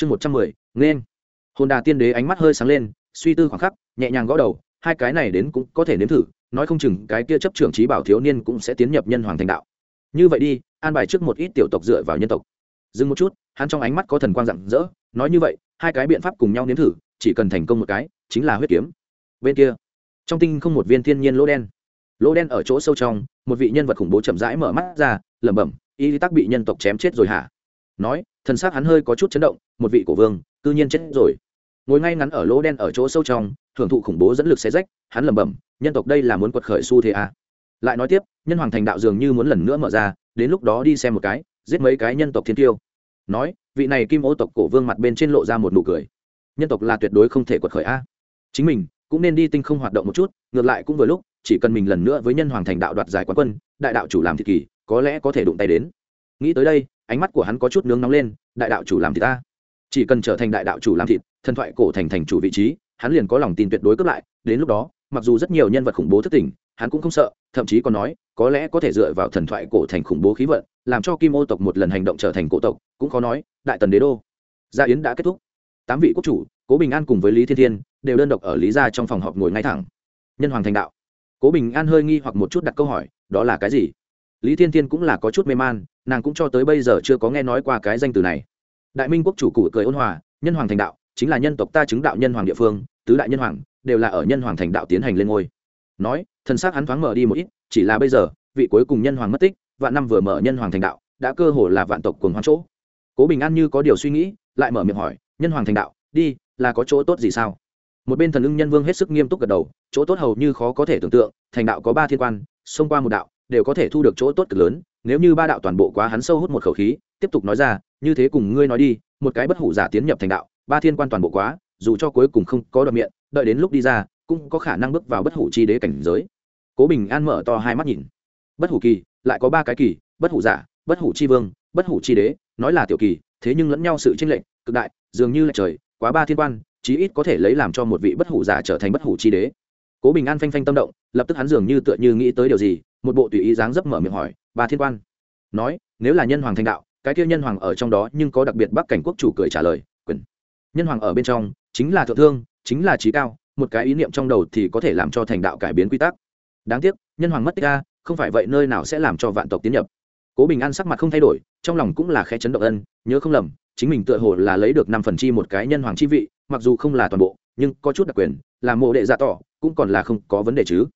chương một trăm mười nên hồn đà tiên đế ánh mắt hơi sáng lên, suy tư khoảng khắc, nhẹ nhàng gõ đầu, hai cái này đến cũng có thể nếm thử, nói không chừng cái kia chấp trưởng trí bảo thiếu niên cũng sẽ tiến nhập nhân hoàng thành đạo. Như vậy đi, an bài trước một ít tiểu tộc dựa vào nhân tộc. Dừng một chút, hắn trong ánh mắt có thần quang rạng rỡ, nói như vậy, hai cái biện pháp cùng nhau nếm thử, chỉ cần thành công một cái, chính là huyết kiếm. Bên kia, trong tinh không một viên thiên nhiên lỗ đen. Lỗ đen ở chỗ sâu trong, một vị nhân vật khủng bố chậm rãi mở mắt ra, lẩm bẩm, y tắc bị nhân tộc chém chết rồi hả? Nói thần xác hắn hơi có chút chấn động, một vị cổ vương, cư nhiên chết rồi. Ngồi ngay ngắn ở lỗ đen ở chỗ sâu trong hưởng thụ khủng bố dẫn lực xe rách, hắn lẩm bẩm, nhân tộc đây là muốn quật khởi xu thế à. lại nói tiếp, nhân hoàng thành đạo dường như muốn lần nữa mở ra, đến lúc đó đi xem một cái, giết mấy cái nhân tộc thiên tiêu nói, vị này kim ô tộc cổ vương mặt bên trên lộ ra một nụ cười. Nhân tộc là tuyệt đối không thể quật khởi a. Chính mình cũng nên đi tinh không hoạt động một chút, ngược lại cũng vừa lúc, chỉ cần mình lần nữa với nhân hoàng thành đạo đoạt giải quán quân, đại đạo chủ làm thị kỳ, có lẽ có thể đụng tay đến. Nghĩ tới đây ánh mắt của hắn có chút nướng nóng lên, đại đạo chủ làm thịt ta. Chỉ cần trở thành đại đạo chủ làm thịt, thần thoại cổ thành thành chủ vị trí, hắn liền có lòng tin tuyệt đối cướp lại. Đến lúc đó, mặc dù rất nhiều nhân vật khủng bố thất tình, hắn cũng không sợ, thậm chí còn nói, có lẽ có thể dựa vào thần thoại cổ thành khủng bố khí vận, làm cho kim ô tộc một lần hành động trở thành cổ tộc. Cũng khó nói, đại tần đế đô, gia yến đã kết thúc. Tám vị quốc chủ, cố bình an cùng với lý thiên thiên, đều đơn độc ở lý gia trong phòng họp ngồi ngay thẳng. Nhân hoàng thành đạo. Cố bình an hơi nghi hoặc một chút đặt câu hỏi, đó là cái gì? Lý thiên thiên cũng là có chút mê man, nàng cũng cho tới bây giờ chưa có nghe nói qua cái danh từ này. Đại minh quốc chủ cụ cười ôn hòa, nhân hoàng thành đạo, chính là nhân tộc ta chứng đạo nhân hoàng địa phương, tứ đại nhân hoàng, đều là ở nhân hoàng thành đạo tiến hành lên ngôi. Nói thân xác hắn thoáng mở đi một ít, chỉ là bây giờ, vị cuối cùng nhân hoàng mất tích, vạn năm vừa mở nhân hoàng thành đạo, đã cơ hồ là vạn tộc cùng hoang chỗ. Cố bình an như có điều suy nghĩ, lại mở miệng hỏi, nhân hoàng thành đạo, đi, là có chỗ tốt gì sao? Một bên thần ưng nhân vương hết sức nghiêm túc gật đầu, chỗ tốt hầu như khó có thể tưởng tượng, thành đạo có ba thiên quan, xông qua một đạo đều có thể thu được chỗ tốt cực lớn, nếu như ba đạo toàn bộ quá hắn sâu hút một khẩu khí, tiếp tục nói ra, như thế cùng ngươi nói đi, một cái bất hủ giả tiến nhập thành đạo, ba thiên quan toàn bộ quá, dù cho cuối cùng không có đoạn miệng, đợi đến lúc đi ra, cũng có khả năng bước vào bất hủ chi đế cảnh giới. Cố bình an mở to hai mắt nhìn. Bất hủ kỳ, lại có ba cái kỳ, bất hủ giả, bất hủ chi vương, bất hủ chi đế, nói là tiểu kỳ, thế nhưng lẫn nhau sự tranh lệch, cực đại, dường như là trời, quá ba thiên quan, chí ít có thể lấy làm cho một vị bất hủ giả trở thành bất hủ chi đế cố bình an phanh phanh tâm động, lập tức hắn dường như tựa như nghĩ tới điều gì, một bộ tùy ý dáng dấp mở miệng hỏi, bà thiên quan. Nói, nếu là nhân hoàng thành đạo, cái kia nhân hoàng ở trong đó nhưng có đặc biệt bắc cảnh quốc chủ cười trả lời, quyền. Nhân hoàng ở bên trong, chính là thượng thương, chính là trí cao, một cái ý niệm trong đầu thì có thể làm cho thành đạo cải biến quy tắc. Đáng tiếc, nhân hoàng mất tích ra không phải vậy nơi nào sẽ làm cho vạn tộc tiến nhập. Cố bình an sắc mặt không thay đổi, trong lòng cũng là khe chấn động ân, nhớ không lầm, chính mình tựa hồ là lấy được năm phần chi một cái nhân hoàng chi vị, mặc dù không là toàn bộ, nhưng có chút đặc quyền là mộ đệ dạ tỏ, cũng còn là không có vấn đề chứ.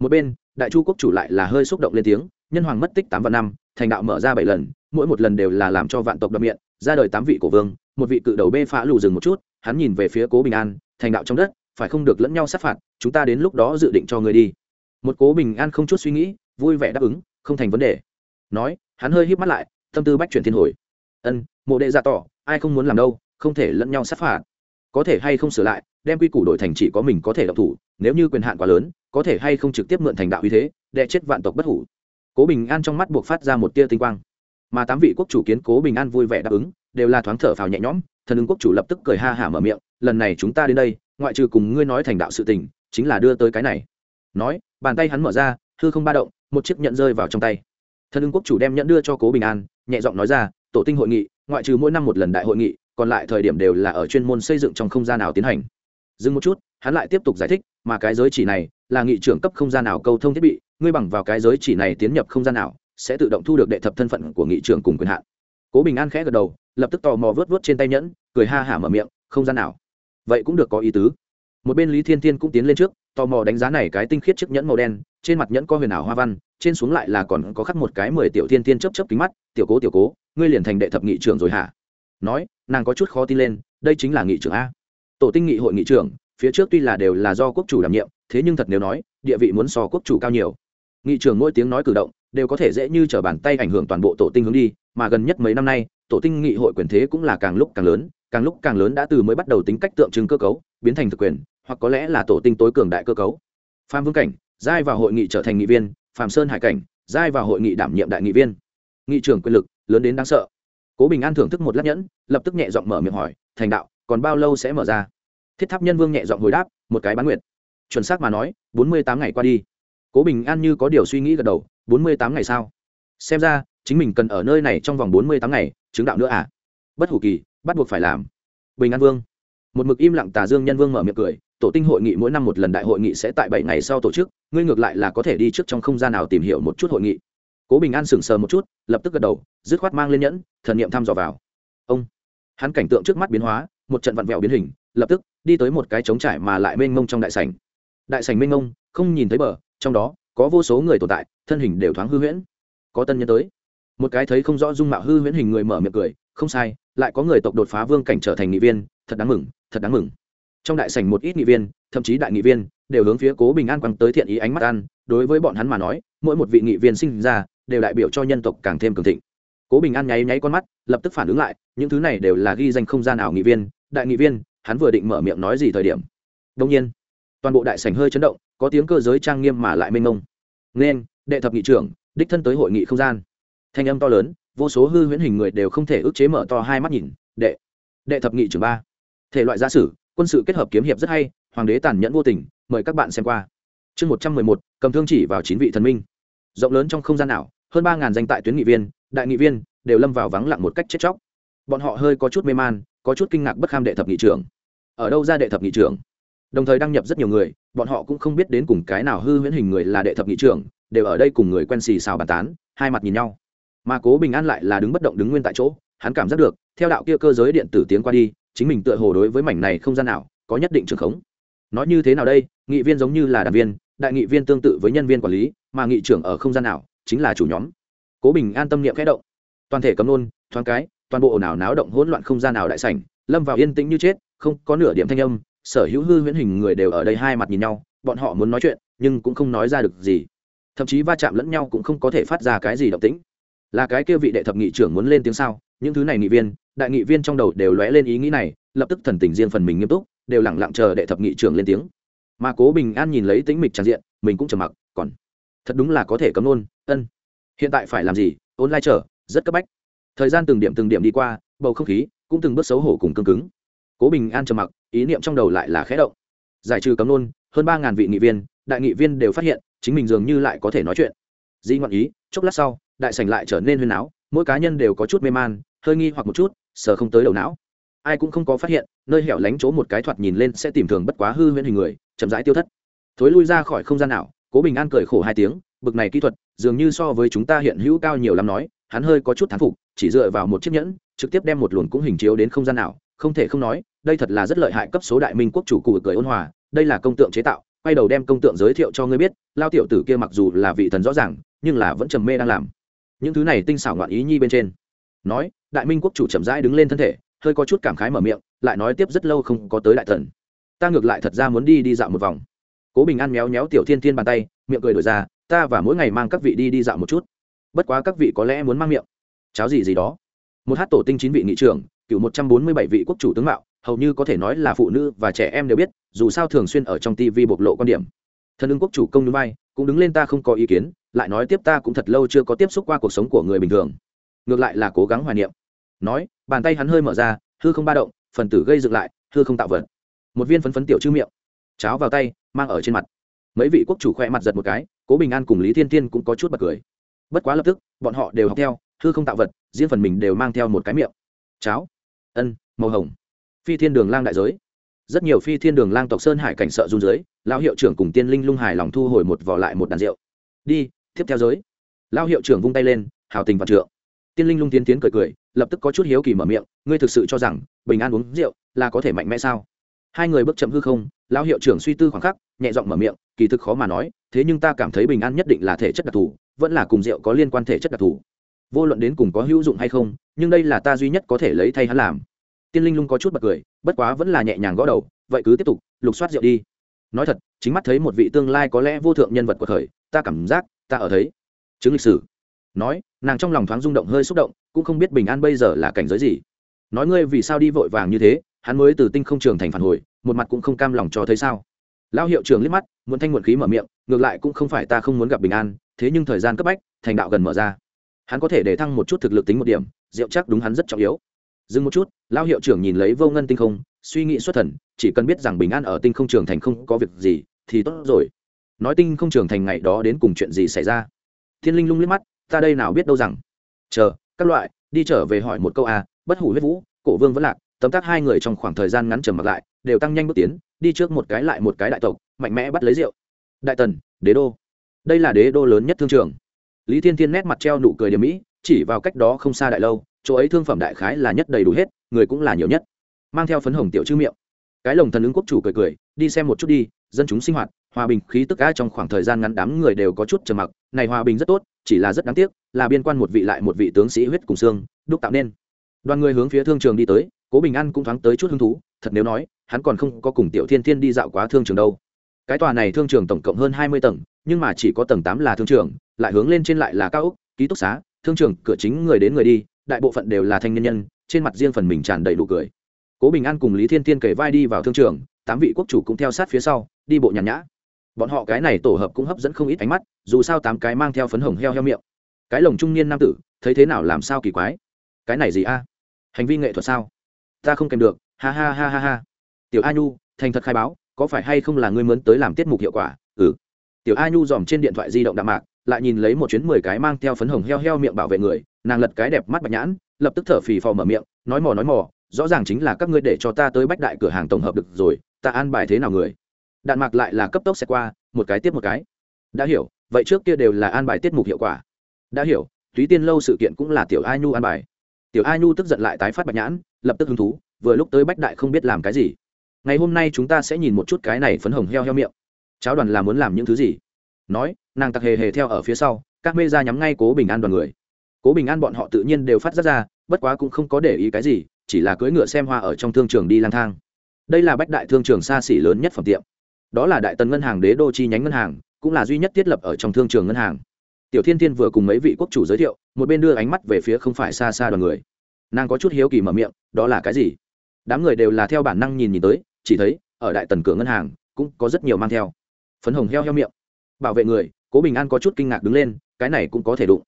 Một bên, đại chu quốc chủ lại là hơi xúc động lên tiếng, nhân hoàng mất tích tám vạn năm, thành đạo mở ra bảy lần, mỗi một lần đều là làm cho vạn tộc đậm miệng, ra đời tám vị cổ vương, một vị cự đầu bê phá lù dừng một chút, hắn nhìn về phía cố bình an, thành đạo trong đất, phải không được lẫn nhau sát phạt, chúng ta đến lúc đó dự định cho người đi. Một cố bình an không chút suy nghĩ, vui vẻ đáp ứng, không thành vấn đề. Nói, hắn hơi híp mắt lại, tâm tư bách chuyển thiên hồi. Ân, mộ đệ ra tỏ, ai không muốn làm đâu, không thể lẫn nhau sát phạt có thể hay không sửa lại, đem quy củ đổi thành chỉ có mình có thể độc thủ, nếu như quyền hạn quá lớn, có thể hay không trực tiếp mượn thành đạo uy thế đệ chết vạn tộc bất hủ. Cố bình an trong mắt buộc phát ra một tia tinh quang. Mà tám vị quốc chủ kiến cố bình an vui vẻ đáp ứng, đều là thoáng thở phào nhẹ nhõm, thần ứng quốc chủ lập tức cười ha hả mở miệng, lần này chúng ta đến đây, ngoại trừ cùng ngươi nói thành đạo sự tình, chính là đưa tới cái này. Nói, bàn tay hắn mở ra, hư không ba động, một chiếc nhận rơi vào trong tay. Thần ứng quốc chủ đem nhận đưa cho cố bình an, nhẹ giọng nói ra, tổ tinh hội nghị, ngoại trừ mỗi năm một lần đại hội nghị còn lại thời điểm đều là ở chuyên môn xây dựng trong không gian nào tiến hành. Dừng một chút, hắn lại tiếp tục giải thích, mà cái giới chỉ này là nghị trưởng cấp không gian nào câu thông thiết bị, ngươi bằng vào cái giới chỉ này tiến nhập không gian nào, sẽ tự động thu được đệ thập thân phận của nghị trưởng cùng quyền hạn. Cố bình an khẽ gật đầu, lập tức tò mò vớt vớt trên tay nhẫn, cười ha hả mở miệng, không gian nào? Vậy cũng được có ý tứ. Một bên lý thiên thiên cũng tiến lên trước, tò mò đánh giá này cái tinh khiết chiếc nhẫn màu đen, trên mặt nhẫn có huyền ảo hoa văn, trên xuống lại là còn có khắc một cái mười tiểu thiên thiên chấp chấp kính mắt, tiểu cố tiểu cố, ngươi liền thành đệ thập nghị trưởng rồi hả? Nói nàng có chút khó tin lên, đây chính là nghị trưởng a. Tổ tinh nghị hội nghị trưởng, phía trước tuy là đều là do quốc chủ đảm nhiệm, thế nhưng thật nếu nói, địa vị muốn so quốc chủ cao nhiều. Nghị trưởng mỗi tiếng nói cử động, đều có thể dễ như t r ở bàn tay ảnh hưởng toàn bộ tổ tinh hướng đi, mà gần nhất mấy năm nay, tổ tinh nghị hội quyền thế cũng là càng lúc càng lớn, càng lúc càng lớn đã từ mới bắt đầu tính cách tượng trưng cơ cấu, biến thành thực quyền, hoặc có lẽ là tổ tinh tối cường đại cơ cấu. Phạm vương cảnh, giai vào hội nghị trở thành nghị viên, phạm sơn hải cảnh, giai vào hội nghị đảm nhiệm đại nghị viên. Nghị trưởng quyền lực, lớn đến đáng sợ cố bình an thưởng thức một lát nhẫn, lập tức nhẹ giọng mở miệng hỏi, thành đạo, còn bao lâu sẽ mở ra? Thiết tháp nhân vương nhẹ giọng hồi đáp, một cái bán nguyệt. Chuẩn xác mà nói, bốn mươi tám ngày qua đi. Cố bình an như có điều suy nghĩ gật đầu, bốn mươi tám ngày sao? Xem ra, chính mình cần ở nơi này trong vòng bốn mươi tám ngày, chứng đạo nữa à? Bất hủ kỳ, bắt buộc phải làm. Bình an vương. Một mực im lặng tà dương nhân vương mở miệng cười, tổ tinh hội nghị mỗi năm một lần đại hội nghị sẽ tại bảy ngày sau tổ chức, ngươi ngược lại là có thể đi trước trong không gian nào tìm hiểu một chút hội nghị cố bình an sững sờ một chút, lập tức gật đầu, dứt khoát mang lên nhẫn, thần niệm thăm dò vào. Ông. Hắn cảnh tượng trước mắt biến hóa, một trận vặn vẹo biến hình, lập tức đi tới một cái trống trải mà lại mênh mông trong đại sảnh. Đại sảnh mênh mông, không nhìn thấy bờ, trong đó có vô số người tồn tại, thân hình đều thoáng hư huyễn. Có tân nhân tới. Một cái thấy không rõ dung mạo hư huyễn hình người mở miệng cười, không sai, lại có người tộc đột phá vương cảnh trở thành nghị viên, thật đáng mừng, thật đáng mừng. Trong đại sảnh một ít nghị viên, thậm chí đại nghị viên, đều hướng phía cố bình an quăng tới thiện ý ánh mắt ăn, đối với bọn hắn mà nói, mỗi một vị nghị viên sinh ra đều đại biểu cho nhân tộc càng thêm cường thịnh. Cố bình an nháy nháy con mắt, lập tức phản ứng lại, những thứ này đều là ghi danh không gian ảo nghị viên, đại nghị viên, hắn vừa định mở miệng nói gì thời điểm. Đông nhiên, toàn bộ đại sảnh hơi chấn động, có tiếng cơ giới trang nghiêm mà lại mênh mông. Nên, đệ thập nghị trưởng, đích thân tới hội nghị không gian. Thanh âm to lớn, vô số hư huyễn hình người đều không thể ức chế mở to hai mắt nhìn, đệ đệ thập nghị trưởng ba. Thể loại gia sử, quân sự kết hợp kiếm hiệp rất hay, hoàng đế tàn nhẫn vô tình, mời các bạn xem qua. Chương một trăm mười một, cầm thương chỉ vào chín vị thần minh. Rộng lớn trong không gian nào hơn ba ngàn danh tại tuyến nghị viên, đại nghị viên đều lâm vào vắng lặng một cách chết chóc. Bọn họ hơi có chút mê man, có chút kinh ngạc bất kham đệ thập nghị trưởng. Ở đâu ra đệ thập nghị trưởng? Đồng thời đăng nhập rất nhiều người, bọn họ cũng không biết đến cùng cái nào hư huyễn hình người là đệ thập nghị trưởng, đều ở đây cùng người quen xì xào bàn tán, hai mặt nhìn nhau. Mà cố bình an lại là đứng bất động đứng nguyên tại chỗ, hắn cảm giác được, theo đạo kia cơ giới điện tử tiến qua đi, chính mình tựa hồ đối với mảnh này không gian nào, có nhất định trường khống. Nói như thế nào đây, nghị viên giống như là đảng viên, đại nghị viên tương tự với nhân viên quản lý, mà nghị trưởng ở không gian nào chính là chủ nhóm. Cố bình an tâm niệm khẽ động. Toàn thể cấm nôn, thoáng cái, toàn bộ ồn ào náo động hỗn loạn không gian nào đại sảnh, lâm vào yên tĩnh như chết, không có nửa điểm thanh âm, sở hữu hư huyễn hình người đều ở đây hai mặt nhìn nhau, bọn họ muốn nói chuyện, nhưng cũng không nói ra được gì. Thậm chí va chạm lẫn nhau cũng không có thể phát ra cái gì động tĩnh. Là cái kia vị đệ thập nghị trưởng muốn lên tiếng sao? Những thứ này nghị viên, đại nghị viên trong đầu đều lóe lên ý nghĩ này, lập tức thần tình riêng phần mình nghiêm túc, đều lẳng lặng chờ đệ thập nghị trưởng lên tiếng. Mà cố bình an nhìn lấy tính mịch tràn diện, mình cũng trầm mặc, còn thật đúng là có thể cấm nôn ân. Hiện tại phải làm gì? Ôn lai chờ, rất cấp bách. Thời gian từng điểm từng điểm đi qua, bầu không khí cũng từng bước xấu hổ cùng cương cứng. Cố bình an trầm mặc, ý niệm trong đầu lại là khẽ động. Giải trừ cấm nôn hơn ba ngàn vị nghị viên, đại nghị viên đều phát hiện, chính mình dường như lại có thể nói chuyện. Di ngoạn ý, chốc lát sau, đại sảnh lại trở nên huyên áo mỗi cá nhân đều có chút mê man, hơi nghi hoặc một chút sờ không tới đầu não. Ai cũng không có phát hiện, nơi hẻo lánh chỗ một cái thoạt nhìn lên sẽ tìm thường bất quá hư huyễn hình người, chậm rãi tiêu thất. Thối lui ra khỏi không gian nào cố bình an cười khổ hai tiếng, bực này kỹ thuật, dường như so với chúng ta hiện hữu cao nhiều lắm nói. Hắn hơi có chút thán phục, chỉ dựa vào một chiếc nhẫn, trực tiếp đem một luồng cũng hình chiếu đến không gian nào không thể không nói, đây thật là rất lợi hại cấp số đại minh quốc chủ cụ cười ôn hòa, đây là công tượng chế tạo, quay đầu đem công tượng giới thiệu cho ngươi biết, lao tiểu tử kia mặc dù là vị thần rõ ràng, nhưng là vẫn trầm mê đang làm. Những thứ này tinh xảo ngoạn ý nhi bên trên. Nói, đại minh quốc chủ chậm rãi đứng lên thân thể, hơi có chút cảm khái mở miệng, lại nói tiếp rất lâu không có tới đại thần. Ta ngược lại thật ra muốn đi đi dạo một vòng cố bình an méo méo tiểu thiên thiên bàn tay, miệng cười đổi ra, ta và mỗi ngày mang các vị đi đi dạo một chút. Bất quá các vị có lẽ muốn mang miệng. Cháo gì gì đó. Một hát tổ tinh chín vị nghị trưởng, cựu một trăm bốn mươi bảy vị quốc chủ tướng mạo, hầu như có thể nói là phụ nữ và trẻ em đều biết, dù sao thường xuyên ở trong tv bộc lộ quan điểm. Thân ứng quốc chủ công núi bay, cũng đứng lên ta không có ý kiến, lại nói tiếp ta cũng thật lâu chưa có tiếp xúc qua cuộc sống của người bình thường. Ngược lại là cố gắng hoài niệm. Nói, bàn tay hắn hơi mở ra, hư không ba động, phần tử gây dựng lại, hư không tạo vật. Một viên phấn phấn tiểu chư miệng cháo vào tay, mang ở trên mặt. Mấy vị quốc chủ khoe mặt giật một cái, cố bình an cùng lý thiên tiên cũng có chút bật cười. Bất quá lập tức, bọn họ đều học theo thư không tạo vật, riêng phần mình đều mang theo một cái miệng. Cháo, ân, màu hồng. Phi thiên đường lang đại giới. Rất nhiều phi thiên đường lang tộc sơn hải cảnh sợ run dưới lao hiệu trưởng cùng tiên linh lung hài lòng thu hồi một vỏ lại một đàn rượu. Đi, tiếp theo giới. Lao hiệu trưởng vung tay lên, hào tình và trượng. Tiên linh lung tiến tiến cười cười, lập tức có chút hiếu kỳ mở miệng, ngươi thực sự cho rằng bình an uống rượu là có thể mạnh mẽ sao? Hai người bước chậm hư không lao hiệu trưởng suy tư khoảng khắc, nhẹ giọng mở miệng, kỳ thực khó mà nói, thế nhưng ta cảm thấy bình an nhất định là thể chất đặc thù, vẫn là cùng rượu có liên quan thể chất đặc thù. Vô luận đến cùng có hữu dụng hay không, nhưng đây là ta duy nhất có thể lấy thay hắn làm. Tiên linh lung có chút bật cười, bất quá vẫn là nhẹ nhàng gõ đầu, vậy cứ tiếp tục, lục soát rượu đi. Nói thật, chính mắt thấy một vị tương lai có lẽ vô thượng nhân vật của thời, ta cảm giác, ta ở thấy. Chứng lịch sử. Nói, nàng trong lòng thoáng rung động hơi xúc động, cũng không biết bình an bây giờ là cảnh giới gì nói ngươi vì sao đi vội vàng như thế hắn mới từ tinh không trường thành phản hồi một mặt cũng không cam lòng cho thấy sao. Lão hiệu trường liếc mắt muốn thanh muộn khí mở miệng ngược lại cũng không phải ta không muốn gặp bình an thế nhưng thời gian cấp bách thành đạo gần mở ra. Hắn có thể để thăng một chút thực lực tính một điểm rượu chắc đúng hắn rất trọng yếu. Dừng một chút lão hiệu trưởng nhìn lấy vô ngân tinh không suy nghĩ xuất thần chỉ cần biết rằng bình an ở tinh không trường thành không có việc gì thì tốt rồi. Nói tinh không trường thành ngày đó đến cùng chuyện gì xảy ra? Thiên linh lung liếc mắt ta đây nào biết đâu rằng. Chờ các loại đi trở về hỏi một câu à, bất hủ huyết vũ, cổ vương vẫn lạc, tấm tắc hai người trong khoảng thời gian ngắn trầm mặc lại, đều tăng nhanh bước tiến, đi trước một cái lại một cái đại tộc, mạnh mẽ bắt lấy rượu. Đại tần, đế đô. Đây là đế đô lớn nhất thương trường. Lý thiên thiên nét mặt treo nụ cười điểm mỹ, chỉ vào cách đó không xa đại lâu, chỗ ấy thương phẩm đại khái là nhất đầy đủ hết, người cũng là nhiều nhất. Mang theo phấn hồng tiểu chư miệng. Cái lồng thần ứng quốc chủ cười cười, đi xem một chút đi, dân chúng sinh hoạt, hòa bình khí tức á trong khoảng thời gian ngắn đám người đều có chút trầm mặc, này hòa bình rất tốt, chỉ là rất đáng tiếc, là biên quan một vị lại một vị tướng sĩ huyết cùng xương, đúc tạo nên đoàn người hướng phía thương trường đi tới, cố bình an cũng thoáng tới chút hứng thú, thật nếu nói, hắn còn không có cùng tiểu thiên thiên đi dạo quá thương trường đâu. Cái tòa này thương trường tổng cộng hơn hai mươi tầng, nhưng mà chỉ có tầng tám là thương trường, lại hướng lên trên lại là cao ốc, ký túc xá, thương trường, cửa chính người đến người đi, đại bộ phận đều là thanh niên nhân, trên mặt riêng phần mình tràn đầy đủ cười. Cố bình an cùng lý thiên thiên kể vai đi vào thương trường, tám vị quốc chủ cũng theo sát phía sau, đi bộ nhàn nhã. Bọn họ cái này tổ hợp cũng hấp dẫn không ít ánh mắt, dù sao tám cái mang theo phấn hồng heo heo miệng. Cái lồng trung niên nam tử, thấy thế nào làm sao kỳ quái? Cái này gì a? Hành vi nghệ thuật sao? Ta không kèm được, ha ha ha ha ha. Tiểu a nhu, thành thật khai báo, có phải hay không là ngươi mướn tới làm tiết mục hiệu quả? Ừ. Tiểu a nhu dòm trên điện thoại di động đạm mạc, lại nhìn lấy một chuyến mười cái mang theo phấn hồng heo heo miệng bảo vệ người, nàng lật cái đẹp mắt bạch nhãn, lập tức thở phì phò mở miệng, nói mò nói mò, rõ ràng chính là các ngươi để cho ta tới bách đại cửa hàng tổng hợp được rồi, ta an bài thế nào người? Đạn mạc lại là cấp tốc xe qua, một cái tiếp một cái. Đã hiểu, vậy trước kia đều là an bài tiết mục hiệu quả. Đã hiểu túy tiên lâu sự kiện cũng là tiểu a nhu an bài tiểu a nhu tức giận lại tái phát bạch nhãn, lập tức hứng thú, vừa lúc tới bách đại không biết làm cái gì. Ngày hôm nay chúng ta sẽ nhìn một chút cái này phấn hồng heo heo miệng. Cháo đoàn là muốn làm những thứ gì? Nói, nàng tặc hề hề theo ở phía sau, các mê ra nhắm ngay cố bình an đoàn người. Cố bình an bọn họ tự nhiên đều phát ra ra, bất quá cũng không có để ý cái gì, chỉ là cưỡi ngựa xem hoa ở trong thương trường đi lang thang. Đây là bách đại thương trường xa xỉ lớn nhất phẩm tiệm. Đó là đại tần ngân hàng đế đô chi nhánh ngân hàng, cũng là duy nhất thiết lập ở trong thương trường ngân hàng. Tiểu thiên thiên vừa cùng mấy vị quốc chủ giới thiệu một bên đưa ánh mắt về phía không phải xa xa đoàn người. Nàng có chút hiếu kỳ mở miệng, đó là cái gì? Đám người đều là theo bản năng nhìn nhìn tới, chỉ thấy, ở đại tần cửa ngân hàng, cũng có rất nhiều mang theo. Phấn hồng heo heo miệng. Bảo vệ người, cố bình an có chút kinh ngạc đứng lên, cái này cũng có thể đụng.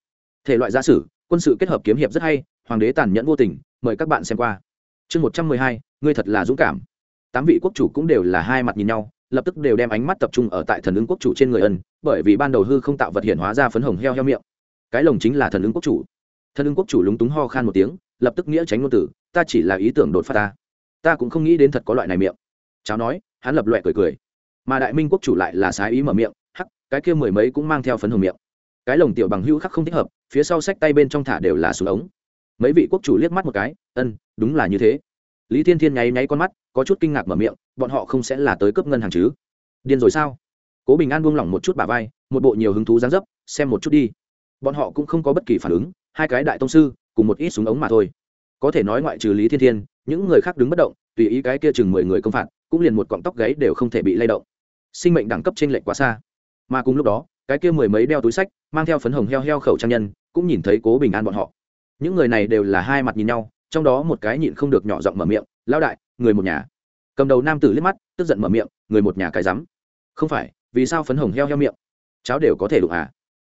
Thể loại gia sử, quân sự kết hợp kiếm hiệp rất hay, hoàng đế tàn nhẫn vô tình, mời các bạn xem qua. Chương một trăm mười hai, ngươi thật là dũng cảm. Tám vị quốc chủ cũng đều là hai mặt nhìn nhau, lập tức đều đem ánh mắt tập trung ở tại thần ứng quốc chủ trên người ân, bởi vì ban đầu hư không tạo vật hiện hóa ra phấn hồng heo heo miệng cái lồng chính là thần ứng quốc chủ. Thần ứng quốc chủ lúng túng ho khan một tiếng, lập tức nghĩa tránh ngôn tử, ta chỉ là ý tưởng đột phát ta. Ta cũng không nghĩ đến thật có loại này miệng. Cháu nói, hắn lập loẹ cười cười. Mà đại minh quốc chủ lại là sái ý mở miệng, hắc, cái kia mười mấy cũng mang theo phấn hồng miệng. Cái lồng tiểu bằng hữu khắc không thích hợp, phía sau sách tay bên trong thả đều là xuống ống. Mấy vị quốc chủ liếc mắt một cái, ân, đúng là như thế. Lý thiên thiên nháy nháy con mắt, có chút kinh ngạc mở miệng, bọn họ không sẽ là tới cướp ngân hàng chứ? Điên rồi sao? Cố bình an buông lỏng một chút bà vai, một bộ nhiều hứng thú dáng dấp, xem một chút đi bọn họ cũng không có bất kỳ phản ứng, hai cái đại tông sư cùng một ít súng ống mà thôi. Có thể nói ngoại trừ lý thiên thiên, những người khác đứng bất động, tùy ý cái kia chừng mười người công phạt, cũng liền một cọng tóc gáy đều không thể bị lay động. Sinh mệnh đẳng cấp t r ê n lệch quá xa. Mà cùng lúc đó, cái kia mười mấy đeo túi sách, mang theo phấn hồng heo heo khẩu trang nhân, cũng nhìn thấy cố bình an bọn họ. Những người này đều là hai mặt nhìn nhau, trong đó một cái nhịn không được nhỏ giọng mở miệng lao đại, người một nhà. Cầm đầu nam tử liếc mắt, tức giận mở miệng, người một nhà cái rắm. Không phải, vì sao phấn hồng heo heo miệng? Cháo đều có thể đụng à?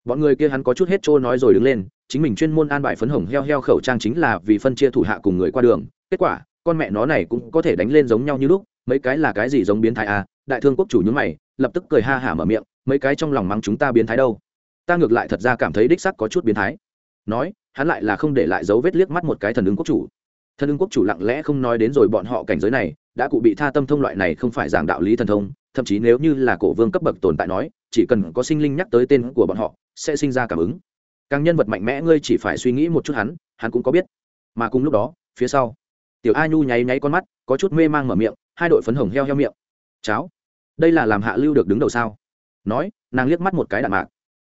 Bọn người kia hắn có chút hết trôi nói rồi đứng lên, chính mình chuyên môn an bài phấn hồng heo heo khẩu trang chính là vì phân chia thủ hạ cùng người qua đường. Kết quả, con mẹ nó này cũng có thể đánh lên giống nhau như lúc, mấy cái là cái gì giống biến thái à? Đại thương quốc chủ nhúng mày, lập tức cười ha hả mở miệng, mấy cái trong lòng mắng chúng ta biến thái đâu? Ta ngược lại thật ra cảm thấy đích sắc có chút biến thái. Nói, hắn lại là không để lại dấu vết liếc mắt một cái thần ứng quốc chủ. Thần ứng quốc chủ lặng lẽ không nói đến rồi bọn họ cảnh giới này, đã cụ bị tha tâm thông loại này không phải giảng đạo lý thần thông, thậm chí nếu như là cổ vương cấp bậc tồn tại nói, chỉ cần có sinh linh nhắc tới tên của bọn họ sẽ sinh ra cảm ứng. Càng nhân vật mạnh mẽ, ngươi chỉ phải suy nghĩ một chút hắn hắn cũng có biết. Mà cùng lúc đó, phía sau, tiểu a nhu nháy nháy con mắt, có chút mê mang mở miệng, hai đội phấn hồng heo heo miệng. Cháo, đây là làm hạ lưu được đứng đầu sao? Nói, nàng liếc mắt một cái đạn mạc.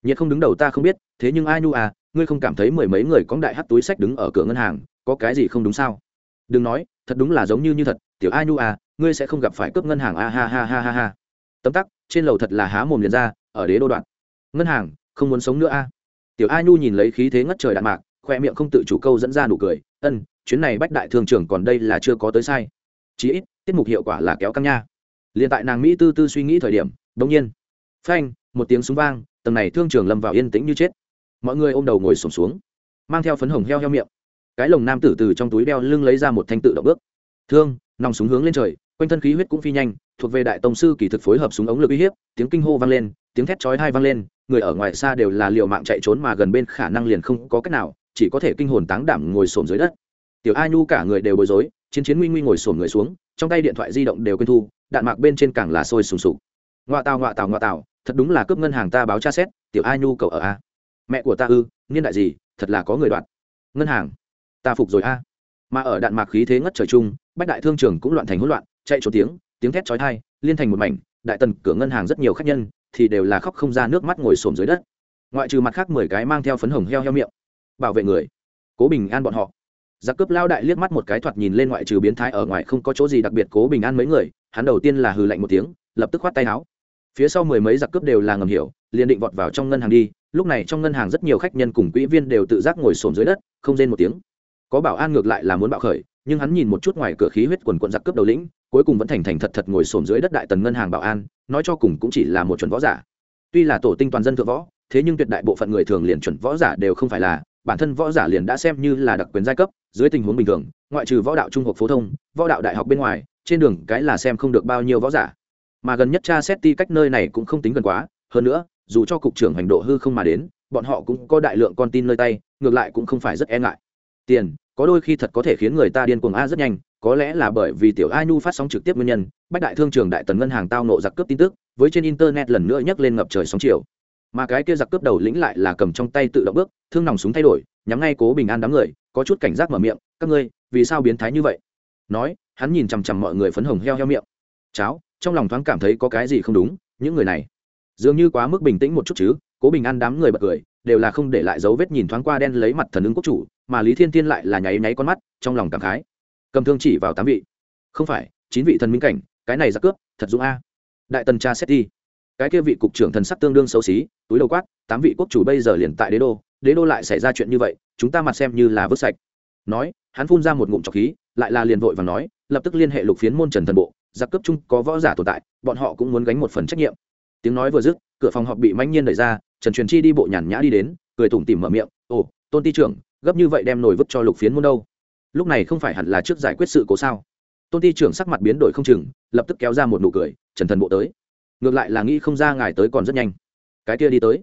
Nhiệt không đứng đầu ta không biết, thế nhưng a nhu à ngươi không cảm thấy mười mấy người có đại hát túi sách đứng ở cửa ngân hàng, có cái gì không đúng sao? Đừng nói, thật đúng là giống như như thật, tiểu a nhu à ngươi sẽ không gặp phải cướp ngân hàng a ha ha ha ha ha. Tấm tắc, trên lầu thật là há mồm liền ra, ở đế đô đoạn. Ngân hàng không muốn sống nữa a. À? Tiểu a nhu nhìn lấy khí thế ngất trời đạn mạc, khoe miệng không tự chủ câu dẫn ra nụ cười, ân, chuyến này bách đại thương trưởng còn đây là chưa có tới sai. Chí ít, tiết mục hiệu quả là kéo căng nha. Liền tại nàng mỹ tư tư suy nghĩ thời điểm đông nhiên, phanh, một tiếng súng vang, tầng này thương trường lâm vào yên tĩnh như chết. Mọi người ôm đầu ngồi sổm xuống, mang theo phấn hồng heo heo miệng. Cái lồng nam tử từ trong túi đeo lưng lấy ra một thanh tự động bước. Thương, nòng súng hướng lên trời, quanh thân khí huyết cũng phi nhanh, thuộc về đại tông sư kỳ thực phối hợp súng ống lực uy hiếp, tiếng kinh hô vang lên, tiếng thét chói hai vang lên người ở ngoài xa đều là liều mạng chạy trốn mà gần bên khả năng liền không có cách nào chỉ có thể kinh hồn táng đảm ngồi xổm dưới đất. Tiểu a nhu cả người đều bối rối chiến chiến nguy nguy ngồi xổm người xuống trong tay điện thoại di động đều quên thu đạn mạc bên trên càng là sôi sùng sục. Ngoạ tào ngoạ tào ngoạ tào, thật đúng là cướp ngân hàng ta báo tra xét tiểu a nhu cậu ở a. Mẹ của ta ư niên đại gì thật là có người đoạt. Ngân hàng ta phục rồi a. Mà ở đạn mạc khí thế ngất trời chung bách đại thương trường cũng loạn thành hỗn loạn chạy trốn tiếng tiếng thét chói tai liên thành một mảnh đại tần cửa ngân hàng rất nhiều khách nhân thì đều là khóc không ra nước mắt ngồi xổm dưới đất. Ngoại trừ mặt khác mười cái mang theo phấn hồng heo heo miệng. Bảo vệ người. Cố bình an bọn họ. Giặc cướp lao đại liếc mắt một cái thoạt nhìn lên ngoại trừ biến thái ở ngoài không có chỗ gì đặc biệt cố bình an mấy người, hắn đầu tiên là hừ lạnh một tiếng, lập tức khoát tay áo. Phía sau mười mấy giặc cướp đều là ngầm hiểu, liền định vọt vào trong ngân hàng đi, lúc này trong ngân hàng rất nhiều khách nhân cùng quỹ viên đều tự giác ngồi xổm dưới đất, không rên một tiếng. Có bảo an ngược lại là muốn bạo khởi, nhưng hắn nhìn một chút ngoài cửa khí huyết quần quận giặc cướp đầu lĩnh, cuối cùng vẫn thành thành thật thật ngồi xổm dưới đất đại tần ngân hàng bảo an nói cho cùng cũng chỉ là một chuẩn võ giả. Tuy là tổ tinh toàn dân thượng võ, thế nhưng tuyệt đại bộ phận người thường liền chuẩn võ giả đều không phải là, bản thân võ giả liền đã xem như là đặc quyền giai cấp, dưới tình huống bình thường, ngoại trừ võ đạo trung học phổ thông, võ đạo đại học bên ngoài, trên đường cái là xem không được bao nhiêu võ giả. Mà gần nhất cha xét ti cách nơi này cũng không tính gần quá, hơn nữa, dù cho cục trưởng hành độ hư không mà đến, bọn họ cũng có đại lượng con tin nơi tay, ngược lại cũng không phải rất e ngại. Tiền, có đôi khi thật có thể khiến người ta điên cuồng a rất nhanh có lẽ là bởi vì tiểu a nhu phát sóng trực tiếp nguyên nhân, bách đại thương trường đại tần ngân hàng tao nộ giặc cướp tin tức, với trên internet lần nữa nhấc lên ngập trời sóng chiều. Mà cái kia giặc cướp đầu lĩnh lại là cầm trong tay tự động bước, thương nòng súng thay đổi, nhắm ngay cố bình an đám người, có chút cảnh giác mở miệng, các ngươi, vì sao biến thái như vậy? Nói, hắn nhìn chằm chằm mọi người phấn hồng heo heo miệng. Cháo, trong lòng thoáng cảm thấy có cái gì không đúng, những người này dường như quá mức bình tĩnh một chút chứ. Cố bình an đám người bật cười, đều là không để lại dấu vết nhìn thoáng qua đen lấy mặt thần ứng quốc chủ, mà lý thiên tiên lại là nháy nháy con mắt, trong lòng cảm khái cầm thương chỉ vào tám vị. Không phải, chín vị thần minh cảnh, cái này ra cướp, thật dũng a. Đại tần cha xét đi. Cái kia vị cục trưởng thần sắc tương đương xấu xí, túi đầu quát, tám vị quốc chủ bây giờ liền tại đế đô đế đô lại xảy ra chuyện như vậy, chúng ta mặt xem như là vứt sạch. Nói, hắn phun ra một ngụm trọc khí, lại là liền vội và nói, lập tức liên hệ lục phiến môn trần thần bộ, giặc cấp chung có võ giả tồn tại, bọn họ cũng muốn gánh một phần trách nhiệm. Tiếng nói vừa dứt, cửa phòng họp bị manh nhiên đẩy ra, trần truyền chi đi bộ nhàn nhã đi đến, cười tủm tỉm mở miệng, ồ, tôn ty trưởng, gấp như vậy đem nổi vứt cho lục phiến môn đâu? Lúc này không phải hẳn là trước giải quyết sự cố sao? Tôn ti trưởng sắc mặt biến đổi không chừng, lập tức kéo ra một nụ cười, trần thần bộ tới. Ngược lại là nghĩ không ra ngài tới còn rất nhanh. Cái kia đi tới.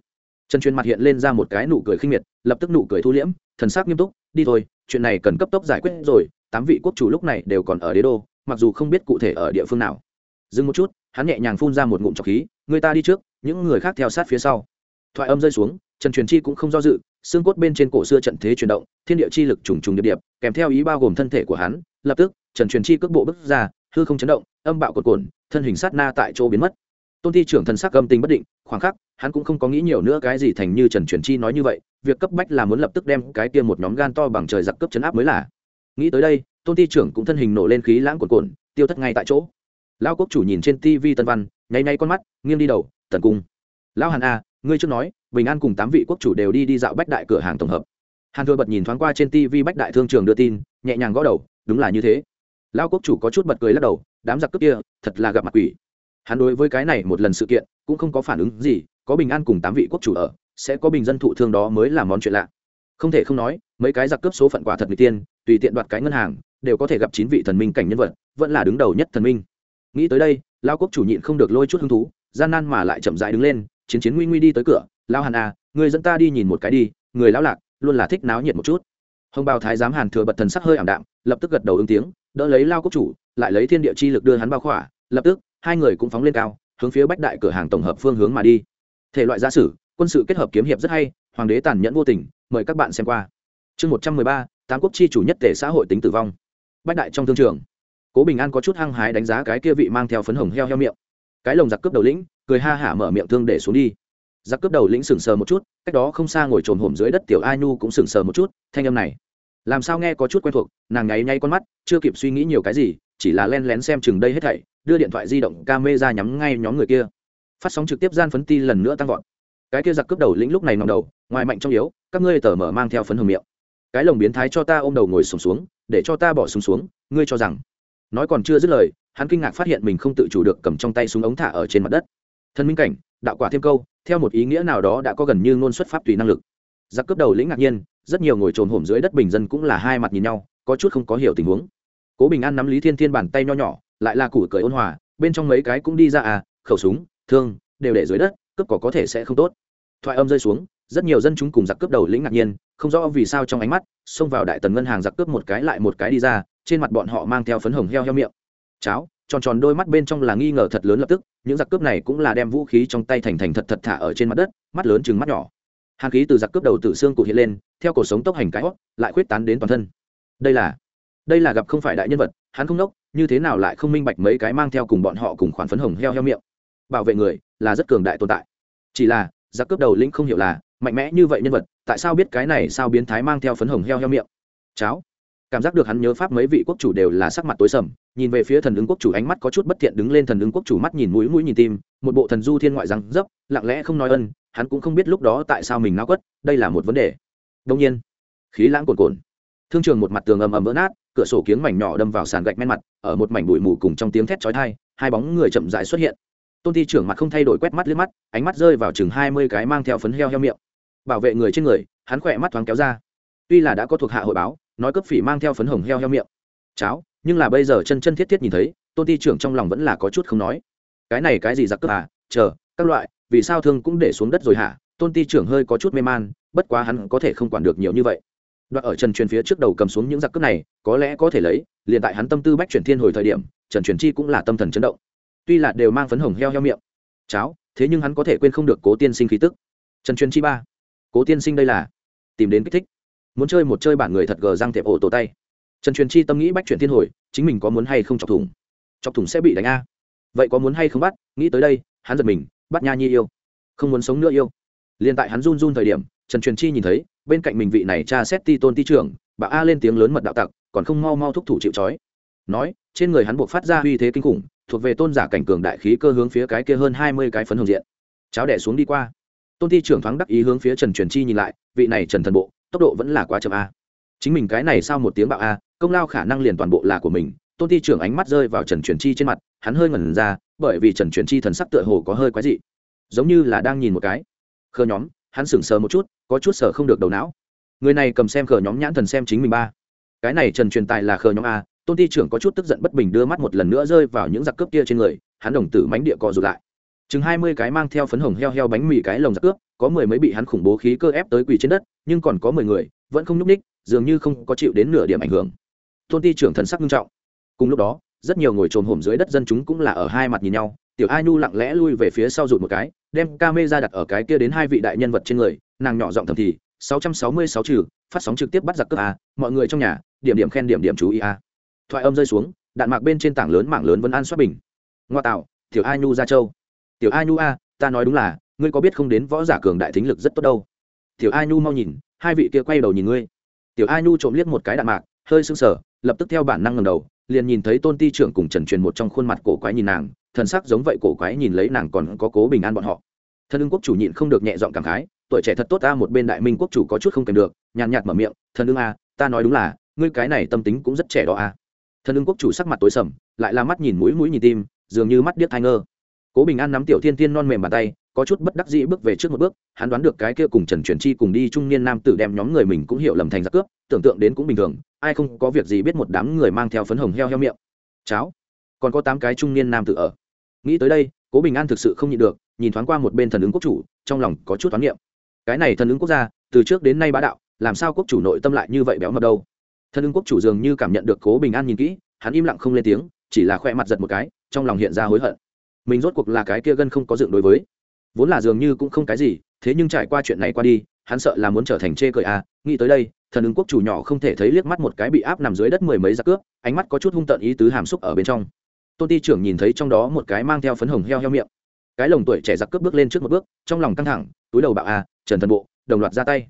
Trần truyền mặt hiện lên ra một cái nụ cười khinh miệt, lập tức nụ cười thu liễm, thần sắc nghiêm túc, đi thôi, chuyện này cần cấp tốc giải quyết rồi, tám vị quốc chủ lúc này đều còn ở đế đô, mặc dù không biết cụ thể ở địa phương nào. Dừng một chút, hắn nhẹ nhàng phun ra một ngụm trọc khí, người ta đi trước, những người khác theo sát phía sau. Thoại âm rơi xuống trần truyền chi cũng không do dự, xương cốt bên trên cổ xưa trận thế chuyển động, thiên địa chi lực trùng trùng điệp điệp, kèm theo ý bao gồm thân thể của hắn. Lập tức, trần truyền chi cước bộ bước ra, hư không chấn động, âm bạo cột cồn thân hình sát na tại chỗ biến mất. Tôn thi trưởng thần sắc âm tình bất định, khoảng khắc, hắn cũng không có nghĩ nhiều nữa cái gì thành như trần truyền chi nói như vậy, việc cấp bách là muốn lập tức đem cái kia một nhóm gan to bằng trời giặc cấp chấn áp mới là. Nghĩ tới đây, tôn thi trưởng cũng thân hình nổ lên khí lãng cột cồn tiêu thất ngay tại chỗ. Lao quốc chủ nhìn trên tv tân văn, nháy nháy con mắt, nghiêng đi đầu, tần cung. Lao hàn a ngươi trước nói bình an cùng tám vị quốc chủ đều đi đi dạo bách đại cửa hàng tổng hợp. Hàn thừa bật nhìn thoáng qua trên tv bách đại thương trường đưa tin, nhẹ nhàng gõ đầu, đúng là như thế. Lao quốc chủ có chút bật cười lắc đầu, đám giặc cướp kia, thật là gặp mặt quỷ. Hắn đối với cái này một lần sự kiện, cũng không có phản ứng gì, có bình an cùng tám vị quốc chủ ở, sẽ có bình dân thụ thương đó mới là món chuyện lạ. Không thể không nói, mấy cái giặc cướp số phận quả thật người tiên, tùy tiện đoạt cái ngân hàng, đều có thể gặp chín vị thần minh cảnh nhân vật, vẫn là đứng đầu nhất thần minh. Nghĩ tới đây lao quốc chủ nhịn không được lôi chút hứng thú, gian nan mà lại chậm dại đứng lên, chiến chiến nguy nguy đi tới cửa lao hàn à người dẫn ta đi nhìn một cái đi, người lão lạc, luôn là thích náo nhiệt một chút. Hồng bào thái giám hàn thừa bật thần sắc hơi ảm đạm, lập tức gật đầu ứng tiếng, đỡ lấy lao cốc chủ, lại lấy thiên địa chi lực đưa hắn bao khỏa, lập tức, hai người cũng phóng lên cao, hướng phía bách đại cửa hàng tổng hợp phương hướng mà đi. Thể loại gia sử, quân sự kết hợp kiếm hiệp rất hay, hoàng đế tàn nhẫn vô tình, mời các bạn xem qua. Chương một trăm mười ba, tám quốc chi chủ nhất tể xã hội tính tử vong. Bách đại trong thương trường, cố bình an có chút hăng hái đánh giá cái kia vị mang theo phấn hồng heo heo miệng. Cái lồng giặc cướp đầu lĩnh, cười ha hả mở miệng thương để xuống đi giặc cướp đầu lĩnh sừng sờ một chút cách đó không xa ngồi trồm hổm dưới đất tiểu ai nu cũng sừng sờ một chút thanh âm này. Làm sao nghe có chút quen thuộc nàng nháy nháy con mắt chưa kịp suy nghĩ nhiều cái gì chỉ là len lén xem chừng đây hết thảy đưa điện thoại di động ca mê ra nhắm ngay nhóm người kia. Phát sóng trực tiếp gian phấn ti lần nữa tăng vọt. Cái kia giặc cướp đầu lĩnh lúc này nằm đầu ngoài mạnh trong yếu các ngươi tờ mở mang theo phấn hồng miệng. Cái lồng biến thái cho ta ôm đầu ngồi sùng xuống, xuống để cho ta bỏ súng xuống, xuống ngươi cho rằng. Nói còn chưa dứt lời hắn kinh ngạc phát hiện mình không tự chủ được cầm trong tay súng ống thả ở trên mặt đất. Thân minh cảnh đạo quả thêm câu theo một ý nghĩa nào đó đã có gần như ngôn xuất pháp tùy năng lực. Giặc cướp đầu lĩnh ngạc nhiên, rất nhiều ngồi trồm hổm dưới đất bình dân cũng là hai mặt nhìn nhau, có chút không có hiểu tình huống. Cố bình an nắm lý thiên thiên bàn tay nho nhỏ, lại là củ cười ôn hòa, bên trong mấy cái cũng đi ra à khẩu súng, thương, đều để dưới đất, cướp có có thể sẽ không tốt. Thoại âm rơi xuống, rất nhiều dân chúng cùng giặc cướp đầu lĩnh ngạc nhiên, không rõ vì sao trong ánh mắt, xông vào đại tần ngân hàng giặc cướp một cái lại một cái đi ra, trên mặt bọn họ mang theo phấn hồng heo heo miệng. Cháo tròn tròn đôi mắt bên trong là nghi ngờ thật lớn lập tức, những giặc cướp này cũng là đem vũ khí trong tay thành thành thật thật thả ở trên mặt đất, mắt lớn chừng mắt nhỏ. Hàn khí từ giặc cướp đầu tử xương cụ hiện lên, theo cổ sống tốc hành cái hót, lại khuyết tán đến toàn thân. Đây là đây là gặp không phải đại nhân vật, hắn không nốc, như thế nào lại không minh bạch mấy cái mang theo cùng bọn họ cùng khoản phấn hồng heo heo miệng. Bảo vệ người, là rất cường đại tồn tại. Chỉ là, giặc cướp đầu lĩnh không hiểu là, mạnh mẽ như vậy nhân vật, tại sao biết cái này sao biến thái mang theo phấn hồng heo heo miệng? Cháo cảm giác được hắn nhớ pháp mấy vị quốc chủ đều là sắc mặt tối sầm, nhìn về phía thần ứng quốc chủ ánh mắt có chút bất thiện đứng lên thần ứng quốc chủ mắt nhìn mũi mũi nhìn tim, một bộ thần du thiên ngoại răng dấp, lặng lẽ không nói ân, hắn cũng không biết lúc đó tại sao mình náo quất, đây là một vấn đề. Đông nhiên, khí lãng cồn cồn thương trường một mặt tường ầm ầm vỡ nát, cửa sổ kiếng mảnh nhỏ đâm vào sàn gạch men mặt, ở một mảnh bụi mù cùng trong tiếng thét chói tai, hai bóng người chậm rãi xuất hiện. Tôn thi trưởng mặt không thay đổi quét mắt liếc mắt, ánh mắt rơi vào chừng hai mươi cái mang theo phấn heo heo miệng. Bảo vệ người trên người, hắn khỏe mắt thoáng kéo ra. Tuy là đã có thuộc hạ hội báo nói cấp phỉ mang theo phấn hồng heo heo miệng. Cháo, nhưng là bây giờ chân chân thiết thiết nhìn thấy, tôn ti trưởng trong lòng vẫn là có chút không nói. Cái này cái gì giặc cướp à? Chờ, các loại, vì sao thương cũng để xuống đất rồi hả? Tôn ti trưởng hơi có chút mê man, bất quá hắn có thể không quản được nhiều như vậy. Đoạn ở trần truyền phía trước đầu cầm xuống những giặc cướp này, có lẽ có thể lấy, liền tại hắn tâm tư bách chuyển thiên hồi thời điểm, trần truyền chi cũng là tâm thần chấn động. Tuy là đều mang phấn hồng heo heo miệng. Cháo, thế nhưng hắn có thể quên không được cố tiên sinh khí tức. Trần truyền chi ba. Cố tiên sinh đây là? Tìm đến kích thích muốn chơi một chơi bản người thật gờ răng thẹp ổ tổ tay. Trần truyền chi tâm nghĩ bách chuyển thiên hồi, chính mình có muốn hay không chọc thủng? Chọc thủng sẽ bị đánh a. Vậy có muốn hay không bắt? Nghĩ tới đây, hắn giật mình, bắt nha nhi yêu. Không muốn sống nữa yêu. Liền tại hắn run run thời điểm, trần truyền chi nhìn thấy, bên cạnh mình vị này cha xét ti tôn ti trưởng, bà a lên tiếng lớn mật đạo tặc, còn không mau mau thúc thủ chịu trói. Nói, trên người hắn buộc phát ra uy thế kinh khủng, thuộc về tôn giả cảnh cường đại khí cơ hướng phía cái kia hơn hai mươi cái phấn hồng diện. Cháo đẻ xuống đi qua. Tôn ti trưởng thoáng đắc ý hướng phía trần truyền chi nhìn lại, vị này trần thần bộ tốc độ vẫn là quá chậm a. Chính mình cái này sau một tiếng bạo a, công lao khả năng liền toàn bộ là của mình. Tôn ti trưởng ánh mắt rơi vào trần truyền chi trên mặt, hắn hơi ngẩn ra, bởi vì trần truyền chi thần sắc tựa hồ có hơi quái dị. Giống như là đang nhìn một cái. Khờ nhóm, hắn sững sờ một chút, có chút sờ không được đầu não. Người này cầm xem khờ nhóm nhãn thần xem chính mình ba. Cái này trần truyền tài là khờ nhóm a, tôn ti trưởng có chút tức giận bất bình đưa mắt một lần nữa rơi vào những giặc cướp kia trên người, hắn đồng tử mánh địa cò rụt lại. Chừng hai mươi cái mang theo phấn hồng heo heo bánh mì cái lồng giặc cướp có mười mấy bị hắn khủng bố khí cơ ép tới quỳ trên đất, nhưng còn có mười người, vẫn không nhúc ních dường như không có chịu đến nửa điểm ảnh hưởng. Thôn ti trưởng thần sắc nghiêm trọng. Cùng lúc đó, rất nhiều ngồi trồm hổm dưới đất dân chúng cũng là ở hai mặt nhìn nhau, tiểu a nhu lặng lẽ lui về phía sau rụt một cái, đem ca mê ra đặt ở cái kia đến hai vị đại nhân vật trên người, nàng nhỏ giọng thầm thì, sáu trăm sáu mươi sáu trừ, phát sóng trực tiếp bắt giặc cướp a, mọi người trong nhà, điểm điểm khen điểm điểm chú ý a. Thoại âm rơi xuống, đạn mạc bên trên tảng lớn mảng lớn vẫn an xuất bình. Ngoa tạo, tiểu a nhu ra châu. Tiểu a nhu a, ta nói đúng là ngươi có biết không đến võ giả cường đại thính lực rất tốt đâu. Tiểu a nhu mau nhìn, hai vị kia quay đầu nhìn ngươi. Tiểu a nhu trộm liếc một cái đạn mạc, hơi sưng sờ, lập tức theo bản năng ngầm đầu, liền nhìn thấy tôn ti trưởng cùng trần truyền một trong khuôn mặt cổ quái nhìn nàng, thần sắc giống vậy cổ quái nhìn lấy nàng còn có cố bình an bọn họ. Thân ưng quốc chủ nhịn không được nhẹ giọng cảm khái, tuổi trẻ thật tốt ta, một bên đại minh quốc chủ có chút không kèm được, nhàn nhạt mở miệng thân ưng a, ta nói đúng là, ngươi cái này tâm tính cũng rất trẻ đó a. Thân ưng quốc chủ sắc mặt tối sầm, lại là mắt nhìn mũi mũi nhìn tim, dường như mắt điếc thai ngơ. Cố bình an nắm tiểu thiên thiên non mềm bàn tay có chút bất đắc dĩ bước về trước một bước, hắn đoán được cái kia cùng trần truyền chi cùng đi trung niên nam tử đem nhóm người mình cũng hiểu lầm thành giặc cướp, tưởng tượng đến cũng bình thường, ai không có việc gì biết một đám người mang theo phấn hồng heo heo miệng. Cháo, còn có tám cái trung niên nam tử ở. Nghĩ tới đây, cố bình an thực sự không nhịn được, nhìn thoáng qua một bên thần ứng quốc chủ, trong lòng có chút toán niệm. Cái này thần ứng quốc gia, từ trước đến nay bá đạo, làm sao quốc chủ nội tâm lại như vậy béo mập đâu? Thần ứng quốc chủ dường như cảm nhận được cố bình an nhìn kỹ, hắn im lặng không lên tiếng, chỉ là khoe mặt giật một cái, trong lòng hiện ra hối hận. Mình rốt cuộc là cái kia gân không có dựng đối với vốn là dường như cũng không cái gì, thế nhưng trải qua chuyện này qua đi, hắn sợ là muốn trở thành chê cười à nghĩ tới đây, thần ứng quốc chủ nhỏ không thể thấy liếc mắt một cái bị áp nằm dưới đất mười mấy giặc cướp, ánh mắt có chút hung tợn ý tứ hàm xúc ở bên trong. Tôn ti trưởng nhìn thấy trong đó một cái mang theo phấn hồng heo heo miệng. Cái lồng tuổi trẻ giặc cướp bước lên trước một bước, trong lòng căng thẳng, túi đầu bạo à trần thần bộ, đồng loạt ra tay.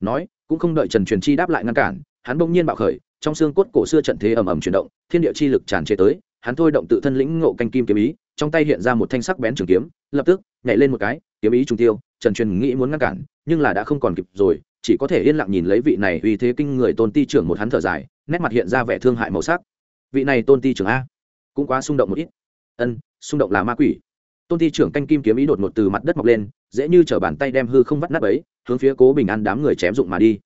Nói, cũng không đợi trần truyền chi đáp lại ngăn cản, hắn bỗng nhiên bạo khởi, trong xương cốt cổ xưa trận thế ầm ầm chuyển động, thiên địa chi lực tràn trề tới, hắn thôi động tự thân lĩnh ngộ canh kim kiếm ý trong tay hiện ra một thanh sắc bén trường kiếm, lập tức, nhảy lên một cái, kiếm ý trùng tiêu, trần truyền nghĩ muốn ngăn cản, nhưng là đã không còn kịp rồi, chỉ có thể yên lặng nhìn lấy vị này uy thế kinh người tôn ti trưởng một hắn thở dài, nét mặt hiện ra vẻ thương hại màu sắc. Vị này tôn ti trưởng a, cũng quá xung động một ít. Ân, xung động là ma quỷ. Tôn ti trưởng canh kim kiếm ý đột ngột từ mặt đất mọc lên, dễ như t bàn tay đem hư không vắt nắp ấy hướng phía cố bình an đám người chém dụng mà đi.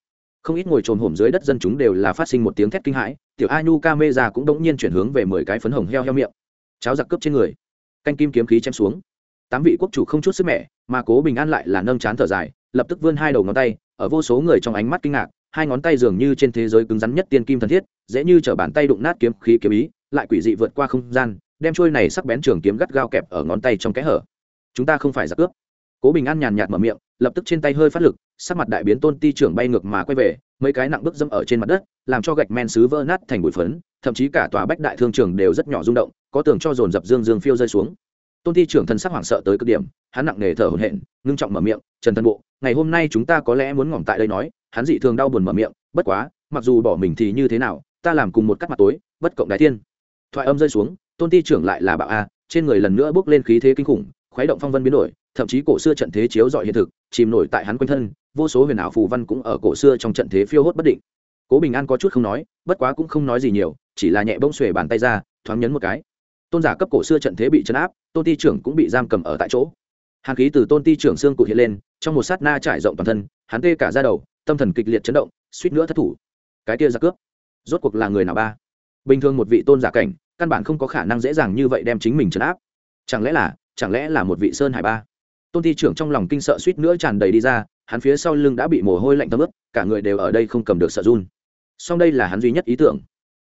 Không ít ngồi trồn hổm dưới đất dân chúng đều là phát sinh một tiếng thét kinh hãi, tiểu a nhu ca mê ra cũng đống nhiên chuyển hướng về mười cái phấn hồng heo heo miệng. Cháo giặc cướp trên người canh kim kiếm khí chém xuống. Tám vị quốc chủ không chút sức mẻ, mà cố bình an lại là nâng chán thở dài, lập tức vươn hai đầu ngón tay, ở vô số người trong ánh mắt kinh ngạc, hai ngón tay dường như trên thế giới cứng rắn nhất tiên kim thần thiết, dễ như t bàn tay đụng nát kiếm khí kiếm ý, lại quỷ dị vượt qua không gian, đem trôi này sắc bén trường kiếm gắt gao kẹp ở ngón tay trong kẽ hở. Chúng ta không phải giặc cướp. Cố bình an nhàn nhạt mở miệng lập tức trên tay hơi phát lực, sắc mặt đại biến tôn ti trưởng bay ngược mà quay về, mấy cái nặng bước dâm ở trên mặt đất, làm cho gạch men xứ vỡ nát thành bụi phấn, thậm chí cả tòa bách đại thương trường đều rất nhỏ rung động, có tường cho dồn dập dương dương phiêu rơi xuống. Tôn ti trưởng thần sắc hoảng sợ tới cực điểm, hắn nặng nề thở hổn hển, ngưng trọng mở miệng, trần thân bộ, ngày hôm nay chúng ta có lẽ muốn ngỏm tại đây nói. Hắn dị thường đau buồn mở miệng, bất quá, mặc dù bỏ mình thì như thế nào, ta làm cùng một cắt mặt tối, bất cộng đại thiên. Thoại âm rơi xuống, tôn ti trưởng lại là bạo a, trên người lần nữa bước lên khí thế kinh khủng, khuấy động phong vân biến đổi, thậm chí cổ xưa trận thế chiếu dọi hiện thực chìm nổi tại hắn quanh thân, vô số huyền ảo phù văn cũng ở cổ xưa trong trận thế phiêu hốt bất định. Cố bình an có chút không nói, bất quá cũng không nói gì nhiều, chỉ là nhẹ bông xuề bàn tay ra, thoáng nhấn một cái. Tôn giả cấp cổ xưa trận thế bị chấn áp, tôn ti trưởng cũng bị giam cầm ở tại chỗ. Hàn khí từ tôn ti trưởng xương cụ hiện lên, trong một sát na trải rộng toàn thân, hắn tê cả ra đầu, tâm thần kịch liệt chấn động, suýt nữa thất thủ. Cái kia ra cướp. Rốt cuộc là người nào ba? Bình thường một vị tôn giả cảnh, căn bản không có khả năng dễ dàng như vậy đem chính mình chấn áp. Chẳng lẽ là, chẳng lẽ là một vị sơn hải ba? Tôn Thi trưởng trong lòng kinh sợ suýt nữa tràn đầy đi ra, hắn phía sau lưng đã bị mồ hôi lạnh thấm ướt, cả người đều ở đây không cầm được sợ run. Song đây là hắn duy nhất ý tưởng.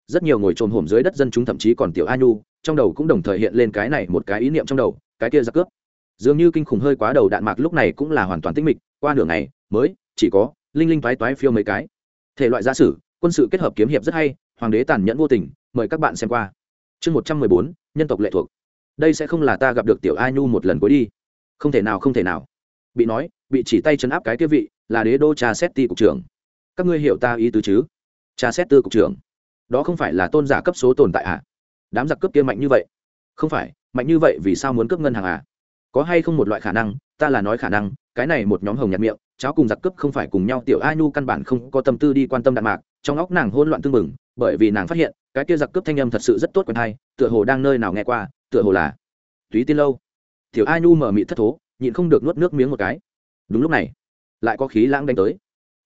Rất nhiều ngồi trồm hổm dưới đất dân chúng thậm chí còn tiểu a nhu, trong đầu cũng đồng thời hiện lên cái này một cái ý niệm trong đầu, cái kia ra cướp. Dường như kinh khủng hơi quá đầu đạn mạc lúc này cũng là hoàn toàn tinh mịch, qua nửa ngày, mới, chỉ có, linh linh toái toái phiêu mấy cái. Thể loại gia sử, quân sự kết hợp kiếm hiệp rất hay, hoàng đế tàn nhẫn vô tình, mời các bạn xem qua. Chương một trăm mười bốn, nhân tộc lệ thuộc. Đây sẽ không là ta gặp được tiểu a nhu một lần cuối đi không thể nào, không thể nào. Bị nói, bị chỉ tay chấn áp cái kia vị là đế đô cha xét ti cục trưởng. Các ngươi hiểu ta ý tứ chứ? Cha xét tư cục trưởng. Đó không phải là tôn giả cấp số tồn tại à? Đám giặc cướp kia mạnh như vậy. Không phải, mạnh như vậy vì sao muốn cướp ngân hàng à? Có hay không một loại khả năng, ta là nói khả năng, cái này một nhóm hồng nhạt miệng cháu cùng giặc cướp không phải cùng nhau, tiểu a nhu căn bản không có tâm tư đi quan tâm đạn mạc, trong óc nàng hôn loạn tương mừng bởi vì nàng phát hiện, cái kia giặc cướp thanh âm thật sự rất tốt quen hay, tựa hồ đang nơi nào nghe qua, tựa hồ là túy tiên lâu tiểu a nhu mở mị thất thố, nhịn không được nuốt nước miếng một cái. Đúng lúc này, lại có khí lãng đánh tới.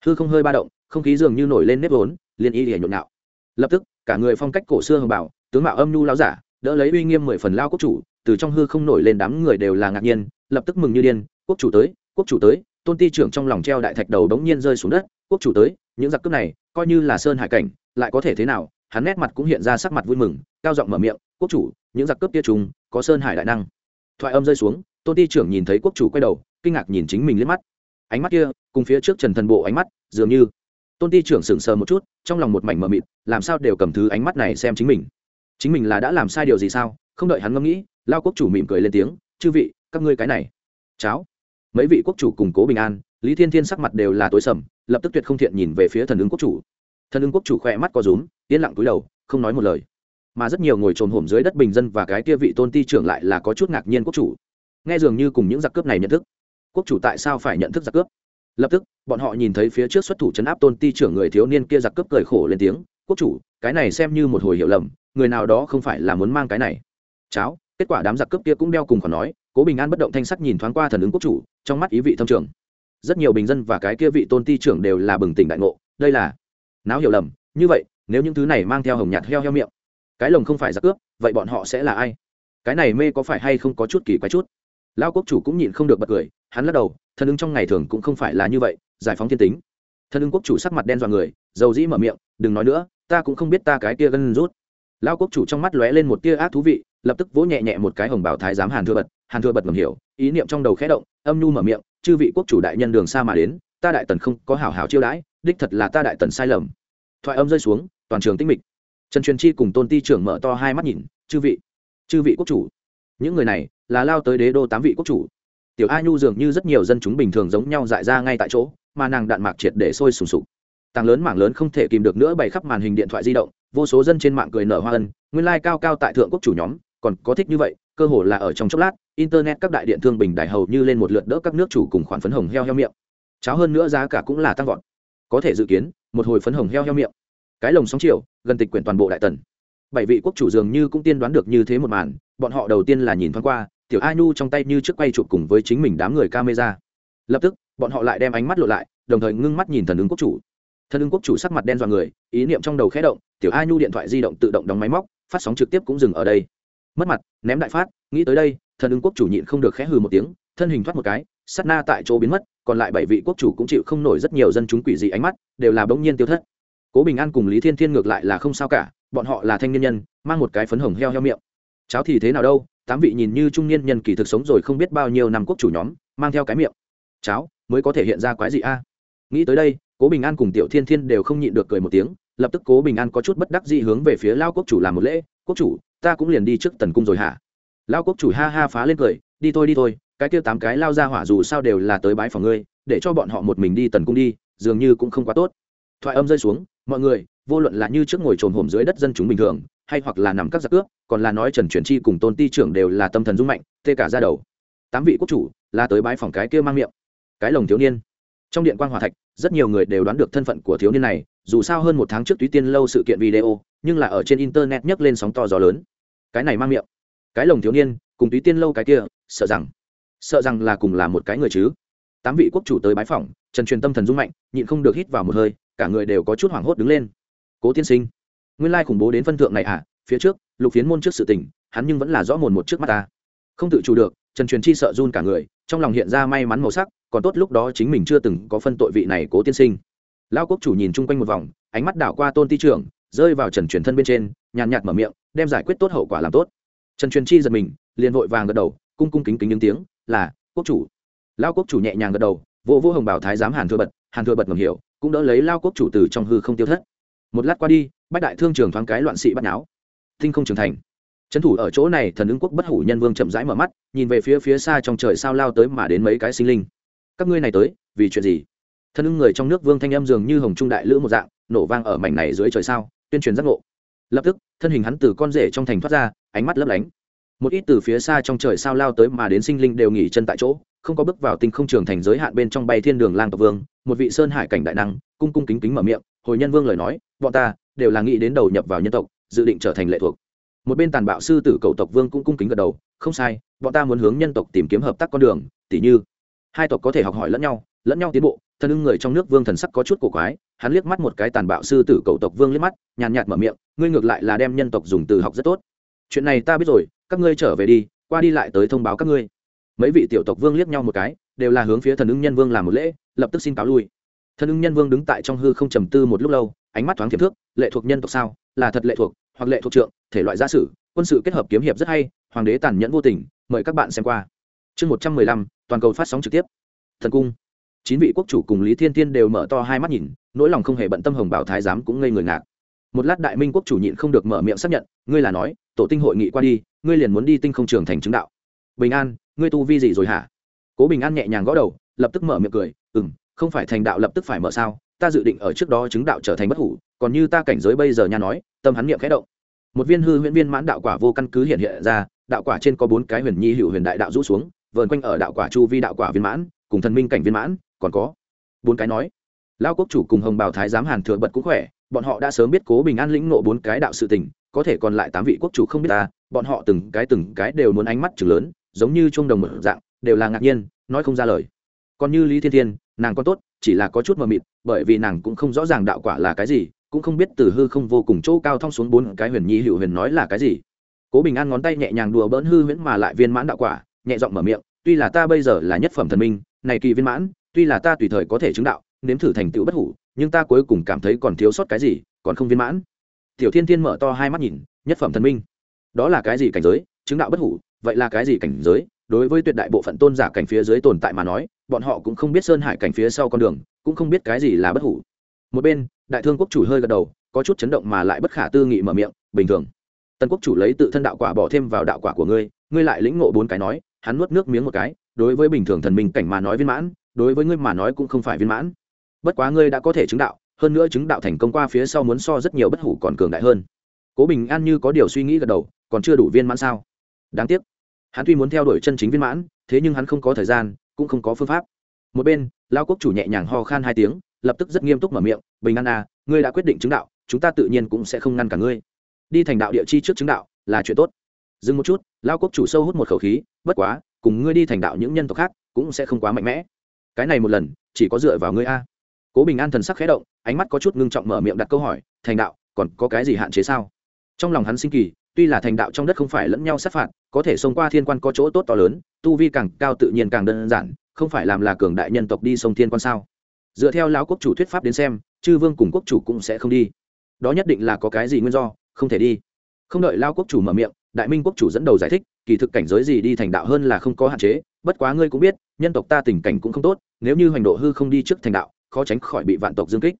Hư không hơi ba động, không khí dường như nổi lên nếp vốn, liền y hề nhộn nhạo. Lập tức, cả người phong cách cổ xưa hồng bảo tướng mạo âm nhu lao giả, đỡ lấy uy nghiêm mười phần lao quốc chủ, từ trong hư không nổi lên đám người đều là ngạc nhiên, lập tức mừng như điên, quốc chủ tới, quốc chủ tới. Tôn ti trưởng trong lòng treo đại thạch đầu đống nhiên rơi xuống đất, quốc chủ tới, những giặc cướp này, coi như là sơn hải cảnh, lại có thể thế nào? Hắn nét mặt cũng hiện ra sắc mặt vui mừng, cao giọng mở miệng, quốc chủ, những giặc cướp kia trùng, có sơn hải đại năng thoại âm rơi xuống, tôn ti trưởng nhìn thấy quốc chủ quay đầu, kinh ngạc nhìn chính mình liếc mắt. Ánh mắt kia, cùng phía trước trần thần bộ ánh mắt, dường như. Tôn ti trưởng sững sờ một chút, trong lòng một mảnh mờ mịt, làm sao đều cầm thứ ánh mắt này xem chính mình. Chính mình là đã làm sai điều gì sao? Không đợi hắn ngẫm nghĩ, lao quốc chủ mỉm cười lên tiếng, chư vị, các ngươi cái này. Cháo. Mấy vị quốc chủ cùng cố bình an, lý thiên thiên sắc mặt đều là tối sầm, lập tức tuyệt không thiện nhìn về phía thần ứng quốc chủ. Thần ứng quốc chủ khỏe mắt có rúm, yên lặng túi đầu, không nói một lời mà rất nhiều ngồi trồm hổm dưới đất bình dân và cái kia vị tôn ti trưởng lại là có chút ngạc nhiên quốc chủ. Nghe dường như cùng những giặc cướp này nhận thức. Quốc chủ tại sao phải nhận thức giặc cướp? Lập tức, bọn họ nhìn thấy phía trước xuất thủ chấn áp tôn ti trưởng người thiếu niên kia giặc cướp cười khổ lên tiếng, quốc chủ, cái này xem như một hồi hiểu lầm, người nào đó không phải là muốn mang cái này. Cháo. Kết quả đám giặc cướp kia cũng đeo cùng còn nói, cố bình an bất động thanh sắc nhìn thoáng qua thần ứng quốc chủ, trong mắt ý vị thâm trường. Rất nhiều bình dân và cái kia vị tôn ti trưởng đều là bừng tỉnh đại ngộ, đây là, náo hiểu lầm, như vậy, nếu những thứ này mang theo hồng nhạt heo heo miệng cái lồng không phải giặc cướp, vậy bọn họ sẽ là ai? Cái này mê có phải hay không có chút kỳ quái chút? Lao quốc chủ cũng nhịn không được bật cười, hắn lắc đầu thân ứng trong ngày thường cũng không phải là như vậy, giải phóng thiên tính. Thân ứng quốc chủ sắc mặt đen dọa người, dầu dĩ mở miệng, đừng nói nữa, ta cũng không biết ta cái kia gân rút. Lao quốc chủ trong mắt lóe lên một tia ác thú vị, lập tức vỗ nhẹ nhẹ một cái hồng bảo thái giám hàn thừa bật, hàn thừa bật ngầm hiểu, ý niệm trong đầu khẽ động, âm nhu mở miệng, chư vị quốc chủ đại nhân đường xa mà đến, ta đại tần không có hảo hảo chiêu đãi, đích thật là ta đại tần sai lầm. Thoại âm rơi xuống, toàn trường tinh mịch trần truyền chi cùng tôn ti trưởng mở to hai mắt nhìn, chư vị chư vị quốc chủ, những người này là lao tới đế đô tám vị quốc chủ. Tiểu a nhu dường như rất nhiều dân chúng bình thường giống nhau dại ra ngay tại chỗ, mà nàng đạn mạc triệt để sôi sùng sục. Tàng lớn mảng lớn không thể kìm được nữa bày khắp màn hình điện thoại di động, vô số dân trên mạng cười nở hoa ân, nguyên lai、like、cao cao tại thượng quốc chủ nhóm, còn có thích như vậy, cơ hồ là ở trong chốc lát, internet các đại điện thương bình đại hầu như lên một lượt đỡ các nước chủ cùng khoản phấn hồng heo heo miệng. Cháo hơn nữa giá cả cũng là tăng vọt. Có thể dự kiến, một hồi phấn hồng heo heo miệng cái lồng sóng chiều, gần tịch quyển toàn bộ đại tần. Bảy vị quốc chủ dường như cũng tiên đoán được như thế một màn, bọn họ đầu tiên là nhìn thoáng qua, tiểu a nhu trong tay như trước quay chụp cùng với chính mình đám người camera. Lập tức, bọn họ lại đem ánh mắt lộ lại, đồng thời ngưng mắt nhìn thần ứng quốc chủ. Thần ứng quốc chủ sắc mặt đen dọa người, ý niệm trong đầu khẽ động, tiểu a nhu điện thoại di động tự động đóng máy móc, phát sóng trực tiếp cũng dừng ở đây. Mất mặt, ném đại phát, nghĩ tới đây, thần ứng quốc chủ nhịn không được khẽ hừ một tiếng, thân hình thoát một cái, sát na tại chỗ biến mất, còn lại bảy vị quốc chủ cũng chịu không nổi rất nhiều dân chúng quỷ dị ánh mắt, đều là bỗng nhiên tiêu thất cố bình an cùng lý thiên thiên ngược lại là không sao cả, bọn họ là thanh niên nhân, mang một cái phấn hồng heo heo miệng. Cháo thì thế nào đâu, tám vị nhìn như trung niên nhân kỳ thực sống rồi không biết bao nhiêu năm quốc chủ nhóm, mang theo cái miệng. Cháo mới có thể hiện ra quái gì a. Nghĩ tới đây, cố bình an cùng tiểu thiên thiên đều không nhịn được cười một tiếng, lập tức cố bình an có chút bất đắc dị hướng về phía lao quốc chủ làm một lễ, quốc chủ, ta cũng liền đi trước tần cung rồi hả? Lao quốc chủ ha ha phá lên cười, đi thôi đi thôi, cái kia tám cái lao ra hỏa dù sao đều là tới bái phòng ngươi, để cho bọn họ một mình đi tần cung đi, dường như cũng không quá tốt thoại âm rơi xuống, mọi người, vô luận là như trước ngồi trồn hổm dưới đất dân chúng bình thường, hay hoặc là nằm các giặc ước còn là nói trần truyền chi cùng tôn ti trưởng đều là tâm thần dung mạnh, tê cả ra đầu. Tám vị quốc chủ là tới bái phòng cái kia mang miệng. Cái lồng thiếu niên. Trong điện quan hòa thạch, rất nhiều người đều đoán được thân phận của thiếu niên này, dù sao hơn một tháng trước túy tiên lâu sự kiện video, nhưng là ở trên internet nhấc lên sóng to gió lớn. Cái này mang miệng. Cái lồng thiếu niên, cùng túy tiên lâu cái kia, sợ rằng sợ rằng là cùng là một cái người chứ. Tám vị quốc chủ tới bái phỏng, trần truyền tâm thần dung mạnh, nhịn không được hít vào một hơi cả người đều có chút hoảng hốt đứng lên. Cố tiên sinh, nguyên lai khủng bố đến phân thượng này à? Phía trước, lục phiến môn trước sự tình, hắn nhưng vẫn là rõ mồn một trước mắt ta. Không tự chủ được, trần truyền chi sợ run cả người, trong lòng hiện ra may mắn màu sắc, còn tốt lúc đó chính mình chưa từng có phân tội vị này cố tiên sinh. Lao quốc chủ nhìn chung quanh một vòng, ánh mắt đảo qua tôn ti trưởng, rơi vào trần truyền thân bên trên, nhàn nhạt mở miệng, đem giải quyết tốt hậu quả làm tốt. Trần truyền chi giật mình, liền vội vàng gật đầu, cung cung kính kính những tiếng, là, quốc chủ. Lao quốc chủ nhẹ nhàng gật đầu vô vô hồng bảo thái giám hàn thừa bật, hàn thừa bật ngầm hiểu cũng đỡ lấy lao quốc chủ từ trong hư không tiêu thất. Một lát qua đi, bách đại thương trường thoáng cái loạn sĩ bắt náo tinh không trưởng thành. Trấn thủ ở chỗ này, thần ứng quốc bất hủ nhân vương chậm rãi mở mắt, nhìn về phía phía xa trong trời sao lao tới mà đến mấy cái sinh linh. Các ngươi này tới, vì chuyện gì? Thần ứng người trong nước vương thanh âm dường như hồng trung đại lữ một dạng, nổ vang ở mảnh này dưới trời sao, tuyên truyền giác ngộ. Lập tức, thân hình hắn từ con rể trong thành thoát ra, ánh mắt lấp lánh. Một ít từ phía xa trong trời sao lao tới mà đến sinh linh đều nghỉ chân tại chỗ, không có bước vào tinh không trường thành giới hạn bên trong bay thiên đường lang tộc vương một vị sơn hải cảnh đại năng, cung cung kính kính mở miệng, hồi nhân vương lời nói, bọn ta đều là nghĩ đến đầu nhập vào nhân tộc, dự định trở thành lệ thuộc. Một bên tàn bạo sư tử cầu tộc vương cũng cung kính gật đầu, không sai, bọn ta muốn hướng nhân tộc tìm kiếm hợp tác con đường, tỉ như, hai tộc có thể học hỏi lẫn nhau lẫn nhau tiến bộ, thân ưng người trong nước vương thần sắc có chút cổ quái, hắn liếc mắt một cái tàn bạo sư tử cầu tộc vương liếc mắt, nhàn nhạt mở miệng, ngươi ngược lại là đem nhân tộc dùng từ học rất tốt. Chuyện này ta biết rồi, các ngươi trở về đi, qua đi lại tới thông báo các ngươi mấy vị tiểu tộc vương liếc nhau một cái, đều là hướng phía thần ưng nhân vương làm một lễ, lập tức xin cáo lui. Thần ưng nhân vương đứng tại trong hư không trầm tư một lúc lâu, ánh mắt thoáng thiệp thước, lệ thuộc nhân tộc sao? Là thật lệ thuộc, hoặc lệ thuộc trượng, thể loại gia sử, quân sự kết hợp kiếm hiệp rất hay, hoàng đế tàn nhẫn vô tình, mời các bạn xem qua. Chương một trăm mười lăm, toàn cầu phát sóng trực tiếp. Thần cung. Chín vị quốc chủ cùng lý thiên thiên đều mở to hai mắt nhìn, nỗi lòng không hề bận tâm hồng bảo thái giám cũng ngây người ngạc. Một lát đại minh quốc chủ nhịn không được mở miệng xác nhận, ngươi là nói, tổ tinh hội nghị qua đi, ngươi liền muốn đi tinh không trường thành chứng đạo. Bình an ngươi tu vi gì rồi hả? Cố bình an nhẹ nhàng gõ đầu, lập tức mở miệng cười ừ m không phải thành đạo lập tức phải mở sao? Ta dự định ở trước đó chứng đạo trở thành bất hủ, còn như ta cảnh giới bây giờ nha nói, tâm hắn niệm khẽ động. Một viên hư huyễn viên mãn đạo quả vô căn cứ hiện hiện ra, đạo quả trên có bốn cái huyền nhi hữu huyền đại đạo rũ xuống, vờn quanh ở đạo quả chu vi đạo quả viên mãn, cùng thần minh cảnh viên mãn, còn có bốn cái nói. Lao quốc chủ cùng hồng bào thái giám hàn thừa bật cũng khỏe, bọn họ đã sớm biết cố bình an lĩnh nộ bốn cái đạo sự tình, có thể còn lại tám vị quốc chủ không biết ta, bọn họ từng cái từng cái đều muốn ánh mắt chừng lớn giống như trung đồng một dạng, đều là ngạc nhiên, nói không ra lời. Còn như lý thiên thiên, nàng có tốt, chỉ là có chút mờ mịt, bởi vì nàng cũng không rõ ràng đạo quả là cái gì, cũng không biết từ hư không vô cùng chỗ cao thong xuống bốn cái huyền nhi hữu huyền nói là cái gì. Cố bình an ngón tay nhẹ nhàng đùa bỡn hư huyễn mà lại viên mãn đạo quả, nhẹ giọng mở miệng, tuy là ta bây giờ là nhất phẩm thần minh, này kỳ viên mãn, tuy là ta tùy thời có thể chứng đạo, nếm thử thành tựu bất hủ, nhưng ta cuối cùng cảm thấy còn thiếu sót cái gì, còn không viên mãn. Tiểu thiên thiên mở to hai mắt nhìn, nhất phẩm thần minh, đó là cái gì cảnh giới, chứng đạo bất hủ vậy là cái gì cảnh giới? Đối với tuyệt đại bộ phận tôn giả cảnh phía dưới tồn tại mà nói, bọn họ cũng không biết sơn hải cảnh phía sau con đường, cũng không biết cái gì là bất hủ. Một bên, đại thương quốc chủ hơi gật đầu, có chút chấn động mà lại bất khả tư nghị mở miệng, bình thường tân quốc chủ lấy tự thân đạo quả bỏ thêm vào đạo quả của ngươi ngươi lại lĩnh ngộ bốn cái nói, hắn nuốt nước miếng một cái, đối với bình thường thần minh cảnh mà nói viên mãn, đối với ngươi mà nói cũng không phải viên mãn. Bất quá ngươi đã có thể chứng đạo, hơn nữa chứng đạo thành công qua phía sau muốn so rất nhiều bất hủ còn cường đại hơn. Cố bình an như có điều suy nghĩ gật đầu, còn chưa đủ viên mãn sao? Đáng tiếc, hắn tuy muốn theo đuổi chân chính viên mãn, thế nhưng hắn không có thời gian, cũng không có phương pháp. Một bên, lao quốc chủ nhẹ nhàng ho khan hai tiếng, lập tức rất nghiêm túc mở miệng, bình an à ngươi đã quyết định chứng đạo, chúng ta tự nhiên cũng sẽ không ngăn cả ngươi. Đi thành đạo địa chi trước chứng đạo, là chuyện tốt. Dừng một chút, lao quốc chủ sâu hút một khẩu khí, bất quá, cùng ngươi đi thành đạo những nhân tộc khác, cũng sẽ không quá mạnh mẽ. Cái này một lần, chỉ có dựa vào ngươi a. Cố bình an thần sắc khẽ động, ánh mắt có chút ngưng trọng mở miệng đặt câu hỏi, thành đạo, còn có cái gì hạn chế sao? Trong lòng hắn sinh kỳ tuy là thành đạo trong đất không phải lẫn nhau sát phạt, có thể xông qua thiên quan có chỗ tốt to lớn, tu vi càng cao tự nhiên càng đơn giản, không phải làm là cường đại nhân tộc đi sông thiên quan sao? Dựa theo lão quốc chủ thuyết pháp đến xem, chư vương cùng quốc chủ cũng sẽ không đi. Đó nhất định là có cái gì nguyên do, không thể đi. Không đợi lao quốc chủ mở miệng, đại minh quốc chủ dẫn đầu giải thích, kỳ thực cảnh giới gì đi thành đạo hơn là không có hạn chế, bất quá ngươi cũng biết, nhân tộc ta tình cảnh cũng không tốt, nếu như hoành độ hư không đi trước thành đạo, khó tránh khỏi bị vạn tộc dương kích.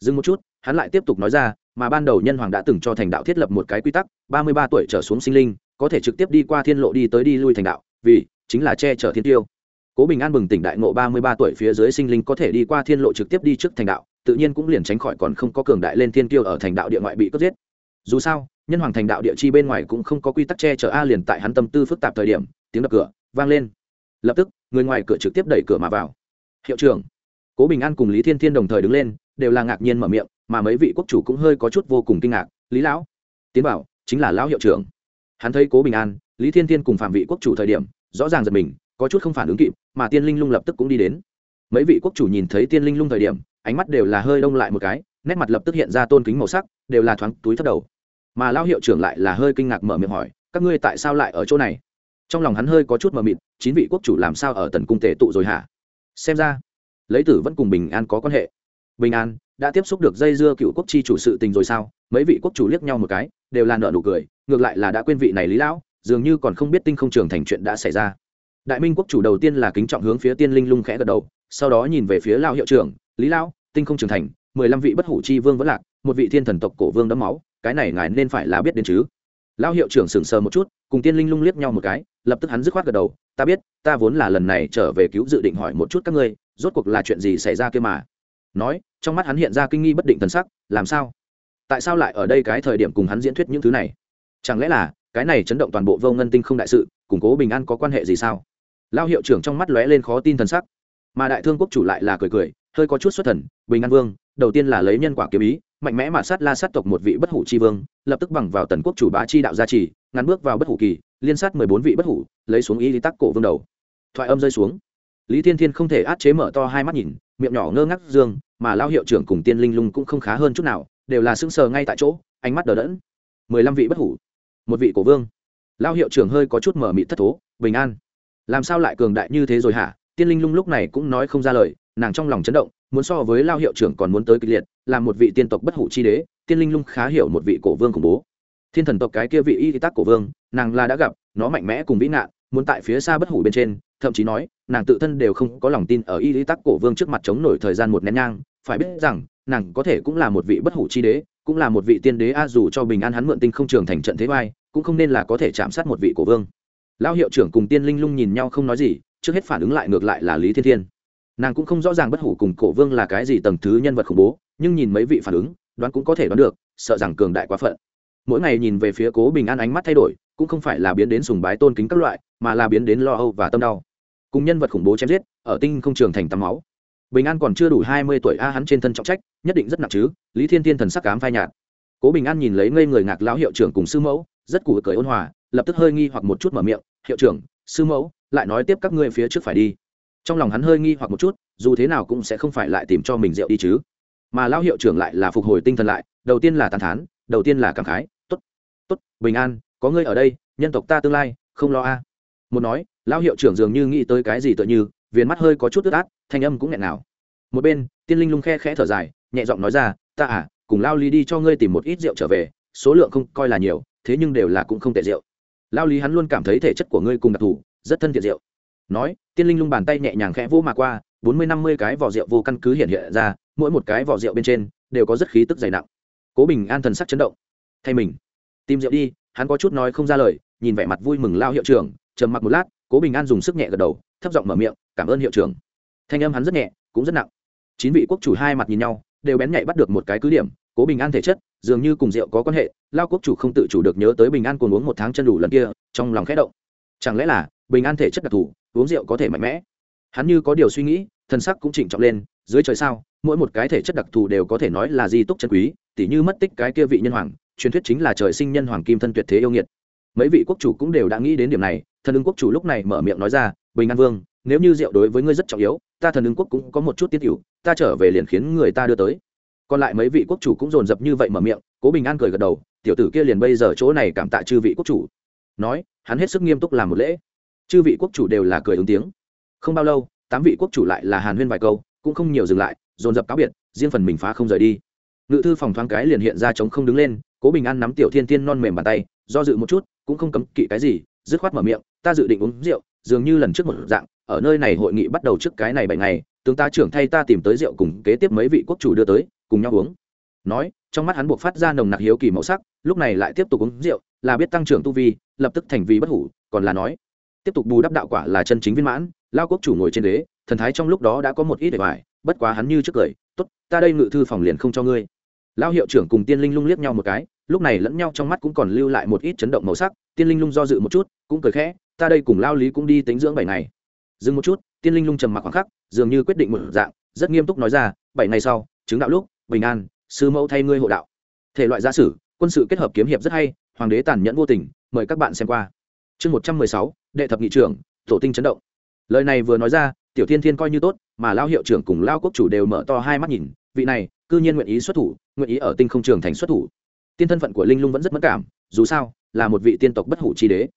Dừng một chút, hắn lại tiếp tục nói ra mà ban đầu nhân hoàng đã từng cho thành đạo thiết lập một cái quy tắc, ba mươi ba tuổi trở xuống sinh linh, có thể trực tiếp đi qua thiên lộ đi tới đi lui thành đạo, vì chính là che chở thiên tiêu. Cố bình an bừng tỉnh đại ngộ ba mươi ba tuổi phía dưới sinh linh có thể đi qua thiên lộ trực tiếp đi trước thành đạo, tự nhiên cũng liền tránh khỏi còn không có cường đại lên thiên tiêu ở thành đạo địa ngoại bị cướp giết. Dù sao, nhân hoàng thành đạo địa chi bên ngoài cũng không có quy tắc che chở a liền tại hắn tâm tư phức tạp thời điểm, tiếng đập cửa vang lên. Lập tức, người ngoài cửa trực tiếp đẩy cửa mà vào. Hiệu trưởng. Cố bình an cùng lý thiên thiên đồng thời đứng lên, đều là ngạc nhiên mở miệng mà mấy vị quốc chủ cũng hơi có chút vô cùng kinh ngạc, lý lão, tiến bảo, chính là lão hiệu trưởng. Hắn thấy cố bình an, lý thiên thiên cùng phạm vị quốc chủ thời điểm, rõ ràng giật mình, có chút không phản ứng kịp, mà tiên linh lung lập tức cũng đi đến. Mấy vị quốc chủ nhìn thấy tiên linh lung thời điểm, ánh mắt đều là hơi đông lại một cái, nét mặt lập tức hiện ra tôn kính màu sắc, đều là thoáng túi thấp đầu. Mà Lão hiệu trưởng lại là hơi kinh ngạc mở miệng hỏi, các ngươi tại sao lại ở chỗ này? Trong lòng hắn hơi có chút mờ mịt, chín vị quốc chủ làm sao ở tần cung tể tụ rồi hả? Xem ra, lấy tử vẫn cùng bình an có quan hệ bình an, đã tiếp xúc được dây dưa cựu quốc chi chủ sự tình rồi sao? Mấy vị quốc chủ liếc nhau một cái, đều là nợ nụ cười, ngược lại là đã quên vị này lý lão, dường như còn không biết tinh không trường thành chuyện đã xảy ra. Đại minh quốc chủ đầu tiên là kính trọng hướng phía tiên linh lung khẽ gật đầu, sau đó nhìn về phía lao hiệu trưởng, lý lão, tinh không trường thành, mười lăm vị bất hủ chi vương vẫn lạc, một vị thiên thần tộc cổ vương đấm máu, cái này ngài nên phải là biết đến chứ? Lao hiệu trưởng sững sờ một chút, cùng tiên linh lung liếc nhau một cái, lập tức hắn dứt khoát gật đầu, ta biết, ta vốn là lần này trở về cứu dự định hỏi một chút các ngươi, rốt cuộc là chuyện gì xảy ra kia mà? Nói, trong mắt hắn hiện ra kinh nghi bất định thần sắc, làm sao? Tại sao lại ở đây cái thời điểm cùng hắn diễn thuyết những thứ này? Chẳng lẽ là, cái này chấn động toàn bộ vô ngân tinh không đại sự, củng cố bình an có quan hệ gì sao? Lao hiệu trưởng trong mắt lóe lên khó tin thần sắc. Mà đại thương quốc chủ lại là cười cười, hơi có chút xuất thần, bình an vương, đầu tiên là lấy nhân quả kiếm ý, mạnh mẽ mà sát la sát tộc một vị bất hủ chi vương, lập tức bằng vào tần quốc chủ bá chi đạo gia trì, ngắn bước vào bất hủ kỳ, liên sát mười bốn vị bất hủ, lấy xuống ý lý tắc cổ vương đầu. Thoại âm rơi xuống. Lý thiên thiên không thể át chế mở to hai mắt nhìn miệng nhỏ ngơ ngác dương, mà lao hiệu trưởng cùng tiên linh lung cũng không khá hơn chút nào, đều là sững sờ ngay tại chỗ, ánh mắt đờ đẫn. Mười lăm vị bất hủ, một vị cổ vương. Lao hiệu trưởng hơi có chút mở mịt thất thố, bình an. Làm sao lại cường đại như thế rồi hả? Tiên linh lung lúc này cũng nói không ra lời, nàng trong lòng chấn động, muốn so với lao hiệu trưởng còn muốn tới kịch liệt, là một vị tiên tộc bất hủ chi đế, tiên linh lung khá hiểu một vị cổ vương khủng bố. Thiên thần tộc cái kia vị y tác cổ vương, nàng là đã gặp, nó mạnh mẽ cùng vĩ ngạn muốn tại phía xa bất hủ bên trên, thậm chí nói nàng tự thân đều không có lòng tin ở y lý tắc cổ vương trước mặt chống nổi thời gian một nén nhang, phải biết rằng, nàng có thể cũng là một vị bất hủ chi đế, cũng là một vị tiên đế a dù cho bình an hắn mượn tinh không trường thành trận thế vai cũng không nên là có thể chạm sát một vị cổ vương. Lao hiệu trưởng cùng tiên linh lung nhìn nhau không nói gì, trước hết phản ứng lại ngược lại là lý thiên thiên. Nàng cũng không rõ ràng bất hủ cùng cổ vương là cái gì tầng thứ nhân vật khủng bố, nhưng nhìn mấy vị phản ứng, đoán cũng có thể đoán được, sợ rằng cường đại quá phận. Mỗi ngày nhìn về phía cố bình an ánh mắt thay đổi, cũng không phải là biến đến sùng bái tôn kính các loại, mà là biến đến lo âu và tâm đau cùng nhân vật khủng bố chém giết, ở tinh không trường thành tắm máu. Bình an còn chưa đủ hai mươi tuổi, a, hắn trên thân trọng trách, nhất định rất nặng chứ, lý thiên thiên thần sắc cám phai nhạt. Cố bình an nhìn lấy ngây người ngạc lão hiệu trưởng cùng sư mẫu, rất củ cười ôn hòa, lập tức hơi nghi hoặc một chút mở miệng, hiệu trưởng, sư mẫu, lại nói tiếp các ngươi phía trước phải đi. Trong lòng hắn hơi nghi hoặc một chút, dù thế nào cũng sẽ không phải lại tìm cho mình rượu đi chứ. Mà lão hiệu trưởng lại là phục hồi tinh thần lại, đầu tiên là tàn thán, đầu tiên là cảm khái t ố t t ố t bình an, có ngươi ở đây, nhân tộc ta tương lai, không lo a. Một nói lão hiệu trưởng dường như nghĩ tới cái gì tựa như, viền mắt hơi có chút ướt át, thanh âm cũng nghẹn nào một bên, tiên linh lung khe khẽ thở dài, nhẹ giọng nói ra, ta à cùng lao lý đi cho ngươi tìm một ít rượu trở về, số lượng không coi là nhiều, thế nhưng đều là cũng không tệ rượu. Lao lý hắn luôn cảm thấy thể chất của ngươi cùng đặc thù, rất thân thiện rượu. Nói, tiên linh lung bàn tay nhẹ nhàng khẽ vỗ mà qua, bốn mươi năm mươi cái vỏ rượu vô căn cứ hiện hiện ra, mỗi một cái vỏ rượu bên trên đều có rất khí tức dày nặng. Cố bình an thần sắc chấn động. Thay mình, tìm rượu đi. Hắn có chút nói không ra lời, nhìn vẻ mặt vui mừng lao hiệu trưởng, trầm mặc một lát cố bình an dùng sức nhẹ gật đầu, thấp giọng mở miệng, cảm ơn hiệu trưởng. Thanh âm hắn rất nhẹ, cũng rất nặng. Chín vị quốc chủ hai mặt nhìn nhau, đều bén nhạy bắt được một cái cứ điểm, cố bình an thể chất, dường như cùng rượu có quan hệ, lao quốc chủ không tự chủ được nhớ tới bình an còn uống một tháng chân đủ lần kia, trong lòng khẽ động. Chẳng lẽ là bình an thể chất đặc thù, uống rượu có thể mạnh mẽ? Hắn như có điều suy nghĩ, thân sắc cũng chỉnh trọng lên, dưới trời sao, mỗi một cái thể chất đặc thù đều có thể nói là di túc chân quý, tỉ như mất tích cái kia vị nhân hoàng, truyền thuyết chính là trời sinh nhân hoàng kim thân tuyệt thế yêu nghiệt mấy vị quốc chủ cũng đều đã nghĩ đến điểm này, thần ứng quốc chủ lúc này mở miệng nói ra, bình an vương, nếu như rượu đối với ngươi rất trọng yếu, ta thần ứng quốc cũng có một chút tiết hữu, ta trở về liền khiến người ta đưa tới. Còn lại mấy vị quốc chủ cũng dồn dập như vậy mở miệng, cố bình an cười gật đầu, tiểu tử kia liền bây giờ chỗ này cảm tạ chư vị quốc chủ. Nói, hắn hết sức nghiêm túc làm một lễ. Chư vị quốc chủ đều là cười ứng tiếng. Không bao lâu, tám vị quốc chủ lại là hàn huyên vài câu, cũng không nhiều dừng lại, dồn dập cáo biệt, riêng phần mình phá không rời đi. Ngự thư phòng thoáng cái liền hiện ra chống không đứng lên, cố bình an nắm tiểu thiên tiên non mềm bàn tay, do dự một chút cũng không cấm kỵ cái gì, dứt khoát mở miệng, ta dự định uống rượu, dường như lần trước một dạng, ở nơi này hội nghị bắt đầu trước cái này bảy ngày, tướng ta trưởng thay ta tìm tới rượu cùng kế tiếp mấy vị quốc chủ đưa tới, cùng nhau uống. Nói, trong mắt hắn buộc phát ra nồng nặc hiếu kỳ màu sắc, lúc này lại tiếp tục uống rượu, là biết tăng trưởng tu vi, lập tức thành vi bất hủ, còn là nói, tiếp tục bù đắp đạo quả là chân chính viên mãn, lao quốc chủ ngồi trên đế, thần thái trong lúc đó đã có một ít để bài bất quá hắn như trước cười, tốt, ta đây ngự thư phòng liền không cho ngươi. Lao hiệu trưởng cùng tiên linh lung liếc nhau một cái lúc này lẫn nhau trong mắt cũng còn lưu lại một ít chấn động màu sắc, tiên linh lung do dự một chút, cũng cười khẽ, ta đây cùng lao lý cũng đi tính dưỡng bảy ngày. Dừng một chút, tiên linh lung trầm mặc khoảng khắc, dường như quyết định một dạng, rất nghiêm túc nói ra, bảy ngày sau, chứng đạo lúc, bình an, sư mẫu thay ngươi hộ đạo. Thể loại gia sử, quân sự kết hợp kiếm hiệp rất hay, hoàng đế tàn nhẫn vô tình, mời các bạn xem qua. Chương một trăm mười sáu, đệ thập nghị trưởng, tổ tinh chấn động. Lời này vừa nói ra, tiểu thiên thiên coi như tốt, mà lao hiệu trưởng cùng lao quốc chủ đều mở to hai mắt nhìn, vị này, cư nhiên nguyện ý xuất thủ, nguyện ý ở tinh không trường thành xuất thủ tiên thân phận của linh lung vẫn rất mất cảm, dù sao, là một vị tiên tộc bất hủ chi đế.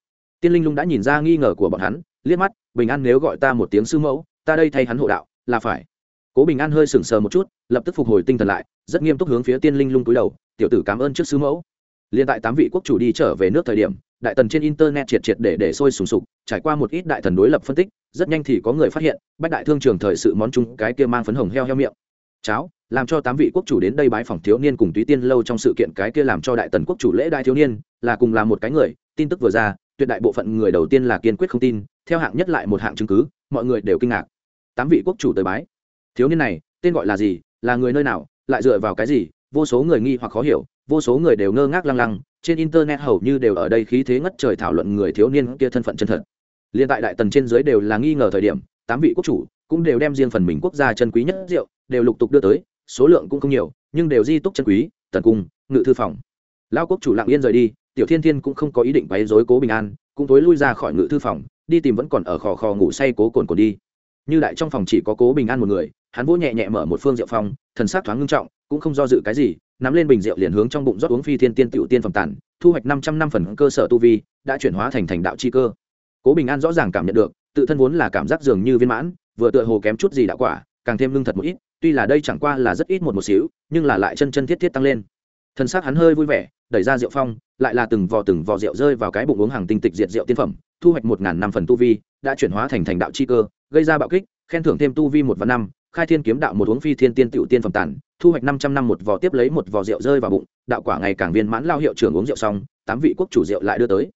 Tiên linh lung đã nhìn ra nghi ngờ của bọn hắn, liếc mắt, bình an nếu gọi ta một tiếng sư mẫu, ta đây thay hắn hộ đạo, là phải. Cố bình an hơi sừng sờ một chút, lập tức phục hồi tinh thần lại, rất nghiêm túc hướng phía tiên linh lung túi đầu, tiểu tử cảm ơn trước sư mẫu. Liên tại tám vị quốc chủ đi trở về nước thời điểm, đại tần trên internet triệt triệt để để sôi sùng sục, trải qua một ít đại thần đối lập phân tích, rất nhanh thì có người phát hiện, bách đại thương trường thời sự món chung cái kia mang phấn hồng heo heo miệng. Cháo làm cho tám vị quốc chủ đến đây bái phòng thiếu niên cùng túy tiên lâu trong sự kiện cái kia làm cho đại tần quốc chủ lễ đại thiếu niên, là cùng là một cái người, tin tức vừa ra, tuyệt đại bộ phận người đầu tiên là kiên quyết không tin, theo hạng nhất lại một hạng chứng cứ, mọi người đều kinh ngạc. Tám vị quốc chủ tới bái. Thiếu niên này, tên gọi là gì, là người nơi nào, lại dựa vào cái gì, vô số người nghi hoặc khó hiểu, vô số người đều ngơ ngác lăng lăng, trên internet hầu như đều ở đây khí thế ngất trời thảo luận người thiếu niên kia thân phận chân thật. Liên tại đại tần trên dưới đều là nghi ngờ thời điểm, tám vị quốc chủ cũng đều đem riêng phần mình quốc gia chân quý nhất rượu, đều lục tục đưa tới số lượng cũng không nhiều, nhưng đều di túc chân quý, tần cung, ngự thư phòng. Lao quốc chủ lặng yên rời đi, tiểu thiên thiên cũng không có ý định quấy rối cố bình an, cũng tối lui ra khỏi ngự thư phòng, đi tìm vẫn còn ở khò khò ngủ say cố cồn cồn đi. Như đại trong phòng chỉ có cố bình an một người, hắn vỗ nhẹ nhẹ mở một phương rượu phong, thần sắc thoáng ngưng trọng, cũng không do dự cái gì, nắm lên bình rượu liền hướng trong bụng rót uống phi thiên tiên tiểu tiên phẩm tản, thu hoạch năm trăm năm phần cơ sở tu vi, đã chuyển hóa thành thành đạo chi cơ. Cố bình an rõ ràng cảm nhận được, tự thân vốn là cảm giác dường như viên mãn, vừa tựa hồ kém chút gì đã quả, càng thêm lương thật một ít tuy là đây chẳng qua là rất ít một một xíu, nhưng là lại chân chân thiết thiết tăng lên. Thân xác hắn hơi vui vẻ, đẩy ra rượu phong, lại là từng vò từng vò rượu rơi vào cái bụng uống hàng tinh tịch diệt rượu tiên phẩm, thu hoạch một ngàn năm phần tu vi, đã chuyển hóa thành thành đạo chi cơ, gây ra bạo kích, khen thưởng thêm tu vi một và năm, khai thiên kiếm đạo một uống phi thiên tiên tiểu tiên phẩm tản, thu hoạch năm trăm năm một vò tiếp lấy một vò rượu rơi vào bụng, đạo quả ngày càng viên mãn lao hiệu trưởng uống rượu xong, tám vị quốc chủ rượu lại đưa tới.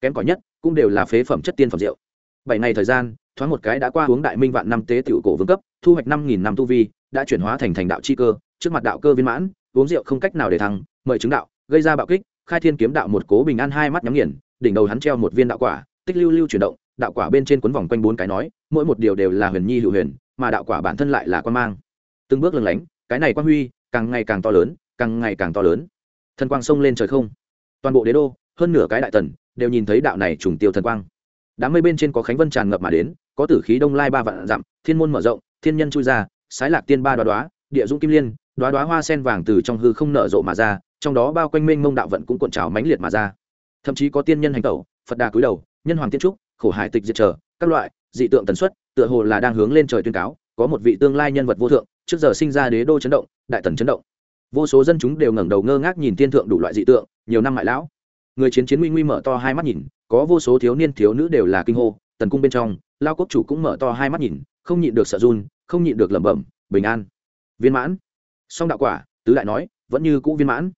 Kém cỏi nhất, cũng đều là phế phẩm chất tiên phẩm rượu. Bảy ngày thời gian, thoáng một cái đã qua uống đại minh vạn năm tế tiểu cổ vương cấp, thu hoạch năm nghìn năm tu vi đã chuyển hóa thành thành đạo chi cơ, trước mặt đạo cơ viên mãn, uống rượu không cách nào để thăng, mời chứng đạo, gây ra bạo kích, khai thiên kiếm đạo một cố bình an hai mắt nhắm nghiền, đỉnh đầu hắn treo một viên đạo quả, tích lưu lưu chuyển động, đạo quả bên trên cuốn vòng quanh bốn cái nói, mỗi một điều đều là huyền nhi hữu huyền, mà đạo quả bản thân lại là quan mang. Từng bước lừng lánh, cái này quan huy càng ngày càng to lớn, càng ngày càng to lớn. Thần quang sông lên trời không. Toàn bộ đế đô, hơn nửa cái đại tần, đều nhìn thấy đạo này trùng tiêu thần quang. Đám mây bên trên có khánh vân tràn ngập mà đến, có tử khí đông lai ba vạn dặm, thiên môn mở rộng, thiên nhân chui ra sái lạc tiên ba đoá đoá, địa dũng kim liên, đoá đoá hoa sen vàng từ trong hư không nở rộ mà ra, trong đó bao quanh mênh mông đạo vận cũng cuộn trào mãnh liệt mà ra. Thậm chí có tiên nhân hành tẩu, phật đà cúi đầu, nhân hoàng tiên trúc, khổ hải tịch diệt trở, các loại, dị tượng tần suất, tựa hồ là đang hướng lên trời tuyên cáo, có một vị tương lai nhân vật vô thượng, trước giờ sinh ra đế đô chấn động, đại tần chấn động. Vô số dân chúng đều ngẩng đầu ngơ ngác nhìn tiên thượng đủ loại dị tượng, nhiều năm mại lão. Người chiến chiến nguy nguy mở to hai mắt nhìn, có vô số thiếu niên thiếu nữ đều là kinh hô, tần cung bên trong, lao quốc chủ cũng mở to hai mắt nhìn, không nhịn được sợ run không nhịn được lẩm bẩm, bình an. Viên mãn. Song đạo quả, tứ đại nói, vẫn như cũ viên mãn.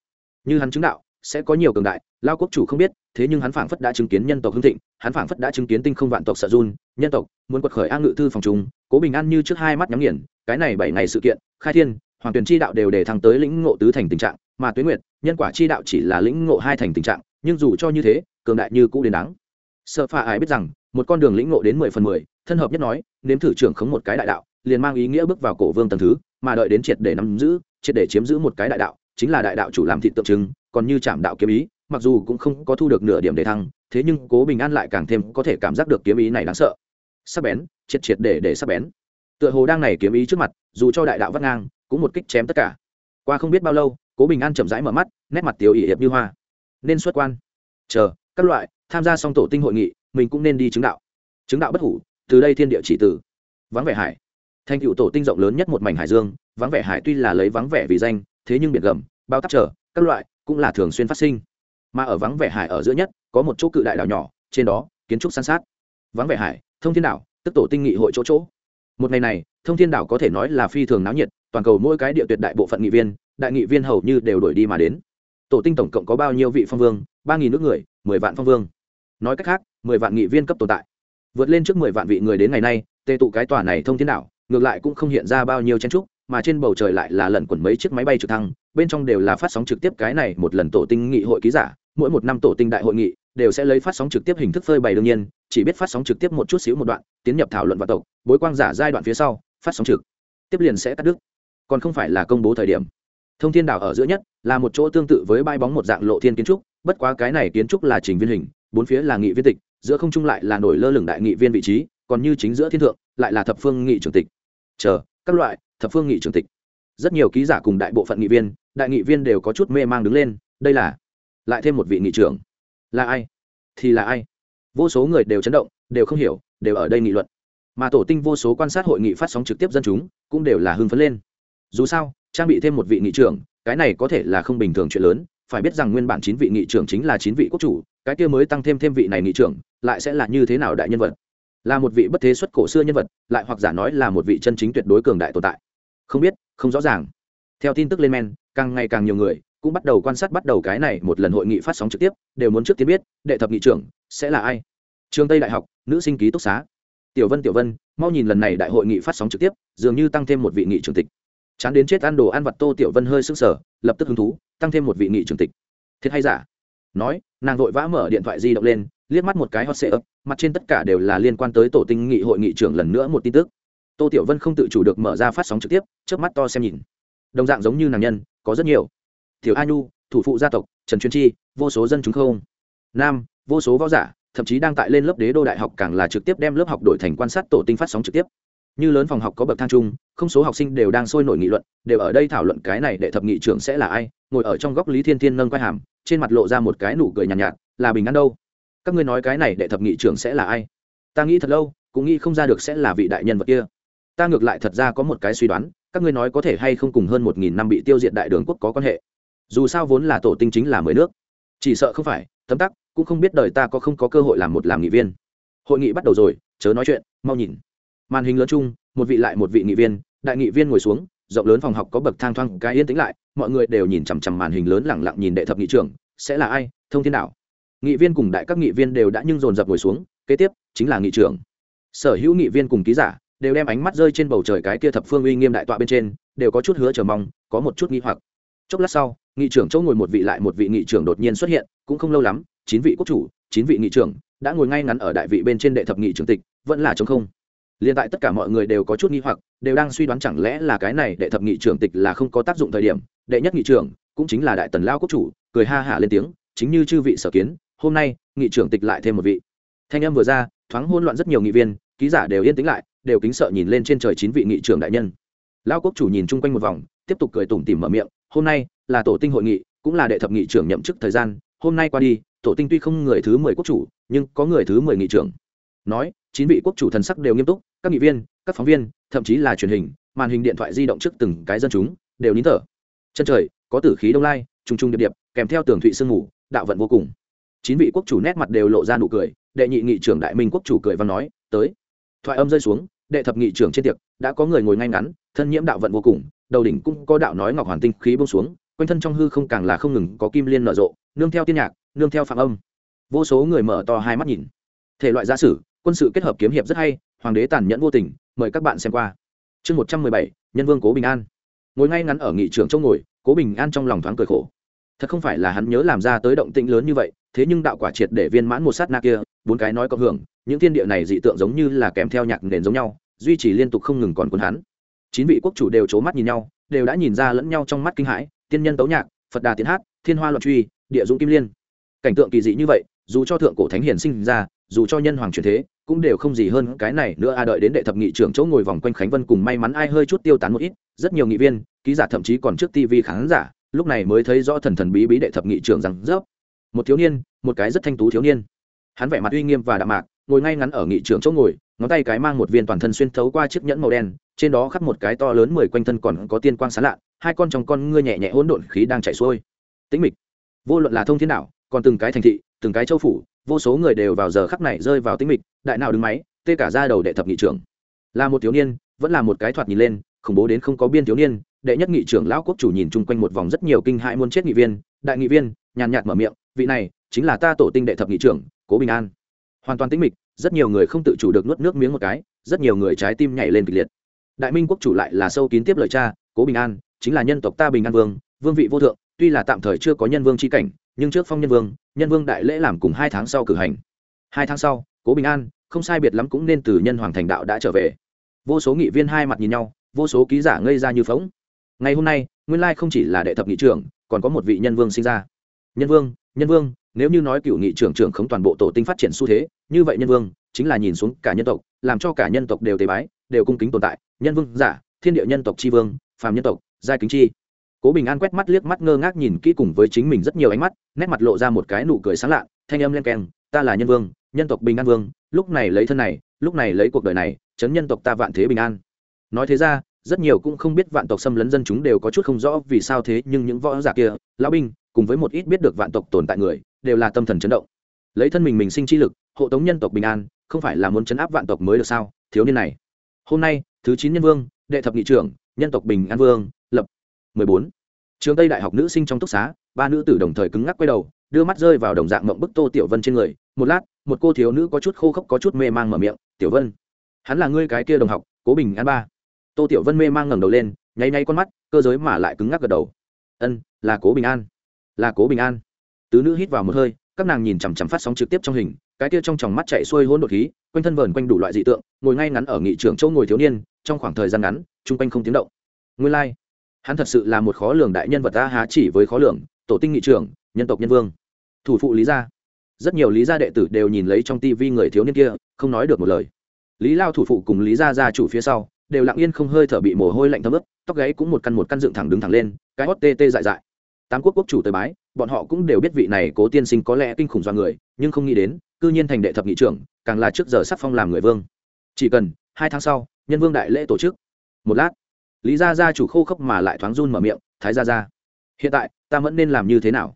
Như hắn chứng đạo, sẽ có nhiều cường đại, lao quốc chủ không biết, thế nhưng hắn phảng phất đã chứng kiến nhân tộc hưng thịnh, hắn phảng phất đã chứng kiến tinh không vạn tộc sợ run, nhân tộc muốn quật khởi an ngự thư phòng chúng cố bình an như trước hai mắt nhắm nghiền, cái này bảy ngày sự kiện, khai thiên, hoàng tuyển chi đạo đều để thăng tới lĩnh ngộ tứ thành tình trạng, mà tuyến nguyệt, nhân quả chi đạo chỉ là lĩnh ngộ hai thành tình trạng, nhưng dù cho như thế, cường đại như cũ đến đáng. Sợ pha ai biết rằng, một con đường lĩnh ngộ đến mười phần mười, thân hợp nhất nói, nếm thử trưởng khống một cái đại đạo liền mang ý nghĩa bước vào cổ vương tầng thứ, mà đợi đến triệt để nắm giữ, triệt để chiếm giữ một cái đại đạo, chính là đại đạo chủ làm thị tượng trưng, còn như chạm đạo kiếm ý, mặc dù cũng không có thu được nửa điểm để thăng, thế nhưng cố bình an lại càng thêm có thể cảm giác được kiếm ý này đáng sợ. Sắc bén, triệt triệt để để sắc bén. Tựa hồ đang này kiếm ý trước mặt, dù cho đại đạo vắt ngang, cũng một kích chém tất cả. Qua không biết bao lâu, cố bình an chậm rãi mở mắt, nét mặt tiểu ỵ hiệp như hoa. Nên xuất quan. Chờ, các loại, tham gia xong tổ tinh hội nghị, mình cũng nên đi chứng đạo. Chứng đạo bất hủ, từ đây thiên địa chỉ tử. Vắng vẻ hải thành cựu tổ tinh rộng lớn nhất một mảnh hải dương, vắng vẻ hải tuy là lấy vắng vẻ vì danh, thế nhưng biển gầm, bao tắc trở, các loại, cũng là thường xuyên phát sinh. Mà ở vắng vẻ hải ở giữa nhất, có một chỗ cự đại đảo nhỏ, trên đó, kiến trúc san sát. Vắng vẻ hải, thông thiên đảo, tức tổ tinh nghị hội chỗ chỗ. Một ngày này, thông thiên đảo có thể nói là phi thường náo nhiệt, toàn cầu mỗi cái địa tuyệt đại bộ phận nghị viên, đại nghị viên hầu như đều đổi đi mà đến. Tổ tinh tổng cộng có bao nhiêu vị phong vương? Ba nghìn nước người, mười vạn phong vương. Nói cách khác, mười vạn nghị viên cấp tồn tại. Vượt lên trước mười vạn vị người đến ngày nay tê tụ cái tòa này thông thiên đảo ngược lại cũng không hiện ra bao nhiêu chen trúc, mà trên bầu trời lại là lẩn quẩn mấy chiếc máy bay trực thăng, bên trong đều là phát sóng trực tiếp cái này một lần tổ tinh nghị hội ký giả, mỗi một năm tổ tinh đại hội nghị đều sẽ lấy phát sóng trực tiếp hình thức phơi bày đương nhiên, chỉ biết phát sóng trực tiếp một chút xíu một đoạn, tiến nhập thảo luận vào tộc, bối quang giả giai đoạn phía sau, phát sóng trực tiếp liền sẽ cắt đứt. Còn không phải là công bố thời điểm. Thông thiên đảo ở giữa nhất, là một chỗ tương tự với bãi bóng một dạng lộ thiên kiến trúc, bất quá cái này kiến trúc là trình viên hình, bốn phía là nghị viên tịch, giữa không trung lại là nổi lơ lửng đại nghị viên vị trí, còn như chính giữa thiên thượng, lại là thập phương nghị trưởng tịch chờ, các loại, thập phương nghị trưởng tịch. Rất nhiều ký giả cùng đại bộ phận nghị viên, đại nghị viên đều có chút mê mang đứng lên, đây là, lại thêm một vị nghị trưởng. Là ai? Thì là ai? Vô số người đều chấn động, đều không hiểu, đều ở đây nghị luận. Mà tổ tinh vô số quan sát hội nghị phát sóng trực tiếp dân chúng, cũng đều là hưng phấn lên. Dù sao, trang bị thêm một vị nghị trưởng, cái này có thể là không bình thường chuyện lớn. Phải biết rằng nguyên bản chín vị nghị trưởng chính là chín vị quốc chủ, cái kia mới tăng thêm thêm vị này nghị trưởng, lại sẽ là như thế nào đại nhân vật? Là một vị bất thế xuất cổ xưa nhân vật, lại hoặc giả nói là một vị chân chính tuyệt đối cường đại tồn tại. Không biết, không rõ ràng. Theo tin tức lên men, càng ngày càng nhiều người cũng bắt đầu quan sát bắt đầu cái này một lần hội nghị phát sóng trực tiếp, đều muốn trước tiên biết, đệ thập nghị trưởng sẽ là ai. Trường tây đại học, nữ sinh ký túc xá. Tiểu vân tiểu vân, mau nhìn lần này đại hội nghị phát sóng trực tiếp, dường như tăng thêm một vị nghị trưởng tịch. Chán đến chết ăn đồ ăn vặt tô tiểu vân hơi sức sờ, lập tức hứng thú, tăng thêm một vị nghị trưởng tịch. Thiệt hay giả? Nói, nàng vội vã mở điện thoại di động lên liếc mắt một cái hot sệ ấp mặt trên tất cả đều là liên quan tới tổ tinh nghị hội nghị trưởng lần nữa một tin tức. Tô tiểu vân không tự chủ được mở ra phát sóng trực tiếp trước mắt to xem nhìn. Đồng dạng giống như nàng nhân có rất nhiều. Tiểu a nhu thủ phụ gia tộc trần chuyên chi vô số dân chúng không. Nam vô số võ giả thậm chí đang tại lên lớp đế đô đại học càng là trực tiếp đem lớp học đổi thành quan sát tổ tinh phát sóng trực tiếp. Như lớn phòng học có bậc thang chung không số học sinh đều đang sôi nổi nghị luận đều ở đây thảo luận cái này để thập nghị trưởng sẽ là ai ngồi ở trong góc lý thiên thiên nâng quai hàm trên mặt lộ ra một cái nụ cười nhàn nhạt, nhạt là bình an đâu? Các ngươi nói cái này đệ thập nghị trưởng sẽ là ai? Ta nghĩ thật lâu, cũng nghĩ không ra được sẽ là vị đại nhân vật kia. Ta ngược lại thật ra có một cái suy đoán, các ngươi nói có thể hay không cùng hơn một nghìn năm bị tiêu diệt đại đường quốc có quan hệ? Dù sao vốn là tổ tinh chính là mười nước. Chỉ sợ không phải, tấm tắc, cũng không biết đời ta có không có cơ hội làm một làm nghị viên. Hội nghị bắt đầu rồi, chớ nói chuyện, mau nhìn. Màn hình lớn chung, một vị lại một vị nghị viên, đại nghị viên ngồi xuống, rộng lớn phòng học có bậc thang thoang, cái yên tĩnh lại, mọi người đều nhìn chằm chằm màn hình lớn lẳng lặng nhìn đệ thập nghị trưởng, sẽ là ai? Thông thiên đạo nghị viên cùng đại các nghị viên đều đã nhưng dồn dập ngồi xuống, kế tiếp chính là nghị trưởng. Sở hữu nghị viên cùng ký giả đều đem ánh mắt rơi trên bầu trời cái kia thập phương uy nghiêm đại tọa bên trên, đều có chút hứa chờ mong, có một chút nghi hoặc. Chốc lát sau, nghị trưởng chỗ ngồi một vị lại một vị nghị trưởng đột nhiên xuất hiện, cũng không lâu lắm, chín vị quốc chủ, chín vị nghị trưởng đã ngồi ngay ngắn ở đại vị bên trên đệ thập nghị trưởng tịch, vẫn là chống không. Liên tại tất cả mọi người đều có chút nghi hoặc, đều đang suy đoán chẳng lẽ là cái này đệ thập nghị trưởng tịch là không có tác dụng thời điểm, đệ nhất nghị trưởng cũng chính là đại tần lao quốc chủ, cười ha hả lên tiếng, chính như chư vị sở kiến hôm nay, nghị trưởng tịch lại thêm một vị. Thanh âm vừa ra, thoáng hôn loạn rất nhiều nghị viên, ký giả đều yên tĩnh lại, đều kính sợ nhìn lên trên trời chín vị nghị trưởng đại nhân. Lao quốc chủ nhìn chung quanh một vòng, tiếp tục cười tủm tỉm mở miệng, hôm nay là tổ tinh hội nghị, cũng là đệ thập nghị trưởng nhậm chức thời gian, hôm nay qua đi, tổ tinh tuy không người thứ mười quốc chủ, nhưng có người thứ mười nghị trưởng. Nói, chín vị quốc chủ thần sắc đều nghiêm túc, các nghị viên, các phóng viên, thậm chí là truyền hình, màn hình điện thoại di động trước từng cái dân chúng, đều nín thở. Chân trời, có tử khí đông lai, trùng trùng điệp điệp, kèm theo tường thụy sương ngủ đạo vận vô cùng chín vị quốc chủ nét mặt đều lộ ra nụ cười, đệ nhị nghị trưởng đại minh quốc chủ cười và nói, tới. Thoại âm rơi xuống, đệ thập nghị trưởng trên tiệc, đã có người ngồi ngay ngắn, thân nhiễm đạo vận vô cùng, đầu đỉnh cũng có đạo nói ngọc hoàn tinh khí bông xuống, quanh thân trong hư không càng là không ngừng có kim liên nở rộ, nương theo tiên nhạc, nương theo phạm âm. Vô số người mở to hai mắt nhìn. Thể loại gia sử, quân sự kết hợp kiếm hiệp rất hay, hoàng đế tàn nhẫn vô tình, mời các bạn xem qua. Chương một trăm mười bảy, nhân vương cố bình an. Ngồi ngay ngắn ở nghị trường châu ngồi, cố bình an trong lòng thoáng cười khổ. Thật không phải là hắn nhớ làm ra tới động tĩnh lớn như vậy thế nhưng đạo quả triệt để viên mãn một sát na kia, bốn cái nói cộng hưởng, những thiên địa này dị tượng giống như là kèm theo nhạc nền giống nhau, duy trì liên tục không ngừng còn quân hắn. Chín vị quốc chủ đều c mắt nhìn nhau, đều đã nhìn ra lẫn nhau trong mắt kinh hãi, tiên nhân tấu nhạc, phật đà tiến hát, thiên hoa loạn truy, địa dũng kim liên. Cảnh tượng kỳ dị như vậy, dù cho thượng cổ thánh hiền sinh ra, dù cho nhân hoàng truyền thế, cũng đều không gì hơn cái này nữa a đợi đến đệ thập nghị trưởng chỗ ngồi vòng quanh khánh vân cùng may mắn ai hơi chút tiêu tán một ít, rất nhiều nghị viên, ký giả thậm chí còn trước tv khán giả, lúc này mới thấy rõ thần thần bí bí đệ thập nghị trưởng rằng rớp một thiếu niên, một cái rất thanh tú thiếu niên. Hắn vẻ mặt uy nghiêm và đạm mạc, ngồi ngay ngắn ở nghị trưởng chỗ ngồi, ngón tay cái mang một viên toàn thân xuyên thấu qua chiếc nhẫn màu đen, trên đó khắc một cái to lớn mười quanh thân còn có tiên quang sán lạ, hai con trong con ngươi nhẹ nhẹ hỗn độn khí đang chảy xuôi. Tĩnh mịch. Vô luận là thông thiên nào còn từng cái thành thị, từng cái châu phủ, vô số người đều vào giờ khắc này rơi vào tĩnh mịch, đại nào đứng máy, tê cả ra đầu đệ thập nghị trưởng. Là một thiếu niên, vẫn là một cái thoạt nhìn lên, khủng bố đến không có biên thiếu niên, đệ nhất nghị trưởng lão quốc chủ nhìn chung quanh một vòng rất nhiều kinh hãi muốn chết nghị viên, đại nghị viên, nhàn nhạt mở miệng vị này chính là ta tổ tinh đệ thập nghị trưởng, cố bình an. Hoàn toàn tĩnh mịch, rất nhiều người không tự chủ được nuốt nước miếng một cái, rất nhiều người trái tim nhảy lên kịch liệt. Đại minh quốc chủ lại là sâu kín tiếp lời cha, cố bình an, chính là nhân tộc ta bình an vương vương vị vô thượng, tuy là tạm thời chưa có nhân vương c h i cảnh, nhưng trước phong nhân vương nhân vương đại lễ làm cùng hai tháng sau cử hành. Hai tháng sau, cố bình an, không sai biệt lắm cũng nên từ nhân hoàng thành đạo đã trở về. Vô số nghị viên hai mặt nhìn nhau, vô số ký giả ngây ra như phóng ngày hôm nay, nguyên lai không chỉ là đệ thập nghị trưởng, còn có một vị nhân vương sinh ra nhân vương nhân vương, nếu như nói cựu nghị trưởng trưởng không toàn bộ tổ tinh phát triển xu thế, như vậy nhân vương chính là nhìn xuống cả nhân tộc, làm cho cả nhân tộc đều tế bái, đều cung kính tồn tại. Nhân vương giả, thiên địa nhân tộc tri vương, phàm nhân tộc, giai kính chi. Cố bình an quét mắt liếc mắt ngơ ngác nhìn kỹ cùng với chính mình rất nhiều ánh mắt, nét mặt lộ ra một cái nụ cười sáng lạ, thanh âm len keng, ta là nhân vương, nhân tộc bình an vương, lúc này lấy thân này, lúc này lấy cuộc đời này, chấn nhân tộc ta vạn thế bình an. Nói thế ra, rất nhiều cũng không biết vạn tộc xâm lấn dân chúng đều có chút không rõ vì sao thế, nhưng những võ giả kia, lão binh cùng với một ít biết được vạn tộc tồn tại người, đều là tâm thần chấn động. Lấy thân mình mình sinh chi lực, hộ tống nhân tộc bình an, không phải là muốn chấn áp vạn tộc mới được sao? Thiếu niên này. Hôm nay, thứ chín nhân vương, đệ thập nghị trưởng, nhân tộc bình an vương, lập. 14. trường tây đại học nữ sinh trong túc xá, ba nữ tử đồng thời cứng ngắc quay đầu, đưa mắt rơi vào đồng dạng mộng bức tô tiểu vân trên người. Một lát, một cô thiếu nữ có chút khô khốc, có chút mê mang mở miệng, tiểu vân, hắn là ngươi cái kia đồng học, cố bình an ba. Tô tiểu vân mê mang ngẩng đầu lên, nháy nháy con mắt, cơ giới mà lại cứng ngắc gật đầu. Ân, là cố bình an là cố bình an tứ nữ hít vào một hơi các nàng nhìn chằm chằm phát sóng trực tiếp trong hình cái kia trong tròng mắt chạy xuôi hôn đột khí quanh thân vờn quanh đủ loại dị tượng ngồi ngay ngắn ở nghị trường châu ngồi thiếu niên trong khoảng thời gian ngắn chung quanh không tiếng động nguyên lai、like. hắn thật sự là một khó lường đại nhân vật ta há chỉ với khó lường tổ tinh nghị trưởng nhân tộc nhân vương thủ phụ lý gia rất nhiều lý gia đệ tử đều nhìn lấy trong tivi người thiếu niên kia không nói được một lời lý lao thủ phụ cùng lý gia gia chủ phía sau đều lặng yên không hơi thở bị mồ hôi lạnh thấm ướt tóc gáy cũng một căn một căn dựng thẳng đứng thẳng lên cái hót tê tê dại dại tám quốc quốc chủ tới bái, bọn họ cũng đều biết vị này cố tiên sinh có lẽ kinh khủng do người, nhưng không nghĩ đến, cư nhiên thành đệ thập nghị trưởng, càng là trước giờ sắc phong làm người vương. Chỉ cần hai tháng sau, nhân vương đại lễ tổ chức. Một lát, lý gia gia chủ khô khốc mà lại thoáng run mở miệng, thái gia gia, hiện tại ta vẫn nên làm như thế nào?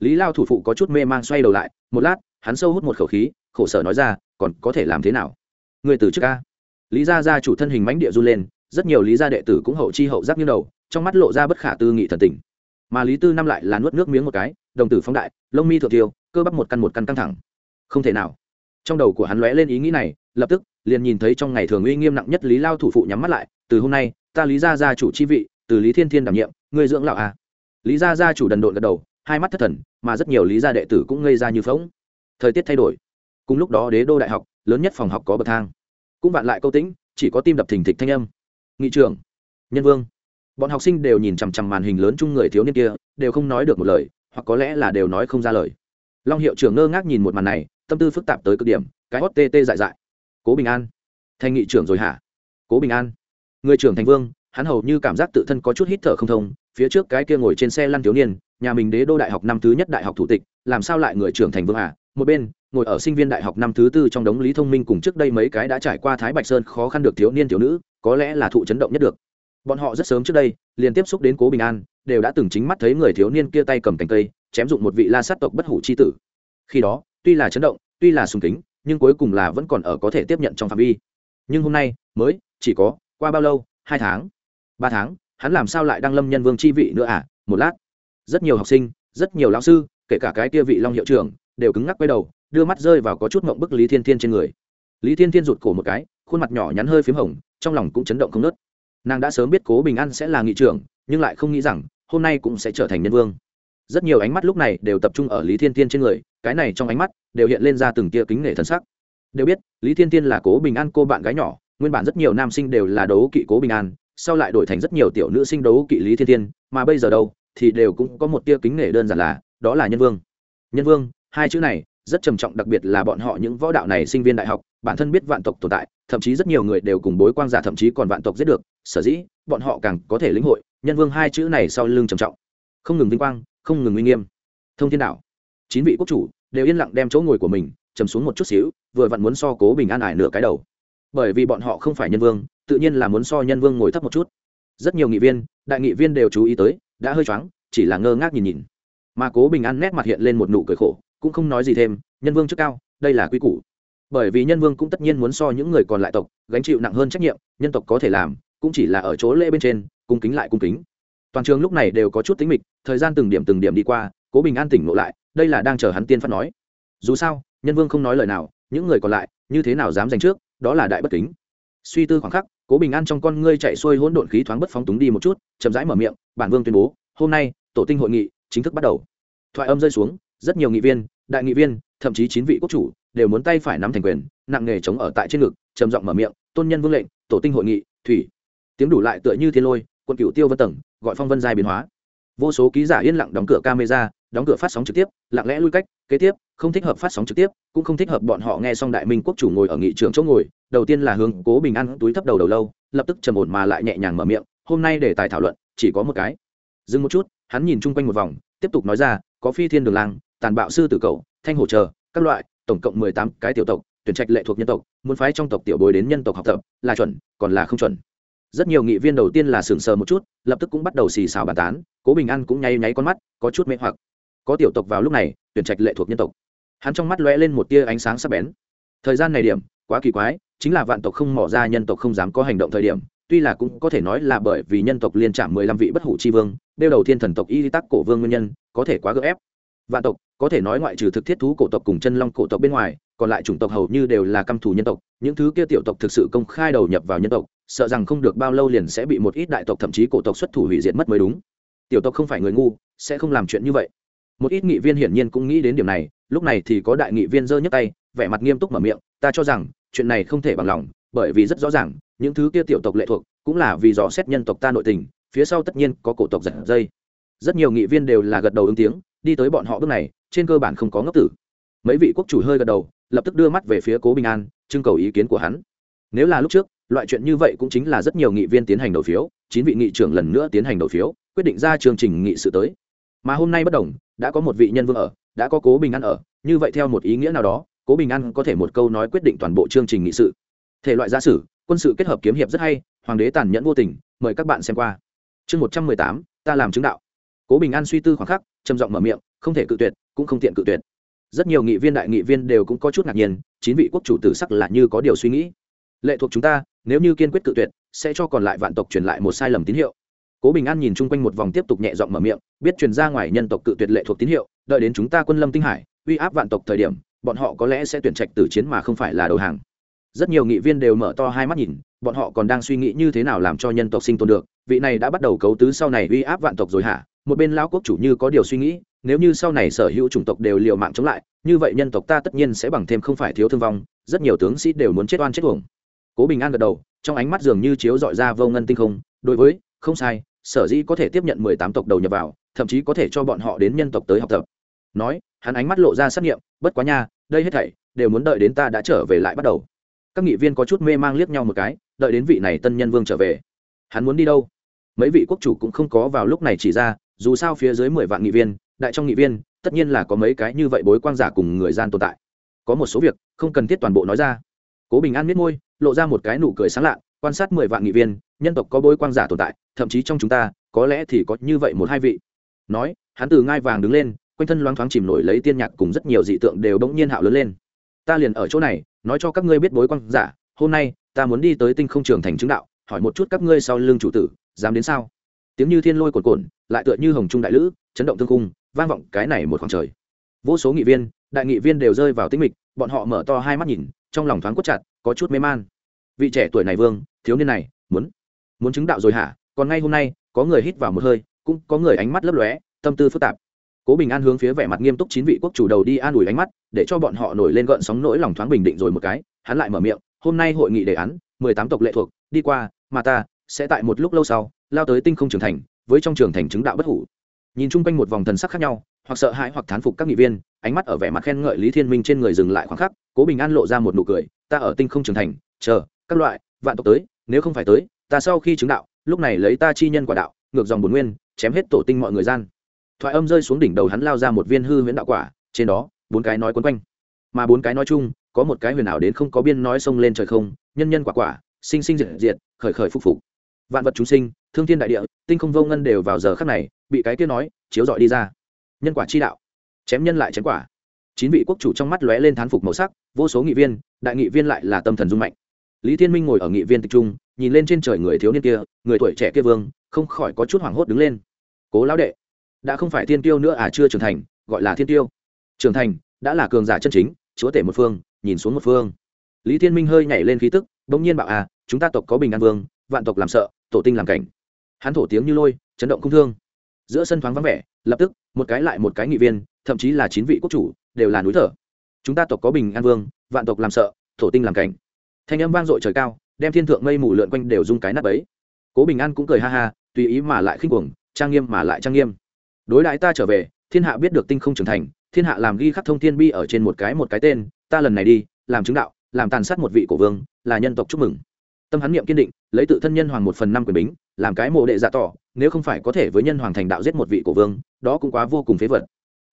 Lý lao thủ phụ có chút mê man xoay đầu lại, một lát, hắn sâu hút một khẩu khí, khổ sở nói ra, còn có thể làm thế nào? Người từ trước ca lý gia gia chủ thân hình mãnh địa run lên, rất nhiều lý gia đệ tử cũng hậu chi hậu giác như đầu, trong mắt lộ ra bất khả tư nghị thần tình mà lý tư năm lại là nuốt nước miếng một cái đồng tử phóng đại lông mi thượng tiêu cơ bắp một căn một căn căng thẳng không thể nào trong đầu của hắn lóe lên ý nghĩ này lập tức liền nhìn thấy trong ngày thường uy nghiêm nặng nhất lý lao thủ phụ nhắm mắt lại từ hôm nay ta lý gia gia chủ chi vị từ lý thiên thiên đảm nhiệm người dưỡng lão à. lý gia gia chủ đần độn gật đầu hai mắt thất thần mà rất nhiều lý gia đệ tử cũng ngây ra như phóng thời tiết thay đổi cùng lúc đó đế đô đại học lớn nhất phòng học có bậc thang cũng vạn lại câu tĩnh chỉ có tim đập thình thịch thanh âm nghị trưởng nhân vương bọn học sinh đều nhìn chằm chằm màn hình lớn chung người thiếu niên kia, đều không nói được một lời, hoặc có lẽ là đều nói không ra lời. Long hiệu trưởng ngơ ngác nhìn một màn này, tâm tư phức tạp tới cực điểm, cái hót tê tê dại dại. Cố bình an. Thanh nghị trưởng rồi hả? Cố bình an. Người trưởng thành vương, hắn hầu như cảm giác tự thân có chút hít thở không thông, phía trước cái kia ngồi trên xe lăn thiếu niên, nhà mình đế đô đại học năm thứ nhất đại học thủ tịch, làm sao lại người trưởng thành vương à? Một bên, ngồi ở sinh viên đại học năm thứ tư trong đống lý thông minh cùng trước đây mấy cái đã trải qua thái bạch sơn khó khăn được thiếu niên thiếu nữ, có lẽ là thụ chấn động nhất được bọn họ rất sớm trước đây, liền tiếp xúc đến cố bình an, đều đã từng chính mắt thấy người thiếu niên kia tay cầm cành cây, chém dụng một vị la sát tộc bất hủ c h i tử. Khi đó, tuy là chấn động, tuy là sùng kính, nhưng cuối cùng là vẫn còn ở có thể tiếp nhận trong phạm vi. Nhưng hôm nay, mới, chỉ có, qua bao lâu? Hai tháng. Ba tháng, hắn làm sao lại đăng lâm nhân vương chi vị nữa à? Một lát. Rất nhiều học sinh, rất nhiều lão sư, kể cả cái kia vị long hiệu trưởng, đều cứng ngắc quay đầu, đưa mắt rơi vào có chút mộng bức lý thiên thiên trên người. Lý thiên thiên rụt cổ một cái, khuôn mặt nhỏ nhắn hơi p h í m hồng, trong lòng cũng chấn động không nớt nàng đã sớm biết cố bình an sẽ là nghị trưởng, nhưng lại không nghĩ rằng, hôm nay cũng sẽ trở thành nhân vương. Rất nhiều ánh mắt lúc này đều tập trung ở lý thiên thiên trên người, cái này trong ánh mắt đều hiện lên ra từng tia kính nể thân sắc. Đều biết, lý thiên thiên là cố bình an cô bạn gái nhỏ, nguyên bản rất nhiều nam sinh đều là đấu kỵ cố bình an, sau lại đổi thành rất nhiều tiểu nữ sinh đấu kỵ lý thiên thiên, mà bây giờ đâu, thì đều cũng có một tia kính nể đơn giản là, đó là nhân vương. Nhân vương, hai chữ này rất trầm trọng, đặc biệt là bọn họ những võ đạo này sinh viên đại học bản thân biết vạn tộc tồn tại, thậm chí rất nhiều người đều cùng bối quang giả thậm chí còn vạn tộc giết được, sở dĩ, bọn họ càng có thể lĩnh hội, nhân vương hai chữ này sau lưng trầm trọng. Không ngừng vinh quang, không ngừng uy nghiêm. Thông thiên đạo chín vị quốc chủ đều yên lặng đem chỗ ngồi của mình trầm xuống một chút xíu, vừa vặn muốn so cố bình an ải nửa cái đầu. Bởi vì bọn họ không phải nhân vương, tự nhiên là muốn so nhân vương ngồi thấp một chút. Rất nhiều nghị viên, đại nghị viên đều chú ý tới, đã hơi choáng, chỉ là ngơ ngác nhìn nhìn. Mà cố bình an nét mặt hiện lên một nụ cười khổ, cũng không nói gì thêm, nhân vương trước cao, đây là quy củ bởi vì nhân vương cũng tất nhiên muốn so những người còn lại tộc gánh chịu nặng hơn trách nhiệm, nhân tộc có thể làm, cũng chỉ là ở chỗ lễ bên trên, cung kính lại cung kính. Toàn trường lúc này đều có chút tính mịch, thời gian từng điểm từng điểm đi qua, cố bình an tỉnh ngộ lại, đây là đang chờ hắn tiên phát nói. Dù sao, nhân vương không nói lời nào, những người còn lại, như thế nào dám giành trước, đó là đại bất kính. Suy tư khoảng khắc, cố bình an trong con ngươi chạy xuôi hỗn độn khí thoáng bất phóng túng đi một chút, chậm rãi mở miệng, bản vương tuyên bố, hôm nay, tổ tinh hội nghị chính thức bắt đầu. Thoại âm rơi xuống, rất nhiều nghị viên, đại nghị viên thậm chí chín vị quốc chủ đều muốn tay phải nắm thành quyền, nặng nghề chống ở tại trên ngực, trầm giọng mở miệng, tôn nhân vương lệnh, tổ tinh hội nghị, thủy. Tiếng đủ lại tựa như thiên lôi, quân cựu tiêu vân tầng, gọi phong vân giai biến hóa. Vô số ký giả yên lặng đóng cửa camera, đóng cửa phát sóng trực tiếp, lặng lẽ lui cách, kế tiếp, không thích hợp phát sóng trực tiếp, cũng không thích hợp bọn họ nghe xong đại minh quốc chủ ngồi ở nghị trường chỗ ngồi, đầu tiên là hướng cố bình an túi thấp đầu đầu lâu, lập tức trầm ổn mà lại nhẹ nhàng mở miệng, hôm nay để tài thảo luận, chỉ có một cái. Dừng một chút, hắn nhìn chung quanh một vòng, tiếp tục nói ra, có phi thiên đường lang, tàn bạo sư tử cầu thanh hổ chờ, các loại, tổng cộng mười tám cái tiểu tộc, tuyển trạch lệ thuộc nhân tộc, muốn phái trong tộc tiểu bối đến nhân tộc học tập, là chuẩn, còn là không chuẩn. Rất nhiều nghị viên đầu tiên là sừng sờ một chút, lập tức cũng bắt đầu xì xào bàn tán, cố bình an cũng nháy nháy con mắt, có chút mê hoặc. Có tiểu tộc vào lúc này, tuyển trạch lệ thuộc nhân tộc. Hắn trong mắt lóe lên một tia ánh sáng sắc bén. Thời gian này điểm, quá kỳ quái, chính là vạn tộc không mỏ ra nhân tộc không dám có hành động thời điểm, tuy là cũng có thể nói là bởi vì nhân tộc liên trạm mười lăm vị bất hủ tri vương đeo đầu thiên thần tộc y tắc cổ vương nguyên nhân, có thể quá gỡ ép vạn tộc, có thể nói ngoại trừ thực thiết thú cổ tộc cùng chân long cổ tộc bên ngoài, còn lại chủng tộc hầu như đều là căm thù nhân tộc. Những thứ kia tiểu tộc thực sự công khai đầu nhập vào nhân tộc, sợ rằng không được bao lâu liền sẽ bị một ít đại tộc thậm chí cổ tộc xuất thủ hủy diệt mất mới đúng. Tiểu tộc không phải người ngu, sẽ không làm chuyện như vậy. Một ít nghị viên hiển nhiên cũng nghĩ đến điểm này, lúc này thì có đại nghị viên giơ nhấc tay, vẻ mặt nghiêm túc mở miệng, ta cho rằng, chuyện này không thể bằng lòng, bởi vì rất rõ ràng, những thứ kia tiểu tộc lệ thuộc, cũng là vì dò xét nhân tộc ta nội tình, phía sau tất nhiên có cổ tộc giật dây. Rất nhiều nghị viên đều là gật đầu ứng tiếng đi tới bọn họ bước này, trên cơ bản không có ngốc tử. Mấy vị quốc chủ hơi gật đầu, lập tức đưa mắt về phía cố bình an, trưng cầu ý kiến của hắn. Nếu là lúc trước, loại chuyện như vậy cũng chính là rất nhiều nghị viên tiến hành đầu phiếu, chín vị nghị trưởng lần nữa tiến hành đầu phiếu, quyết định ra chương trình nghị sự tới. Mà hôm nay bất đồng, đã có một vị nhân vương ở, đã có cố bình an ở, như vậy theo một ý nghĩa nào đó, cố bình an có thể một câu nói quyết định toàn bộ chương trình nghị sự. Thể loại giả sử, quân sự kết hợp kiếm hiệp rất hay, hoàng đế tàn nhẫn vô tình, mời các bạn xem qua. Chương một trăm mười tám, ta làm chứng đạo. Cố bình an suy tư khoảng khắc trầm giọng mở miệng, không thể cự tuyệt, cũng không tiện cự tuyệt. Rất nhiều nghị viên đại nghị viên đều cũng có chút ngạc nhiên, chín vị quốc chủ tử sắc là như có điều suy nghĩ. Lệ thuộc chúng ta, nếu như kiên quyết cự tuyệt, sẽ cho còn lại vạn tộc truyền lại một sai lầm tín hiệu. Cố bình an nhìn chung quanh một vòng tiếp tục nhẹ giọng mở miệng, biết truyền ra ngoài nhân tộc cự tuyệt lệ thuộc tín hiệu, đợi đến chúng ta quân lâm tinh hải, uy áp vạn tộc thời điểm, bọn họ có lẽ sẽ tuyển trạch tử chiến mà không phải là đầu hàng. Rất nhiều nghị viên đều mở to hai mắt nhìn, bọn họ còn đang suy nghĩ như thế nào làm cho nhân tộc sinh tồn được, vị này đã bắt đầu cấu tứ sau này uy áp vạn tộc rồi hả? Một bên lão quốc chủ như có điều suy nghĩ, nếu như sau này sở hữu chủng tộc đều liều mạng chống lại, như vậy nhân tộc ta tất nhiên sẽ bằng thêm không phải thiếu thương vong, rất nhiều tướng sĩ đều muốn chết oan chết tuồng cố bình an gật đầu, trong ánh mắt dường như chiếu dọi ra vô ngân tinh không, đối với, không sai, sở dĩ có thể tiếp nhận mười tám tộc đầu nhập vào, thậm chí có thể cho bọn họ đến nhân tộc tới học tập. Nói, hắn ánh mắt lộ ra xác nghiệm, bất quá nha, đây hết thảy, đều muốn đợi đến ta đã trở về lại bắt đầu. Các nghị viên có chút mê mang liếc nhau một cái, đợi đến vị này tân nhân vương trở về. Hắn muốn đi đâu? Mấy vị quốc chủ cũng không có vào lúc này chỉ ra dù sao phía dưới mười vạn nghị viên, đại trong nghị viên, tất nhiên là có mấy cái như vậy bối quang giả cùng người gian tồn tại. Có một số việc, không cần thiết toàn bộ nói ra. Cố bình an miết môi, lộ ra một cái nụ cười sáng lạ, quan sát mười vạn nghị viên, nhân tộc có bối quang giả tồn tại, thậm chí trong chúng ta, có lẽ thì có như vậy một hai vị. Nói, hắn từ ngai vàng đứng lên, quanh thân loáng thoáng chìm nổi lấy tiên nhạc cùng rất nhiều dị tượng đều bỗng nhiên hạo lớn lên. Ta liền ở chỗ này, nói cho các ngươi biết bối quang giả, hôm nay, ta muốn đi tới tinh không trường thành chứng đạo, hỏi một chút các ngươi sau lưng chủ tử, dám đến sao? Tiếng như thiên lôi cồn cồn lại tựa như hồng trung đại lữ, chấn động thương cung vang vọng cái này một khoảng trời. Vô số nghị viên, đại nghị viên đều rơi vào tĩnh mịch, bọn họ mở to hai mắt nhìn, trong lòng thoáng quất chặt, có chút mê man. Vị trẻ tuổi này vương, thiếu niên này, muốn muốn chứng đạo rồi hả? Còn ngay hôm nay, có người hít vào một hơi, cũng có người ánh mắt lấp lóe, tâm tư phức tạp. Cố bình an hướng phía vẻ mặt nghiêm túc chín vị quốc chủ đầu đi an ủi ánh mắt, để cho bọn họ nổi lên gợn sóng nỗi lòng thoáng bình định rồi một cái, hắn lại mở miệng, hôm nay hội nghị đề án, mười tám tộc lệ thuộc, đi qua, mà ta sẽ tại một lúc lâu sau lao tới tinh không trưởng thành, với trong trường thành chứng đạo bất hủ. Nhìn chung quanh một vòng thần sắc khác nhau, hoặc sợ hãi hoặc thán phục các nghị viên, ánh mắt ở vẻ mặt khen ngợi lý thiên minh trên người dừng lại khoảng khắc, cố bình an lộ ra một nụ cười, ta ở tinh không trưởng thành, chờ, các loại, vạn tộc tới, nếu không phải tới, ta sau khi chứng đạo, lúc này lấy ta chi nhân quả đạo, ngược dòng bồn nguyên, chém hết tổ tinh mọi người gian. Thoại âm rơi xuống đỉnh đầu hắn lao ra một viên hư huyễn đạo quả, trên đó, bốn cái nói quấn quanh. Mà bốn cái nói chung, có một cái huyền ảo đến không có biên nói sông lên trời không, nhân nhân quả quả, sinh sinh diệt diệt, khởi khởi phục phục. Vạn vật chúng sinh thương thiên đại địa, tinh không vô ngân đều vào giờ khắc này, bị cái kia nói, chiếu dọi đi ra. Nhân quả chi đạo. Chém nhân lại chém quả. Chín vị quốc chủ trong mắt lóe lên thán phục màu sắc, vô số nghị viên, đại nghị viên lại là tâm thần dung mạnh. Lý thiên minh ngồi ở nghị viên tịch trung, nhìn lên trên trời người thiếu niên kia, người tuổi trẻ kia vương, không khỏi có chút hoảng hốt đứng lên. Cố lão đệ, đã không phải thiên tiêu nữa à chưa trưởng thành, gọi là thiên tiêu. Trưởng thành, đã là cường giả chân chính, chúa tể một phương, nhìn xuống một phương. Lý thiên minh hơi nhảy lên khí tức, bỗng nhiên bảo à chúng ta tộc có bình an vương, vạn tộc làm sợ, tổ tinh làm cảnh hắn thổ tiếng như lôi, chấn động không thương. Giữa sân thoáng vắng vẻ, lập tức, một cái lại một cái nghị viên, thậm chí là chín vị quốc chủ, đều là núi thở. Chúng ta tộc có bình an vương, vạn tộc làm sợ, thổ tinh làm cảnh. Thanh âm vang dội trời cao, đem thiên thượng mây mù lượn quanh đều rung cái nắp ấy cố bình an cũng cười ha ha, tùy ý mà lại khinh cuồng, trang nghiêm mà lại trang nghiêm. Đối đãi ta trở về, thiên hạ biết được tinh không trưởng thành, thiên hạ làm ghi khắc thông thiên bi ở trên một cái một cái tên, ta lần này đi, làm chứng đạo, làm tàn sát một vị cổ vương, là nhân tộc chúc mừng. Tâm hắn niệm kiên định lấy tự thân nhân hoàng một phần năm quyền bính, làm cái mộ đệ dạ tỏ, nếu không phải có thể với nhân hoàng thành đạo giết một vị cổ vương, đó cũng quá vô cùng phế vật.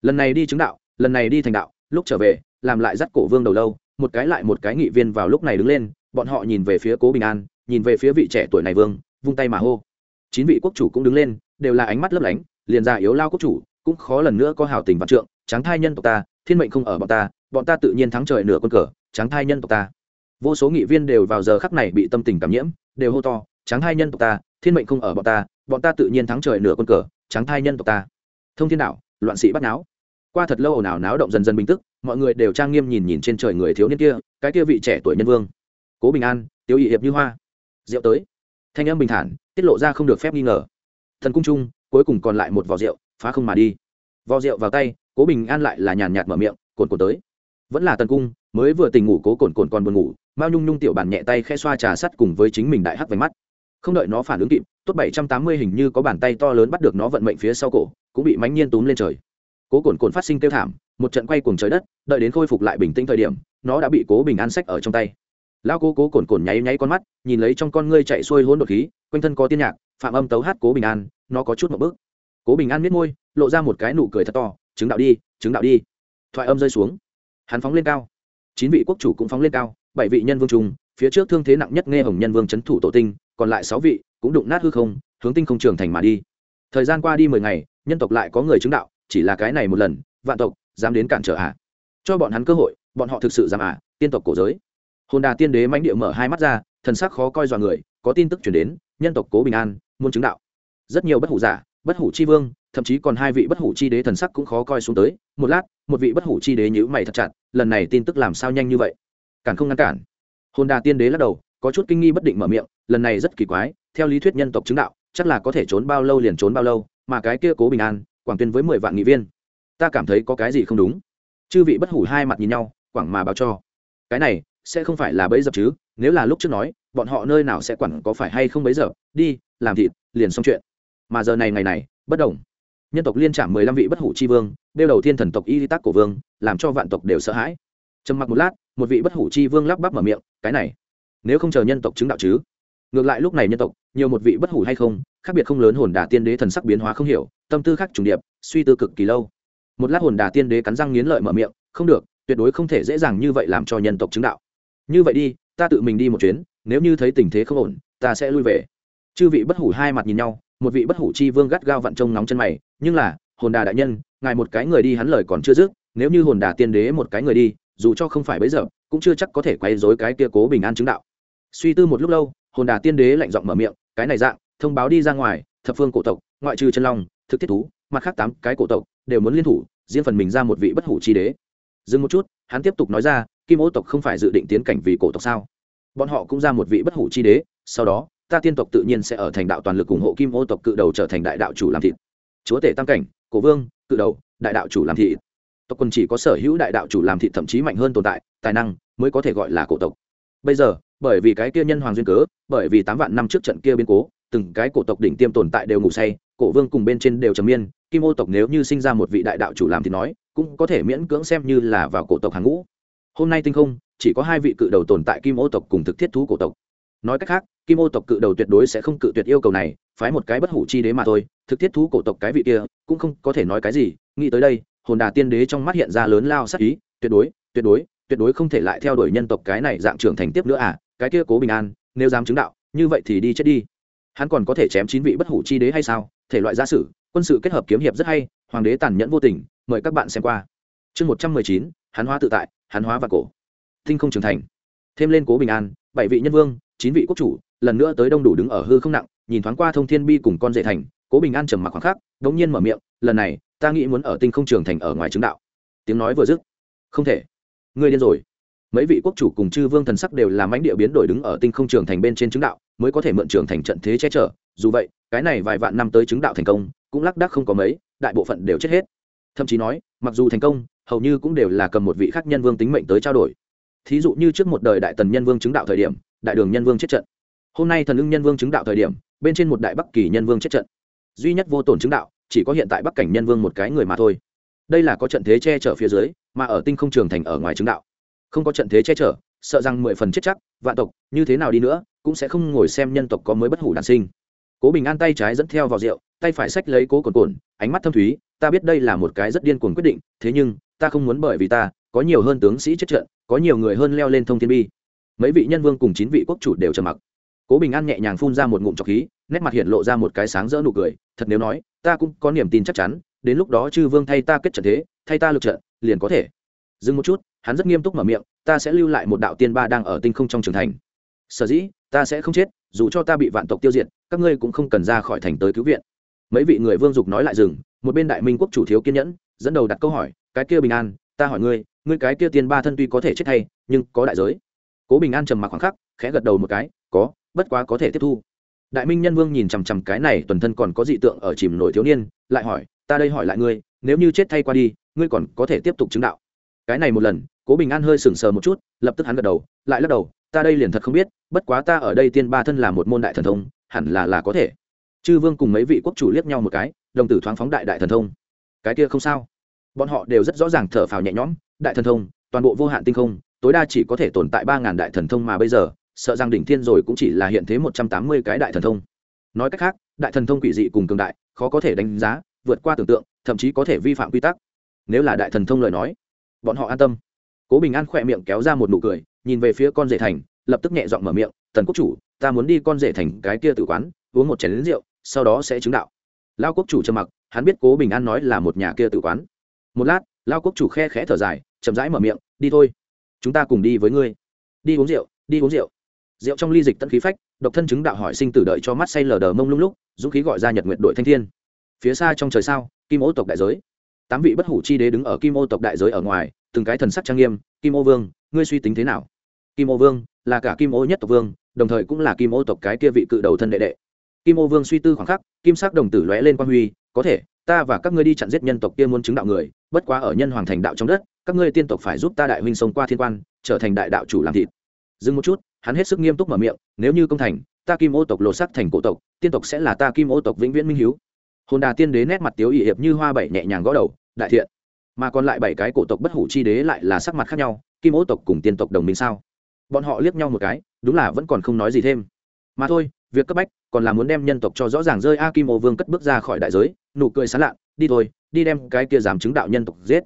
Lần này đi chứng đạo, lần này đi thành đạo, lúc trở về, làm lại dắt cổ vương đầu lâu, một cái lại một cái nghị viên vào lúc này đứng lên, bọn họ nhìn về phía cố bình an, nhìn về phía vị trẻ tuổi này vương, vung tay mà hô. Chín vị quốc chủ cũng đứng lên, đều là ánh mắt lấp lánh, liền ra yếu lao quốc chủ, cũng khó lần nữa có hảo tình vạn trượng, tráng thai nhân tộc ta, thiên mệnh không ở bọn ta bọn ta tự nhiên thắng trời nửa quân cờ, tráng thai nhân tộc ta vô số nghị viên đều vào giờ khắc này bị tâm tình cảm nhiễm, đều hô to, tráng thai nhân tộc ta, thiên mệnh không ở bọn ta bọn ta tự nhiên thắng trời nửa quân cờ, tráng thai nhân tộc ta. Thông thiên đạo, loạn sĩ bắt náo. Qua thật lâu ồn ào náo động dần dần bình tức, mọi người đều trang nghiêm nhìn nhìn trên trời người thiếu niên kia, cái kia vị trẻ tuổi nhân vương. Cố bình an tiêu y hiệp như hoa. Rượu tới. Thanh âm bình thản, tiết lộ ra không được phép nghi ngờ. Thần cung trung, cuối cùng còn lại một vò rượu, phá không mà đi. Vò rượu vào tay, cố bình an lại là nhàn nhạt mở miệng, cồn cồn tới vẫn là tần cung, mới vừa tỉnh ngủ cố cồn cồn còn buồn ngủ, mao nhung nhung tiểu bàn nhẹ tay khe xoa trà sắt cùng với chính mình đại hắc vánh mắt. Không đợi nó phản ứng kịp, tốt bảy trăm tám mươi hình như có bàn tay to lớn bắt được nó vận mệnh phía sau cổ, cũng bị mánh nhiên túm lên trời. Cố cồn cồn phát sinh kêu thảm, một trận quay cuồng trời đất, đợi đến khôi phục lại bình tĩnh thời điểm, nó đã bị cố bình an sách ở trong tay. Lao cố cố cồn cồn nháy nháy con mắt, nhìn lấy trong con ngươi chạy xuôi hỗn đột khí, quanh thân có tiên nhạc, phạm âm tấu hát cố bình an, nó có chút một bước. Cố bình an miết môi, lộ ra một cái nụ cười thật to, chứng đạo đi, chứng đạo đi. Thoại âm rơi xuống hắn phóng lên cao. Chín vị quốc chủ cũng phóng lên cao bảy vị nhân vương trung phía trước thương thế nặng nhất nghe hồng nhân vương c h ấ n thủ tổ tinh còn lại sáu vị cũng đụng nát hư không hướng tinh không trường thành mà đi. Thời gian qua đi mười ngày nhân tộc lại có người chứng đạo chỉ là cái này một lần vạn tộc dám đến cản trở ạ. À. cho bọn hắn cơ hội bọn họ thực sự dám ạ à, tiên tộc cổ giới. Hồn đà tiên đế mãnh địa mở hai mắt ra thần sắc khó coi dọa người có tin tức chuyển đến nhân tộc cố bình an muốn chứng đạo. Rất nhiều bất hủ giả bất hủ chi vương, thậm chí còn hai vị bất hủ chi đế thần sắc cũng khó coi xuống tới. Một lát, một vị bất hủ chi đế nhữ mày thật chặt, lần này tin tức làm sao nhanh như vậy? Càng không ngăn cản. Hồn đà tiên đế lắc đầu, có chút kinh nghi bất định mở miệng, lần này rất kỳ quái, theo lý thuyết nhân tộc chứng đạo, chắc là có thể trốn bao lâu liền trốn bao lâu, mà cái kia cố bình an, quảng tuyên với mười vạn nghị viên. Ta cảm thấy có cái gì không đúng. Chư vị bất hủ hai mặt nhìn nhau, quảng mà báo cho. Cái này, sẽ không phải là bấy dập chứ, nếu là lúc trước nói, bọn họ nơi nào sẽ quản có phải hay không bấy giờ đi, làm thịt, liền xong chuyện mà giờ này ngày này, bất đồng. Nhân tộc liên trạm mười lăm vị bất hủ c h i vương, đeo đầu tiên thần tộc y tác cổ vương, làm cho vạn tộc đều sợ hãi. Trầm mặc một lát, một vị bất hủ c h i vương lắp bắp mở miệng, cái này, nếu không chờ nhân tộc chứng đạo chứ? Ngược lại lúc này nhân tộc, nhiều một vị bất hủ hay không, khác biệt không lớn hồn đà tiên đế thần sắc biến hóa không hiểu, tâm tư khác trùng điệp, suy tư cực kỳ lâu. Một lát hồn đà tiên đế cắn răng nghiến lợi mở miệng, không được, tuyệt đối không thể dễ dàng như vậy làm cho nhân tộc chứng đạo. Như vậy đi, ta tự mình đi một chuyến, nếu như thấy tình thế không ổn, ta sẽ lui về. Chư vị bất hủ hai mặt nhìn nhau một vị bất hủ chi vương gắt gao vặn trông nóng chân mày, nhưng là, hồn đà đại nhân, ngài một cái người đi hắn lời còn chưa dứt, nếu như hồn đà tiên đế một cái người đi, dù cho không phải bấy giờ, cũng chưa chắc có thể quay dối cái kia cố bình an chứng đạo. Suy tư một lúc lâu, hồn đà tiên đế lạnh giọng mở miệng, cái này dạng, thông báo đi ra ngoài, thập phương cổ tộc, ngoại trừ chân long, thực thiết thú, mặt khác tám cái cổ tộc, đều muốn liên thủ, riêng phần mình ra một vị bất hủ chi đế. Dừng một chút, hắn tiếp tục nói ra, kim ô tộc không phải dự định tiến cảnh vì cổ tộc sao? Bọn họ cũng ra một vị bất hủ chi đế, sau đó ta tiên tộc tự nhiên sẽ ở thành đạo toàn lực ủng hộ kim ô tộc cự đầu trở thành đại đạo chủ làm thịt. Chúa tể tam cảnh, cổ vương, cự đầu, đại đạo chủ làm thịt. Tộc quân chỉ có sở hữu đại đạo chủ làm thịt thậm chí mạnh hơn tồn tại, tài năng mới có thể gọi là cổ tộc. Bây giờ, bởi vì cái kia nhân hoàng duyên cớ, bởi vì tám vạn năm trước trận kia biến cố, từng cái cổ tộc đỉnh tiêm tồn tại đều ngủ say, cổ vương cùng bên trên đều trầm miên kim ô tộc nếu như sinh ra một vị đại đạo chủ làm thì nói, cũng có thể miễn cưỡng xem như là vào cổ tộc hàng ngũ. Hôm nay tinh không, chỉ có hai vị cự đầu tồn tại kim ô tộc cùng thực thiết thú cổ tộc. Nói cách khác kim ô tộc cự đầu tuyệt đối sẽ không cự tuyệt yêu cầu này, phái một cái bất hủ chi đế mà thôi, thực thiết thú cổ tộc cái vị kia, cũng không có thể nói cái gì, nghĩ tới đây, hồn đà tiên đế trong mắt hiện ra lớn lao sắc ý, tuyệt đối tuyệt đối tuyệt đối không thể lại theo đuổi nhân tộc cái này dạng trưởng thành tiếp nữa à cái kia cố bình an, nếu dám chứng đạo, như vậy thì đi chết đi. Hắn còn có thể chém chín vị bất hủ chi đế hay sao? Thể loại gia sử, quân sự kết hợp kiếm hiệp rất hay, hoàng đế tàn nhẫn vô tình, mời các bạn xem qua. Chương một trăm mười chín, hắn hóa tự tại, hắn hóa và cổ. Thinh không trưởng thành. Thêm lên cố bình an, bảy vị nhân vương, chín vị quốc chủ lần nữa tới đông đủ đứng ở hư không nặng, nhìn thoáng qua thông thiên bi cùng con rể thành, cố bình an trầm mặc khoảng khắc đ ỗ n g nhiên mở miệng, lần này, ta nghĩ muốn ở tinh không trường thành ở ngoài chứng đạo. Tiếng nói vừa dứt, không thể, ngươi điên rồi. Mấy vị quốc chủ cùng chư vương thần sắc đều làm mãnh địa biến đổi đứng ở tinh không trường thành bên trên chứng đạo, mới có thể mượn trường thành trận thế che chở. Dù vậy, cái này vài vạn năm tới chứng đạo thành công, cũng lác đác không có mấy, đại bộ phận đều chết hết. Thậm chí nói, mặc dù thành công, hầu như cũng đều là cầm một vị khác nhân vương tính mệnh tới trao đổi. Thí dụ như trước một đời đại tần nhân vương chứng đạo thời điểm, đại đường nhân vương chết trận hôm nay thần ưng nhân vương chứng đạo thời điểm, bên trên một đại bắc kỳ nhân vương chết trận. Duy nhất vô tổn chứng đạo, chỉ có hiện tại bắc cảnh nhân vương một cái người mà thôi. Đây là có trận thế che chở phía dưới, mà ở tinh không trường thành ở ngoài chứng đạo. Không có trận thế che chở, sợ rằng mười phần chết chắc, vạn tộc, như thế nào đi nữa, cũng sẽ không ngồi xem nhân tộc có mới bất hủ đàn sinh. Cố bình an tay trái dẫn theo vào rượu, tay phải xách lấy cố cồn cồn ánh mắt thâm thúy, ta biết đây là một cái rất điên cuồng quyết định, thế nhưng, ta không muốn bởi vì ta, có nhiều hơn tướng sĩ chết trận, có nhiều người hơn leo lên thông thiên bi. Mấy vị nhân vương cùng chín vị quốc chủ đều trầm mặc cố bình an nhẹ nhàng phun ra một ngụm trọc khí, nét mặt hiện lộ ra một cái sáng rỡ nụ cười, thật nếu nói, ta cũng có niềm tin chắc chắn, đến lúc đó chư vương thay ta kết trận thế, thay ta lực trận, liền có thể. Dừng một chút, hắn rất nghiêm túc mở miệng, ta sẽ lưu lại một đạo tiên ba đang ở tinh không trong trường thành. Sở dĩ, ta sẽ không chết, dù cho ta bị vạn tộc tiêu diệt, các ngươi cũng không cần ra khỏi thành tới cứu viện. Mấy vị người vương dục nói lại dừng, một bên đại minh quốc chủ thiếu kiên nhẫn, dẫn đầu đặt câu hỏi, cái kia bình an, ta hỏi ngươi ngươi cái kia tiên ba thân tuy có thể chết hay? nhưng có đại giới? Cố bình an trầm mặc khoảng khắc, khẽ gật đầu một cái, có bất quá có thể tiếp thu. Đại minh nhân vương nhìn chằm chằm cái này tuần thân còn có dị tượng ở chìm nổi thiếu niên, lại hỏi, ta đây hỏi lại ngươi, nếu như chết thay qua đi, ngươi còn có thể tiếp tục chứng đạo? Cái này một lần, cố bình an hơi sừng sờ một chút, lập tức hắn gật đầu, lại lắc đầu, ta đây liền thật không biết, bất quá ta ở đây tiên ba thân là một môn đại thần thông, hẳn là là có thể. Chư vương cùng mấy vị quốc chủ liếc nhau một cái, đồng tử thoáng phóng đại đại thần thông. Cái kia không sao. Bọn họ đều rất rõ ràng thở phào nhẹ nhõm, đại thần thông, toàn bộ vô hạn tinh không, tối đa chỉ có thể tồn tại ba ngàn đại thần thông mà bây giờ sợ rằng đỉnh thiên rồi cũng chỉ là hiện thế một trăm tám mươi cái đại thần thông. Nói cách khác, đại thần thông quỷ dị cùng cường đại, khó có thể đánh giá, vượt qua tưởng tượng, thậm chí có thể vi phạm quy tắc. Nếu là đại thần thông lời nói, bọn họ an tâm. Cố bình an khỏe miệng kéo ra một nụ cười, nhìn về phía con rể thành, lập tức nhẹ giọng mở miệng, tần quốc chủ, ta muốn đi con rể thành cái kia tử quán, uống một chén lính rượu, sau đó sẽ chứng đạo. Lao quốc chủ trầm mặc, hắn biết cố bình an nói là một nhà kia tử quán. Một lát, lao quốc chủ khe khẽ thở dài, chậm rãi mở miệng, đi thôi, chúng ta cùng đi với ngươi. Đi uống rượu, đi uống rượu rượu trong ly dịch tận khí phách, độc thân chứng đạo hỏi sinh tử đợi cho mắt say lờ đờ mông lung lúc, dũng khí gọi ra nhật nguyện đội thanh thiên. Phía xa trong trời sao, kim ô tộc đại giới. Tám vị bất hủ chi đế đứng ở kim ô tộc đại giới ở ngoài, từng cái thần sắc trang nghiêm, kim ô vương, ngươi suy tính thế nào? Kim ô vương, là cả kim ô nhất tộc vương, đồng thời cũng là kim ô tộc cái kia vị cự đầu thân đệ đệ. Kim ô vương suy tư khoảng khắc, kim sắc đồng tử lóe lên quan huy, có thể, ta và các ngươi đi chặn giết nhân tộc kia muốn chứng đạo người, bất quá ở nhân hoàng thành đạo trong đất, các ngươi tiên tộc phải giúp ta đại huynh sống qua thiên quan, trở thành đại đạo chủ làm thịt. Dừng một chút hắn hết sức nghiêm túc mở miệng, nếu như công thành, ta kim ô tộc lột sắc thành cổ tộc, tiên tộc sẽ là ta kim ô tộc vĩnh viễn minh hiếu. Hồn đà tiên đế nét mặt tiếu ỵ hiệp như hoa bảy nhẹ nhàng gõ đầu, đại thiện. Mà còn lại bảy cái cổ tộc bất hủ chi đế lại là sắc mặt khác nhau, kim ô tộc cùng tiên tộc đồng minh sao? Bọn họ liếc nhau một cái, đúng là vẫn còn không nói gì thêm. Mà thôi, việc cấp bách, còn là muốn đem nhân tộc cho rõ ràng rơi a kim ô vương cất bước ra khỏi đại giới, nụ cười sán lạ đi thôi, đi đem cái kia dám chứng đạo nhân tộc giết.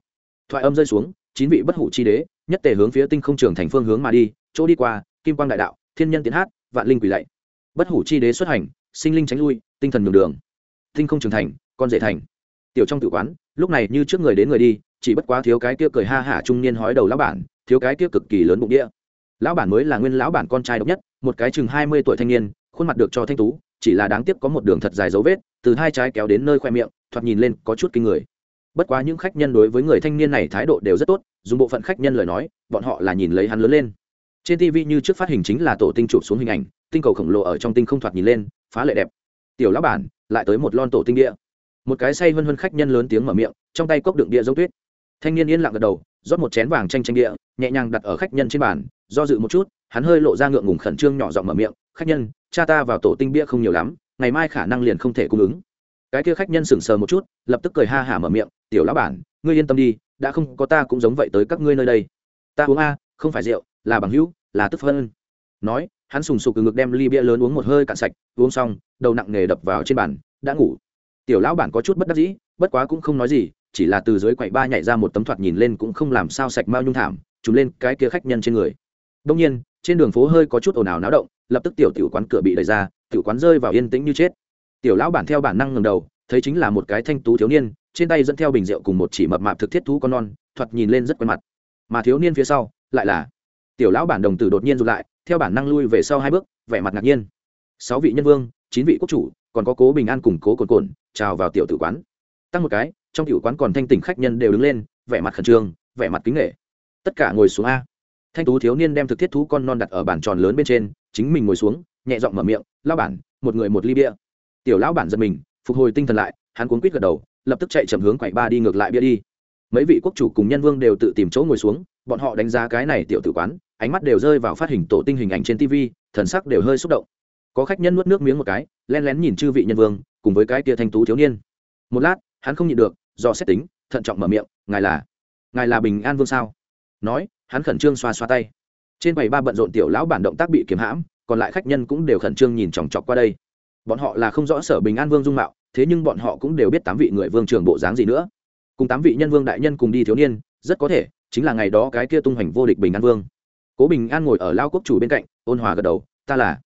Thoại âm rơi xuống, chín vị bất hủ chi đế, nhất tề hướng phía tinh không trường thành phương hướng mà đi, chỗ đi qua kim quang đại đạo, thiên nhân tiến hát, vạn linh quỷ lạy. Bất hủ chi đế xuất hành, sinh linh tránh lui, tinh thần nhường đường. Tinh không trường thành, con rể thành. Tiểu trong tự quán, lúc này như trước người đến người đi, chỉ bất quá thiếu cái kia cười ha hả trung niên hói đầu lão bản, thiếu cái kia cực kỳ lớn bụng đĩa. Lão bản mới là nguyên lão bản con trai độc nhất, một cái chừng hai mươi tuổi thanh niên, khuôn mặt được cho thanh tú, chỉ là đáng tiếc có một đường thật dài dấu vết, từ hai trái kéo đến nơi khoe miệng, thoạt nhìn lên có chút kinh người. Bất quá những khách nhân đối với người thanh niên này thái độ đều rất tốt, dùng bộ phận khách nhân lời nói, bọn họ là nhìn lấy hắn lớn lên trên tv như trước phát hình chính là tổ tinh chụp xuống hình ảnh, tinh cầu khổng lồ ở trong tinh không thoạt nhìn lên, phá lệ đẹp. Tiểu lão bản, lại tới một lon tổ tinh địa một cái say vân vân khách nhân lớn tiếng mở miệng, trong tay cốc đựng địa giống tuyết. Thanh niên yên lặng gật đầu, rót một chén vàng tranh tranh địa nhẹ nhàng đặt ở khách nhân trên bàn, do dự một chút, hắn hơi lộ ra ngượng ngùng khẩn trương nhỏ giọng mở miệng, khách nhân, cha ta vào tổ tinh bia không nhiều lắm, ngày mai khả năng liền không thể cung ứng. Cái kia khách nhân sững sờ một chút, lập tức cười ha hả mở miệng, tiểu lão bản, ngươi yên tâm đi, đã không có ta cũng giống vậy tới các ngươi nơi đây. Ta uống a, không phải rượu là bằng hữu, là tức phân. Nói, hắn sùng sục từ ngực đem ly bia lớn uống một hơi cạn sạch, uống xong, đầu nặng nề đập vào trên bàn, đã ngủ. Tiểu lão bản có chút bất đắc dĩ, bất quá cũng không nói gì, chỉ là từ dưới quầy ba nhảy ra một tấm thoạt nhìn lên cũng không làm sao sạch mao nhung thảm trùm lên cái kia khách nhân trên người. Đông nhiên, trên đường phố hơi có chút ồn ào náo động, lập tức tiểu tiểu quán cửa bị đẩy ra, tiểu quán rơi vào yên tĩnh như chết. Tiểu lão bản theo bản năng ngầm đầu, thấy chính là một cái thanh tú thiếu niên, trên tay dẫn theo bình rượu cùng một chỉ mập mạp thực thiết thú con non, thoạt nhìn lên rất quen mặt. Mà thiếu niên phía sau, lại là tiểu lão bản đồng tử đột nhiên rụt lại, theo bản năng lui về sau hai bước, vẻ mặt ngạc nhiên. Sáu vị nhân vương, chín vị quốc chủ, còn có cố bình an củng cố cồn cồn, chào vào tiểu tử quán. Tăng một cái, trong tiểu quán còn thanh tỉnh khách nhân đều đứng lên, vẻ mặt khẩn trương, vẻ mặt kính nghệ tất cả ngồi xuống a. Thanh tú thiếu niên đem thực thiết thú con non đặt ở bàn tròn lớn bên trên, chính mình ngồi xuống, nhẹ giọng mở miệng lao bản, một người một ly bia. Tiểu lão bản giật mình, phục hồi tinh thần lại, hắn cuốn quýt gật đầu, lập tức chạy chậm hướng quậy ba đi ngược lại bia đi. Mấy vị quốc chủ cùng nhân vương đều tự tìm chỗ ngồi xuống, bọn họ đánh giá cái này tiểu tử quán ánh mắt đều rơi vào phát hình tổ tinh hình ảnh trên tv thần sắc đều hơi xúc động. Có khách nhân nuốt nước miếng một cái, len lén nhìn chư vị nhân vương, cùng với cái tia thanh tú thiếu niên. Một lát, hắn không nhịn được, do xét tính, thận trọng mở miệng, ngài là ngài là bình an vương sao? Nói, hắn khẩn trương xoa xoa tay. Trên bảy ba bận rộn tiểu lão bản động tác bị kiếm hãm, còn lại khách nhân cũng đều khẩn trương nhìn chòng chọc qua đây. Bọn họ là không rõ sở bình an vương dung mạo, thế nhưng bọn họ cũng đều biết tám vị người vương trường bộ dáng gì nữa. Cùng tám vị nhân vương đại nhân cùng đi thiếu niên, rất có thể, chính là ngày đó cái kia tung hoành vô địch bình an vương cố bình an ngồi ở lao quốc chủ bên cạnh, ôn hòa gật đầu, ta là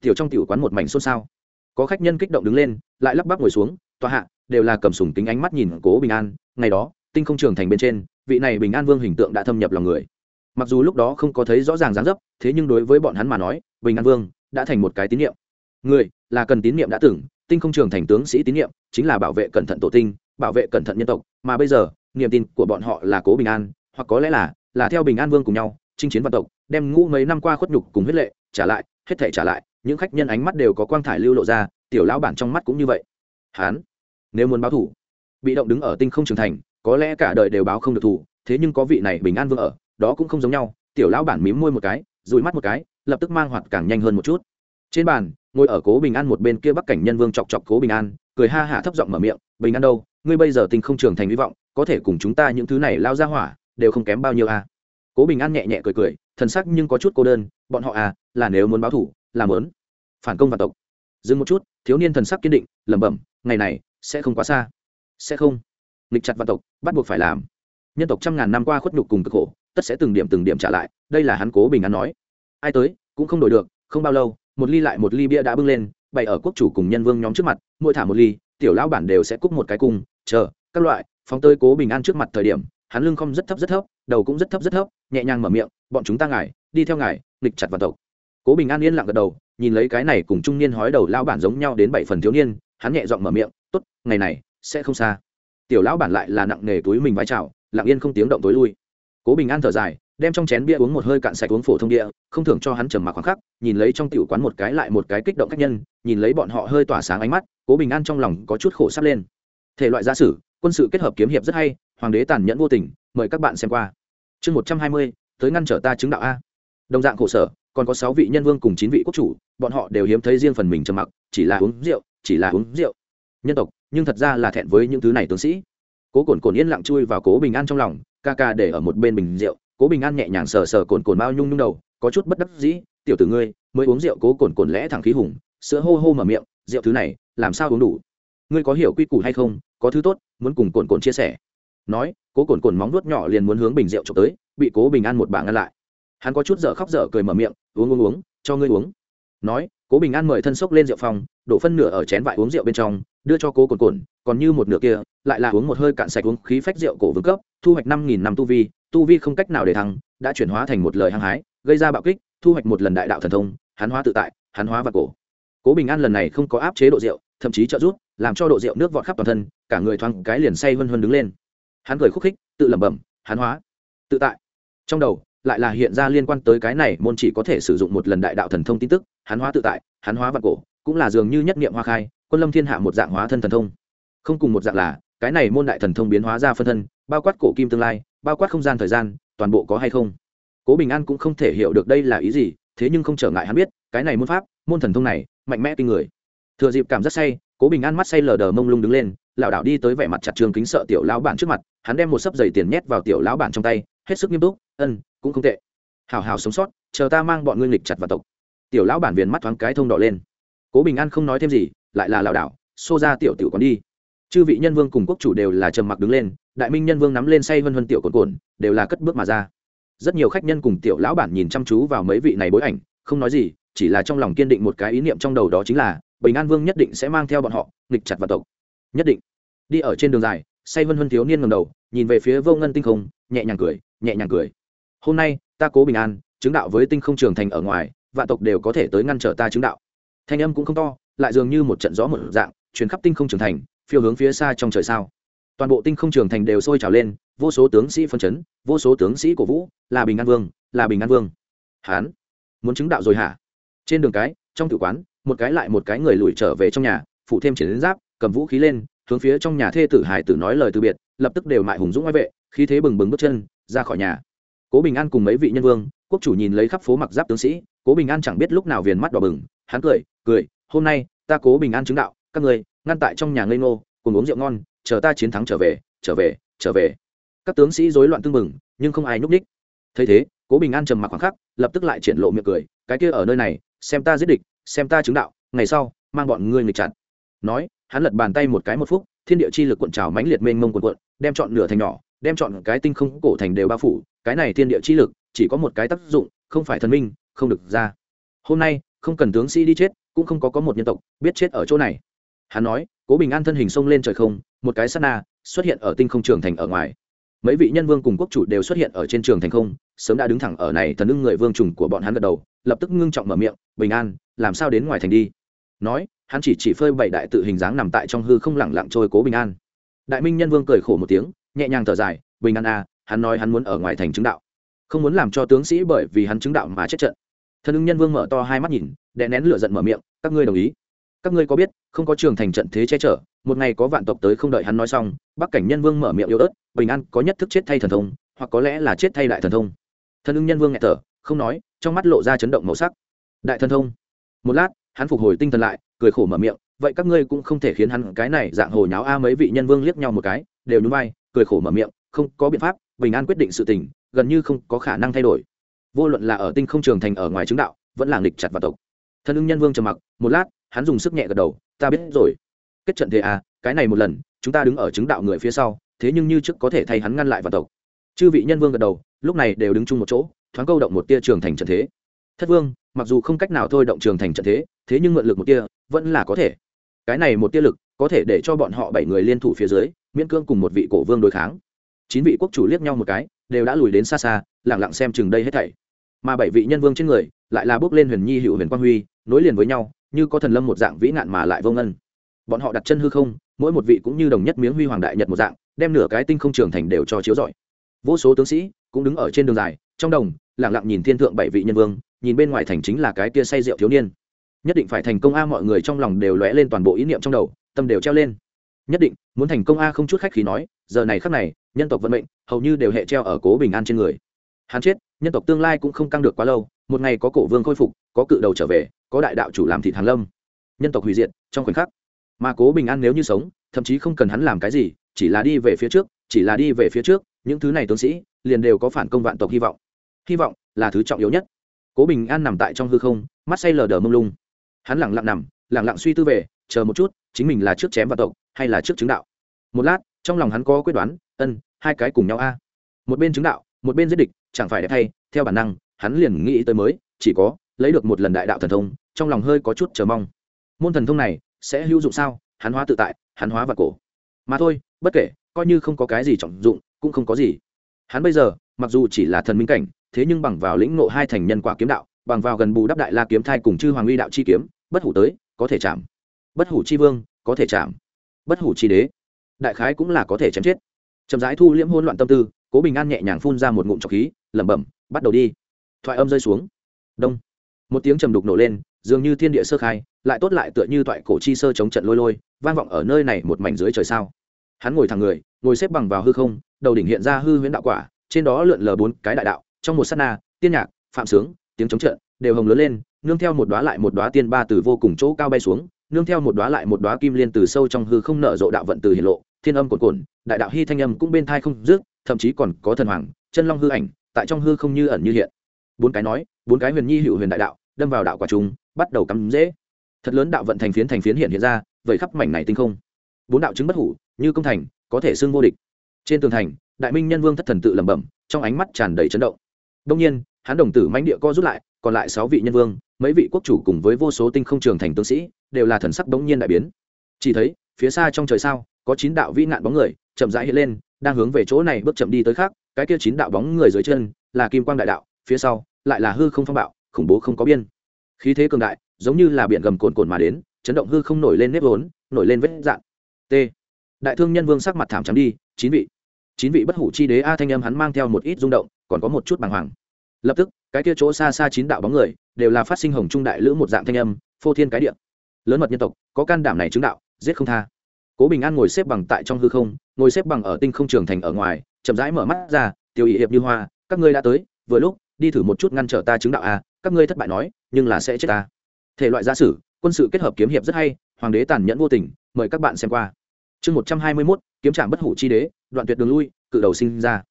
tiểu trong tiểu quán một mảnh xôn xao. Có khách nhân kích động đứng lên, lại lắp bắp ngồi xuống, tòa hạ, đều là cầm sùng tính ánh mắt nhìn cố bình an, ngày đó, tinh không trường thành bên trên, vị này bình an vương hình tượng đã thâm nhập lòng người. Mặc dù lúc đó không có thấy rõ ràng dáng dấp, thế nhưng đối với bọn hắn mà nói, bình an vương đã thành một cái tín nhiệm người là cần tín nhiệm đã từng, tinh không trường thành tướng sĩ tín nhiệm chính là bảo vệ cẩn thận tổ tinh, bảo vệ cẩn thận nhân tộc, mà bây giờ, niềm tin của bọn họ là cố bình an, hoặc có lẽ là là theo bình an vương cùng nhau chinh chiến vạn tộc, đem ngũ mấy năm qua khuất nhục cùng huyết lệ trả lại, hết thể trả lại, những khách nhân ánh mắt đều có quang thải lưu lộ ra, tiểu lão bản trong mắt cũng như vậy. Hán, nếu muốn báo thủ, bị động đứng ở tinh không trưởng thành, có lẽ cả đời đều báo không được thủ, thế nhưng có vị này bình an vương ở, đó cũng không giống nhau, tiểu lão bản mím môi một cái dùi mắt một cái, lập tức mang hoạt càng nhanh hơn một chút. Trên bàn, ngồi ở cố bình an một bên kia bắc cảnh nhân vương chọc chọc cố bình an, cười ha hả thấp giọng mở miệng, bình an đâu? Ngươi bây giờ tinh không trưởng thành hy vọng, có thể cùng chúng ta những thứ này lao ra hỏa, đều không kém bao nhiêu à cố bình an nhẹ nhẹ cười cười, thần sắc nhưng có chút cô đơn, bọn họ à là nếu muốn báo thủ làm lớn phản công vạn tộc. Dừng một chút, thiếu niên thần sắc kiên định, lẩm bẩm, ngày này sẽ không quá xa. Sẽ không. Nghịch chặt vạn tộc, bắt buộc phải làm. Nhân tộc trăm ngàn năm qua khuất nhục cùng cực khổ, tất sẽ từng điểm từng điểm trả lại, đây là hắn cố bình an nói. Ai tới, cũng không đổi được, không bao lâu, một ly lại một ly bia đã bưng lên, bày ở quốc chủ cùng nhân vương nhóm trước mặt, mỗi thả một ly, tiểu lão bản đều sẽ cúc một cái cung, chờ, các loại, phóng tơi cố bình an trước mặt thời điểm hắn lưng không rất thấp rất thấp, đầu cũng rất thấp rất thấp, nhẹ nhàng mở miệng, bọn chúng ta ngài, đi theo ngài, nghịch chặt vào tộc. Cố bình an yên lặng gật đầu, nhìn lấy cái này cùng trung niên hói đầu lão bản giống nhau đến bảy phần thiếu niên, hắn nhẹ giọng mở miệng, tốt, ngày này sẽ không xa. Tiểu lão bản lại là nặng nề túi mình vai trào lặng yên không tiếng động tối lui. Cố bình an thở dài, đem trong chén bia uống một hơi cạn sạch uống phổ thông địa, không thường cho hắn trầm mặc khoảng khắc, nhìn lấy trong tiểu quán một cái lại một cái kích động các nhân, nhìn lấy bọn họ hơi tỏa sáng ánh mắt, cố bình an trong lòng có chút khổ sắp lên. Thể loại gia sử, quân sự kết hợp kiếm hiệp rất hay hoàng đế tàn nhẫn vô tình, mời các bạn xem qua. Chương một trăm hai mươi, tới ngăn trở ta chứng đạo a. Đồng dạng khổ sở, còn có sáu vị nhân vương cùng chín vị quốc chủ, bọn họ đều hiếm thấy riêng phần mình trầm mặc, chỉ là uống rượu, chỉ là uống rượu. Nhân tộc, nhưng thật ra là thẹn với những thứ này tướng sĩ. Cố cồn cồn yên lặng chui vào cố bình an trong lòng, ca ca để ở một bên bình rượu. Cố bình an nhẹ nhàng sờ sờ cồn cồn bao nhung nhung đầu, có chút bất đắc dĩ, tiểu tử ngươi, mới uống rượu cố cồn cồn lẽ thẳng khí hùng, sữa hô hô mở miệng, rượu thứ này, làm sao uống đủ? Ngươi có hiểu quy củ hay không? Có thứ tốt, muốn cùng cồn cồn chia sẻ nói, cố cồn cồn móng nuốt nhỏ liền muốn hướng bình rượu trộm tới, bị cố bình an một bảng ngăn lại. Hắn có chút dở khóc dở cười mở miệng, uống uống uống, cho ngươi uống. Nói, cố bình an mời thân xốc lên rượu phòng, đổ phân nửa ở chén vại uống rượu bên trong, đưa cho cố cồn cồn, còn như một nửa kia, lại là uống một hơi cạn sạch uống khí phách rượu cổ vương cấp, thu hoạch năm nghìn năm tu vi tu vi không cách nào để thăng, đã chuyển hóa thành một lời hăng hái, gây ra bạo kích, thu hoạch một lần đại đạo thần thông, hắn hóa tự tại, hắn hóa và cổ. Cố bình an lần này không có áp chế độ rượu, thậm chí trợ giúp, làm cho độ rượu nước vọt khắp toàn thân, cả người thoáng cái liền say vân vân đứng lên hắn cười khúc khích, tự lẩm bẩm, hắn hóa, tự tại. Trong đầu, lại là hiện ra liên quan tới cái này, môn chỉ có thể sử dụng một lần đại đạo thần thông tin tức, hắn hóa tự tại, hắn hóa vạn cổ, cũng là dường như nhất niệm hoa khai, quân lâm thiên hạ một dạng hóa thân thần thông. Không cùng một dạng là, cái này môn đại thần thông biến hóa ra phân thân, bao quát cổ kim tương lai, bao quát không gian thời gian, toàn bộ có hay không? Cố bình an cũng không thể hiểu được đây là ý gì, thế nhưng không trở ngại hắn biết, cái này môn pháp, môn thần thông này, mạnh mẽ kinh người. Thừa dịp cảm rất say, cố bình an mắt say lờ đờ mông lung đứng lên lảo đảo đi tới vẻ mặt chặt trường kính sợ tiểu lão bản trước mặt, hắn đem một sấp giày tiền nhét vào tiểu lão bản trong tay, hết sức nghiêm túc ân cũng không tệ. Hào hào sống sót, chờ ta mang bọn ngươi lịch chặt vào tộc. Tiểu lão bản viền mắt thoáng cái thông đỏ lên. Cố bình an không nói thêm gì, lại là lão đảo, xô ra tiểu tiểu còn đi. Chư vị nhân vương cùng quốc chủ đều là trầm mặc đứng lên, đại minh nhân vương nắm lên say vân vân tiểu cồn cồn đều là cất bước mà ra. Rất nhiều khách nhân cùng tiểu lão bản nhìn chăm chú vào mấy vị này bối ảnh, không nói gì, chỉ là trong lòng kiên định một cái ý niệm trong đầu đó chính là, bình an vương nhất định sẽ mang theo bọn họ nghịch chặt vào tộc nhất định. Đi ở trên đường dài, say vân vân thiếu niên ngầm đầu, nhìn về phía vô ngân tinh không, nhẹ nhàng cười, nhẹ nhàng cười. Hôm nay, ta cố bình an, chứng đạo với tinh không trường thành ở ngoài, vạn tộc đều có thể tới ngăn trở ta chứng đạo. Thanh âm cũng không to, lại dường như một trận gió một dạng chuyển khắp tinh không trường thành, phiêu hướng phía xa trong trời sao. Toàn bộ tinh không trường thành đều sôi trào lên, vô số tướng sĩ phân chấn, vô số tướng sĩ cổ vũ, là bình an vương, là bình an vương. Hán, muốn chứng đạo rồi hả? Trên đường cái, trong tử quán, một cái lại một cái người lùi trở về trong nhà, phụ thêm triển đến giáp cầm vũ khí lên, hướng phía trong nhà thê tử hải tử nói lời từ biệt, lập tức đều mại hùng dũng ngoại vệ, khí thế bừng bừng bước chân, ra khỏi nhà. Cố bình an cùng mấy vị nhân vương, quốc chủ nhìn lấy khắp phố mặc giáp tướng sĩ, cố bình an chẳng biết lúc nào viền mắt đỏ bừng, hắn cười cười, hôm nay, ta cố bình an chứng đạo, các người ngăn tại trong nhà ngây ngô, cùng uống rượu ngon, chờ ta chiến thắng trở về trở về trở về. Các tướng sĩ rối loạn tương mừng nhưng không ai nhúc ních thấy thế, cố bình an trầm mặc khoảng khắc, lập tức lại triển lộ miệng cười, cái kia ở nơi này, xem ta giết địch, xem ta chứng đạo, ngày sau, mang bọn ngươi nghịch chặt. Nói hắn lật bàn tay một cái một phút, thiên địa chi lực cuộn trào mãnh liệt mênh mông cuộn cuộn, đem chọn nửa thành nhỏ, đem chọn cái tinh không cổ thành đều bao phủ. Cái này thiên địa chi lực chỉ có một cái tác dụng, không phải thần minh, không được ra. Hôm nay, không cần tướng sĩ đi chết, cũng không có có một nhân tộc biết chết ở chỗ này. Hắn nói, cố bình an thân hình xông lên trời không, một cái sát na xuất hiện ở tinh không trường thành ở ngoài. Mấy vị nhân vương cùng quốc chủ đều xuất hiện ở trên trường thành không, sớm đã đứng thẳng ở này thần ưng người vương trùng của bọn hắn gật đầu, lập tức ngưng trọng mở miệng, bình an, làm sao đến ngoài thành đi? Nói hắn chỉ chỉ phơi bảy đại tự hình dáng nằm tại trong hư không lẳng lặng trôi cố bình an. Đại minh nhân vương cười khổ một tiếng, nhẹ nhàng thở dài, bình an à hắn nói hắn muốn ở ngoài thành chứng đạo. Không muốn làm cho tướng sĩ bởi vì hắn chứng đạo mà chết trận. Thân ưng nhân vương mở to hai mắt nhìn, đè nén lửa giận mở miệng, các ngươi đồng ý. Các ngươi có biết, không có trường thành trận thế che chở, một ngày có vạn tộc tới không đợi hắn nói xong, bắc cảnh nhân vương mở miệng yếu ớt, bình an có nhất thức chết thay thần thông, hoặc có lẽ là chết thay đại thần thông. Thân ưng nhân vương nghẹt thở, không nói, trong mắt lộ ra chấn động màu sắc. Đại thần thông. Một lát, hắn phục hồi tinh thần lại cười khổ mở miệng, vậy các ngươi cũng không thể khiến hắn cái này dạng hồ nháo a mấy vị nhân vương liếc nhau một cái, đều nhún vai, cười khổ mở miệng, không, có biện pháp, bình an quyết định sự tình, gần như không có khả năng thay đổi. Vô luận là ở tinh không trường thành ở ngoài chứng đạo, vẫn là nghịch chặt vào tộc. Thân ưng nhân vương trầm mặc, một lát, hắn dùng sức nhẹ gật đầu, ta biết rồi. Kết trận thế à cái này một lần, chúng ta đứng ở chứng đạo người phía sau, thế nhưng như trước có thể thay hắn ngăn lại vào tộc. Chư vị nhân vương gật đầu, lúc này đều đứng chung một chỗ, thoáng câu động một tia trường thành trận thế. Thất vương, mặc dù không cách nào thôi động trường thành trận thế thế nhưng mượn lực một tia vẫn là có thể. Cái này một tia lực, có thể để cho bọn họ bảy người liên thủ phía dưới, miễn cương cùng một vị cổ vương đối kháng. Chín vị quốc chủ liếc nhau một cái, đều đã lùi đến xa xa lẳng lặng xem chừng đây hết thảy. Mà bảy vị nhân vương trên người, lại là bước lên huyền nhi hữu huyền quang huy, nối liền với nhau, như có thần lâm một dạng vĩ nạn mà lại vô ngân. Bọn họ đặt chân hư không, mỗi một vị cũng như đồng nhất miếng huy hoàng đại nhật một dạng, đem nửa cái tinh không trường thành đều cho chiếu rọi. Vô số tướng sĩ cũng đứng ở trên đường dài, trong đồng lẳng lặng nhìn thiên thượng bảy vị nhân vương, nhìn bên ngoài thành chính là cái kia say rượu thiếu niên nhất định phải thành công a, mọi người trong lòng đều lóe lên toàn bộ ý niệm trong đầu, tâm đều treo lên. Nhất định, muốn thành công a không chút khách khí nói, giờ này khắc này, nhân tộc vận mệnh, hầu như đều hệ treo ở cố bình an trên người. Hắn chết, nhân tộc tương lai cũng không căng được quá lâu, một ngày có cổ vương khôi phục, có cự đầu trở về, có đại đạo chủ làm thịt hàn lâm. Nhân tộc hủy diệt, trong khoảnh khắc, mà cố bình an nếu như sống, thậm chí không cần hắn làm cái gì, chỉ là đi về phía trước, chỉ là đi về phía trước, những thứ này tướng sĩ, liền đều có phản công vạn tộc hy vọng. Hy vọng là thứ trọng yếu nhất. Cố bình an nằm tại trong hư không, mắt say lờ đờ mông lung hắn lẳng lặng nằm, lẳng lặng suy tư về, chờ một chút, chính mình là trước chém và tộc, hay là trước chứng đạo. Một lát, trong lòng hắn có quyết đoán, ân, hai cái cùng nhau a. Một bên chứng đạo, một bên giết địch, chẳng phải đẹp thay theo bản năng, hắn liền nghĩ tới mới, chỉ có, lấy được một lần đại đạo thần thông, trong lòng hơi có chút chờ mong. Môn thần thông này, sẽ hữu dụng sao? Hắn hóa tự tại, hắn hóa và cổ. Mà thôi, bất kể, coi như không có cái gì trọng dụng, cũng không có gì. Hắn bây giờ, mặc dù chỉ là thần minh cảnh, thế nhưng bằng vào lĩnh ngộ hai thành nhân quả kiếm đạo bằng vào gần bù đắp đại la kiếm thai cùng chư hoàng uy đạo chi kiếm, bất hủ tới, có thể chạm. Bất hủ chi vương, có thể chạm. Bất hủ chi đế, đại khái cũng là có thể chém chết. Chậm rãi thu liễm hôn loạn tâm tư, cố bình an nhẹ nhàng phun ra một ngụm trọc khí, lẩm bẩm, bắt đầu đi. Thoại âm rơi xuống. Đông. Một tiếng trầm đục nổ lên, dường như thiên địa sơ khai, lại tốt lại tựa như toại cổ chi sơ chống trận lôi lôi, vang vọng ở nơi này một mảnh dưới trời sao. Hắn ngồi thẳng người, ngồi xếp bằng vào hư không, đầu đỉnh hiện ra hư huyễn đạo quả, trên đó lượn lờ bốn cái đại đạo, trong một sát na, tiên nhạc, phạm sướng tiếng chống trận đều hồng lớn lên nương theo một đóa lại một đóa tiên ba từ vô cùng chỗ cao bay xuống nương theo một đóa lại một đóa kim liên từ sâu trong hư không nở rộ đạo vận từ hiển lộ thiên âm cồn cồn đại đạo hy thanh âm cũng bên thai không dứt thậm chí còn có thần hoàng chân long hư ảnh tại trong hư không như ẩn như hiện. Bốn cái nói bốn cái huyền nhi hữu huyền đại đạo đâm vào đạo quả chúng, bắt đầu cắm dễ thật lớn đạo vận thành phiến thành phiến hiện hiện ra vậy khắp mảnh này tinh không. Bốn đạo chứng bất hủ như công thành có thể xưng vô địch. Trên tường thành đại minh nhân vương thất thần tự lẩm bẩm trong ánh mắt tràn đầy chấn động. Đông nhiên hắn đồng tử mãnh địa co rút lại, còn lại sáu vị nhân vương, mấy vị quốc chủ cùng với vô số tinh không trường thành tướng sĩ, đều là thần sắc đống nhiên đại biến. Chỉ thấy, phía xa trong trời sao, có chín đạo vĩ nạn bóng người chậm rãi hiện lên, đang hướng về chỗ này bước chậm đi tới khác, cái kia chín đạo bóng người dưới chân là kim quang đại đạo, phía sau lại là hư không phong bạo, khủng bố không có biên. Khí thế cường đại, giống như là biển gầm cồn cồn mà đến, chấn động hư không nổi lên nếp vốn, nổi lên vết dạn t. Đại thương nhân vương sắc mặt thảm trắng đi, chín vị. Chín vị bất hủ chi đế a thanh âm hắn mang theo một ít rung động, còn có một chút bàng hoàng lập tức, cái kia chỗ xa xa chín đạo bóng người đều là phát sinh hồng trung đại lữ một dạng thanh âm, phô thiên cái địa. Lớn mật nhân tộc, có can đảm này chứng đạo, giết không tha. Cố bình an ngồi xếp bằng tại trong hư không, ngồi xếp bằng ở tinh không trường thành ở ngoài, chậm rãi mở mắt ra tiêu ý hiệp như hoa, các ngươi đã tới, vừa lúc, đi thử một chút ngăn trở ta chứng đạo a, các ngươi thất bại nói, nhưng là sẽ chết ta. Thể loại giả sử, quân sự kết hợp kiếm hiệp rất hay, hoàng đế tàn nhẫn vô tình, mời các bạn xem qua. Chương một trăm hai mươi mốt, kiếm trạm bất hủ chi đế, đoạn tuyệt đường lui, cự đầu sinh ra.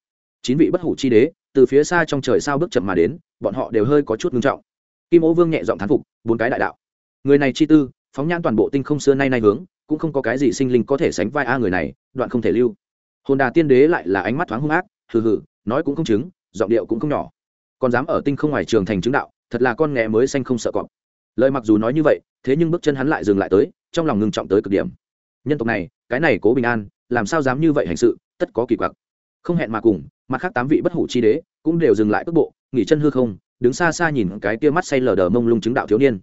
Chín vị bất hủ chi đế từ phía xa trong trời sao bước chậm mà đến, bọn họ đều hơi có chút ngưng trọng. Kim ô vương nhẹ giọng thán phục, bốn cái đại đạo. Người này chi tư, phóng nhãn toàn bộ tinh không xưa nay nay hướng, cũng không có cái gì sinh linh có thể sánh vai a người này, đoạn không thể lưu. Hồn đà tiên đế lại là ánh mắt thoáng hung ác, hừ hừ, nói cũng không chứng, giọng điệu cũng không nhỏ. Còn dám ở tinh không ngoài trường thành chứng đạo, thật là con nghé mới xanh không sợ cọp. Lời mặc dù nói như vậy, thế nhưng bước chân hắn lại dừng lại tới, trong lòng ngưng trọng tới cực điểm. Nhân tộc này, cái này cố bình an, làm sao dám như vậy hành sự, tất có kỳ quặc. Không hẹn mà cùng mặt khác tám vị bất hủ chi đế cũng đều dừng lại cước bộ, nghỉ chân hư không, đứng xa xa nhìn cái kia mắt say lờ đờ mông lung chứng đạo thiếu niên.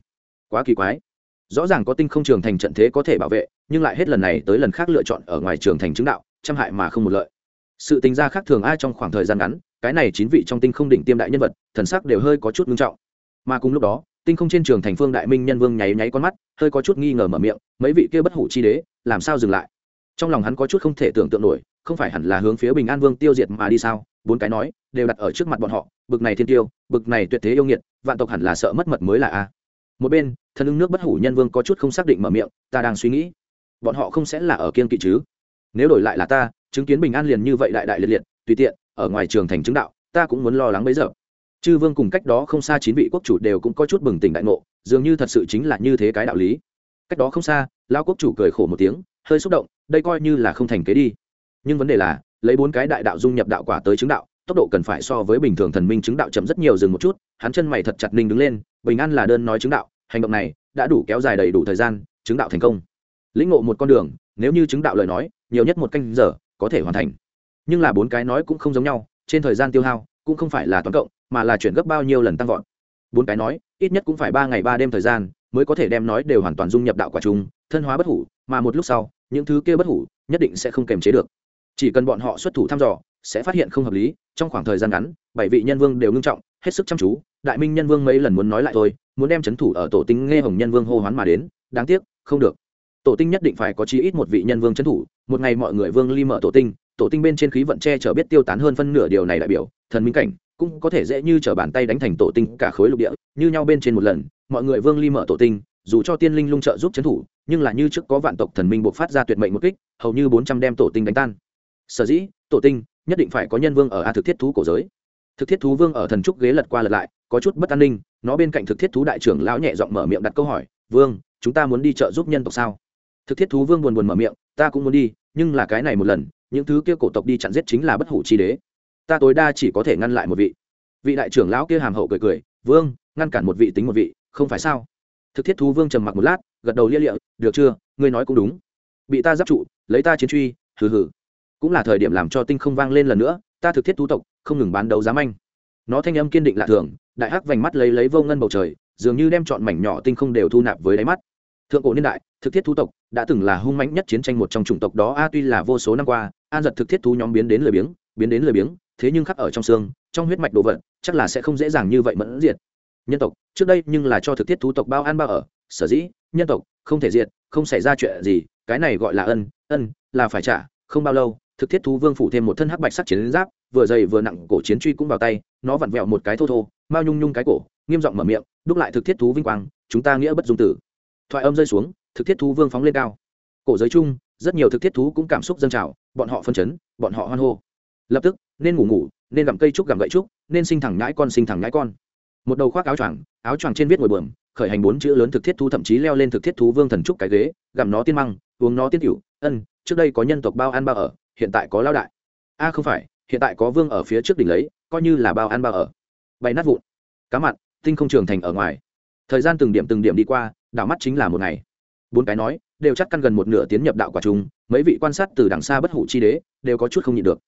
Quá kỳ quái. Rõ ràng có tinh không trường thành trận thế có thể bảo vệ, nhưng lại hết lần này tới lần khác lựa chọn ở ngoài trường thành chứng đạo trăm hại mà không một lợi. Sự tính ra khác thường ai trong khoảng thời gian ngắn, cái này chín vị trong tinh không đỉnh tiêm đại nhân vật, thần sắc đều hơi có chút ngưng trọng. Mà cùng lúc đó, tinh không trên trường thành phương đại minh nhân vương nháy nháy con mắt, hơi có chút nghi ngờ mở miệng, mấy vị kia bất hủ chi đế, làm sao dừng lại? Trong lòng hắn có chút không thể tưởng tượng nổi không phải hẳn là hướng phía bình an vương tiêu diệt mà đi sao? Bốn cái nói, đều đặt ở trước mặt bọn họ, bực này thiên tiêu, bực này tuyệt thế yêu nghiệt, vạn tộc hẳn là sợ mất mật mới là a. Một bên, thần ưng nước bất hủ nhân vương có chút không xác định mở miệng, ta đang suy nghĩ, bọn họ không sẽ là ở kiên kỵ chứ? Nếu đổi lại là ta, chứng kiến bình an liền như vậy đại đại liệt liệt, tùy tiện, ở ngoài trường thành chứng đạo, ta cũng muốn lo lắng bấy giờ. Chư vương cùng cách đó không xa chín vị quốc chủ đều cũng có chút bừng tỉnh đại ngộ, dường như thật sự chính là như thế cái đạo lý. Cách đó không xa lao quốc chủ cười khổ một tiếng, hơi xúc động, đây coi như là không thành kế đi nhưng vấn đề là, lấy bốn cái đại đạo dung nhập đạo quả tới chứng đạo, tốc độ cần phải so với bình thường thần minh chứng đạo chậm rất nhiều dừng một chút, hắn chân mày thật chặt ninh đứng lên, bình an là đơn nói chứng đạo, hành động này đã đủ kéo dài đầy đủ thời gian, chứng đạo thành công. Lĩnh ngộ một con đường, nếu như chứng đạo lời nói, nhiều nhất một canh giờ, có thể hoàn thành. Nhưng là bốn cái nói cũng không giống nhau, trên thời gian tiêu hao cũng không phải là toán cộng, mà là chuyển gấp bao nhiêu lần tăng vọt. Bốn cái nói, ít nhất cũng phải ba ngày ba đêm thời gian, mới có thể đem nói đều hoàn toàn dung nhập đạo quả chung, thân hóa bất hủ, mà một lúc sau, những thứ kia bất hủ, nhất định sẽ không kềm chế được chỉ cần bọn họ xuất thủ thăm dò, sẽ phát hiện không hợp lý, trong khoảng thời gian ngắn, bảy vị nhân vương đều ngưng trọng, hết sức chăm chú, đại minh nhân vương mấy lần muốn nói lại thôi, muốn đem c h ấ n thủ ở tổ tinh nghe hồng nhân vương hô hoán mà đến, đáng tiếc, không được. Tổ tinh nhất định phải có chí ít một vị nhân vương c h ấ n thủ, một ngày mọi người vương ly mở tổ tinh tổ tinh bên trên khí vận che chở biết tiêu tán hơn phân nửa điều này đại biểu, thần minh cảnh cũng có thể dễ như chở bàn tay đánh thành tổ tinh cả khối lục địa, như nhau bên trên một lần, mọi người vương ly mở tổ tinh, dù cho tiên linh lung trợ giúp c thủ, nhưng là như trước có vạn tộc thần minh buộc phát ra tuyệt mệnh một kích, hầu như bốn trăm đem tổ tinh đánh tan sở dĩ, tổ tinh, nhất định phải có nhân vương ở a thực thiết thú cổ giới. Thực thiết thú vương ở thần trúc ghế lật qua lật lại, có chút bất an ninh, nó bên cạnh thực thiết thú đại trưởng lão nhẹ giọng mở miệng đặt câu hỏi, vương, chúng ta muốn đi chợ giúp nhân tộc sao? Thực thiết thú vương buồn buồn mở miệng, ta cũng muốn đi, nhưng là cái này một lần, những thứ kia cổ tộc đi chặn giết chính là bất hủ chi đế. Ta tối đa chỉ có thể ngăn lại một vị. Vị đại trưởng lão kia hàm hậu cười cười, vương, ngăn cản một vị tính một vị, không phải sao? Thực thiết thú vương trầm mặc một lát, gật đầu lia lịa, được chưa? Ngươi nói cũng đúng. Bị ta giáp trụ, lấy ta chiến truy, hừ hừ cũng là thời điểm làm cho tinh không vang lên lần nữa, ta thực thiết thú tộc, không ngừng bán đấu giá manh. Nó thanh âm kiên định lạ thường, đại hắc vành mắt lấy lấy vô ngân bầu trời, dường như đem chọn mảnh nhỏ tinh không đều thu nạp với đáy mắt. Thượng cổ niên đại, thực thiết thú tộc đã từng là hung mãnh nhất chiến tranh một trong chủng tộc đó, a, tuy là vô số năm qua, an giật thực thiết thú nhóm biến đến lười biếng, biến đến lười biếng, thế nhưng khắc ở trong xương, trong huyết mạch đồ vật, chắc là sẽ không dễ dàng như vậy mẫn diệt. Nhân tộc, trước đây nhưng là cho thực thiết thú tộc bao an bao ở, sở dĩ, nhân tộc, không thể diệt, không xảy ra chuyện gì, cái này gọi là ân ân, là phải trả, không bao lâu thực thiết thú vương phủ thêm một thân hắc bạch sắc chiến giáp, vừa dày vừa nặng cổ chiến truy cũng vào tay, nó vặn vẹo một cái thô thô, mao nhung nhung cái cổ, nghiêm giọng mở miệng, đúc lại thực thiết thú vinh quang, chúng ta nghĩa bất dung tử. Thoại âm rơi xuống, thực thiết thú vương phóng lên cao. Cổ giới chung, rất nhiều thực thiết thú cũng cảm xúc dâng trào, bọn họ phân chấn, bọn họ hoan hô. Lập tức, nên ngủ ngủ, nên gặm cây trúc gặm gậy trúc, nên sinh thẳng nhãi con sinh thẳng nhãi con. Một đầu khoác áo choàng áo choàng trên viết ngồi bờm khởi hành bốn chữ lớn thực thiết thú thậm chí leo lên thực thiết thú vương thần trúc cái ghế, gặm nó tiên măng, uống nó tiên cửu, ân, trước đây có nhân tộc bao ăn bao ở hiện tại có lao đại. A, không phải, hiện tại có vương ở phía trước đỉnh lấy, coi như là bao ăn bao ở. Bay nát vụn. Cá mặn, tinh không trường thành ở ngoài. Thời gian từng điểm từng điểm đi qua, đảo mắt chính là một ngày. Bốn cái nói, đều chắc căn gần một nửa tiến nhập đạo quả chúng mấy vị quan sát từ đằng xa bất hủ chi đế, đều có chút không nhịn được.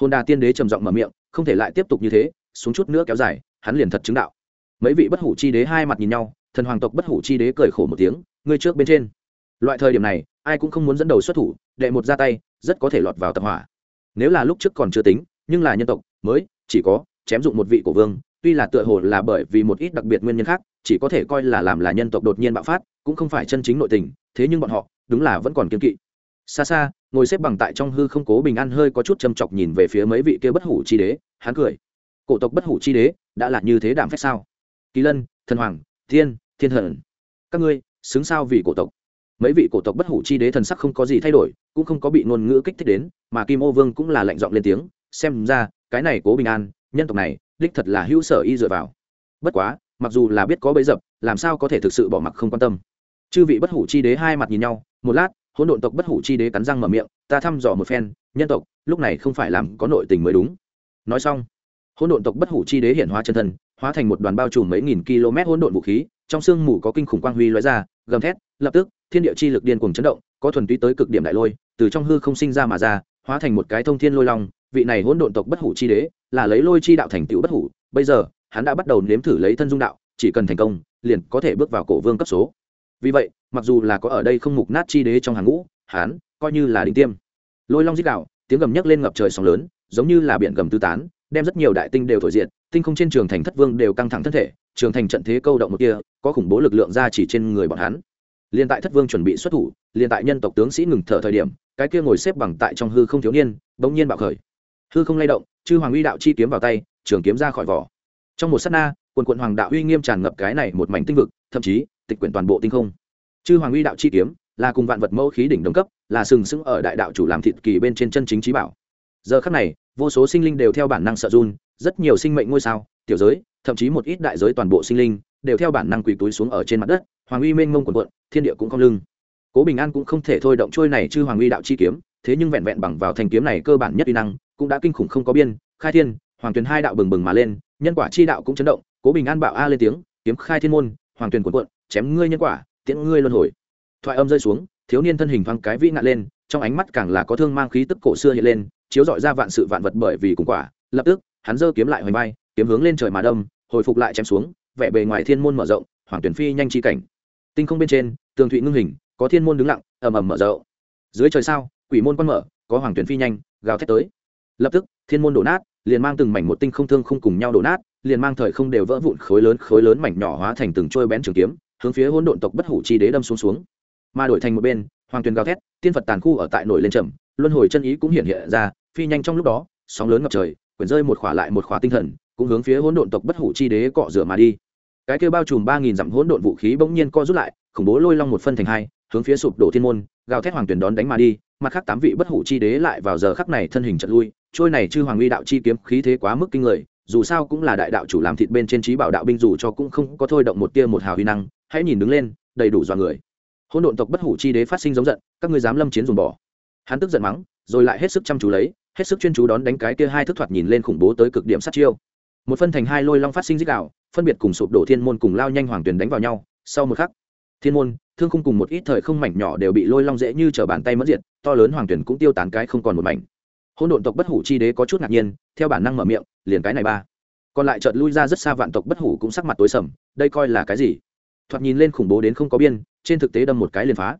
Hồn đà tiên đế trầm giọng mở miệng, không thể lại tiếp tục như thế, xuống chút nữa kéo dài, hắn liền thật chứng đạo. Mấy vị bất hủ chi đế hai mặt nhìn nhau, thần hoàng tộc bất hủ chi đế cười khổ một tiếng, ngươi trước bên trên. Loại thời điểm này, ai cũng không muốn dẫn đầu xuất thủ đệ một ra tay, rất có thể lọt vào tập hỏa. Nếu là lúc trước còn chưa tính, nhưng là nhân tộc, mới, chỉ có, chém dụng một vị cổ vương, tuy là tựa hồ là bởi vì một ít đặc biệt nguyên nhân khác, chỉ có thể coi là làm là nhân tộc đột nhiên bạo phát, cũng không phải chân chính nội tình, thế nhưng bọn họ, đúng là vẫn còn kiên kỵ. Xa xa, ngồi xếp bằng tại trong hư không cố bình an hơi có chút châm chọc nhìn về phía mấy vị kia bất hủ chi đế, hắn cười. Cổ tộc bất hủ chi đế, đã là như thế đảm phép sao? Kỳ lân, thần hoàng, thiên thiên thần. Các ngươi, xứng sao vì cổ tộc? Mấy vị cổ tộc bất hủ chi đế thần sắc không có gì thay đổi, cũng không có bị ngôn ngữ kích thích đến, mà kim ô vương cũng là lệnh giọng lên tiếng, xem ra, cái này cố bình an, nhân tộc này, đích thật là hữu sở y dựa vào. Bất quá, mặc dù là biết có bấy dập, làm sao có thể thực sự bỏ mặc không quan tâm. Chư vị bất hủ chi đế hai mặt nhìn nhau, một lát, hỗn độn tộc bất hủ chi đế cắn răng mở miệng, ta thăm dò một phen, nhân tộc, lúc này không phải làm có nội tình mới đúng. Nói xong, hỗn độn tộc bất hủ chi đế hiện hóa chân thân, hóa thành một đoàn bao trùm mấy nghìn km hỗn độn vũ khí, trong sương mù có kinh khủng quang huy lóe ra gầm thét, lập tức, thiên địa chi lực điên cuồng chấn động, có thuần túy tới cực điểm đại lôi, từ trong hư không sinh ra mà ra, hóa thành một cái thông thiên lôi long, vị này hỗn độn tộc bất hủ chi đế, là lấy lôi chi đạo thành tựu bất hủ, bây giờ, hắn đã bắt đầu nếm thử lấy thân dung đạo, chỉ cần thành công, liền có thể bước vào cổ vương cấp số. Vì vậy, mặc dù là có ở đây không mục nát chi đế trong hàng ngũ, hắn coi như là đỉnh tiêm. Lôi long giết đạo tiếng gầm nhấc lên ngập trời sóng lớn, giống như là biển gầm tứ tán đem rất nhiều đại tinh đều thổi diện tinh không trên trường thành thất vương đều căng thẳng thân thể, trường thành trận thế câu động một kia, có khủng bố lực lượng ra chỉ trên người bọn hắn. Liên tại thất vương chuẩn bị xuất thủ, liên tại nhân tộc tướng sĩ ngừng thở thời điểm, cái kia ngồi xếp bằng tại trong hư không thiếu niên, bỗng nhiên bạo khởi. Hư không lay động, chư hoàng uy đạo chi kiếm vào tay, trường kiếm ra khỏi vỏ. Trong một s á t na, quần quận hoàng đạo uy nghiêm tràn ngập cái này một mảnh tinh vực, thậm chí, tịch quyển toàn bộ tinh không. Chư hoàng uy đạo chi kiếm, là cùng vạn vật mẫu khí đỉnh đồng cấp, là sừng sững ở đại đạo chủ làm thịt kỳ bên trên chân chính trí bảo giờ khắc này, vô số sinh linh đều theo bản năng sợ run, rất nhiều sinh mệnh ngôi sao, tiểu giới, thậm chí một ít đại giới toàn bộ sinh linh, đều theo bản năng quỳ túi xuống ở trên mặt đất, hoàng uy mênh mông quần quận thiên địa cũng không lưng. Cố bình an cũng không thể thôi động trôi này chư hoàng uy đạo chi kiếm, thế nhưng vẹn vẹn bằng vào thành kiếm này cơ bản nhất uy năng, cũng đã kinh khủng không có biên, khai thiên, hoàng tuyền hai đạo bừng bừng mà lên, nhân quả chi đạo cũng chấn động, cố bình an bạo a lên tiếng, kiếm khai thiên môn, hoàng tuyền cuộn cuộn, chém ngươi nhân quả, tiễn ngươi luân hồi. Thoại âm rơi xuống, thiếu niên thân hình thoáng cái vĩ ngạn lên, trong ánh mắt càng là có thương mang khí tức cổ xưa hiện lên chiếu dọi ra vạn sự vạn vật bởi vì cùng quả, lập tức, hắn giơ kiếm lại hoành bay kiếm hướng lên trời mà đâm, hồi phục lại chém xuống, vẻ bề ngoài thiên môn mở rộng, hoàng tuyển phi nhanh chi cảnh. Tinh không bên trên, tường thụy ngưng hình, có thiên môn đứng lặng, ầm ầm mở rộng. Dưới trời sao, quỷ môn quan mở, có hoàng tuyển phi nhanh, gào thét tới. Lập tức, thiên môn đổ nát, liền mang từng mảnh một tinh không thương không cùng nhau đổ nát, liền mang thời không đều vỡ vụn khối lớn khối lớn mảnh nhỏ hóa thành từng trôi bén trường kiếm, hướng phía hỗn độn tộc bất hủ chi đế đâm xuống xuống. Mà đổi thành một bên, hoàng tuyền gào thét, tiên phật tàn khu ở tại nổi lên trầm luân hồi chân ý cũng hiện hiện ra, phi nhanh trong lúc đó, sóng lớn ngập trời, quyển rơi một khỏa lại một khỏa tinh thần, cũng hướng phía hỗn độn tộc bất hủ chi đế cọ rửa mà đi. Cái kêu bao trùm ba nghìn dặm hỗn độn vũ khí bỗng nhiên co rút lại, khủng bố lôi long một phân thành hai, hướng phía sụp đổ thiên môn, gào thét hoàng tuyển đón đánh mà đi, mặt khác tám vị bất hủ chi đế lại vào giờ khắc này thân hình trận lui, trôi này chư hoàng uy đạo chi kiếm khí thế quá mức kinh người, dù sao cũng là đại đạo chủ làm thịt bên trên trí bảo đạo binh dù cho cũng không có thôi động một tia một hào huy năng, hãy nhìn đứng lên, đầy đủ dọa người. Hỗn độn tộc bất hủ chi đế phát sinh giống giận, các ngươi dám lâm chiến dùng bỏ hắn tức giận mắng, rồi lại hết sức chăm chú lấy, hết sức chuyên chú đón đánh cái kia hai thức thoạt nhìn lên khủng bố tới cực điểm sát chiêu. Một phân thành hai lôi long phát sinh dích đạo phân biệt cùng sụp đổ thiên môn cùng lao nhanh hoàng tuyền đánh vào nhau, sau một khắc, thiên môn, thương khung cùng một ít thời không mảnh nhỏ đều bị lôi long dễ như t bàn tay mất diệt, to lớn hoàng tuyển cũng tiêu tán cái không còn một mảnh. Hôn độn tộc bất hủ chi đế có chút ngạc nhiên, theo bản năng mở miệng, liền cái này ba. Còn lại trợt lui ra rất xa vạn tộc bất hủ cũng sắc mặt tối sầm, đây coi là cái gì? Thoạt nhìn lên khủng bố đến không có biên, trên thực tế đâm một cái liền phá.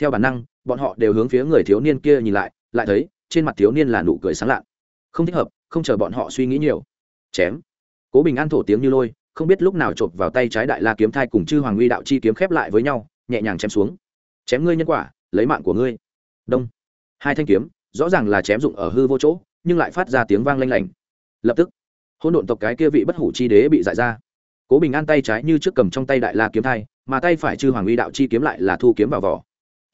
Theo bản năng bọn họ đều hướng phía người thiếu niên kia nhìn lại lại thấy, trên mặt thiếu niên là nụ cười sáng lạ không thích hợp, không chờ bọn họ suy nghĩ nhiều. Chém. Cố bình an thổ tiếng như lôi, không biết lúc nào chộp vào tay trái đại la kiếm thai cùng chư hoàng uy đạo chi kiếm khép lại với nhau, nhẹ nhàng chém xuống. Chém ngươi nhân quả, lấy mạng của ngươi. Đông. Hai thanh kiếm, rõ ràng là chém dụng ở hư vô chỗ, nhưng lại phát ra tiếng vang lanh lảnh. Lập tức hôn độn tộc cái kia vị bất hủ chi đế bị giải ra. Cố bình an tay trái như trước cầm trong tay đại la kiếm thai, mà tay phải chư hoàng uy đạo chi kiếm lại là thu kiếm vào vỏ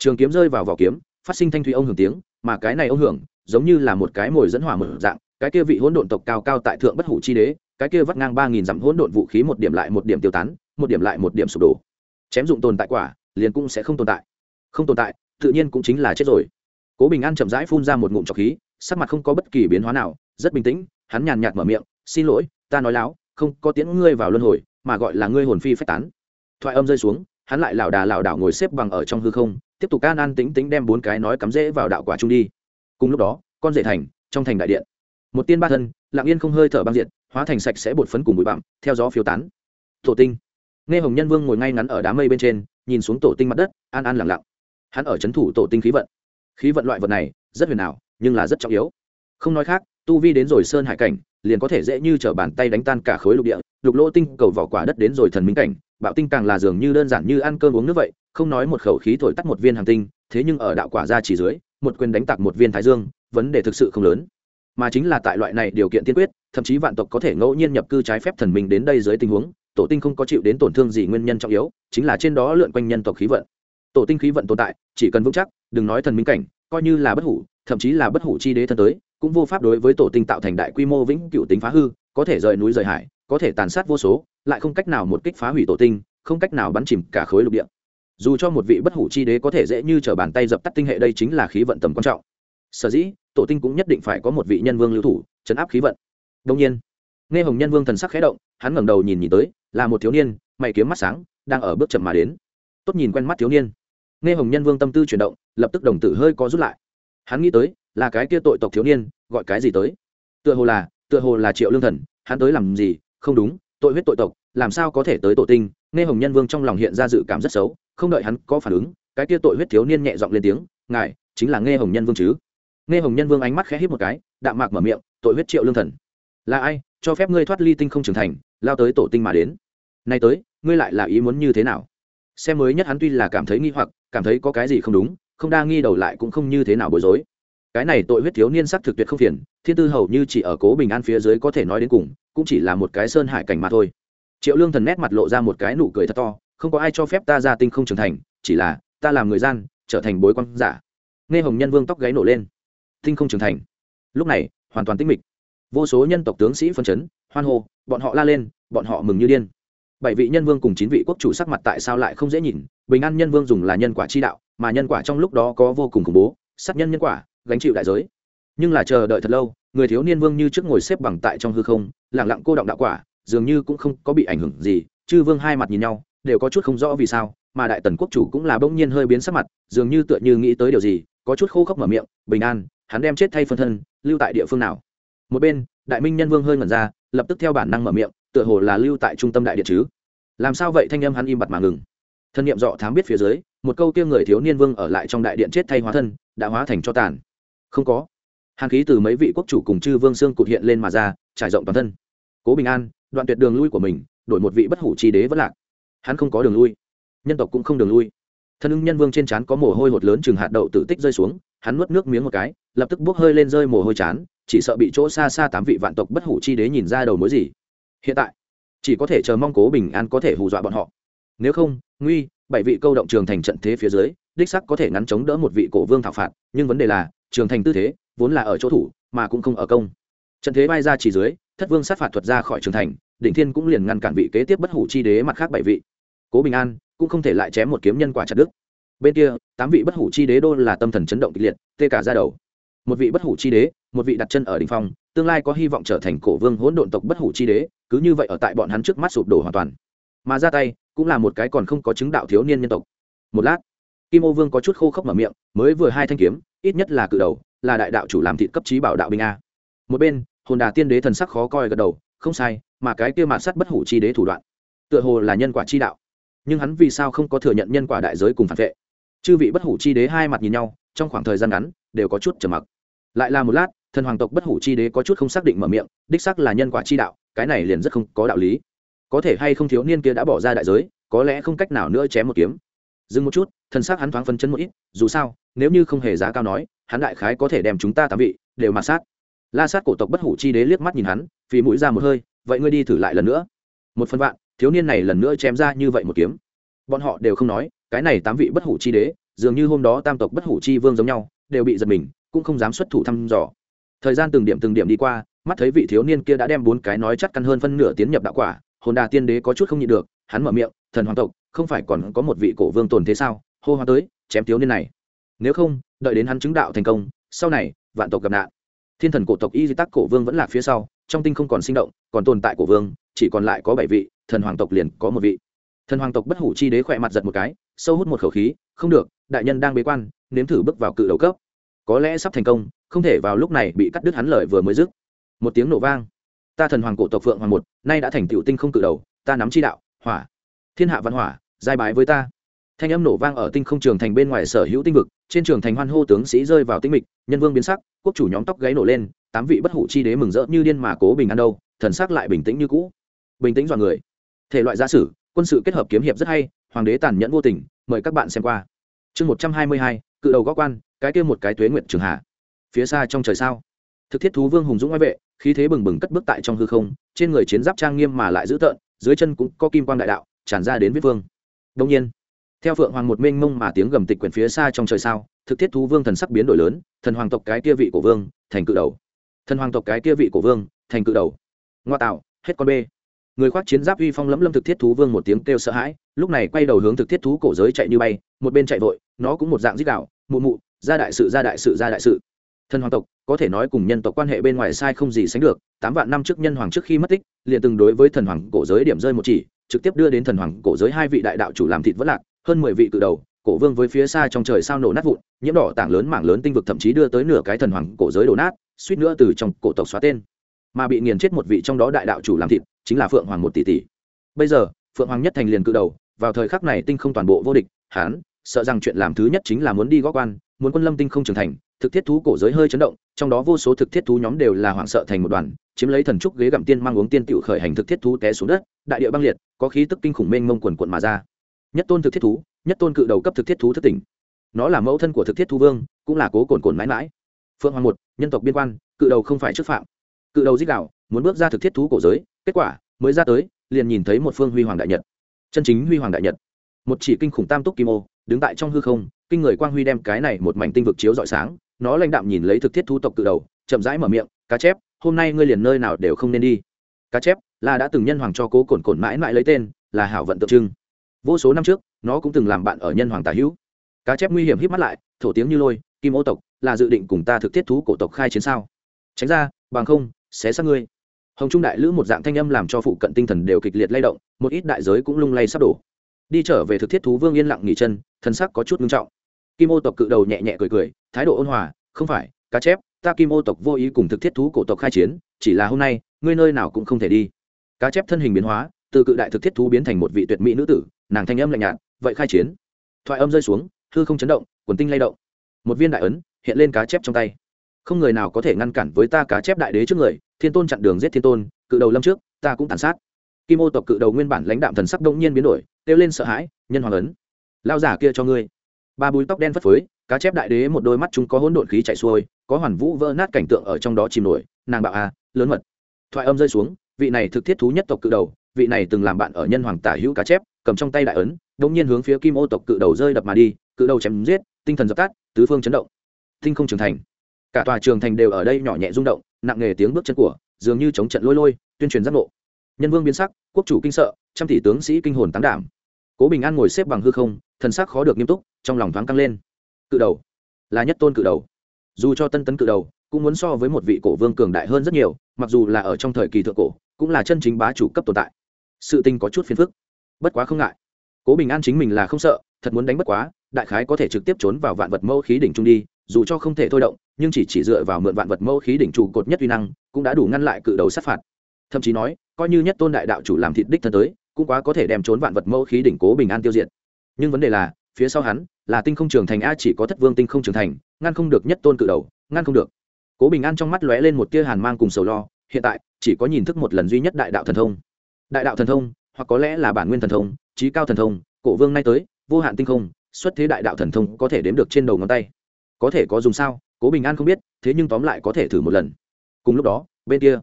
trường kiếm rơi vào vỏ kiếm, phát sinh thanh thủy ông hưởng tiếng, mà cái này ông hưởng, giống như là một cái mồi dẫn hỏa mở dạng, cái kia vị hỗn độn tộc cao cao tại thượng bất hủ chi đế, cái kia vắt ngang ba nghìn dặm hỗn độn vũ khí một điểm lại một điểm tiêu tán, một điểm lại một điểm sụp đổ. Chém dụng tồn tại quả, liền cũng sẽ không tồn tại. Không tồn tại, tự nhiên cũng chính là chết rồi. Cố bình an chậm rãi phun ra một ngụm trọc khí, sắc mặt không có bất kỳ biến hóa nào, rất bình tĩnh, hắn nhàn nhạt mở miệng, xin lỗi, ta nói láo, không có tiễn ngươi vào luân hồi, mà gọi là ngươi hồn phi phách tán. Thoại âm rơi xuống, hắn lại lảo đà lảo đảo ngồi xếp bằng ở trong hư không tiếp tục can an tính tính đem bốn cái nói cắm rễ vào đạo quả trung đi. Cùng lúc đó, con rể thành, trong thành đại điện, một tiên ba thân, lặng yên không hơi thở băng diện hóa thành sạch sẽ bột phấn cùng bụi bặm, theo gió phiêu tán. Tổ tinh. Nghe hồng nhân vương ngồi ngay ngắn ở đám mây bên trên, nhìn xuống tổ tinh mặt đất, an an lặng lặng. Hắn ở c h ấ n thủ tổ tinh khí vận. Khí vận loại vật này, rất huyền ảo, nhưng là rất trọng yếu. Không nói khác, tu vi đến rồi sơn hải cảnh, liền có thể dễ như t r ở bàn tay đánh tan cả khối lục địa. Lục lỗ tinh cầu vỏ quả đất đến rồi thần minh cảnh, bạo tinh càng là dường như đơn giản như ăn cơm uống nước vậy không nói một khẩu khí thổi tắt một viên hành tinh, thế nhưng ở đạo quả ra chỉ dưới, một quyền đánh tạc một viên thái dương, vấn đề thực sự không lớn. Mà chính là tại loại này điều kiện tiên quyết, thậm chí vạn tộc có thể ngẫu nhiên nhập cư trái phép thần minh đến đây dưới tình huống, tổ tinh không có chịu đến tổn thương gì nguyên nhân trọng yếu, chính là trên đó lượn quanh nhân tộc khí vận. Tổ tinh khí vận tồn tại, chỉ cần vững chắc, đừng nói thần minh cảnh, coi như là bất hủ, thậm chí là bất hủ chi đế thân tới, cũng vô pháp đối với tổ tinh tạo thành đại quy mô vĩnh cựu tính phá hư, có thể rời núi rời hải, có thể tàn sát vô số, lại không cách nào một kích phá hủy tổ tinh, không cách nào bắn chìm cả khối lục địa dù cho một vị bất hủ chi đế có thể dễ như t r ở bàn tay dập tắt tinh hệ, đây chính là khí vận tầm quan trọng. Sở dĩ, tổ tinh cũng nhất định phải có một vị nhân vương lưu thủ, chấn áp khí vận. Đông nhiên, nghe hồng nhân vương thần sắc khẽ động, hắn ngẩng đầu nhìn nhìn tới, là một thiếu niên, mày kiếm mắt sáng, đang ở bước chậm mà đến. Tốt nhìn quen mắt thiếu niên. Nghe hồng nhân vương tâm tư chuyển động, lập tức đồng tử hơi có rút lại. Hắn nghĩ tới, là cái kia tội tộc thiếu niên, gọi cái gì tới? Tựa hồ là, tựa hồ là triệu lương thần, hắn tới làm gì? Không đúng, tội huyết tội tộc, làm sao có thể tới tổ tinh? Nghe hồng nhân vương trong lòng hiện ra dự cảm rất xấu không đợi hắn có phản ứng, cái kia tội huyết thiếu niên nhẹ giọng lên tiếng, ngài, chính là nghe hồng nhân vương chứ? Nghe hồng nhân vương ánh mắt khẽ hít một cái, đạm mạc mở miệng, tội huyết triệu lương thần. Là ai? Cho phép ngươi thoát ly tinh không trưởng thành, lao tới tổ tinh mà đến. Nay tới, ngươi lại là ý muốn như thế nào? Xem mới nhất hắn tuy là cảm thấy nghi hoặc, cảm thấy có cái gì không đúng, không đa nghi đầu lại cũng không như thế nào bối rối. Cái này tội huyết thiếu niên sắc thực tuyệt không phiền, thiên tư hầu như chỉ ở cố bình an phía dưới có thể nói đến cùng, cũng chỉ là một cái sơn hải cảnh mà thôi. Triệu lương thần nét mặt lộ ra một cái nụ cười thật to không có ai cho phép ta ra tinh không trưởng thành, chỉ là, ta làm người gian, trở thành bối quan giả. Nghe hồng nhân vương tóc gáy nổ lên. Tinh không trưởng thành. Lúc này, hoàn toàn tĩnh mịch. Vô số nhân tộc tướng sĩ phân chấn, hoan hô, bọn họ la lên, bọn họ mừng như điên. Bảy vị nhân vương cùng chín vị quốc chủ sắc mặt tại sao lại không dễ nhìn, bình an nhân vương dùng là nhân quả chi đạo, mà nhân quả trong lúc đó có vô cùng khủng bố, sát nhân nhân quả, gánh chịu đại giới. Nhưng là chờ đợi thật lâu, người thiếu niên vương như trước ngồi xếp bằng tại trong hư không lẳng lặng cô động đạo quả, dường như cũng không có bị ảnh hưởng gì, chư vương hai mặt nhìn nhau đều có chút không rõ vì sao, mà đại tần quốc chủ cũng là bỗng nhiên hơi biến sắc mặt, dường như tựa như nghĩ tới điều gì, có chút khô khốc mở miệng, bình an, hắn đem chết thay phân thân, lưu tại địa phương nào? Một bên, đại minh nhân vương hơi ngẩn ra, lập tức theo bản năng mở miệng, tựa hồ là lưu tại trung tâm đại điện chứ? Làm sao vậy? Thanh âm hắn im bặt mà ngừng. Thân nhiệm dọ thám biết phía dưới, một câu kia người thiếu niên vương ở lại trong đại điện chết thay hóa thân, đã hóa thành cho tàn. Không có. Hàn khí từ mấy vị quốc chủ cùng chư vương xương cụt hiện lên mà ra, trải rộng toàn thân. Cố bình an, đoạn tuyệt đường lui của mình, đổi một vị bất hủ chi đế vẫn lạc hắn không có đường lui. Nhân tộc cũng không đường lui. Thân ưng nhân vương trên trán có mồ hôi hột lớn chừng hạt đậu tự tích rơi xuống, hắn nuốt nước miếng một cái, lập tức bốc hơi lên rơi mồ hôi chán, chỉ sợ bị chỗ xa xa tám vị vạn tộc bất hủ chi đế nhìn ra đầu mối gì. Hiện tại, chỉ có thể chờ mong cố bình an có thể hù dọa bọn họ. Nếu không, nguy, bảy vị câu động trường thành trận thế phía dưới, đích sắc có thể ngắn chống đỡ một vị cổ vương thảo phạt, nhưng vấn đề là, trường thành tư thế, vốn là ở chỗ thủ, mà cũng không ở công. Trận thế bay ra chỉ dưới, thất vương sát phạt thuật ra khỏi trường thành, đỉnh thiên cũng liền ngăn cản vị kế tiếp bất hủ chi đế mặt khác bảy vị cố bình an, cũng không thể lại chém một kiếm nhân quả chặt đức bên kia, tám vị bất hủ chi đế đô là tâm thần chấn động kịch liệt, tê cả ra đầu. Một vị bất hủ chi đế, một vị đặt chân ở đ ỉ n h phong, tương lai có hy vọng trở thành cổ vương hỗn độn tộc bất hủ chi đế, cứ như vậy ở tại bọn hắn trước mắt sụp đổ hoàn toàn. Mà ra tay, cũng là một cái còn không có chứng đạo thiếu niên nhân tộc. Một lát, kim ô vương có chút khô khốc mở miệng, mới vừa hai thanh kiếm, ít nhất là cự đầu, là đại đạo chủ làm thịt cấp trí bảo đạo binh a. Một bên, hồn đà tiên đế thần sắc khó coi gật đầu, không sai, mà cái kia mạn sắt bất hủ chi đế thủ đoạn, tựa hồ là nhân quả chi đạo nhưng hắn vì sao không có thừa nhận nhân quả đại giới cùng phản vệ? Chư vị bất hủ chi đế hai mặt nhìn nhau, trong khoảng thời gian ngắn, đều có chút trầm mặc. Lại là một lát, thần hoàng tộc bất hủ chi đế có chút không xác định mở miệng, đích sắc là nhân quả chi đạo, cái này liền rất không có đạo lý. Có thể hay không thiếu niên kia đã bỏ ra đại giới, có lẽ không cách nào nữa chém một kiếm. Dừng một chút, thần xác hắn thoáng phân chân một ít, dù sao, nếu như không hề giá cao nói, hắn đại khái có thể đem chúng ta tám vị đều mà sát. La sát cổ tộc bất hủ chi đế liếc mắt nhìn hắn vì mũi ra một hơi, vậy ngươi đi thử lại lần nữa. Một phần vạn thiếu niên này lần nữa chém ra như vậy một kiếm. Bọn họ đều không nói, cái này tám vị bất hủ chi đế, dường như hôm đó tam tộc bất hủ chi vương giống nhau, đều bị giật mình, cũng không dám xuất thủ thăm dò. Thời gian từng điểm từng điểm đi qua, mắt thấy vị thiếu niên kia đã đem bốn cái nói chắc căn hơn phân nửa tiến nhập đạo quả, hồn đà tiên đế có chút không nhịn được, hắn mở miệng, thần hoàng tộc, không phải còn có một vị cổ vương tồn thế sao? Hô hoa tới, chém thiếu niên này. Nếu không, đợi đến hắn chứng đạo thành công, sau này, vạn tộc gặp nạn. Thiên thần cổ tộc y di tắc cổ vương vẫn là phía sau, trong tinh không còn sinh động, còn tồn tại cổ vương, chỉ còn lại có bảy vị thần hoàng tộc liền có một vị. Thần hoàng tộc bất hủ chi đế khỏe mặt giật một cái, sâu hút một khẩu khí, không được, đại nhân đang bế quan, nếm thử bước vào cự đầu cấp. Có lẽ sắp thành công, không thể vào lúc này bị cắt đứt hắn lời vừa mới dứt. Một tiếng nổ vang. Ta thần hoàng cổ tộc phượng hoàng một, nay đã thành tựu tinh không cự đầu, ta nắm chi đạo, hỏa. Thiên hạ văn hỏa, giai bái với ta. Thanh âm nổ vang ở tinh không trường thành bên ngoài sở hữu tinh vực, trên trường thành hoan hô tướng sĩ rơi vào tinh mịch, nhân vương biến sắc, quốc chủ nhóm tóc gáy nổ lên, tám vị bất hủ chi đế mừng rỡ như điên mà cố bình an đâu, thần sắc lại bình tĩnh như cũ. Bình tĩnh dọa người thể loại gia sử, quân sự kết hợp kiếm hiệp rất hay, hoàng đế tàn nhẫn vô tình, mời các bạn xem qua. Chương một trăm hai mươi hai, cự đầu góc quan, cái kia một cái tuế nguyện trường hạ. Phía xa trong trời sao? Thực thiết thú vương hùng dũng ngoại vệ, khí thế bừng bừng cất bước tại trong hư không, trên người chiến giáp trang nghiêm mà lại dữ tợn, dưới chân cũng có kim quan đại đạo, tràn ra đến viết vương. Đông nhiên, theo phượng hoàng một mênh mông mà tiếng gầm tịch quyển phía xa trong trời sao, thực thiết thú vương thần sắc biến đổi lớn, thần hoàng tộc cái kia vị của vương, thành cự đầu. Thần hoàng tộc cái kia vị của vương, thành cự đầu. Ngoa tạo, hết con bê người khoác chiến giáp uy phong lẫm lâm thực thiết thú vương một tiếng kêu sợ hãi, lúc này quay đầu hướng thực thiết thú cổ giới chạy như bay, một bên chạy vội, nó cũng một dạng dích đạo, mụ mụ, ra đại sự, ra đại sự, ra đại sự. Thần hoàng tộc, có thể nói cùng nhân tộc quan hệ bên ngoài sai không gì sánh được, tám vạn năm trước nhân hoàng trước khi mất tích, liền từng đối với thần hoàng cổ giới điểm rơi một chỉ, trực tiếp đưa đến thần hoàng cổ giới hai vị đại đạo chủ làm thịt vất lạc, hơn mười vị cự đầu, cổ vương với phía xa trong trời sao nổ nát vụn, nhiễm đỏ tảng lớn mảng lớn tinh vực thậm chí đưa tới nửa cái thần hoàng cổ giới đổ nát, suýt nữa từ trong cổ tộc xóa tên. Mà bị nghiền chết một vị trong đó đại đạo chủ làm thịt chính là phượng hoàng một tỷ tỷ. Bây giờ, phượng hoàng nhất thành liền cự đầu, vào thời khắc này tinh không toàn bộ vô địch hán sợ rằng chuyện làm thứ nhất chính là muốn đi góp quan, muốn quân lâm tinh không trưởng thành, thực thiết thú cổ giới hơi chấn động, trong đó vô số thực thiết thú nhóm đều là hoảng sợ thành một đoàn, chiếm lấy thần trúc ghế gặm tiên mang uống tiên tiểu khởi hành thực thiết thú té xuống đất, đại địa băng liệt, có khí tức kinh khủng mênh mông quần quận mà ra. Nhất tôn thực thiết thú, nhất tôn cự đầu cấp thực thiết thú thất tỉnh. Nó là mẫu thân của thực thiết thú vương, cũng là cố cồn cồn mãi mãi. Phượng hoàng một, nhân tộc biên quan, cự đầu không phải chức phạm. Cự đầu dích đạo muốn bước ra thực thiết thú cổ giới, kết quả, mới ra tới, liền nhìn thấy một phương huy hoàng đại nhật. Chân chính huy hoàng đại nhật. Một chỉ kinh khủng tam túc kim ô, đứng tại trong hư không, kinh người quang huy đem cái này một mảnh tinh vực chiếu rọi sáng, nó lãnh đạm nhìn lấy thực thiết thú tộc cự đầu, chậm rãi mở miệng, cá chép, hôm nay ngươi liền nơi nào đều không nên đi. Cá chép, là đã từng nhân hoàng cho cố cồn cồn mãi mãi lấy tên, là hảo vận tượng trưng. Vô số năm trước, nó cũng từng làm bạn ở nhân hoàng tả hữu. Cá chép nguy hiểm hít mắt lại, thổ tiếng như lôi, kim ô tộc, là dự định cùng ta thực thiết thú cổ tộc khai chiến sao? Tránh ra, bằng không, xé xác ngươi hồng trung đại lữ một dạng thanh âm làm cho phụ cận tinh thần đều kịch liệt lay động, một ít đại giới cũng lung lay sắp đổ. Đi trở về thực thiết thú vương yên lặng nghỉ chân, thân sắc có chút nghiêm trọng. Kim ô tộc cự đầu nhẹ nhẹ cười cười, thái độ ôn hòa, không phải, cá chép, ta kim ô tộc vô ý cùng thực thiết thú cổ tộc khai chiến, chỉ là hôm nay, ngươi nơi nào cũng không thể đi. Cá chép thân hình biến hóa, từ cự đại thực thiết thú biến thành một vị tuyệt mỹ nữ tử, nàng thanh âm lạnh nhạt, vậy khai chiến. Thoại âm rơi xuống, hư không chấn động, quần tinh lay động. Một viên đại ấn hiện lên cá chép trong tay không người nào có thể ngăn cản với ta cá chép đại đế trước người, thiên tôn chặn đường giết thiên tôn, cự đầu lâm trước, ta cũng tàn sát. Kim ô tộc cự đầu nguyên bản lãnh đạm thần sắc đông nhiên biến đổi, kêu lên sợ hãi, nhân hoàng ấn lao giả kia cho ngươi. Ba búi tóc đen phất phới, cá chép đại đế một đôi mắt chúng có hỗn độn khí chạy xuôi, có hoàn vũ vỡ nát cảnh tượng ở trong đó chìm nổi, nàng bạo a, lớn mật. Thoại âm rơi xuống, vị này thực thiết thú nhất tộc cự đầu, vị này từng làm bạn ở nhân hoàng tả hữu cá chép, cầm trong tay đại ấn đông nhiên hướng phía kim ô tộc cự đầu rơi đập mà đi, cự đầu chém giết, tinh thần dập tắt, tứ phương chấn động. Tinh không trưởng thành cả tòa trường thành đều ở đây nhỏ nhẹ rung động, nặng nề tiếng bước chân của, dường như chống trận lôi lôi, tuyên truyền giác ngộ. Nhân vương biến sắc, quốc chủ kinh sợ, trăm tỷ tướng sĩ kinh hồn tán đảm. Cố bình an ngồi xếp bằng hư không, thần sắc khó được nghiêm túc, trong lòng thoáng căng lên. Cự đầu, là nhất tôn cự đầu. Dù cho tân tấn cự đầu, cũng muốn so với một vị cổ vương cường đại hơn rất nhiều, mặc dù là ở trong thời kỳ thượng cổ, cũng là chân chính bá chủ cấp tồn tại. Sự tình có chút phiền phức. Bất quá không ngại. Cố bình an chính mình là không sợ, thật muốn đánh bất quá, đại khái có thể trực tiếp trốn vào vạn vật mẫu khí đỉnh trung đi dù cho không thể thôi động, nhưng chỉ chỉ dựa vào mượn vạn vật mẫu khí đỉnh trụ cột nhất uy năng, cũng đã đủ ngăn lại cự đầu sát phạt. Thậm chí nói, coi như nhất tôn đại đạo chủ làm thịt đích thân tới, cũng quá có thể đem trốn vạn vật mẫu khí đỉnh cố bình an tiêu diệt. Nhưng vấn đề là, phía sau hắn, là tinh không trường thành a chỉ có thất vương tinh không trường thành, ngăn không được nhất tôn cự đầu, ngăn không được. Cố bình an trong mắt lóe lên một tia hàn mang cùng sầu lo, hiện tại, chỉ có nhìn thức một lần duy nhất đại đạo thần thông. Đại đạo thần thông, hoặc có lẽ là bản nguyên thần thông, trí cao thần thông, cổ vương nay tới, vô hạn tinh không, xuất thế đại đạo thần thông có thể đếm được trên đầu ngón tay có thể có dùng sao? Cố bình an không biết, thế nhưng tóm lại có thể thử một lần. Cùng lúc đó, bên kia,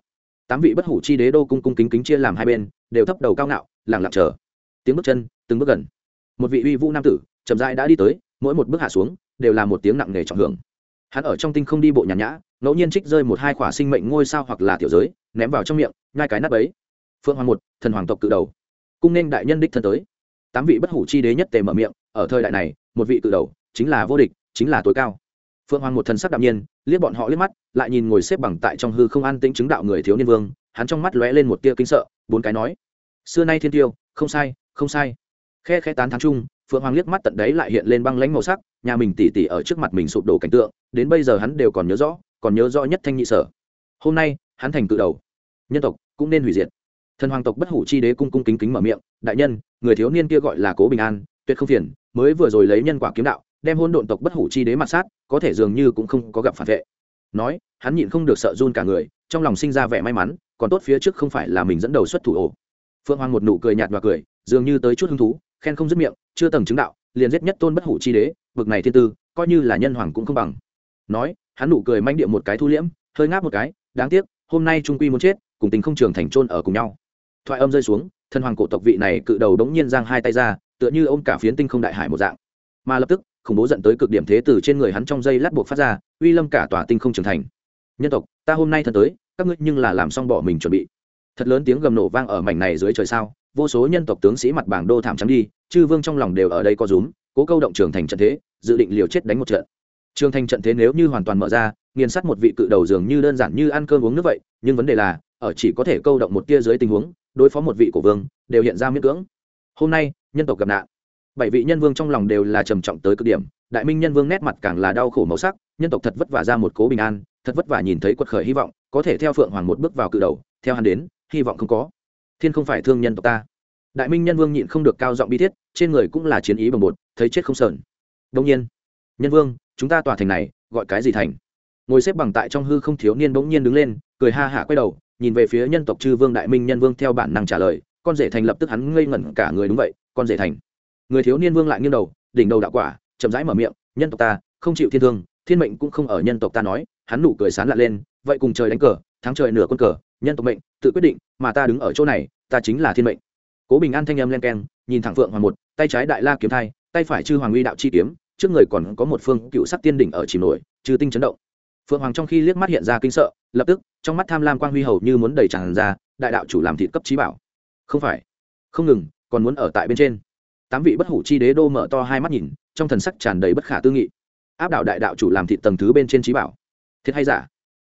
tám vị bất hủ chi đế đô cung cung kính kính chia làm hai bên, đều thấp đầu cao ngạo lẳng lặng chờ. Tiếng bước chân, từng bước gần. Một vị uy vũ nam tử, chậm rãi đã đi tới, mỗi một bước hạ xuống, đều là một tiếng nặng nề trọng hưởng. Hắn ở trong tinh không đi bộ nhàn nhã, ngẫu nhiên trích rơi một hai khỏa sinh mệnh ngôi sao hoặc là tiểu giới, ném vào trong miệng ngai cái nắp ấy phượng hoàng một, thần hoàng tộc cự đầu. Cung nên đại nhân đích thân tới. Tám vị bất hủ chi đế nhất tề mở miệng, ở thời đại này, một vị cự đầu, chính là vô địch, chính là tối cao phượng hoàng một thần sắc đạm nhiên, liếc bọn họ liếc mắt, lại nhìn ngồi xếp bằng tại trong hư không an tĩnh chứng đạo người thiếu niên vương, hắn trong mắt lóe lên một tia kinh sợ, bốn cái nói, xưa nay thiên tiêu, không sai không sai. Khe khe tán thắng chung, phượng hoàng liếc mắt tận đấy lại hiện lên băng lãnh màu sắc, nhà mình tỉ tỉ ở trước mặt mình sụp đổ cảnh tượng, đến bây giờ hắn đều còn nhớ rõ, còn nhớ rõ nhất thanh nhị sở. Hôm nay, hắn thành cự đầu. Nhân tộc cũng nên hủy diệt. Thần hoàng tộc bất hủ chi đế cung cung kính kính mở miệng, đại nhân, người thiếu niên kia gọi là cố bình an, tuyệt không phiền, mới vừa rồi lấy nhân quả kiếm đạo đem hôn độn tộc bất hủ chi đế mặt sát, có thể dường như cũng không có gặp phản vệ. Nói, hắn nhịn không được sợ run cả người, trong lòng sinh ra vẻ may mắn, còn tốt phía trước không phải là mình dẫn đầu xuất thủ ổ. Phượng hoàng một nụ cười nhạt và cười, dường như tới chút hứng thú, khen không dứt miệng, chưa tầng chứng đạo, liền giết nhất tôn bất hủ chi đế vực này thiên tư, coi như là nhân hoàng cũng không bằng. Nói, hắn nụ cười manh điệu một cái thu liễm, hơi ngáp một cái, đáng tiếc, hôm nay trung quy muốn chết, cùng tình không trường thành trôn ở cùng nhau. Thoại âm rơi xuống thần hoàng cổ tộc vị này cự đầu đống nhiên giang hai tay ra, tựa như ôm cả phiến tinh không đại hải một dạng. Mà lập tức khủng bố dẫn tới cực điểm thế từ trên người hắn trong dây lát buộc phát ra, uy lâm cả tòa tinh không trưởng thành. Nhân tộc, ta hôm nay thân tới, các ngươi nhưng là làm xong bỏ mình chuẩn bị. Thật lớn tiếng gầm nổ vang ở mảnh này dưới trời sao, vô số nhân tộc tướng sĩ mặt bảng đô thảm trắng đi, chư vương trong lòng đều ở đây có rúm, cố câu động trường thành trận thế, dự định liều chết đánh một trận. Trường thành trận thế nếu như hoàn toàn mở ra, nghiền sát một vị cự đầu dường như đơn giản như ăn cơm uống nước vậy, nhưng vấn đề là, ở chỉ có thể câu động một tia dưới tình huống, đối phó một vị cổ vương, đều hiện ra miễn cưỡng. Hôm nay, nhân tộc gặp nạn bảy vị nhân vương trong lòng đều là trầm trọng tới cực điểm, đại minh nhân vương nét mặt càng là đau khổ màu sắc, nhân tộc thật vất vả ra một cố bình an, thật vất vả nhìn thấy quật khởi hy vọng, có thể theo phượng hoàng một bước vào cự đầu, theo hắn đến, hy vọng không có. Thiên không phải thương nhân tộc ta. Đại minh nhân vương nhịn không được cao giọng bi thiết, trên người cũng là chiến ý bồng bột, thấy chết không sờn. Đông nhiên, nhân vương, chúng ta tòa thành này, gọi cái gì thành? Ngồi xếp bằng tại trong hư không thiếu niên bỗng nhiên đứng lên, cười ha hả quay đầu, nhìn về phía nhân tộc chư vương đại minh nhân vương theo bản năng trả lời, con rể thành lập tức hắn ngây ngẩn cả người, đúng vậy, con rể thành người thiếu niên vương lại nghiêng đầu, đỉnh đầu đạo quả, chậm rãi mở miệng, nhân tộc ta, không chịu thiên thương, thiên mệnh cũng không ở nhân tộc ta nói. Hắn nụ cười sán lạ lên, vậy cùng trời đánh cờ, thắng trời nửa quân cờ, nhân tộc mệnh, tự quyết định, mà ta đứng ở chỗ này, ta chính là thiên mệnh. Cố bình an thanh âm len keng, nhìn thẳng phượng hoàng một, tay trái đại la kiếm thai, tay phải chư hoàng uy đạo chi kiếm, trước người còn có một phương cựu sắc tiên đỉnh ở chìm nổi trừ tinh chấn động. Phượng hoàng trong khi liếc mắt hiện ra kinh sợ, lập tức, trong mắt tham lam quang huy hầu như muốn đầy tràn ra, đại đạo chủ làm thịt cấp trí bảo. Không phải, không ngừng, còn muốn ở tại bên trên tám vị bất hủ chi đế đô mở to hai mắt nhìn, trong thần sắc tràn đầy bất khả tư nghị. Áp đảo đại đạo chủ làm thịt tầng thứ bên trên trí bảo. Thiệt hay giả?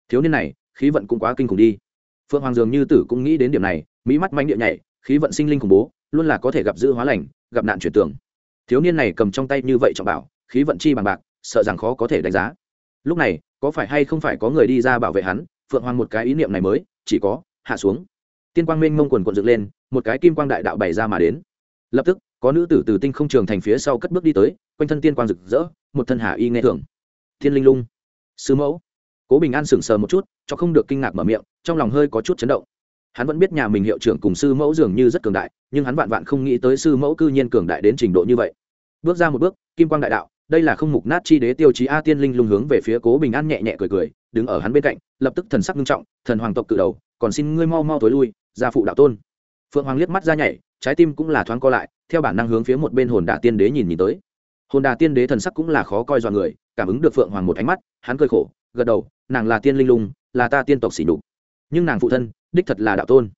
Thiếu niên này, khí vận cũng quá kinh khủng đi. Phượng hoàng dường như tử cũng nghĩ đến điểm này, mỹ mắt manh địa nhảy, khí vận sinh linh khủng bố, luôn là có thể gặp dữ hóa lành, gặp nạn chuyển tưởng thiếu niên này cầm trong tay như vậy trọng bảo, khí vận chi bằng bạc, sợ rằng khó có thể đánh giá. Lúc này, có phải hay không phải có người đi ra bảo vệ hắn? Phượng hoàng một cái ý niệm này mới, chỉ có, hạ xuống. Tiên quang minh mông quần quần dựng lên, một cái kim quang đại đạo bày ra mà đến. Lập tức có nữ tử từ tinh không trường thành phía sau cất bước đi tới, quanh thân tiên quang rực rỡ, một thân hạ y nghe thường. Thiên linh lung sứ mẫu. Cố bình an sững sờ một chút, cho không được kinh ngạc mở miệng, trong lòng hơi có chút chấn động. Hắn vẫn biết nhà mình hiệu trưởng cùng sư mẫu dường như rất cường đại, nhưng hắn vạn vạn không nghĩ tới sư mẫu cư nhiên cường đại đến trình độ như vậy. Bước ra một bước, kim quang đại đạo, đây là không mục nát chi đế tiêu chí a tiên linh lung hướng về phía cố bình an nhẹ nhẹ cười cười, đứng ở hắn bên cạnh, lập tức thần sắc nghiêm trọng, thần hoàng tộc cự đầu, còn xin ngươi mau mau tối lui ra phụ đạo tôn. Phượng hoàng liếc mắt ra nhảy trái tim cũng là thoáng co lại, theo bản năng hướng phía một bên hồn đà tiên đế nhìn nhìn tới. Hồn đà tiên đế thần sắc cũng là khó coi dọa người, cảm ứng được phượng hoàng một ánh mắt, hắn cười khổ, gật đầu, nàng là tiên linh lung, là ta tiên tộc xỉ đục nhưng nàng phụ thân, đích thật là đạo tôn.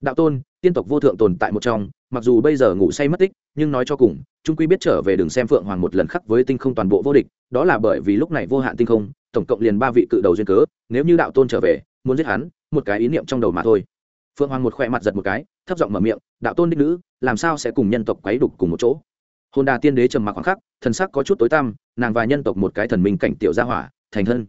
Đạo tôn, tiên tộc vô thượng tồn tại một trong, mặc dù bây giờ ngủ say mất tích, nhưng nói cho cùng trung quy biết trở về đường xem phượng hoàng một lần khắc với tinh không toàn bộ vô địch, đó là bởi vì lúc này vô hạn tinh không, tổng cộng liền ba vị cự đầu duyên cớ, nếu như đạo tôn trở về, muốn giết hắn, một cái ý niệm trong đầu mà thôi phượng hoàng một khoe mặt giật một cái, thấp giọng mở miệng, đạo tôn đích nữ, làm sao sẽ cùng nhân tộc quấy đục cùng một chỗ? Hồn đà tiên đế trầm mặc khoảng khắc, thần sắc có chút tối tăm, nàng và nhân tộc một cái thần minh cảnh tiểu gia hỏa, thành thân.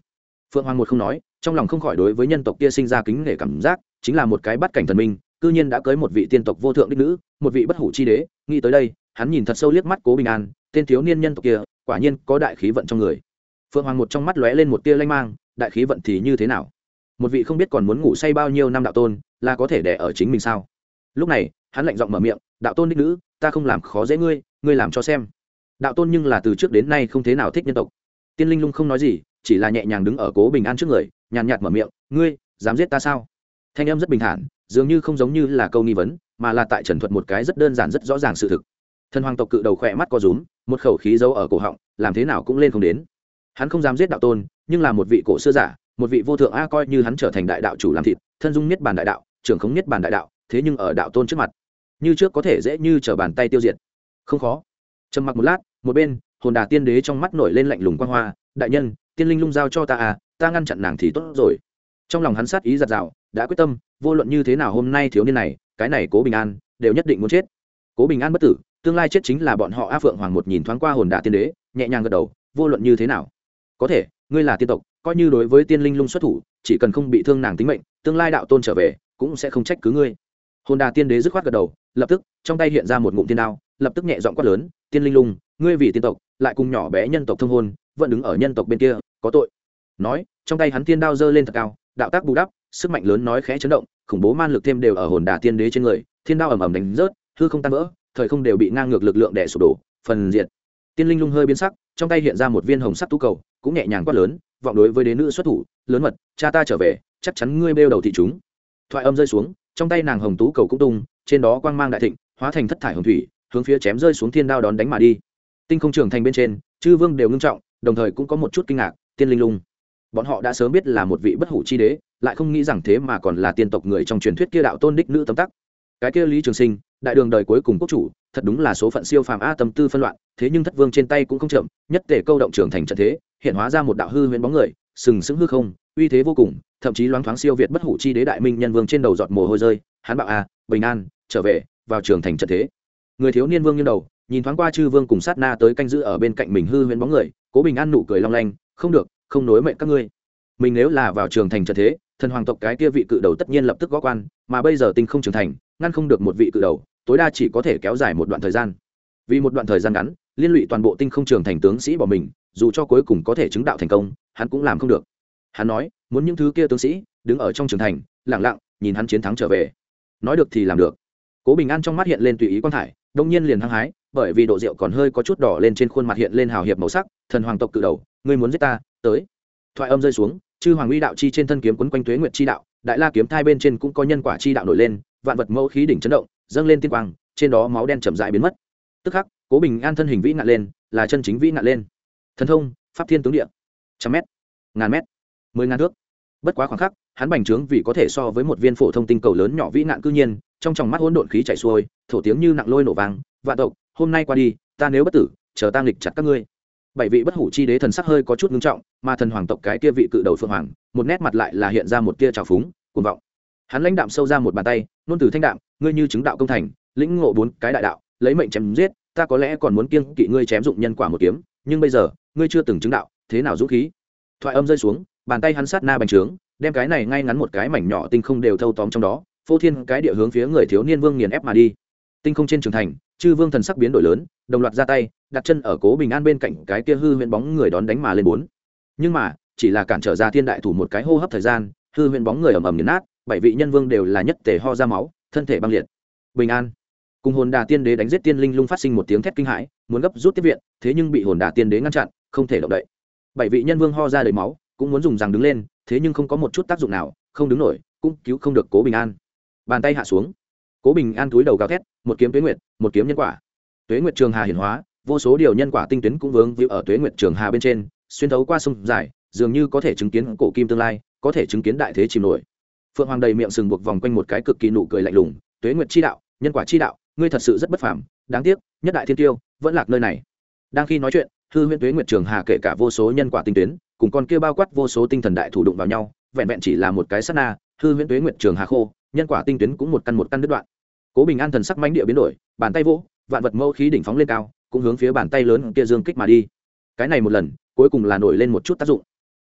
Phượng hoàng một không nói, trong lòng không khỏi đối với nhân tộc kia sinh ra kính nể cảm giác, chính là một cái bắt cảnh thần minh, cư nhiên đã cưới một vị tiên tộc vô thượng đích nữ, một vị bất hủ chi đế, nghĩ tới đây, hắn nhìn thật sâu liếc mắt cố bình an, tên thiếu niên nhân tộc kia, quả nhiên có đại khí vận trong người. Phượng hoàng một trong mắt lóe lên một tia lanh mang, đại khí vận thì như thế nào? Một vị không biết còn muốn ngủ say bao nhiêu năm đạo tôn, là có thể đẻ ở chính mình sao? Lúc này, hắn lạnh giọng mở miệng, đạo tôn đích nữ, ta không làm khó dễ ngươi ngươi làm cho xem. Đạo tôn nhưng là từ trước đến nay không thế nào thích nhân tộc. Tiên linh lung không nói gì, chỉ là nhẹ nhàng đứng ở cố bình an trước người, nhàn nhạt mở miệng, ngươi, dám giết ta sao? Thanh âm rất bình thản, dường như không giống như là câu nghi vấn, mà là tại trần thuật một cái rất đơn giản rất rõ ràng sự thực. Thần hoàng tộc cự đầu khỏe mắt co rúm, một khẩu khí giấu ở cổ họng, làm thế nào cũng lên không đến. Hắn không dám giết đạo tôn, nhưng là một vị cổ xưa giả một vị vô thượng a coi như hắn trở thành đại đạo chủ làm thịt, thân dung niết bàn đại đạo, trưởng khống niết bàn đại đạo, thế nhưng ở đạo tôn trước mặt, như trước có thể dễ như t r ở bàn tay tiêu diệt. Không khó. Trầm mặc một lát, một bên, hồn đà tiên đế trong mắt nổi lên lạnh lùng quan hoa, đại nhân, tiên linh lung giao cho ta à ta ngăn chặn nàng thì tốt rồi. Trong lòng hắn sát ý giặt rào, đã quyết tâm, vô luận như thế nào hôm nay thiếu niên này, cái này cố bình an, đều nhất định muốn chết. Cố bình an bất tử, tương lai chết chính là bọn họ a phượng hoàng một nhìn thoáng qua hồn đà tiên đế, nhẹ nhàng gật đầu, vô luận như thế nào? Có thể, ngươi là tiên tộc coi như đối với tiên linh lung xuất thủ, chỉ cần không bị thương nàng tính mệnh, tương lai đạo tôn trở về, cũng sẽ không trách cứ ngươi. Hồn đà tiên đế dứt khoát gật đầu, lập tức, trong tay hiện ra một ngụm tiên đao, lập tức nhẹ dọn quát lớn, tiên linh lung, ngươi vì tiên tộc, lại cùng nhỏ bé nhân tộc thông hôn, vẫn đứng ở nhân tộc bên kia, có tội. Nói, trong tay hắn tiên đao giơ lên thật cao, đạo tác bù đắp, sức mạnh lớn nói khẽ chấn động, khủng bố man lực thêm đều ở hồn đà tiên đế trên người, thiên đao ầm ầm đánh rớt, hư không tan vỡ, thời không đều bị ngang ngược lực lượng đè sụp đổ, phần diệt. Tiên linh lung hơi biến sắc, trong tay hiện ra một viên hồng sắc tú cầu, cũng nhẹ nhàng quát lớn vọng đối với đế nữ xuất thủ, lớn mật, cha ta trở về, chắc chắn ngươi bêu đầu thị chúng. Thoại âm rơi xuống, trong tay nàng hồng tú cầu cũng tung, trên đó quang mang đại thịnh, hóa thành thất thải hồng thủy, hướng phía chém rơi xuống thiên đao đón đánh mà đi. Tinh không trưởng thành bên trên, chư vương đều ngưng trọng, đồng thời cũng có một chút kinh ngạc, tiên linh lung. Bọn họ đã sớm biết là một vị bất hủ chi đế, lại không nghĩ rằng thế mà còn là tiên tộc người trong truyền thuyết kia đạo tôn đích nữ tâm tắc. Cái kia lý trường sinh, đại đường đời cuối cùng quốc chủ, thật đúng là số phận siêu phàm a tâm tư phân loạn, thế nhưng thất vương trên tay cũng không chậm, nhất để câu động trưởng thành trận thế hiện hóa ra một đạo hư huyễn bóng người, sừng sững hư không, uy thế vô cùng, thậm chí loáng thoáng siêu việt bất hủ chi đế đại minh nhân vương trên đầu giọt mồ hôi rơi, hắn bảo a, bình an, trở về, vào trường thành trận thế. Người thiếu niên vương như đầu, nhìn thoáng qua chư vương cùng sát na tới canh giữ ở bên cạnh mình hư huyễn bóng người, cố bình an nụ cười long lanh, không được, không nối mệnh các ngươi. Mình nếu là vào trường thành trận thế, thần hoàng tộc cái kia vị cự đầu tất nhiên lập tức gó quan, mà bây giờ tinh không trưởng thành, ngăn không được một vị cự đầu, tối đa chỉ có thể kéo dài một đoạn thời gian. Vì một đoạn thời gian ngắn, liên lụy toàn bộ tinh không trường thành tướng sĩ bỏ mình dù cho cuối cùng có thể chứng đạo thành công, hắn cũng làm không được. Hắn nói, muốn những thứ kia tướng sĩ đứng ở trong trường thành lẳng lặng, nhìn hắn chiến thắng trở về. Nói được thì làm được. Cố bình an trong mắt hiện lên tùy ý quan thải đông nhiên liền hăng hái, bởi vì độ rượu còn hơi có chút đỏ lên trên khuôn mặt hiện lên hào hiệp màu sắc, thần hoàng tộc cự đầu, ngươi muốn giết ta, tới. Thoại âm rơi xuống, chư hoàng uy đạo chi trên thân kiếm quấn quanh tuế nguyệt chi đạo, đại la kiếm thai bên trên cũng có nhân quả chi đạo nổi lên, vạn vật mẫu khí đỉnh chấn động, dâng lên tiên quang, trên đó máu đen chậm dại biến mất. Tức khắc, cố bình an thân hình vĩ nạn lên, là chân chính vĩ nạn lên thần thông, pháp thiên tướng địa. Trăm mét, ngàn mét, mười ngàn thước. Bất quá khoảng khắc, hắn bành trướng vì có thể so với một viên phổ thông tinh cầu lớn nhỏ vĩ nạn cư nhiên, trong tròng mắt hỗn độn khí chảy xuôi, thổ tiếng như nặng lôi nổ vàng vạn tộc, hôm nay qua đi, ta nếu bất tử, chờ ta nghịch chặt các ngươi. Bảy vị bất hủ chi đế thần sắc hơi có chút ngưng trọng, mà thần hoàng tộc cái kia vị cự đầu phượng hoàng, một nét mặt lại là hiện ra một tia trào phúng, cuồng vọng. Hắn lãnh đạm sâu ra một bàn tay, nôn từ thanh đạm, ngươi như chứng đạo công thành, lĩnh ngộ bốn cái đại đạo, lấy mệnh chém giết, ta có lẽ còn muốn kiêng kỵ ngươi chém dụng nhân quả một kiếm nhưng bây giờ, ngươi chưa từng chứng đạo, thế nào dũng khí? Thoại âm rơi xuống, bàn tay hắn sát na bành trướng, đem cái này ngay ngắn một cái mảnh nhỏ tinh không đều thâu tóm trong đó, phô thiên cái địa hướng phía người thiếu niên vương nghiền ép mà đi. Tinh không trên trường thành, chư vương thần sắc biến đổi lớn, đồng loạt ra tay, đặt chân ở cố bình an bên cạnh cái kia hư huyện bóng người đón đánh mà lên bốn. Nhưng mà, chỉ là cản trở ra thiên đại thủ một cái hô hấp thời gian, hư huyện bóng người ầm ầm nghiền nát, bảy vị nhân vương đều là nhất tề ho ra máu, thân thể băng liệt. Bình an. Cùng hồn đà tiên đế đánh giết tiên linh lung phát sinh một tiếng thét kinh hãi muốn gấp rút tiếp viện, thế nhưng bị hồn đà tiên đế ngăn chặn, không thể động đậy. Bảy vị nhân vương ho ra đầy máu, cũng muốn dùng rằng đứng lên, thế nhưng không có một chút tác dụng nào, không đứng nổi, cũng cứu không được cố bình an. Bàn tay hạ xuống. Cố bình an túi đầu gào thét, một kiếm tuế nguyệt, một kiếm nhân quả. Tuế nguyệt trường hà hiển hóa, vô số điều nhân quả tinh tuyến cũng vướng víu ở tuế nguyệt trường hà bên trên, xuyên thấu qua sông dài, dường như có thể chứng kiến cổ kim tương lai, có thể chứng kiến đại thế chìm nổi. Phượng hoàng đầy miệng sừng buộc vòng quanh một cái cực kỳ nụ cười lạnh lùng, tuế nguyệt chi đạo, nhân quả chi đạo, ngươi thật sự rất bất phàm đáng tiếc, nhất đại thiên tiêu vẫn lạc nơi này. Đang khi nói chuyện, hư huyễn tuế nguyệt trường hà kể cả vô số nhân quả tinh tuyến, cùng con kia bao quát vô số tinh thần đại thủ đụng vào nhau, vẹn vẹn chỉ là một cái sát na, hư huyễn tuế nguyệt trường hà khô, nhân quả tinh tuyến cũng một căn một căn đứt đoạn. Cố bình an thần sắc mánh địa biến đổi, bàn tay vỗ, vạn vật mâu khí đỉnh phóng lên cao, cũng hướng phía bàn tay lớn kia dương kích mà đi. Cái này một lần, cuối cùng là nổi lên một chút tác dụng.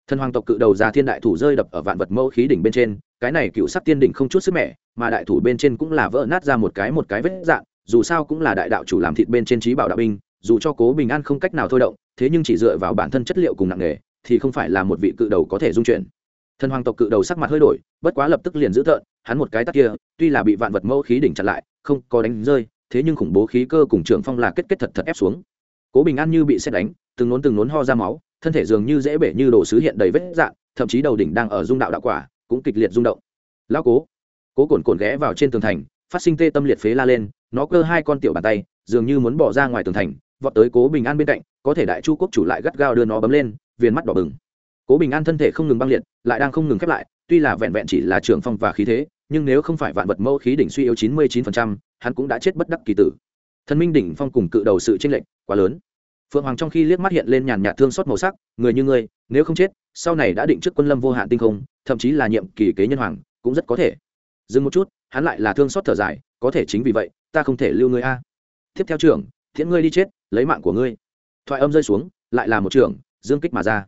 Thần hoàng tộc cự đầu ra thiên đại thủ rơi đập ở vạn vật mâu khí đỉnh bên trên, cái này cựu sắc tiên đỉnh không chút sức mẻ, mà đại thủ bên trên cũng là vỡ nát ra một cái một cái vết dạng dù sao cũng là đại đạo chủ làm thịt bên trên trí bảo đạo binh, dù cho cố bình an không cách nào thôi động, thế nhưng chỉ dựa vào bản thân chất liệu cùng nặng nghề, thì không phải là một vị cự đầu có thể dung chuyển. Thần hoàng tộc cự đầu sắc mặt hơi đổi, bất quá lập tức liền giữ thợn hắn một cái tắt kia, tuy là bị vạn vật mẫu khí đỉnh chặn lại, không có đánh rơi, thế nhưng khủng bố khí cơ cùng trường phong là kết kết thật thật ép xuống. Cố bình an như bị xét đánh, từng nốn từng nốn ho ra máu, thân thể dường như dễ bể như đồ sứ hiện đầy vết dạn thậm chí đầu đỉnh đang ở dung đạo đạo quả, cũng kịch liệt rung động. Lão cố cố cồn cồn ghé vào trên tường thành phát sinh tê tâm liệt phế la lên, nó cơ hai con tiểu bàn tay, dường như muốn bỏ ra ngoài tường thành, vọt tới cố bình an bên cạnh, có thể đại chu quốc chủ lại gắt gao đưa nó bấm lên, viền mắt đỏ bừng. Cố bình an thân thể không ngừng băng liệt, lại đang không ngừng khép lại, tuy là vẹn vẹn chỉ là trường phong và khí thế, nhưng nếu không phải vạn vật mẫu khí đỉnh suy yếu chín mươi chín phần trăm, hắn cũng đã chết bất đắc kỳ tử. Thần minh đỉnh phong cùng cự đầu sự tranh lệch quá lớn. Phượng hoàng trong khi liếc mắt hiện lên nhàn nhạt thương xót màu sắc, người như ngươi, nếu không chết, sau này đã định trước quân lâm vô hạn tinh không, thậm chí là nhiệm kỳ kế nhân hoàng, cũng rất có thể dừng một chút, hắn lại là thương xót thở dài, có thể chính vì vậy, ta không thể lưu ngươi a. Tiếp theo trưởng, thiện ngươi đi chết, lấy mạng của ngươi. Thoại âm rơi xuống, lại là một trưởng, dương kích mà ra.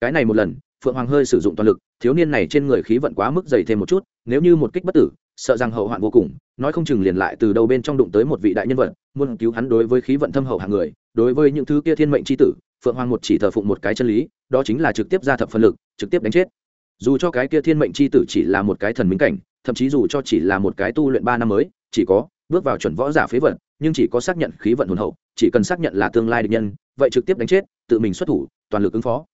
Cái này một lần, phượng hoàng hơi sử dụng toàn lực, thiếu niên này trên người khí vận quá mức dày thêm một chút, nếu như một kích bất tử, sợ rằng hậu hoạn vô cùng, nói không chừng liền lại từ đầu bên trong đụng tới một vị đại nhân vật, muốn cứu hắn đối với khí vận thâm hậu hạng người, đối với những thứ kia thiên mệnh c h i tử, phượng hoàng một chỉ thờ phụng một cái chân lý, đó chính là trực tiếp ra thập phân lực, trực tiếp đánh chết. Dù cho cái kia thiên mệnh c h i tử chỉ là một cái thần minh cảnh thậm chí dù cho chỉ là một cái tu luyện ba năm mới, chỉ có bước vào chuẩn võ giả phế vận nhưng chỉ có xác nhận khí vận hồn hậu, chỉ cần xác nhận là tương lai địch nhân, vậy trực tiếp đánh chết, tự mình xuất thủ, toàn lực ứng phó.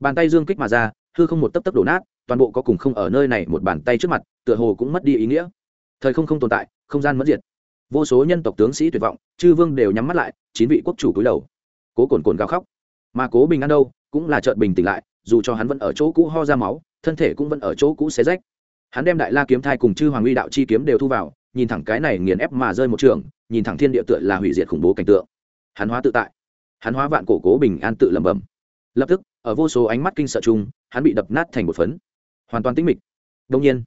Bàn tay dương kích mà ra, hư không một tấp tấp đổ nát, toàn bộ có cùng không ở nơi này một bàn tay trước mặt, tựa hồ cũng mất đi ý nghĩa. Thời không không tồn tại, không gian mất diệt. Vô số nhân tộc tướng sĩ tuyệt vọng, chư vương đều nhắm mắt lại, chín vị quốc chủ cúi đầu. Cố cồn cồn gào khóc. Mà cố bình an đâu, cũng là trợn bình tỉnh lại, dù cho hắn vẫn ở chỗ cũ ho ra máu, thân thể cũng vẫn ở chỗ cũ xé rách hắn đem đại la kiếm thai cùng chư hoàng uy đạo chi kiếm đều thu vào, nhìn thẳng cái này nghiền ép mà rơi một trường, nhìn thẳng thiên địa tựa là hủy diệt khủng bố cảnh tượng. Hắn hóa tự tại. Hắn hóa vạn cổ cố bình an tự lẩm bẩm. Lập tức, ở vô số ánh mắt kinh sợ chung, hắn bị đập nát thành một phấn. Hoàn toàn tĩnh mịch. Đông nhiên.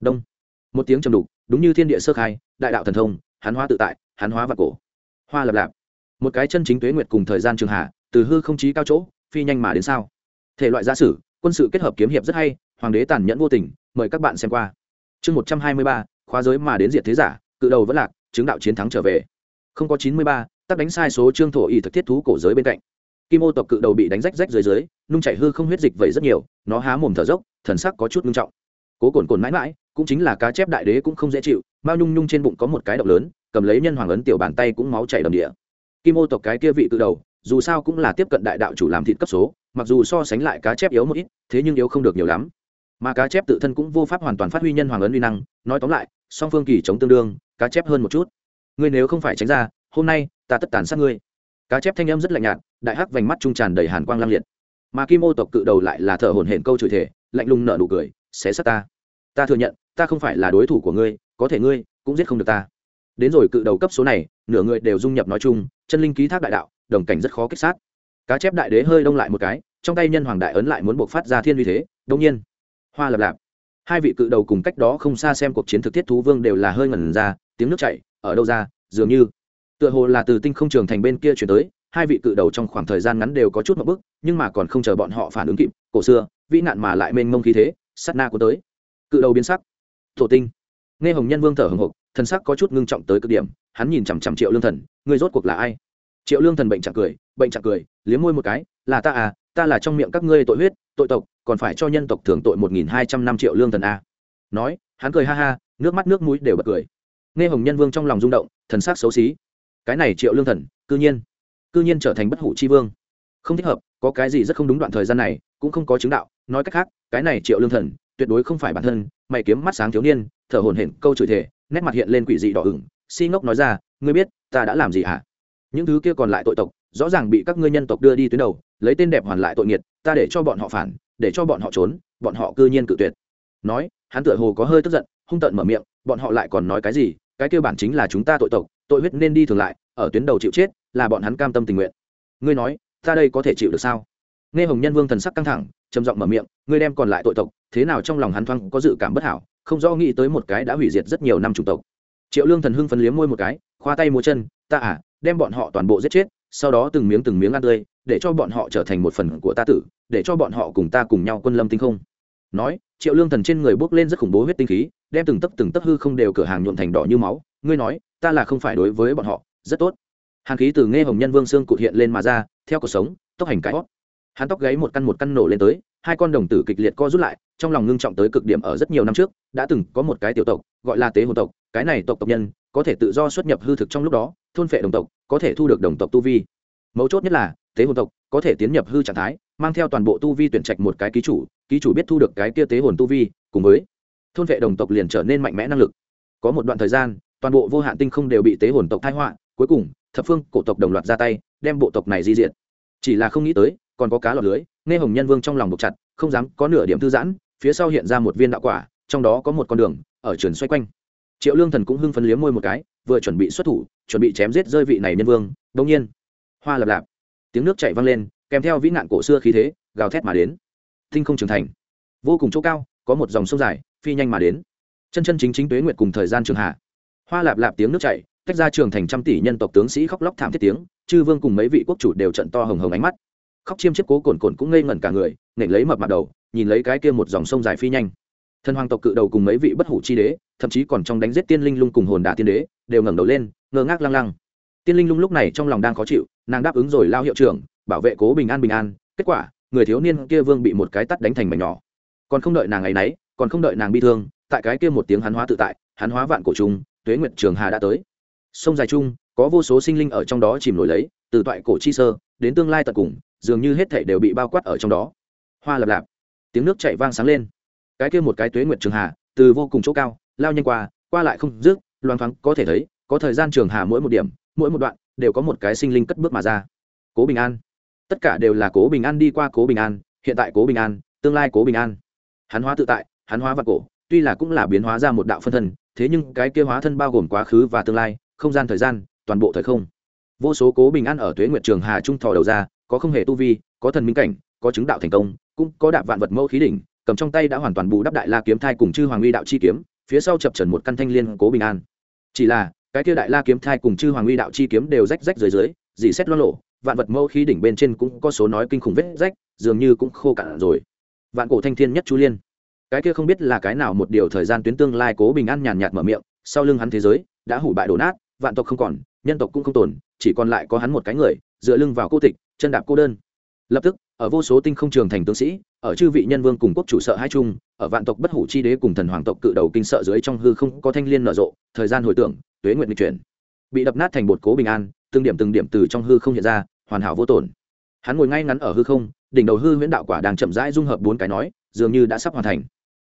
Đông. Một tiếng trầm đục, đúng như thiên địa sơ khai, đại đạo thần thông, hắn hóa tự tại, hắn hóa vạn cổ. Hoa lập lạp. Một cái chân chính tuế nguyệt cùng thời gian trường hạ, từ hư không chí cao chỗ, phi nhanh mà đến sao? Thể loại gia sử, quân sự kết hợp kiếm hiệp rất hay, hoàng đế tàn nhẫn vô tình mời các bạn xem qua. Chương một trăm hai mươi ba, khóa giới mà đến diệt thế giả, cự đầu vẫn lạc, chứng đạo chiến thắng trở về. Không có chín mươi ba, tắc đánh sai số trương thổ y thực thiết thú cổ giới bên cạnh. Kim ô tộc cự đầu bị đánh rách rách dưới dưới, nung chảy hư không huyết dịch vẩy rất nhiều, nó há mồm thở dốc, thần sắc có chút ngưng trọng. Cố cồn cồn mãi mãi, cũng chính là cá chép đại đế cũng không dễ chịu, mao nhung nhung trên bụng có một cái độc lớn, cầm lấy nhân hoàng ấn tiểu bàn tay cũng máu chảy đầm địa. Kim ô tộc cái kia vị cự đầu, dù sao cũng là tiếp cận đại đạo chủ làm thịt cấp số, mặc dù so sánh lại cá chép yếu một ít, thế nhưng yếu không được nhiều lắm mà cá chép tự thân cũng vô pháp hoàn toàn phát huy nhân hoàng ấn uy năng. Nói tóm lại, song phương kỳ chống tương đương, cá chép hơn một chút. Ngươi nếu không phải tránh ra, hôm nay, ta tất tàn sát ngươi. Cá chép thanh âm rất lạnh nhạt, đại hắc vành mắt trung tràn đầy hàn quang lang liệt. Mà kim ô tộc cự đầu lại là thở hổn hển câu chửi thể lạnh lùng nở nụ cười, xé sát ta. Ta thừa nhận, ta không phải là đối thủ của ngươi, có thể ngươi cũng giết không được ta. Đến rồi cự đầu cấp số này, nửa người đều dung nhập nói chung, chân linh ký thác đại đạo, đồng cảnh rất khó kích sát. Cá chép đại đế hơi đông lại một cái, trong tay nhân hoàng đại ấn lại muốn buộc phát ra thiên uy thế đông nhiên hoa lập lạp. Hai vị cự đầu cùng cách đó không xa xem cuộc chiến thực thiết thú vương đều là hơi ngẩn ra, tiếng nước chảy, ở đâu ra, dường như. Tựa hồ là từ tinh không trường thành bên kia chuyển tới, hai vị cự đầu trong khoảng thời gian ngắn đều có chút một bức nhưng mà còn không chờ bọn họ phản ứng kịp, cổ xưa, vĩ nạn mà lại mênh mông khí thế sắt na của tới. Cự đầu biến sắc. Thổ tinh. Nghe hồng nhân vương thở hồng hộc, thần sắc có chút ngưng trọng tới cực điểm, hắn nhìn chằm chằm triệu lương thần người rốt cuộc là ai? Triệu lương thần bệnh chẳng cười, bệnh chẳng cười, liếm môi một cái, là ta à ta là trong miệng các ngươi tội huyết, tội tộc còn phải cho nhân tộc thưởng tội một nghìn hai trăm năm triệu lương thần a. Nói, hắn cười ha ha, nước mắt nước mũi đều bật cười. Nghe hồng nhân vương trong lòng rung động, thần sắc xấu xí. Cái này triệu lương thần, cư nhiên cư nhiên trở thành bất hủ chi vương. Không thích hợp, có cái gì rất không đúng đoạn thời gian này, cũng không có chứng đạo. Nói cách khác, cái này triệu lương thần, tuyệt đối không phải bản thân, mày kiếm mắt sáng thiếu niên, thở hổn hển, câu chửi thể nét mặt hiện lên quỷ dị đỏ ửng, si ngốc nói ra, ngươi biết, ta đã làm gì hả? Những thứ kia còn lại tội tộc, rõ ràng bị các ngươi nhân tộc đưa đi tuyến đầu, lấy tên đẹp hoàn lại tội nghiệt, ta để cho bọn họ phản để cho bọn họ trốn, bọn họ cư nhiên cự tuyệt. Nói, hắn tựa hồ có hơi tức giận, hung tợn mở miệng, bọn họ lại còn nói cái gì, cái kêu bản chính là chúng ta tội tộc, tội huyết nên đi thường lại, ở tuyến đầu chịu chết, là bọn hắn cam tâm tình nguyện. Ngươi nói, ta đây có thể chịu được sao? Nghe hồng nhân vương thần sắc căng thẳng, trầm giọng mở miệng, ngươi đem còn lại tội tộc, thế nào trong lòng hắn thoáng có dự cảm bất hảo, không do nghĩ tới một cái đã hủy diệt rất nhiều năm chủng tộc. Triệu lương thần hưng phấn liếm môi một cái, khoa tay múa chân, ta à đem bọn họ toàn bộ giết chết sau đó từng miếng từng miếng ăn tươi, để cho bọn họ trở thành một phần của ta tử, để cho bọn họ cùng ta cùng nhau quân lâm tinh không. Nói, triệu lương thần trên người bước lên rất khủng bố huyết tinh khí, đem từng tấc từng tấc hư không đều cửa hàng nhuộm thành đỏ như máu, ngươi nói, ta là không phải đối với bọn họ, rất tốt. Hàng khí từ nghe hồng nhân vương xương cụt hiện lên mà ra, theo cuộc sống tốc hành cãi hót. Hắn tóc gáy một căn một căn nổ lên tới, hai con đồng tử kịch liệt co rút lại, trong lòng ngưng trọng tới cực điểm ở rất nhiều năm trước, đã từng có một cái tiểu tộc, gọi là tế hồn tộc, cái này tộc tộc nhân, có thể tự do xuất nhập hư thực trong lúc đó thôn phệ đồng tộc, có thể thu được đồng tộc tu vi. Mấu chốt nhất là, tế hồn tộc có thể tiến nhập hư trạng thái, mang theo toàn bộ tu vi tuyển trạch một cái ký chủ ký chủ biết thu được cái kia tế hồn tu vi, cùng với thôn vệ đồng tộc liền trở nên mạnh mẽ năng lực. Có một đoạn thời gian, toàn bộ vô hạn tinh không đều bị tế hồn tộc thai họa, cuối cùng, thập phương cổ tộc đồng loạt ra tay, đem bộ tộc này di diệt. Chỉ là không nghĩ tới, còn có cá lọt lưới, nghe hồng nhân vương trong lòng buộc chặt, không dám có nửa điểm thư giãn, phía sau hiện ra một viên đạo quả, trong đó có một con đường, ở trường xoay quanh. Triệu lương thần cũng hưng phấn liếm môi một cái, vừa chuẩn bị xuất thủ chuẩn bị chém giết rơi vị này nhân vương, đông nhiên, hoa lập lạp, tiếng nước chảy vang lên, kèm theo vĩ nạn cổ xưa khí thế, gào thét mà đến. Tinh không trưởng thành, vô cùng chỗ cao, có một dòng sông dài, phi nhanh mà đến. Chân chân chính chính tuế nguyệt cùng thời gian trường hạ. Hoa lạp lạp tiếng nước chảy, tách ra trường thành trăm tỷ nhân tộc tướng sĩ khóc lóc thảm thiết tiếng, chư vương cùng mấy vị quốc chủ đều trận to hồng hồng ánh mắt. Khóc chiêm chiếc cố cồn cồn cũng ngây ngẩn cả người nện lấy mập mặt đầu, nhìn lấy cái kia một dòng sông dài phi nhanh thần hoàng tộc cự đầu cùng mấy vị bất hủ chi đế, thậm chí còn trong đánh giết tiên linh lung cùng hồn đà tiên đế, đều ngẩng đầu lên, ngơ ngác lăng lăng. Tiên linh lung lúc này trong lòng đang khó chịu, nàng đáp ứng rồi lao hiệu trưởng, bảo vệ cố bình an bình an, kết quả, người thiếu niên kia vương bị một cái tắt đánh thành mảnh nhỏ. Còn không đợi nàng ấy nấy, còn không đợi nàng bi thương, tại cái kia một tiếng hắn hóa tự tại, hắn hóa vạn cổ trung tuế nguyệt trường hà đã tới. Sông dài chung, có vô số sinh linh ở trong đó chìm nổi lấy, từ toại cổ chi sơ, đến tương lai tận cùng, dường như hết thể đều bị bao quát ở trong đó. Hoa lập lạp. Tiếng nước chạy vang sáng lên cái kia một cái tuế nguyệt trường hà, từ vô cùng chỗ cao, lao nhanh qua qua lại không dứt loan thoáng, có thể thấy, có thời gian trường hà mỗi một điểm, mỗi một đoạn, đều có một cái sinh linh cất bước mà ra. Cố bình an. Tất cả đều là cố bình an đi qua cố bình an, hiện tại cố bình an, tương lai cố bình an. Hắn hóa tự tại, hắn hóa vật cổ, tuy là cũng là biến hóa ra một đạo phân thân, thế nhưng cái kia hóa thân bao gồm quá khứ và tương lai, không gian thời gian, toàn bộ thời không. Vô số cố bình an ở tuế nguyệt trường hà trung thò đầu ra, có không hề tu vi, có thần minh cảnh, có chứng đạo thành công, cũng có đạp vạn vật mẫu khí đỉnh cầm trong tay đã hoàn toàn bù đắp đại la kiếm thai cùng chư hoàng uy đạo chi kiếm, phía sau chập trần một căn thanh liên cố bình an. Chỉ là, cái kia đại la kiếm thai cùng chư hoàng uy đạo chi kiếm đều rách rách dưới dưới, dì xét lo lộ, vạn vật mẫu khí đỉnh bên trên cũng có số nói kinh khủng vết rách, dường như cũng khô cạn rồi. Vạn cổ thanh thiên nhất chú liên. Cái kia không biết là cái nào một điều thời gian tuyến tương lai cố bình an nhàn nhạt mở miệng, sau lưng hắn thế giới đã hủ bại đổ nát, vạn tộc không còn, nhân tộc cũng không tồn, chỉ còn lại có hắn một cái người, dựa lưng vào cô tịch, chân đạp cô đơn. Lập tức ở vô số tinh không trường thành tướng sĩ, ở chư vị nhân vương cùng quốc chủ sợ hai chung, ở vạn tộc bất hủ chi đế cùng thần hoàng tộc cự đầu kinh sợ dưới trong hư không có thanh liên nở rộ, thời gian hồi tưởng, tuế nguyện lịch chuyển. Bị đập nát thành bột cố bình an, từng điểm từng điểm từ trong hư không hiện ra, hoàn hảo vô tổn. Hắn ngồi ngay ngắn ở hư không, đỉnh đầu hư huyễn đạo quả đang chậm rãi dung hợp bốn cái nói, dường như đã sắp hoàn thành.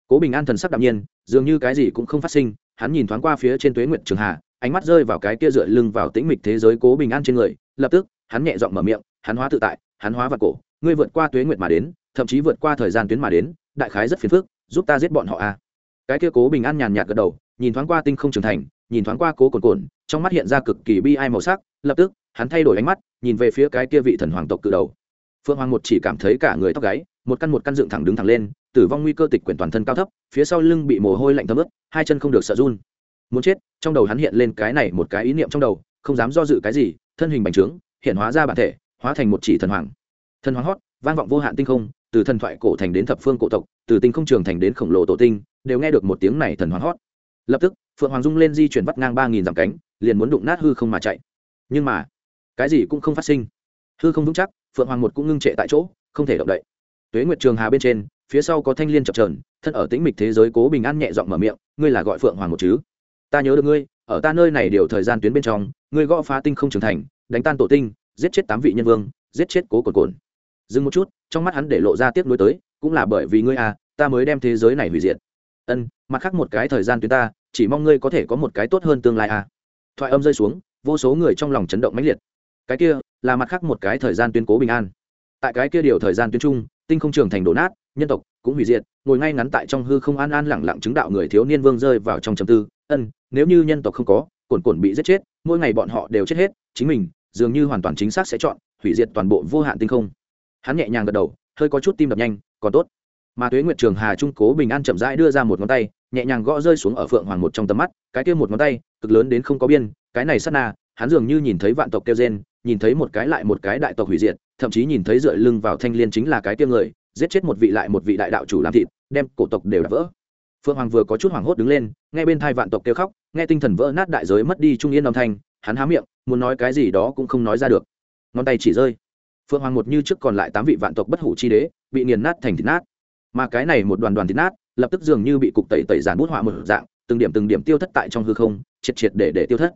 Cố bình an thần sắc đạm nhiên, dường như cái gì cũng không phát sinh, hắn nhìn thoáng qua phía trên tuế nguyện trường hà ánh mắt rơi vào cái kia dựa lưng vào tĩnh mịch thế giới cố bình an trên người, lập tức, hắn nhẹ giọng mở miệng, hắn hóa tự tại, hắn hóa vật cổ ngươi vượt qua tuế nguyệt mà đến, thậm chí vượt qua thời gian tuyến mà đến, đại khái rất phiền phức, giúp ta giết bọn họ a à. cái kia cố bình an nhàn nhạt gật đầu, nhìn thoáng qua tinh không trưởng thành, nhìn thoáng qua cố cồn cồn, trong mắt hiện ra cực kỳ bi ai màu sắc, lập tức, hắn thay đổi ánh mắt, nhìn về phía cái kia vị thần hoàng tộc cự đầu. Phương hoàng một chỉ cảm thấy cả người tóc gáy, một căn một căn dựng thẳng đứng thẳng lên, tử vong nguy cơ tịch quyển toàn thân cao thấp, phía sau lưng bị mồ hôi lạnh thấm ướt, hai chân không được sợ run. Muốn chết, trong đầu hắn hiện lên cái này một cái ý niệm trong đầu, không dám do dự cái gì, thân hình bành trướng, hiện hóa ra bản thể, hóa thành một chỉ thần hoàng thần hoàng hót, vang vọng vô hạn tinh không, từ thần thoại cổ thành đến thập phương cổ tộc, từ tinh không trường thành đến khổng lồ tổ tinh, đều nghe được một tiếng này thần hoàng hót. Lập tức, phượng hoàng dung lên di chuyển vắt ngang ba nghìn dặm cánh, liền muốn đụng nát hư không mà chạy. Nhưng mà, cái gì cũng không phát sinh. Hư không vững chắc, phượng hoàng một cũng ngưng trệ tại chỗ, không thể động đậy. Tuế nguyệt trường hà bên trên, phía sau có thanh liên chập trờn thân ở tĩnh mịch thế giới cố bình an nhẹ giọng mở miệng, ngươi là gọi phượng hoàng một chứ? Ta nhớ được ngươi, ở ta nơi này điều thời gian tuyến bên trong, ngươi gõ phá tinh không trưởng thành, đánh tan tổ tinh, giết chết tám vị nhân vương, giết chết cố cồn cồn dừng một chút, trong mắt hắn để lộ ra tiếp nối tới, cũng là bởi vì ngươi à ta mới đem thế giới này hủy diệt. Ân, mặt khác một cái thời gian tuyến ta, chỉ mong ngươi có thể có một cái tốt hơn tương lai à. Thoại âm rơi xuống, vô số người trong lòng chấn động mãnh liệt. Cái kia, là mặt khác một cái thời gian tuyến cố bình an. Tại cái kia điều thời gian tuyến trung tinh không trường thành đổ nát, nhân tộc cũng hủy diệt, ngồi ngay ngắn tại trong hư không an an lẳng lặng chứng đạo người thiếu niên vương rơi vào trong trầm tư. Ân, nếu như nhân tộc không có cồn cồn bị giết chết, mỗi ngày bọn họ đều chết hết, chính mình dường như hoàn toàn chính xác sẽ chọn hủy diệt toàn bộ vô hạn tinh không hắn nhẹ nhàng gật đầu, hơi có chút tim đập nhanh, còn tốt. Mà thuế nguyệt trường hà trung cố bình an chậm rãi đưa ra một ngón tay, nhẹ nhàng gõ rơi xuống ở phượng hoàng một trong tầm mắt, cái kia một ngón tay, cực lớn đến không có biên, cái này sát na, hắn dường như nhìn thấy vạn tộc kêu gen nhìn thấy một cái lại một cái đại tộc hủy diệt, thậm chí nhìn thấy dựa lưng vào thanh liên chính là cái kia người, giết chết một vị lại một vị đại đạo chủ làm thịt, đem cổ tộc đều đã vỡ. Phượng hoàng vừa có chút hoảng hốt đứng lên, nghe bên thai vạn tộc kêu khóc, nghe tinh thần vỡ nát đại giới mất đi trung yên âm thanh, hắn há miệng, muốn nói cái gì đó cũng không nói ra được. Ngón tay chỉ rơi phượng hoàng một như trước còn lại tám vị vạn tộc bất hủ chi đế, bị nghiền nát thành thịt nát. Mà cái này một đoàn đoàn thịt nát, lập tức dường như bị cục tẩy tẩy giản bút họa một dạng, từng điểm từng điểm tiêu thất tại trong hư không, triệt triệt để để tiêu thất.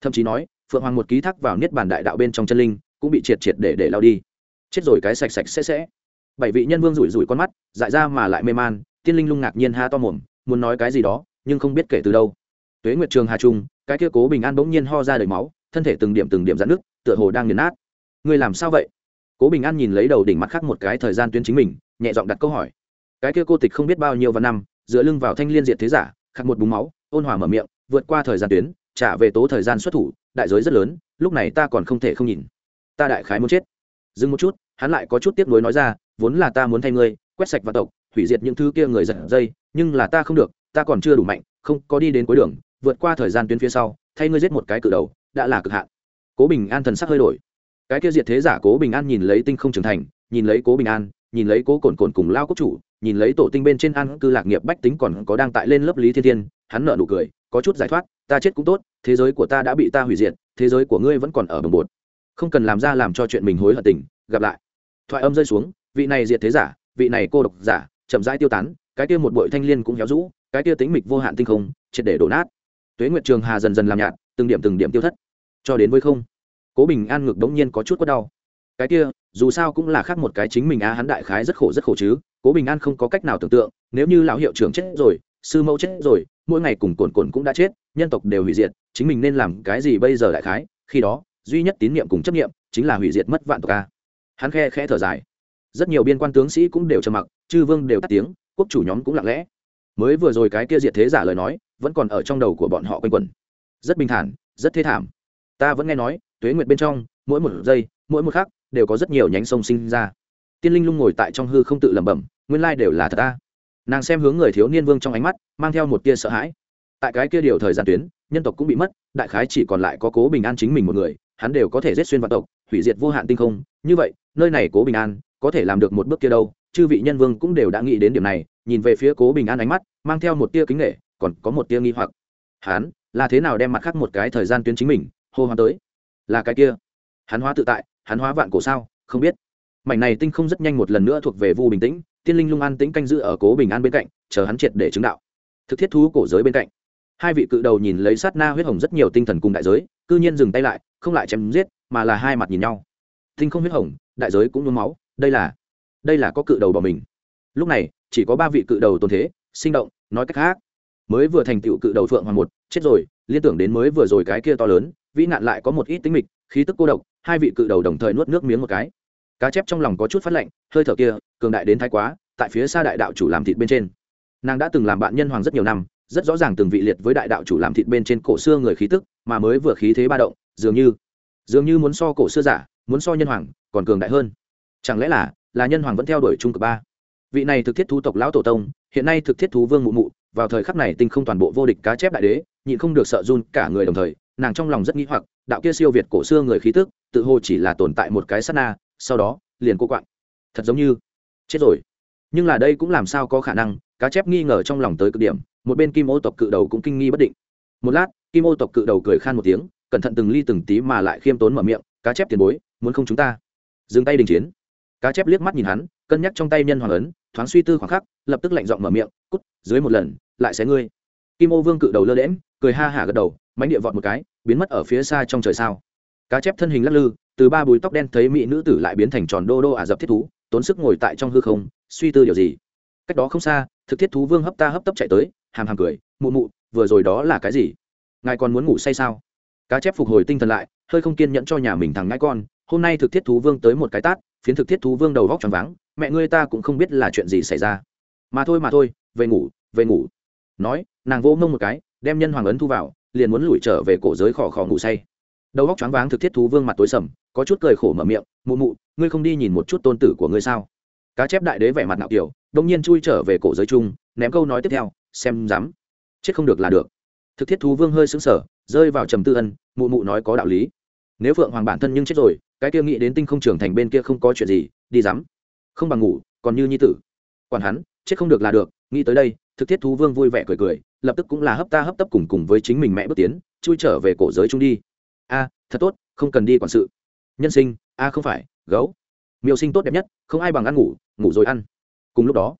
Thậm chí nói, phượng hoàng một ký thác vào niết bàn đại đạo bên trong chân linh, cũng bị triệt triệt để để lao đi. Chết rồi cái sạch sạch sẽ sẽ. Bảy vị nhân vương rủi rủi con mắt, dại ra mà lại mê man, tiên linh lung ngạc nhiên ha to mồm, muốn nói cái gì đó, nhưng không biết kể từ đâu. Tuế nguyệt trường hà trung, cái kia cố bình an bỗng nhiên ho ra đầy máu, thân thể từng điểm từng điểm dạn nước tựa hồ đang nghiền nát. Ngươi làm sao vậy? Cố bình an nhìn lấy đầu đỉnh mắt khác một cái thời gian tuyến chính mình, nhẹ giọng đặt câu hỏi. Cái kia cô tịch không biết bao nhiêu và năm, dựa lưng vào thanh liên diệt thế giả, khắc một búng máu, ôn hòa mở miệng, vượt qua thời gian tuyến, trả về tố thời gian xuất thủ, đại giới rất lớn, lúc này ta còn không thể không nhìn. Ta đại khái muốn chết. Dừng một chút, hắn lại có chút tiếc nuối nói ra, vốn là ta muốn thay ngươi, quét sạch và tộc, hủy diệt những thứ kia người giật dây, nhưng là ta không được, ta còn chưa đủ mạnh, không có đi đến cuối đường, vượt qua thời gian tuyến phía sau, thay ngươi giết một cái cự đầu, đã là cực hạn. Cố bình an thần sắc hơi đổi cái kia diệt thế giả cố bình an nhìn lấy tinh không trưởng thành, nhìn lấy cố bình an, nhìn lấy cố cồn cồn cùng lao quốc chủ, nhìn lấy tổ tinh bên trên an cư lạc nghiệp bách tính còn có đang tại lên lớp lý thiên thiên, hắn nợ nụ cười, có chút giải thoát, ta chết cũng tốt, thế giới của ta đã bị ta hủy diệt, thế giới của ngươi vẫn còn ở bồng bột. Không cần làm ra làm cho chuyện mình hối hận tình, gặp lại. Thoại âm rơi xuống, vị này diệt thế giả, vị này cô độc giả, chậm rãi tiêu tán, cái kia một bội thanh liên cũng héo rũ, cái kia tính mịch vô hạn tinh không, triệt để đổ nát. Tuế nguyệt trường hà dần dần làm nhạt, từng điểm từng điểm tiêu thất. Cho đến với không cố bình an ngực đống nhiên có chút quất đau. Cái kia, dù sao cũng là khác một cái chính mình á, hắn đại khái rất khổ rất khổ chứ. Cố bình an không có cách nào tưởng tượng, nếu như lão hiệu trưởng chết rồi, sư mẫu chết rồi, mỗi ngày cùng cồn cồn cũng đã chết, nhân tộc đều hủy diệt, chính mình nên làm cái gì bây giờ đại khái? Khi đó, duy nhất tín nhiệm cùng chấp nghiệm chính là hủy diệt mất vạn tộc ca hắn khe khẽ thở dài. Rất nhiều biên quan tướng sĩ cũng đều trầm mặc, chư vương đều tắt tiếng, quốc chủ nhóm cũng lặng lẽ. Mới vừa rồi cái kia diệt thế giả lời nói, vẫn còn ở trong đầu của bọn họ quanh quẩn. Rất bình thản, rất thế thảm. Ta vẫn nghe nói tuế nguyệt bên trong, mỗi một giây, mỗi một khắc, đều có rất nhiều nhánh sông sinh ra. Tiên linh lung ngồi tại trong hư không tự lẩm bẩm, nguyên lai đều là thật ta. Nàng xem hướng người thiếu niên vương trong ánh mắt, mang theo một tia sợ hãi. Tại cái kia điều thời gian tuyến, nhân tộc cũng bị mất, đại khái chỉ còn lại có cố bình an chính mình một người, hắn đều có thể giết xuyên vạn tộc, hủy diệt vô hạn tinh không. Như vậy, nơi này cố bình an, có thể làm được một bước kia đâu, chư vị nhân vương cũng đều đã nghĩ đến điểm này, nhìn về phía cố bình an ánh mắt, mang theo một tia kính nghệ còn có một tia nghi hoặc. Hắn, là thế nào đem mặt khác một cái thời gian tuyến chính mình, hô hoán tới? Là cái kia. Hắn hóa tự tại, hắn hóa vạn cổ sao, không biết. Mảnh này tinh không rất nhanh một lần nữa thuộc về vu bình tĩnh, tiên linh lung an tĩnh canh giữ ở cố bình an bên cạnh, chờ hắn triệt để chứng đạo. Thực thiết thú cổ giới bên cạnh. Hai vị cự đầu nhìn lấy sát na huyết hồng rất nhiều tinh thần cùng đại giới, cư nhiên dừng tay lại, không lại chém giết, mà là hai mặt nhìn nhau. Tinh không huyết hồng, đại giới cũng nhuốm máu, đây là đây là có cự đầu bỏ mình. Lúc này, chỉ có ba vị cự đầu tồn thế, sinh động, nói cách khác. Mới vừa thành tựu cự đầu phượng hoàng một, chết rồi liên tưởng đến mới vừa rồi cái kia to lớn, vĩ nạn lại có một ít tính mịch, khí tức cô độc, hai vị cự đầu đồng thời nuốt nước miếng một cái. Cá chép trong lòng có chút phát lạnh, hơi thở kia, cường đại đến thái quá, tại phía xa đại đạo chủ làm thịt bên trên. Nàng đã từng làm bạn nhân hoàng rất nhiều năm, rất rõ ràng từng vị liệt với đại đạo chủ làm thịt bên trên cổ xưa người khí tức, mà mới vừa khí thế ba động, dường như dường như muốn so cổ xưa giả, muốn so nhân hoàng, còn cường đại hơn. Chẳng lẽ là là nhân hoàng vẫn theo đuổi trung cực ba? Vị này thực thiết thú tộc lão tổ tông, hiện nay thực thiết thú vương mụ mụ, vào thời khắc này tinh không toàn bộ vô địch cá chép đại đế nhịn không được sợ run cả người đồng thời, nàng trong lòng rất nghĩ hoặc, đạo kia siêu việt cổ xưa người khí tức, tự hồ chỉ là tồn tại một cái sát na, sau đó, liền cô quạng. Thật giống như, chết rồi. Nhưng là đây cũng làm sao có khả năng, cá chép nghi ngờ trong lòng tới cực điểm, một bên kim ô tộc cự đầu cũng kinh nghi bất định. Một lát, kim ô tộc cự đầu cười khan một tiếng, cẩn thận từng ly từng tí mà lại khiêm tốn mở miệng, cá chép tiền bối, muốn không chúng ta? Dừng tay đình chiến. Cá chép liếc mắt nhìn hắn, cân nhắc trong tay nhân hoàng ấn, thoáng suy tư khoảng khắc, lập tức lạnh giọng mở miệng, cút, dưới một lần, lại xé ngươi kim ô vương cự đầu lơ lẽm cười ha hả gật đầu, mánh địa vọt một cái, biến mất ở phía xa trong trời sao. Cá chép thân hình lắc lư, từ ba bùi tóc đen thấy mỹ nữ tử lại biến thành tròn đô đô ả dập thiết thú, tốn sức ngồi tại trong hư không, suy tư điều gì. Cách đó không xa, thực thiết thú vương hấp ta hấp tấp chạy tới, hàm hàm cười, mụ mụ, vừa rồi đó là cái gì? Ngài còn muốn ngủ say sao? Cá chép phục hồi tinh thần lại, hơi không kiên nhẫn cho nhà mình thằng ngãi con, hôm nay thực thiết thú vương tới một cái tát, phiến thực thiết thú vương đầu vóc tròn váng, mẹ ngươi ta cũng không biết là chuyện gì xảy ra. Mà thôi mà thôi, về ngủ về ngủ nói, nàng vỗ mông một cái, đem nhân hoàng ấn thu vào, liền muốn lủi trở về cổ giới khỏ khỏ ngủ say. Đầu góc choáng váng thực thiết thú vương mặt tối sầm, có chút cười khổ mở miệng, mụ mụ, ngươi không đi nhìn một chút tôn tử của ngươi sao? Cá chép đại đế vẻ mặt nạo kiểu, đông nhiên chui trở về cổ giới chung, ném câu nói tiếp theo, xem dám, chết không được là được. Thực thiết thú vương hơi xứng sở rơi vào trầm tư ân, mụ mụ nói có đạo lý. Nếu phượng hoàng bản thân nhưng chết rồi, cái kia nghĩ đến tinh không trưởng thành bên kia không có chuyện gì, đi dám. Không bằng ngủ, còn như nhi tử. Quản hắn chết không được là được, nghĩ tới đây, thực thiết thú vương vui vẻ cười cười, lập tức cũng là hấp ta hấp tấp cùng cùng với chính mình mẹ bước tiến, chui trở về cổ giới trung đi. A, thật tốt, không cần đi quản sự. Nhân sinh, a không phải, gấu. Miêu sinh tốt đẹp nhất, không ai bằng ăn ngủ ngủ rồi ăn. Cùng lúc đó,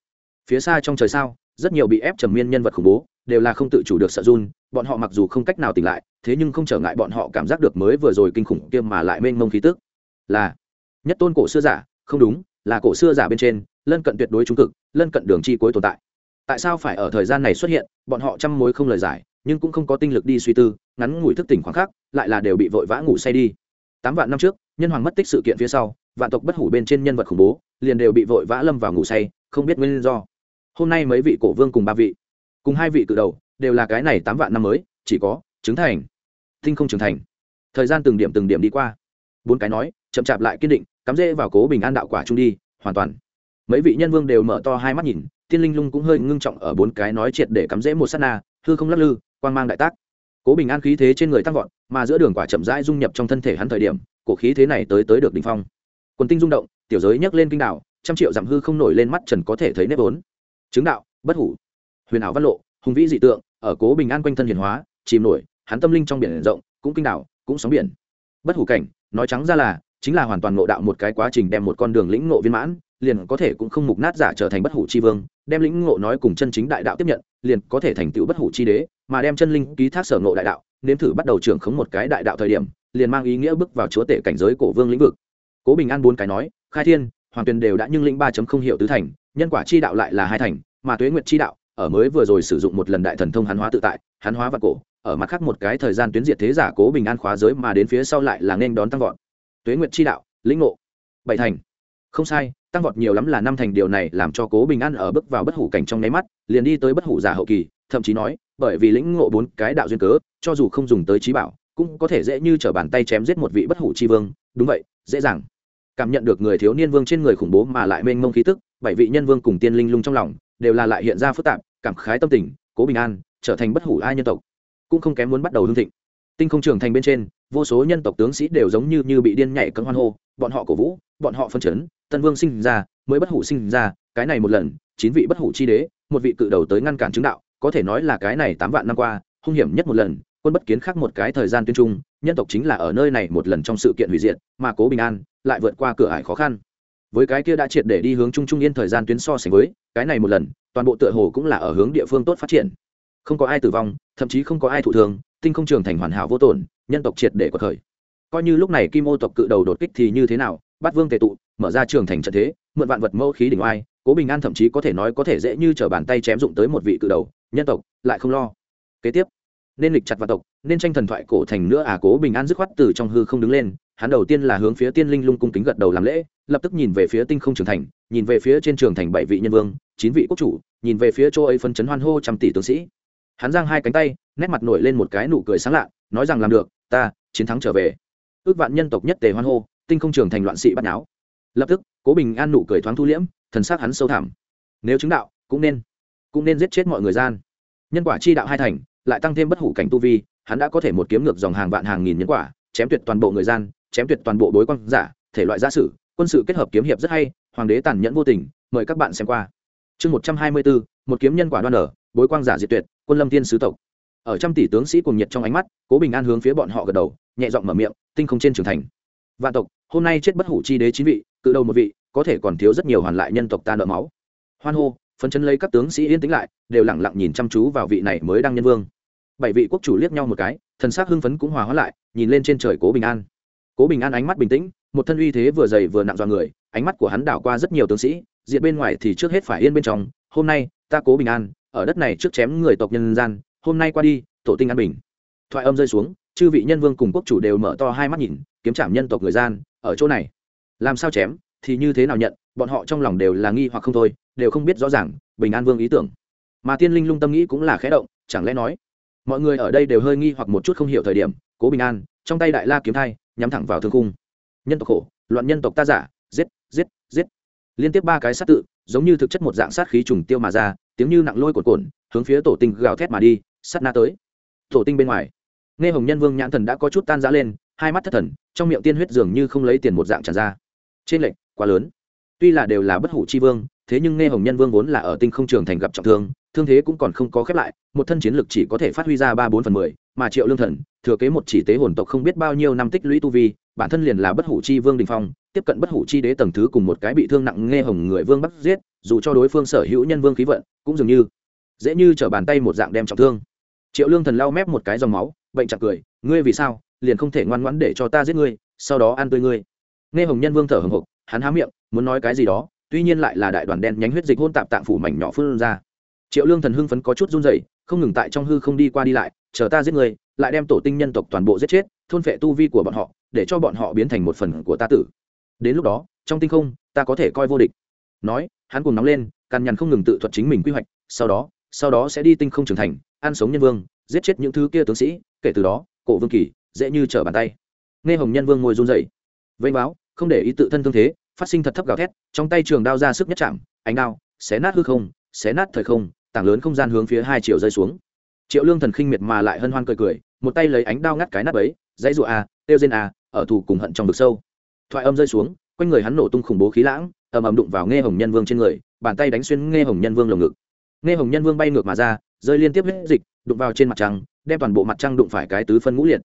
phía xa trong trời sao, rất nhiều bị ép trầm miên nhân vật khủng bố, đều là không tự chủ được sợ run, bọn họ mặc dù không cách nào tỉnh lại, thế nhưng không trở ngại bọn họ cảm giác được mới vừa rồi kinh khủng kia mà lại mênh mông khí tức. Là, nhất tôn cổ xưa giả, không đúng là cổ xưa giả bên trên, lân cận tuyệt đối trung cực, lân cận đường chi cuối tồn tại. Tại sao phải ở thời gian này xuất hiện, bọn họ chăm mối không lời giải, nhưng cũng không có tinh lực đi suy tư, ngắn ngủi thức tỉnh khoảng khắc, lại là đều bị vội vã ngủ say đi. Tám vạn năm trước, nhân hoàng mất tích sự kiện phía sau, vạn tộc bất hủ bên trên nhân vật khủng bố, liền đều bị vội vã lâm vào ngủ say, không biết nguyên do. Hôm nay mấy vị cổ vương cùng ba vị, cùng hai vị cự đầu, đều là cái này tám vạn năm mới, chỉ có chứng thành, tinh không trưởng thành. Thời gian từng điểm từng điểm đi qua. Bốn cái nói, chậm chạp lại kiên định cắm rễ vào cố bình an đạo quả trung đi, hoàn toàn. Mấy vị nhân vương đều mở to hai mắt nhìn tiên linh lung cũng hơi ngưng trọng ở bốn cái nói triệt để cắm rễ một s á t na, hư không lắc lư, quang mang đại tác. Cố bình an khí thế trên người tăng vọt, mà giữa đường quả chậm rãi dung nhập trong thân thể hắn thời điểm, cổ khí thế này tới tới được đình phong. Quần tinh rung động, tiểu giới nhấc lên kinh đạo, trăm triệu dặm hư không nổi lên mắt trần có thể thấy nếp vốn. Chứng đạo, bất hủ. Huyền ảo văn lộ, hùng vĩ dị tượng, ở cố bình an quanh thân hiền hóa, chìm nổi, hắn tâm linh trong biển rộng, cũng kinh đạo, cũng sóng biển. Bất hủ cảnh, nói trắng ra là chính là hoàn toàn ngộ đạo một cái quá trình đem một con đường lĩnh ngộ viên mãn, liền có thể cũng không mục nát giả trở thành bất hủ chi vương, đem lĩnh ngộ nói cùng chân chính đại đạo tiếp nhận, liền có thể thành tựu bất hủ chi đế, mà đem chân linh ký thác sở ngộ đại đạo, nếm thử bắt đầu trưởng khống một cái đại đạo thời điểm, liền mang ý nghĩa bước vào chúa tể cảnh giới cổ vương lĩnh vực. Cố bình an bốn cái nói, khai thiên, hoàng tuyền đều đã nhưng lĩnh ba không hiệu tứ thành, nhân quả chi đạo lại là hai thành, mà tuế nguyệt chi đạo, ở mới vừa rồi sử dụng một lần đại thần thông hắn hóa tự tại, hắn hóa vật cổ, ở mặt khác một cái thời gian tuyến diệt thế giả cố bình an khóa giới mà đến phía sau lại là nên đón tăng vọt tuế nguyệt chi đạo, lĩnh ngộ. Bảy thành. Không sai, tăng vọt nhiều lắm là năm thành điều này làm cho cố bình an ở bước vào bất hủ cảnh trong nháy mắt, liền đi tới bất hủ giả hậu kỳ, thậm chí nói, bởi vì lĩnh ngộ bốn cái đạo duyên cớ, cho dù không dùng tới trí bảo, cũng có thể dễ như t r ở bàn tay chém giết một vị bất hủ c h i vương. Đúng vậy, dễ dàng. Cảm nhận được người thiếu niên vương trên người khủng bố mà lại mênh mông khí tức, bảy vị nhân vương cùng tiên linh lung trong lòng, đều là lại hiện ra phức tạp, cảm khái tâm tình, cố bình an, trở thành bất hủ ai nhân tộc. Cũng không kém muốn bắt đầu hương thịnh. Tinh không trưởng thành bên trên vô số nhân tộc tướng sĩ đều giống như như bị điên nhảy cấm hoan hô, bọn họ cổ vũ, bọn họ phân chấn, tân vương sinh ra, mới bất hủ sinh ra, cái này một lần, chín vị bất hủ chi đế, một vị cự đầu tới ngăn cản chứng đạo, có thể nói là cái này tám vạn năm qua, hung hiểm nhất một lần, quân bất kiến khác một cái thời gian tuyên trung, nhân tộc chính là ở nơi này một lần trong sự kiện hủy diệt, mà cố bình an lại vượt qua cửa ải khó khăn. Với cái kia đã triệt để đi hướng trung trung yên thời gian tuyến so sánh với, cái này một lần, toàn bộ tựa hồ cũng là ở hướng địa phương tốt phát triển. Không có ai tử vong, thậm chí không có ai thụ thường tinh không trường thành hoàn hảo vô tổn nhân tộc triệt để quật khởi. Coi như lúc này kim ô tộc cự đầu đột kích thì như thế nào? Bắt vương tề tụ, mở ra trường thành trận thế, mượn vạn vật mẫu khí đỉnh oai, cố bình an thậm chí có thể nói có thể dễ như t bàn tay chém dụng tới một vị cự đầu, nhân tộc, lại không lo. Kế tiếp, nên lịch chặt vạn tộc, nên tranh thần thoại cổ thành nữa à cố bình an dứt khoát từ trong hư không đứng lên, hắn đầu tiên là hướng phía tiên linh lung cung kính gật đầu làm lễ, lập tức nhìn về phía tinh không trường thành, nhìn về phía trên trường thành bảy vị nhân vương, chín vị quốc chủ, nhìn về phía chỗ ấy phân chấn hoan hô trăm tỷ tướng sĩ. Hắn giang hai cánh tay, nét mặt nổi lên một cái nụ cười sáng lạ, nói rằng làm được ta, chiến thắng trở về. Ước vạn nhân tộc nhất tề hoan hô, tinh không trường thành loạn sĩ bắt náo lập tức, cố bình an nụ cười thoáng thu liễm, thần s á c hắn sâu thẳm. Nếu chứng đạo, cũng nên cũng nên giết chết mọi người gian. Nhân quả chi đạo hai thành, lại tăng thêm bất hủ cảnh tu vi, hắn đã có thể một kiếm ngược dòng hàng vạn hàng nghìn nhân quả, chém tuyệt toàn bộ người gian, chém tuyệt toàn bộ bối quan giả, thể loại gia sử, quân sự kết hợp kiếm hiệp rất hay, hoàng đế tàn nhẫn vô tình, mời các bạn xem qua. Chương một trăm hai mươi bốn một kiếm nhân quả đoan ở, bối quang giả diệt tuyệt, quân lâm tiên sứ tộc ở trăm tỷ tướng sĩ cùng nhiệt trong ánh mắt, cố bình an hướng phía bọn họ gật đầu, nhẹ giọng mở miệng, tinh không trên trường thành. Vạn tộc, hôm nay chết bất hủ chi đế chín vị, cự đầu một vị, có thể còn thiếu rất nhiều hoàn lại nhân tộc ta nợ máu. Hoan hô, phấn chấn lấy các tướng sĩ yên tĩnh lại, đều lẳng lặng nhìn chăm chú vào vị này mới đăng nhân vương. Bảy vị quốc chủ liếc nhau một cái, thần sắc hưng phấn cũng hòa hóa lại, nhìn lên trên trời cố bình an. Cố bình an ánh mắt bình tĩnh, một thân uy thế vừa dày vừa nặng do người, ánh mắt của hắn đảo qua rất nhiều tướng sĩ, diện bên ngoài thì trước hết phải yên bên trong, hôm nay, ta cố bình an, ở đất này trước chém người tộc nhân gian hôm nay qua đi, tổ tinh an bình. Thoại âm rơi xuống, chư vị nhân vương cùng quốc chủ đều mở to hai mắt nhìn, kiếm trảm nhân tộc người gian, ở chỗ này. Làm sao chém, thì như thế nào nhận, bọn họ trong lòng đều là nghi hoặc không thôi, đều không biết rõ ràng, bình an vương ý tưởng. Mà tiên linh lung tâm nghĩ cũng là khẽ động, chẳng lẽ nói, mọi người ở đây đều hơi nghi hoặc một chút không hiểu thời điểm, cố bình an, trong tay đại la kiếm thai, nhắm thẳng vào thương cung nhân tộc khổ, loạn nhân tộc ta giả, giết giết giết. Liên tiếp ba cái sát tự, giống như thực chất một dạng sát khí trùng tiêu mà ra, tiếng như nặng lôi cột cồn hướng phía tổ tinh gào thét mà đi. Sắt na tới. Tổ tinh bên ngoài, nghe hồng nhân vương nhãn thần đã có chút tan rã lên, hai mắt thất thần, trong miệng tiên huyết dường như không lấy tiền một dạng tràn ra. Trên lệnh, quá lớn. Tuy là đều là bất hủ chi vương, thế nhưng nghe hồng nhân vương vốn là ở tinh không trường thành gặp trọng thương thương thế cũng còn không có khép lại, một thân chiến lực chỉ có thể phát huy ra ba bốn phần mười, mà triệu lương thần, thừa kế một chỉ tế hồn tộc không biết bao nhiêu năm tích lũy tu vi, bản thân liền là bất hủ chi vương đình phong, tiếp cận bất hủ chi đế tầng thứ cùng một cái bị thương nặng nghe hồng người vương bắt giết, dù cho đối phương sở hữu nhân vương khí vận, cũng dường như dễ như t bàn tay một dạng đem trọng thương triệu lương thần lau mép một cái dòng máu, bệnh chặt cười, ngươi vì sao liền không thể ngoan ngoãn để cho ta giết ngươi, sau đó ăn tươi ngươi? Nghe hồng nhân vương thở hồng hộc, hắn há miệng, muốn nói cái gì đó, tuy nhiên lại là đại đoàn đen nhánh huyết dịch hôn tạp tạng phủ mảnh nhỏ phương ra. Triệu lương thần hưng phấn có chút run rẩy, không ngừng tại trong hư không đi qua đi lại, chờ ta giết người lại đem tổ tinh nhân tộc toàn bộ giết chết, thôn phệ tu vi của bọn họ, để cho bọn họ biến thành một phần của ta tử. Đến lúc đó, trong tinh không, ta có thể coi vô địch. Nói, hắn cùng nóng lên cằn nhằn không ngừng tự thuật chính mình quy hoạch, sau đó sau đó sẽ đi tinh không trưởng thành ăn sống nhân vương, giết chết những thứ kia tướng sĩ, kể từ đó, cổ vương kỳ dễ như trở bàn tay. Nghe hồng nhân vương ngồi run dậy vây báo, không để ý tự thân thương thế, phát sinh thật thấp gào thét, trong tay trường đao ra sức nhất chạm, ánh đao, xé nát hư không, xé nát thời không, tảng lớn không gian hướng phía hai triệu rơi xuống. Triệu lương thần khinh miệt mà lại hân hoan cười cười, một tay lấy ánh đao ngắt cái nắp ấy, dãy dụ a à, tiêu diên a ở thủ cùng hận trong vực sâu. Thoại âm rơi xuống, quanh người hắn nổ tung khủng bố khí lãng, ầm ầm đụng vào nghe hồng nhân vương trên người, bàn tay đánh xuyên nghe hồng nhân vương lồng ngực. Nghe hồng nhân vương bay ngược mà ra rơi liên tiếp hết dịch, đụng vào trên mặt trăng, đem toàn bộ mặt trăng đụng phải cái tứ phân ngũ liệt.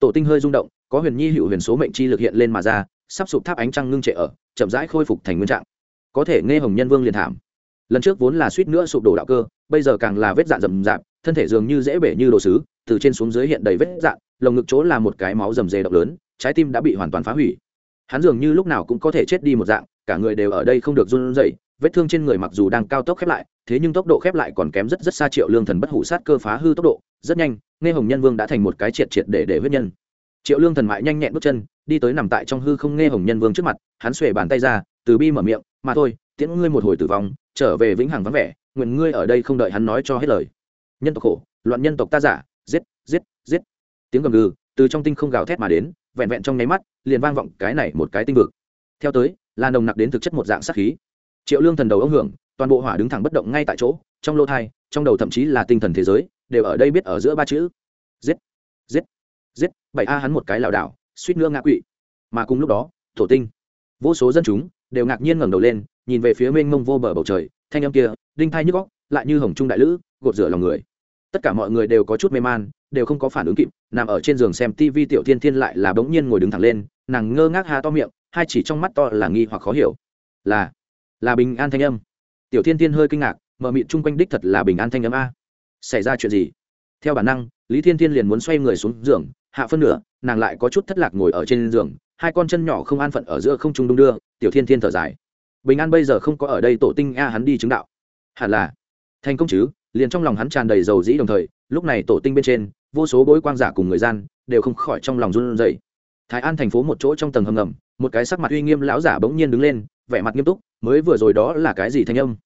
Tổ tinh hơi rung động, có huyền nhi hữu huyền số mệnh chi lực hiện lên mà ra, sắp sụp tháp ánh trăng ngưng trệ ở, chậm rãi khôi phục thành nguyên trạng. Có thể nghe hồng nhân vương liền thảm. Lần trước vốn là suýt nữa sụp đổ đạo cơ, bây giờ càng là vết dạn rầm rạp, thân thể dường như dễ bể như đồ sứ, từ trên xuống dưới hiện đầy vết dạn, lồng ngực chỗ là một cái máu rầm rề độc lớn, trái tim đã bị hoàn toàn phá hủy. Hắn dường như lúc nào cũng có thể chết đi một dạng, cả người đều ở đây không được run rẩy vết thương trên người mặc dù đang cao tốc khép lại, thế nhưng tốc độ khép lại còn kém rất rất xa triệu lương thần bất hủ sát cơ phá hư tốc độ, rất nhanh, nghe hồng nhân vương đã thành một cái triệt triệt để để huyết nhân. Triệu lương thần mại nhanh nhẹn bước chân, đi tới nằm tại trong hư không nghe hồng nhân vương trước mặt, hắn xuề bàn tay ra, từ bi mở miệng, mà thôi, tiễn ngươi một hồi tử vong, trở về vĩnh hằng vắng vẻ, nguyện ngươi ở đây không đợi hắn nói cho hết lời. Nhân tộc khổ, loạn nhân tộc ta giả, giết giết giết. Tiếng gầm gừ, từ trong tinh không gào thét mà đến, vẹn vẹn trong nháy mắt, liền vang vọng cái này một cái tinh vực. Theo tới, là nồng nặc đến thực chất một dạng sát khí triệu lương thần đầu ông hưởng, toàn bộ hỏa đứng thẳng bất động ngay tại chỗ, trong lô thai, trong đầu thậm chí là tinh thần thế giới, đều ở đây biết ở giữa ba chữ. Giết giết giết bảy a hắn một cái lảo đảo, suýt nữa ngã quỵ. Mà cùng lúc đó, thổ tinh, vô số dân chúng, đều ngạc nhiên ngẩng đầu lên, nhìn về phía mênh mông vô bờ bầu trời, thanh âm kia, đinh thai nhức góc lại như hồng trung đại lữ, gột rửa lòng người. Tất cả mọi người đều có chút mê man, đều không có phản ứng kịp, nằm ở trên giường xem tv tiểu thiên thiên lại là bỗng nhiên ngồi đứng thẳng lên, nàng ngơ ngác hà to miệng, hai chỉ trong mắt to là nghi hoặc khó hiểu. Là là bình an thanh âm. Tiểu thiên thiên hơi kinh ngạc, mờ mịt chung quanh đích thật là bình an thanh âm a. Xảy ra chuyện gì? Theo bản năng, lý thiên thiên liền muốn xoay người xuống giường, hạ phân nửa, nàng lại có chút thất lạc ngồi ở trên giường, hai con chân nhỏ không an phận ở giữa không trung đung đưa, tiểu thiên thiên thở dài. Bình an bây giờ không có ở đây tổ tinh a, hắn đi chứng đạo. Hẳn là. Thành công chứ, liền trong lòng hắn tràn đầy dầu dĩ đồng thời, lúc này tổ tinh bên trên, vô số bối quang giả cùng người gian, đều không khỏi trong lòng run rẩy. Thái an thành phố một chỗ trong tầng hầm ngầm, một cái sắc mặt uy nghiêm lão giả bỗng nhiên đứng lên, vẻ mặt nghiêm túc mới vừa rồi đó là cái gì thanh âm?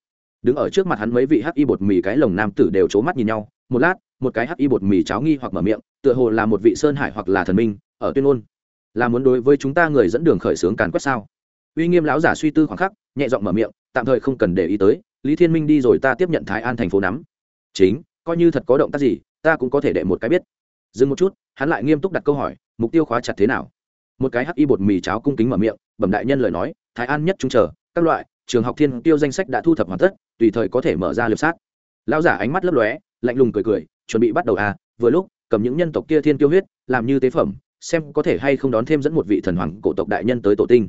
Đứng ở trước mặt hắn mấy vị hắc y bột mì cái lồng nam tử đều c mắt nhìn nhau. Một lát một cái hắc y bột mì cháo nghi hoặc mở miệng tựa hồ là một vị sơn hải hoặc là thần minh ở tuyên ôn, là muốn đối với chúng ta người dẫn đường khởi xướng càn quét sao? Uy nghiêm lão giả suy tư khoảng khắc nhẹ giọng mở miệng tạm thời không cần để ý tới lý thiên minh đi rồi ta tiếp nhận thái an thành phố nắm. Chính coi như thật có động tác gì ta cũng có thể đệ một cái biết. Dừng một chút hắn lại nghiêm túc đặt câu hỏi mục tiêu khóa chặt thế nào? Một cái hắc y bột mì cháo cung kính mở miệng bẩm đại nhân lời nói thái an nhất trung chờ các loại, trường học thiên tiêu danh sách đã thu thập hoàn tất, tùy thời có thể mở ra liệp sát. Lão giả ánh mắt lấp lóe, lạnh lùng cười cười, chuẩn bị bắt đầu à vừa lúc, cầm những nhân tộc kia thiên tiêu huyết, làm như tế phẩm, xem có thể hay không đón thêm dẫn một vị thần hoàng cổ tộc đại nhân tới tổ tinh.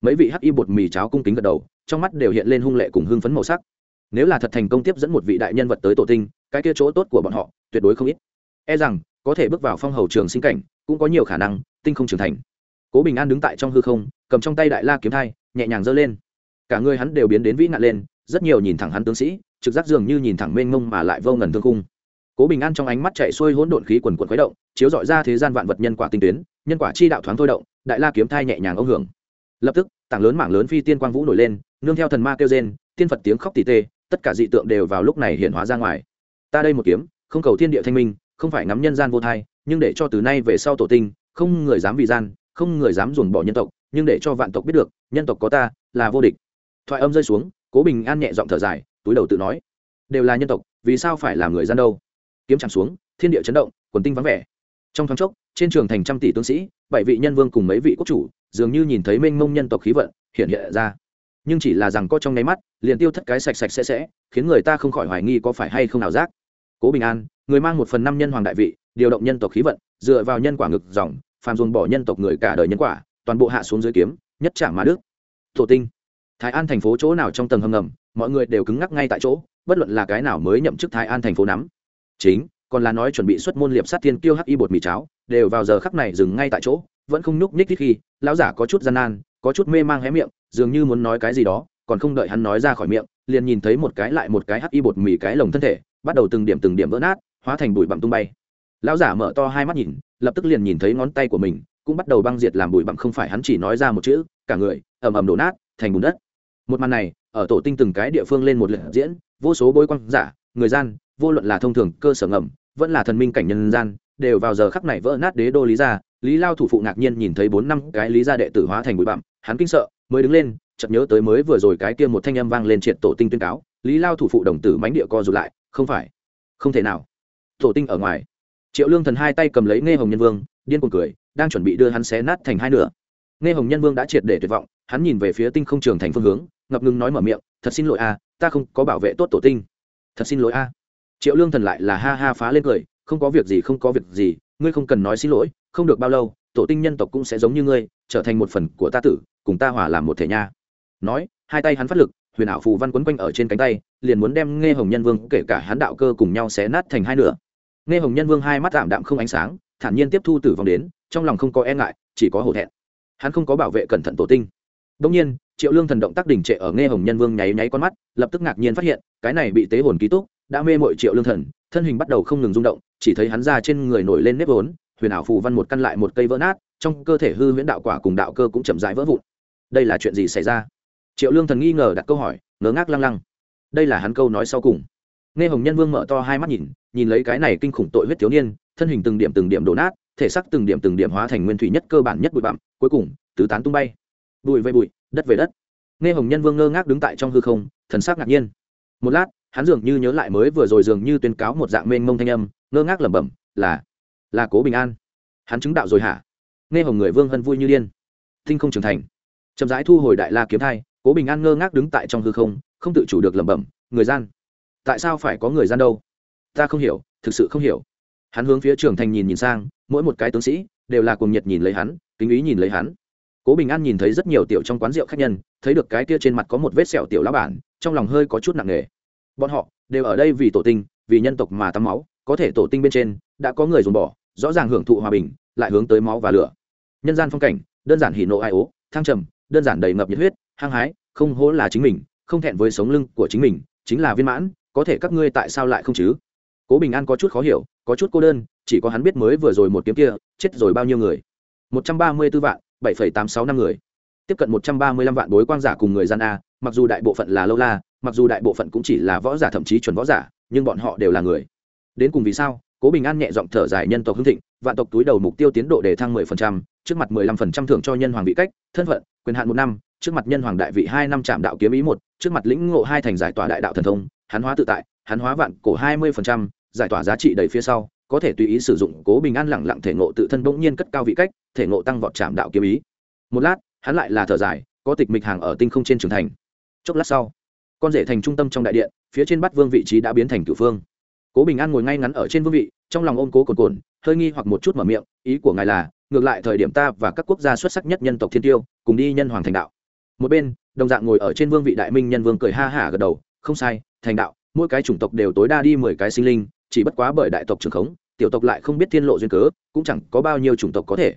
Mấy vị hắc y bột mì cháo cung kính gật đầu, trong mắt đều hiện lên hung lệ cùng hưng phấn màu sắc. Nếu là thật thành công tiếp dẫn một vị đại nhân vật tới tổ tinh, cái kia chỗ tốt của bọn họ, tuyệt đối không ít. E rằng, có thể bước vào phong hầu trường sinh cảnh, cũng có nhiều khả năng, tinh không trưởng thành. Cố bình an đứng tại trong hư không, cầm trong tay đại la kiếm thai, nhẹ nhàng giơ lên cả người hắn đều biến đến vĩ nạn lên, rất nhiều nhìn thẳng hắn tướng sĩ, trực giác dường như nhìn thẳng mênh mông mà lại vô ngần thương cung cố bình an trong ánh mắt chạy xuôi hỗn độn khí quần quần khuấy động, chiếu dọi ra thế gian vạn vật nhân quả tinh tuyến, nhân quả chi đạo thoáng thôi động, đại la kiếm thai nhẹ nhàng ông hưởng. Lập tức, tảng lớn mảng lớn phi tiên quang vũ nổi lên, nương theo thần ma kêu rên, tiên phật tiếng khóc tỉ tê, tất cả dị tượng đều vào lúc này hiện hóa ra ngoài. Ta đây một kiếm, không cầu thiên địa thanh minh, không phải ngắm nhân gian vô thai, nhưng để cho từ nay về sau tổ tinh, không người dám vì gian, không người dám ruồng bỏ nhân tộc, nhưng để cho vạn tộc biết được, nhân tộc có ta, là vô địch thoại âm rơi xuống, cố bình an nhẹ giọng thở dài, túi đầu tự nói, đều là nhân tộc, vì sao phải làm người gian đâu? Kiếm chạm xuống, thiên địa chấn động, quần tinh vắng vẻ. Trong thoáng chốc, trên trường thành trăm tỷ tướng sĩ, bảy vị nhân vương cùng mấy vị quốc chủ, dường như nhìn thấy mênh mông nhân tộc khí vận, hiện hiện ra. Nhưng chỉ là rằng có trong nháy mắt, liền tiêu thất cái sạch sạch sẽ sẽ, khiến người ta không khỏi hoài nghi có phải hay không nào giác. Cố bình an, người mang một phần năm nhân hoàng đại vị, điều động nhân tộc khí vận, dựa vào nhân quả ngực dòng, phàm dồn bỏ nhân tộc người cả đời nhân quả, toàn bộ hạ xuống dưới kiếm, nhất trả mà đức. Thổ tinh thái an thành phố chỗ nào trong tầng hầm ngầm, mọi người đều cứng ngắc ngay tại chỗ, bất luận là cái nào mới nhậm chức thái an thành phố nắm. Chính, còn là nói chuẩn bị xuất môn liệp sát tiên kiêu hắc y bột mì cháo, đều vào giờ khắc này dừng ngay tại chỗ, vẫn không nhúc nhích khi, lão giả có chút gian nan, có chút mê mang hé miệng, dường như muốn nói cái gì đó, còn không đợi hắn nói ra khỏi miệng, liền nhìn thấy một cái lại một cái hắc y bột mì cái lồng thân thể, bắt đầu từng điểm từng điểm vỡ nát, hóa thành bụi bặm tung bay. Lão giả mở to hai mắt nhìn, lập tức liền nhìn thấy ngón tay của mình, cũng bắt đầu băng diệt làm bụi bặm, không phải hắn chỉ nói ra một chữ, cả người ầm ầm đổ nát, thành bùn đất một màn này ở tổ tinh từng cái địa phương lên một lượt diễn vô số bối quan giả người gian vô luận là thông thường cơ sở ngầm vẫn là thần minh cảnh nhân gian đều vào giờ khắc này vỡ nát đế đô lý gia, lý lao thủ phụ ngạc nhiên nhìn thấy bốn năm cái lý gia đệ tử hóa thành bụi bặm hắn kinh sợ mới đứng lên chợt nhớ tới mới vừa rồi cái kia một thanh âm vang lên triệt tổ tinh tuyên cáo lý lao thủ phụ đồng tử mánh địa co rụt lại không phải không thể nào. Tổ tinh ở ngoài triệu lương thần hai tay cầm lấy nghe hồng nhân vương điên cuồng cười đang chuẩn bị đưa hắn xé nát thành hai nửa. Nghe hồng nhân vương đã triệt để tuyệt vọng hắn nhìn về phía tinh không trường thành phương hướng ngập ngừng nói mở miệng, thật xin lỗi a, ta không có bảo vệ tốt tổ tinh. Thật xin lỗi a. Triệu lương thần lại là ha ha phá lên cười, không có việc gì, không có việc gì, ngươi không cần nói xin lỗi, không được bao lâu, tổ tinh nhân tộc cũng sẽ giống như ngươi, trở thành một phần của ta tử, cùng ta hòa làm một thể nha. Nói, hai tay hắn phát lực, huyền ảo phù văn quấn quanh ở trên cánh tay, liền muốn đem nghe hồng nhân vương kể cả hắn đạo cơ cùng nhau xé nát thành hai nửa. Nghe hồng nhân vương hai mắt tạm đạm không ánh sáng, thản nhiên tiếp thu tử vong đến, trong lòng không có e ngại, chỉ có hổ thẹn. Hắn không có bảo vệ cẩn thận tổ tinh đông nhiên, triệu lương thần động tác đỉnh trệ ở nghe hồng nhân vương nháy nháy con mắt, lập tức ngạc nhiên phát hiện, cái này bị tế hồn ký túc, đã mê mội triệu lương thần, thân hình bắt đầu không ngừng rung động, chỉ thấy hắn ra trên người nổi lên nếp vốn, huyền ảo phù văn một căn lại một cây vỡ nát, trong cơ thể hư huyễn đạo quả cùng đạo cơ cũng chậm rãi vỡ vụn. Đây là chuyện gì xảy ra? Triệu lương thần nghi ngờ đặt câu hỏi, ngớ ngác lăng lăng. Đây là hắn câu nói sau cùng. Nghe hồng nhân vương mở to hai mắt nhìn nhìn lấy cái này kinh khủng tội huyết thiếu niên, thân hình từng điểm từng điểm đổ nát, thể xác từng điểm từng điểm hóa thành nguyên thủy nhất cơ bản nhất bụi bặm, cuối cùng, tứ tán tung bay bụi về bụi, đất về đất. Nghe hồng nhân vương ngơ ngác đứng tại trong hư không, thần sắc ngạc nhiên. Một lát, hắn dường như nhớ lại mới vừa rồi dường như tuyên cáo một dạng mênh mông thanh âm, ngơ ngác lẩm bẩm, là là cố bình an. Hắn chứng đạo rồi hả? Nghe hồng người vương hân vui như điên. Tinh không trưởng thành. Chậm rãi thu hồi đại la kiếm thai, cố bình an ngơ ngác đứng tại trong hư không không tự chủ được lẩm bẩm, người gian, tại sao phải có người gian đâu? Ta không hiểu, thực sự không hiểu. Hắn hướng phía trưởng thành nhìn nhìn sang, mỗi một cái tướng sĩ, đều là cuồng nhiệt nhìn lấy hắn, kính ý nhìn lấy hắn cố bình an nhìn thấy rất nhiều tiểu trong quán rượu khách nhân, thấy được cái kia trên mặt có một vết sẹo tiểu lá bản, trong lòng hơi có chút nặng nề. Bọn họ đều ở đây vì tổ tinh, vì nhân tộc mà tắm máu, có thể tổ tinh bên trên, đã có người dùng bỏ, rõ ràng hưởng thụ hòa bình, lại hướng tới máu và lửa. Nhân gian phong cảnh, đơn giản hỉ nộ ai ố, thăng trầm, đơn giản đầy ngập nhiệt huyết, hăng hái, không hố là chính mình, không thẹn với sống lưng của chính mình, chính là viên mãn, có thể các ngươi tại sao lại không chứ? Cố bình an có chút khó hiểu, có chút cô đơn, chỉ có hắn biết mới vừa rồi một kiếm kia, chết rồi bao nhiêu người. Một trăm ba mươi tư vạn bảy phẩy tám sáu năm người. Tiếp cận một trăm ba mươi lăm vạn bối quang giả cùng người gian a, mặc dù đại bộ phận là lâu la, mặc dù đại bộ phận cũng chỉ là võ giả thậm chí chuẩn võ giả, nhưng bọn họ đều là người. Đến cùng vì sao, cố bình an nhẹ giọng thở dài nhân tộc hưng thịnh, vạn tộc túi đầu mục tiêu tiến độ đề thăng mười phần trăm, trước mặt mười lăm phần trăm thưởng cho nhân hoàng vị cách, thân phận, quyền hạn một năm, trước mặt nhân hoàng đại vị hai năm trạm đạo kiếm ý một, trước mặt lĩnh ngộ hai thành giải tỏa đại đạo thần thông, hắn hóa tự tại, hắn hóa vạn cổ hai mươi phần trăm, giải tỏa giá trị đầy phía sau có thể tùy ý sử dụng cố bình an lẳng lặng thể ngộ tự thân bỗng nhiên cất cao vị cách, thể ngộ tăng vọt trạm đạo kiếm ý. Một lát, hắn lại là thở dài, có tịch mịch hàng ở tinh không trên trường thành. Chốc lát sau, con rể thành trung tâm trong đại điện, phía trên bắt vương vị trí đã biến thành cửu phương. Cố bình an ngồi ngay ngắn ở trên vương vị, trong lòng ôm cố cồn cồn hơi nghi hoặc một chút mở miệng, ý của ngài là, ngược lại thời điểm ta và các quốc gia xuất sắc nhất nhân tộc thiên tiêu, cùng đi nhân hoàng thành đạo. Một bên, đồng dạng ngồi ở trên vương vị đại minh nhân vương cười ha hả gật đầu, không sai, thành đạo, mỗi cái chủng tộc đều tối đa đi mười cái sinh linh, chỉ bất quá bởi đại tộc trường khống tiểu tộc lại không biết thiên lộ duyên cớ, cũng chẳng có bao nhiêu chủng tộc có thể.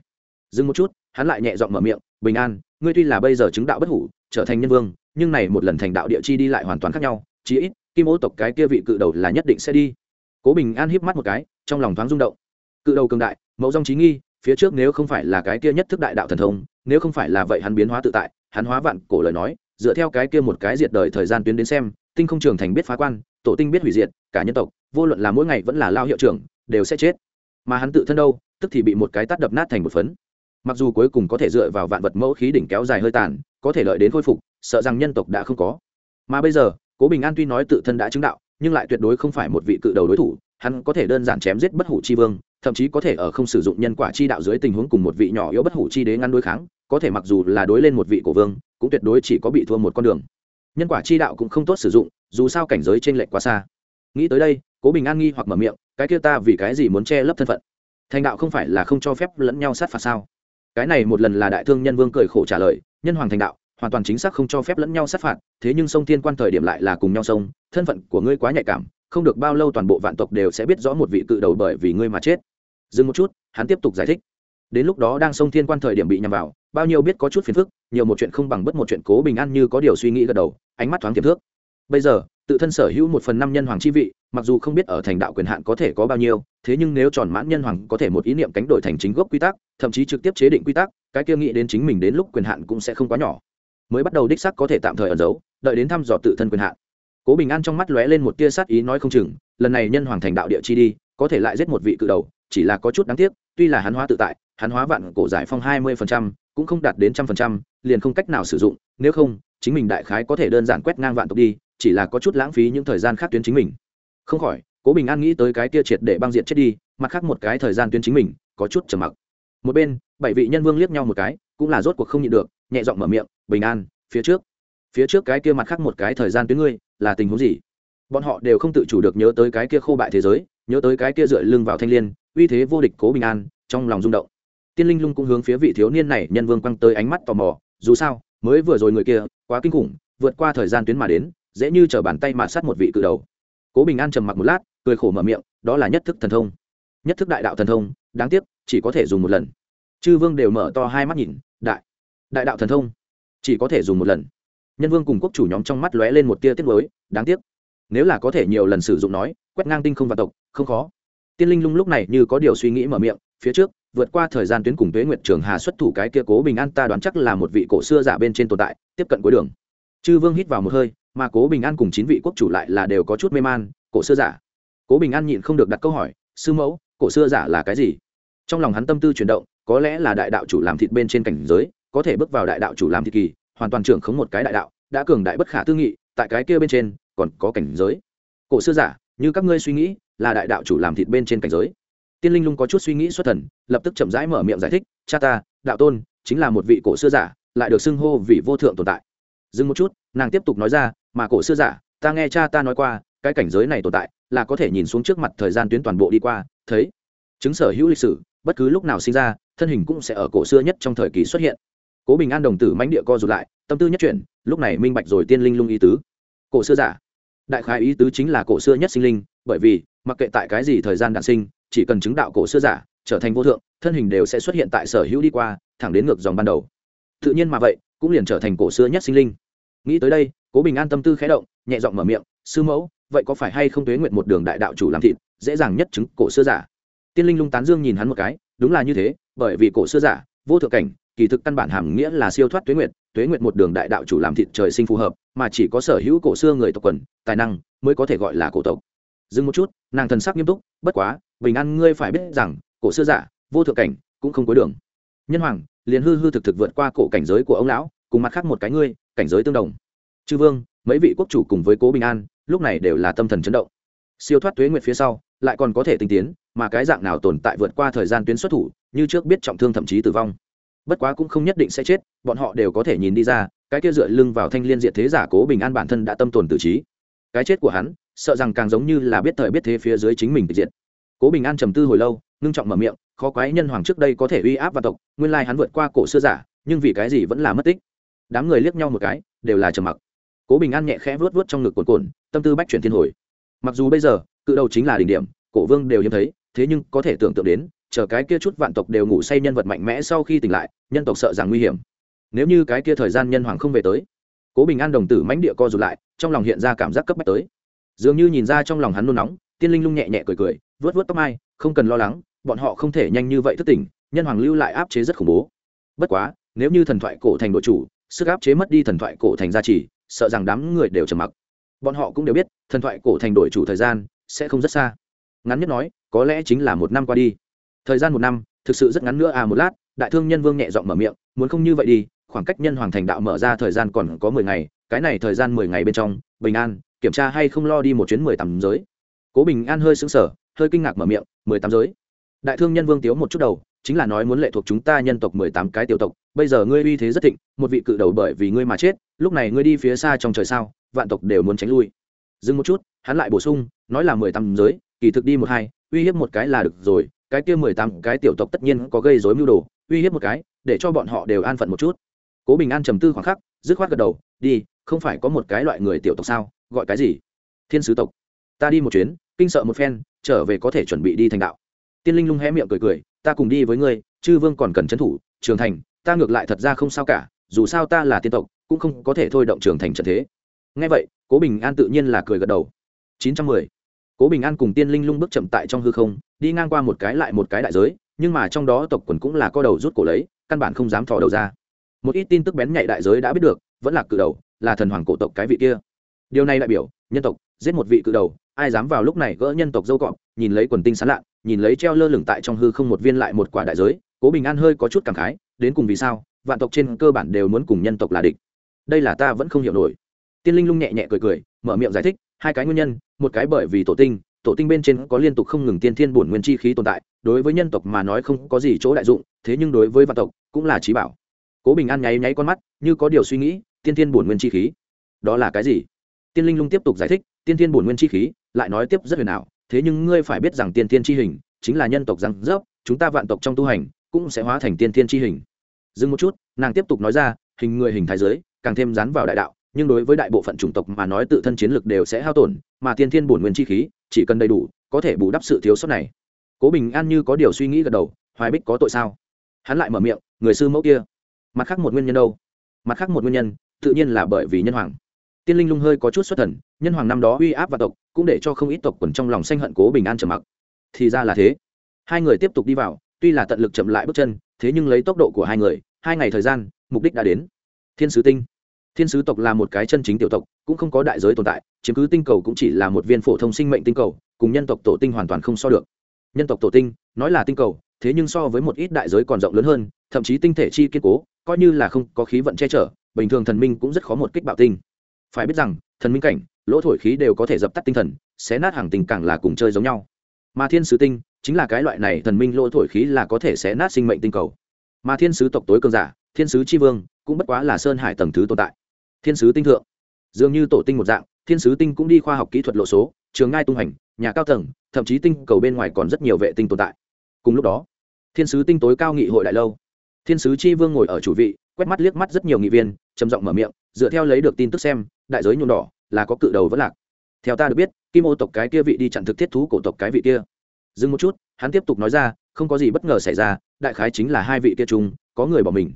Dừng một chút, hắn lại nhẹ giọng mở miệng, bình an, ngươi tuy là bây giờ chứng đạo bất hủ, trở thành nhân vương, nhưng này một lần thành đạo địa chi đi lại hoàn toàn khác nhau, chí ít, kim ô tộc cái kia vị cự đầu là nhất định sẽ đi. Cố bình an híp mắt một cái, trong lòng thoáng rung động. Cự đầu cường đại, mẫu dòng trí nghi, phía trước nếu không phải là cái kia nhất thức đại đạo thần thông, nếu không phải là vậy hắn biến hóa tự tại, hắn hóa vạn cổ lời nói, dựa theo cái kia một cái diệt đời thời gian tuyến đến xem, tinh không trường thành biết phá quan, tổ tinh biết hủy diệt, cả nhân tộc, vô luận là mỗi ngày vẫn là lao hiệu trưởng đều sẽ chết. Mà hắn tự thân đâu, tức thì bị một cái tát đập nát thành một phấn. Mặc dù cuối cùng có thể dựa vào vạn vật mẫu khí đỉnh kéo dài hơi tàn, có thể lợi đến khôi phục, sợ rằng nhân tộc đã không có. Mà bây giờ, cố bình an tuy nói tự thân đã chứng đạo, nhưng lại tuyệt đối không phải một vị cự đầu đối thủ, hắn có thể đơn giản chém giết bất hủ chi vương, thậm chí có thể ở không sử dụng nhân quả chi đạo dưới tình huống cùng một vị nhỏ yếu bất hủ chi đế ngăn đối kháng, có thể mặc dù là đối lên một vị cổ vương, cũng tuyệt đối chỉ có bị thua một con đường. Nhân quả chi đạo cũng không tốt sử dụng, dù sao cảnh giới t r ê n lệch quá xa. Nghĩ tới đây, cố bình an nghi hoặc mở miệng cái kia ta vì cái gì muốn che lấp thân phận? Thành đạo không phải là không cho phép lẫn nhau sát phạt sao? Cái này một lần là đại thương nhân vương cười khổ trả lời, nhân hoàng thành đạo, hoàn toàn chính xác không cho phép lẫn nhau sát phạt, thế nhưng sông thiên quan thời điểm lại là cùng nhau sông, thân phận của ngươi quá nhạy cảm, không được bao lâu toàn bộ vạn tộc đều sẽ biết rõ một vị cự đầu bởi vì ngươi mà chết. Dừng một chút, hắn tiếp tục giải thích. Đến lúc đó đang sông thiên quan thời điểm bị nhằm vào, bao nhiêu biết có chút phiền phức, nhiều một chuyện không bằng bất một chuyện cố bình an như có điều suy nghĩ gật đầu, ánh mắt thoáng tiềm thước bây giờ tự thân sở hữu một phần năm nhân hoàng chi vị, mặc dù không biết ở thành đạo quyền hạn có thể có bao nhiêu, thế nhưng nếu tròn mãn nhân hoàng có thể một ý niệm cánh đổi thành chính gốc quy tắc, thậm chí trực tiếp chế định quy tắc, cái kia nghĩ đến chính mình đến lúc quyền hạn cũng sẽ không quá nhỏ. Mới bắt đầu đích sắc có thể tạm thời ẩn giấu, đợi đến thăm dò tự thân quyền hạn. Cố bình an trong mắt lóe lên một tia sát ý nói không chừng, lần này nhân hoàng thành đạo địa chi đi, có thể lại giết một vị cự đầu, chỉ là có chút đáng tiếc, tuy là hắn hóa tự tại, hắn hóa vạn cổ giải phong hai mươi phần trăm, cũng không đạt đến trăm phần trăm, liền không cách nào sử dụng, nếu không, chính mình đại khái có thể đơn giản quét ngang vạn tộc đi chỉ là có chút lãng phí những thời gian khác tuyến chính mình. Không khỏi, cố bình an nghĩ tới cái kia triệt để băng diện chết đi, mặt khác một cái thời gian tuyến chính mình, có chút trầm mặc. Một bên, bảy vị nhân vương liếc nhau một cái, cũng là rốt cuộc không nhịn được, nhẹ giọng mở miệng, bình an, phía trước phía trước cái kia mặt khác một cái thời gian tuyến ngươi, là tình huống gì? Bọn họ đều không tự chủ được nhớ tới cái kia khô bại thế giới, nhớ tới cái kia dựa lưng vào thanh l i ê n uy thế vô địch cố bình an, trong lòng rung động. Tiên linh lung cũng hướng phía vị thiếu niên này nhân vương quăng tới ánh mắt tò mò, dù sao, mới vừa rồi người kia, quá kinh khủng, vượt qua thời gian tuyến mà đến dễ như t bàn tay mà sát một vị cự đầu. Cố bình an trầm mặc một lát, cười khổ mở miệng, đó là nhất thức thần thông. Nhất thức đại đạo thần thông, đáng tiếc, chỉ có thể dùng một lần. Chư vương đều mở to hai mắt nhìn, đại đại đạo thần thông, chỉ có thể dùng một lần. Nhân vương cùng quốc chủ nhóm trong mắt lóe lên một tia tiết mới đáng tiếc. Nếu là có thể nhiều lần sử dụng nói, quét ngang tinh không và tộc, không khó. Tiên linh lung lúc này như có điều suy nghĩ mở miệng, phía trước, vượt qua thời gian tuyến cùng tuế nguyệt trường hà xuất thủ cái kia cố bình an ta đoán chắc là một vị cổ xưa giả bên trên tồn tại, tiếp cận cuối đường. Chư vương hít vào một hơi mà cố bình an cùng chín vị quốc chủ lại là đều có chút mê man, cổ xưa giả. Cố bình an nhịn không được đặt câu hỏi, sư mẫu, cổ xưa giả là cái gì? Trong lòng hắn tâm tư chuyển động, có lẽ là đại đạo chủ làm thịt bên trên cảnh giới, có thể bước vào đại đạo chủ làm thịt kỳ, hoàn toàn trưởng khống một cái đại đạo, đã cường đại bất khả tư nghị, tại cái kia bên trên, còn có cảnh giới. Cổ xưa giả, như các ngươi suy nghĩ, là đại đạo chủ làm thịt bên trên cảnh giới. Tiên linh lung có chút suy nghĩ xuất thần, lập tức chậm rãi mở miệng giải thích, cha ta, đạo tôn, chính là một vị cổ xưa giả, lại được xưng hô vì vô thượng tồn tại dừng một chút, nàng tiếp tục nói ra, mà cổ xưa giả, ta nghe cha ta nói qua, cái cảnh giới này tồn tại, là có thể nhìn xuống trước mặt thời gian tuyến toàn bộ đi qua, thấy, chứng sở hữu lịch sử, bất cứ lúc nào sinh ra, thân hình cũng sẽ ở cổ xưa nhất trong thời kỳ xuất hiện. Cố bình an đồng tử mánh địa co rụt lại, tâm tư nhất chuyển, lúc này minh bạch rồi tiên linh lung ý tứ. Cổ xưa giả, đại khái ý tứ chính là cổ xưa nhất sinh linh, bởi vì, mặc kệ tại cái gì thời gian đản sinh, chỉ cần chứng đạo cổ xưa giả, trở thành vô thượng, thân hình đều sẽ xuất hiện tại sở hữu đi qua, thẳng đến ngược dòng ban đầu. Tự nhiên mà vậy cũng liền trở thành cổ xưa nhất sinh linh. Nghĩ tới đây, cố bình an tâm tư khé động, nhẹ giọng mở miệng, sư mẫu, vậy có phải hay không tuế nguyện một đường đại đạo chủ làm thịt, dễ dàng nhất chứng cổ xưa giả? Tiên linh lung tán dương nhìn hắn một cái, đúng là như thế, bởi vì cổ xưa giả, vô thượng cảnh, kỳ thực căn bản hàm nghĩa là siêu thoát tuế nguyệt tuế nguyệt một đường đại đạo chủ làm thịt trời sinh phù hợp, mà chỉ có sở hữu cổ xưa người tộc quần, tài năng mới có thể gọi là cổ tộc. Dừng một chút, nàng thần sắc nghiêm túc, bất quá, bình an ngươi phải biết rằng, cổ xưa giả, vô thượng cảnh cũng không cuối đường. Nhân hoàng liền hư hư thực thực vượt qua cổ cảnh giới của ông lão, cùng mặt khác một cái ngươi, cảnh giới tương đồng. Chư vương, mấy vị quốc chủ cùng với cố bình an, lúc này đều là tâm thần chấn động. Siêu thoát tuế nguyệt phía sau, lại còn có thể tinh tiến, mà cái dạng nào tồn tại vượt qua thời gian tuyến xuất thủ, như trước biết trọng thương thậm chí tử vong. Bất quá cũng không nhất định sẽ chết, bọn họ đều có thể nhìn đi ra, cái kia dựa lưng vào thanh liên diệt thế giả cố bình an bản thân đã tâm tồn tử trí. Cái chết của hắn, sợ rằng càng giống như là biết thời biết thế phía dưới chính mình diệt. Cố bình an trầm tư hồi lâu, ngưng trọng mở miệng khó quái nhân hoàng trước đây có thể uy áp và tộc, nguyên lai hắn vượt qua cổ xưa giả, nhưng vì cái gì vẫn là mất tích? Đám người liếc nhau một cái, đều là trầm mặc. Cố bình an nhẹ khẽ vớt vớt trong ngực cồn cồn tâm tư bách chuyển thiên hồi. Mặc dù bây giờ, cự đầu chính là đỉnh điểm, cổ vương đều hiếm thấy, thế nhưng có thể tưởng tượng đến, chờ cái kia chút vạn tộc đều ngủ say nhân vật mạnh mẽ sau khi tỉnh lại, nhân tộc sợ rằng nguy hiểm. Nếu như cái kia thời gian nhân hoàng không về tới, cố bình an đồng tử mãnh địa co rụt lại, trong lòng hiện ra cảm giác cấp bách tới. Dường như nhìn ra trong lòng hắn nôn nóng, tiên linh lung nhẹ nhẹ cười cười vớt vớt tóc mai, không cần lo lắng bọn họ không thể nhanh như vậy thức tỉnh, nhân hoàng lưu lại áp chế rất khủng bố. Bất quá, nếu như thần thoại cổ thành đội chủ, sức áp chế mất đi thần thoại cổ thành gia trì, sợ rằng đám người đều trầm mặc. Bọn họ cũng đều biết, thần thoại cổ thành đổi chủ thời gian sẽ không rất xa. Ngắn nhất nói, có lẽ chính là một năm qua đi. Thời gian một năm, thực sự rất ngắn nữa à một lát, đại thương nhân vương nhẹ giọng mở miệng, muốn không như vậy đi, khoảng cách nhân hoàng thành đạo mở ra thời gian còn có mười ngày, cái này thời gian mười ngày bên trong, bình an, kiểm tra hay không lo đi một chuyến mười tám giới. Cố bình an hơi sững sờ, hơi kinh ngạc mở miệng, mười tám giới? Đại thương nhân vương tiếu một chút đầu, chính là nói muốn lệ thuộc chúng ta nhân tộc mười tám cái tiểu tộc, bây giờ ngươi uy thế rất thịnh, một vị cự đầu bởi vì ngươi mà chết, lúc này ngươi đi phía xa trong trời sao, vạn tộc đều muốn tránh lui. Dừng một chút, hắn lại bổ sung, nói là mười tám giới, kỳ thực đi một hai, uy hiếp một cái là được rồi, cái kia mười tám cái tiểu tộc tất nhiên có gây rối mưu đồ, uy hiếp một cái, để cho bọn họ đều an phận một chút. Cố bình an trầm tư khoảng khắc, dứt khoát gật đầu, đi, không phải có một cái loại người tiểu tộc sao, gọi cái gì? Thiên sứ tộc. Ta đi một chuyến, kinh sợ một phen, trở về có thể chuẩn bị đi thành đạo tiên linh lung hé miệng cười cười, ta cùng đi với ngươi, chư vương còn cần trấn thủ, trường thành, ta ngược lại thật ra không sao cả, dù sao ta là tiên tộc, cũng không có thể thôi động trường thành trận thế. Ngay vậy, cố bình an tự nhiên là cười gật đầu. Chín trăm mười. Cố bình an cùng tiên linh lung bước chậm tại trong hư không, đi ngang qua một cái lại một cái đại giới, nhưng mà trong đó tộc quần cũng là co đầu rút cổ lấy, căn bản không dám thò đầu ra. Một ít tin tức bén nhạy đại giới đã biết được, vẫn là cự đầu, là thần hoàng cổ tộc cái vị kia. Điều này đại biểu, nhân tộc, giết một vị cự đầu, ai dám vào lúc này gỡ nhân tộc dâu cọp, nhìn lấy quần tinh sán lạ nhìn lấy treo lơ lửng tại trong hư không một viên lại một quả đại giới, cố bình an hơi có chút cảm khái, đến cùng vì sao, vạn tộc trên cơ bản đều muốn cùng nhân tộc là địch? Đây là ta vẫn không hiểu nổi. Tiên linh lung nhẹ nhẹ cười cười, mở miệng giải thích, hai cái nguyên nhân, một cái bởi vì tổ tinh tổ tinh bên trên có liên tục không ngừng tiên thiên bổn nguyên chi khí tồn tại, đối với nhân tộc mà nói không có gì chỗ đại dụng, thế nhưng đối với vạn tộc cũng là trí bảo. Cố bình an nháy nháy con mắt, như có điều suy nghĩ, tiên thiên bổn nguyên chi khí, đó là cái gì? Tiên linh lung tiếp tục giải thích, tiên thiên bổn nguyên chi khí, lại nói tiếp rất huyền ảo thế nhưng ngươi phải biết rằng tiên thiên chi hình chính là nhân tộc răng rớp, chúng ta vạn tộc trong tu hành cũng sẽ hóa thành tiên thiên chi hình. Dừng một chút, nàng tiếp tục nói ra, hình người hình thái giới, càng thêm dán vào đại đạo, nhưng đối với đại bộ phận chủng tộc mà nói tự thân chiến lực đều sẽ hao tổn, mà tiên thiên bổn nguyên chi khí, chỉ cần đầy đủ, có thể bù đắp sự thiếu sót này. Cố bình an như có điều suy nghĩ gật đầu, hoài bích có tội sao? Hắn lại mở miệng, người sư mẫu kia. Mặt khác một nguyên nhân đâu? Mặt khác một nguyên nhân, tự nhiên là bởi vì nhân hoàng tiên linh lung hơi có chút xuất thần, nhân hoàng năm đó uy áp và tộc, cũng để cho không ít tộc quần trong lòng xanh hận cố bình an trầm mặc. Thì ra là thế. Hai người tiếp tục đi vào, tuy là tận lực chậm lại bước chân, thế nhưng lấy tốc độ của hai người, hai ngày thời gian, mục đích đã đến. Thiên sứ tinh. Thiên sứ tộc là một cái chân chính tiểu tộc, cũng không có đại giới tồn tại, chiếm cứ tinh cầu cũng chỉ là một viên phổ thông sinh mệnh tinh cầu, cùng nhân tộc tổ tinh hoàn toàn không so được. Nhân tộc tổ tinh, nói là tinh cầu, thế nhưng so với một ít đại giới còn rộng lớn hơn, thậm chí tinh thể chi kiên cố, coi như là không có khí vận che chở, bình thường thần minh cũng rất khó một kích bạo tinh phải biết rằng, thần minh cảnh, lỗ thổi khí đều có thể dập tắt tinh thần, xé nát hàng tình càng là cùng chơi giống nhau. Mà thiên sứ tinh, chính là cái loại này thần minh lỗ thổi khí là có thể xé nát sinh mệnh tinh cầu. Mà thiên sứ tộc tối cường giả, thiên sứ tri vương, cũng bất quá là sơn hải tầng thứ tồn tại. Thiên sứ tinh thượng, dường như tổ tinh một dạng, thiên sứ tinh cũng đi khoa học kỹ thuật lộ số, trường ngai tung hành, nhà cao tầng, thậm chí tinh cầu bên ngoài còn rất nhiều vệ tinh tồn tại. Cùng lúc đó, thiên sứ tinh tối cao nghị hội đại lâu. Thiên sứ chi vương ngồi ở chủ vị, quét mắt liếc mắt rất nhiều nghị viên, trầm giọng mở miệng, dựa theo lấy được tin tức xem đại giới nhuộm đỏ, là có cự đầu vẫn lạc. Theo ta được biết, kim ô tộc cái kia vị đi chặn thực thiết thú cổ tộc cái vị kia. Dừng một chút, hắn tiếp tục nói ra, không có gì bất ngờ xảy ra, đại khái chính là hai vị kia chung, có người bỏ mình.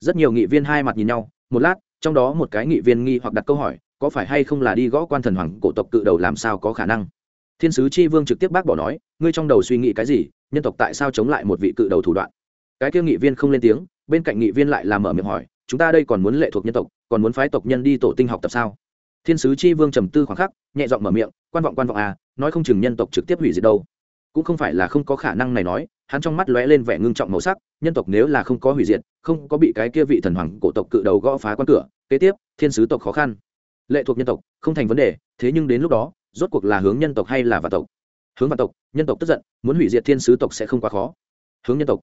Rất nhiều nghị viên hai mặt nhìn nhau, một lát, trong đó một cái nghị viên nghi hoặc đặt câu hỏi, có phải hay không là đi gõ quan thần hoàng cổ tộc cự đầu làm sao có khả năng? Thiên sứ chi vương trực tiếp bác bỏ nói, ngươi trong đầu suy nghĩ cái gì, nhân tộc tại sao chống lại một vị cự đầu thủ đoạn? Cái kia nghị viên không lên tiếng, bên cạnh nghị viên lại làm mở miệng hỏi chúng ta đây còn muốn lệ thuộc nhân tộc, còn muốn phái tộc nhân đi tổ tinh học tập sao? Thiên sứ chi vương trầm tư khoảng khắc, nhẹ giọng mở miệng, quan vọng quan vọng à nói không chừng nhân tộc trực tiếp hủy diệt đâu. Cũng không phải là không có khả năng này nói, hắn trong mắt lóe lên vẻ ngưng trọng màu sắc, nhân tộc nếu là không có hủy diệt, không có bị cái kia vị thần hoàng cổ tộc cự đầu gõ phá quan cửa, kế tiếp, thiên sứ tộc khó khăn. Lệ thuộc nhân tộc, không thành vấn đề, thế nhưng đến lúc đó, rốt cuộc là hướng nhân tộc hay là vạn tộc? Hướng vạn tộc, nhân tộc tức giận, muốn hủy diệt thiên sứ tộc sẽ không quá khó. Hướng nhân tộc,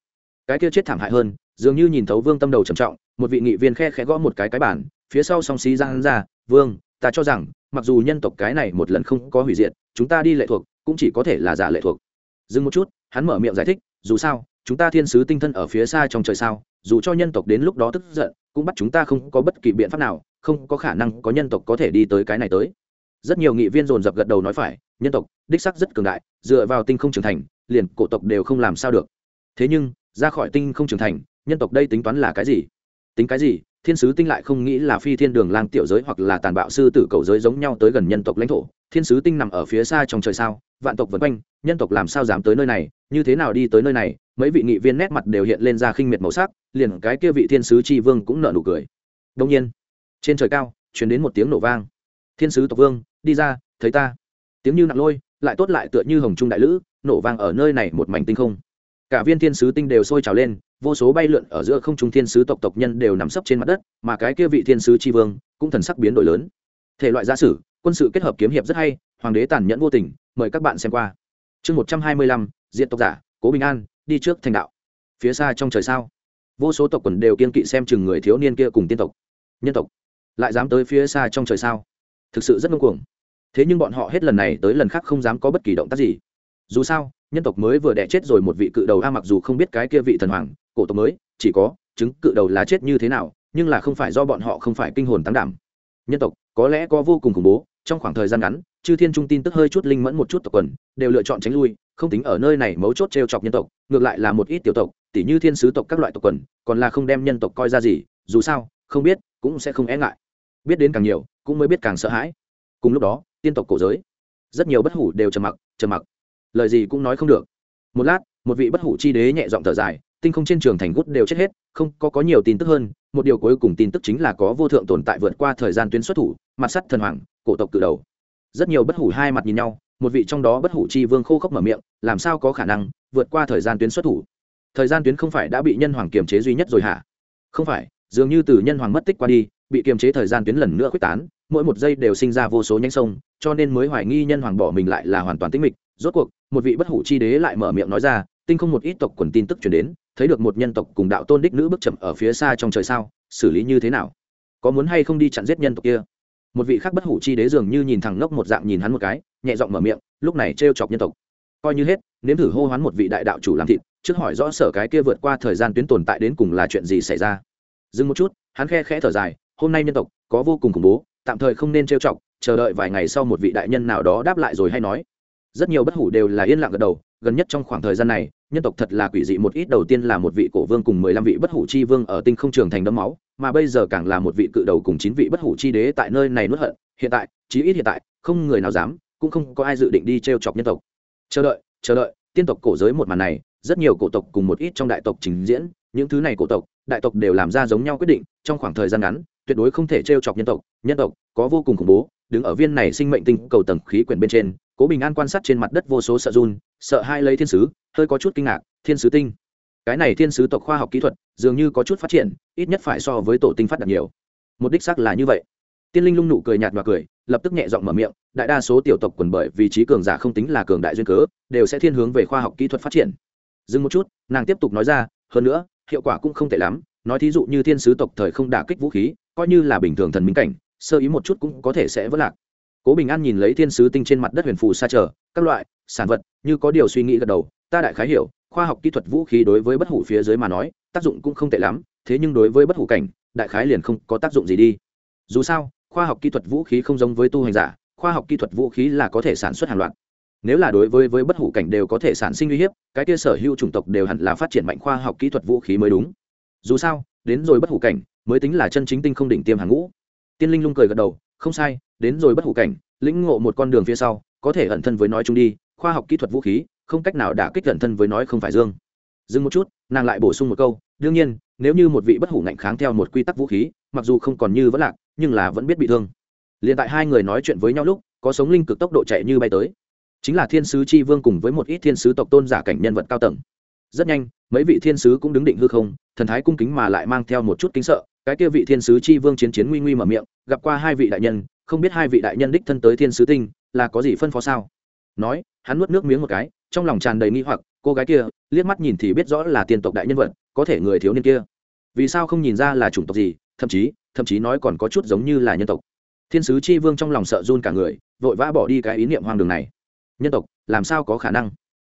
cái kia chết thảm hại hơn dường như nhìn thấu vương tâm đầu trầm trọng, một vị nghị viên khe khẽ gõ một cái cái bản phía sau song xí ra hắn ra, vương, ta cho rằng, mặc dù nhân tộc cái này một lần không có hủy diệt, chúng ta đi lệ thuộc, cũng chỉ có thể là giả lệ thuộc. Dừng một chút, hắn mở miệng giải thích, dù sao, chúng ta thiên sứ tinh thân ở phía xa trong trời sao, dù cho nhân tộc đến lúc đó tức giận, cũng bắt chúng ta không có bất kỳ biện pháp nào, không có khả năng có nhân tộc có thể đi tới cái này tới. Rất nhiều nghị viên dồn dập gật đầu nói phải, nhân tộc, đích sắc rất cường đại, dựa vào tinh không trưởng thành, liền cổ tộc đều không làm sao được. Thế nhưng, ra khỏi tinh không trưởng thành nhân tộc đây tính toán là cái gì? Tính cái gì? Thiên sứ tinh lại không nghĩ là phi thiên đường lang tiểu giới hoặc là tàn bạo sư tử cầu giới giống nhau tới gần nhân tộc lãnh thổ. Thiên sứ tinh nằm ở phía xa trong trời sao? Vạn tộc vân quanh, nhân tộc làm sao dám tới nơi này? Như thế nào đi tới nơi này? Mấy vị nghị viên nét mặt đều hiện lên ra khinh miệt màu sắc, liền cái kia vị thiên sứ tri vương cũng nở nụ cười. Đông nhiên, trên trời cao chuyển đến một tiếng nổ vang. Thiên sứ tộc vương, đi ra, thấy ta. Tiếng như nặng lôi, lại tốt lại tựa như hồng trung đại lữ, nổ vang ở nơi này một mảnh tinh không cả viên thiên sứ tinh đều sôi trào lên, vô số bay lượn ở giữa không trung thiên sứ tộc tộc nhân đều nằm sấp trên mặt đất, mà cái kia vị thiên sứ tri vương cũng thần sắc biến đổi lớn. Thể loại gia sử, quân sự kết hợp kiếm hiệp rất hay, hoàng đế tàn nhẫn vô tình, mời các bạn xem qua. Chương một trăm hai mươi lăm diện tộc giả, cố bình an, đi trước thành đạo. Phía xa trong trời sao? Vô số tộc quần đều kiên kỵ xem chừng người thiếu niên kia cùng tiên tộc, nhân tộc. Lại dám tới phía xa trong trời sao? Thực sự rất ngông cuồng. Thế nhưng bọn họ hết lần này tới lần khác không dám có bất kỳ động tác gì. Dù sao nhân tộc mới vừa đẻ chết rồi một vị cự đầu a mặc dù không biết cái kia vị thần hoàng, cổ tộc mới, chỉ có, chứng cự đầu là chết như thế nào, nhưng là không phải do bọn họ không phải kinh hồn tăng đảm. Nhân tộc, có lẽ có vô cùng khủng bố, trong khoảng thời gian ngắn, chư thiên trung tin tức hơi chút linh mẫn một chút tộc quần, đều lựa chọn tránh lui, không tính ở nơi này mấu chốt t r e o chọc nhân tộc, ngược lại là một ít tiểu tộc, tỉ như thiên sứ tộc các loại tộc quần, còn là không đem nhân tộc coi ra gì, dù sao, không biết, cũng sẽ không e ngại. Biết đến càng nhiều, cũng mới biết càng sợ hãi. Cùng lúc đó, tiên tộc cổ giới, rất nhiều bất hủ đều trầm mặc trầm mặc lời gì cũng nói không được. Một lát, một vị bất hủ chi đế nhẹ giọng thở dài, tinh không trên trường thành gút đều chết hết, không có có nhiều tin tức hơn, một điều cuối cùng tin tức chính là có vô thượng tồn tại vượt qua thời gian tuyến xuất thủ, mặt sắt thần hoàng, cổ tộc cự đầu. Rất nhiều bất hủ hai mặt nhìn nhau, một vị trong đó bất hủ chi vương khô khốc mở miệng, làm sao có khả năng vượt qua thời gian tuyến xuất thủ? Thời gian tuyến không phải đã bị nhân hoàng kiềm chế duy nhất rồi hả? Không phải, dường như từ nhân hoàng mất tích qua đi, bị kiềm chế thời gian tuyến lần nữa quyết tán, mỗi một giây đều sinh ra vô số nhánh sông, cho nên mới hoài nghi nhân hoàng bỏ mình lại là hoàn toàn tĩnh mịch, rốt cuộc một vị bất hủ chi đế lại mở miệng nói ra, tinh không một ít tộc quần tin tức chuyển đến, thấy được một nhân tộc cùng đạo tôn đích nữ bước chậm ở phía xa trong trời sao, xử lý như thế nào? Có muốn hay không đi chặn giết nhân tộc kia? Một vị khác bất hủ chi đế dường như nhìn thẳng ngốc một dạng nhìn hắn một cái, nhẹ giọng mở miệng, lúc này t chọc nhân tộc. Coi như hết, nếm thử hô hoán một vị đại đạo chủ làm thịt, trước hỏi rõ sở cái kia vượt qua thời gian tuyến tồn tại đến cùng là chuyện gì xảy ra. Dừng một chút, hắn khe khẽ thở dài, hôm nay nhân tộc có vô cùng khủng bố, tạm thời không nên trêu chọc, chờ đợi vài ngày sau một vị đại nhân nào đó đáp lại rồi hay nói rất nhiều bất hủ đều là yên lặng gật đầu, gần nhất trong khoảng thời gian này, nhân tộc thật là quỷ dị, một ít đầu tiên là một vị cổ vương cùng mười lăm vị bất hủ chi vương ở tinh không trường thành đấm máu, mà bây giờ càng là một vị cự đầu cùng chín vị bất hủ chi đế tại nơi này nuốt hận, hiện tại, chí ít hiện tại, không người nào dám, cũng không có ai dự định đi t r e o chọc nhân tộc. Chờ đợi chờ đợi, tiên tộc cổ giới một màn này, rất nhiều cổ tộc cùng một ít trong đại tộc trình diễn, những thứ này cổ tộc, đại tộc đều làm ra giống nhau quyết định, trong khoảng thời gian ngắn, tuyệt đối không thể t r e o chọc nhân tộc nhân tộc có vô cùng khủng bố, đứng ở viên này sinh mệnh tinh cầu tầng khí quyển bên trên cố bình an quan sát trên mặt đất vô số sợ run, sợ hai lấy thiên sứ, hơi có chút kinh ngạc, thiên sứ tinh. Cái này thiên sứ tộc khoa học kỹ thuật, dường như có chút phát triển, ít nhất phải so với tổ tinh phát đạt nhiều. Một đích xác là như vậy. Tiên linh lung nụ cười nhạt và cười, lập tức nhẹ giọng mở miệng, đại đa số tiểu tộc quần bởi vì trí cường giả không tính là cường đại duyên cớ, đều sẽ thiên hướng về khoa học kỹ thuật phát triển. Dừng một chút, nàng tiếp tục nói ra, hơn nữa, hiệu quả cũng không tệ lắm, nói thí dụ như thiên sứ tộc thời không đả kích vũ khí, coi như là bình thường thần minh cảnh, sơ ý một chút cũng có thể sẽ vỡ lạc cố bình an nhìn lấy thiên sứ tinh trên mặt đất huyền phù xa trở, các loại, sản vật, như có điều suy nghĩ gật đầu, ta đại khái hiểu, khoa học kỹ thuật vũ khí đối với bất hủ phía dưới mà nói, tác dụng cũng không tệ lắm, thế nhưng đối với bất hủ cảnh, đại khái liền không có tác dụng gì đi. Dù sao, khoa học kỹ thuật vũ khí không giống với tu hành giả, khoa học kỹ thuật vũ khí là có thể sản xuất hàng loạt. Nếu là đối với với bất hủ cảnh đều có thể sản sinh uy hiếp, cái kia sở hữu chủng tộc đều hẳn là phát triển mạnh khoa học kỹ thuật vũ khí mới đúng. Dù sao, đến rồi bất hủ cảnh, mới tính là chân chính tinh không đỉnh tiêm hàng ngũ. Tiên linh lung cười gật đầu không sai, đến rồi bất hủ cảnh, lĩnh ngộ một con đường phía sau, có thể ẩn thân với nói chung đi, khoa học kỹ thuật vũ khí, không cách nào đả kích ẩn thân với nói không phải dương. Dừng một chút, nàng lại bổ sung một câu, đương nhiên, nếu như một vị bất hủ ngạnh kháng theo một quy tắc vũ khí, mặc dù không còn như vẫn lạc, nhưng là vẫn biết bị thương. Liền tại hai người nói chuyện với nhau lúc, có sống linh cực tốc độ chạy như bay tới. Chính là thiên sứ chi vương cùng với một ít thiên sứ tộc tôn giả cảnh nhân vật cao tầng rất nhanh, mấy vị thiên sứ cũng đứng định hư không, thần thái cung kính mà lại mang theo một chút kính sợ, cái kia vị thiên sứ chi vương chiến chiến nguy nguy mở miệng, gặp qua hai vị đại nhân, không biết hai vị đại nhân đích thân tới thiên sứ tinh, là có gì phân phó sao? Nói, hắn nuốt nước miếng một cái, trong lòng tràn đầy nghi hoặc, cô gái kia, liếc mắt nhìn thì biết rõ là tiền tộc đại nhân vật, có thể người thiếu niên kia. Vì sao không nhìn ra là chủng tộc gì, thậm chí thậm chí nói còn có chút giống như là nhân tộc. Thiên sứ chi vương trong lòng sợ run cả người, vội vã bỏ đi cái ý niệm hoang đường này. Nhân tộc, làm sao có khả năng?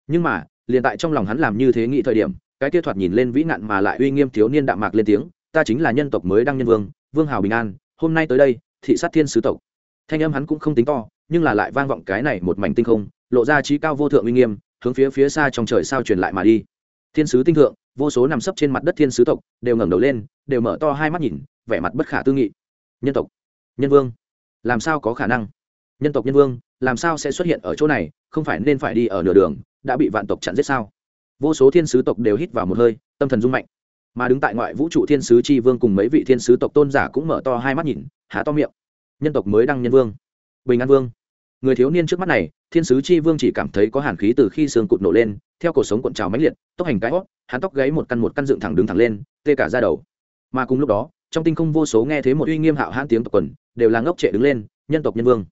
Nhưng mà liền tại trong lòng hắn làm như thế nghĩ thời điểm, cái kia thoạt nhìn lên vĩ nạn mà lại uy nghiêm thiếu niên đạm mạc lên tiếng, ta chính là nhân tộc mới đăng nhân vương vương hào bình an, hôm nay tới đây, thị sát thiên sứ tộc. Thanh âm hắn cũng không tính to, nhưng là lại vang vọng cái này một mảnh tinh không, lộ ra trí cao vô thượng uy nghiêm, hướng phía phía xa trong trời sao truyền lại mà đi. Thiên sứ tinh thượng, vô số nằm sấp trên mặt đất thiên sứ tộc, đều ngẩng đầu lên, đều mở to hai mắt nhìn, vẻ mặt bất khả tư nghị. Nhân tộc, nhân vương, làm sao có khả năng? Nhân tộc, nhân vương, làm sao sẽ xuất hiện ở chỗ này, không phải nên phải đi ở nửa đường đã bị vạn tộc chặn giết sao? Vô số thiên sứ tộc đều hít vào một hơi, tâm thần rung mạnh. Mà đứng tại ngoại vũ trụ thiên sứ tri vương cùng mấy vị thiên sứ tộc tôn giả cũng mở to hai mắt nhìn, há to miệng. Nhân tộc mới đăng nhân vương. Bình an vương. Người thiếu niên trước mắt này, thiên sứ chi vương chỉ cảm thấy có hàn khí từ khi xương cụt nổ lên, theo cuộc sống cuộn trào mãnh liệt, tốc hành cái hót, hắn tóc gáy một căn một căn dựng thẳng đứng thẳng lên, tê cả ra đầu. Mà cùng lúc đó, trong tinh không vô số nghe thấy một uy nghiêm hạo hãn tiếng tộc quần, đều là ngốc trệ đứng lên, nhân tộc nhân vương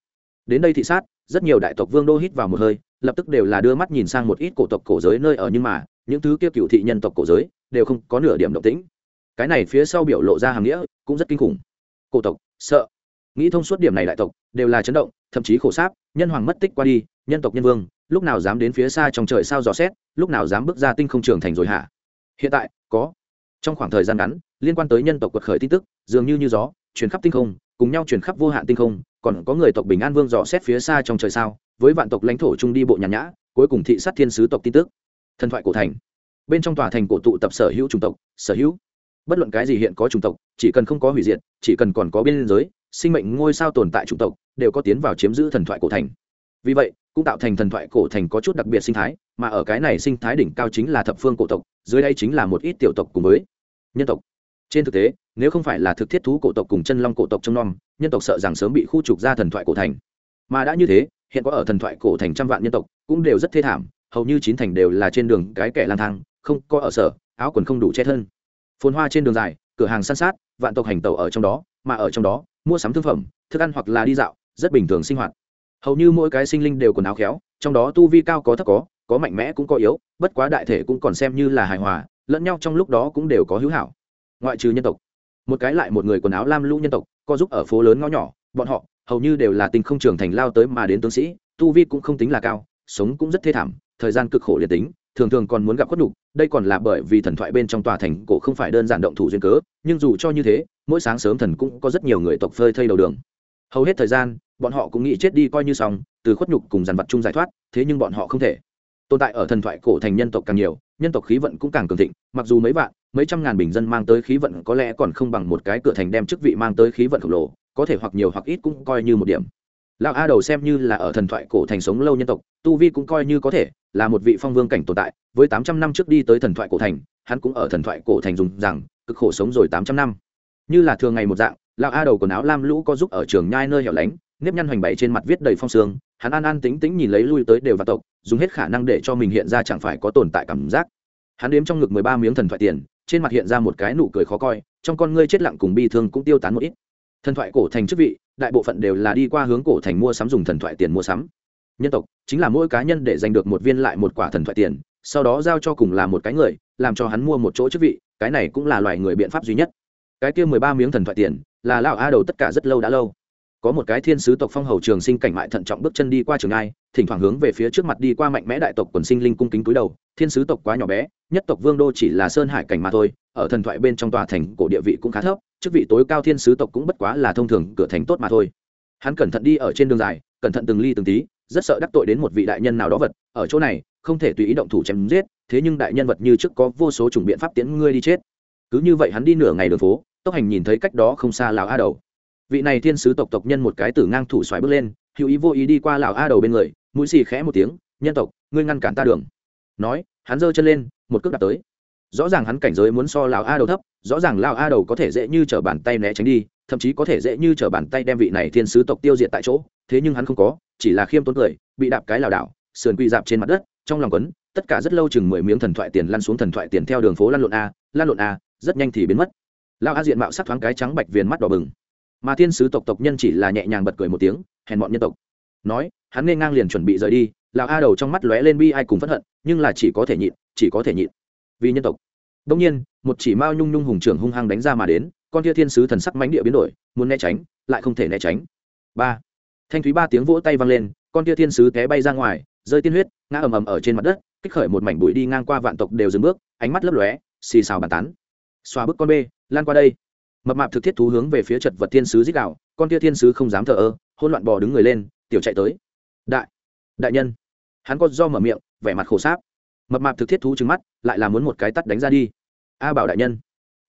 đến đây thị sát, rất nhiều đại tộc vương đô hít vào một hơi, lập tức đều là đưa mắt nhìn sang một ít cổ tộc cổ giới nơi ở nhưng mà, những thứ kia cựu thị nhân tộc cổ giới đều không có nửa điểm động tĩnh. Cái này phía sau biểu lộ ra hàm nghĩa, cũng rất kinh khủng. Cổ tộc, sợ. Nghĩ thông suốt điểm này đại tộc, đều là chấn động, thậm chí khổ sáp, nhân hoàng mất tích qua đi, nhân tộc nhân vương, lúc nào dám đến phía xa trong trời sao dò xét, lúc nào dám bước ra tinh không trường thành rồi hả? Hiện tại, có. Trong khoảng thời gian ngắn, liên quan tới nhân tộc quật khởi tin tức, dường như như gió chuyển khắp tinh không, cùng nhau chuyển khắp vô hạn tinh không còn có người tộc bình an vương dò xét phía xa trong trời sao, với vạn tộc lãnh thổ chung đi bộ nhàn nhã, cuối cùng thị sát thiên sứ tộc tin tức. Thần thoại cổ thành. Bên trong tòa thành cổ tụ tập sở hữu chủng tộc, sở hữu. Bất luận cái gì hiện có chủng tộc, chỉ cần không có hủy diệt, chỉ cần còn có biên giới, sinh mệnh ngôi sao tồn tại chủng tộc, đều có tiến vào chiếm giữ thần thoại cổ thành. Vì vậy, cũng tạo thành thần thoại cổ thành có chút đặc biệt sinh thái, mà ở cái này sinh thái đỉnh cao chính là thập phương cổ tộc, dưới đây chính là một ít tiểu tộc cùng với nhân tộc trên thực tế, nếu không phải là thực thiết thú cổ tộc cùng chân long cổ tộc trong non nhân tộc sợ rằng sớm bị khu trục ra thần thoại cổ thành. Mà đã như thế, hiện có ở thần thoại cổ thành trăm vạn nhân tộc, cũng đều rất thê thảm, hầu như chín thành đều là trên đường cái kẻ lang thang, không có ở sở, áo quần không đủ che thân. Phồn hoa trên đường dài, cửa hàng san sát, vạn tộc hành tẩu ở trong đó, mà ở trong đó, mua sắm thương phẩm, thức ăn hoặc là đi dạo, rất bình thường sinh hoạt. Hầu như mỗi cái sinh linh đều quần áo khéo, trong đó tu vi cao có thấp có có mạnh mẽ cũng có yếu, bất quá đại thể cũng còn xem như là hài hòa, lẫn nhau trong lúc đó cũng đều có hữu hảo ngoại trừ nhân tộc. Một cái lại một người quần áo lam lũ nhân tộc, co giúp ở phố lớn ngõ nhỏ, bọn họ hầu như đều là tình không trưởng thành lao tới mà đến tướng sĩ, tu vi cũng không tính là cao, sống cũng rất thê thảm, thời gian cực khổ liệt tính, thường thường còn muốn gặp khuất nhục, đây còn là bởi vì thần thoại bên trong tòa thành cổ không phải đơn giản động thủ duyên cớ, nhưng dù cho như thế, mỗi sáng sớm thần cũng có rất nhiều người tộc phơi thây đầu đường. Hầu hết thời gian, bọn họ cũng nghĩ chết đi coi như xong, từ khuất nhục cùng dàn vật chung giải thoát, thế nhưng bọn họ không thể. Tồn tại ở thần thoại cổ thành nhân tộc càng nhiều, nhân tộc khí vận cũng càng cường thịnh, mặc dù mấy vạn mấy trăm ngàn bình dân mang tới khí vận có lẽ còn không bằng một cái cửa thành đem chức vị mang tới khí vận khổng lồ, có thể hoặc nhiều hoặc ít cũng coi như một điểm. Lão a đầu xem như là ở thần thoại cổ thành sống lâu nhân tộc, tu vi cũng coi như có thể, là một vị phong vương cảnh tồn tại, với tám trăm năm trước đi tới thần thoại cổ thành, hắn cũng ở thần thoại cổ thành dùng rằng, cực khổ sống rồi tám trăm năm. Như là thường ngày một dạng, lão a đầu quần áo lam lũ có giúp ở trường nhai nơi hẻo lánh, nếp nhăn hoành bày trên mặt viết đầy phong sương, hắn an an tính tính nhìn lấy lui tới đều và tộc, dùng hết khả năng để cho mình hiện ra chẳng phải có tồn tại cảm giác. Hắn đếm trong ngực mười ba miếng thần thoại tiền trên mặt hiện ra một cái nụ cười khó coi, trong con ngươi chết lặng cùng bi thương cũng tiêu tán một ít. Thần thoại cổ thành chức vị, đại bộ phận đều là đi qua hướng cổ thành mua sắm dùng thần thoại tiền mua sắm. Nhân tộc, chính là mỗi cá nhân để giành được một viên lại một quả thần thoại tiền, sau đó giao cho cùng là một cái người, làm cho hắn mua một chỗ chức vị, cái này cũng là loài người biện pháp duy nhất. Cái kia mười ba miếng thần thoại tiền, là lão a đầu tất cả rất lâu đã lâu có một cái thiên sứ tộc phong hầu trường sinh cảnh mại thận trọng bước chân đi qua trường ai thỉnh thoảng hướng về phía trước mặt đi qua mạnh mẽ đại tộc quần sinh linh cung kính cúi đầu, thiên sứ tộc quá nhỏ bé, nhất tộc vương đô chỉ là sơn hải cảnh mà thôi, ở thần thoại bên trong tòa thành cổ địa vị cũng khá thấp, chức vị tối cao thiên sứ tộc cũng bất quá là thông thường cửa thành tốt mà thôi. Hắn cẩn thận đi ở trên đường dài, cẩn thận từng ly từng tí, rất sợ đắc tội đến một vị đại nhân nào đó vật, ở chỗ này, không thể tùy ý động thủ chém giết, thế nhưng đại nhân vật như trước có vô số chủng biện pháp tiễn ngươi đi chết. Cứ như vậy hắn đi nửa ngày đường phố, tốc hành nhìn thấy cách đó không xa lào a đầu vị này thiên sứ tộc tộc nhân một cái tử ngang thủ xoáy bước lên, hữu ý vô ý đi qua lào a đầu bên người, mũi xì khẽ một tiếng, nhân tộc, ngươi ngăn cản ta đường. Nói, hắn giơ chân lên, một cước đạp tới. Rõ ràng hắn cảnh giới muốn so lào a đầu thấp, rõ ràng lào a đầu có thể dễ như t r ở bàn tay né tránh đi, thậm chí có thể dễ như t r ở bàn tay đem vị này thiên sứ tộc tiêu diệt tại chỗ, thế nhưng hắn không có, chỉ là khiêm tốn cười, bị đạp cái lảo đảo, sườn quỳ dạp trên mặt đất, trong lòng quấn, tất cả rất lâu chừng mười miếng thần thoại tiền lăn xuống thần thoại tiền theo đường phố lăn lộn a, lăn lộn a, rất nhanh thì biến mất. Lao a diện mạo sắc thoáng cái trắng bạch viền mắt đỏ bừng mà thiên sứ tộc tộc nhân chỉ là nhẹ nhàng bật cười một tiếng, hèn mọn nhân tộc. Nói, hắn nên ngang liền chuẩn bị rời đi, lão a đầu trong mắt lóe lên bi ai cùng phẫn hận, nhưng là chỉ có thể nhịn, chỉ có thể nhịn. Vì nhân tộc. Đông nhiên, một chỉ mao nhung nhung hùng trưởng hung hăng đánh ra mà đến, con tia thiên sứ thần sắc mánh địa biến đổi, muốn né tránh, lại không thể né tránh. Ba. Thanh thúy ba tiếng vỗ tay vang lên, con tia thiên sứ té bay ra ngoài, rơi tiên huyết, ngã ầm ầm ở trên mặt đất, kích khởi một mảnh bụi đi ngang qua vạn tộc đều dừng bước, ánh mắt lấp lóe, xì xào bàn tán. Xoa bức con bê, lan qua đây mập mạp thực thiết thú hướng về phía chật vật thiên sứ dích đạo, con tia thiên sứ không dám thờ ơ hôn loạn bò đứng người lên, tiểu chạy tới. Đại đại nhân. Hắn có do mở miệng, vẻ mặt khổ sáp. Mập mạp thực thiết thú trứng mắt, lại là muốn một cái tắt đánh ra đi. A bảo đại nhân.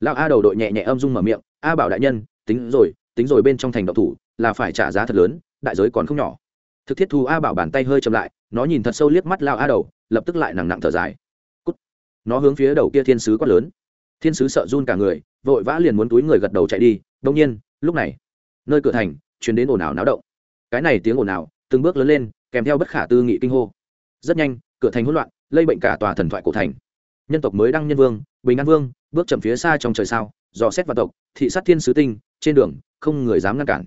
Lão a đầu đội nhẹ nhẹ âm dung mở miệng, a bảo đại nhân, tính rồi tính rồi bên trong thành độc thủ, là phải trả giá thật lớn, đại giới còn không nhỏ. Thực thiết thú a bảo bàn tay hơi chậm lại, nó nhìn thật sâu liếc mắt lao a đầu, lập tức lại nặng nặng thở dài. Cút. nó hướng phía đầu kia thiên sứ quát lớn thiên sứ sợ run cả người, vội vã liền muốn túi người gật đầu chạy đi. Đông nhiên, lúc này, nơi cửa thành chuyển đến ồn ào náo động. Cái này tiếng ồn ào, từng bước lớn lên, kèm theo bất khả tư nghị kinh hô. Rất nhanh, cửa thành hỗn loạn, lây bệnh cả tòa thần thoại cổ thành. Nhân tộc mới đăng nhân vương, bình an vương, bước chậm phía xa trong trời sao, dò xét vào tộc, thị sát thiên sứ tinh, trên đường, không người dám ngăn cản.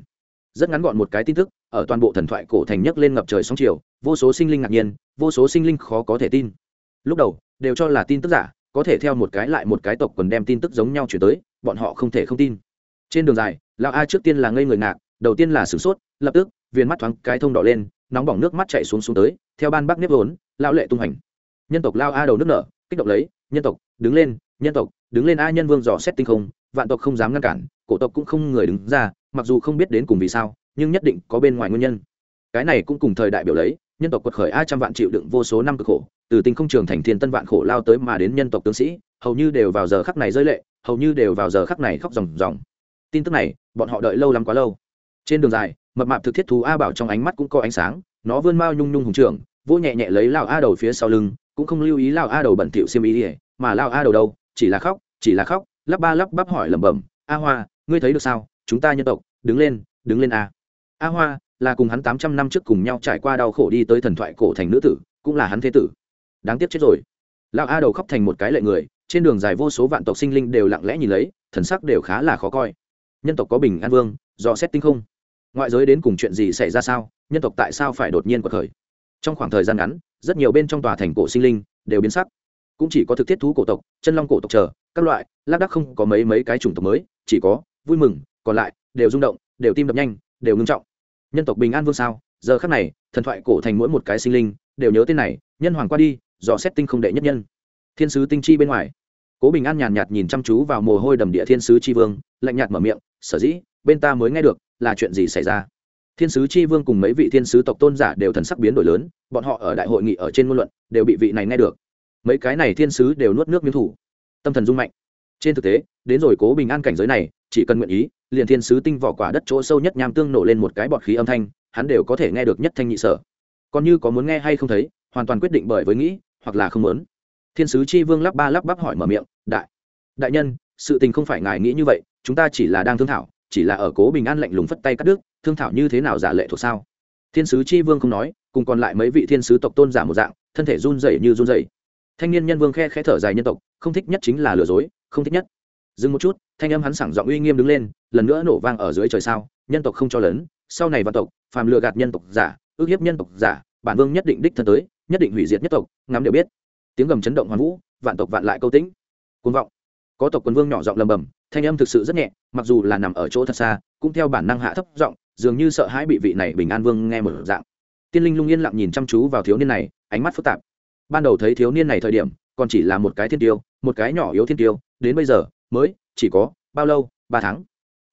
Rất ngắn gọn một cái tin tức, ở toàn bộ thần thoại cổ thành nhấc lên ngập trời sóng chiều, vô số sinh linh ngạc nhiên, vô số sinh linh khó có thể tin. Lúc đầu, đều cho là tin tức giả có thể theo một cái lại một cái tộc quần đem tin tức giống nhau chuyển tới, bọn họ không thể không tin. Trên đường dài, lão a trước tiên là ngây người ngạc, đầu tiên là sửng sốt, lập tức viên mắt thoáng cái thông đỏ lên, nóng bỏng nước mắt chạy xuống xuống tới, theo ban bắc nếp vốn, lão lệ tung hành. Nhân tộc lao a đầu nước nở, kích động lấy, nhân tộc, đứng lên, nhân tộc, đứng lên a nhân vương dò xét tinh không, vạn tộc không dám ngăn cản, cổ tộc cũng không người đứng ra, mặc dù không biết đến cùng vì sao, nhưng nhất định có bên ngoài nguyên nhân. Cái này cũng cùng thời đại biểu lấy nhân tộc quật khởi a trăm vạn chịu đựng vô số năm cực khổ, từ tinh không trường thành thiên tân vạn khổ lao tới mà đến nhân tộc tướng sĩ, hầu như đều vào giờ khắc này rơi lệ, hầu như đều vào giờ khắc này khóc ròng ròng. Tin tức này, bọn họ đợi lâu lắm quá lâu. Trên đường dài, mập mạp thực thiết thú a bảo trong ánh mắt cũng có ánh sáng, nó vươn mao nhung nhung hùng trưởng vô nhẹ nhẹ lấy lao a đầu phía sau lưng, cũng không lưu ý lao a đầu bẩn thỉu xiêm ý ỉa mà lao a đầu đâu, chỉ là khóc, chỉ là khóc, lắp ba lắp bắp hỏi lẩm bẩm, a hoa, ngươi thấy được sao? Chúng ta nhân tộc, đứng lên đứng lên a. A hoa là cùng hắn tám trăm năm trước cùng nhau trải qua đau khổ đi tới thần thoại cổ thành nữ tử, cũng là hắn thế tử. Đáng tiếc chết rồi. Lão a đầu khóc thành một cái lệ người, trên đường dài vô số vạn tộc sinh linh đều lặng lẽ nhìn lấy, thần sắc đều khá là khó coi. Nhân tộc có bình an vương, do xét tinh không. Ngoại giới đến cùng chuyện gì xảy ra sao, nhân tộc tại sao phải đột nhiên cuộc khởi? Trong khoảng thời gian ngắn, rất nhiều bên trong tòa thành cổ sinh linh đều biến sắc. Cũng chỉ có thực thiết thú cổ tộc, chân long cổ tộc chờ, các loại, lác đác không có mấy mấy cái chủng tộc mới, chỉ có vui mừng, còn lại đều rung động, đều tim đập nhanh, đều ngưng trọng nhân tộc bình an vương sao? Giờ khắc này, thần thoại cổ thành mỗi một cái sinh linh đều nhớ tên này, nhân hoàng qua đi, dò xét tinh không đệ nhất nhân. Thiên sứ tinh chi bên ngoài. Cố bình an nhàn nhạt nhìn chăm chú vào mồ hôi đầm địa thiên sứ chi vương, lạnh nhạt mở miệng, sở dĩ, bên ta mới nghe được là chuyện gì xảy ra? Thiên sứ chi vương cùng mấy vị thiên sứ tộc tôn giả đều thần sắc biến đổi lớn, bọn họ ở đại hội nghị ở trên ngôn luận đều bị vị này nghe được. Mấy cái này thiên sứ đều nuốt nước miếng thủ. Tâm thần rung mạnh. Trên thực tế, đến rồi cố bình an cảnh giới này chỉ cần nguyện ý, liền thiên sứ tinh vỏ quả đất chỗ sâu nhất nham tương nổ lên một cái bọt khí âm thanh, hắn đều có thể nghe được nhất thanh nhị sở. Còn như có muốn nghe hay không thấy, hoàn toàn quyết định bởi với nghĩ, hoặc là không muốn. Thiên sứ chi vương lắp ba lắp bắp hỏi mở miệng, đại đại nhân, sự tình không phải ngài nghĩ như vậy, chúng ta chỉ là đang thương thảo, chỉ là ở cố bình an lạnh lùng phất tay cắt đứt, thương thảo như thế nào giả lệ thuộc sao? Thiên sứ chi vương không nói, cùng còn lại mấy vị thiên sứ tộc tôn giả một dạng, thân thể run rẩy như run rẩy. Thanh niên nhân vương khe khẽ thở dài nhân tộc, không thích nhất chính là lừa dối, không thích nhất dừng một chút, thanh âm hắn sảng giọng uy nghiêm đứng lên, lần nữa nổ vang ở dưới trời sao, nhân tộc không cho lớn, sau này văn tộc, phàm lừa gạt nhân tộc giả, ước hiếp nhân tộc giả, bản vương nhất định đích thân tới, nhất định hủy diệt nhất tộc, ngắm đều biết. Tiếng gầm chấn động hoàn vũ, vạn tộc vạn lại câu tĩnh. Côn vọng. Có tộc quân vương nhỏ giọng lầm bầm, thanh âm thực sự rất nhẹ, mặc dù là nằm ở chỗ thật xa, cũng theo bản năng hạ thấp giọng, dường như sợ hãi bị vị này bình an vương nghe một dạng. Tiên linh lung yên lặng nhìn chăm chú vào thiếu niên này, ánh mắt phức tạp. Ban đầu thấy thiếu niên này thời điểm, còn chỉ là một cái thiên tiêu, một cái nhỏ yếu thiên tiêu, đến bây giờ mới, chỉ có bao lâu? Ba tháng.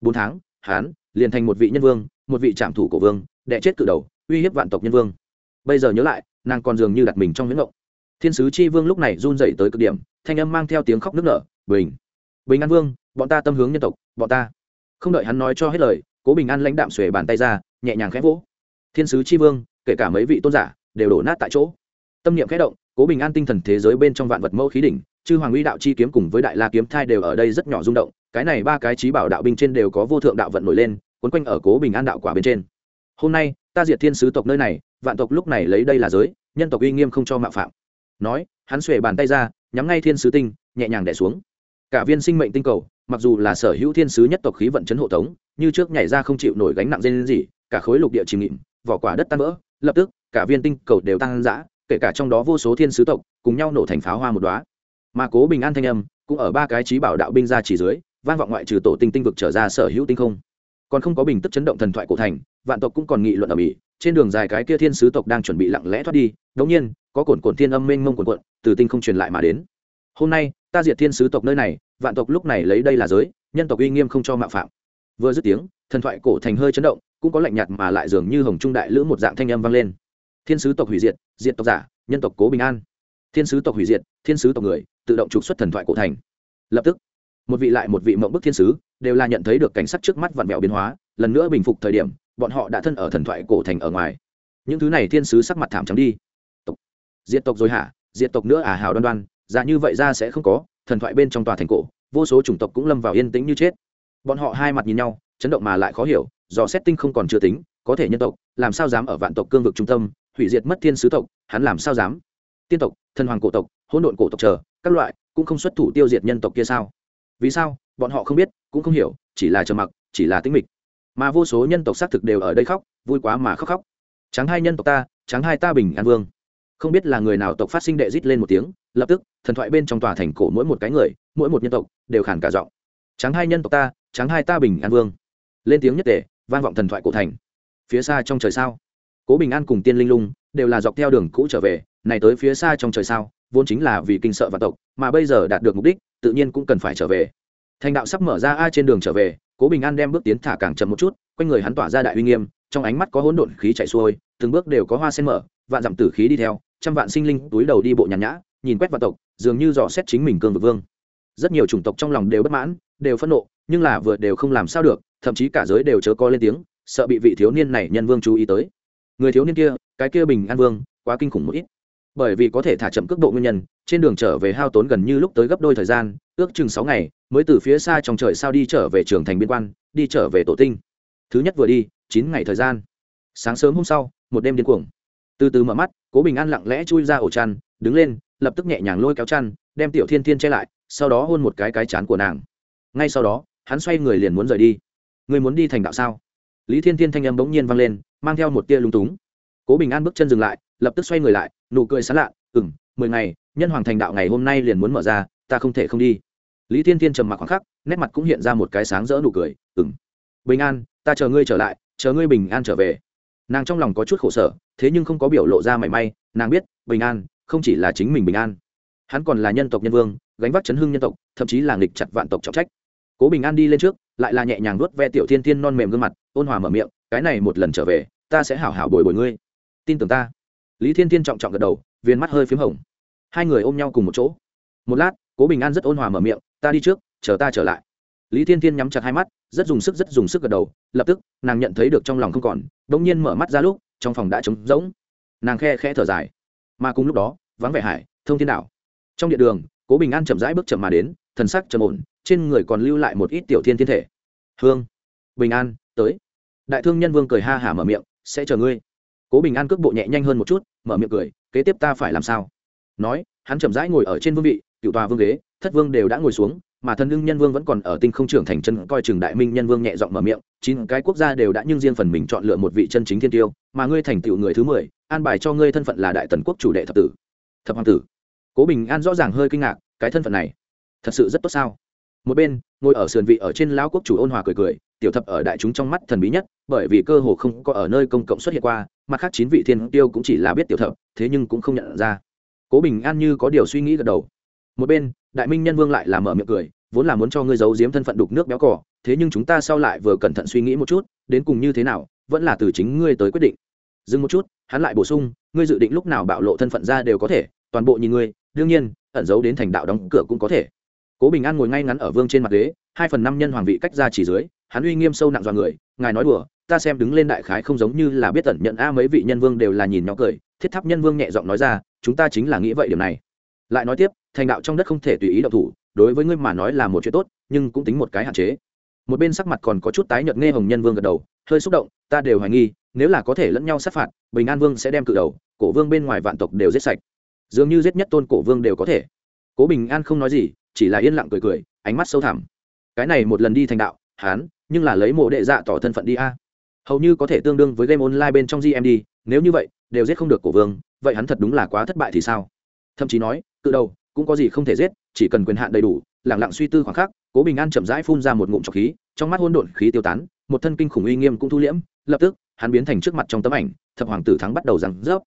Bốn tháng hán liền thành một vị nhân vương, một vị trạm thủ cổ vương đệ chết cự đầu, uy hiếp vạn tộc nhân vương. Bây giờ nhớ lại, nàng còn dường như đặt mình trong huyễn ngộng. Thiên sứ chi vương lúc này run dậy tới cực điểm, thanh âm mang theo tiếng khóc nức nở, bình bình an vương, bọn ta tâm hướng nhân tộc, bọn ta. Không đợi hắn nói cho hết lời, cố bình an lãnh đạm xuề bàn tay ra, nhẹ nhàng khẽ vỗ. Thiên sứ chi vương, kể cả mấy vị tôn giả, đều đổ nát tại chỗ. Tâm niệm khẽ động, cố bình an tinh thần thế giới bên trong vạn vật mẫu khí đỉnh chư hoàng uy đạo chi kiếm cùng với đại la kiếm thai đều ở đây rất nhỏ rung động, cái này ba cái trí bảo đạo binh trên đều có vô thượng đạo vận nổi lên, quấn quanh ở cố bình an đạo quả bên trên. Hôm nay, ta diệt thiên sứ tộc nơi này, vạn tộc lúc này lấy đây là giới, nhân tộc uy nghiêm không cho mạo phạm. Nói, hắn xuề bàn tay ra, nhắm ngay thiên sứ tinh, nhẹ nhàng đẻ xuống. Cả viên sinh mệnh tinh cầu, mặc dù là sở hữu thiên sứ nhất tộc khí vận chấn hộ tống, như trước nhảy ra không chịu nổi gánh nặng dây gì cả khối lục địa chìm nghịm, vỏ quả đất tan vỡ, lập tức, cả viên tinh cầu đều tăng dã kể cả trong đó vô số thiên sứ tộc, cùng nhau nổ thành pháo hoa một đóa mà cố bình an thanh âm cũng ở ba cái trí bảo đạo binh ra chỉ dưới, vang vọng ngoại trừ tổ tinh tinh vực trở ra sở hữu tinh không. Còn không có bình tức chấn động thần thoại cổ thành, vạn tộc cũng còn nghị luận ở mỹ, trên đường dài cái kia thiên sứ tộc đang chuẩn bị lặng lẽ thoát đi, đống nhiên, có cồn cồn thiên âm mênh mông cồn cuộn, từ tinh không truyền lại mà đến. Hôm nay, ta diệt thiên sứ tộc nơi này, vạn tộc lúc này lấy đây là giới, nhân tộc uy nghiêm không cho mạo phạm. Vừa dứt tiếng, thần thoại cổ thành hơi chấn động, cũng có lạnh nhạt mà lại dường như hồng trung đại lữ một dạng thanh âm vang lên. Thiên sứ tộc hủy diệt diệt tộc giả, nhân tộc cố bình an. Thiên sứ tộc hủy diệt, thiên sứ tộc người tự động trục xuất thần thoại cổ thành. Lập tức, một vị lại một vị mộng bức thiên sứ đều là nhận thấy được cảnh sắc trước mắt vặn vẹo biến hóa, lần nữa bình phục thời điểm, bọn họ đã thân ở thần thoại cổ thành ở ngoài. Những thứ này thiên sứ sắc mặt thảm trắng đi. Tộc, diệt tộc rồi hả? Diệt tộc nữa à? Hào đoan đoan ra như vậy ra sẽ không có, thần thoại bên trong tòa thành cổ, vô số chủng tộc cũng lâm vào yên tĩnh như chết. Bọn họ hai mặt nhìn nhau, chấn động mà lại khó hiểu do xét tinh không còn chưa tính, có thể nhân tộc, làm sao dám ở vạn tộc cương vực trung tâm, hủy diệt mất thiên sứ tộc, hắn làm sao dám? Tiên tộc thần hoàng cổ tộc, hỗn độn cổ tộc chờ, các loại, cũng không xuất thủ tiêu diệt nhân tộc kia sao? Vì sao? Bọn họ không biết, cũng không hiểu, chỉ là trầm mặc, chỉ là tính mịch. Mà vô số nhân tộc xác thực đều ở đây khóc, vui quá mà khóc khóc. Trắng hai nhân tộc ta, trắng hai ta bình an vương. Không biết là người nào tộc phát sinh đệ rít lên một tiếng, lập tức, thần thoại bên trong tòa thành cổ mỗi một cái người, mỗi một nhân tộc, đều khản cả giọng. Trắng hai nhân tộc ta, trắng hai ta bình an vương. Lên tiếng nhất tề, vang vọng thần thoại cổ thành. Phía xa trong trời sao? Cố bình an cùng tiên linh lung, đều là dọc theo đường cũ trở về này tới phía xa trong trời sao, vốn chính là vì kinh sợ vạn tộc, mà bây giờ đạt được mục đích, tự nhiên cũng cần phải trở về. Thành đạo sắp mở ra a trên đường trở về, cố bình an đem bước tiến thả càng chậm một chút, quanh người hắn tỏa ra đại uy nghiêm, trong ánh mắt có hỗn độn khí chạy xuôi, từng bước đều có hoa sen mở, vạn dặm tử khí đi theo, trăm vạn sinh linh túi đầu đi bộ nhàn nhã, nhìn quét vạn tộc, dường như dò xét chính mình cương vực vương. Rất nhiều chủng tộc trong lòng đều bất mãn, đều phẫn nộ, nhưng là vừa đều không làm sao được, thậm chí cả giới đều chớ co lên tiếng, sợ bị vị thiếu niên này nhân vương chú ý tới. Người thiếu niên kia, cái kia bình an vương, quá kinh khủng một ít bởi vì có thể thả chậm cước độ nguyên nhân, trên đường trở về hao tốn gần như lúc tới gấp đôi thời gian, ước chừng sáu ngày, mới từ phía xa trong trời sao đi trở về trường thành biên quan, đi trở về tổ tinh. Thứ nhất vừa đi, chín ngày thời gian. Sáng sớm hôm sau, một đêm điên cuồng. Từ từ mở mắt, cố bình an lặng lẽ chui ra ổ chăn, đứng lên, lập tức nhẹ nhàng lôi kéo chăn, đem tiểu thiên thiên che lại, sau đó hôn một cái cái chán của nàng. Ngay sau đó, hắn xoay người liền muốn rời đi. Người muốn đi thành đạo sao? Lý thiên thiên thanh âm bỗng nhiên vang lên, mang theo một tia lung túng. Cố bình an bước chân dừng lại lập tức xoay người lại, nụ cười sán lạ ừ m mười ngày, nhân hoàng thành đạo ngày hôm nay liền muốn mở ra, ta không thể không đi. Lý thiên thiên trầm mặc khoảng khắc, nét mặt cũng hiện ra một cái sáng rỡ nụ cười ừ m bình an, ta chờ ngươi trở lại, chờ ngươi bình an trở về. Nàng trong lòng có chút khổ sở, thế nhưng không có biểu lộ ra mảy may, nàng biết, bình an, không chỉ là chính mình bình an. Hắn còn là nhân tộc nhân vương, gánh vác chấn hưng nhân tộc, thậm chí là nghịch chặt vạn tộc trọng trách. Cố bình an đi lên trước, lại là nhẹ nhàng nuốt ve tiểu thiên thiên non mềm gương mặt, ôn hòa mở miệng, cái này một lần trở về, ta sẽ hảo hảo bồi bồi ngươi. Tin tưởng ta lý thiên thiên trọng trọng gật đầu, viên mắt hơi p h í m hồng. Hai người ôm nhau cùng một chỗ. Một lát, cố bình an rất ôn hòa mở miệng, ta đi trước, chờ ta trở lại. Lý thiên thiên nhắm chặt hai mắt, rất dùng sức, rất dùng sức gật đầu, lập tức, nàng nhận thấy được trong lòng không còn đ ỗ n g nhiên mở mắt ra lúc, trong phòng đã trống rỗng. Nàng khe khe thở dài. Mà cùng lúc đó, vắng vẻ hải, thông thiên đạo trong điện đường, cố bình an chậm rãi bước chậm mà đến, thần sắc trầm ổn, trên người còn lưu lại một ít tiểu thiên thiên thể. Hương, bình an, tới. Đại thương nhân vương cười ha hả mở miệng, sẽ chờ ngươi cố bình an cước bộ nhẹ nhanh hơn một chút, mở miệng cười, kế tiếp ta phải làm sao? Nói, hắn chậm rãi ngồi ở trên vương vị cựu tòa vương ghế, thất vương đều đã ngồi xuống, mà thần lưng nhân vương vẫn còn ở tinh không trưởng thành chân, coi trường đại minh nhân vương nhẹ giọng mở miệng, chín cái quốc gia đều đã nhưng riêng phần mình chọn lựa một vị chân chính thiên tiêu, mà ngươi thành tựu người thứ mười, an bài cho ngươi thân phận là đại tần quốc chủ đệ thập tử. Thập hoàng tử. Cố bình an rõ ràng hơi kinh ngạc, cái thân phận này, thật sự rất tốt sao? Một bên, ngồi ở sườn vị ở trên lão quốc chủ ôn hòa cười cười, tiểu thập ở đại chúng trong mắt thần bí nhất, bởi vì cơ hồ không có ở nơi công cộng xuất hiện qua mặt khác chín vị thiên tiêu cũng chỉ là biết tiểu thập, thế nhưng cũng không nhận ra. Cố bình an như có điều suy nghĩ gật đầu. Một bên, đại minh nhân vương lại là mở miệng cười, vốn là muốn cho ngươi giấu giếm thân phận đục nước béo cỏ thế nhưng chúng ta sau lại vừa cẩn thận suy nghĩ một chút, đến cùng như thế nào, vẫn là từ chính ngươi tới quyết định. Dừng một chút, hắn lại bổ sung, ngươi dự định lúc nào bạo lộ thân phận ra đều có thể, toàn bộ nhìn ngươi, đương nhiên, ẩn giấu đến thành đạo đóng cửa cũng có thể. Cố bình an ngồi ngay ngắn ở vương trên mặt ghế, hai phần năm nhân hoàng vị cách ra chỉ dưới, hắn uy nghiêm sâu nặng dọa người, ngài nói đùa ta xem đứng lên đại khái không giống như là biết tẩn nhận a, mấy vị nhân vương đều là nhìn nhỏ cười, thiết tháp nhân vương nhẹ giọng nói ra, chúng ta chính là nghĩ vậy điều này. Lại nói tiếp, thành đạo trong đất không thể tùy ý động thủ, đối với ngươi mà nói là một chuyện tốt, nhưng cũng tính một cái hạn chế. Một bên sắc mặt còn có chút tái nhợt nghe hồng nhân vương gật đầu, hơi xúc động, ta đều hoài nghi, nếu là có thể lẫn nhau sát phạt, bình an vương sẽ đem cự đầu, cổ vương bên ngoài vạn tộc đều giết sạch. Dường như giết nhất tôn cổ vương đều có thể. Cố bình an không nói gì, chỉ là yên lặng cười cười, ánh mắt sâu thẳm. Cái này một lần đi thành đạo, hán, nhưng là lấy mộ đệ dạ tỏ thân phận đi a hầu như có thể tương đương với game online bên trong gmd nếu như vậy, đều giết không được cổ vương, vậy hắn thật đúng là quá thất bại thì sao? Thậm chí nói, cự đầu, cũng có gì không thể giết, chỉ cần quyền hạn đầy đủ lẳng lặng suy tư khoảng khắc, cố bình an chậm rãi phun ra một ngụm trọc khí, trong mắt hôn độn khí tiêu tán, một thân kinh khủng uy nghiêm cũng thu liễm, lập tức, hắn biến thành trước mặt trong tấm ảnh, thập hoàng tử thắng bắt đầu rằng rớp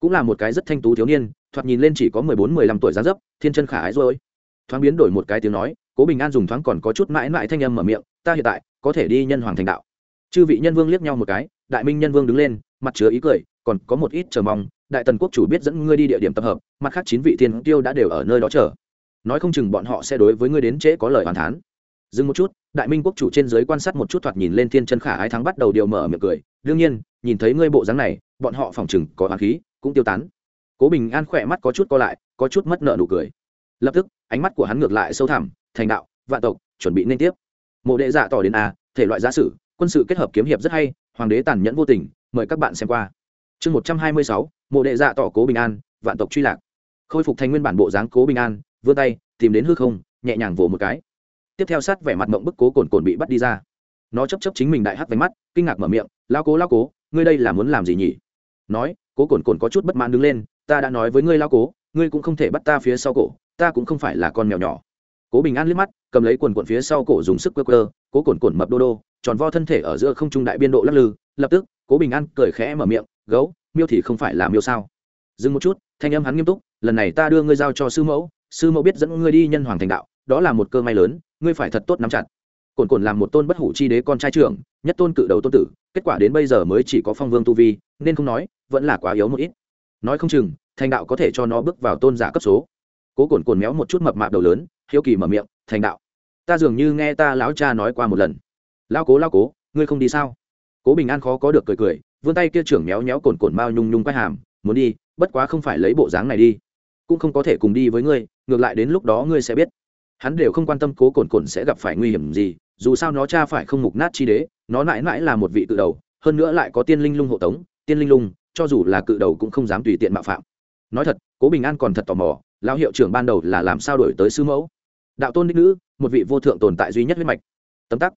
cũng là một cái rất thanh tú thiếu niên, thoạt nhìn lên chỉ có mười bốn mười lăm tuổi gián dấp, thiên chân khả ái rồi. Thoáng biến đổi một cái tiếng nói, cố bình an dùng thoáng còn có chút mãi mãi thanh âm mở miệng, ta hiện tại có thể đi nhân hoàng thành đạo chư vị nhân vương liếc nhau một cái, đại minh nhân vương đứng lên, mặt chứa ý cười, còn có một ít chờ mong, đại tần quốc chủ biết dẫn ngươi đi địa điểm tập hợp, mặt khác chín vị thiên tiêu đã đều ở nơi đó chờ. Nói không chừng bọn họ sẽ đối với ngươi đến trễ có lời hoàn thán. Dừng một chút, đại minh quốc chủ trên giới quan sát một chút thoạt nhìn lên thiên chân khả ái thắng bắt đầu điều mở miệng cười. Đương nhiên, nhìn thấy ngươi bộ dáng này, bọn họ phòng chừng có hoàng khí, cũng tiêu tán. Cố bình an khỏe mắt có chút co lại, có chút mất nợ nụ cười. Lập tức, ánh mắt của hắn ngược lại sâu thẳm, thành đạo, vạn tộc, chuẩn bị nên tiếp. Mộ đệ dạ tỏ đến a, thể loại giả sử quân sự kết hợp kiếm hiệp rất hay, hoàng đế tàn nhẫn vô tình, mời các bạn xem qua. Chương một trăm hai mươi sáu, mộ đệ dạ tỏ cố bình an, vạn tộc truy lạc. Khôi phục thành nguyên bản bộ dáng cố bình an, vươn tay, tìm đến hư không, nhẹ nhàng vỗ một cái. Tiếp theo sát vẻ mặt mộng bức cố cồn cồn bị bắt đi ra. Nó chấp chấp chính mình đại hắt vánh mắt, kinh ngạc mở miệng, lao cố lao cố, ngươi đây là muốn làm gì nhỉ? Nói, cố cồn cồn có chút bất mãn đứng lên, ta đã nói với ngươi lao cố, ngươi cũng không thể bắt ta phía sau cổ, ta cũng không phải là con mèo nhỏ. Cố bình an liếc mắt, cầm lấy quần quần phía sau cổ dùng sức quơ quơ, cố cồn cồn mập đô đô tròn vo thân thể ở giữa không trung đại biên độ lắc lư, lập tức, cố bình an cười khẽ mở miệng, gấu, miêu thì không phải là miêu sao? Dừng một chút, thanh âm hắn nghiêm túc, lần này ta đưa ngươi giao cho sư mẫu sư mẫu biết dẫn ngươi đi nhân hoàng thành đạo, đó là một cơ may lớn, ngươi phải thật tốt nắm chặt. Cồn cồn làm một tôn bất hủ chi đế con trai trưởng, nhất tôn cự đầu tôn tử, kết quả đến bây giờ mới chỉ có phong vương tu vi, nên không nói, vẫn là quá yếu một ít. Nói không chừng, thành đạo có thể cho nó bước vào tôn giả cấp số. Cố cồn cồn méo một chút mập mạp đầu lớn, hiếu kỳ mở miệng, thành đạo, ta dường như nghe ta lão cha nói qua một lần lao cố lao cố, ngươi không đi sao? Cố bình an khó có được cười cười, vươn tay kia trưởng méo méo cồn cồn mao nhung nhung quay hàm, muốn đi, bất quá không phải lấy bộ dáng này đi. Cũng không có thể cùng đi với ngươi, ngược lại đến lúc đó ngươi sẽ biết. Hắn đều không quan tâm cố cồn cồn sẽ gặp phải nguy hiểm gì, dù sao nó cha phải không mục nát chi đế, nó mãi mãi là một vị cự đầu, hơn nữa lại có tiên linh lung hộ tống, tiên linh lung, cho dù là cự đầu cũng không dám tùy tiện mạo phạm. Nói thật, cố bình an còn thật tò mò, lão hiệu trưởng ban đầu là làm sao đổi tới sư mẫu? Đạo tôn đích nữ, một vị vô thượng tồn tại duy nhất huyết mạch. Tấm tắc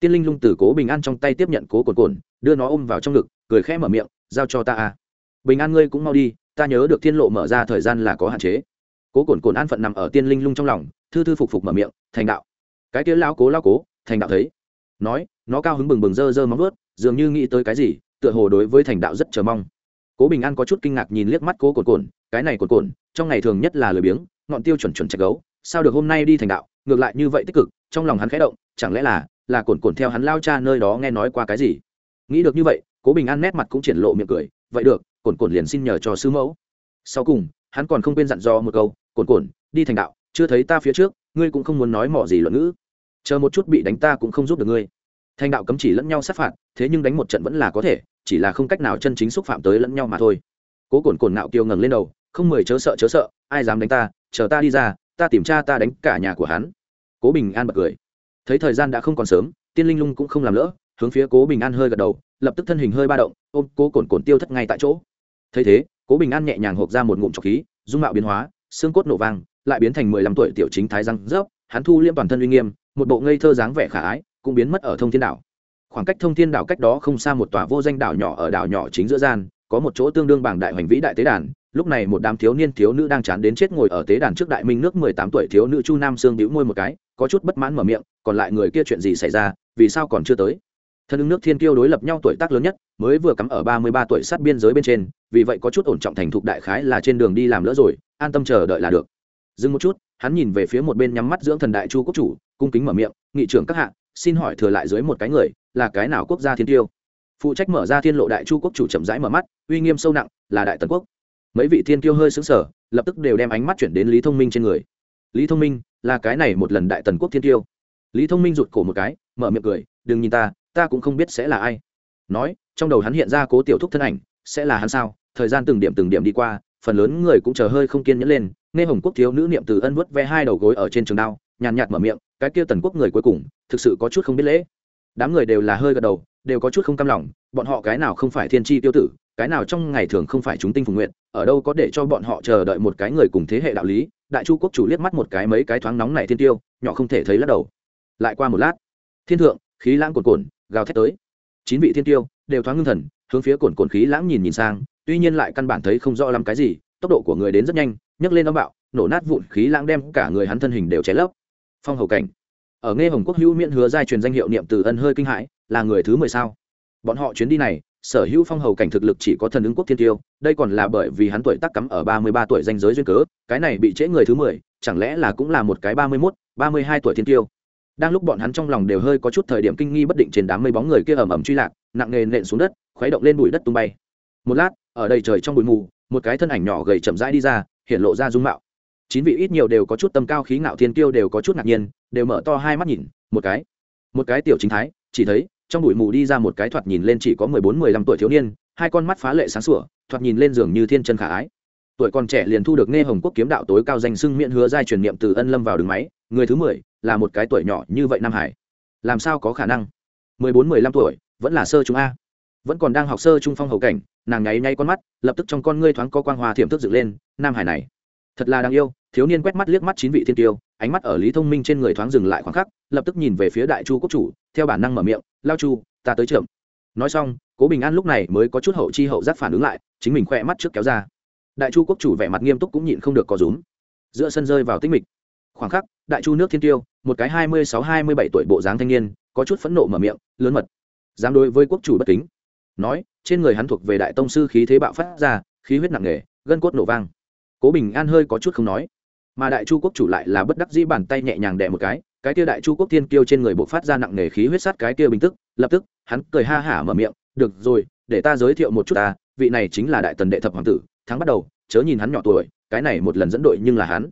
tiên linh lung từ cố bình an trong tay tiếp nhận cố cồn cồn, đưa nó ôm vào trong ngực, cười khẽ mở miệng, giao cho ta a. Bình an ngươi cũng mau đi, ta nhớ được thiên lộ mở ra thời gian là có hạn chế. Cố cồn cồn an phận nằm ở tiên linh lung trong lòng, thư thư phục phục mở miệng, thành đạo. Cái kia lao cố lao cố, thành đạo thấy. Nói, nó cao hứng bừng bừng rơ rơ móng ướt dường như nghĩ tới cái gì, tựa hồ đối với thành đạo rất chờ mong. Cố bình an có chút kinh ngạc nhìn liếc mắt cố cồn cồn, cái này cồn cồn, trong ngày thường nhất là lười biếng, ngọn tiêu chuẩn chuẩn chạch gấu, sao được hôm nay đi thành đạo, ngược lại như vậy tích cực, trong lòng hắn khẽ động, chẳng lẽ là là cồn cồn theo hắn lao cha nơi đó nghe nói qua cái gì. Nghĩ được như vậy, cố bình an nét mặt cũng triển lộ miệng cười, vậy được cồn cồn liền xin nhờ cho sư mẫu. Sau cùng, hắn còn không quên dặn dò một câu cồn cồn đi thành đạo, chưa thấy ta phía trước, ngươi cũng không muốn nói mỏ gì luận ngữ. Chờ một chút bị đánh ta cũng không giúp được ngươi. Thành đạo cấm chỉ lẫn nhau sát phạt, thế nhưng đánh một trận vẫn là có thể, chỉ là không cách nào chân chính xúc phạm tới lẫn nhau mà thôi. Cố cồn cồn nạo kiêu ngẩng lên đầu, không mời chớ sợ chớ sợ, ai dám đánh ta, chờ ta đi ra, ta tìm cha ta đánh cả nhà của hắn. Cố bình an bật cười thấy thời gian đã không còn sớm, tiên linh lung cũng không làm lỡ, hướng phía cố bình an hơi gật đầu, lập tức thân hình hơi ba động, ôm cố cồn cồn tiêu thất ngay tại chỗ. Thấy thế, cố bình an nhẹ nhàng hộp ra một ngụm trọc khí, dung mạo biến hóa, xương cốt nổ vang, lại biến thành mười lăm tuổi tiểu chính thái răng rớp, hắn thu liêm toàn thân uy nghiêm, một bộ ngây thơ dáng vẻ khả ái, cũng biến mất ở thông thiên đảo. Khoảng cách thông thiên đảo cách đó không xa một tòa vô danh đảo nhỏ ở đảo nhỏ chính giữa gian có một chỗ tương đương bảng đại hoành vĩ đại tế đàn, lúc này một đám thiếu niên thiếu nữ đang chán đến chết ngồi ở tế đàn trước đại minh nước mười tám tuổi thiếu nữ chu nam sương đĩu môi một cái, có chút bất mãn mở miệng, còn lại người kia chuyện gì xảy ra, vì sao còn chưa tới? Thân ứng nước thiên kiêu đối lập nhau tuổi tác lớn nhất, mới vừa cắm ở ba mươi ba tuổi sát biên giới bên trên, vì vậy có chút ổn trọng thành thục đại khái là trên đường đi làm lỡ rồi, an tâm chờ đợi là được. Dừng một chút, hắn nhìn về phía một bên nhắm mắt dưỡng thần đại chu quốc chủ, cung kính mở miệng, nghị trưởng các hạ, xin hỏi thừa lại dưới một cái người, là cái nào quốc gia thiên tiêu phụ trách mở ra thiên lộ đại chu quốc chủ chậm rãi mở mắt, uy nghiêm sâu nặng, là đại tần quốc. Mấy vị thiên tiêu hơi xứng sở lập tức đều đem ánh mắt chuyển đến lý thông minh trên người. Lý thông minh, là cái này một lần đại tần quốc thiên tiêu lý thông minh rụt cổ một cái, mở miệng cười, đừng nhìn ta ta cũng không biết sẽ là ai. Nói, trong đầu hắn hiện ra cố tiểu thúc thân ảnh, sẽ là hắn sao? Thời gian từng điểm từng điểm đi qua, phần lớn người cũng chờ hơi không kiên nhẫn lên. Nghe hồng quốc thiếu nữ niệm từ ân vớt ve hai đầu gối ở trên trường đao, nhàn nhạt mở miệng, cái kia tần quốc người cuối cùng, thực sự có chút không biết lễ. Đám người đều là hơi gật đầu đều có chút không cam lòng, bọn họ cái nào không phải thiên tri tiêu tử, cái nào trong ngày thường không phải chúng tinh phùng nguyện ở đâu có để cho bọn họ chờ đợi một cái người cùng thế hệ đạo lý, đại chu quốc chủ liếc mắt một cái mấy cái thoáng nóng này thiên tiêu, nhỏ không thể thấy lắc đầu. Lại qua một lát, thiên thượng, khí lãng cồn cồn gào thét tới. Chín vị thiên tiêu đều thoáng ngưng thần, hướng phía cồn cồn khí lãng nhìn nhìn sang, tuy nhiên lại căn bản thấy không rõ lắm cái gì, tốc độ của người đến rất nhanh, nhấc lên nó bạo, nổ nát vụn khí lãng đem cả người hắn thân hình đều cháy lấp. Phong hầu cảnh. Ở nghe hồng quốc hữu miễn hứa giai truyền danh hiệu niệm từ ân hơi kinh hãi là người thứ mười sao? Bọn họ chuyến đi này, sở hữu phong hầu cảnh thực lực chỉ có thần ứng quốc thiên tiêu, đây còn là bởi vì hắn tuổi tác cắm ở ba mươi ba tuổi danh giới duyên cớ, cái này bị trễ người thứ mười, chẳng lẽ là cũng là một cái ba mươi mốt, ba mươi hai tuổi thiên tiêu? Đang lúc bọn hắn trong lòng đều hơi có chút thời điểm kinh nghi bất định trên đám mây bóng người kia ầm ầm truy lạc, nặng nề nện xuống đất, khuấy động lên bụi đất tung bay. Một lát, ở đây trời trong bụi mù, một cái thân ảnh nhỏ gầy chậm rãi đi ra, hiện lộ ra dung mạo. Chín vị ít nhiều đều có chút tâm cao khí ngạo thiên tiêu đều có chút ngạc nhiên, đều mở to hai mắt nhìn, một cái một cái tiểu chính thái, chỉ thấy trong bụi mù đi ra một cái thoạt nhìn lên chỉ có mười bốn, mười lăm tuổi thiếu niên, hai con mắt phá lệ sáng sủa, thoạt nhìn lên giường như thiên chân khả ái. Tuổi còn trẻ liền thu được nghe hồng quốc kiếm đạo tối cao danh xưng miệng hứa giai truyền niệm từ ân lâm vào đường máy, người thứ mười là một cái tuổi nhỏ như vậy nam hải. Làm sao có khả năng? Mười bốn, mười lăm tuổi, vẫn là sơ trung a. Vẫn còn đang học sơ trung phong hầu cảnh, nàng nháy nháy con mắt, lập tức trong con ngươi thoáng có quang hoa thiểm thức dựng lên, nam hải này, thật là đáng yêu, thiếu niên quét mắt liếc mắt chín vị thiên tiêu, ánh mắt ở lý thông minh trên người thoáng dừng lại khoảng khắc, lập tức nhìn về phía đại chu quốc chủ, theo bản năng mở miệng lao chu, ta tới trưởng. Nói xong, cố bình an lúc này mới có chút hậu chi hậu giác phản ứng lại, chính mình khỏe mắt trước kéo ra. Đại chu quốc chủ vẻ mặt nghiêm túc cũng nhịn không được có rúm. Giữa sân rơi vào tích mịch. Khoảng khắc, đại chu nước thiên tiêu, một cái hai mươi sáu hai mươi bảy tuổi bộ dáng thanh niên, có chút phẫn nộ mở miệng, lớn mật. Dám đối với quốc chủ bất kính. Nói, trên người hắn thuộc về đại tông sư khí thế bạo phát ra, khí huyết nặng nề, gân cốt nổ vang. Cố bình an hơi có chút không nói. Mà đại chu quốc chủ lại là bất đắc dĩ bàn tay nhẹ nhàng đẻ một cái cái kia đại chu quốc tiên kiêu trên người bộ phát ra nặng nề khí huyết sát cái kia bình tức, lập tức, hắn cười ha hả mở miệng, được rồi, để ta giới thiệu một chút ta, vị này chính là đại tần đệ thập hoàng tử, thắng bắt đầu, chớ nhìn hắn nhỏ tuổi, cái này một lần dẫn đội nhưng là hắn.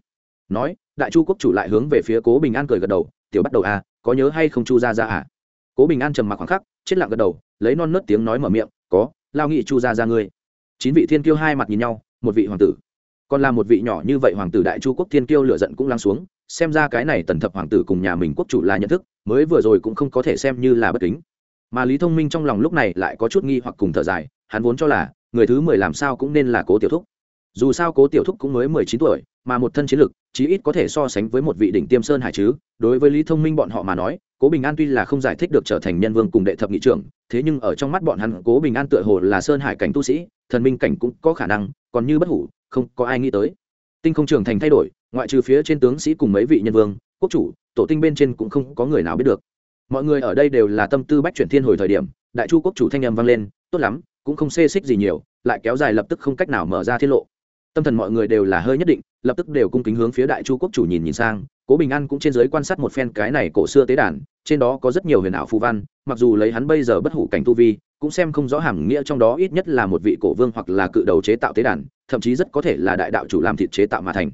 Nói, đại chu quốc chủ lại hướng về phía cố bình an cười gật đầu, tiểu bắt đầu à có nhớ hay không chu ra ra à? Cố bình an trầm mặc khoảng khắc, chết lặng gật đầu, lấy non nớt tiếng nói mở miệng, có, lao nghị chu ra ra ngươi. Chín vị thiên kiêu hai mặt nhìn nhau, một vị hoàng tử còn là một vị nhỏ như vậy hoàng tử đại chu quốc thiên kiêu lựa giận cũng lắng xuống, xem ra cái này tần thập hoàng tử cùng nhà mình quốc chủ là nhận thức, mới vừa rồi cũng không có thể xem như là bất kính. Mà lý thông minh trong lòng lúc này lại có chút nghi hoặc cùng thở dài, hắn vốn cho là, người thứ mười làm sao cũng nên là cố tiểu thúc. Dù sao cố tiểu thúc cũng mới mười chín tuổi, mà một thân chiến lực, chí ít có thể so sánh với một vị đỉnh tiêm sơn hải chứ. Đối với lý thông minh bọn họ mà nói, cố bình an tuy là không giải thích được trở thành nhân vương cùng đệ thập nghị trưởng, thế nhưng ở trong mắt bọn hắn, cố bình an tựa hồ là sơn hải cảnh tu sĩ, thần minh cảnh cũng có khả năng, còn như bất hủ không có ai nghĩ tới. Tinh không trường thành thay đổi, ngoại trừ phía trên tướng sĩ cùng mấy vị nhân vương, quốc chủ, tổ tinh bên trên cũng không có người nào biết được. Mọi người ở đây đều là tâm tư bách chuyển thiên hồi thời điểm, đại chu quốc chủ thanh âm vang lên, tốt lắm, cũng không xê xích gì nhiều, lại kéo dài lập tức không cách nào mở ra tiết lộ. Tâm thần mọi người đều là hơi nhất định, lập tức đều cung kính hướng phía đại chu quốc chủ nhìn nhìn sang, cố bình an cũng trên giới quan sát một phen cái này cổ xưa tế đàn, trên đó có rất nhiều huyền ảo phù văn, mặc dù lấy hắn bây giờ bất hủ cảnh tu vi cũng xem không rõ hàm nghĩa trong đó ít nhất là một vị cổ vương hoặc là cự đầu chế tạo tế đàn, thậm chí rất có thể là đại đạo chủ làm thịt chế tạo mà thành.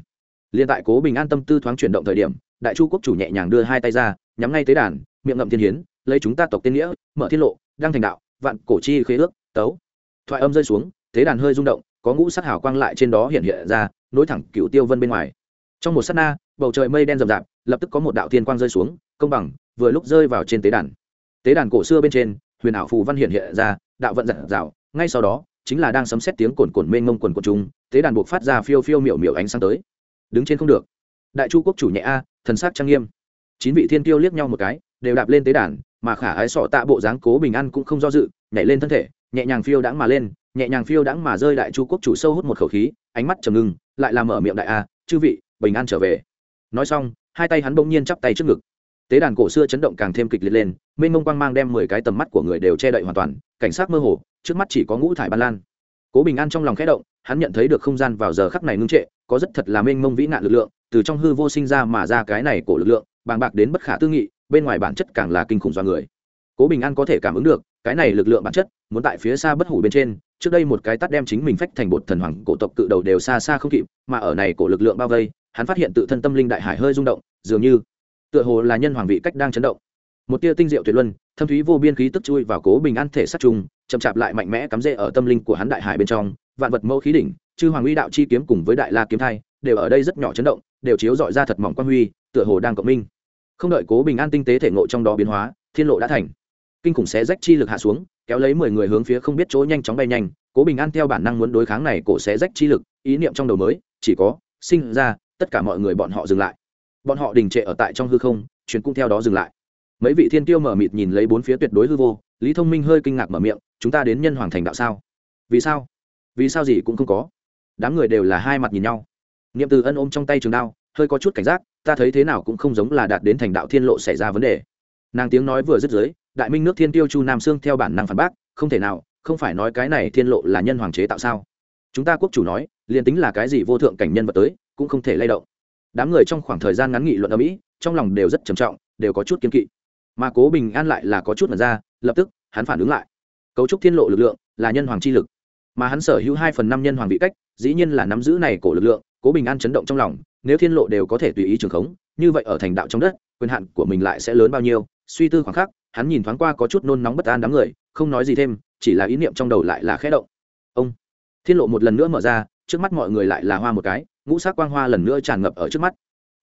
Liên tại cố bình an tâm tư thoáng chuyển động thời điểm, đại chu quốc chủ nhẹ nhàng đưa hai tay ra, nhắm ngay tế đàn, miệng ngậm thiên hiến, lấy chúng ta tộc tên nghĩa, mở thiên lộ, đăng thành đạo, vạn cổ chi khế ước, tấu. Thoại âm rơi xuống, tế đàn hơi rung động, có ngũ sắc hào quang lại trên đó hiện hiện ra, nối thẳng cựu tiêu vân bên ngoài. Trong một sát na, bầu trời mây đen rậm rạp, lập tức có một đạo thiên quang rơi xuống, công bằng, vừa lúc rơi vào trên tế đàn. Tế đàn cổ xưa bên trên huyền ảo phù văn hiện hiện ra, đạo vận giật rào. Ngay sau đó, chính là đang sấm xét tiếng cồn cồn mênh mông quần của chúng tế đàn buộc phát ra phiêu phiêu miểu miểu ánh sáng tới. Đứng trên không được. Đại chu quốc chủ nhẹ a, thần sắc trang nghiêm. Chín vị thiên tiêu liếc nhau một cái, đều đạp lên tế đàn, mà khả ái sọ tạ bộ dáng cố bình an cũng không do dự, nhảy lên thân thể, nhẹ nhàng phiêu đãng mà lên, nhẹ nhàng phiêu đãng mà rơi đại chu quốc chủ sâu hút một khẩu khí, ánh mắt trầm ngưng, lại làm mở miệng đại a, chư vị, bình an trở về. Nói xong, hai tay hắn bỗng nhiên chắp tay trước ngực tế đàn cổ xưa chấn động càng thêm kịch liệt lên, mênh mông quang mang đem mười cái tầm mắt của người đều che đậy hoàn toàn, cảnh sát mơ hồ, trước mắt chỉ có ngũ thải ban lan. Cố bình an trong lòng khẽ động, hắn nhận thấy được không gian vào giờ khắc này ngưng trệ, có rất thật là mênh mông vĩ nạn lực lượng, từ trong hư vô sinh ra mà ra cái này cổ lực lượng, bàng bạc đến bất khả tư nghị, bên ngoài bản chất càng là kinh khủng do người. Cố bình an có thể cảm ứng được, cái này lực lượng bản chất, muốn tại phía xa bất hủ bên trên, trước đây một cái tắt đem chính mình phách thành bột thần hoàng, cổ tộc cự đầu đều xa xa không kịp, mà ở này cổ lực lượng bao vây, hắn phát hiện tự thân tâm linh đại hải hơi rung động, dường như tựa hồ là nhân hoàng vị cách đang chấn động. Một tia tinh diệu tuyệt luân, thâm thúy vô biên khí tức chui vào cố bình an thể sát trùng, chậm chạp lại mạnh mẽ cắm rễ ở tâm linh của hắn đại hải bên trong, vạn vật mẫu khí đỉnh, chư hoàng uy đạo chi kiếm cùng với đại la kiếm thai, đều ở đây rất nhỏ chấn động, đều chiếu dọi ra thật mỏng quan huy, tựa hồ đang cộng minh. Không đợi cố bình an tinh tế thể ngộ trong đó biến hóa, thiên lộ đã thành. Kinh khủng xé rách chi lực hạ xuống, kéo lấy mười người hướng phía không biết chỗ nhanh chóng bay nhanh, cố bình an theo bản năng muốn đối kháng này cổ xé rách chi lực, ý niệm trong đầu mới, chỉ có, sinh ra, tất cả mọi người bọn họ dừng lại bọn họ đình trệ ở tại trong hư không chuyến cũng theo đó dừng lại. Mấy vị thiên tiêu mở mịt nhìn lấy bốn phía tuyệt đối hư vô, lý thông minh hơi kinh ngạc mở miệng, chúng ta đến nhân hoàng thành đạo sao? Vì sao? Vì sao gì cũng không có. Đám người đều là hai mặt nhìn nhau. Niệm từ ân ôm trong tay trường đao, hơi có chút cảnh giác, ta thấy thế nào cũng không giống là đạt đến thành đạo thiên lộ xảy ra vấn đề. Nàng tiếng nói vừa dứt dưới, đại minh nước thiên tiêu chu nam sương theo bản năng phản bác, không thể nào, không phải nói cái này thiên lộ là nhân hoàng chế tạo sao? Chúng ta quốc chủ nói, liền tính là cái gì vô thượng cảnh nhân vật tới, cũng không thể lay động đám người trong khoảng thời gian ngắn nghị luận ở mỹ, trong lòng đều rất trầm trọng, đều có chút kiên kỵ. Mà cố bình an lại là có chút mật ra, lập tức, hắn phản ứng lại. Cấu trúc thiên lộ lực lượng, là nhân hoàng chi lực. Mà hắn sở hữu hai phần năm nhân hoàng vị cách, dĩ nhiên là nắm giữ này cổ lực lượng, cố bình an chấn động trong lòng, nếu thiên lộ đều có thể tùy ý trường khống, như vậy ở thành đạo trong đất, quyền hạn của mình lại sẽ lớn bao nhiêu? Suy tư khoảng khắc, hắn nhìn thoáng qua có chút nôn nóng bất an đám người, không nói gì thêm, chỉ là ý niệm trong đầu lại là khẽ động. Ông, thiên lộ một lần nữa mở ra, trước mắt mọi người lại là hoa một cái ngũ sắc quang hoa lần nữa tràn ngập ở trước mắt.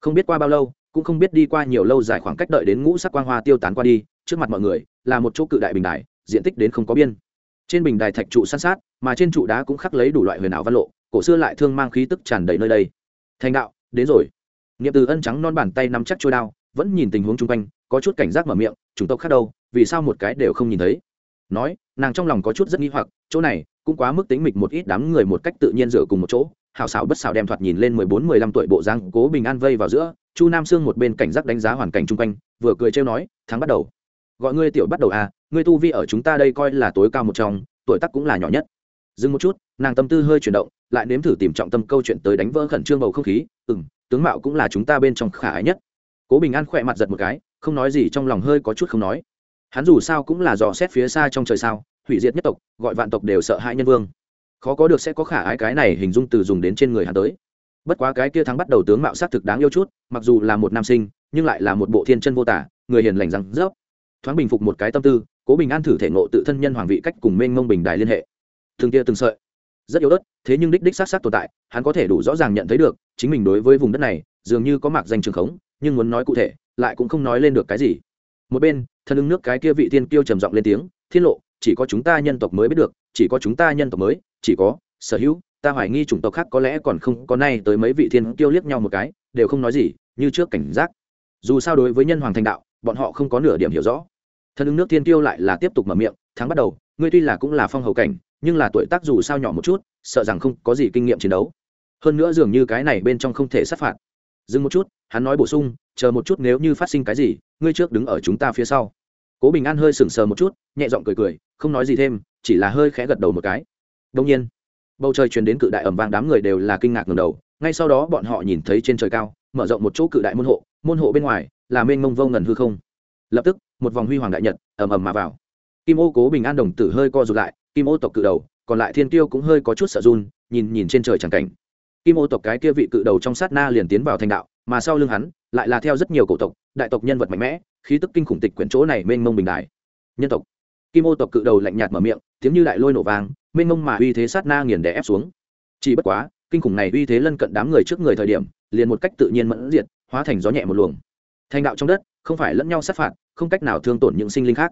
Không biết qua bao lâu, cũng không biết đi qua nhiều lâu dài khoảng cách đợi đến ngũ sắc quang hoa tiêu tán qua đi, trước mặt mọi người là một chỗ cự đại bình đài, diện tích đến không có biên. Trên bình đài thạch trụ san sát, mà trên trụ đá cũng khắc lấy đủ loại huyền ảo văn lộ, cổ xưa lại thương mang khí tức tràn đầy nơi đây. Thành đạo, đến rồi. Nghiệp từ ân trắng non bàn tay nắm chắc trôi đao, vẫn nhìn tình huống chung quanh, có chút cảnh giác mở miệng Chúng tộc khác đâu, vì sao một cái đều không nhìn thấy? Nói, nàng trong lòng có chút rất nghi hoặc, chỗ này cũng quá mức tính mịch một ít đám người một cách tự nhiên dựa cùng một chỗ hảo xảo bất xảo đem thoạt nhìn lên mười bốn, mười lăm tuổi bộ giang cố bình an vây vào giữa, chu nam sương một bên cảnh giác đánh giá hoàn cảnh chung quanh, vừa cười trêu nói, thắng bắt đầu. Gọi ngươi tiểu bắt đầu à ngươi tu vi ở chúng ta đây coi là tối cao một trong, tuổi tác cũng là nhỏ nhất. Dừng một chút, nàng tâm tư hơi chuyển động, lại nếm thử tìm trọng tâm câu chuyện tới đánh vỡ khẩn trương bầu không khí ừ m tướng mạo cũng là chúng ta bên trong khả ái nhất. Cố bình an khỏe mặt giật một cái, không nói gì trong lòng hơi có chút không nói. Hắn dù sao cũng là dò xét phía xa trong trời sao, hủy diệt nhất tộc, gọi vạn tộc đều sợ hãi nhân vương khó có được sẽ có khả ái cái này hình dung từ dùng đến trên người hắn tới. Bất quá cái kia thắng bắt đầu tướng mạo s á c thực đáng yêu chút, mặc dù là một nam sinh, nhưng lại là một bộ thiên chân vô tả, người hiền lành răng rớp. Thoáng bình phục một cái tâm tư, cố bình an thử thể nộ tự thân nhân hoàng vị cách cùng mênh mông bình đài liên hệ. Thường kia từng sợi. Rất yếu đất thế nhưng đích đích s á t s á t tồn tại, hắn có thể đủ rõ ràng nhận thấy được, chính mình đối với vùng đất này, dường như có mạc danh trường khống, nhưng muốn nói cụ thể, lại cũng không nói lên được cái gì. Một bên, thân ứng nước cái kia vị thiên kiêu trầm giọng lên tiếng, thiên lộ, chỉ có chúng ta nhân tộc mới biết được, chỉ có chúng ta nhân tộc mới chỉ có, sở hữu, ta hoài nghi chủng tộc khác có lẽ còn không có nay tới mấy vị thiên kiêu liếc nhau một cái, đều không nói gì, như trước cảnh giác. Dù sao đối với nhân hoàng thành đạo, bọn họ không có nửa điểm hiểu rõ. Thân ứng nước thiên kiêu lại là tiếp tục mở miệng tháng bắt đầu, ngươi tuy là cũng là phong hầu cảnh, nhưng là tuổi tác dù sao nhỏ một chút, sợ rằng không có gì kinh nghiệm chiến đấu. Hơn nữa dường như cái này bên trong không thể sát phạt. Dừng một chút, hắn nói bổ sung, chờ một chút nếu như phát sinh cái gì, ngươi trước đứng ở chúng ta phía sau. Cố bình an hơi sừng sờ một chút, nhẹ giọng cười cười, không nói gì thêm, chỉ là hơi khẽ gật đầu một cái đông nhiên, bầu trời truyền đến cự đại ẩm vang, đám người đều là kinh ngạc ngầm đầu. Ngay sau đó bọn họ nhìn thấy trên trời cao, mở rộng một chỗ cự đại môn hộ môn hộ bên ngoài là mênh mông vô ngần hư không. Lập tức, một vòng huy hoàng đại nhật ầm ầm mà vào. Kim ô cố bình an đồng tử hơi co rụt lại, kim ô tộc cự đầu, còn lại thiên tiêu cũng hơi có chút sợ run, nhìn nhìn trên trời chẳng cảnh. Kim ô tộc cái kia vị cự đầu trong sát na liền tiến vào thành đạo, mà sau lưng hắn lại là theo rất nhiều cổ tộc, đại tộc nhân vật mạnh mẽ, khí tức kinh khủng tịch quyển chỗ này mênh mông bình đại. Nhân tộc kim ô tộc cự đầu lạnh nhạt mở miệng, tiếng như đại lôi nổ vàng mênh mông mà uy thế sát na nghiền đè ép xuống. Chỉ bất quá, kinh khủng này uy thế lân cận đám người trước người thời điểm, liền một cách tự nhiên mẫn diệt, hóa thành gió nhẹ một luồng. Thành đạo trong đất, không phải lẫn nhau sát phạt, không cách nào thương tổn những sinh linh khác.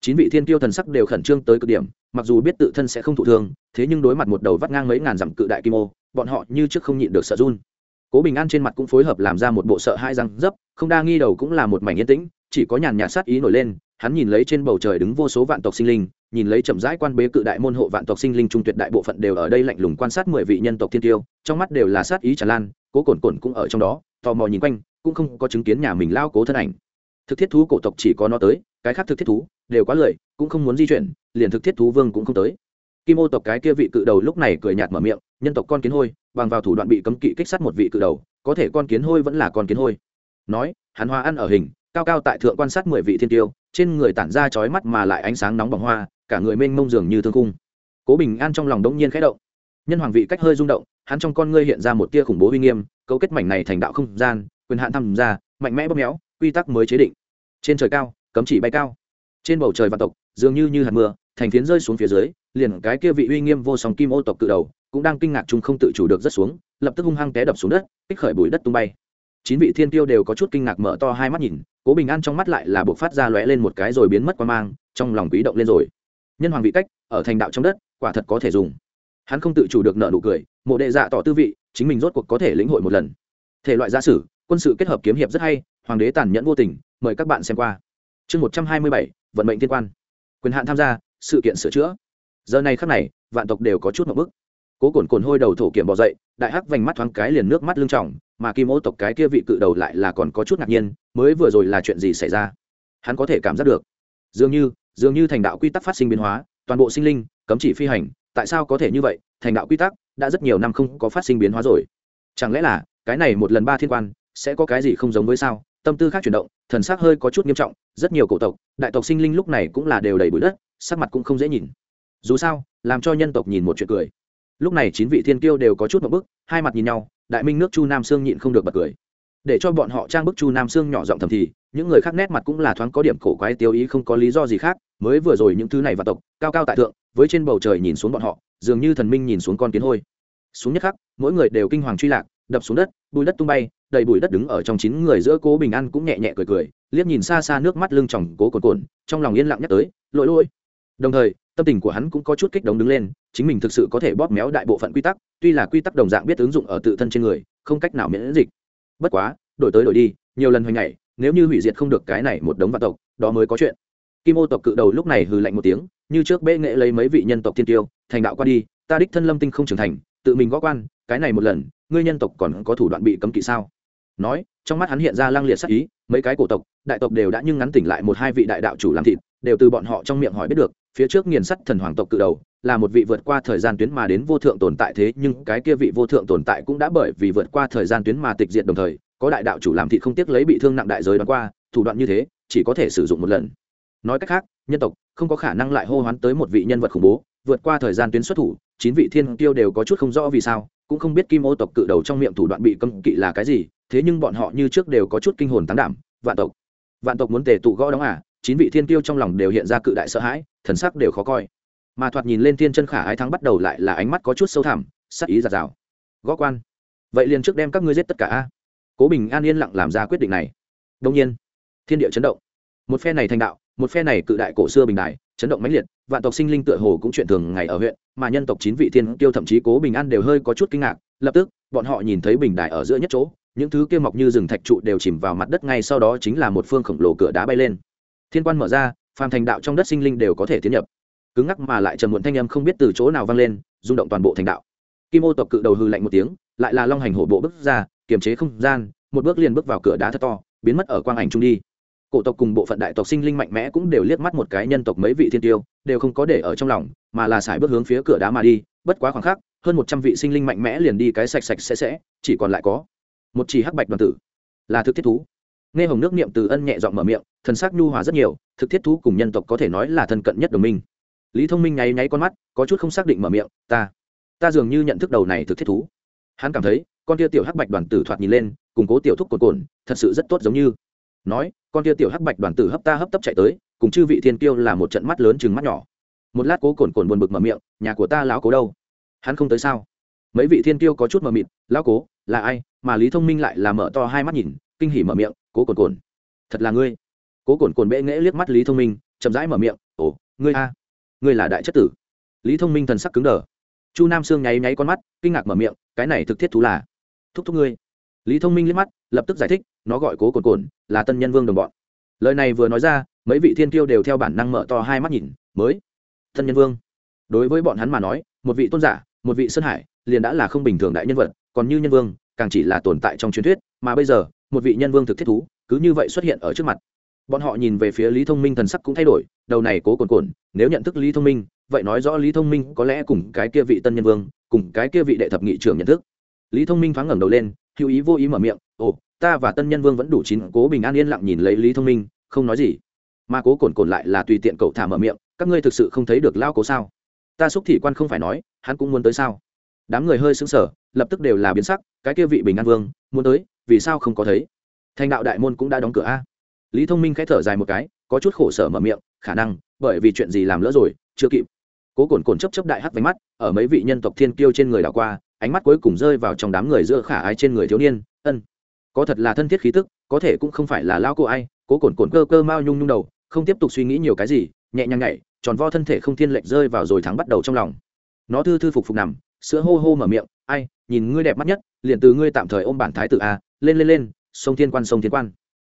Chín vị thiên tiêu thần sắc đều khẩn trương tới cực điểm, mặc dù biết tự thân sẽ không thụ thương, thế nhưng đối mặt một đầu vắt ngang mấy ngàn dặm cự đại kim ô, bọn họ như trước không nhịn được sợ run. Cố bình an trên mặt cũng phối hợp làm ra một bộ sợ hai răng dấp, không đa nghi đầu cũng là một mảnh yên tĩnh, chỉ có nhàn nhạt sát ý nổi lên hắn nhìn lấy trên bầu trời đứng vô số vạn tộc sinh linh, nhìn lấy chậm rãi quan bế cự đại môn hộ vạn tộc sinh linh trung tuyệt đại bộ phận đều ở đây lạnh lùng quan sát mười vị nhân tộc thiên tiêu, trong mắt đều là sát ý tràn lan, cố cồn cồn cũng ở trong đó, tò mò nhìn quanh, cũng không có chứng kiến nhà mình lao cố thân ảnh. Thực thiết thú cổ tộc chỉ có nó tới, cái khác thực thiết thú đều quá lười, cũng không muốn di chuyển, liền thực thiết thú vương cũng không tới. Kim ô tộc cái kia vị cự đầu lúc này cười nhạt mở miệng, nhân tộc con kiến hôi, bằng vào thủ đoạn bị cấm kỵ kích sát một vị cự đầu, có thể con kiến hôi vẫn là con kiến hôi. Nói, hắn hoa ăn ở hình, cao cao tại thượng quan sát mười vị thiên tiêu trên người tản ra chói mắt mà lại ánh sáng nóng bỏng hoa, cả người mênh mông dường như thương cung cố bình an trong lòng đống nhiên khẽ động. Nhân hoàng vị cách hơi rung động, hắn trong con ngươi hiện ra một tia khủng bố uy nghiêm, cấu kết mảnh này thành đạo không gian, quyền hạn tham gia, mạnh mẽ bóp méo, quy tắc mới chế định. Trên trời cao, cấm chỉ bay cao. Trên bầu trời vạn tộc, dường như như hạt mưa, thành phiến rơi xuống phía dưới, liền cái kia vị uy nghiêm vô song kim ô tộc cự đầu, cũng đang kinh ngạc chung không tự chủ được rất xuống, lập tức hung hăng té đập xuống đất, kích khởi bụi đất tung bay chín vị thiên tiêu đều có chút kinh ngạc mở to hai mắt nhìn, cố bình an trong mắt lại là buộc phát ra lóe lên một cái rồi biến mất qua mang, trong lòng quý động lên rồi. Nhân hoàng vị cách, ở thành đạo trong đất, quả thật có thể dùng. Hắn không tự chủ được nợ nụ cười, mộ đệ dạ tỏ tư vị, chính mình rốt cuộc có thể lĩnh hội một lần. Thể loại gia sử, quân sự kết hợp kiếm hiệp rất hay, hoàng đế tàn nhẫn vô tình, mời các bạn xem qua. Chương một trăm hai mươi bảy, vận mệnh thiên quan. Quyền hạn tham gia, sự kiện sửa chữa. Giờ này khắc này, vạn tộc đều có chút một bức. Cố cồn cồn hôi đầu thổ kiểm bỏ dậy, đại hắc vành mắt thoáng cái liền nước mắt lưng trỏng mà kim ô tộc cái kia vị cự đầu lại là còn có chút ngạc nhiên, mới vừa rồi là chuyện gì xảy ra? Hắn có thể cảm giác được. Dường như dường như thành đạo quy tắc phát sinh biến hóa, toàn bộ sinh linh, cấm chỉ phi hành, tại sao có thể như vậy? Thành đạo quy tắc đã rất nhiều năm không có phát sinh biến hóa rồi. Chẳng lẽ là, cái này một lần ba thiên quan sẽ có cái gì không giống với sao? Tâm tư khác chuyển động, thần sắc hơi có chút nghiêm trọng, rất nhiều cổ tộc, đại tộc sinh linh lúc này cũng là đều đầy bụi đất, sắc mặt cũng không dễ nhìn. Dù sao, làm cho nhân tộc nhìn một chuyện cười. Lúc này chín vị thiên kiêu đều có chút một bức, hai mặt nhìn nhau đại minh nước chu nam sương nhịn không được bật cười. Để cho bọn họ trang bức chu nam sương nhỏ giọng thầm thì, những người khác nét mặt cũng là thoáng có điểm cổ quái tiêu ý không có lý do gì khác, mới vừa rồi những thứ này và tộc, cao cao tại thượng, với trên bầu trời nhìn xuống bọn họ, dường như thần minh nhìn xuống con kiến hôi. Xuống nhất khắc, mỗi người đều kinh hoàng truy lạc, đập xuống đất, bùi đất tung bay, đầy bụi đất đứng ở trong chín người giữa cố bình an cũng nhẹ nhẹ cười cười, liếc nhìn xa xa nước mắt lưng tròng cố cồn cồn trong lòng yên lặng nhắc tới, lỗi lỗi. Đồng thời, tâm tình của hắn cũng có chút kích động đứng lên chính mình thực sự có thể bóp méo đại bộ phận quy tắc, tuy là quy tắc đồng dạng biết ứng dụng ở tự thân trên người, không cách nào miễn dịch. Bất quá, đổi tới đổi đi, nhiều lần hoành ngày nếu như hủy diệt không được cái này một đống vạn tộc, đó mới có chuyện. Kim ô tộc cự đầu lúc này hừ lạnh một tiếng, như trước bệ nghệ lấy mấy vị nhân tộc thiên tiêu, thành đạo qua đi, ta đích thân lâm tinh không trưởng thành, tự mình gõ quan, cái này một lần, ngươi nhân tộc còn có thủ đoạn bị cấm kỵ sao? Nói, trong mắt hắn hiện ra lang liệt sắc ý, mấy cái cổ tộc, đại tộc đều đã nhưng ngắn tỉnh lại một hai vị đại đạo chủ làm thịt, đều từ bọn họ trong miệng hỏi biết được phía trước nghiền sắt thần hoàng tộc cự đầu, là một vị vượt qua thời gian tuyến mà đến vô thượng tồn tại thế, nhưng cái kia vị vô thượng tồn tại cũng đã bởi vì vượt qua thời gian tuyến mà tịch diệt đồng thời, có đại đạo chủ làm thị không tiếc lấy bị thương nặng đại giới đoán qua, thủ đoạn như thế, chỉ có thể sử dụng một lần. Nói cách khác, nhân tộc không có khả năng lại hô hoán tới một vị nhân vật khủng bố, vượt qua thời gian tuyến xuất thủ, chín vị thiên tiêu đều có chút không rõ vì sao, cũng không biết kim ô tộc cự đầu trong miệng thủ đoạn bị cấm kỵ là cái gì, thế nhưng bọn họ như trước đều có chút kinh hồn tán đảm, vạn tộc. Vạn tộc muốn tề tụ gõ đóng à chín vị thiên tiêu trong lòng đều hiện ra cự đại sợ hãi, thần sắc đều khó coi. Mà thoạt nhìn lên thiên chân khả ái thắng bắt đầu lại là ánh mắt có chút sâu thẳm, sắc ý giạt rào. Gõ quan. Vậy liền trước đem các ngươi giết tất cả a. Cố bình an yên lặng làm ra quyết định này. Đông nhiên, thiên địa chấn động. Một phe này thành đạo, một phe này cự đại cổ xưa bình đài chấn động mãnh liệt, vạn tộc sinh linh tựa hồ cũng chuyện thường ngày ở huyện, mà nhân tộc chín vị thiên tiêu thậm chí cố bình an đều hơi có chút kinh ngạc, lập tức, bọn họ nhìn thấy bình đài ở giữa nhất chỗ, những thứ kia mọc như rừng thạch trụ đều chìm vào mặt đất ngay sau đó chính là một phương khổng lồ cửa đá bay lên thiên quan mở ra, phàm thành đạo trong đất sinh linh đều có thể tiến nhập. Cứng ngắc mà lại trầm muộn thanh âm không biết từ chỗ nào vang lên, rung động toàn bộ thành đạo. Kim ô tộc cự đầu hư lạnh một tiếng, lại là long hành hổ bộ bước ra, kiềm chế không gian, một bước liền bước vào cửa đá thật to, biến mất ở quang ảnh trung đi. Cổ tộc cùng bộ phận đại tộc sinh linh mạnh mẽ cũng đều liếc mắt một cái nhân tộc mấy vị thiên tiêu, đều không có để ở trong lòng, mà là xài bước hướng phía cửa đá mà đi, bất quá khoảng khắc, hơn một trăm vị sinh linh mạnh mẽ liền đi cái sạch sạch sẽ sẽ, chỉ còn lại có một chỉ hắc bạch đoàn tử, là thực thiết thú. Nghe hồng nước niệm từ ân nhẹ dọn mở miệng thần sắc nhu hòa rất nhiều, thực thiết thú cùng nhân tộc có thể nói là thân cận nhất đồng minh. Lý thông minh nháy nháy con mắt, có chút không xác định mở miệng, ta ta dường như nhận thức đầu này thực thiết thú. Hắn cảm thấy, con tia tiểu hắc bạch đoàn tử thoạt nhìn lên củng cố tiểu thúc cột cồn thật sự rất tốt giống như. Nói, con tia tiểu hắc bạch đoàn tử hấp ta hấp tấp chạy tới, cùng chư vị thiên tiêu là một trận mắt lớn chừng mắt nhỏ. Một lát cố cồn cồn buồn bực mở miệng, nhà của ta lão cố đâu? Hắn không tới sao? Mấy vị thiên tiêu có chút mờ mịt, lão cố, là ai? Mà lý thông minh lại là mở to hai mắt nhìn, kinh hỉ mở miệng, cố cồn cồn thật là ngươi cố cồn cồn bệ nghễ liếc mắt lý thông minh, chậm rãi mở miệng, ồ, ngươi a, ngươi là đại chất tử. Lý thông minh thần sắc cứng đờ. Chu nam sương nháy nháy con mắt, kinh ngạc mở miệng, cái này thực thiết thú là thúc thúc ngươi. Lý thông minh liếc mắt, lập tức giải thích, nó gọi cố cồn cồn, là tân nhân vương đồng bọn. Lời này vừa nói ra, mấy vị thiên tiêu đều theo bản năng mở to hai mắt nhìn, mới tân nhân vương. Đối với bọn hắn mà nói, một vị tôn giả, một vị sơn hải, liền đã là không bình thường đại nhân vật, còn như nhân vương, càng chỉ là tồn tại trong truyền thuyết, mà bây giờ, một vị nhân vương thực thiết thú, cứ như vậy xuất hiện ở trước mặt bọn họ nhìn về phía lý thông minh thần sắc cũng thay đổi, đầu này cố cồn cồn nếu nhận thức lý thông minh, vậy nói rõ lý thông minh có lẽ cùng cái kia vị tân nhân vương, cùng cái kia vị đệ thập nghị trưởng nhận thức. Lý thông minh thoáng ngẩng đầu lên, hữu ý vô ý mở miệng, ồ, ta và tân nhân vương vẫn đủ chín, cố bình an yên lặng nhìn lấy lý thông minh, không nói gì. Mà cố cồn cồn lại là tùy tiện cậu thả mở miệng, các ngươi thực sự không thấy được lao cố sao? Ta xúc thị quan không phải nói, hắn cũng muốn tới sao? Đám người hơi sững sờ, lập tức đều là biến sắc, cái kia vị bình an vương, muốn tới, vì sao không có thấy? Thành đạo đại môn cũng đã đóng cửa a lý thông minh khẽ thở dài một cái, có chút khổ sở mở miệng, khả năng, bởi vì chuyện gì làm lỡ rồi, chưa kịp. Cố cồn cồn chấp chấp đại hắt váy mắt, ở mấy vị nhân tộc thiên kiêu trên người đảo qua, ánh mắt cuối cùng rơi vào trong đám người giữa khả ái trên người thiếu niên, ân, có thật là thân thiết khí tức, có thể cũng không phải là lao cô ai. Cố cồn cồn cơ cơ mao nhung nhung đầu, không tiếp tục suy nghĩ nhiều cái gì, nhẹ nhàng nhảy, tròn vo thân thể không thiên lệch rơi vào rồi thắng bắt đầu trong lòng. Nó thư thư phục phục nằm, sữa hô hô mở miệng, ai, nhìn ngươi đẹp mắt nhất, liền từ ngươi tạm thời ôm bản thái tử a, lên lên lên, sông thiên quan, sông thiên quan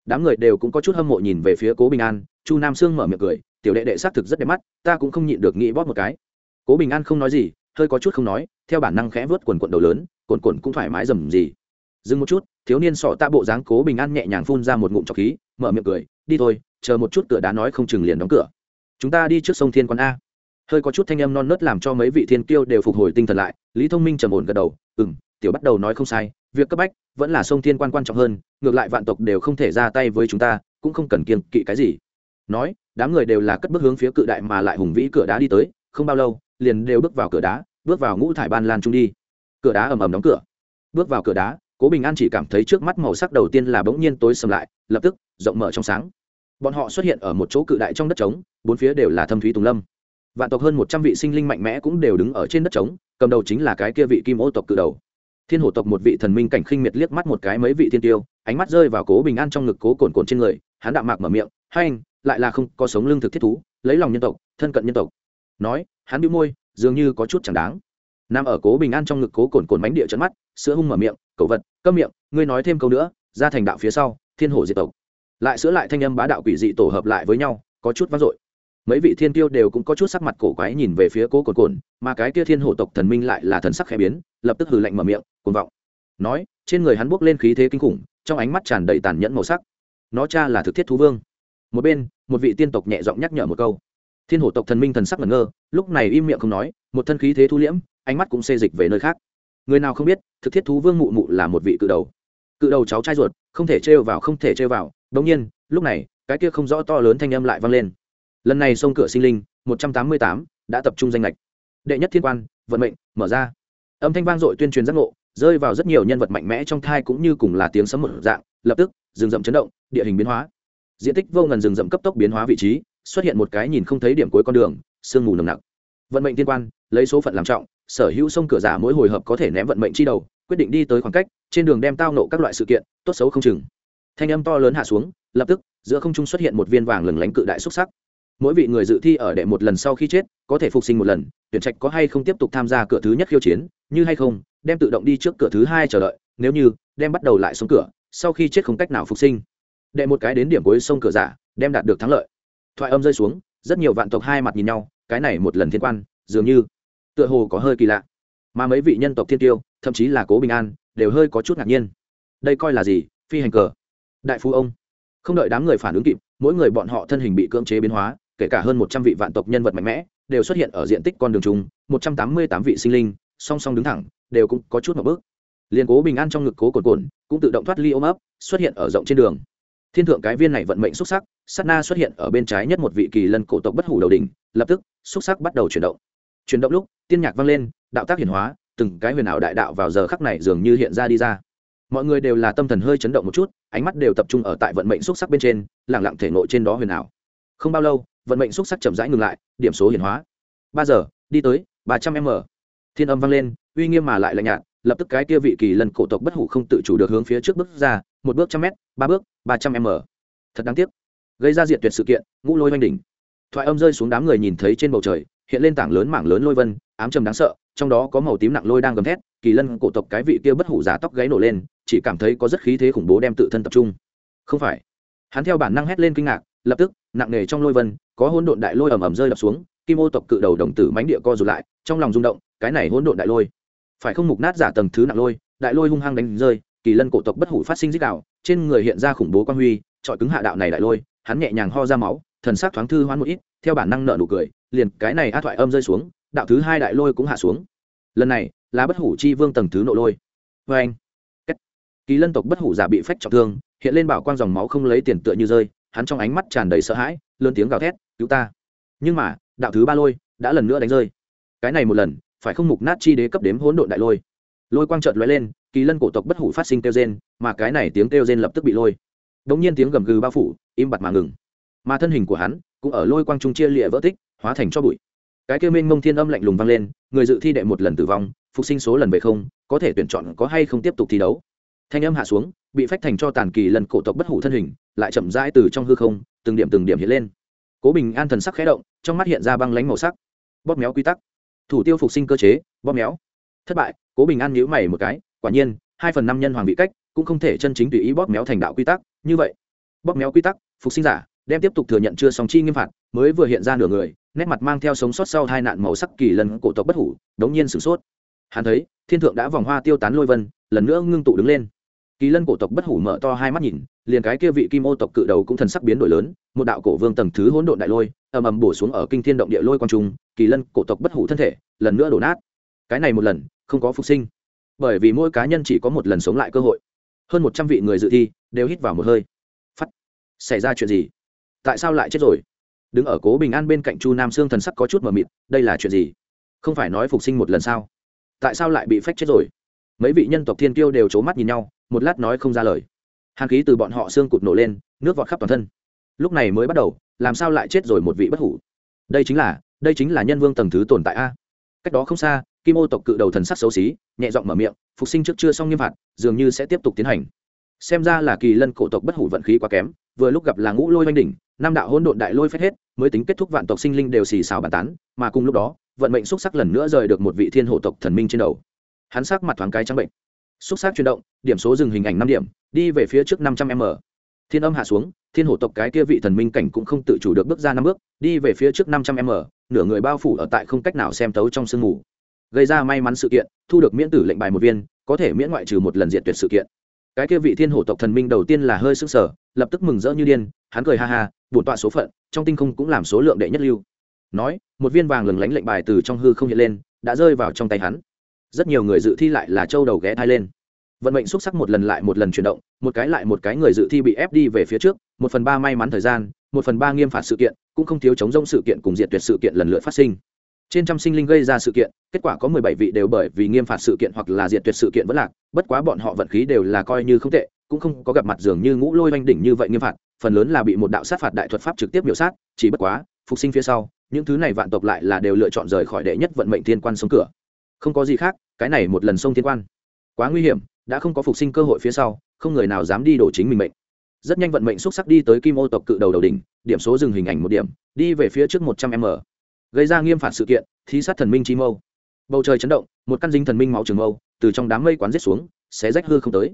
đám người đều cũng có chút hâm mộ nhìn về phía cố bình an chu nam sương mở miệng cười tiểu đệ đệ xác thực rất đẹp mắt ta cũng không nhịn được nghĩ bóp một cái cố bình an không nói gì hơi có chút không nói theo bản năng khẽ vớt quần quận đầu lớn quần quần cũng thoải mái dầm gì dừng một chút thiếu niên sọ tạ bộ dáng cố bình an nhẹ nhàng phun ra một ngụm trọc khí mở miệng cười đi thôi chờ một chút cửa đá nói không chừng liền đóng cửa chúng ta đi trước sông thiên quán a hơi có chút thanh âm non nớt làm cho mấy vị thiên kiêu đều phục hồi tinh thần lại lý thông minh trầm ổn gật đầu ừ m tiểu bắt đầu nói không sai việc cấp bách vẫn là sông thiên quan quan trọng hơn, ngược lại vạn tộc đều không thể ra tay với chúng ta, cũng không cần kiêng kỵ cái gì. Nói, đám người đều là cất bước hướng phía cự đại mà lại hùng vĩ cửa đá đi tới, không bao lâu, liền đều bước vào cửa đá, bước vào ngũ thải ban lan trung đi. Cửa đá ầm ầm đóng cửa. Bước vào cửa đá, cố bình an chỉ cảm thấy trước mắt màu sắc đầu tiên là bỗng nhiên tối sầm lại, lập tức, rộng mở trong sáng. Bọn họ xuất hiện ở một chỗ cự đại trong đất trống, bốn phía đều là thâm thúy tùng lâm. Vạn tộc hơn một trăm vị sinh linh mạnh mẽ cũng đều đứng ở trên đất trống, cầm đầu chính là cái kia vị kim ô tộc cự đầu thiên hổ tộc một vị thần minh cảnh khinh miệt liếc mắt một cái mấy vị thiên tiêu, ánh mắt rơi vào cố bình an trong ngực cố cồn cồn trên người, hắn đạm mạc mở miệng, hai anh, lại là không có sống lương thực thiết thú, lấy lòng nhân tộc, thân cận nhân tộc. Nói, hắn bị môi, dường như có chút chẳng đáng. Nằm ở cố bình an trong ngực cố cồn cồn bánh địa trận mắt, sữa hung mở miệng cầu vật, câm miệng, ngươi nói thêm câu nữa, ra thành đạo phía sau, thiên hổ diệt tộc. Lại sữa lại thanh âm bá đạo quỷ dị tổ hợp lại với nhau, có chút vang dội mấy vị thiên tiêu đều cũng có chút sắc mặt cổ quái nhìn về phía cố cồn cồn, mà cái kia thiên hổ tộc thần minh lại là thần sắc khẽ biến, lập tức hừ lạnh mở miệng, cuồng vọng. Nói, trên người hắn buốc lên khí thế kinh khủng, trong ánh mắt tràn đầy tàn nhẫn màu sắc. Nó cha là thực thiết thú vương. Một bên, một vị tiên tộc nhẹ giọng nhắc nhở một câu. Thiên hổ tộc thần minh thần sắc ngẩn ngơ, lúc này im miệng không nói, một thân khí thế thu liễm, ánh mắt cũng xê dịch về nơi khác. Người nào không biết, thực thiết thú vương mụ mụ là một vị cự đầu. Cự đầu cháu trai ruột, không thể trêu vào, không thể trêu vào. Đống nhiên, lúc này, cái kia không rõ to lớn thanh âm lại vang lên lần này sông cửa sinh linh, một trăm tám mươi tám, đã tập trung danh lệch đệ nhất thiên quan, vận mệnh, mở ra. Âm thanh vang dội tuyên truyền giác ngộ, rơi vào rất nhiều nhân vật mạnh mẽ trong thai cũng như cùng là tiếng sấm một dạng, lập tức, rừng rậm chấn động, địa hình biến hóa. Diện tích vô ngần rừng rậm cấp tốc biến hóa vị trí, xuất hiện một cái nhìn không thấy điểm cuối con đường, sương mù nồng nặc. Vận mệnh thiên quan, lấy số phận làm trọng, sở hữu sông cửa giả mỗi hồi hợp có thể ném vận mệnh chi đầu, quyết định đi tới khoảng cách, trên đường đem tao nộ các loại sự kiện, tốt xấu không chừng. Thanh âm to lớn hạ xuống, lập tức, giữa không trung xuất hiện một viên vàng lừng lánh cự đại xúc sắc mỗi vị người dự thi ở đệ một lần sau khi chết, có thể phục sinh một lần, tuyển trạch có hay không tiếp tục tham gia cửa thứ nhất khiêu chiến, như hay không, đem tự động đi trước cửa thứ hai chờ đợi, nếu như, đem bắt đầu lại xuống cửa, sau khi chết không cách nào phục sinh. Đệ một cái đến điểm cuối sông cửa giả, đem đạt được thắng lợi. Thoại âm rơi xuống, rất nhiều vạn tộc hai mặt nhìn nhau, cái này một lần thiên quan, dường như, tựa hồ có hơi kỳ lạ. Mà mấy vị nhân tộc thiên tiêu, thậm chí là cố bình an, đều hơi có chút ngạc nhiên. Đây coi là gì, phi hành cờ. Đại phú ông. Không đợi đám người phản ứng kịp, mỗi người bọn họ thân hình bị cưỡng chế biến hóa kể cả hơn một trăm vị vạn tộc nhân vật mạnh mẽ, đều xuất hiện ở diện tích con đường chung, một trăm tám mươi tám vị sinh linh, song song đứng thẳng, đều cũng có chút một bước. Liền cố bình an trong ngực cố cồn cồn cũng tự động thoát ly ôm ấp, xuất hiện ở rộng trên đường. Thiên thượng cái viên này vận mệnh xúc sắc, sát na xuất hiện ở bên trái nhất một vị kỳ lân cổ tộc bất hủ đầu đỉnh, lập tức, xúc sắc bắt đầu chuyển động. Chuyển động lúc, tiên nhạc vang lên, đạo tác hiển hóa, từng cái huyền ảo đại đạo vào giờ khắc này dường như hiện ra đi ra. Mọi người đều là tâm thần hơi chấn động một chút, ánh mắt đều tập trung ở tại vận mệnh xúc sắc bên trên lẳng lặng thể nội trên đó huyền ảo. Không bao lâu vận mệnh xúc sắc chậm rãi ngừng lại, điểm số hiển hóa. Ba giờ, đi tới ba trăm m. Thiên âm vang lên, uy nghiêm mà lại lạnh nhạt, lập tức cái kia vị kỳ lần cổ tộc bất hủ không tự chủ được hướng phía trước bước ra, một bước trăm m ba bước, ba trăm m. Thật đáng tiếc. Gây ra diệt tuyệt sự kiện, ngũ lôi oanh đỉnh. Thoại âm rơi xuống đám người nhìn thấy trên bầu trời, hiện lên tảng lớn mảng lớn lôi vân, ám trầm đáng sợ, trong đó có màu tím nặng lôi đang gầm thét, kỳ lân cổ tộc cái vị kia bất hủ giả tóc gáy nổ lên, chỉ cảm thấy có rất khí thế khủng bố đem tự thân tập trung. Không phải. Hắn theo bản năng hét lên kinh ngạc, lập tức nặng nề trong lôi vân, có hỗn độn đại lôi ầm ầm rơi đập xuống, kim ô tộc cự đầu đồng tử mánh địa co rụt lại, trong lòng rung động, cái này hỗn độn đại lôi. Phải không mục nát giả tầng thứ nặng lôi, đại lôi hung hăng đánh rơi, kỳ lân cổ tộc bất hủ phát sinh dích đạo, trên người hiện ra khủng bố quan huy trọi cứng hạ đạo này đại lôi, hắn nhẹ nhàng ho ra máu, thần sắc thoáng thư hoán một ít, theo bản năng nợ nụ cười, liền cái này á thoại âm rơi xuống, đạo thứ hai đại lôi cũng hạ xuống. Lần này, là bất hủ chi vương tầng thứ nộ lôi. Vê anh kỳ lân tộc bất hủ giả bị phách trọng thương, hiện lên bảo quang dòng máu không lấy tiền tựa như rơi hắn trong ánh mắt tràn đầy sợ hãi, lớn tiếng gào thét, cứu ta! Nhưng mà, đạo thứ ba lôi đã lần nữa đánh rơi. Cái này một lần, phải không mục nát chi đế cấp đếm hỗn độn đại lôi? Lôi quang trợt lóe lên, kỳ lân cổ tộc bất hủ phát sinh kêu rên, mà cái này tiếng kêu rên lập tức bị lôi. Đ ỗ n g nhiên tiếng gầm gừ bao phủ, im bặt mà ngừng. Mà thân hình của hắn cũng ở lôi quang trung chia lịa vỡ tích, hóa thành cho bụi. Cái kêu minh mông thiên âm lạnh lùng vang lên, người dự thi đệ một lần tử vong, phục sinh số lần về không, có thể tuyển chọn có hay không tiếp tục thi đấu. Thanh âm hạ xuống, bị phách thành cho tàn kỳ lần cổ tộc bất hủ thân hình lại chậm rãi từ trong hư không, từng điểm từng điểm hiện lên. Cố bình an thần sắc khẽ động, trong mắt hiện ra băng lánh màu sắc. Bóp méo quy tắc. Thủ tiêu phục sinh cơ chế, bóp méo. Thất bại, cố bình an nhíu mày một cái, quả nhiên, hai phần năm nhân hoàng vị cách, cũng không thể chân chính tùy ý bóp méo thành đạo quy tắc. Như vậy, bóp méo quy tắc, phục sinh giả, đem tiếp tục thừa nhận chưa sóng chi nghiêm phạt, mới vừa hiện ra nửa người, nét mặt mang theo sống sót sau hai nạn màu sắc kỳ lần cổ tộc bất hủ, đống nhiên sửng sốt. Hắn thấy, thiên thượng đã vòng hoa tiêu tán lôi vân, lần nữa ngưng tụ đứng lên kỳ lân cổ tộc bất hủ mở to hai mắt nhìn, liền cái kia vị kim ô tộc cự đầu cũng thần sắc biến đổi lớn, một đạo cổ vương tầng thứ hỗn độn đại lôi, ầm ầm bổ xuống ở kinh thiên động địa lôi quang trung, kỳ lân cổ tộc bất hủ thân thể, lần nữa đổ nát. Cái này một lần, không có phục sinh. Bởi vì mỗi cá nhân chỉ có một lần sống lại cơ hội. Hơn một trăm vị người dự thi, đều hít vào một hơi. Phắt. Xảy ra chuyện gì? Tại sao lại chết rồi? Đứng ở cố bình an bên cạnh chu nam sương thần sắc có chút mờ mịt, đây là chuyện gì? Không phải nói phục sinh một lần sao? Tại sao lại bị phách chết rồi? Mấy vị nhân tộc thiên tiêu đều c h ố mắt nhìn nhau một lát nói không ra lời. Hàn khí từ bọn họ xương cụt nổ lên, nước vọt khắp toàn thân. Lúc này mới bắt đầu, làm sao lại chết rồi một vị bất hủ? Đây chính là, đây chính là nhân vương tầng thứ tồn tại a. Cách đó không xa, kim ô tộc cự đầu thần sắc xấu xí, nhẹ giọng mở miệng, phục sinh trước chưa xong nghiêm phạt, dường như sẽ tiếp tục tiến hành. Xem ra là kỳ lân cổ tộc bất hủ vận khí quá kém, vừa lúc gặp là ngũ lôi oanh đỉnh, năm đạo hỗn độn đại lôi phép hết, mới tính kết thúc vạn tộc sinh linh đều xì xào bàn tán, mà cùng lúc đó, vận mệnh xúc sắc lần nữa rời được một vị thiên hộ tộc thần minh trên đầu. Hắn sắc mặt thoáng cái trắng bệnh xúc sắc chuyển động, điểm số dừng hình ảnh năm điểm, đi về phía trước năm trăm m. Thiên âm hạ xuống, thiên hổ tộc cái kia vị thần minh cảnh cũng không tự chủ được bước ra năm bước, đi về phía trước năm trăm m, nửa người bao phủ ở tại không cách nào xem tấu trong sương mù. Gây ra may mắn sự kiện, thu được miễn tử lệnh bài một viên, có thể miễn ngoại trừ một lần diện tuyệt sự kiện. Cái kia vị thiên hổ tộc thần minh đầu tiên là hơi sức sở lập tức mừng rỡ như điên, hắn cười ha ha, bổn tọa số phận, trong tinh không cũng làm số lượng đệ nhất lưu. Nói, một viên vàng lừng lánh lệnh bài từ trong hư không hiện lên, đã rơi vào trong tay hắn rất nhiều người dự thi lại là châu đầu ghé thai lên. Vận mệnh xúc sắc một lần lại một lần chuyển động, một cái lại một cái người dự thi bị ép đi về phía trước, một phần ba may mắn thời gian, một phần ba nghiêm phạt sự kiện, cũng không thiếu chống rông sự kiện cùng diệt tuyệt sự kiện lần lượt phát sinh. Trên trăm sinh linh gây ra sự kiện, kết quả có mười bảy vị đều bởi vì nghiêm phạt sự kiện hoặc là diệt tuyệt sự kiện vẫn lạc, bất quá bọn họ vận khí đều là coi như không tệ, cũng không có gặp mặt dường như ngũ lôi oanh đỉnh như vậy nghiêm phạt, phần lớn là bị một đạo sát phạt đại thuật pháp trực tiếp biểu sát, chỉ bất quá, phục sinh phía sau, những thứ này vạn tộc lại là đều lựa chọn rời khỏi đệ nhất vận mệnh thiên quan sống cửa không có gì khác, cái này một lần sông thiên quan. Quá nguy hiểm, đã không có phục sinh cơ hội phía sau, không người nào dám đi đổ chính mình mệnh. Rất nhanh vận mệnh xúc sắc đi tới kim ô tộc cự đầu đầu đỉnh, điểm số dừng hình ảnh một điểm, đi về phía trước một trăm m. Gây ra nghiêm phạt sự kiện, thí sát thần minh chi mâu. Bầu trời chấn động, một căn dinh thần minh máu trường mâu, từ trong đám mây quán giết xuống, xé rách hư không tới.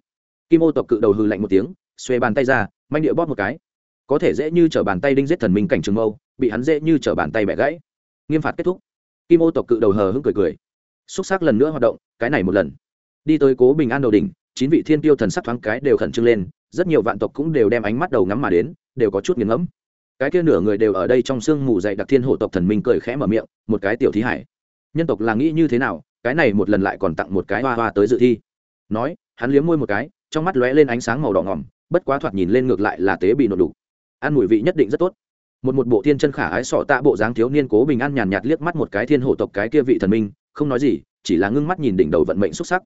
Kim ô tộc cự đầu hư lạnh một tiếng xuê bàn tay ra, manh địa bóp một cái. Có thể dễ như t r ở bàn tay đinh giết thần minh cảnh trường mâu, bị hắn dễ như t r ở bàn tay bẻ gãy. Nghiêm phạt kết thúc. Kim ô tộc cự đầu hờ hững cười cười xúc xác lần nữa hoạt động, cái này một lần. Đi tới cố bình an đầu đỉnh, chín vị thiên tiêu thần sắc thoáng cái đều khẩn trương lên, rất nhiều vạn tộc cũng đều đem ánh mắt đầu ngắm mà đến, đều có chút nghiền ngẫm. Cái kia nửa người đều ở đây trong sương mù dậy đặc thiên hộ tộc thần minh cười khẽ mở miệng, một cái tiểu thí hải. Nhân tộc là nghĩ như thế nào, cái này một lần lại còn tặng một cái hoa hoa tới dự thi. Nói, hắn liếm môi một cái, trong mắt lóe lên ánh sáng màu đỏ ngỏm, bất quá thoạt nhìn lên ngược lại là tế bị nổ đủ. Ăn mùi vị nhất định rất tốt. Một một bộ thiên chân khả ái sọ tạ bộ dáng thiếu niên cố bình an nhàn nhạt liếc mắt một cái thiên hộ tộc cái kia vị thần minh không nói gì, chỉ là ngưng mắt nhìn đỉnh đầu vận mệnh xuất sắc.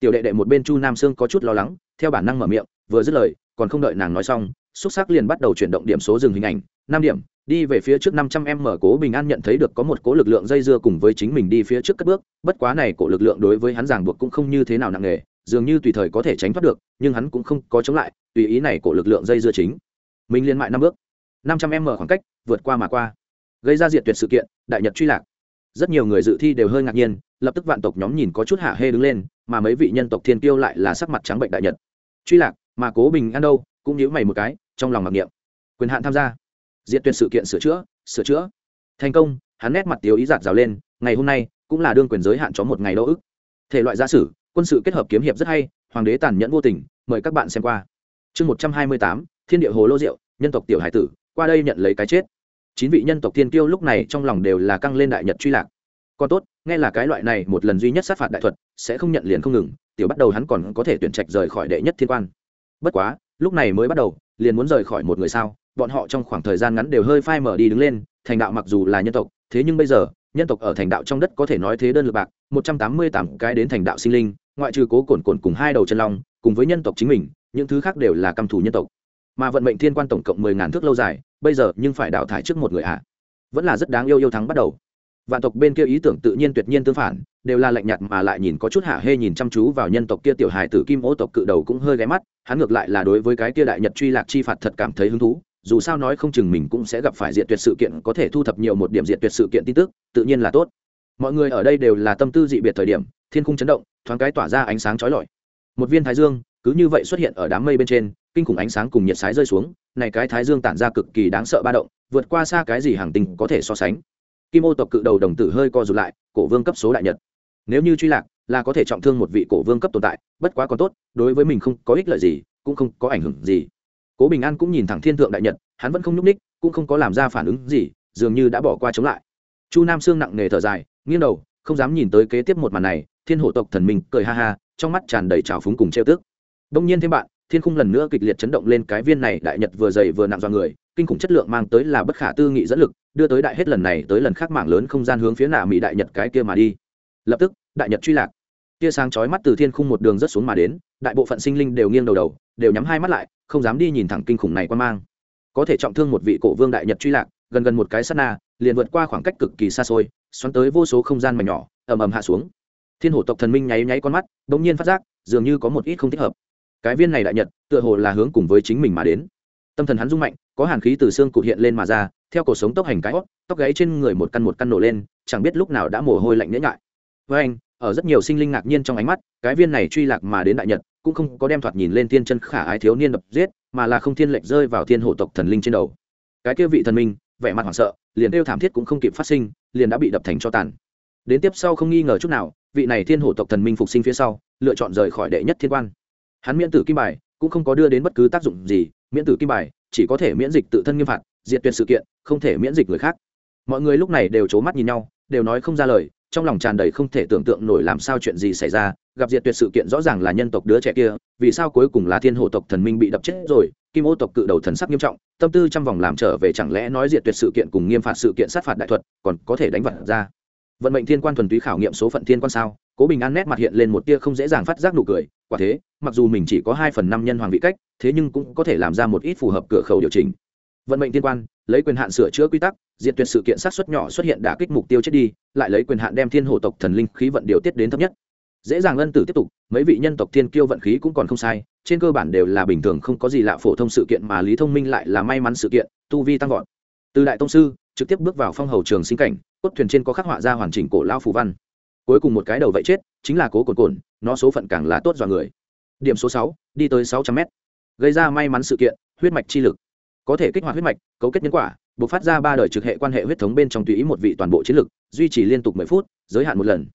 Tiểu đệ đệ một bên chu nam sương có chút lo lắng, theo bản năng mở miệng, vừa dứt lời, còn không đợi nàng nói xong xuất sắc liền bắt đầu chuyển động điểm số dừng hình ảnh, năm điểm, đi về phía trước năm trăm em mở cố bình an nhận thấy được có một cố lực lượng dây dưa cùng với chính mình đi phía trước cất bước, bất quá này cổ lực lượng đối với hắn ràng buộc cũng không như thế nào nặng nề, dường như tùy thời có thể tránh thoát được, nhưng hắn cũng không có chống lại, tùy ý này cổ lực lượng dây dưa chính. Mình liên mại năm bước, năm trăm em mở khoảng cách, vượt qua mà qua. Gây ra diện tuyệt sự kiện, đại nhật truy lạc rất nhiều người dự thi đều hơi ngạc nhiên, lập tức vạn tộc nhóm nhìn có chút hạ hê đứng lên, mà mấy vị nhân tộc thiên tiêu lại là sắc mặt trắng bệnh đại nhật. Truy lạc, mà cố bình an đâu, cũng nhíu mày một cái, trong lòng mặc niệm. Quyền hạn tham gia. Diện tuyệt sự kiện sửa chữa sửa chữa. Thành công, hắn nét mặt tiêu ý giạt rào lên, ngày hôm nay cũng là đương quyền giới hạn cho một ngày đỗ ức. Thể loại gia sử, quân sự kết hợp kiếm hiệp rất hay, hoàng đế tàn nhẫn vô tình, mời các bạn xem qua. Chương một trăm hai mươi tám, thiên địa hồ lô rượu nhân tộc tiểu hải tử, qua đây nhận lấy cái chết chín vị nhân tộc thiên tiêu lúc này trong lòng đều là căng lên đại nhật truy lạc. Còn tốt, nghe là cái loại này một lần duy nhất sát phạt đại thuật, sẽ không nhận liền không ngừng, tiểu bắt đầu hắn còn có thể tuyển trạch rời khỏi đệ nhất thiên quan. Bất quá, lúc này mới bắt đầu, liền muốn rời khỏi một người sao, bọn họ trong khoảng thời gian ngắn đều hơi phai mở đi đứng lên, thành đạo mặc dù là nhân tộc, thế nhưng bây giờ, nhân tộc ở thành đạo trong đất có thể nói thế đơn lượt bạc, một trăm tám mươi tám cái đến thành đạo sinh linh, ngoại trừ cố cồn cồn cùng hai đầu chân long, cùng với nhân tộc chính mình, những thứ khác đều là căm thù nhân tộc mà vận mệnh thiên quan tổng cộng mười ngàn thước lâu dài, bây giờ nhưng phải đào thải trước một người ạ. À. vẫn là rất đáng yêu yêu thắng bắt đầu. Vạn tộc bên kia ý tưởng tự nhiên tuyệt nhiên tương phản, đều là lạnh nhạt mà lại nhìn có chút hạ hê nhìn chăm chú vào nhân tộc kia tiểu hài tử kim ô tộc cự đầu cũng hơi ghé mắt, hắn ngược lại là đối với cái kia đại nhật truy lạc chi phạt thật cảm thấy hứng thú, dù sao nói không chừng mình cũng sẽ gặp phải diện tuyệt sự kiện, có thể thu thập nhiều một điểm diện tuyệt sự kiện tin tức, tự nhiên là tốt. Mọi người ở đây đều là tâm tư dị biệt thời điểm, thiên khung chấn động, thoáng cái tỏa ra ánh sáng chói lọi. Một viên thái dương, cứ như vậy xuất hiện ở đám mây bên trên kinh khủng ánh sáng cùng nhiệt sái rơi xuống, này cái thái dương tản ra cực kỳ đáng sợ ba động, vượt qua xa cái gì hàng tinh có thể so sánh. Kim ô tộc cự đầu đồng tử hơi co rụt lại, cổ vương cấp số đại nhật. Nếu như truy lạc, là có thể trọng thương một vị cổ vương cấp tồn tại, bất quá còn tốt, đối với mình không có ích lợi gì, cũng không có ảnh hưởng gì. Cố bình an cũng nhìn thẳng thiên thượng đại nhật, hắn vẫn không nhúc ních cũng không có làm ra phản ứng gì, dường như đã bỏ qua chống lại. Chu nam sương nặng nề thở dài, nghiêng đầu, không dám nhìn tới kế tiếp một màn này, thiên hổ tộc thần minh cười ha ha, trong mắt tràn đầy trào phúng cùng trêu tức. Đông nhiên thêm bạn thiên khung lần nữa kịch liệt chấn động lên cái viên này đại nhật vừa dày vừa nặng do người, kinh khủng chất lượng mang tới là bất khả tư nghị dẫn lực, đưa tới đại hết lần này tới lần khác mảng lớn không gian hướng phía nạ mỹ đại nhật cái kia mà đi. Lập tức, đại nhật truy lạc. Tia sáng chói mắt từ thiên khung một đường rất xuống mà đến, đại bộ phận sinh linh đều nghiêng đầu đầu, đều nhắm hai mắt lại, không dám đi nhìn thẳng kinh khủng này qua mang. Có thể trọng thương một vị cổ vương đại nhật truy lạc, gần gần một cái sát na, liền vượt qua khoảng cách cực kỳ xa xôi, xoắn tới vô số không gian mảnh nhỏ, ầm ầm hạ xuống. Thiên hổ tộc thần minh nháy nháy con mắt đ ỗ n g nhiên phát giác, dường như có một ít không thích hợp cái viên này đại nhật, tựa hồ là hướng cùng với chính mình mà đến. Tâm thần hắn rung mạnh, có hàn khí từ xương cụt hiện lên mà ra, theo cổ sống tốc hành cái hót, tóc gáy trên người một căn một căn nổ lên, chẳng biết lúc nào đã mồ hôi lạnh nhễ ngại với anh, ở rất nhiều sinh linh ngạc nhiên trong ánh mắt, cái viên này truy lạc mà đến đại nhật, cũng không có đem thoạt nhìn lên thiên chân khả ái thiếu niên đập giết, mà là không thiên lệnh rơi vào thiên hộ tộc thần linh trên đầu. Cái kia vị thần minh, vẻ mặt hoảng sợ, liền kêu thảm thiết cũng không kịp phát sinh, liền đã bị đập thành cho tàn. Đến tiếp sau không nghi ngờ chút nào, vị này thiên hộ tộc thần minh phục sinh phía sau, lựa chọn rời khỏi đệ nhất thiên quan hắn miễn tử kim bài cũng không có đưa đến bất cứ tác dụng gì, miễn tử kim bài chỉ có thể miễn dịch tự thân nghiêm phạt, diệt tuyệt sự kiện, không thể miễn dịch người khác. Mọi người lúc này đều c mắt nhìn nhau, đều nói không ra lời, trong lòng tràn đầy không thể tưởng tượng nổi làm sao chuyện gì xảy ra, gặp diệt tuyệt sự kiện rõ ràng là nhân tộc đứa trẻ kia, vì sao cuối cùng là thiên hộ tộc thần minh bị đập chết rồi, kim ô tộc cự đầu thần sắc nghiêm trọng, tâm tư trong vòng làm trở về chẳng lẽ nói diệt tuyệt sự kiện cùng nghiêm phạt sự kiện sát phạt đại thuật còn có thể đánh vật ra? Vận mệnh thiên quan thuần túy khảo nghiệm số phận thiên quan sao? Cố bình an nét mặt hiện lên một tia không dễ dàng phát giác nụ cười, quả thế, mặc dù mình chỉ có hai phần năm nhân hoàng vị cách, thế nhưng cũng có thể làm ra một ít phù hợp cửa khẩu điều chỉnh. Vận mệnh thiên quan, lấy quyền hạn sửa chữa quy tắc, diệt tuyệt sự kiện sát xuất nhỏ xuất hiện đả kích mục tiêu chết đi, lại lấy quyền hạn đem thiên hộ tộc thần linh khí vận điều tiết đến thấp nhất. Dễ dàng ân tử tiếp tục, mấy vị nhân tộc thiên kiêu vận khí cũng còn không sai, trên cơ bản đều là bình thường, không có gì lạ phổ thông sự kiện mà lý thông minh lại là may mắn sự kiện, tu vi tăng vọt. Từ đại tông sư, trực tiếp bước vào phong hầu trường sinh cảnh, cốt thuyền trên có khắc họa ra hoàn chỉnh cổ lao phù văn cuối cùng một cái đầu vậy chết, chính là cố cồn cồn, nó số phận càng là tốt dọa người. Điểm số sáu, đi tới sáu trăm m gây ra may mắn sự kiện, huyết mạch chi lực. Có thể kích hoạt huyết mạch, cấu kết nhân quả, buộc phát ra ba đời trực hệ quan hệ huyết thống bên trong tùy ý một vị toàn bộ chiến lực, duy trì liên tục mười phút, giới hạn một lần.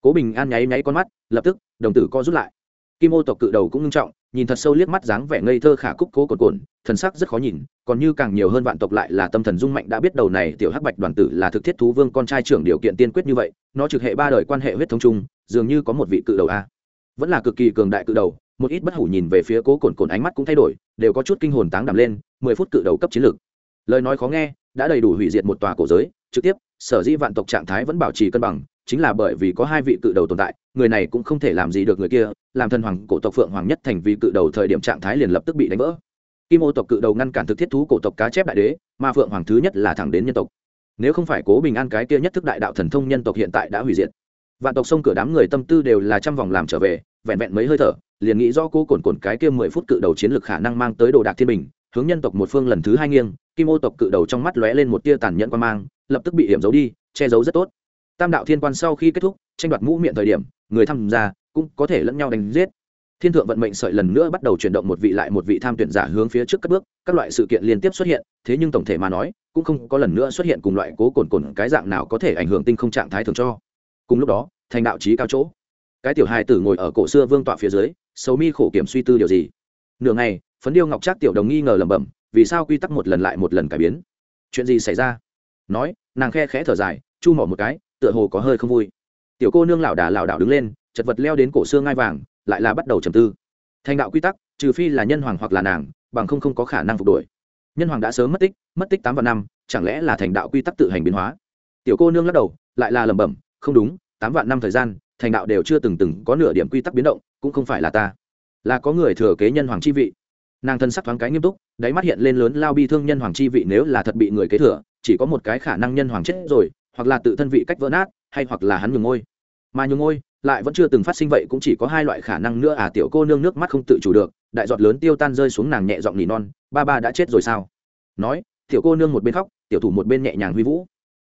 Cố bình an nháy nháy con mắt, lập tức, đồng tử co rút lại. Kim ô tộc cự đầu cũng ngưng trọng nhìn thật sâu liếc mắt dáng vẻ ngây thơ khả cúc cố cồn cồn, thần sắc rất khó nhìn, còn như càng nhiều hơn vạn tộc lại là tâm thần dung mạnh đã biết đầu này tiểu hắc bạch đoàn tử là thực thiết thú vương con trai trưởng điều kiện tiên quyết như vậy, nó trực hệ ba đời quan hệ huyết thống chung, dường như có một vị cự đầu a. Vẫn là cực kỳ cường đại cự đầu, một ít bất hủ nhìn về phía cố cồn cồn ánh mắt cũng thay đổi, đều có chút kinh hồn táng đảm lên, mười phút cự đầu cấp chiến lược. Lời nói khó nghe, đã đầy đủ hủy diệt một tòa cổ giới, trực tiếp, sở dĩ vạn tộc trạng thái vẫn bảo trì cân bằng chính là bởi vì có hai vị cự đầu tồn tại, người này cũng không thể làm gì được người kia, làm thần hoàng cổ tộc phượng hoàng nhất thành vì cự đầu thời điểm trạng thái liền lập tức bị đánh vỡ. Kim ô tộc cự đầu ngăn cản thực thiết thú cổ tộc cá chép đại đế, mà phượng hoàng thứ nhất là thẳng đến nhân tộc. Nếu không phải cố bình an cái kia nhất thức đại đạo thần thông nhân tộc hiện tại đã hủy diệt, vạn tộc sông cửa đám người tâm tư đều là trăm vòng làm trở về, vẹn vẹn mấy hơi thở, liền nghĩ do cô cồn cồn cái kia mười phút cự đầu chiến lược khả năng mang tới đồ đạc thiên bình, hướng nhân tộc một phương lần thứ hai nghiêng, kim ô tộc cự đầu trong mắt lóe lên một tia tàn nhẫn quan mang, lập tức bị hiểm giấu đi, che giấu rất tốt tam đạo thiên quan sau khi kết thúc, tranh đoạt mũ miệng thời điểm, người tham gia cũng có thể lẫn nhau đánh giết. Thiên thượng vận mệnh sợi lần nữa bắt đầu chuyển động một vị lại một vị tham tuyển giả hướng phía trước các bước, các loại sự kiện liên tiếp xuất hiện, thế nhưng tổng thể mà nói, cũng không có lần nữa xuất hiện cùng loại cố cồn cồn cái dạng nào có thể ảnh hưởng tinh không trạng thái thường cho. Cùng lúc đó, thành đạo trí cao chỗ. Cái tiểu hài tử ngồi ở cổ xưa vương tọa phía dưới, sầu mi khổ kiểm suy tư điều gì? Nửa ngày, phấn điêu ngọc trác tiểu đồng nghi ngờ lẩm bẩm, vì sao quy tắc một lần lại một lần cải biến? Chuyện gì xảy ra? Nói, nàng khe khẽ thở dài, chu mỏ một cái tựa hồ có hơi không vui. Tiểu cô nương lảo đà lảo đảo đứng lên, chật vật leo đến cổ xương ngai vàng, lại là bắt đầu trầm tư. Thành đạo quy tắc, trừ phi là nhân hoàng hoặc là nàng, bằng không không có khả năng phục đổi. Nhân hoàng đã sớm mất tích mất tích tám vạn năm, chẳng lẽ là thành đạo quy tắc tự hành biến hóa? Tiểu cô nương lắc đầu, lại là lẩm bẩm, không đúng, tám vạn năm thời gian, thành đạo đều chưa từng từng có nửa điểm quy tắc biến động, cũng không phải là ta. Là có người thừa kế nhân hoàng chi vị. Nàng thân sắc thoáng cái nghiêm túc, đáy mắt hiện lên lớn lao bi thương nhân hoàng chi vị nếu là thật bị người kế thừa, chỉ có một cái khả năng nhân hoàng chết rồi hoặc là tự thân vị cách vỡ nát, hay hoặc là hắn nhường ngôi. Mà nhường ngôi lại vẫn chưa từng phát sinh vậy, cũng chỉ có hai loại khả năng nữa à tiểu cô nương nước mắt không tự chủ được, đại giọt lớn tiêu tan rơi xuống nàng nhẹ giọng nỉ non, ba ba đã chết rồi sao? Nói, tiểu cô nương một bên khóc, tiểu thủ một bên nhẹ nhàng huy vũ.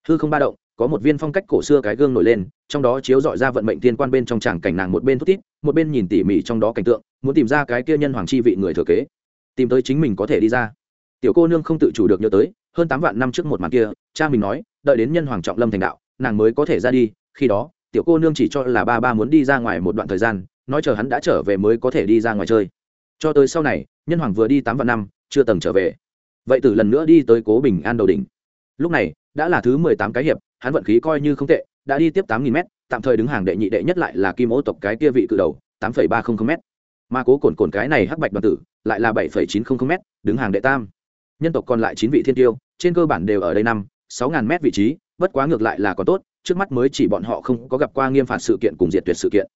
Hư không ba động, có một viên phong cách cổ xưa cái gương nổi lên, trong đó chiếu dọi ra vận mệnh tiên quan bên trong tràng cảnh nàng một bên thút tít một bên nhìn tỉ mỉ trong đó cảnh tượng, muốn tìm ra cái kia nhân hoàng chi vị người thừa kế, tìm tới chính mình có thể đi ra. Tiểu cô nương không tự chủ được nhớ tới hơn tám vạn năm trước một màn kia, cha mình nói, đợi đến nhân hoàng trọng lâm thành đạo, nàng mới có thể ra đi, khi đó, tiểu cô nương chỉ cho là ba ba muốn đi ra ngoài một đoạn thời gian, nói chờ hắn đã trở về mới có thể đi ra ngoài chơi. Cho tới sau này, nhân hoàng vừa đi tám vạn năm, chưa từng trở về. Vậy từ lần nữa đi tới cố bình an đầu đỉnh. Lúc này, đã là thứ mười tám cái hiệp, hắn vận khí coi như không tệ, đã đi tiếp tám nghìn m tạm thời đứng hàng đệ nhị đệ nhất lại là kim ô tộc cái kia vị cự đầu, tám phẩy ba không không m mà cố cồn cồn cái này hắc bạch đoàn tử, lại là bảy phẩy chín không không m đứng hàng đệ tam nhân tộc còn lại chín vị thiên tiêu, trên cơ bản đều ở đây năm, sáu ngàn mét vị trí, bất quá ngược lại là có tốt, trước mắt mới chỉ bọn họ không có gặp qua nghiêm phạt sự kiện cùng diệt tuyệt sự kiện.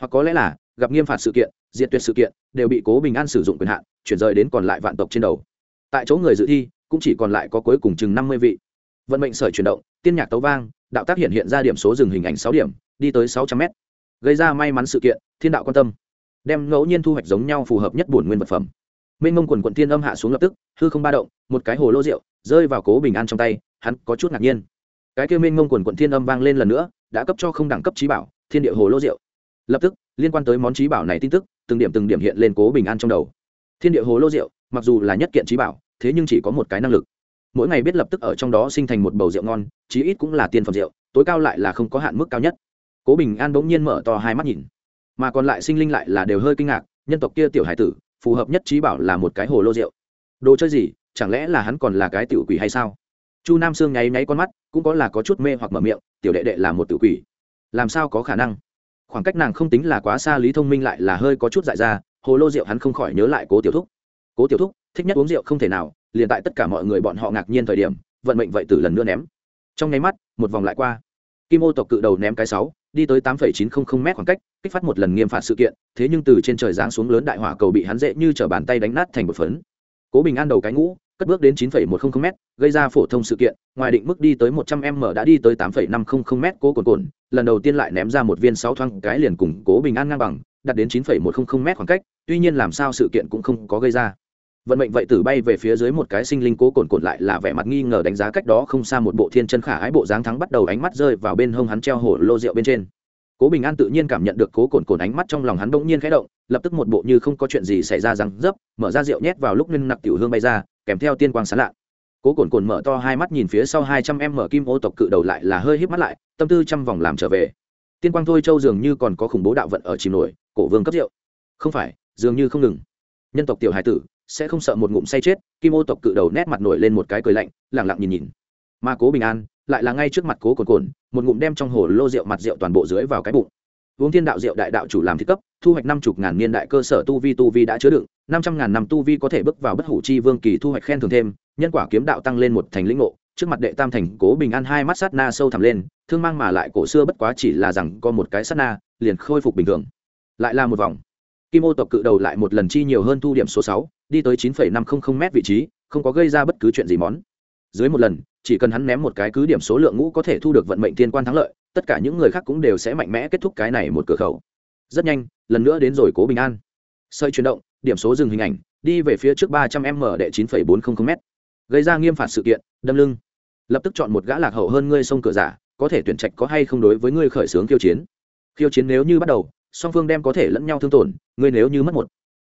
Hoặc có lẽ là, gặp nghiêm phạt sự kiện, diệt tuyệt sự kiện, đều bị cố bình an sử dụng quyền hạn, chuyển rời đến còn lại vạn tộc trên đầu. Tại chỗ người dự thi, cũng chỉ còn lại có cuối cùng chừng năm mươi vị. Vận mệnh sởi chuyển động, tiên nhạc tấu vang, đạo tác hiện hiện ra điểm số dừng hình ảnh sáu điểm, đi tới sáu trăm mét. Gây ra may mắn sự kiện, thiên đạo quan tâm. Đem ngẫu nhiên thu hoạch giống nhau phù hợp nhất bổn nguyên vật phẩm mênh mông quần quận thiên âm hạ xuống lập tức, hư không ba động, một cái hồ lô rượu rơi vào cố bình an trong tay, hắn có chút ngạc nhiên. Cái kêu mênh mông quần quận thiên âm vang lên lần nữa, đã cấp cho không đẳng cấp trí bảo, thiên địa hồ lô rượu. Lập tức, liên quan tới món trí bảo này tin tức, từng điểm từng điểm hiện lên cố bình an trong đầu. Thiên địa hồ lô rượu, mặc dù là nhất kiện trí bảo, thế nhưng chỉ có một cái năng lực. Mỗi ngày biết lập tức ở trong đó sinh thành một bầu rượu ngon, chí ít cũng là tiên phẩm rượu, tối cao lại là không có hạn mức cao nhất. Cố bình an bỗng nhiên mở to hai mắt nhìn, mà còn lại sinh linh lại là đều hơi kinh ngạc, nhân tộc kia tiểu hải tử phù hợp nhất trí bảo là một cái hồ lô rượu. Đồ chơi gì? Chẳng lẽ là hắn còn là cái tiểu quỷ hay sao? Chu nam sương nháy nháy con mắt, cũng có là có chút mê hoặc mở miệng, tiểu đệ đệ là một tiểu quỷ. Làm sao có khả năng? Khoảng cách nàng không tính là quá xa lý thông minh lại là hơi có chút dại ra, hồ lô rượu hắn không khỏi nhớ lại cố tiểu thúc. Cố tiểu thúc, thích nhất uống rượu không thể nào, liền tại tất cả mọi người bọn họ ngạc nhiên thời điểm, vận mệnh vậy từ lần nữa ném. Trong nháy mắt, một vòng lại qua. Kim ô tộc cự đầu ném cái sáu, đi tới tám chín trăm linh m khoảng cách kích phát một lần nghiêm phạt sự kiện, thế nhưng từ trên trời giáng xuống lớn đại hỏa cầu bị hắn dễ như t bàn tay đánh nát thành một phấn. Cố bình an đầu cái ngũ, cất bước đến chín một trăm linh m gây ra phổ thông sự kiện, ngoài định mức đi tới một trăm m đã đi tới tám năm trăm linh m cố cồn cồn lần đầu tiên lại ném ra một viên sáu thoáng cái liền cùng cố bình an ngang bằng, đạt đến chín một trăm linh m khoảng cách, tuy nhiên làm sao sự kiện cũng không có gây ra. Vận mệnh vậy tử bay về phía dưới một cái sinh linh cố cồn cồn lại là vẻ mặt nghi ngờ đánh giá cách đó không xa một bộ thiên chân khả ái bộ dáng thắng bắt đầu ánh mắt rơi vào bên hông hắn treo hổ lô rượu bên trên cố bình an tự nhiên cảm nhận được cố cồn cồn ánh mắt trong lòng hắn bỗng nhiên khẽ động, lập tức một bộ như không có chuyện gì xảy ra răng dấp, mở ra rượu nhét vào lúc nguyên nặc tiểu hương bay ra, kèm theo tiên quang sán lạ. Cố cồn cồn mở to hai mắt nhìn phía sau hai trăm em mở kim ô tộc cự đầu lại là hơi hít mắt lại, tâm tư trăm vòng làm trở về. Tiên quang thôi châu dường như còn có khủng bố đạo vận ở chìm nổi, cổ vương cấp rượu. Không phải, dường như không ngừng. Nhân tộc tiểu hải tử, sẽ không sợ một ngụm say chết, kim ô tộc cự đầu nét mặt nổi lên một cái cười lạnh lẳng lặng nhìn nhìn. Mà cố bình an lại là ngay trước mặt cố cồn cồn, một ngụm đem trong hồ lô rượu mặt rượu toàn bộ dưới vào cái bụng. Uống thiên đạo rượu đại đạo chủ làm thiết cấp, thu hoạch năm chục ngàn niên đại cơ sở tu vi tu vi đã chứa đựng, năm trăm ngàn năm tu vi có thể bước vào bất hủ chi vương kỳ thu hoạch khen thường thêm, nhân quả kiếm đạo tăng lên một thành lĩnh ngộ, trước mặt đệ tam thành cố bình an hai mắt sát na sâu thẳm lên, thương mang mà lại cổ xưa bất quá chỉ là rằng có một cái sát na, liền khôi phục bình thường. Lại là một vòng. Kim ô tộc cự đầu lại một lần chi nhiều hơn thu điểm số sáu, đi tới chín phẩy năm trăm linh m vị trí, không có gây ra bất cứ chuyện gì món dưới một lần, chỉ cần hắn ném một cái cứ điểm số lượng ngũ có thể thu được vận mệnh tiên quan thắng lợi, tất cả những người khác cũng đều sẽ mạnh mẽ kết thúc cái này một cửa khẩu. Rất nhanh, lần nữa đến rồi cố bình an. Sợi chuyển động, điểm số dừng hình ảnh, đi về phía trước ba trăm m đệ chín phẩy bốn trăm linh m. Gây ra nghiêm phạt sự kiện, đâm lưng. Lập tức chọn một gã lạc hậu hơn ngươi sông cửa giả, có thể tuyển trạch có hay không đối với ngươi khởi xướng khiêu chiến. Khiêu chiến nếu như bắt đầu, song phương đem có thể lẫn nhau thương tổn, ngươi nếu như mất một,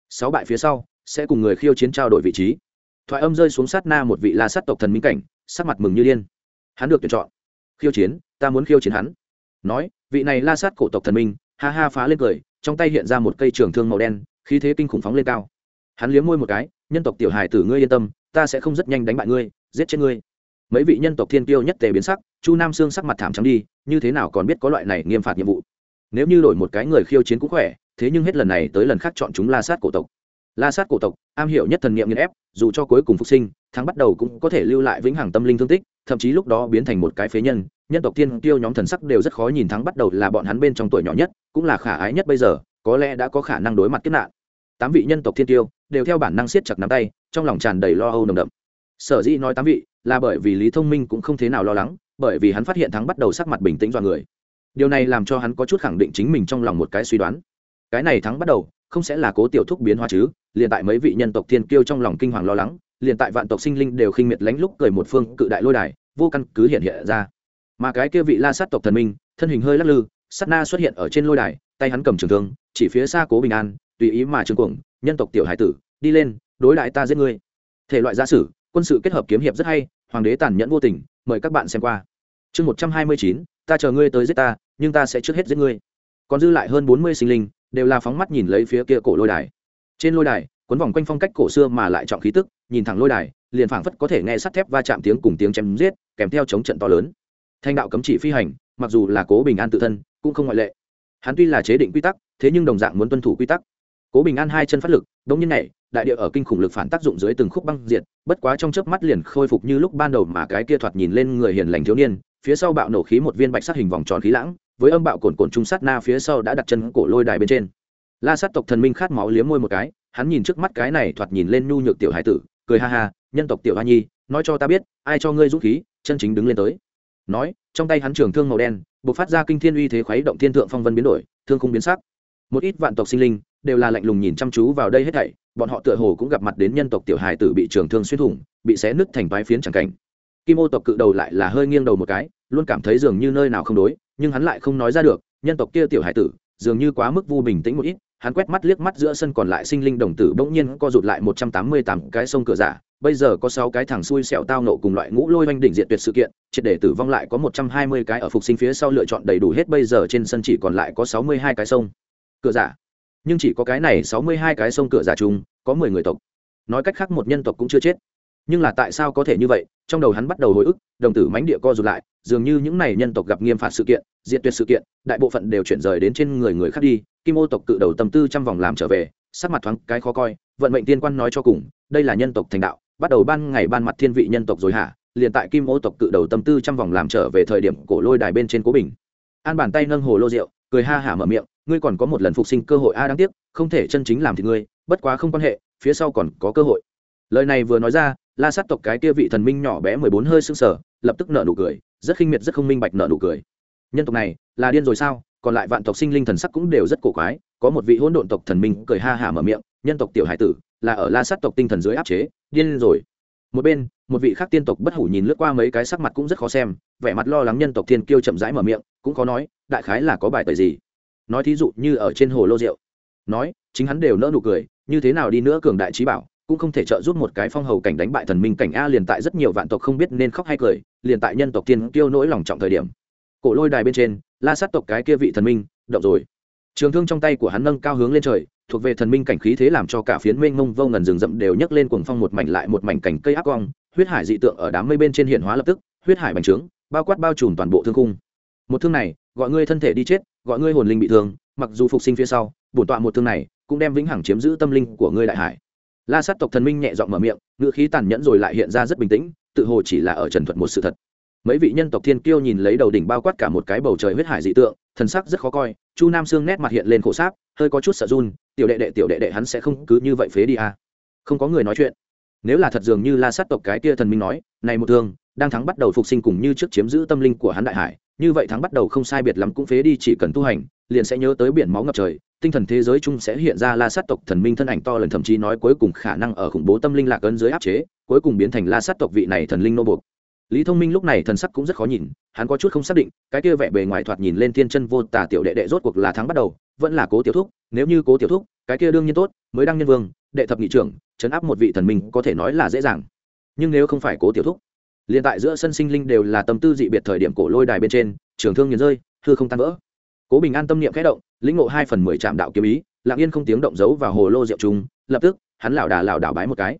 sáu bại phía sau, sẽ cùng người khiêu chiến trao đổi vị trí thoại âm rơi xuống sát na một vị la sát tộc thần minh cảnh, sắc mặt mừng như điên. Hắn được tuyển chọn. Khiêu chiến, ta muốn khiêu chiến hắn. Nói, vị này la sát cổ tộc thần minh, ha ha phá lên cười, trong tay hiện ra một cây trường thương màu đen, khí thế kinh khủng phóng lên cao. Hắn liếm môi một cái, nhân tộc tiểu hài tử ngươi yên tâm, ta sẽ không rất nhanh đánh bại ngươi, giết chết ngươi. Mấy vị nhân tộc thiên tiêu nhất tề biến sắc, chu nam sương sắc mặt thảm trắng đi, như thế nào còn biết có loại này nghiêm phạt nhiệm vụ? Nếu như đổi một cái người khiêu chiến cũng khỏe, thế nhưng hết lần này tới lần khác chọn chúng la sát cổ tộc la sát cổ tộc, am hiểu nhất thần niệm nghiên ép, dù cho cuối cùng phục sinh, thắng bắt đầu cũng có thể lưu lại vĩnh hằng tâm linh thương tích, thậm chí lúc đó biến thành một cái phế nhân. Nhân tộc tiên tiêu nhóm thần sắc đều rất khó nhìn thắng bắt đầu là bọn hắn bên trong tuổi nhỏ nhất, cũng là khả ái nhất bây giờ, có lẽ đã có khả năng đối mặt kiếp nạn. Tám vị nhân tộc thiên tiêu đều theo bản năng siết chặt nắm tay, trong lòng tràn đầy lo âu nồng đậm. Sở dĩ nói tám vị là bởi vì lý thông minh cũng không thế nào lo lắng, bởi vì hắn phát hiện thắng bắt đầu sắc mặt bình tĩnh do người. Điều này làm cho hắn có chút khẳng định chính mình trong lòng một cái suy đoán. Cái này thắng bắt đầu không sẽ là cố tiểu thúc biến hóa chứ, liền tại mấy vị nhân tộc thiên kiêu trong lòng kinh hoàng lo lắng, liền tại vạn tộc sinh linh đều khinh miệt lánh lúc cười một phương, cự đại lôi đài, vô căn cứ hiện hiện ra. Mà cái kia vị la sát tộc thần minh, thân hình hơi lắc lư, sát na xuất hiện ở trên lôi đài, tay hắn cầm trường thương, chỉ phía xa cố bình an, tùy ý mà trường cuồng, nhân tộc tiểu hải tử, đi lên, đối đại ta giết ngươi. Thể loại gia sử, quân sự kết hợp kiếm hiệp rất hay, hoàng đế tàn nhẫn vô tình, mời các bạn xem qua. Chương một trăm hai mươi chín, ta chờ ngươi tới giết ta, nhưng ta sẽ trước hết giết ngươi. Còn dư lại hơn bốn mươi sinh linh đều là phóng mắt nhìn lấy phía kia cổ lôi đài. Trên lôi đài quấn vòng quanh phong cách cổ xưa mà lại trọng khí tức, nhìn thẳng lôi đài, liền phảng phất có thể nghe sắt thép va chạm tiếng cùng tiếng chém giết, kèm theo chống trận to lớn. Thanh đạo cấm chỉ phi hành, mặc dù là cố bình an tự thân, cũng không ngoại lệ. Hắn tuy là chế định quy tắc, thế nhưng đồng dạng muốn tuân thủ quy tắc. Cố bình an hai chân phát lực đống nhiên này đại địa ở kinh khủng lực phản tác dụng dưới từng khúc băng diệt, bất quá trong chớp mắt liền khôi phục như lúc ban đầu mà cái kia thoạt nhìn lên người hiền lành thiếu niên, phía sau bạo nổ khí một viên bạch sắc hình vòng tròn khí lãng với âm bạo cồn cồn trung sát na phía sau đã đặt chân cổ lôi đài bên trên. La sát tộc thần minh khát máu liếm môi một cái, hắn nhìn trước mắt cái này thoạt nhìn lên nhu nhược tiểu hải tử, cười ha ha, nhân tộc tiểu hoa nhi, nói cho ta biết, ai cho ngươi dũng khí, chân chính đứng lên tới. Nói, trong tay hắn trường thương màu đen buộc phát ra kinh thiên uy thế khuấy động thiên thượng phong vân biến đổi, thương không biến sắc. Một ít vạn tộc sinh linh đều là lạnh lùng nhìn chăm chú vào đây hết thảy, bọn họ tựa hồ cũng gặp mặt đến nhân tộc tiểu hài tử bị trường thương xuyên thủng, bị xé nứt thành vái phiến chẳng cảnh. Kim ô tộc cự đầu lại là hơi nghiêng đầu một cái, luôn cảm thấy dường như nơi nào không đối nhưng hắn lại không nói ra được, nhân tộc kia tiểu hải tử, dường như quá mức vu bình tĩnh một ít, hắn quét mắt liếc mắt giữa sân còn lại sinh linh đồng tử bỗng nhiên co rụt lại một trăm tám mươi tám cái sông cửa giả, bây giờ có sáu cái thằng xui xẻo tao nộ cùng loại ngũ lôi oanh đỉnh diện tuyệt sự kiện, triệt để tử vong lại có một trăm hai mươi cái ở phục sinh phía sau lựa chọn đầy đủ hết bây giờ trên sân chỉ còn lại có sáu mươi hai cái sông cửa giả. Nhưng chỉ có cái này sáu mươi hai cái sông cửa giả chung, có mười người tộc. Nói cách khác một nhân tộc cũng chưa chết. Nhưng là tại sao có thể như vậy? Trong đầu hắn bắt đầu hồi ức, đồng tử mánh địa co rụt lại dường như những này nhân tộc gặp nghiêm phạt sự kiện, diệt tuyệt sự kiện, đại bộ phận đều chuyển rời đến trên người người khác đi. Kim ô tộc cự đầu tâm tư trăm vòng làm trở về, sắc mặt thoáng cái khó coi, vận mệnh tiên quan nói cho cùng, đây là nhân tộc thành đạo, bắt đầu ban ngày ban mặt thiên vị nhân tộc rồi hả? Liền tại kim ô tộc cự đầu tâm tư trăm vòng làm trở về thời điểm cổ lôi đài bên trên cố bình. An bàn tay nâng hồ lô rượu, cười ha hả mở miệng, ngươi còn có một lần phục sinh cơ hội a, đáng tiếc, không thể chân chính làm thì ngươi, bất quá không quan hệ, phía sau còn có cơ hội. Lời này vừa nói ra, la sát tộc cái kia vị thần minh nhỏ bé mười bốn hơi sưng sở lập tức nợ nụ cười rất khinh miệt, rất không minh bạch nợ nụ cười. Nhân tộc này là điên rồi sao? Còn lại vạn tộc sinh linh thần sắc cũng đều rất cổ quái. Có một vị hỗn độn tộc thần minh cười ha hả mở miệng, nhân tộc tiểu hải tử, là ở la sát tộc tinh thần dưới áp chế, điên rồi. Một bên, một vị khác tiên tộc bất hủ nhìn lướt qua mấy cái sắc mặt cũng rất khó xem, vẻ mặt lo lắng nhân tộc thiên kiêu chậm rãi mở miệng, cũng có nói, đại khái là có bài tời gì. Nói thí dụ như ở trên hồ lô rượu. Nói, chính hắn đều nỡ nụ cười, như thế nào đi nữa cường đại trí bảo? Cũng không thể trợ giúp một cái phong hầu cảnh đánh bại thần minh cảnh a liền tại rất nhiều vạn tộc không biết nên khóc hay cười, liền tại nhân tộc tiên tiêu nỗi lòng trọng thời điểm. Cổ lôi đài bên trên, la sát tộc cái kia vị thần minh, động rồi. Trường thương trong tay của hắn nâng cao hướng lên trời, thuộc về thần minh cảnh khí thế làm cho cả phiến mênh mông vô ngần rừng rậm đều nhấc lên cuồng phong một mảnh lại một mảnh cảnh cây áp quang, huyết hải dị tượng ở đám mây bên trên hiện hóa lập tức, huyết hải bành trướng, bao quát bao trùm toàn bộ thương cung. Một thương này, gọi ngươi thân thể đi chết, gọi ngươi hồn linh bị thương, mặc dù phục sinh phía sau, bổn tọa một thương này cũng đem vĩnh hằng chiếm giữ tâm linh của ngươi đại hải la sát tộc thần minh nhẹ giọng mở miệng ngựa khí tàn nhẫn rồi lại hiện ra rất bình tĩnh, tự hồ chỉ là ở trần thuật một sự thật mấy vị nhân tộc thiên kiêu nhìn lấy đầu đỉnh bao quát cả một cái bầu trời huyết hải dị tượng, thần sắc rất khó coi, chu nam sương nét mặt hiện lên khổ sáp, hơi có chút sợ run, tiểu đệ đệ, tiểu đệ đệ, hắn sẽ không cứ như vậy phế đi à. không có người nói chuyện nếu là thật dường như la sát tộc cái kia thần minh nói, này một thương, đang thắng bắt đầu phục sinh cùng như trước chiếm giữ tâm linh của hắn đại hải, như vậy thắng bắt đầu không sai biệt lắm cũng phế đi, chỉ cần tu hành liền sẽ nhớ tới biển máu ngập trời, tinh thần thế giới chung sẽ hiện ra la sát tộc thần minh thân ảnh to lần thậm chí nói cuối cùng khả năng ở khủng bố tâm linh lạc ấn dưới áp chế, cuối cùng biến thành la sát tộc vị này thần linh nô buộc. Lý thông minh lúc này thần sắc cũng rất khó nhìn, hắn có chút không xác định, cái kia vẻ bề ngoài thoạt nhìn lên thiên chân vô tả tiểu đệ đệ rốt cuộc là thắng bắt đầu, vẫn là cố tiểu thúc, nếu như cố tiểu thúc, cái kia đương nhiên tốt, mới đăng nhân vương, đệ thập nghị trưởng, chấn áp một vị thần minh có thể nói là dễ dàng. Nhưng nếu không phải cố tiểu thúc, liền tại giữa sân sinh linh đều là tâm tư dị biệt thời điểm cổ lôi đài bên trên, trường thương nghiền rơi thư không tan vỡ cố bình an tâm niệm khẽ động, lĩnh ngộ hai phần mười trạm đạo kiếm ý, lặng yên không tiếng động giấu vào hồ lô rượu trung lập tức, hắn lảo đà lảo đảo bái một cái.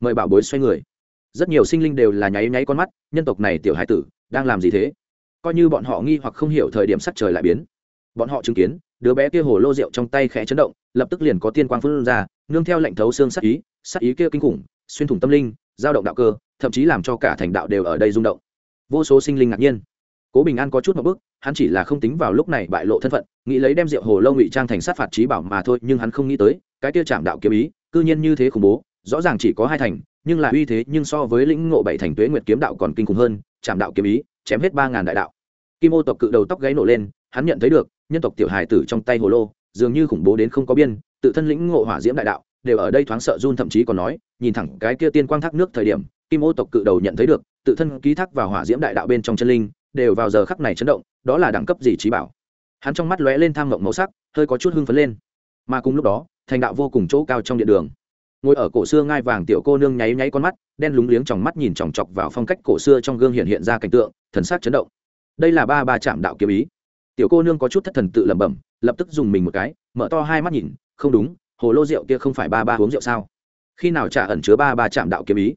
Mời bảo bối xoay người. Rất nhiều sinh linh đều là nháy nháy con mắt, nhân tộc này tiểu hải tử, đang làm gì thế? Coi như bọn họ nghi hoặc không hiểu thời điểm sắc trời lại biến. Bọn họ chứng kiến, đứa bé kia hồ lô rượu trong tay khẽ chấn động, lập tức liền có tiên quang phun ra, nương theo lệnh thấu xương sắc ý sắc ý kia kinh khủng, xuyên thủng tâm linh, giao động đạo cơ, thậm chí làm cho cả thành đạo đều ở đây rung động. Vô số sinh linh ngạc nhiên cố bình an có chút một bước hắn chỉ là không tính vào lúc này bại lộ thân phận, nghĩ lấy đem rượu hồ lâu ngụy trang thành sát phạt trí bảo mà thôi, nhưng hắn không nghĩ tới, cái Tiêu chạm đạo kiếm ý, cư nhiên như thế khủng bố, rõ ràng chỉ có hai thành, nhưng là uy thế nhưng so với lĩnh ngộ bảy thành tuế nguyệt kiếm đạo còn kinh khủng hơn chạm đạo kiếm ý, chém hết ba ngàn đại đạo. Kim ô tộc cự đầu tóc gáy nổ lên, hắn nhận thấy được, nhân tộc tiểu hài tử trong tay hồ lô, dường như khủng bố đến không có biên, tự thân lĩnh ngộ hỏa diễm đại đạo, đều ở đây thoáng sợ run thậm chí còn nói, nhìn thẳng cái kia tiên quang thác nước thời điểm, kim ô tộc cự đầu nhận thấy được, tự thân ký thác vào hỏa diễm đại đạo bên trong chân linh đều vào giờ khắc này chấn động, đó là đẳng cấp gì trí bảo? Hắn trong mắt lóe lên tham mộng màu sắc, hơi có chút hưng phấn lên. Mà cùng lúc đó, thành đạo vô cùng chỗ cao trong điện đường. Ngồi ở cổ xưa ngai vàng tiểu cô nương nháy nháy con mắt, đen lúng liếng trong mắt nhìn chòng chọc vào phong cách cổ xưa trong gương hiện hiện ra cảnh tượng, thần sắc chấn động. Đây là ba ba chạm đạo kiếm ý. Tiểu cô nương có chút thất thần tự lẩm bẩm, lập tức dùng mình một cái, mở to hai mắt nhìn, không đúng, hồ lô rượu kia không phải ba ba uống rượu sao? Khi nào trả ẩn chứa ba ba chạm đạo kiếm ý?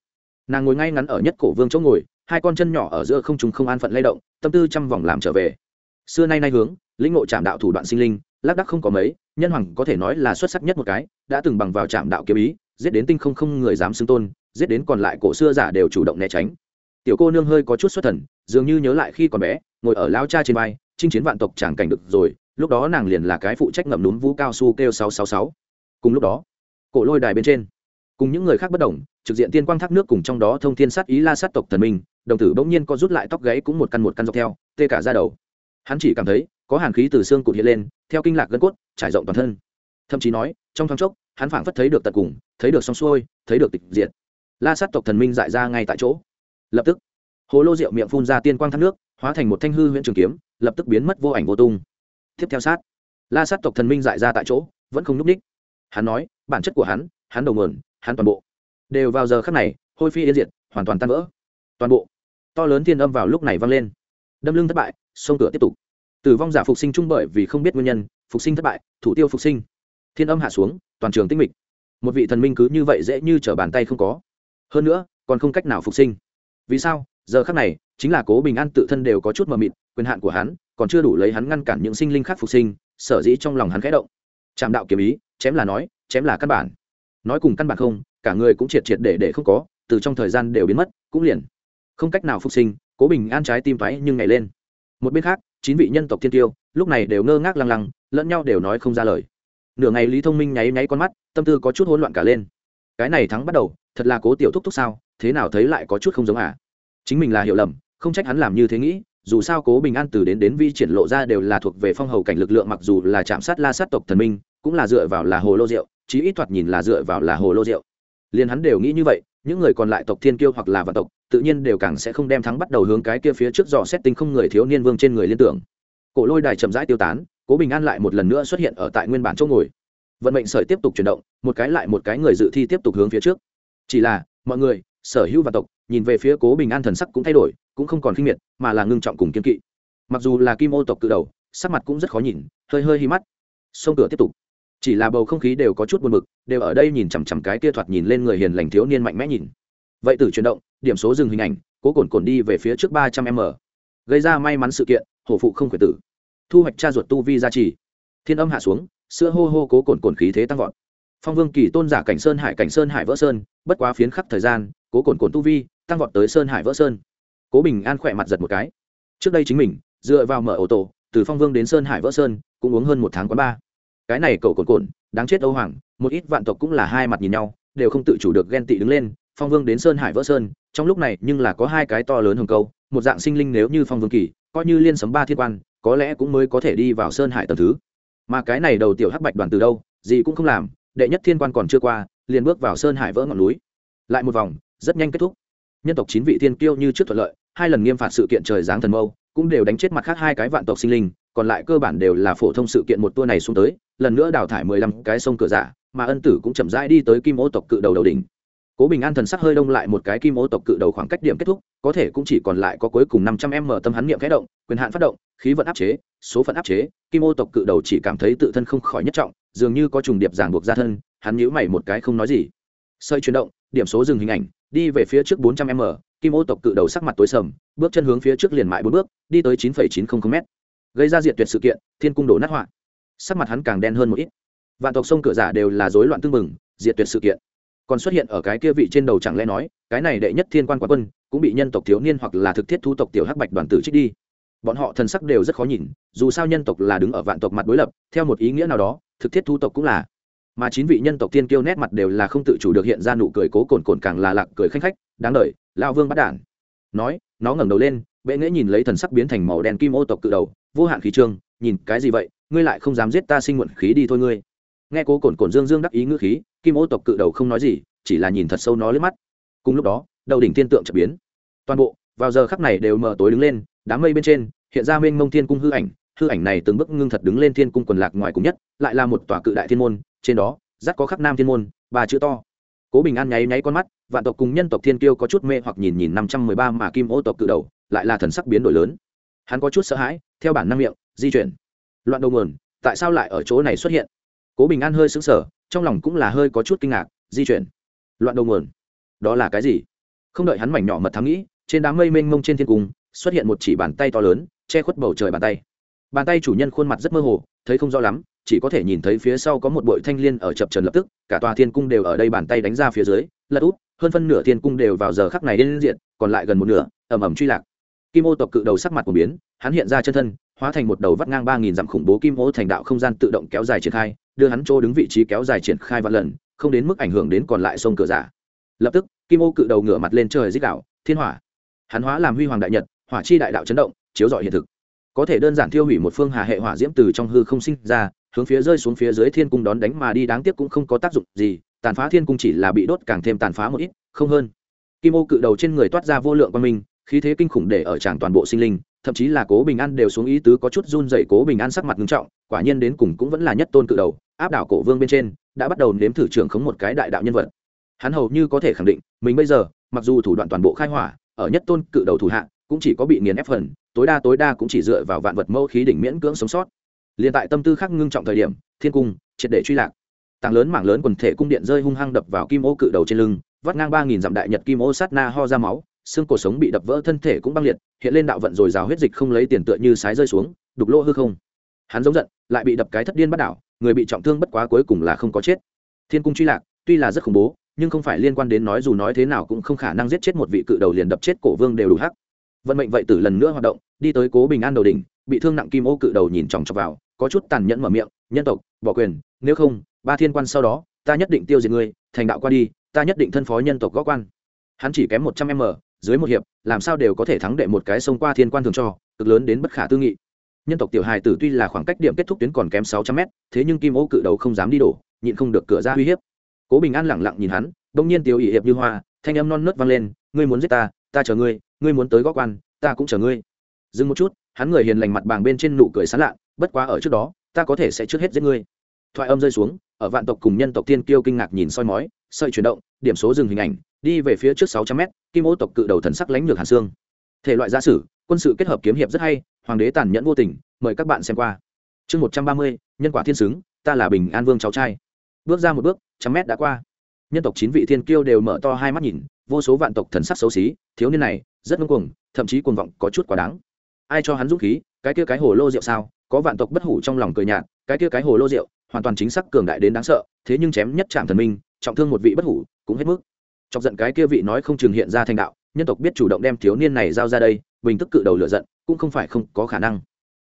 Nàng ngồi ngay ngắn ở nhất cổ vương chỗ ngồi hai con chân nhỏ ở giữa không trùng không an phận lay động, tâm tư trăm vòng làm trở về. Xưa nay nay hướng, lĩnh ngộ chạm đạo thủ đoạn sinh linh, lác đắc không có mấy, nhân hoàng có thể nói là xuất sắc nhất một cái, đã từng bằng vào chạm đạo kiếm ý, giết đến tinh không không người dám xưng tôn, giết đến còn lại cổ xưa giả đều chủ động né tránh. Tiểu cô nương hơi có chút xuất thần, dường như nhớ lại khi còn bé, ngồi ở lao cha trên vai, chinh chiến vạn tộc chẳng cảnh được rồi, lúc đó nàng liền là cái phụ trách ngậm núm vũ cao su kêu sáu sáu sáu. Cùng lúc đó, cổ lôi đài bên trên cùng những người khác bất đồng, trực diện tiên quang thác nước cùng trong đó thông thiên sát ý la sát tộc thần minh, đồng tử bỗng nhiên có rút lại tóc gáy cũng một căn một căn dọc theo, tê cả ra đầu. Hắn chỉ cảm thấy, có hàn khí từ xương cụt hiện lên, theo kinh lạc gân cốt, trải rộng toàn thân. Thậm chí nói, trong thoáng chốc, hắn phảng phất thấy được tận cùng, thấy được xong xuôi, thấy được tịch diệt. La sát tộc thần minh dại ra ngay tại chỗ. Lập tức, hồ lô rượu miệng phun ra tiên quang thác nước, hóa thành một thanh hư huyện trường kiếm, lập tức biến mất vô ảnh vô tung. Tiếp theo sát, la sát tộc thần minh dại ra tại chỗ, vẫn không n ú c ních hắn nói, bản chất của hắn hắn đầu mườn hắn toàn bộ. Đều vào giờ khắc này, hôi phi yên diệt, hoàn toàn tan vỡ. Toàn bộ. To lớn thiên âm vào lúc này vang lên. Đâm lưng thất bại, sông cửa tiếp tục. Tử vong giả phục sinh chung bởi vì không biết nguyên nhân, phục sinh thất bại, thủ tiêu phục sinh. Thiên âm hạ xuống, toàn trường tinh mịch. Một vị thần minh cứ như vậy dễ như t r ở bàn tay không có. Hơn nữa, còn không cách nào phục sinh. Vì sao? Giờ khắc này, chính là cố bình an tự thân đều có chút mờ mịt, quyền hạn của hắn còn chưa đủ lấy hắn ngăn cản những sinh linh khác phục sinh, sở dĩ trong lòng hắn khẽ động. Trạm đạo kiếm ý, chém là nói, chém là căn bản nói cùng căn bản không, cả người cũng triệt triệt để để không có, từ trong thời gian đều biến mất, cũng liền. Không cách nào phục sinh, cố bình an trái tim thoái nhưng ngày lên. Một bên khác, chín vị nhân tộc thiên tiêu, lúc này đều ngơ ngác lăng lăng, lẫn nhau đều nói không ra lời. Nửa ngày lý thông minh nháy nháy con mắt, tâm tư có chút hỗn loạn cả lên. Cái này thắng bắt đầu, thật là cố tiểu thúc thúc sao, thế nào thấy lại có chút không giống à? Chính mình là hiểu lầm, không trách hắn làm như thế nghĩ, dù sao cố bình an từ đến đến vi triển lộ ra đều là thuộc về phong hầu cảnh lực lượng, mặc dù là chạm sát la sát tộc thần minh, cũng là dựa vào là hồ lô rượu chí ít thoạt nhìn là dựa vào là hồ lô rượu. Liền hắn đều nghĩ như vậy, những người còn lại tộc thiên kiêu hoặc là vạn tộc, tự nhiên đều càng sẽ không đem thắng bắt đầu hướng cái kia phía trước dò xét tinh không người thiếu niên vương trên người liên tưởng. Cổ lôi đài chậm rãi tiêu tán, cố bình an lại một lần nữa xuất hiện ở tại nguyên bản chỗ ngồi. Vận mệnh sởi tiếp tục chuyển động, một cái lại một cái người dự thi tiếp tục hướng phía trước. Chỉ là, mọi người, sở hữu vạn tộc, nhìn về phía cố bình an thần sắc cũng thay đổi, cũng không còn khinh miệt, mà là ngưng trọng cùng kiên kỵ. Mặc dù là kim ô tộc cự đầu, sắc mặt cũng rất khó nhìn, hơi hơi hi mắt. Xông cửa tiếp tục chỉ là bầu không khí đều có chút buồn bực, đều ở đây nhìn chằm chằm cái kia thoạt nhìn lên người hiền lành thiếu niên mạnh mẽ nhìn. Vậy từ chuyển động, điểm số dừng hình ảnh, cố cồn cồn đi về phía trước ba trăm m. Gây ra may mắn sự kiện, hổ phụ không khuyển tử. Thu hoạch cha ruột tu vi gia trì. Thiên âm hạ xuống, sữa hô hô cố cồn cồn khí thế tăng vọt. Phong vương kỳ tôn giả cảnh sơn hải cảnh sơn hải vỡ sơn, bất quá phiến khắc thời gian, cố cồn cồn tu vi tăng vọt tới sơn hải vỡ sơn. Cố bình an khỏe mặt giật một cái. Trước đây chính mình, dựa vào mở ô tô từ phong vương đến sơn hải vỡ sơn, cũng uống hơn một tháng quá ba cái này cậu cồn cồn đáng chết âu hoàng, một ít vạn tộc cũng là hai mặt nhìn nhau, đều không tự chủ được ghen tị đứng lên, phong vương đến sơn hải vỡ sơn, trong lúc này nhưng là có hai cái to lớn hồng câu, một dạng sinh linh nếu như phong vương kỳ, coi như liên sấm ba thiên quan, có lẽ cũng mới có thể đi vào sơn hải tầm thứ. Mà cái này đầu tiểu hắc bạch đoàn từ đâu, gì cũng không làm, đệ nhất thiên quan còn chưa qua, liền bước vào sơn hải vỡ ngọn núi. Lại một vòng, rất nhanh kết thúc. Nhân tộc chín vị thiên kiêu như trước thuận lợi, hai lần nghiêm phạt sự kiện trời giáng thần mâu, cũng đều đánh chết mặt khác hai cái vạn tộc sinh linh, còn lại cơ bản đều là phổ thông sự kiện một tour này xuống tới lần nữa đào thải mười lăm cái sông cửa giả, mà ân tử cũng chậm rãi đi tới kim ô tộc cự đầu đầu đỉnh. Cố bình an thần sắc hơi đông lại một cái kim ô tộc cự đầu khoảng cách điểm kết thúc, có thể cũng chỉ còn lại có cuối cùng năm trăm m tâm hắn niệm khẽ động, quyền hạn phát động, khí vận áp chế, số phận áp chế, kim ô tộc cự đầu chỉ cảm thấy tự thân không khỏi nhất trọng, dường như có trùng điệp ràng buộc ra thân, hắn nhíu mày một cái không nói gì. Sợi chuyển động, điểm số dừng hình ảnh, đi về phía trước bốn trăm m kim ô tộc cự đầu sắc mặt tối sầm, bước chân hướng phía trước liền mại bốn bước, đi tới chín chín trăm linh m gây ra diệt tuyệt sự kiện, thiên cung đổ nát họa sắc mặt hắn càng đen hơn một ít. Vạn tộc sông cửa giả đều là rối loạn tương mừng diệt tuyệt sự kiện. Còn xuất hiện ở cái kia vị trên đầu chẳng lẽ nói, cái này đệ nhất thiên quan quá quân, cũng bị nhân tộc thiếu niên hoặc là thực thiết thu tộc tiểu hắc bạch đoàn tử trích đi. Bọn họ thần sắc đều rất khó nhìn, dù sao nhân tộc là đứng ở vạn tộc mặt đối lập, theo một ý nghĩa nào đó, thực thiết thu tộc cũng là. Mà chín vị nhân tộc tiên kiêu nét mặt đều là không tự chủ được hiện ra nụ cười cố cồn cồn càng là lạc cười khanh khách, đáng đợi lao vương bắt đản nói nó ngẩng đầu lên, bệ nghễ nhìn lấy thần sắc biến thành màu đen kim ô tộc cự đầu, vô hạn khí trương, nhìn, cái gì vậy? Ngươi lại không dám giết ta sinh muộn khí đi thôi ngươi. Nghe cố cồn cồn dương dương đắc ý ngữ khí, kim ô tộc cự đầu không nói gì, chỉ là nhìn thật sâu nó lướt mắt. Cùng lúc đó, đầu đỉnh tiên tượng chợt biến. Toàn bộ, vào giờ khắc này đều mở tối đứng lên, đám mây bên trên, hiện ra mênh mông thiên cung hư ảnh hư ảnh này từng bước ngưng thật đứng lên thiên cung quần lạc ngoài cùng nhất, lại là một tòa cự đại thiên môn, trên đó dắt có khắc nam thiên môn, ba chữ to cố bình an nháy nháy con mắt, vạn tộc cùng nhân tộc thiên kiêu có chút mê hoặc nhìn nhìn năm trăm mười ba mà kim ô tộc cự đầu, lại là thần sắc biến đổi lớn. Hắn có chút sợ hãi, theo bản năng miệng, di chuyển. Loạn đầu nguồn, tại sao lại ở chỗ này xuất hiện? Cố bình an hơi sững sờ, trong lòng cũng là hơi có chút kinh ngạc, di chuyển. Loạn đầu nguồn, đó là cái gì? Không đợi hắn mảnh nhỏ mật thám nghĩ, trên đám mây mênh mông trên thiên cung, xuất hiện một chỉ bàn tay to lớn, che khuất bầu trời bàn tay bàn tay chủ nhân khuôn mặt rất mơ hồ, thấy không rõ lắm, chỉ có thể nhìn thấy phía sau có một bội thanh liên ở chập trần lập tức, cả tòa thiên cung đều ở đây bàn tay đánh ra phía dưới, lật út hơn phân nửa thiên cung đều vào giờ khắc này đến diện, còn lại gần một nửa ẩm ẩm truy lạc. Kim ô tộc cự đầu sắc mặt của biến, hắn hiện ra chân thân, hóa thành một đầu vắt ngang ba nghìn dặm khủng bố kim ô thành đạo không gian tự động kéo dài triển khai, đưa hắn chỗ đứng vị trí kéo dài triển khai vạn lần, không đến mức ảnh hưởng đến còn lại sông cửa giả. Lập tức, kim ô cự đầu ngửa mặt lên trời dích đạo thiên hỏa! Hắn hóa làm huy hoàng đại nhật, hỏa chi đại đạo chấn động, chiếu rọi hiện thực có thể đơn giản thiêu hủy một phương hà hệ hỏa diễm từ trong hư không sinh ra, hướng phía rơi xuống phía dưới thiên cung đón đánh mà đi đáng tiếc cũng không có tác dụng gì, tàn phá thiên cung chỉ là bị đốt càng thêm tàn phá một ít, không hơn. Kim ô cự đầu trên người toát ra vô lượng quan minh, khí thế kinh khủng để ở tràng toàn bộ sinh linh, thậm chí là cố bình an đều xuống ý tứ có chút run dậy cố bình an sắc mặt nghiêm trọng, quả nhiên đến cùng cũng vẫn là nhất tôn cự đầu, áp đảo cổ vương bên trên, đã bắt đầu nếm thử trưởng khống một cái đại đạo nhân vật. Hắn hầu như có thể khẳng định, mình bây giờ, mặc dù thủ đoạn toàn bộ khai hỏa, ở nhất tôn cự đầu thủ hạ, cũng chỉ có bị nghiền ép phần tối đa tối đa cũng chỉ dựa vào vạn vật mẫu khí đỉnh miễn cưỡng sống sót. Liền tại tâm tư khác ngưng trọng thời điểm, thiên cung, triệt để truy lạc. Tảng lớn mảng lớn quần thể cung điện rơi hung hăng đập vào kim ô cự đầu trên lưng, vắt ngang ba nghìn dặm đại nhật kim ô sát na ho ra máu, xương cổ sống bị đập vỡ thân thể cũng băng liệt, hiện lên đạo vận rồi rào huyết dịch không lấy tiền tựa như sái rơi xuống, đục lỗ hư không. Hắn giống giận, lại bị đập cái thất điên bắt đảo, người bị trọng thương bất quá cuối cùng là không có chết. Thiên cung truy lạc, tuy là rất khủng bố, nhưng không phải liên quan đến nói dù nói thế nào cũng không khả năng giết chết một vị cự đầu liền đập chết cổ vương đều đủ hắc vận mệnh vậy tử lần nữa hoạt động, đi tới cố bình an đầu đỉnh, bị thương nặng kim ô cự đầu nhìn chòng chọc vào, có chút tàn nhẫn mở miệng, nhân tộc, bỏ quyền, nếu không, ba thiên quan sau đó, ta nhất định tiêu diệt ngươi, thành đạo qua đi, ta nhất định thân phó nhân tộc gó quan. Hắn chỉ kém một trăm m, dưới một hiệp, làm sao đều có thể thắng đệ một cái sông qua thiên quan thường cho, cực lớn đến bất khả tư nghị. Nhân tộc tiểu hài tử tuy là khoảng cách điểm kết thúc tuyến còn kém sáu trăm mét thế nhưng kim ô cự đầu không dám đi đổ, nhịn không được cửa ra uy hiếp. Cố bình an lẳng lặng nhìn hắn, bỗng nhiên tiểu ỵ hiệp như hoa, thanh âm non nớt vang lên, ngươi muốn giết ta ta chờ ngươi ngươi muốn tới góc quan, ta cũng chờ ngươi. Dừng một chút, hắn người hiền lành mặt bàng bên trên nụ cười sán lạ bất quá ở trước đó, ta có thể sẽ trước hết giết ngươi. Thoại âm rơi xuống, ở vạn tộc cùng nhân tộc tiên kiêu kinh ngạc nhìn soi mói, sợi chuyển động, điểm số dừng hình ảnh, đi về phía trước sáu trăm mét, kim ô tộc cự đầu thần sắc lãnh lược hàn xương. Thể loại gia sử, quân sự kết hợp kiếm hiệp rất hay, hoàng đế tàn nhẫn vô tình, mời các bạn xem qua. Chương một trăm ba mươi, nhân quả thiên xứng, ta là bình an vương cháu trai. Bước ra một bước, trăm mét đã qua. Nhân tộc chín vị thiên kiêu đều mở to hai mắt nhìn, vô số vạn tộc thần sắc xấu xí, thiếu niên này rất ngông cuồng, thậm chí cuồng vọng có chút quá đáng. Ai cho hắn dũng khí, cái kia cái hồ lô rượu sao? Có vạn tộc bất hủ trong lòng cười nhạt, cái kia cái hồ lô rượu, hoàn toàn chính xác cường đại đến đáng sợ, thế nhưng chém nhất trạm thần minh, trọng thương một vị bất hủ, cũng hết mức. Chọc giận cái kia vị nói không chừng hiện ra thành đạo, nhân tộc biết chủ động đem thiếu niên này giao ra đây, bình tức cự đầu lựa giận, cũng không phải không có khả năng.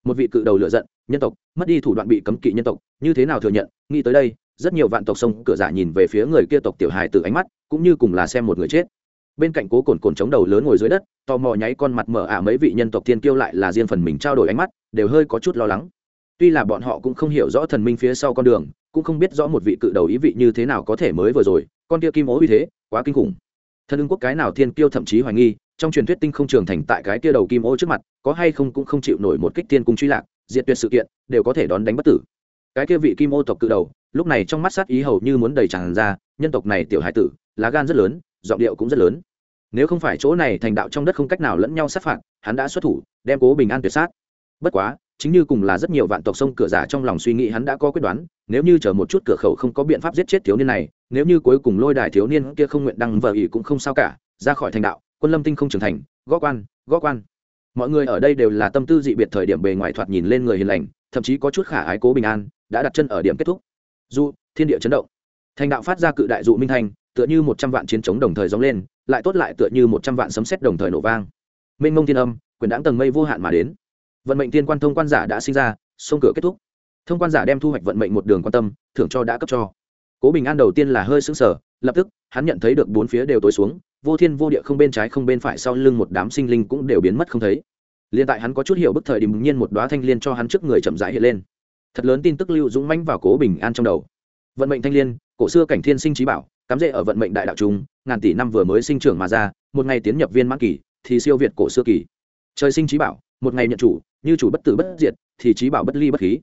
Một vị cự đầu lựa giận, nhân tộc, mất đi thủ đoạn bị cấm kỵ nhân tộc, như thế nào thừa nhận? Nghĩ tới đây, rất nhiều vạn tộc sông cửa giả nhìn về phía người kia tộc tiểu hài từ ánh mắt, cũng như cùng là xem một người chết bên cạnh cố cồn cồn chống đầu lớn ngồi dưới đất, tò mò nháy con mặt mở ả mấy vị nhân tộc thiên kiêu lại là riêng phần mình trao đổi ánh mắt, đều hơi có chút lo lắng. Tuy là bọn họ cũng không hiểu rõ thần minh phía sau con đường, cũng không biết rõ một vị cự đầu ý vị như thế nào có thể mới vừa rồi, con kia kim ố uy thế, quá kinh khủng. Thần ưng quốc cái nào thiên kiêu thậm chí hoài nghi, trong truyền thuyết tinh không trường thành tại cái kia đầu kim ô trước mặt, có hay không cũng không chịu nổi một kích tiên cung truy lạc, diệt tuyệt sự kiện, đều có thể đón đánh bất tử. Cái kia vị kim ô tộc cự đầu, lúc này trong mắt sát ý hầu như muốn đầy tràn ra, nhân tộc này tiểu hải tử, lá gan rất lớn giọng điệu cũng rất lớn. Nếu không phải chỗ này thành đạo trong đất không cách nào lẫn nhau sát phạt, hắn đã xuất thủ, đem cố bình an tuyệt sát. Bất quá, chính như cùng là rất nhiều vạn tộc sông cửa giả trong lòng suy nghĩ hắn đã có quyết đoán, nếu như chờ một chút cửa khẩu không có biện pháp giết chết thiếu niên này, nếu như cuối cùng lôi đài thiếu niên kia không nguyện đăng vợ ỉ cũng không sao cả, ra khỏi thành đạo, quân lâm tinh không trưởng thành, gõ quan gõ quan. Mọi người ở đây đều là tâm tư dị biệt thời điểm bề ngoài thoạt nhìn lên người hiền lành, thậm chí có chút khả ái cố bình an, đã đặt chân ở điểm kết thúc. Dụ thiên địa chấn động, thành đạo phát ra cự đại dụ minh thành tựa như một trăm vạn chiến chống đồng thời dóng lên, lại tốt lại tựa như một trăm vạn sấm sét đồng thời nổ vang. Mênh mông thiên âm, quyền đáng tầng mây vô hạn mà đến. Vận mệnh tiên quan thông quan giả đã sinh ra, sông cửa kết thúc. Thông quan giả đem thu hoạch vận mệnh một đường quan tâm, thưởng cho đã cấp cho. Cố bình an đầu tiên là hơi sững sờ, lập tức, hắn nhận thấy được bốn phía đều tối xuống, vô thiên vô địa không bên trái không bên phải sau lưng một đám sinh linh cũng đều biến mất không thấy. Liền tại hắn có chút hiểu bức thời điểm nhiên một đoá thanh liên cho hắn trước người chậm rãi hiện lên. Thật lớn tin tức lưu dũng mãnh vào cố bình an trong đầu. Vận mệnh thanh liên cổ xưa cảnh thiên sinh trí bảo, cắm rễ ở vận mệnh đại đạo trung, ngàn tỷ năm vừa mới sinh trưởng mà ra, một ngày tiến nhập viên mãn kỳ, thì siêu việt cổ xưa kỳ. Trời sinh trí bảo, một ngày nhận chủ, như chủ bất tử bất diệt, thì trí bảo bất ly bất khí.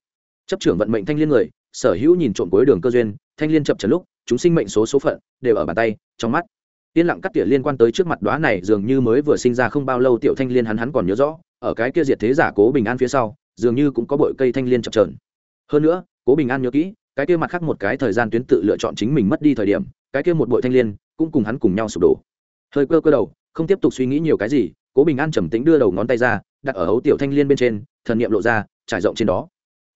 Chấp trưởng vận mệnh thanh liên người, sở hữu nhìn trộm cuối đường cơ duyên, thanh liên chập trần lúc, chúng sinh mệnh số số phận, đều ở bàn tay, trong mắt. Yên lặng cắt tỉa liên quan tới trước mặt đoá này dường như mới vừa sinh ra không bao lâu tiểu thanh liên hắn hắn còn nhớ rõ, ở cái kia diệt thế giả cố bình an phía sau, dường như cũng có bội cây thanh liên chập trờn. Hơn nữa, cố bình an nhớ kỹ cái kia mặt khác một cái thời gian tuyến tự lựa chọn chính mình mất đi thời điểm, cái kia một bội thanh liên cũng cùng hắn cùng nhau sụp đổ. Hơi cơ cơ đầu, không tiếp tục suy nghĩ nhiều cái gì, cố bình an trầm tĩnh đưa đầu ngón tay ra, đặt ở hấu tiểu thanh liên bên trên, thần niệm lộ ra, trải rộng trên đó.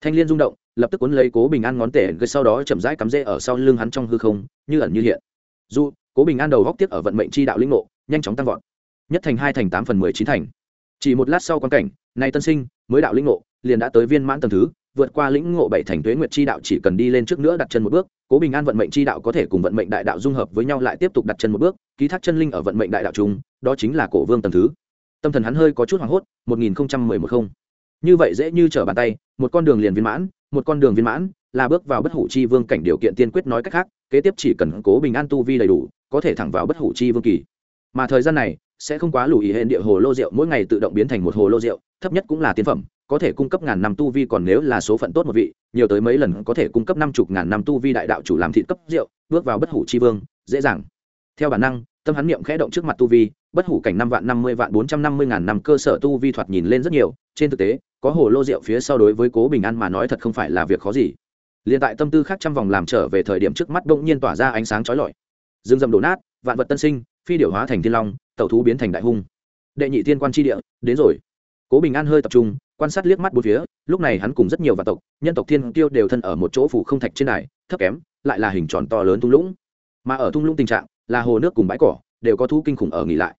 Thanh liên rung động, lập tức cuốn lấy cố bình an ngón tể gây sau đó chậm rãi cắm rễ ở sau lưng hắn trong hư không, như ẩn như hiện. Dù, cố bình an đầu góc tiếp ở vận mệnh chi đạo linh ngộ, nhanh chóng tăng vọt. Nhất thành hai thành tám phần mười chín thành. Chỉ một lát sau quan cảnh, nay tân sinh, mới đạo linh ngộ, liền đã tới viên mãn tầng thứ vượt qua lĩnh ngộ bảy thành tuế nguyệt chi đạo chỉ cần đi lên trước nữa đặt chân một bước, cố bình an vận mệnh chi đạo có thể cùng vận mệnh đại đạo dung hợp với nhau lại tiếp tục đặt chân một bước, ký thác chân linh ở vận mệnh đại đạo chung, đó chính là cổ vương tầm thứ. Tâm thần hắn hơi có chút hoảng hốt, một nghìn mười một không. Như vậy dễ như trở bàn tay, một con đường liền viên mãn, một con đường viên mãn, là bước vào bất hủ chi vương cảnh điều kiện tiên quyết nói cách khác, kế tiếp chỉ cần cố bình an tu vi đầy đủ, có thể thẳng vào bất hủ chi vương kỳ. Mà thời gian này, sẽ không quá lùi hệ địa hồ lô rượu, mỗi ngày tự động biến thành một hồ lô rượu, thấp nhất cũng là tiên phẩm có thể cung cấp ngàn năm tu vi, còn nếu là số phận tốt một vị, nhiều tới mấy lần có thể cung cấp năm chục ngàn năm tu vi đại đạo chủ làm thị cấp rượu, bước vào bất hủ chi vương, dễ dàng. Theo bản năng, tâm hắn niệm khẽ động trước mặt tu vi, bất hủ cảnh năm vạn năm mươi vạn bốn trăm năm mươi ngàn năm cơ sở tu vi thoạt nhìn lên rất nhiều, trên thực tế, có hồ lô rượu phía sau đối với cố bình an mà nói thật không phải là việc khó gì. Liền tại tâm tư khác trăm vòng làm trở về thời điểm trước mắt bỗng nhiên tỏa ra ánh sáng chói lọi. Dương dầm đổ nát, vạn vật tân sinh, phi điệu hóa thành thiên long, tẩu thú biến thành đại hung. Đệ nhị thiên quan tri địa, đến rồi. Cố bình an hơi tập trung quan sát liếc mắt bốn phía, lúc này hắn cùng rất nhiều vạn tộc, nhân tộc thiên tiêu đều thân ở một chỗ phủ không thạch trên đài, thấp kém, lại là hình tròn to lớn thung lũng. Mà ở thung lũng tình trạng, là hồ nước cùng bãi cỏ, đều có thú kinh khủng ở nghỉ lại.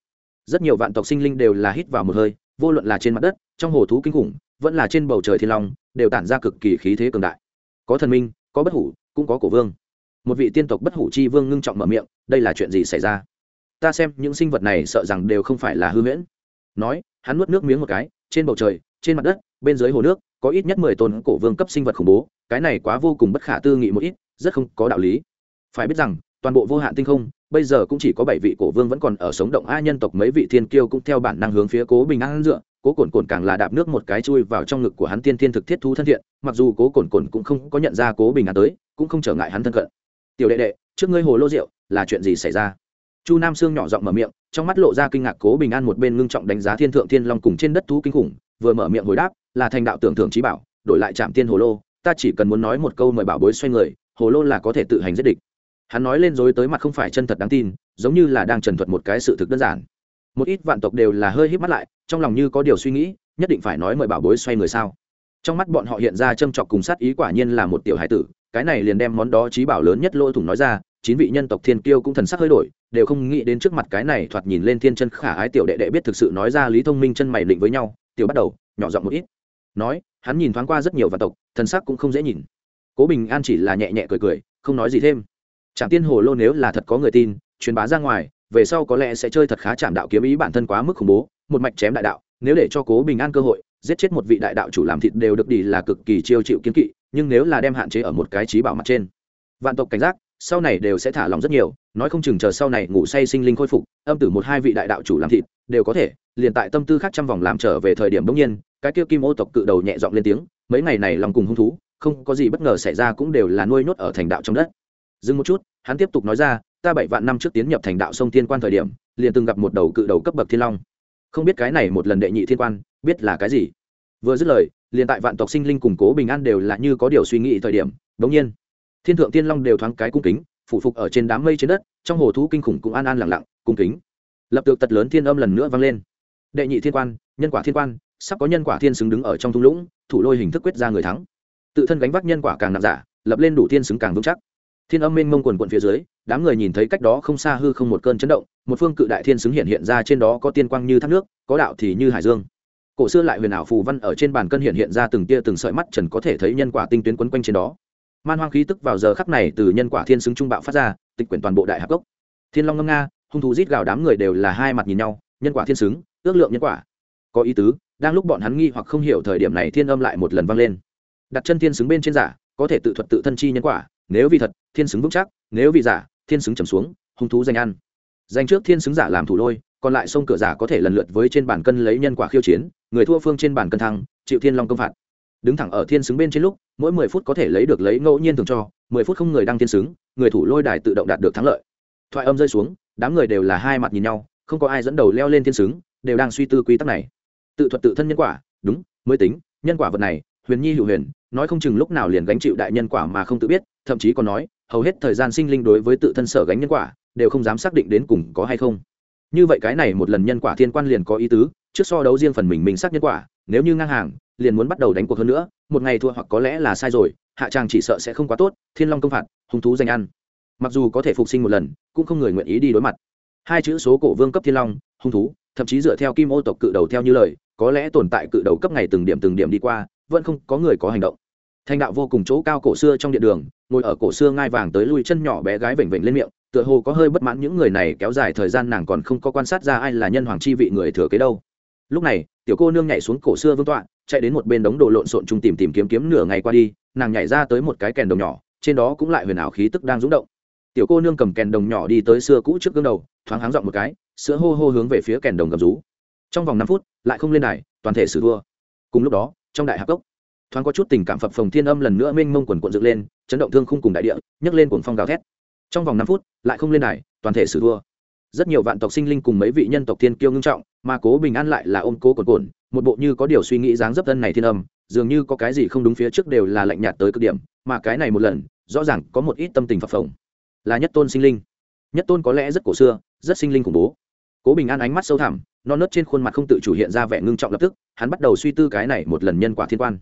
Rất nhiều vạn tộc sinh linh đều là hít vào một hơi, vô luận là trên mặt đất, trong hồ thú kinh khủng, vẫn là trên bầu trời thiên long, đều tản ra cực kỳ khí thế cường đại. Có thần minh, có bất hủ, cũng có cổ vương. Một vị tiên tộc bất hủ chi vương ngưng trọng mở miệng, đây là chuyện gì xảy ra? Ta xem những sinh vật này sợ rằng đều không phải là hư huyễn. Nói, hắn nuốt nước miếng một cái, trên bầu trời trên mặt đất, bên dưới hồ nước, có ít nhất mười tôn cổ vương cấp sinh vật khủng bố. Cái này quá vô cùng bất khả tư nghị một ít, rất không có đạo lý. Phải biết rằng, toàn bộ vô hạn tinh không, bây giờ cũng chỉ có bảy vị cổ vương vẫn còn ở sống động a nhân tộc mấy vị thiên kiêu cũng theo bản năng hướng phía cố bình an dựa. Cố cồn cồn càng là đạp nước một cái chui vào trong ngực của hắn tiên thiên thực thiết thú thân thiện. Mặc dù cố cồn cồn cũng không có nhận ra cố bình an tới, cũng không trở ngại hắn thân cận. Tiểu đệ đệ, trước ngươi hồ lô rượu, là chuyện gì xảy ra? Chu nam sương nhỏ giọng mở miệng, trong mắt lộ ra kinh ngạc cố bình an một bên ngưng trọng đánh giá thiên thượng thiên long cùng trên đất thú kinh khủng vừa mở miệng hồi đáp, là thành đạo tưởng thưởng trí bảo, đổi lại trạm tiên hồ lô, ta chỉ cần muốn nói một câu mời bảo bối xoay người, hồ lô là có thể tự hành giết địch. Hắn nói lên dối tới mặt không phải chân thật đáng tin, giống như là đang trần thuật một cái sự thực đơn giản. Một ít vạn tộc đều là hơi hít mắt lại, trong lòng như có điều suy nghĩ, nhất định phải nói mời bảo bối xoay người sao? Trong mắt bọn họ hiện ra châm chọc cùng sát ý quả nhiên là một tiểu hải tử, cái này liền đem món đó trí bảo lớn nhất lỗ thủng nói ra, chín vị nhân tộc thiên kiêu cũng thần sắc hơi đổi, đều không nghĩ đến trước mặt cái này thoạt nhìn lên thiên chân khả ái tiểu đệ đệ biết thực sự nói ra lý thông minh chân mày định với nhau tiểu bắt đầu, nhỏ giọng một ít. Nói, hắn nhìn thoáng qua rất nhiều vạn tộc thần sắc cũng không dễ nhìn. Cố bình an chỉ là nhẹ nhẹ cười cười, không nói gì thêm. Trạm tiên hồ lô nếu là thật có người tin, truyền bá ra ngoài, về sau có lẽ sẽ chơi thật khá chạm đạo kiếm ý bản thân quá mức khủng bố, một mạch chém đại đạo, nếu để cho cố bình an cơ hội, giết chết một vị đại đạo chủ làm thịt đều được đi là cực kỳ chiêu chịu kiến kỵ, nhưng nếu là đem hạn chế ở một cái trí bảo mặt trên. Vạn tộc cảnh giác, sau này đều sẽ thả lòng rất nhiều, nói không chừng chờ sau này ngủ say sinh linh khôi phục, âm tử một hai vị đại đạo chủ làm thịt, đều có thể liền tại tâm tư khác trăm vòng làm trở về thời điểm bỗng nhiên, cái kia kim ô tộc cự đầu nhẹ giọng lên tiếng, mấy ngày này lòng cùng hung thú, không có gì bất ngờ xảy ra cũng đều là nuôi nhốt ở thành đạo trong đất. Dừng một chút, hắn tiếp tục nói ra, ta bảy vạn năm trước tiến nhập thành đạo sông thiên quan thời điểm, liền từng gặp một đầu cự đầu cấp bậc thiên long. Không biết cái này một lần đệ nhị thiên quan, biết là cái gì? Vừa dứt lời, liền tại vạn tộc sinh linh củng cố bình an đều là như có điều suy nghĩ thời điểm đống nhiên, thiên thượng thiên long đều thoáng cái cung kính, phủ phục ở trên đám mây trên đất, trong hồ thú kinh khủng cũng an an lặng lặng, cung kính. Lập tức tật lớn thiên âm lần nữa vang lên đệ nhị thiên quan, nhân quả thiên quan, sắp có nhân quả thiên xứng đứng ở trong thung lũng, thủ lôi hình thức quyết ra người thắng. Tự thân gánh vác nhân quả càng nặng giả lập lên đủ thiên xứng càng vững chắc. Thiên âm minh mông quần quận phía dưới, đám người nhìn thấy cách đó không xa hư không một cơn chấn động, một phương cự đại thiên xứng hiện hiện ra trên đó có tiên quang như thác nước, có đạo thì như hải dương. Cổ xưa lại huyền ảo phù văn ở trên bàn cân hiện hiện ra từng tia từng sợi mắt trần có thể thấy nhân quả tinh tuyến quấn quanh trên đó. Man hoang khí tức vào giờ khắc này từ nhân quả thiên xứng trung bạo phát ra, tịch quyển toàn bộ đại hạc gốc thiên long ngâm nga, hung thú rít gào đám người đều là hai mặt nhìn nhau, nhân quả thiên xứng ước lượng nhân quả. Có ý tứ, đang lúc bọn hắn nghi hoặc không hiểu thời điểm này thiên âm lại một lần vang lên. Đặt chân thiên xứng bên trên giả, có thể tự thuật tự thân chi nhân quả, nếu vì thật, thiên xứng vững chắc, nếu vì giả, thiên xứng trầm xuống, hung thú danh ăn. Danh trước thiên xứng giả làm thủ lôi, còn lại sông cửa giả có thể lần lượt với trên bản cân lấy nhân quả khiêu chiến, người thua phương trên bản cân thăng, chịu thiên long công phạt. Đứng thẳng ở thiên xứng bên trên lúc, mỗi mười phút có thể lấy được lấy ngẫu nhiên thường cho, mười phút không người đăng thiên xứng, người thủ lôi đài tự động đạt được thắng lợi. Thoại âm rơi xuống, đám người đều là hai mặt nhìn nhau, không có ai dẫn đầu leo lên thiên xứng đều đang suy tư quy tắc này. Tự thuật tự thân nhân quả, đúng, mới tính, nhân quả vật này, huyền nhi hữu huyền, nói không chừng lúc nào liền gánh chịu đại nhân quả mà không tự biết, thậm chí còn nói, hầu hết thời gian sinh linh đối với tự thân sở gánh nhân quả, đều không dám xác định đến cùng có hay không. Như vậy cái này một lần nhân quả thiên quan liền có ý tứ, trước so đấu riêng phần mình mình xác nhân quả, nếu như ngang hàng, liền muốn bắt đầu đánh cuộc hơn nữa, một ngày thua hoặc có lẽ là sai rồi, hạ tràng chỉ sợ sẽ không quá tốt, thiên long công phạt, hung thú danh ăn. Mặc dù có thể phục sinh một lần, cũng không người nguyện ý đi đối mặt. Hai chữ số cổ vương cấp thiên long, hung thú thậm chí dựa theo kim ô tộc cự đầu theo như lời, có lẽ tồn tại cự đầu cấp ngày từng điểm từng điểm đi qua, vẫn không có người có hành động. Thành đạo vô cùng chỗ cao cổ xưa trong điện đường, ngồi ở cổ xưa ngai vàng tới lui chân nhỏ bé gái vểnh vểnh lên miệng, tựa hồ có hơi bất mãn những người này kéo dài thời gian nàng còn không có quan sát ra ai là nhân hoàng chi vị người thừa kế đâu. Lúc này, tiểu cô nương nhảy xuống cổ xưa vương tọa, chạy đến một bên đống đồ lộn xộn chung tìm tìm kiếm kiếm nửa ngày qua đi, nàng nhảy ra tới một cái kèn đồng nhỏ, trên đó cũng lại huyền ảo khí tức đang rúng động. Tiểu cô nương cầm kèn đồng nhỏ đi tới xưa cũ trước gương đầu, thoáng háng dọn một cái sữa hô hô hướng về phía kèn đồng gầm rú. Trong vòng năm phút, lại không lên đài, toàn thể xử thua. Cùng lúc đó, trong đại hạc cốc, thoáng có chút tình cảm phập phồng thiên âm lần nữa mênh mông quần quận dựng lên, chấn động thương khung cùng đại địa, nhấc lên cuồng phong gào thét. Trong vòng năm phút, lại không lên đài, toàn thể xử thua. Rất nhiều vạn tộc sinh linh cùng mấy vị nhân tộc thiên kiêu ngưng trọng, mà cố bình an lại là ôm cố cồn cồn một bộ như có điều suy nghĩ dáng dấp thân này thiên âm, dường như có cái gì không đúng phía trước đều là lạnh nhạt tới cực điểm, mà cái này một lần, rõ ràng có một ít tâm tình phập phồng. Là nhất tôn sinh linh. Nhất tôn có lẽ rất cổ xưa, rất sinh linh khủng bố cố bình an ánh mắt sâu thẳm, non nớt trên khuôn mặt không tự chủ hiện ra vẻ ngưng trọng lập tức, hắn bắt đầu suy tư cái này một lần nhân quả thiên quan.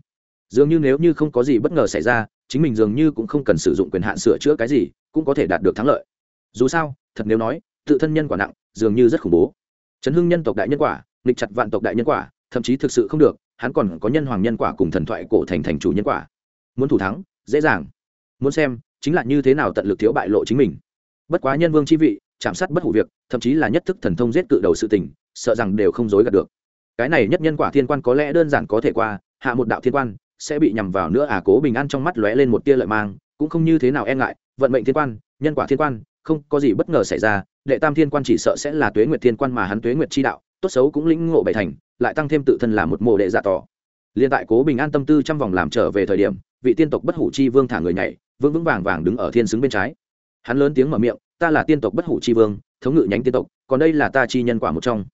Dường như nếu như không có gì bất ngờ xảy ra, chính mình dường như cũng không cần sử dụng quyền hạn sửa chữa cái gì, cũng có thể đạt được thắng lợi. Dù sao, thật nếu nói, tự thân nhân quả nặng, dường như rất khủng bố. Chấn hưng nhân tộc đại nhân quả, nghịch chặt vạn tộc đại nhân quả, thậm chí thực sự không được, hắn còn có nhân hoàng nhân quả cùng thần thoại cổ thành thành chủ nhân quả. Muốn thủ thắng, dễ dàng. Muốn xem, chính là như thế nào tận lực thiếu bại lộ chính mình. Bất quá nhân vương chi vị chạm sát bất hủ việc, thậm chí là nhất thức thần thông giết cự đầu sự tình, sợ rằng đều không dối gạt được. Cái này nhất nhân quả thiên quan có lẽ đơn giản có thể qua, hạ một đạo thiên quan, sẽ bị nhằm vào nữa à cố bình an trong mắt lóe lên một tia lợi mang, cũng không như thế nào e ngại, vận mệnh thiên quan, nhân quả thiên quan, không có gì bất ngờ xảy ra, đệ tam thiên quan chỉ sợ sẽ là tuế nguyệt thiên quan mà hắn tuế nguyệt chi đạo, tốt xấu cũng lĩnh ngộ bảy thành, lại tăng thêm tự thân là một mộ đệ dạ tỏ. Liên tại cố bình an tâm tư trăm vòng làm trở về thời điểm, vị tiên tộc bất hủ chi vương thả người nhảy, vững vững vàng vàng đứng ở thiên xứng bên trái hắn lớn tiếng mở miệng, ta là tiên tộc bất hủ chi vương, thống ngự nhánh tiên tộc, còn đây là ta chi nhân quả một trong.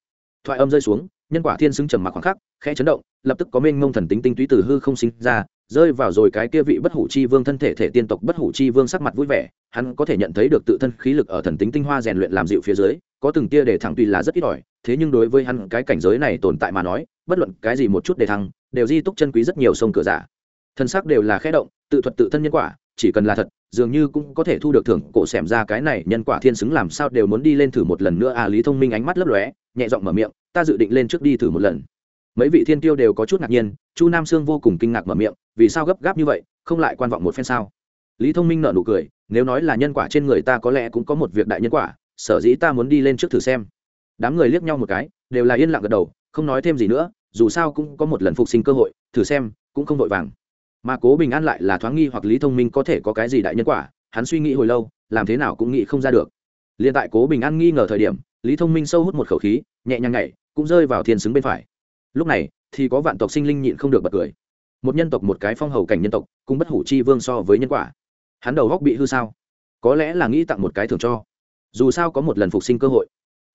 Thoại âm rơi xuống, nhân quả thiên xứng trầm mặc khoảng khắc, khẽ chấn động, lập tức có mênh mông thần tính tinh túy từ hư không sinh ra, rơi vào rồi cái kia vị bất hủ chi vương thân thể thể tiên tộc bất hủ chi vương sắc mặt vui vẻ, hắn có thể nhận thấy được tự thân khí lực ở thần tính tinh hoa rèn luyện làm dịu phía dưới, có từng tia để thẳng tuy là rất ít ỏi, thế nhưng đối với hắn cái cảnh giới này tồn tại mà nói, bất luận cái gì một chút để thăng, đều di túc chân quý rất nhiều sông cửa giả. Thân sắc đều là khẽ động, tự thuật tự thân nhân quả chỉ cần là thật, dường như cũng có thể thu được thưởng, cổ xẻm ra cái này nhân quả thiên xứng làm sao đều muốn đi lên thử một lần nữa. À lý thông minh ánh mắt lấp lóe, nhẹ giọng mở miệng, ta dự định lên trước đi thử một lần. Mấy vị thiên tiêu đều có chút ngạc nhiên, chu nam sương vô cùng kinh ngạc mở miệng, vì sao gấp gáp như vậy, không lại quan vọng một phen sao? Lý thông minh nở nụ cười, nếu nói là nhân quả trên người ta có lẽ cũng có một việc đại nhân quả, sở dĩ ta muốn đi lên trước thử xem. Đám người liếc nhau một cái, đều là yên lặng gật đầu, không nói thêm gì nữa, dù sao cũng có một lần phục sinh cơ hội, thử xem, cũng không vội vàng mà cố bình an lại là thoáng nghi hoặc lý thông minh có thể có cái gì đại nhân quả, hắn suy nghĩ hồi lâu, làm thế nào cũng nghĩ không ra được. L i ê n tại cố bình an nghi ngờ thời điểm, lý thông minh sâu hút một khẩu khí, nhẹ nhàng nhảy, cũng rơi vào thiên xứng bên phải. Lúc này, thì có vạn tộc sinh linh nhịn không được bật cười. Một nhân tộc một cái phong hầu cảnh nhân tộc, cũng bất hủ chi vương so với nhân quả. Hắn đầu góc bị hư sao? Có lẽ là nghĩ tặng một cái thưởng cho. Dù sao có một lần phục sinh cơ hội.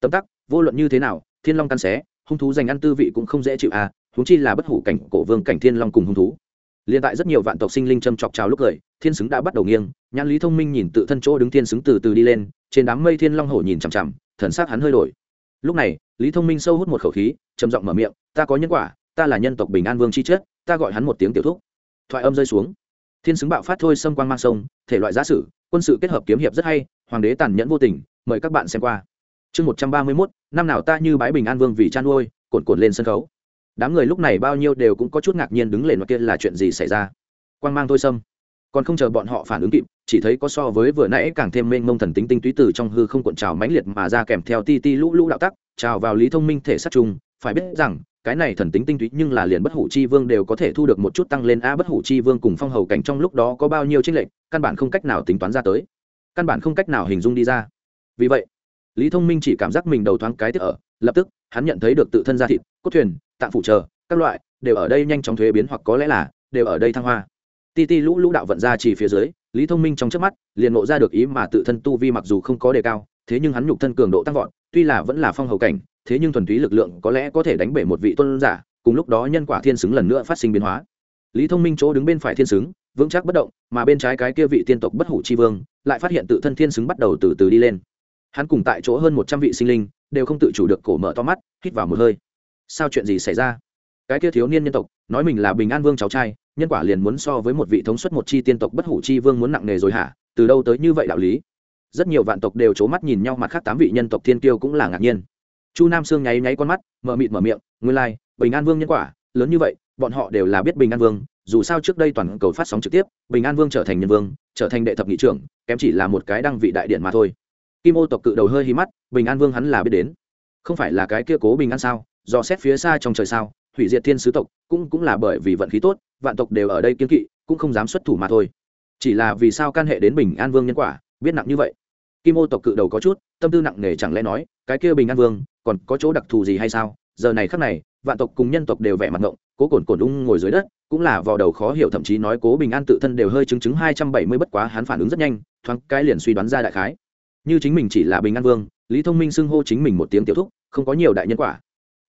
Tấm tắc, vô luận như thế nào, thiên long căn xé, hung thú dành ăn tư vị cũng không dễ chịu à húng chi là bất hủ cảnh cổ vương cảnh thiên long cùng hung thú liên tại rất nhiều vạn tộc sinh linh châm chọc chào lúc cười thiên xứng đã bắt đầu nghiêng, nhãn lý thông minh nhìn tự thân chỗ đứng thiên xứng từ từ đi lên, trên đám mây thiên long hổ nhìn chằm chằm, thần sắc hắn hơi đổi. Lúc này, lý thông minh sâu hút một khẩu khí, trầm giọng mở miệng, ta có nhân quả, ta là nhân tộc bình an vương chi chết, ta gọi hắn một tiếng tiểu thúc. Thoại âm rơi xuống. Thiên xứng bạo phát thôi xâm quang mang sông, thể loại giả sử, quân sự kết hợp kiếm hiệp rất hay, hoàng đế tàn nhẫn vô tình, mời các bạn xem qua. Chương một trăm ba mươi mốt, năm nào ta như bái bình an vương vì chăn nuôi cuộn cuộn lên sân khấu đám người lúc này bao nhiêu đều cũng có chút ngạc nhiên đứng lên mà kia là chuyện gì xảy ra. Quang mang thôi sâm. Còn không chờ bọn họ phản ứng kịp, chỉ thấy có so với vừa nãy càng thêm mênh mông thần tính tinh túy từ trong hư không cuộn trào mãnh liệt mà ra kèm theo ti ti lũ lũ đạo tắc, trào vào lý thông minh thể sát trùng phải biết rằng, cái này thần tính tinh túy nhưng là liền bất hủ chi vương đều có thể thu được một chút tăng lên. A, bất hủ chi vương cùng phong hầu cảnh trong lúc đó có bao nhiêu trinh lệnh căn bản không cách nào tính toán ra tới. Căn bản không cách nào hình dung đi ra. Vì vậy, lý thông minh chỉ cảm giác mình đầu thoáng cái tức ở, lập tức, hắn nhận thấy được tự thân ra thịt, cốt thuyền tạm phủ chờ, các loại, đều ở đây nhanh chóng thuế biến hoặc có lẽ là, đều ở đây thăng hoa. Ti ti lũ lũ đạo vận ra chỉ phía dưới, lý thông minh trong trước mắt, liền ngộ ra được ý mà tự thân tu vi mặc dù không có đề cao, thế nhưng hắn nhục thân cường độ tăng vọt, tuy là vẫn là phong hầu cảnh, thế nhưng thuần túy lực lượng có lẽ có thể đánh bể một vị tôn giả, cùng lúc đó nhân quả thiên xứng lần nữa phát sinh biến hóa. Lý thông minh chỗ đứng bên phải thiên xứng, vững chắc bất động, mà bên trái cái kia vị tiên tộc bất hủ chi vương, lại phát hiện tự thân thiên xứng bắt đầu từ từ đi lên. Hắn cùng tại chỗ hơn một trăm vị sinh linh, đều không tự chủ được cổ mở to mắt, hít vào một hơi sao chuyện gì xảy ra? Cái kia thiếu niên nhân tộc nói mình là bình an vương cháu trai nhân quả liền muốn so với một vị thống suất một chi tiên tộc bất hủ chi vương muốn nặng nề rồi hả? Từ đâu tới như vậy đạo lý? Rất nhiều vạn tộc đều c h ố mắt nhìn nhau mặt khác tám vị nhân tộc thiên tiêu cũng là ngạc nhiên. Chu nam sương nháy nháy con mắt mở mịt mở miệng nguyên lai、like, bình an vương nhân quả lớn như vậy bọn họ đều là biết bình an vương dù sao trước đây toàn cầu phát sóng trực tiếp bình an vương trở thành nhân vương trở thành đệ thập nghị trưởng kém chỉ là một cái đăng vị đại điện mà thôi. Kim ô tộc cự đầu hơi hí mắt bình an vương hắn là biết đến. Không phải là cái kia cố bình an sao? Do xét phía xa trong trời sao, hủy diệt thiên sứ tộc, cũng cũng là bởi vì vận khí tốt, vạn tộc đều ở đây kiên kỵ, cũng không dám xuất thủ mà thôi. Chỉ là vì sao can hệ đến bình an vương nhân quả, biết nặng như vậy? Kim ô tộc cự đầu có chút, tâm tư nặng nề chẳng lẽ nói, cái kia bình an vương còn có chỗ đặc thù gì hay sao? Giờ này khắc này, vạn tộc cùng nhân tộc đều vẻ mặt ngộng, cố cồn cồn đung ngồi dưới đất, cũng là vào đầu khó hiểu, thậm chí nói cố bình an tự thân đều hơi chứng chứng hai trăm bảy mươi bất quá hắn phản ứng rất nhanh, thoáng cái liền suy đoán ra đại khái. Như chính mình chỉ là bình an vương, lý thông minh xưng hô chính mình một tiếng tiểu thúc, không có nhiều đại nhân quả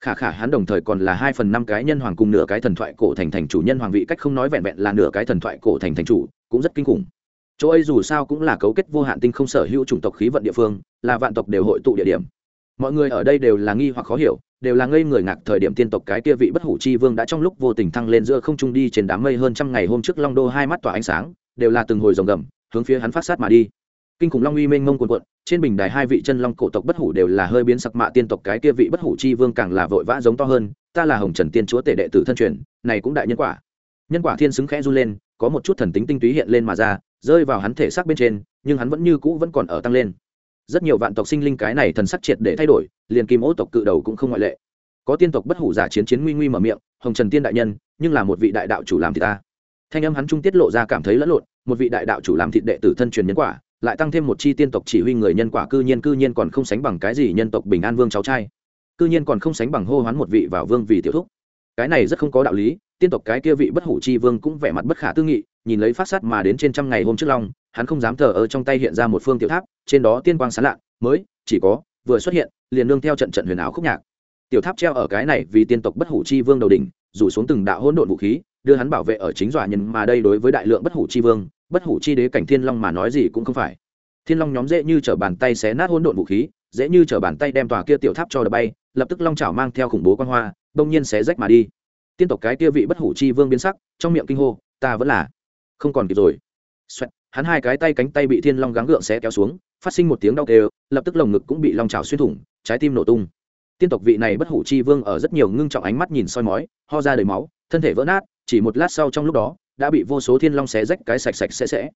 khả khả hắn đồng thời còn là hai phần năm cái nhân hoàng cùng nửa cái thần thoại cổ thành thành chủ nhân hoàng vị cách không nói vẹn vẹn là nửa cái thần thoại cổ thành thành chủ, cũng rất kinh khủng. Chỗ ấy dù sao cũng là cấu kết vô hạn tinh không sở hữu chủng tộc khí vận địa phương, là vạn tộc đều hội tụ địa điểm. Mọi người ở đây đều là nghi hoặc khó hiểu, đều là ngây người ngạc thời điểm tiên tộc cái kia vị bất hủ chi vương đã trong lúc vô tình thăng lên giữa không trung đi trên đám mây hơn trăm ngày hôm trước long đô hai mắt tỏa ánh sáng, đều là từng hồi rồng gầm, hướng phía hắn phát sát mà đi kinh khủng long uy mênh mông cuồn cuộn, trên bình đài hai vị chân long cổ tộc bất hủ đều là hơi biến sắc mạ tiên tộc cái kia vị bất hủ chi vương càng là vội vã giống to hơn, ta là hồng trần tiên chúa tể đệ tử thân truyền, này cũng đại nhân quả. Nhân quả thiên xứng khẽ run lên, có một chút thần tính tinh túy hiện lên mà ra, rơi vào hắn thể xác bên trên, nhưng hắn vẫn như cũ vẫn còn ở tăng lên. Rất nhiều vạn tộc sinh linh cái này thần sắc triệt để thay đổi, liền kim ô tộc cự đầu cũng không ngoại lệ. Có tiên tộc bất hủ giả chiến chiến nguy nguy mở miệng, hồng trần tiên đại nhân, nhưng là một vị đại đạo chủ làm thì ta. Thanh âm hắn trung tiết lộ ra cảm thấy lẫn lộn, một vị đại đạo chủ làm thịt đệ tử thân truyền nhân quả lại tăng thêm một chi tiên tộc chỉ huy người nhân quả cư nhiên cư nhiên còn không sánh bằng cái gì nhân tộc bình an vương cháu trai. Cư nhiên còn không sánh bằng hô hoán một vị vào vương vì tiểu thúc. Cái này rất không có đạo lý, tiên tộc cái kia vị bất hủ chi vương cũng vẻ mặt bất khả tư nghị, nhìn lấy phát sát mà đến trên trăm ngày hôm trước long, hắn không dám thờ ở trong tay hiện ra một phương tiểu tháp, trên đó tiên quang sán lạ, mới, chỉ có, vừa xuất hiện, liền nương theo trận trận huyền ảo khúc nhạc. Tiểu tháp treo ở cái này vì tiên tộc bất hủ chi vương đầu đỉnh, rủ xuống từng đạo hỗn độn vũ khí, đưa hắn bảo vệ ở chính dọa nhân mà đây đối với đại lượng bất hủ chi vương bất hủ chi đế cảnh thiên long mà nói gì cũng không phải. Thiên long nhóm dễ như t bàn tay xé nát hỗn độn vũ khí, dễ như t bàn tay đem tòa kia tiểu tháp cho đập bay, lập tức long chảo mang theo khủng bố quan hoa, bỗng nhiên xé rách mà đi. Tiên tộc cái kia vị bất hủ chi vương biến sắc, trong miệng kinh hô, ta vẫn là không còn kịp rồi、Xoẹt. Hắn hai cái tay cánh tay bị thiên long gắng gượng xé kéo xuống, phát sinh một tiếng đau kêu, lập tức lồng ngực cũng bị long trào xuyên thủng, trái tim nổ tung. Tiên tộc vị này bất hủ chi vương ở rất nhiều ngưng trọng ánh mắt nhìn soi mói, ho ra đầy máu, thân thể vỡ nát, chỉ một lát sau trong lúc đó đã bị vô số thiên long xé rách cái sạch sạch sẽ sẽ.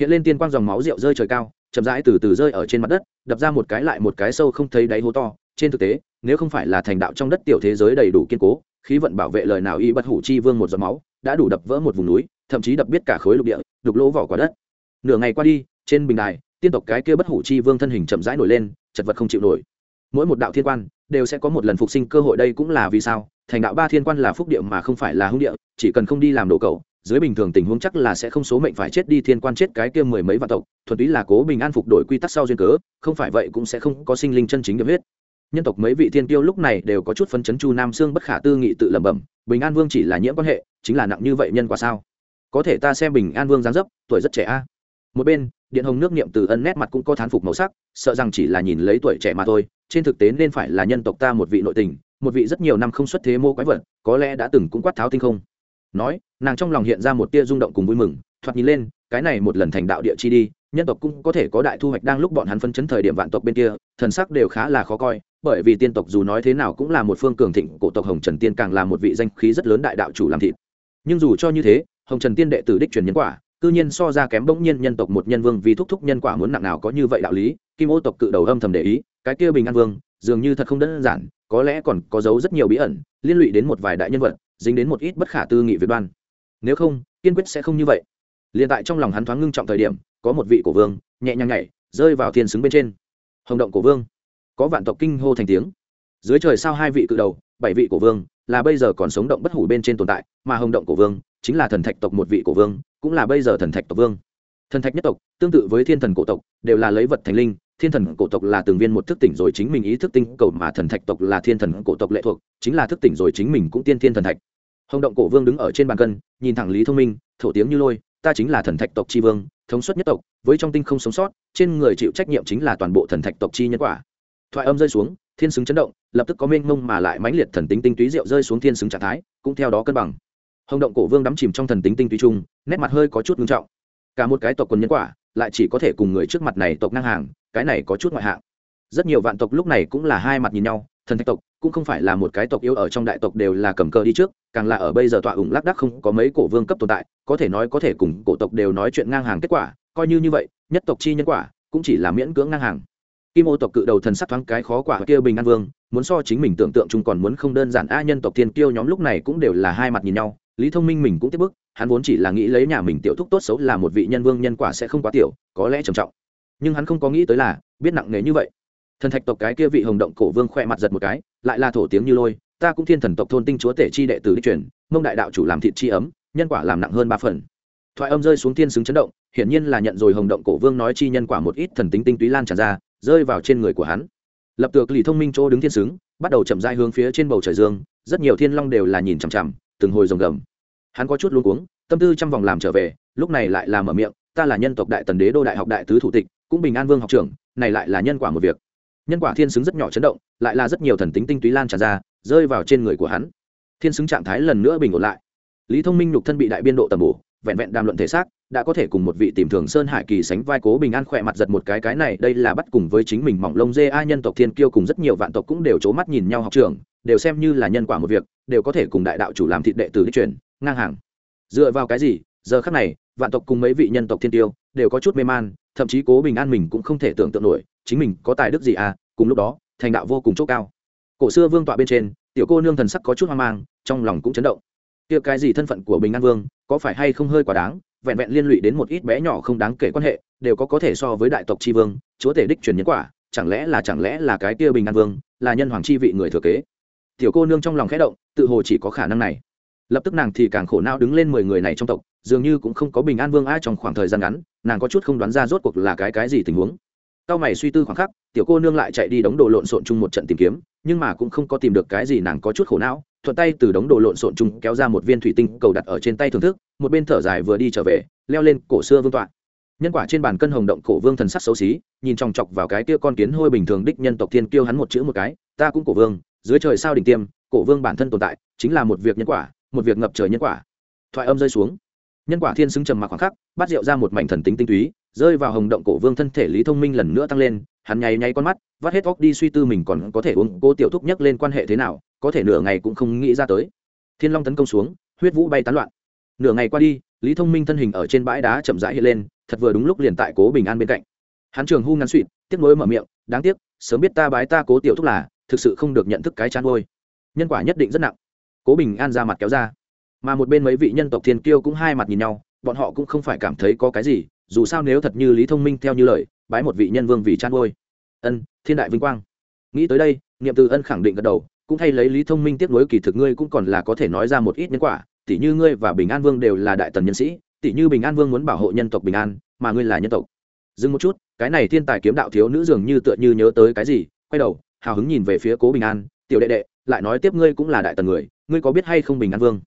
Hiện lên tiên quang dòng máu rượu rơi trời cao, chậm rãi từ từ rơi ở trên mặt đất, đập ra một cái lại một cái sâu không thấy đáy hố to. Trên thực tế, nếu không phải là thành đạo trong đất tiểu thế giới đầy đủ kiên cố, khí vận bảo vệ lời nào y bất hủ chi vương một giọt máu, đã đủ đập vỡ một vùng núi, thậm chí đập biết cả khối lục địa, đục lỗ vỏ quả đất. Nửa ngày qua đi, trên bình đài, tiên tộc cái kia bất hủ chi vương thân hình chậm rãi nổi lên, chật vật không chịu nổi. Mỗi một đạo thiên quan, đều sẽ có một lần phục sinh cơ hội đây cũng là vì sao? Thành đạo ba thiên quan là phúc địa mà không phải là hung địa, chỉ cần không đi làm đồ cầu dưới bình thường tình huống chắc là sẽ không số mệnh phải chết đi thiên quan chết cái kia mười mấy vạn tộc, thuần túy là cố bình an phục đổi quy tắc sau duyên cớ, không phải vậy cũng sẽ không có sinh linh chân chính được huyết. Nhân tộc mấy vị thiên tiêu lúc này đều có chút phấn chấn chu nam xương bất khả tư nghị tự lẩm bẩm, bình an vương chỉ là nhiễm quan hệ, chính là nặng như vậy nhân quả sao? Có thể ta xem bình an vương dáng dấp, tuổi rất trẻ a. Một bên, điện hồng nước niệm từ ân nét mặt cũng có thán phục màu sắc, sợ rằng chỉ là nhìn lấy tuổi trẻ mà thôi, trên thực tế nên phải là nhân tộc ta một vị nội tình, một vị rất nhiều năm không xuất thế mô quái vật, có lẽ đã từng cũng quát tháo tinh không nói, nàng trong lòng hiện ra một tia rung động cùng vui mừng, thoạt nhìn lên, cái này một lần thành đạo địa chi đi, nhân tộc cũng có thể có đại thu hoạch đang lúc bọn hắn phân chấn thời điểm vạn tộc bên kia, thần sắc đều khá là khó coi, bởi vì tiên tộc dù nói thế nào cũng là một phương cường thịnh, cổ tộc hồng trần tiên càng là một vị danh khí rất lớn đại đạo chủ làm thịt. Nhưng dù cho như thế, hồng trần tiên đệ tử đích truyền nhân quả, cư nhiên so ra kém bỗng nhiên nhân tộc một nhân vương vì thúc thúc nhân quả muốn nặng nào có như vậy đạo lý, kim ô tộc cự đầu âm thầm để ý, cái kia bình an vương, dường như thật không đơn giản, có lẽ còn có dấu rất nhiều bí ẩn, liên lụy đến một vài đại nhân vật dính đến một ít bất khả tư nghị việt đoan. Nếu không, kiên quyết sẽ không như vậy. Liền tại trong lòng hắn thoáng ngưng trọng thời điểm, có một vị cổ vương, nhẹ nhàng nhảy, rơi vào thiên xứng bên trên. Hồng động cổ vương. Có vạn tộc kinh hô thành tiếng. Dưới trời sao hai vị cự đầu, bảy vị cổ vương, là bây giờ còn sống động bất hủ bên trên tồn tại, mà hồng động cổ vương chính là thần thạch tộc một vị cổ vương, cũng là bây giờ thần thạch tộc vương. Thần thạch nhất tộc, tương tự với thiên thần cổ tộc, đều là lấy vật thành linh thiên thần cổ tộc là từng viên một thức tỉnh rồi chính mình ý thức tinh cầu mà thần thạch tộc là thiên thần cổ tộc lệ thuộc, chính là thức tỉnh rồi chính mình cũng tiên thiên thần thạch. Hồng động cổ vương đứng ở trên bàn cân, nhìn thẳng lý thông minh, thổ tiếng như lôi, ta chính là thần thạch tộc tri vương, thống suất nhất tộc, với trong tinh không sống sót, trên người chịu trách nhiệm chính là toàn bộ thần thạch tộc chi nhân quả. Thoại âm rơi xuống, thiên xứng chấn động, lập tức có mênh mông mà lại mãnh liệt thần tính tinh túy rượu rơi xuống thiên xứng trạng thái, cũng theo đó cân bằng. Hồng động cổ vương đắm chìm trong thần tính tinh túy chung, nét mặt hơi có chút ngưng trọng. Cả một cái tộc quân nhân quả, lại chỉ có thể cùng người trước mặt này tộc ngang hàng cái này có chút ngoại hạng. Rất nhiều vạn tộc lúc này cũng là hai mặt nhìn nhau, thần thạch tộc cũng không phải là một cái tộc yếu ở trong đại tộc đều là cầm cờ đi trước, càng là ở bây giờ tọa ủng lác đắc không có mấy cổ vương cấp tồn tại, có thể nói có thể cùng cổ tộc đều nói chuyện ngang hàng kết quả, coi như như vậy, nhất tộc chi nhân quả cũng chỉ là miễn cưỡng ngang hàng. Kim ô tộc cự đầu thần sắc thoáng cái khó quả kia bình an vương, muốn so chính mình tưởng tượng chung còn muốn không đơn giản, a nhân tộc tiên kiêu nhóm lúc này cũng đều là hai mặt nhìn nhau, lý thông minh mình cũng tiếp bức hắn vốn chỉ là nghĩ lấy nhà mình tiểu thúc tốt xấu là một vị nhân vương nhân quả sẽ không quá tiểu, có lẽ trầm trọng nhưng hắn không có nghĩ tới là biết nặng nề như vậy. Thần thạch tộc cái kia vị hồng động cổ vương khoe mặt giật một cái, lại là thổ tiếng như lôi, ta cũng thiên thần tộc thôn tinh chúa tể chi đệ tử đi truyền, mông đại đạo chủ làm thịt chi ấm, nhân quả làm nặng hơn ba phần. Thoại âm rơi xuống thiên xứng chấn động, hiển nhiên là nhận rồi hồng động cổ vương nói chi nhân quả một ít thần tính tinh túy lan tràn ra, rơi vào trên người của hắn. Lập tược lì thông minh chỗ đứng thiên xứng, bắt đầu chậm dai hướng phía trên bầu trời dương, rất nhiều thiên long đều là nhìn chằm chằm, từng hồi rồng gầm. Hắn có chút luống cuống, tâm tư trăm vòng làm trở về, lúc này lại làm mở miệng, ta là nhân tộc đại tần đế đô đại học đại tứ thủ tịch cũng bình an vương học trưởng, này lại là nhân quả một việc. Nhân quả thiên xứng rất nhỏ chấn động, lại là rất nhiều thần tính tinh túy lan tràn ra, rơi vào trên người của hắn. Thiên xứng trạng thái lần nữa bình ổn lại. Lý thông minh nhục thân bị đại biên độ tầm bổ, vẹn vẹn đàm luận thể xác, đã có thể cùng một vị tìm thường sơn hải kỳ sánh vai cố bình an khỏe mặt giật một cái cái này, đây là bắt cùng với chính mình mỏng lông dê a nhân tộc thiên kiêu cùng rất nhiều vạn tộc cũng đều c mắt nhìn nhau học trường đều xem như là nhân quả một việc, đều có thể cùng đại đạo chủ làm thịt đệ tử đi chuyển ngang hàng. Dựa vào cái gì? Giờ khắc này, vạn tộc cùng mấy vị nhân tộc thiên tiêu, đều có chút mê man thậm chí cố bình an mình cũng không thể tưởng tượng nổi, chính mình có tài đức gì à cùng lúc đó, thành đạo vô cùng chỗ cao. Cổ xưa vương tọa bên trên, tiểu cô nương thần sắc có chút hoang mang, trong lòng cũng chấn động. Kia cái gì thân phận của bình an vương, có phải hay không hơi quá đáng, vẹn vẹn liên lụy đến một ít bé nhỏ không đáng kể quan hệ, đều có có thể so với đại tộc tri vương, chúa tể đích truyền nhân quả, chẳng lẽ là chẳng lẽ là cái kia bình an vương, là nhân hoàng chi vị người thừa kế? Tiểu cô nương trong lòng khẽ động, tự hồ chỉ có khả năng này lập tức nàng thì càng khổ não đứng lên mười người này trong tộc, dường như cũng không có bình an vương ai trong khoảng thời gian ngắn, nàng có chút không đoán ra rốt cuộc là cái cái gì tình huống. Cao mày suy tư khoảng khắc, tiểu cô nương lại chạy đi đống đồ lộn xộn chung một trận tìm kiếm, nhưng mà cũng không có tìm được cái gì, nàng có chút khổ não, thuận tay từ đống đồ lộn xộn chung kéo ra một viên thủy tinh cầu đặt ở trên tay thưởng thức, một bên thở dài vừa đi trở về, leo lên cổ xưa vương tọa. Nhân quả trên bàn cân hồng động cổ vương thần sắc xấu xí, nhìn chòng chọc vào cái kia con kiến hôi bình thường đích nhân tộc thiên kêu hắn một chữ một cái, ta cũng cổ vương, dưới trời sao đỉnh tiêm, cổ vương bản thân tồn tại, chính là một việc nhân quả một việc ngập trời nhân quả. Thoại âm rơi xuống. Nhân quả thiên xứng trầm mặc khoảng khắc, bắt rượu ra một mảnh thần tính tinh túy, rơi vào hồng động cổ vương thân thể lý thông minh lần nữa tăng lên, hắn nháy nháy con mắt, vắt hết óc đi suy tư mình còn có thể uống cô tiểu thúc nhắc lên quan hệ thế nào, có thể nửa ngày cũng không nghĩ ra tới. Thiên long tấn công xuống, huyết vũ bay tán loạn. Nửa ngày qua đi, lý thông minh thân hình ở trên bãi đá chậm rãi hiện lên, thật vừa đúng lúc liền tại cố bình an bên cạnh. Hắn trường hu ngắn suỵt tiếc nối mở miệng, đáng tiếc, sớm biết ta bái ta cố tiểu thúc là, thực sự không được nhận thức cái chán ôi nhân quả nhất định rất nặng cố bình an ra mặt kéo ra. Mà một bên mấy vị nhân tộc thiên kiêu cũng hai mặt nhìn nhau, bọn họ cũng không phải cảm thấy có cái gì, dù sao nếu thật như lý thông minh theo như lời, bái một vị nhân vương vì chăn ngôi ân, thiên đại vinh quang. Nghĩ tới đây, niệm từ ân khẳng định gật đầu, cũng thay lấy lý thông minh tiếp nối kỳ thực ngươi cũng còn là có thể nói ra một ít nhân quả tỷ như ngươi và bình an vương đều là đại tần nhân sĩ tỷ như bình an vương muốn bảo hộ nhân tộc bình an, mà ngươi là nhân tộc. Dừng một chút, cái này thiên tài kiếm đạo thiếu nữ dường như tựa như nhớ tới cái gì, quay đầu, hào hứng nhìn về phía cố bình an, tiểu đệ đệ, lại nói tiếp ngươi cũng là đại tần người ngươi có biết hay không bình an vương?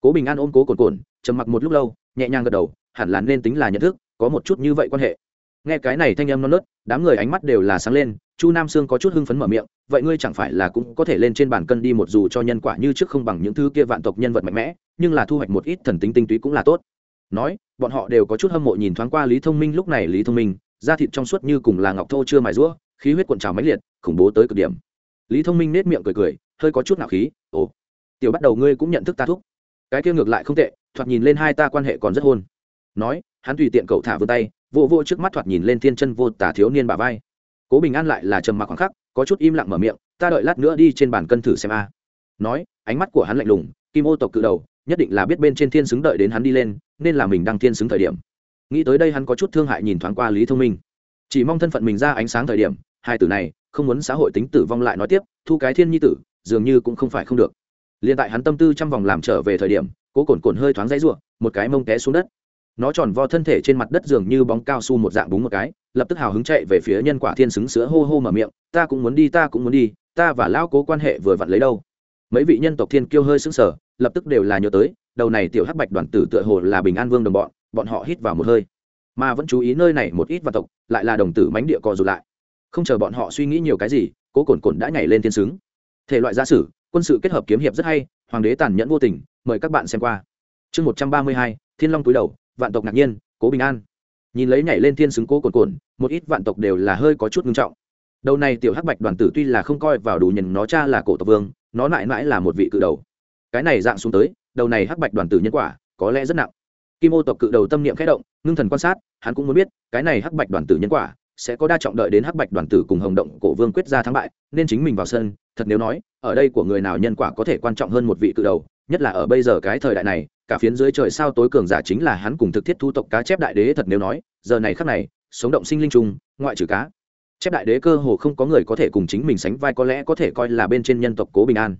Cố bình an ôm cố cồn cồn, trầm mặc một lúc lâu, nhẹ nhàng gật đầu, hẳn là nên tính là nhận thức, có một chút như vậy quan hệ. Nghe cái này thanh âm non nớt, đám người ánh mắt đều là sáng lên, chu nam sương có chút hưng phấn mở miệng, vậy ngươi chẳng phải là cũng có thể lên trên bàn cân đi một dù cho nhân quả như trước không bằng những thứ kia vạn tộc nhân vật mạnh mẽ, nhưng là thu hoạch một ít thần tính tinh túy cũng là tốt. Nói, bọn họ đều có chút hâm mộ nhìn thoáng qua lý thông minh, lúc này lý thông minh, da thịt trong suốt như cùng là ngọc thô chưa mài rũa, khí huyết cuộn trào mãnh liệt, khủng bố tới cực điểm. Lý thông minh nết miệng cười cười, hơi có chút nạo khí, ồ tiểu bắt đầu ngươi cũng nhận thức ta thúc. Cái kia ngược lại không tệ, thoạt nhìn lên hai ta quan hệ còn rất hôn. Nói, hắn tùy tiện cậu thả vươn tay, vô vô trước mắt thoạt nhìn lên thiên chân vô tả thiếu niên bà vai. Cố bình an lại là trầm mặc khoảng khắc, có chút im lặng mở miệng, ta đợi lát nữa đi trên bàn cân thử xem a. Nói, ánh mắt của hắn lạnh lùng, kim ô tộc cự đầu, nhất định là biết bên trên thiên xứng đợi đến hắn đi lên, nên là mình đang thiên xứng thời điểm. Nghĩ tới đây hắn có chút thương hại nhìn thoáng qua lý thông minh. Chỉ mong thân phận mình ra ánh sáng thời điểm, hai tử này không muốn xã hội tính tử vong lại nói tiếp, thu cái thiên nhi tử, dường như cũng không phải không được liền tại hắn tâm tư trăm vòng làm trở về thời điểm, cố cồn cồn hơi thoáng dãy ruộng một cái mông té xuống đất. Nó tròn vo thân thể trên mặt đất dường như bóng cao su một dạng búng một cái, lập tức hào hứng chạy về phía nhân quả thiên xứng sữa hô hô mở miệng, ta cũng muốn đi, ta cũng muốn đi, ta và lão cố quan hệ vừa vặn lấy đâu? Mấy vị nhân tộc thiên kiêu hơi sững sờ, lập tức đều là nhớ tới, đầu này tiểu hắc bạch đoàn tử tựa hồ là bình an vương đồng bọn bọn họ hít vào một hơi. Mà vẫn chú ý nơi này một ít và tộc, lại là đồng tử mánh địa co rụt lại. Không chờ bọn họ suy nghĩ nhiều cái gì, cố cồn cồn đã nhảy lên thiên xứng. Thể loại gia sử quân sự kết hợp kiếm hiệp rất hay, hoàng đế tàn nhẫn vô tình, mời các bạn xem qua. Chương một trăm ba mươi hai, thiên long túi đầu, vạn tộc ngạc nhiên, cố bình an. Nhìn lấy nhảy lên thiên xứng cố cồn cồn một ít vạn tộc đều là hơi có chút ngưng trọng. Đầu này tiểu hắc bạch đoàn tử tuy là không coi vào đủ nhìn nó cha là cổ tộc vương, nó mãi mãi là một vị cự đầu. Cái này dạng xuống tới, đầu này hắc bạch đoàn tử nhân quả, có lẽ rất nặng. Kim ô tộc cự đầu tâm niệm khẽ động, ngưng thần quan sát, hắn cũng muốn biết, cái này hắc bạch đoàn tử nhân quả sẽ có đa trọng đợi đến hắc bạch đoàn tử cùng hồng động cổ vương quyết ra thắng bại, nên chính mình vào sân, thật nếu nói, ở đây của người nào nhân quả có thể quan trọng hơn một vị cự đầu, nhất là ở bây giờ cái thời đại này, cả phiến dưới trời sao tối cường giả chính là hắn cùng thực thiết thu tộc cá chép đại đế thật nếu nói, giờ này khắc này, sống động sinh linh trùng ngoại trừ cá chép đại đế cơ hồ không có người có thể cùng chính mình sánh vai có lẽ có thể coi là bên trên nhân tộc cố bình an.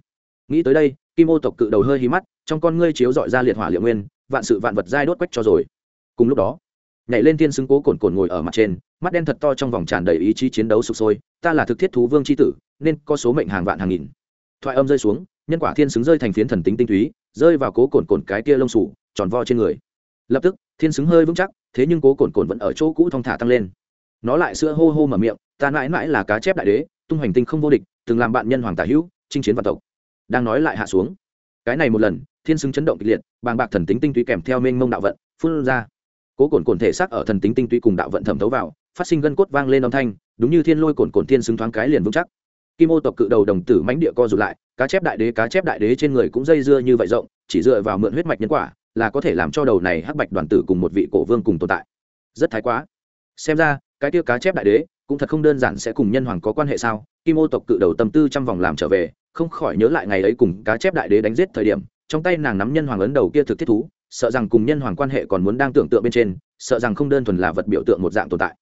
Nghĩ tới đây, kim ô tộc cự đầu hơi hí mắt, trong con ngươi chiếu dọi ra liệt hỏa liệu nguyên, vạn sự vạn vật dai đốt quách cho rồi. Cùng lúc đó, nhảy lên thiên xứng cố cồn cồn ngồi ở mặt trên mắt đen thật to trong vòng tràn đầy ý chí chiến đấu sụp sôi, ta là thực thiết thú vương c h i tử, nên có số mệnh hàng vạn hàng nghìn. Thoại âm rơi xuống, nhân quả thiên xứng rơi thành phiến thần tính tinh túy, rơi vào cố cồn cồn cái kia lông sủ tròn vo trên người. Lập tức, thiên xứng hơi vững chắc, thế nhưng cố cồn cồn vẫn ở chỗ cũ thong thả tăng lên. Nó lại sữa hô hô mở miệng, ta mãi mãi là cá chép đại đế, tung hoành tinh không vô địch, từng làm bạn nhân hoàng tả hữu, chinh chiến vạn tộc. Đang nói lại hạ xuống. Cái này một lần, thiên xứng chấn động kịch liệt, bàng bạc thần tính tinh túy kèm theo mênh mông đạo vận, phun ra. Cố cồn cồn thể xác ở thần tính tinh túy cùng đạo vận thẩm thấu vào phát sinh gân cốt vang lên âm thanh, đúng như thiên lôi cồn cồn thiên xứng thoáng cái liền vững chắc. Kim ô tộc cự đầu đồng tử mánh địa co rụt lại, cá chép đại đế, cá chép đại đế trên người cũng dây dưa như vậy rộng, chỉ dựa vào mượn huyết mạch nhân quả là có thể làm cho đầu này hắc bạch đoàn tử cùng một vị cổ vương cùng tồn tại. Rất thái quá. Xem ra, cái tiêu cá chép đại đế cũng thật không đơn giản sẽ cùng nhân hoàng có quan hệ sao? Kim ô tộc cự đầu tâm tư trăm vòng làm trở về, không khỏi nhớ lại ngày ấy cùng cá chép đại đế đánh giết thời điểm, trong tay nàng nắm nhân hoàng ấn đầu kia thực thiết thú, sợ rằng cùng nhân hoàng quan hệ còn muốn đang tưởng tượng bên trên, sợ rằng không đơn thuần là vật biểu tượng một dạng tồn tại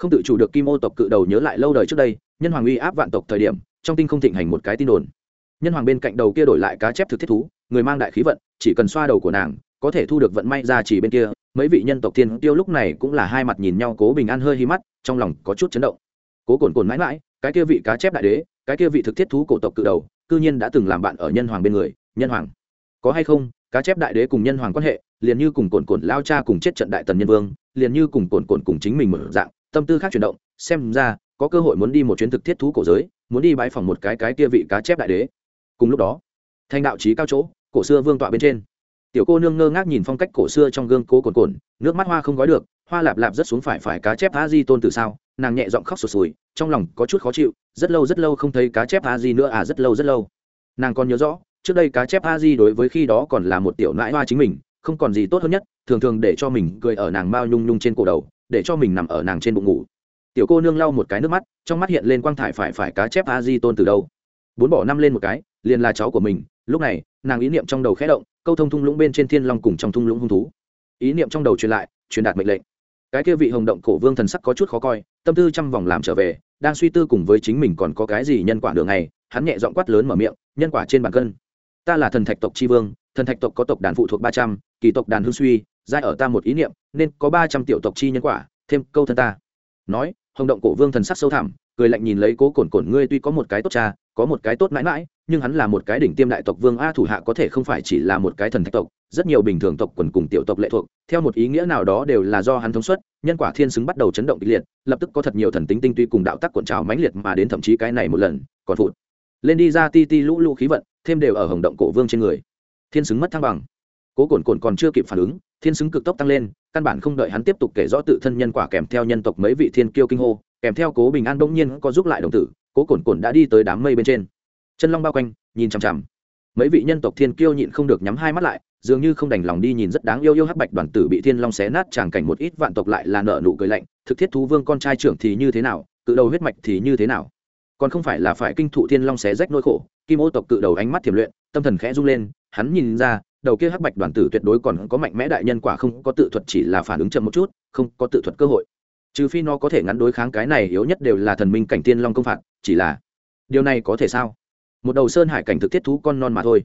không tự chủ được kim ô tộc cự đầu nhớ lại lâu đời trước đây, nhân hoàng uy áp vạn tộc thời điểm, trong tinh không thịnh hành một cái tin đồn. Nhân hoàng bên cạnh đầu kia đổi lại cá chép thực thiết thú, người mang đại khí vận, chỉ cần xoa đầu của nàng, có thể thu được vận may ra chỉ bên kia. Mấy vị nhân tộc thiên tiêu lúc này cũng là hai mặt nhìn nhau cố bình an hơi hi mắt, trong lòng có chút chấn động. Cố cồn cồn mãi mãi, cái kia vị cá chép đại đế, cái kia vị thực thiết thú cổ tộc cự đầu, cư nhiên đã từng làm bạn ở nhân hoàng bên người, nhân hoàng. Có hay không, cá chép đại đế cùng nhân hoàng quan hệ, liền như cùng cồn cồn lao cha cùng chết trận đại tần nhân vương, liền như cùng cồn cồn cùng chính mình mở dạng tâm tư khác chuyển động, xem ra, có cơ hội muốn đi một chuyến thực thiết thú cổ giới, muốn đi bãi phòng một cái cái kia vị cá chép đại đế. Cùng lúc đó, thanh đạo trí cao chỗ, cổ xưa vương tọa bên trên. Tiểu cô nương ngơ ngác nhìn phong cách cổ xưa trong gương cố cồn cồn nước mắt hoa không gói được, hoa lạp lạp rất xuống phải phải cá chép a di tôn từ sao, nàng nhẹ giọng khóc sụt sùi, trong lòng có chút khó chịu, rất lâu rất lâu không thấy cá chép a di nữa à rất lâu rất lâu. Nàng còn nhớ rõ, trước đây cá chép a di đối với khi đó còn là một tiểu nãi hoa chính mình, không còn gì tốt hơn nhất, thường thường để cho mình cười ở nàng mao nhung nhung trên cổ đầu để cho mình nằm ở nàng trên bụng ngủ. Tiểu cô nương lau một cái nước mắt, trong mắt hiện lên quang thải phải phải cá chép a di tôn từ đâu. Bốn bỏ năm lên một cái, liền là cháu của mình. Lúc này, nàng ý niệm trong đầu khẽ động, câu thông thung lũng bên trên thiên long cùng trong thung lũng hung thú. Ý niệm trong đầu truyền lại, truyền đạt mệnh lệnh. Cái kia vị hồng động cổ vương thần sắc có chút khó coi, tâm tư trăm vòng làm trở về, đang suy tư cùng với chính mình còn có cái gì nhân quả đường này hắn nhẹ giọng quát lớn mở miệng, nhân quả trên bàn cân. Ta là thần thạch tộc tri vương, thần thạch tộc có tộc đàn phụ thuộc ba trăm, kỳ tộc đàn hương suy giai ở ta một ý niệm, nên có ba trăm tiểu tộc chi nhân quả, thêm câu thân ta. Nói, hồng động cổ vương thần sắc sâu thẳm, cười lạnh nhìn lấy cố cổn cổn ngươi tuy có một cái tốt cha, có một cái tốt mãi mãi, nhưng hắn là một cái đỉnh tiêm đại tộc vương a thủ hạ có thể không phải chỉ là một cái thần thạch tộc, rất nhiều bình thường tộc quần cùng tiểu tộc lệ thuộc, theo một ý nghĩa nào đó đều là do hắn thống suất, nhân quả thiên xứng bắt đầu chấn động kịch liệt, lập tức có thật nhiều thần tính tinh tuy cùng đạo tắc cuộn trào mãnh liệt mà đến thậm chí cái này một lần, còn phụt. Lên đi ra ti ti lũ lũ khí vận, thêm đều ở hồng động cổ vương trên người. Thiên xứng mất thăng bằng cố cồn cồn còn chưa kịp phản ứng, thiên xứng cực tốc tăng lên, căn bản không đợi hắn tiếp tục kể rõ tự thân nhân quả kèm theo nhân tộc mấy vị thiên kiêu kinh hô, kèm theo cố bình an đông nhiên có giúp lại đồng tử, cố cồn cồn đã đi tới đám mây bên trên. Chân long bao quanh, nhìn chằm chằm. Mấy vị nhân tộc thiên kiêu nhịn không được nhắm hai mắt lại, dường như không đành lòng đi nhìn rất đáng yêu yêu hắc bạch đoàn tử bị thiên long xé nát tràng cảnh một ít vạn tộc lại là nợ nụ cười lạnh, thực thiết thú vương con trai trưởng thì như thế nào, cự đầu huyết mạch thì như thế nào? Còn không phải là phải kinh thụ thiên long xé rách nỗi khổ, kim ô tộc cự đầu ánh mắt thiểm luyện, tâm thần khẽ rung lên, hắn nhìn ra đầu kia hắc bạch đoàn tử tuyệt đối còn có mạnh mẽ đại nhân quả không có tự thuật chỉ là phản ứng chậm một chút, không có tự thuật cơ hội. Trừ phi nó có thể ngắn đối kháng cái này yếu nhất đều là thần minh cảnh tiên long công phạt, chỉ là điều này có thể sao? Một đầu sơn hải cảnh thực thiết thú con non mà thôi.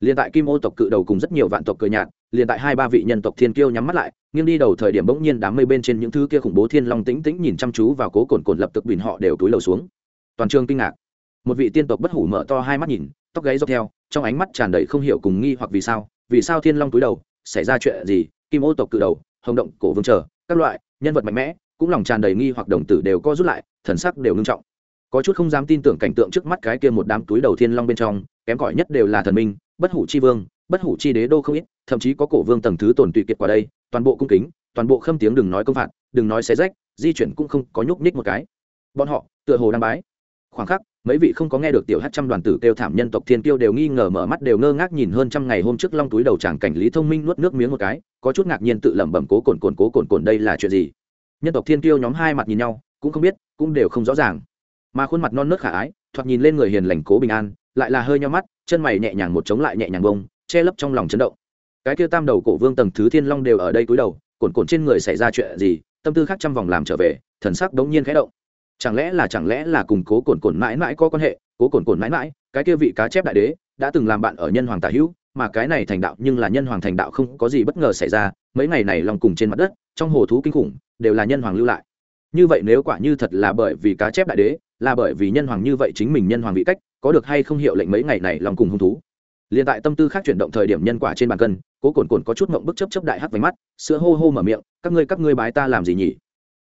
Liền tại kim ô tộc cự đầu cùng rất nhiều vạn tộc cờ nhạt liền tại hai ba vị nhân tộc thiên kiêu nhắm mắt lại, nghiêng đi đầu thời điểm bỗng nhiên đám mây bên trên những thứ kia khủng bố thiên long tĩnh tĩnh nhìn chăm chú vào cố cồn cồn lập tức bình họ đều túi lầu xuống. Toàn trường kinh ngạc. Một vị tiên tộc bất hủ mở to hai mắt nhìn, tóc gáy dọc theo, trong ánh mắt tràn đầy không hiểu cùng nghi hoặc vì sao vì sao thiên long túi đầu, xảy ra chuyện gì, kim ô tộc cự đầu, hồng động, cổ vương trở các loại, nhân vật mạnh mẽ, cũng lòng tràn đầy nghi hoặc đồng tử đều co rút lại, thần sắc đều ngưng trọng. Có chút không dám tin tưởng cảnh tượng trước mắt cái kia một đám túi đầu thiên long bên trong, kém cỏi nhất đều là thần minh, bất hủ chi vương, bất hủ chi đế đô không ít, thậm chí có cổ vương tầng thứ tồn tụy kiệt qua đây, toàn bộ cung kính, toàn bộ khâm tiếng đừng nói công phạt, đừng nói xé rách, di chuyển cũng không có nhúc nhích một cái. Bọn họ, tựa hồ đang bái. Khoảng khắc mấy vị không có nghe được tiểu hát trăm đoàn tử kêu thảm nhân tộc thiên tiêu đều nghi ngờ mở mắt đều ngơ ngác nhìn hơn trăm ngày hôm trước long túi đầu tràng cảnh lý thông minh nuốt nước miếng một cái, có chút ngạc nhiên tự lẩm bẩm cố cồn cồn cố cồn cồn đây là chuyện gì? Nhân tộc thiên tiêu nhóm hai mặt nhìn nhau, cũng không biết, cũng đều không rõ ràng. Mà khuôn mặt non nớt khả ái, thoạt nhìn lên người hiền lành cố bình an, lại là hơi nhau mắt, chân mày nhẹ nhàng một chống lại nhẹ nhàng bông, che lấp trong lòng chấn động. Cái kia tam đầu cổ vương tầng thứ thiên long đều ở đây cúi đầu, cồn cồn trên người xảy ra chuyện gì, tâm tư khác trăm vòng làm trở về, thần sắc đống nhiên khẽ động chẳng lẽ là chẳng lẽ là cùng cố cồn cồn mãi mãi có quan hệ? Cố cồn cồn mãi mãi, cái kia vị cá chép đại đế, đã từng làm bạn ở nhân hoàng tả hữu, mà cái này thành đạo nhưng là nhân hoàng thành đạo không có gì bất ngờ xảy ra. Mấy ngày này lòng cùng trên mặt đất, trong hồ thú kinh khủng, đều là nhân hoàng lưu lại. Như vậy nếu quả như thật là bởi vì cá chép đại đế, là bởi vì nhân hoàng như vậy chính mình nhân hoàng vị cách, có được hay không hiệu lệnh mấy ngày này lòng cùng hung thú? Liền tại tâm tư khác chuyển động thời điểm nhân quả trên bàn cân, cố cồn cồn có chút mộng bức chấp chấp đại hắc váy mắt, sữa hô hô mở miệng, các ngươi các ngươi bái ta làm gì nhỉ?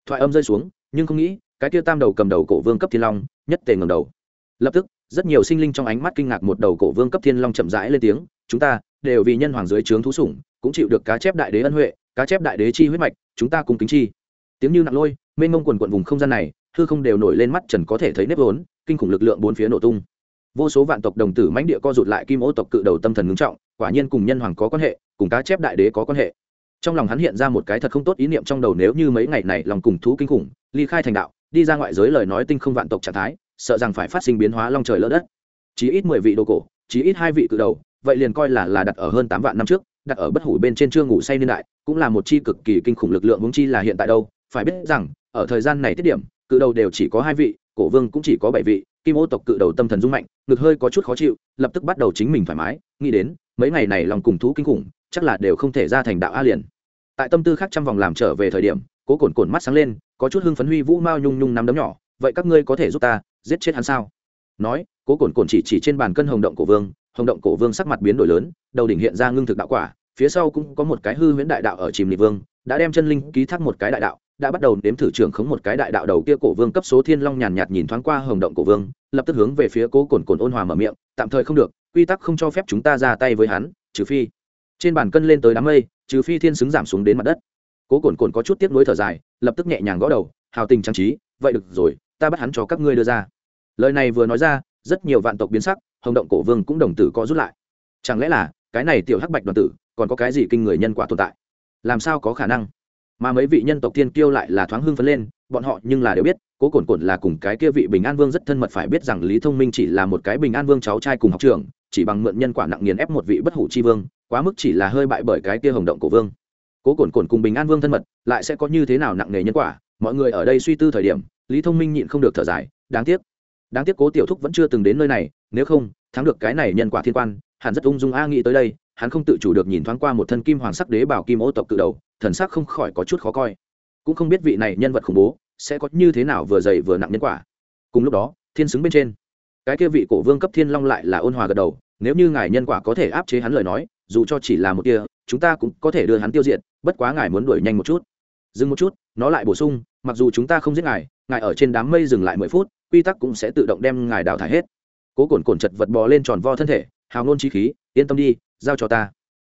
Thoại âm rơi xuống, nhưng không nghĩ cái kia tam đầu cầm đầu cổ vương cấp thiên long, nhất tề ngầm đầu. Lập tức, rất nhiều sinh linh trong ánh mắt kinh ngạc một đầu cổ vương cấp thiên long chậm rãi lên tiếng, chúng ta đều vì nhân hoàng dưới trướng thú sủng, cũng chịu được cá chép đại đế ân huệ, cá chép đại đế chi huyết mạch, chúng ta cùng kính chi. Tiếng như nặng lôi, mênh mông quần quận vùng không gian này, hư không đều nổi lên mắt trần có thể thấy nếp vốn, kinh khủng lực lượng bốn phía nổ tung. Vô số vạn tộc đồng tử mãnh địa co rụt lại kim ô tộc cự đầu tâm thần ngưng trọng, quả nhiên cùng nhân hoàng có quan hệ, cùng cá chép đại đế có quan hệ. Trong lòng hắn hiện ra một cái thật không tốt ý niệm trong đầu nếu như mấy ngày này lòng cùng thú kinh khủng, ly khai thành đạo đi ra ngoại giới lời nói tinh không vạn tộc trạng thái, sợ rằng phải phát sinh biến hóa long trời lỡ đất. Chỉ ít mười vị đồ cổ chỉ ít hai vị cự đầu, vậy liền coi là là đặt ở hơn tám vạn năm trước, đặt ở bất hủ bên trên chưa ngủ say niên đại, cũng là một chi cực kỳ kinh khủng lực lượng vốn chi là hiện tại đâu. Phải biết rằng, ở thời gian này tiết điểm, cự đầu đều chỉ có hai vị, cổ vương cũng chỉ có bảy vị, kim ô tộc cự đầu tâm thần rung mạnh, ngực hơi có chút khó chịu, lập tức bắt đầu chính mình thoải mái, nghĩ đến, mấy ngày này lòng cùng thú kinh khủng, chắc là đều không thể ra thành đạo a liền. Tại tâm tư khác trăm vòng làm trở về thời điểm, cố cồn cồn mắt sáng lên có chút hưng phấn huy vũ mao nhung nhung nắm đấm nhỏ, vậy các ngươi có thể giúp ta giết chết hắn sao? Nói, cố cồn cồn chỉ chỉ trên bàn cân hồng động cổ vương, hồng động cổ vương sắc mặt biến đổi lớn, đầu đỉnh hiện ra ngưng thực đạo quả, phía sau cũng có một cái hư huyễn đại đạo ở chìm lịch vương, đã đem chân linh ký thác một cái đại đạo, đã bắt đầu nếm thử trưởng khống một cái đại đạo đầu kia cổ vương cấp số thiên long nhàn nhạt nhìn thoáng qua hồng động cổ vương, lập tức hướng về phía cố cồn cồn ôn hòa mở miệng, tạm thời không được, quy tắc không cho phép chúng ta ra tay với hắn, trừ phi trên bàn cân lên tới đám mây, trừ phi thiên xứng giảm xuống đến mặt đất. Cố cồn cồn có chút tiếp nối thở dài lập tức nhẹ nhàng gõ đầu, hào tình trang trí, vậy được rồi, ta bắt hắn cho các ngươi đưa ra. Lời này vừa nói ra, rất nhiều vạn tộc biến sắc, hồng động cổ vương cũng đồng tử có rút lại. Chẳng lẽ là, cái này tiểu hắc bạch đoàn tử, còn có cái gì kinh người nhân quả tồn tại? Làm sao có khả năng? Mà mấy vị nhân tộc tiên kiêu lại là thoáng hưng phấn lên, bọn họ nhưng là đều biết, cố cổn cổn là cùng cái kia vị bình an vương rất thân mật phải biết rằng lý thông minh chỉ là một cái bình an vương cháu trai cùng học trường chỉ bằng mượn nhân quả nặng nghiền ép một vị bất hủ chi vương, quá mức chỉ là hơi bại bởi cái kia hồng động cổ vương cố cồn cồn cùng bình an vương thân mật, lại sẽ có như thế nào nặng nề nhân quả, mọi người ở đây suy tư thời điểm, lý thông minh nhịn không được thở dài, đáng tiếc. Đáng tiếc cố tiểu thúc vẫn chưa từng đến nơi này, nếu không, thắng được cái này nhân quả thiên quan hắn rất ung dung a nghĩ tới đây, hắn không tự chủ được nhìn thoáng qua một thân kim hoàng sắc đế bảo kim ô tộc cự đầu, thần sắc không khỏi có chút khó coi. Cũng không biết vị này nhân vật khủng bố, sẽ có như thế nào vừa dày vừa nặng nhân quả. Cùng lúc đó, thiên xứng bên trên. Cái kia vị cổ vương cấp thiên long lại là ôn hòa gật đầu, nếu như ngài nhân quả có thể áp chế hắn lời nói, dù cho chỉ là một kia chúng ta cũng có thể đưa hắn tiêu diệt, bất quá ngài muốn đuổi nhanh một chút. Dừng một chút, nó lại bổ sung, mặc dù chúng ta không giết ngài ngài ở trên đám mây dừng lại mười phút, quy tắc cũng sẽ tự động đem ngài đào thải hết. Cố cồn cồn chật vật bò lên tròn vo thân thể, hào ngôn trí khí, yên tâm đi, giao cho ta.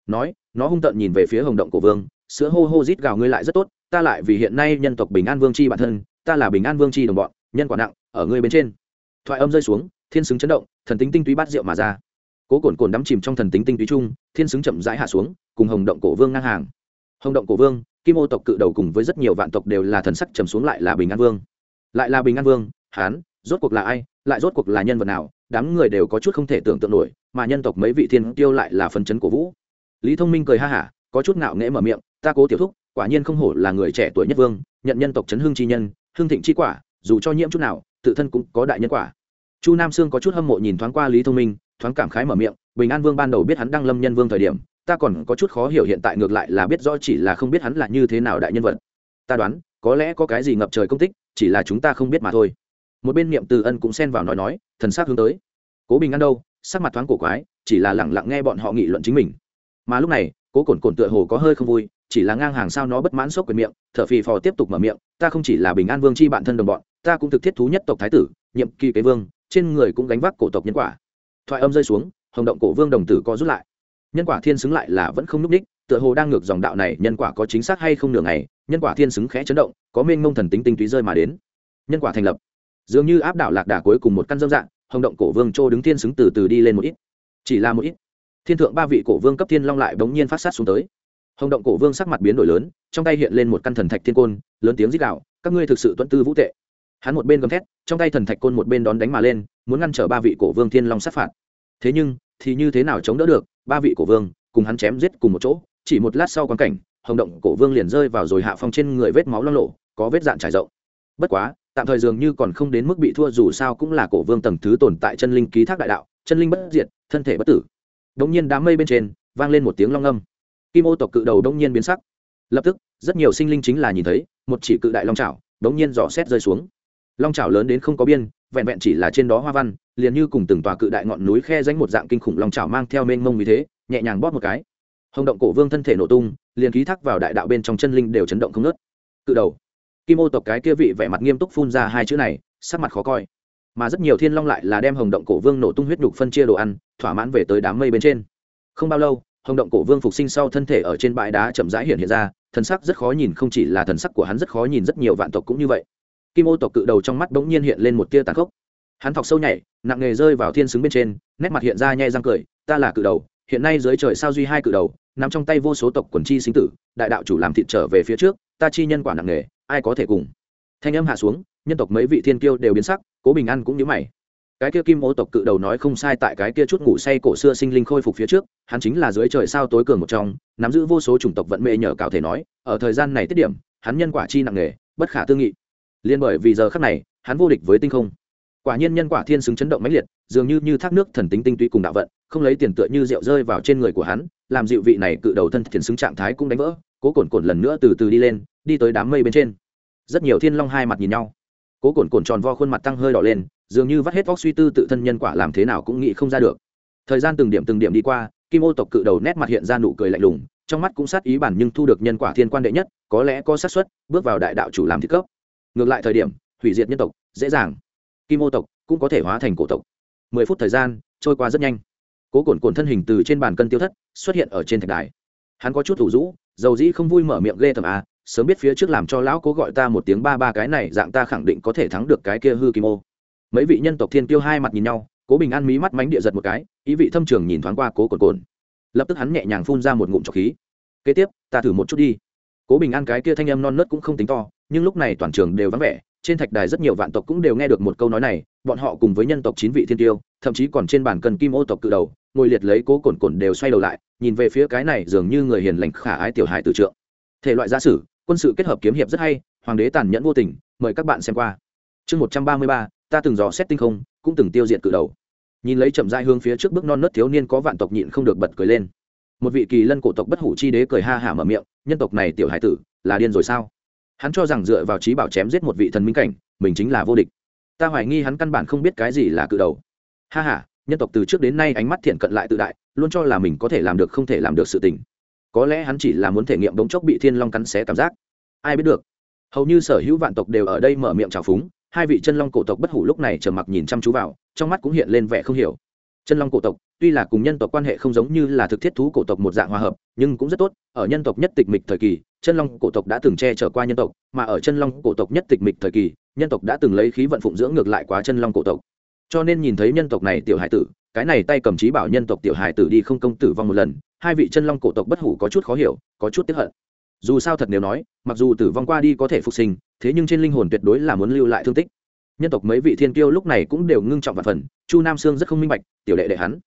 Nói, nó hung tợn nhìn về phía hồng động cổ vương, sữa hô hô rít gào ngươi lại rất tốt, ta lại vì hiện nay nhân tộc bình an vương c h i bản thân, ta là bình an vương c h i đồng bọn, nhân quả nặng, ở ngươi bên trên. Thoại âm rơi xuống, thiên xứng chấn động, thần tính tinh túy bát rượu mà ra cố cồn cồn đắm chìm trong thần tính tinh túy trung thiên xứng chậm rãi hạ xuống, cùng hồng động cổ vương ngang hàng. Hồng động cổ vương, kim ô tộc cự đầu cùng với rất nhiều vạn tộc đều là thần sắc trầm xuống lại là bình an vương. Lại là bình an vương, hán, rốt cuộc là ai, lại rốt cuộc là nhân vật nào, đám người đều có chút không thể tưởng tượng nổi, mà nhân tộc mấy vị thiên tiêu lại là phần chấn cổ vũ. Lý thông minh cười ha hả, có chút ngạo nghễ mở miệng, ta cố tiểu thúc, quả nhiên không hổ là người trẻ tuổi nhất vương, nhận nhân tộc chấn hương chi nhân, hương thịnh chi quả, dù cho nhiễm chút nào, tự thân cũng có đại nhân quả. Chu nam sương có chút hâm mộ nhìn thoáng qua lý thông minh thoáng cảm khái mở miệng, bình an vương ban đầu biết hắn đăng lâm nhân vương thời điểm, ta còn có chút khó hiểu hiện tại ngược lại là biết rõ chỉ là không biết hắn là như thế nào đại nhân vật. Ta đoán, có lẽ có cái gì ngập trời công tích, chỉ là chúng ta không biết mà thôi. Một bên niệm từ ân cũng xen vào nói nói, thần sát hướng tới. Cố bình an đâu? Sắc mặt thoáng cổ quái, chỉ là lẳng lặng nghe bọn họ nghị luận chính mình. Mà lúc này, cố cồn cồn tựa hồ có hơi không vui, chỉ là ngang hàng sao nó bất mãn sốc quyền miệng, thở phì phò tiếp tục mở miệng, ta không chỉ là bình an vương chi bạn thân đồng bọn, ta cũng thực thiết thú nhất tộc thái tử, nhiệm kỳ kế vương, trên người cũng gánh vác cổ tộc nhân quả thoại âm rơi xuống, hồng động cổ vương đồng tử có rút lại. Nhân quả thiên xứng lại là vẫn không núp đích tựa hồ đang ngược dòng đạo này, nhân quả có chính xác hay không nửa ngày, nhân quả thiên xứng khẽ chấn động, có mênh mông thần tính tinh túy rơi mà đến. Nhân quả thành lập. Dường như áp đảo lạc đà cuối cùng một căn dâm dạng, hồng động cổ vương châu đứng thiên xứng từ từ đi lên một ít. Chỉ là một ít. Thiên thượng ba vị cổ vương cấp thiên long lại bỗng nhiên phát sát xuống tới. Hồng động cổ vương sắc mặt biến đổi lớn, trong tay hiện lên một căn thần thạch thiên côn, lớn tiếng rít đạo các ngươi thực sự tuân tư vũ tệ. Hắn một bên gầm thét, trong tay thần thạch côn một bên đón đánh mà lên, muốn ngăn trở ba vị cổ vương thiên long sát phạt thế nhưng, thì như thế nào chống đỡ được, ba vị cổ vương, cùng hắn chém giết cùng một chỗ, chỉ một lát sau quan cảnh, hồng động cổ vương liền rơi vào rồi hạ phong trên người vết máu lo lộ có vết dạn trải rộng. Bất quá, tạm thời dường như còn không đến mức bị thua dù sao cũng là cổ vương tầng thứ tồn tại chân linh ký thác đại đạo, chân linh bất diệt, thân thể bất tử. Đông nhiên đám mây bên trên, vang lên một tiếng long âm. Kim ô tộc cự đầu đông nhiên biến sắc. Lập tức, rất nhiều sinh linh chính là nhìn thấy, một chỉ cự đại long trào đông nhiên dò xét rơi xuống long trào lớn đến không có biên, vẹn vẹn chỉ là trên đó hoa văn, liền như cùng từng tòa cự đại ngọn núi khe danh một dạng kinh khủng long trào mang theo mênh mông như thế, nhẹ nhàng bóp một cái. Hồng động cổ vương thân thể nổ tung, liền ký thác vào đại đạo bên trong chân linh đều chấn động không nớt cự đầu. Kim ô tộc cái kia vị vẻ mặt nghiêm túc phun ra hai chữ này, sắc mặt khó coi. Mà rất nhiều thiên long lại là đem hồng động cổ vương nổ tung huyết đục phân chia đồ ăn, thỏa mãn về tới đám mây bên trên. Không bao lâu, hồng động cổ vương phục sinh sau thân thể ở trên bãi đá chậm rãi hiện hiện ra, thần sắc rất khó nhìn, không chỉ là thần sắc của hắn rất khó nhìn rất nhiều vạn tộc cũng như vậy kim ô tộc cự đầu trong mắt bỗng nhiên hiện lên một tia tàn khốc. Hắn thọc sâu nhảy, nặng nghề rơi vào thiên xứng bên trên, nét mặt hiện ra nhai răng cười, ta là cự đầu, hiện nay dưới trời sao duy hai cự đầu nằm trong tay vô số tộc quần chi sinh tử, đại đạo chủ làm thịt trở về phía trước, ta chi nhân quả nặng nghề, ai có thể cùng? Thanh âm hạ xuống, nhân tộc mấy vị thiên kiêu đều biến sắc, cố bình an cũng nhớ mày. Cái kia kim ô tộc cự đầu nói không sai tại cái kia chút ngủ say cổ xưa sinh linh khôi phục phía trước, hắn chính là dưới trời sao tối cường một trong, nắm giữ vô số chủng tộc vận mệ nhờ cào thể nói, ở thời gian này tiết điểm, hắn nhân quả chi nặng nề bất khả tư nghị liên bởi vì giờ khắc này, hắn vô địch với tinh không. Quả nhiên nhân quả thiên xứng chấn động mãnh liệt, dường như như thác nước thần tính tinh túy cùng đạo vận, không lấy tiền tựa như rượu rơi vào trên người của hắn, làm dịu vị này cự đầu thân thiền xứng trạng thái cũng đánh vỡ, cố cồn cồn lần nữa từ từ đi lên, đi tới đám mây bên trên. Rất nhiều thiên long hai mặt nhìn nhau. Cố cồn cồn tròn vo khuôn mặt tăng hơi đỏ lên, dường như vắt hết vóc suy tư tự thân nhân quả làm thế nào cũng nghĩ không ra được. Thời gian từng điểm từng điểm đi qua, kim ô tộc cự đầu nét mặt hiện ra nụ cười lạnh lùng, trong mắt cũng sát ý bản nhưng thu được nhân quả thiên quan đệ nhất, có lẽ có xác suất, bước vào đại đạo chủ làm thiết cấp ngược lại thời điểm, hủy diệt nhân tộc, dễ dàng. Kim ô tộc cũng có thể hóa thành cổ tộc. Mười phút thời gian, trôi qua rất nhanh. Cố cồn cồn thân hình từ trên bàn cân tiêu thất, xuất hiện ở trên thạch đài. Hắn có chút thủ rũ, dầu dĩ không vui mở miệng ghê tầm a à, sớm biết phía trước làm cho lão cố gọi ta một tiếng ba ba cái này, dạng ta khẳng định có thể thắng được cái kia hư kim ô. Mấy vị nhân tộc thiên tiêu hai mặt nhìn nhau, cố bình an mí mắt mánh địa giật một cái, ý vị thâm trường nhìn thoáng qua cố cồn cồn lập tức hắn nhẹ nhàng phun ra một ngụm trọc khí. Kế tiếp, ta thử một chút đi. Cố bình an cái kia thanh âm non nớt cũng không tính to nhưng lúc này toàn trường đều vắng vẻ, trên thạch đài rất nhiều vạn tộc cũng đều nghe được một câu nói này, bọn họ cùng với nhân tộc chín vị thiên tiêu, thậm chí còn trên bàn cần kim ô tộc cự đầu, ngồi liệt lấy cố cồn cồn đều xoay đầu lại, nhìn về phía cái này dường như người hiền lành khả ái tiểu hài từ trượng. Thể loại gia sử, quân sự kết hợp kiếm hiệp rất hay, hoàng đế tàn nhẫn vô tình, mời các bạn xem qua. Chương một trăm ba mươi ba, ta từng dò xét tinh không, cũng từng tiêu diệt cự đầu. Nhìn lấy chậm dai hướng phía trước bước non nớt thiếu niên có vạn tộc nhịn không được bật cười lên. Một vị kỳ lân cổ tộc bất hủ chi đế cười ha hả mở miệng, nhân tộc này tiểu hải tử, là điên rồi sao? Hắn cho rằng dựa vào trí bảo chém giết một vị thần minh cảnh, mình chính là vô địch. Ta hoài nghi hắn căn bản không biết cái gì là cự đầu. Ha ha, nhân tộc từ trước đến nay ánh mắt thiện cận lại tự đại, luôn cho là mình có thể làm được không thể làm được sự tình. Có lẽ hắn chỉ là muốn thể nghiệm bóng chốc bị thiên long cắn xé cảm giác. Ai biết được. Hầu như sở hữu vạn tộc đều ở đây mở miệng trào phúng, hai vị chân long cổ tộc bất hủ lúc này trầm mặc nhìn chăm chú vào, trong mắt cũng hiện lên vẻ không hiểu chân long cổ tộc, tuy là cùng nhân tộc quan hệ không giống như là thực thiết thú cổ tộc một dạng hòa hợp, nhưng cũng rất tốt, ở nhân tộc nhất tịch mịch thời kỳ, chân long cổ tộc đã từng che chở qua nhân tộc, mà ở chân long cổ tộc nhất tịch mịch thời kỳ, nhân tộc đã từng lấy khí vận phụng dưỡng ngược lại quá chân long cổ tộc. Cho nên nhìn thấy nhân tộc này tiểu hải tử, cái này tay cầm trí bảo nhân tộc tiểu hải tử đi không công tử vong một lần, hai vị chân long cổ tộc bất hủ có chút khó hiểu, có chút tiếp hận. Dù sao thật nếu nói, mặc dù tử vong qua đi có thể phục sinh, thế nhưng trên linh hồn tuyệt đối là muốn lưu lại thương tích nhân tộc mấy vị thiên kiêu lúc này cũng đều ngưng trọng và phần, chu nam sương rất không minh bạch, tiểu đệ đệ hắn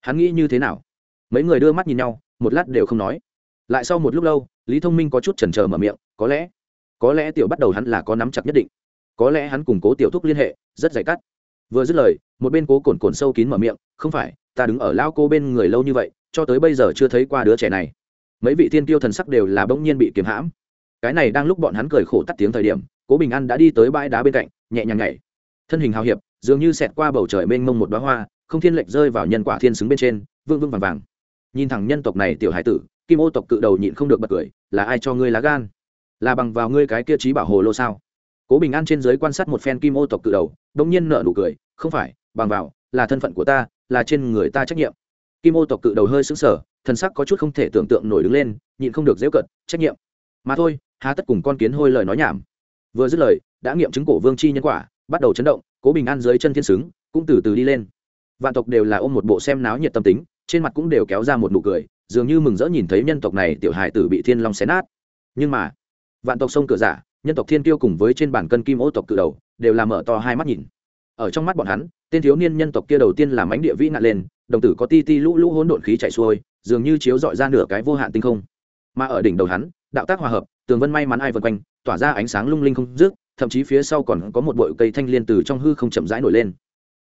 hắn nghĩ như thế nào? Mấy người đưa mắt nhìn nhau, một lát đều không nói. Lại sau một lúc lâu, lý thông minh có chút chần chờ mở miệng, có lẽ có lẽ tiểu bắt đầu hắn là có nắm chặt nhất định. Có lẽ hắn củng cố tiểu thúc liên hệ, rất dày cắt. Vừa dứt lời, một bên cố cồn cồn sâu kín mở miệng, không phải, ta đứng ở lao cô bên người lâu như vậy, cho tới bây giờ chưa thấy qua đứa trẻ này. Mấy vị thiên tiêu thần sắc đều là bỗng nhiên bị kiếm hãm. Cái này đang lúc bọn hắn cười khổ tắt tiếng thời điểm, cố bình an đã đi tới bãi đá bên cạnh nhẹ nhàng nhảy. Thân hình hào hiệp, dường như xẹt qua bầu trời mênh mông một đoá hoa, không thiên lệch rơi vào nhân quả thiên xứng bên trên vương vương vàng vàng. Nhìn thẳng nhân tộc này tiểu hải tử, kim ô tộc cự đầu nhịn không được bật cười, là ai cho ngươi lá gan? Là bằng vào ngươi cái kia trí bảo hồ lô sao? Cố bình an trên giới quan sát một phen kim ô tộc cự đầu đông nhiên nở nụ cười, không phải, bằng vào, là thân phận của ta, là trên người ta trách nhiệm. Kim ô tộc cự đầu hơi sững sờ, thần sắc có chút không thể tưởng tượng nổi đứng lên, nhịn không được dễu cận trách nhiệm? Mà thôi, há tất cùng con kiến hôi lời nói nhảm vừa dứt lời, đã nghiệm chứng cổ vương chi nhân quả, bắt đầu chấn động, cố bình an dưới chân thiên xứng cũng từ từ đi lên. Vạn tộc đều là ôm một bộ xem náo nhiệt tâm tính, trên mặt cũng đều kéo ra một nụ cười, dường như mừng rỡ nhìn thấy nhân tộc này tiểu hài tử bị thiên long xé nát. Nhưng mà, vạn tộc sông cửa giả, nhân tộc thiên tiêu cùng với trên bản cân kim ô tộc cự đầu, đều là mở to hai mắt nhìn. Ở trong mắt bọn hắn, tên thiếu niên nhân tộc kia đầu tiên làm ánh địa vĩ nạn lên, đồng tử có ti ti lũ lũ hỗn độn khí chạy xuôi, dường như chiếu dọi ra nửa cái vô hạn tinh không. Mà ở đỉnh đầu hắn đạo tác hòa hợp, tường vân may mắn ai vân quanh, tỏa ra ánh sáng lung linh không rước thậm chí phía sau còn có một bụi cây thanh liên từ trong hư không chậm rãi nổi lên.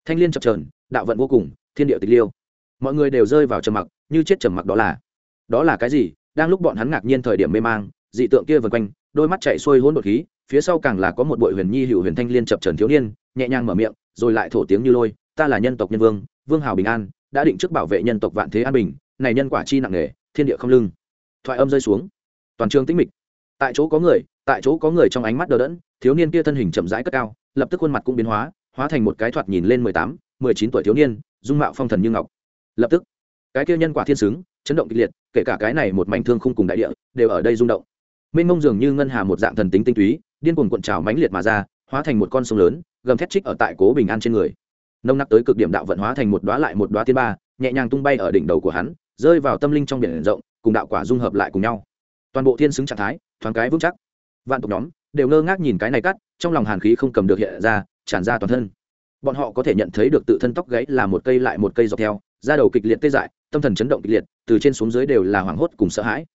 Thanh liên chập trờn đạo vận vô cùng, thiên địa tịch liêu. Mọi người đều rơi vào trầm mặc, như chết trầm mặc đó là. Đó là cái gì? Đang lúc bọn hắn ngạc nhiên thời điểm mê mang, dị tượng kia vần quanh, đôi mắt chạy xuôi hỗn độn khí, phía sau càng là có một bụi huyền nhi hữu huyền thanh liên chập trần thiếu niên, nhẹ nhàng mở miệng, rồi lại thổ tiếng như lôi, ta là nhân tộc nhân vương vương hào bình an, đã định trước bảo vệ nhân tộc vạn thế an bình, này nhân quả chi nặng nề, thiên địa không lưng. Thoại âm rơi xuống toàn trường tĩnh mịch. Tại chỗ có người, tại chỗ có người trong ánh mắt đờ đẫn, thiếu niên kia thân hình chậm rãi cất cao, lập tức khuôn mặt cũng biến hóa hóa thành một cái thoạt nhìn lên mười tám, mười chín tuổi thiếu niên, dung mạo phong thần như ngọc. Lập tức, cái kia nhân quả thiên xứng chấn động kịch liệt, kể cả cái này một mảnh thương không cùng đại địa, đều ở đây rung động. Mênh mông dường như ngân hà một dạng thần tính tinh túy, điên cuồng cuộn trào mãnh liệt mà ra, hóa thành một con sông lớn, gầm thét trích ở tại cố bình an trên người. Nông nặc tới cực điểm đạo vận hóa thành một đoá lại một đoá tiên ba, nhẹ nhàng tung bay ở đỉnh đầu của hắn, rơi vào tâm linh trong biển rộng, cùng đạo quả dung hợp lại cùng nhau toàn bộ thiên xứng trạng thái, thoáng cái vững chắc. Vạn tộc nhóm đều ngơ ngác nhìn cái này cắt, trong lòng hàn khí không cầm được hiện ra, tràn ra toàn thân. Bọn họ có thể nhận thấy được tự thân tóc gãy là một cây lại một cây dọc theo, da đầu kịch liệt tê dại, tâm thần chấn động kịch liệt, từ trên xuống dưới đều là hoảng hốt cùng sợ hãi.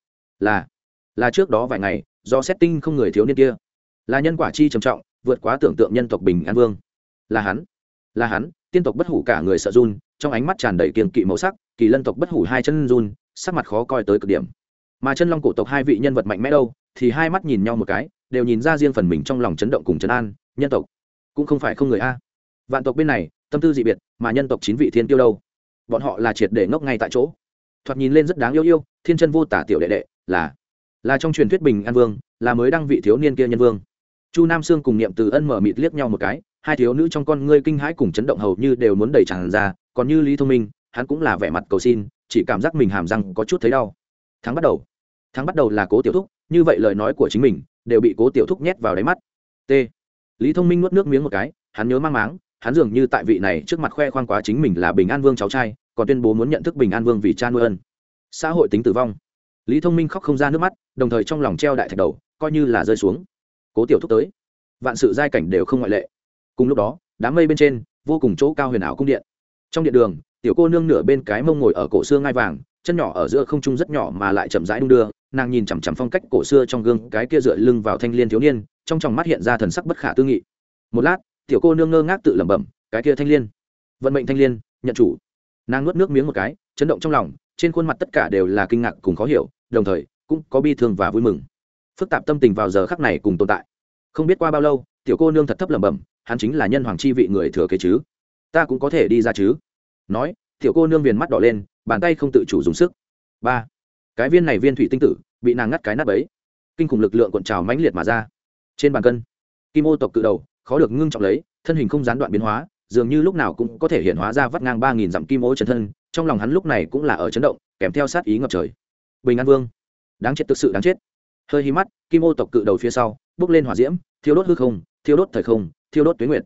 Là là trước đó vài ngày, do xét tinh không người thiếu niên kia. Là nhân quả chi trầm trọng, vượt quá tưởng tượng nhân tộc bình an vương. Là hắn là hắn, tiên tộc bất hủ cả người sợ run, trong ánh mắt tràn đầy kiềm kỵ màu sắc, kỳ lân tộc bất hủ hai chân run, sắc mặt khó coi tới cực điểm mà chân long cổ tộc hai vị nhân vật mạnh mẽ đâu, thì hai mắt nhìn nhau một cái, đều nhìn ra riêng phần mình trong lòng chấn động cùng chấn an, nhân tộc cũng không phải không người a. Vạn tộc bên này, tâm tư dị biệt, mà nhân tộc chín vị thiên tiêu đâu? Bọn họ là triệt để ngốc ngay tại chỗ. Thoạt nhìn lên rất đáng yêu yêu, thiên chân vô tả tiểu đệ đệ, là là trong truyền thuyết bình an vương, là mới đăng vị thiếu niên kia nhân vương. Chu nam sương cùng niệm từ ân mở mịt liếc nhau một cái, hai thiếu nữ trong con ngươi kinh hãi cùng chấn động hầu như đều muốn đẩy tràn ra, còn như lý thông minh, hắn cũng là vẻ mặt cầu xin, chỉ cảm giác mình hàm răng có chút thấy đau. Thắng bắt đầu. Thắng bắt đầu là cố tiểu thúc, như vậy lời nói của chính mình đều bị cố tiểu thúc nhét vào đáy mắt. T. Lý thông minh nuốt nước miếng một cái, hắn nhớ mang máng, hắn dường như tại vị này trước mặt khoe khoang quá chính mình là bình an vương cháu trai, còn tuyên bố muốn nhận thức bình an vương vì cha nuôi ân. Xã hội tính tử vong. Lý thông minh khóc không ra nước mắt, đồng thời trong lòng treo đại thạch đầu, coi như là rơi xuống. Cố tiểu thúc tới. Vạn sự giai cảnh đều không ngoại lệ. Cùng lúc đó, đám mây bên trên, vô cùng chỗ cao huyền ảo cung điện. Trong điện đường, tiểu cô nương nửa bên cái mông ngồi ở cổ xương ngai vàng chân nhỏ ở giữa không trung rất nhỏ mà lại chậm rãi đung đưa, nàng nhìn chằm chằm phong cách cổ xưa trong gương, cái kia dựa lưng vào thanh liên thiếu niên, trong tròng mắt hiện ra thần sắc bất khả tư nghị. Một lát, tiểu cô nương ngơ ngác tự lẩm bẩm, cái kia thanh liên, vận mệnh thanh liên, nhận chủ. Nàng nuốt nước miếng một cái, chấn động trong lòng, trên khuôn mặt tất cả đều là kinh ngạc cùng khó hiểu, đồng thời, cũng có bi thương và vui mừng. Phức tạp tâm tình vào giờ khắc này cùng tồn tại. Không biết qua bao lâu, tiểu cô nương thật thấp lẩm bẩm, hắn chính là nhân hoàng chi vị người thừa kế chứ? Ta cũng có thể đi ra chứ? Nói tiểu cô nương viền mắt đỏ lên, bàn tay không tự chủ dùng sức. Ba, cái viên này viên thủy tinh tử, bị nàng ngắt cái nắp ấy. Kinh khủng lực lượng cuộn trào mãnh liệt mà ra. Trên bàn cân, kim ô tộc cự đầu, khó được ngưng trọng lấy, thân hình không gián đoạn biến hóa, dường như lúc nào cũng có thể hiện hóa ra vắt ngang ba nghìn dặm kim ô chân thân, trong lòng hắn lúc này cũng là ở chấn động, kèm theo sát ý ngập trời. Bình an vương, đáng chết thực sự đáng chết. Hơi hí mắt, kim ô tộc cự đầu phía sau, bước lên hỏa diễm, thiêu đốt hư không, thiêu đốt thời không, thiêu đốt tuyến nguyệt.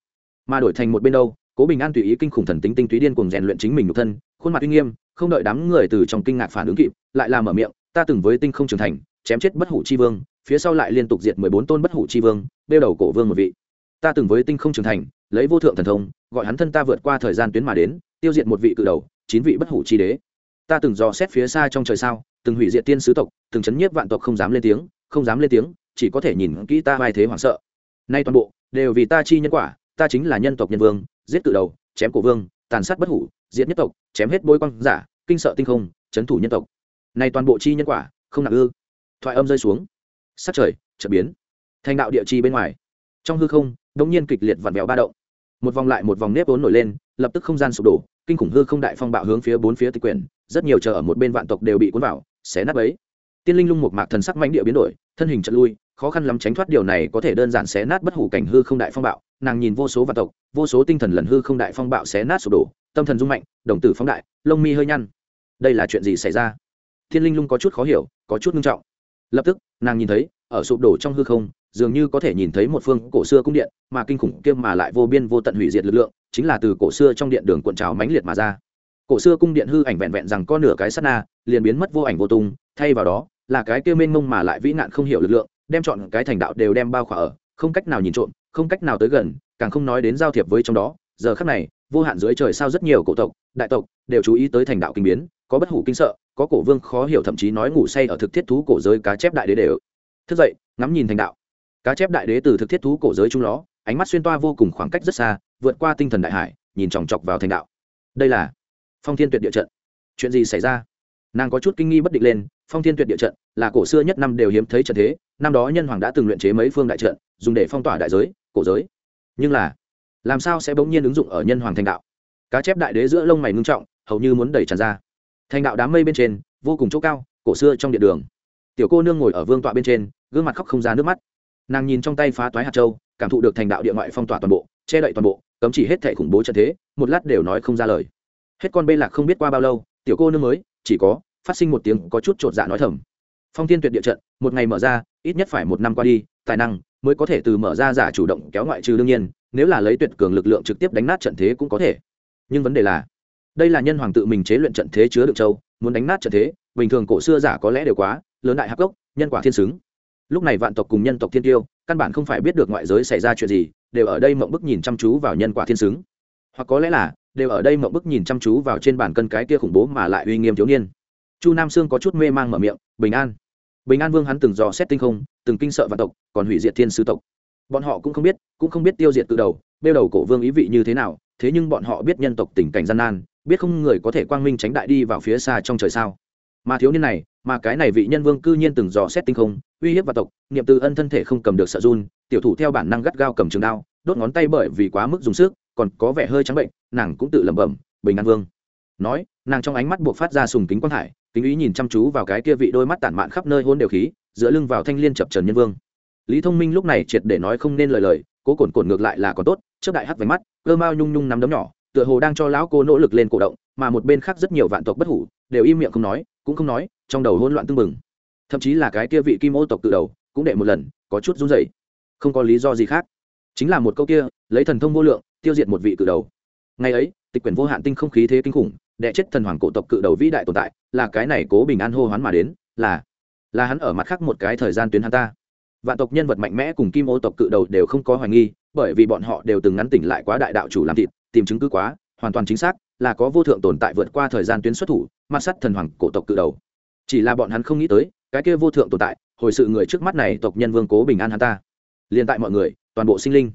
Mà đổi thành một bên đâu cố bình an tùy ý kinh khủng thần tính tinh túy điên cùng rèn luyện chính mình nhục thân, khuôn mặt uy nghiêm, không đợi đám người từ trong kinh ngạc phản ứng kịp, lại làm mở miệng, ta từng với tinh không trưởng thành, chém chết bất hủ chi vương, phía sau lại liên tục diệt mười bốn tôn bất hủ chi vương đeo đầu cổ vương một vị. Ta từng với tinh không trưởng thành, lấy vô thượng thần thông, gọi hắn thân ta vượt qua thời gian tuyến mà đến, tiêu diệt một vị cự đầu, chín vị bất hủ chi đế. Ta từng dò xét phía xa trong trời sao, từng hủy diệt tiên sứ tộc, từng chấn nhiếp vạn tộc không dám lên tiếng, không dám lên tiếng, chỉ có thể nhìn kỹ ta vai thế hoảng sợ. Nay toàn bộ đều vì ta chi nhân quả ta chính là nhân tộc nhân vương, giết cự đầu, chém cổ vương, tàn sát bất hủ, diệt nhất tộc, chém hết bôi quang giả, kinh sợ tinh không, chấn thủ nhân tộc. Này toàn bộ chi nhân quả, không nặng ư. Thoại âm rơi xuống. Sát trời, chợt biến. Thành đạo địa chi bên ngoài. Trong hư không, đống nhiên kịch liệt vặn vẹo ba động. Một vòng lại một vòng nếp vốn nổi lên, lập tức không gian sụp đổ, kinh khủng hư không đại phong bạo hướng phía bốn phía tịch quyển, rất nhiều chờ ở một bên vạn tộc đều bị cuốn vào, xé nát ấy tiên linh lung một mạc thần sắc mãnh địa biến đổi, thân hình chật lui, khó khăn lắm tránh thoát điều này có thể đơn giản xé nát bất hủ cảnh hư không đại phong bạo nàng nhìn vô số vạn tộc, vô số tinh thần lần hư không đại phong bạo xé nát sụp đổ, tâm thần rung mạnh, đồng tử phóng đại, lông mi hơi nhăn. Đây là chuyện gì xảy ra? Thiên linh lung có chút khó hiểu, có chút ngưng trọng. Lập tức, nàng nhìn thấy, ở sụp đổ trong hư không, dường như có thể nhìn thấy một phương cổ xưa cung điện, mà kinh khủng kia mà lại vô biên vô tận hủy diệt lực lượng, chính là từ cổ xưa trong điện đường cuộn trào mãnh liệt mà ra. Cổ xưa cung điện hư ảnh vẹn vẹn rằng có nửa cái sắt na, liền biến mất vô ảnh vô tung, thay vào đó, là cái kia mênh mông mà lại vĩ nạn không hiểu lực lượng, đem chọn cái thành đạo đều đem bao khỏa ở, không cách nào nhìn trộm không cách nào tới gần càng không nói đến giao thiệp với trong đó. Giờ khắc này vô hạn dưới trời sao rất nhiều cổ tộc đại tộc đều chú ý tới thành đạo kinh biến có bất hủ kinh sợ có cổ vương khó hiểu thậm chí nói ngủ say ở thực thiết thú cổ giới cá chép đại đế đều. Thức dậy ngắm nhìn thành đạo. Cá chép đại đế từ thực thiết thú cổ giới trung đó, ánh mắt xuyên toa vô cùng khoảng cách rất xa vượt qua tinh thần đại hải nhìn chòng chọc vào thành đạo. Đây là phong thiên tuyệt địa trận. Chuyện gì xảy ra? Nàng có chút kinh nghi bất định lên, phong thiên tuyệt địa trận là cổ xưa nhất năm đều hiếm thấy trận thế, năm đó nhân hoàng đã từng luyện chế mấy phương đại trận, dùng để phong tỏa đại giới, cổ giới. Nhưng là, làm sao sẽ bỗng nhiên ứng dụng ở nhân hoàng thành đạo? Cá chép đại đế giữa lông mày ngưng trọng, hầu như muốn đẩy tràn ra. Thành đạo đám mây bên trên, vô cùng chỗ cao, cổ xưa trong điện đường. Tiểu cô nương ngồi ở vương tọa bên trên, gương mặt khóc không ra nước mắt. Nàng nhìn trong tay phá toái hạt châu, cảm thụ được thành đạo địa ngoại phong tỏa toàn bộ, che đậy toàn bộ, cấm chỉ hết thệ khủng bố trận thế, một lát đều nói không ra lời. Hết con bê lạc không biết qua bao lâu, tiểu cô nương mới chỉ có, phát sinh một tiếng có chút chột dạ nói thầm. Phong thiên tuyệt địa trận, một ngày mở ra, ít nhất phải một năm qua đi, tài năng mới có thể từ mở ra giả chủ động kéo ngoại trừ đương nhiên, nếu là lấy tuyệt cường lực lượng trực tiếp đánh nát trận thế cũng có thể. Nhưng vấn đề là, đây là nhân hoàng tự mình chế luyện trận thế chứa đựng châu, muốn đánh nát trận thế, bình thường cổ xưa giả có lẽ đều quá, lớn đại hạc gốc, nhân quả thiên xứng. Lúc này vạn tộc cùng nhân tộc thiên tiêu, căn bản không phải biết được ngoại giới xảy ra chuyện gì, đều ở đây mộng bức nhìn chăm chú vào nhân quả thiên xứng. Hoặc có lẽ là đều ở đây mộng bức nhìn chăm chú vào trên bàn cân cái kia khủng bố mà lại uy nghiêm thiếu niên. Chu nam sương có chút mê mang mở miệng, bình an. Bình an vương hắn từng dò xét tinh không, từng kinh sợ vạn tộc, còn hủy diệt thiên sư tộc. Bọn họ cũng không biết, cũng không biết tiêu diệt từ đầu, bêu đầu cổ vương ý vị như thế nào, thế nhưng bọn họ biết nhân tộc tình cảnh gian nan, biết không người có thể quang minh tránh đại đi vào phía xa trong trời sao. Mà thiếu niên này, mà cái này vị nhân vương cư nhiên từng dò xét tinh không, uy hiếp và tộc, niệm từ ân thân thể không cầm được sợ run, tiểu thủ theo bản năng gắt gao cầm trường đao, đốt ngón tay bởi vì quá mức dùng sức còn có vẻ hơi trắng bệnh, nàng cũng tự lẩm bẩm, bình an vương. Nói, nàng trong ánh mắt buộc phát ra sùng kính quang hải, kính ý nhìn chăm chú vào cái kia vị đôi mắt tản mạn khắp nơi hôn đều khí dựa lưng vào thanh liên chập trần nhân vương. Lý thông minh lúc này triệt để nói không nên lời lời, cố cồn cồn ngược lại là còn tốt trước đại hắt váy mắt, cơ mao nhung nhung nắm đấm nhỏ, tựa hồ đang cho lão cô nỗ lực lên cổ động, mà một bên khác rất nhiều vạn tộc bất hủ, đều im miệng không nói, cũng không nói, trong đầu hỗn loạn tưng bừng. Thậm chí là cái kia vị kim ô tộc tự đầu, cũng đệ một lần, có chút run rẩy. Không có lý do gì khác chính là một câu kia, lấy thần thông vô lượng, tiêu diệt một vị cự đầu. Ngày ấy, tịch quyển vô hạn tinh không khí thế kinh khủng đệ chết thần hoàng cổ tộc cự đầu vĩ đại tồn tại, là cái này cố bình an hô hoán mà đến, là là hắn ở mặt khác một cái thời gian tuyến hắn ta. Vạn tộc nhân vật mạnh mẽ cùng kim ô tộc cự đầu đều không có hoài nghi, bởi vì bọn họ đều từng ngắn tỉnh lại quá đại đạo chủ làm thịt, tìm chứng cứ quá, hoàn toàn chính xác, là có vô thượng tồn tại vượt qua thời gian tuyến xuất thủ mặt sắt thần hoàng cổ tộc cự đầu. Chỉ là bọn hắn không nghĩ tới, cái kia vô thượng tồn tại, hồi sự người trước mắt này tộc nhân vương cố bình an hắn ta. Liền tại mọi người toàn bộ sinh linh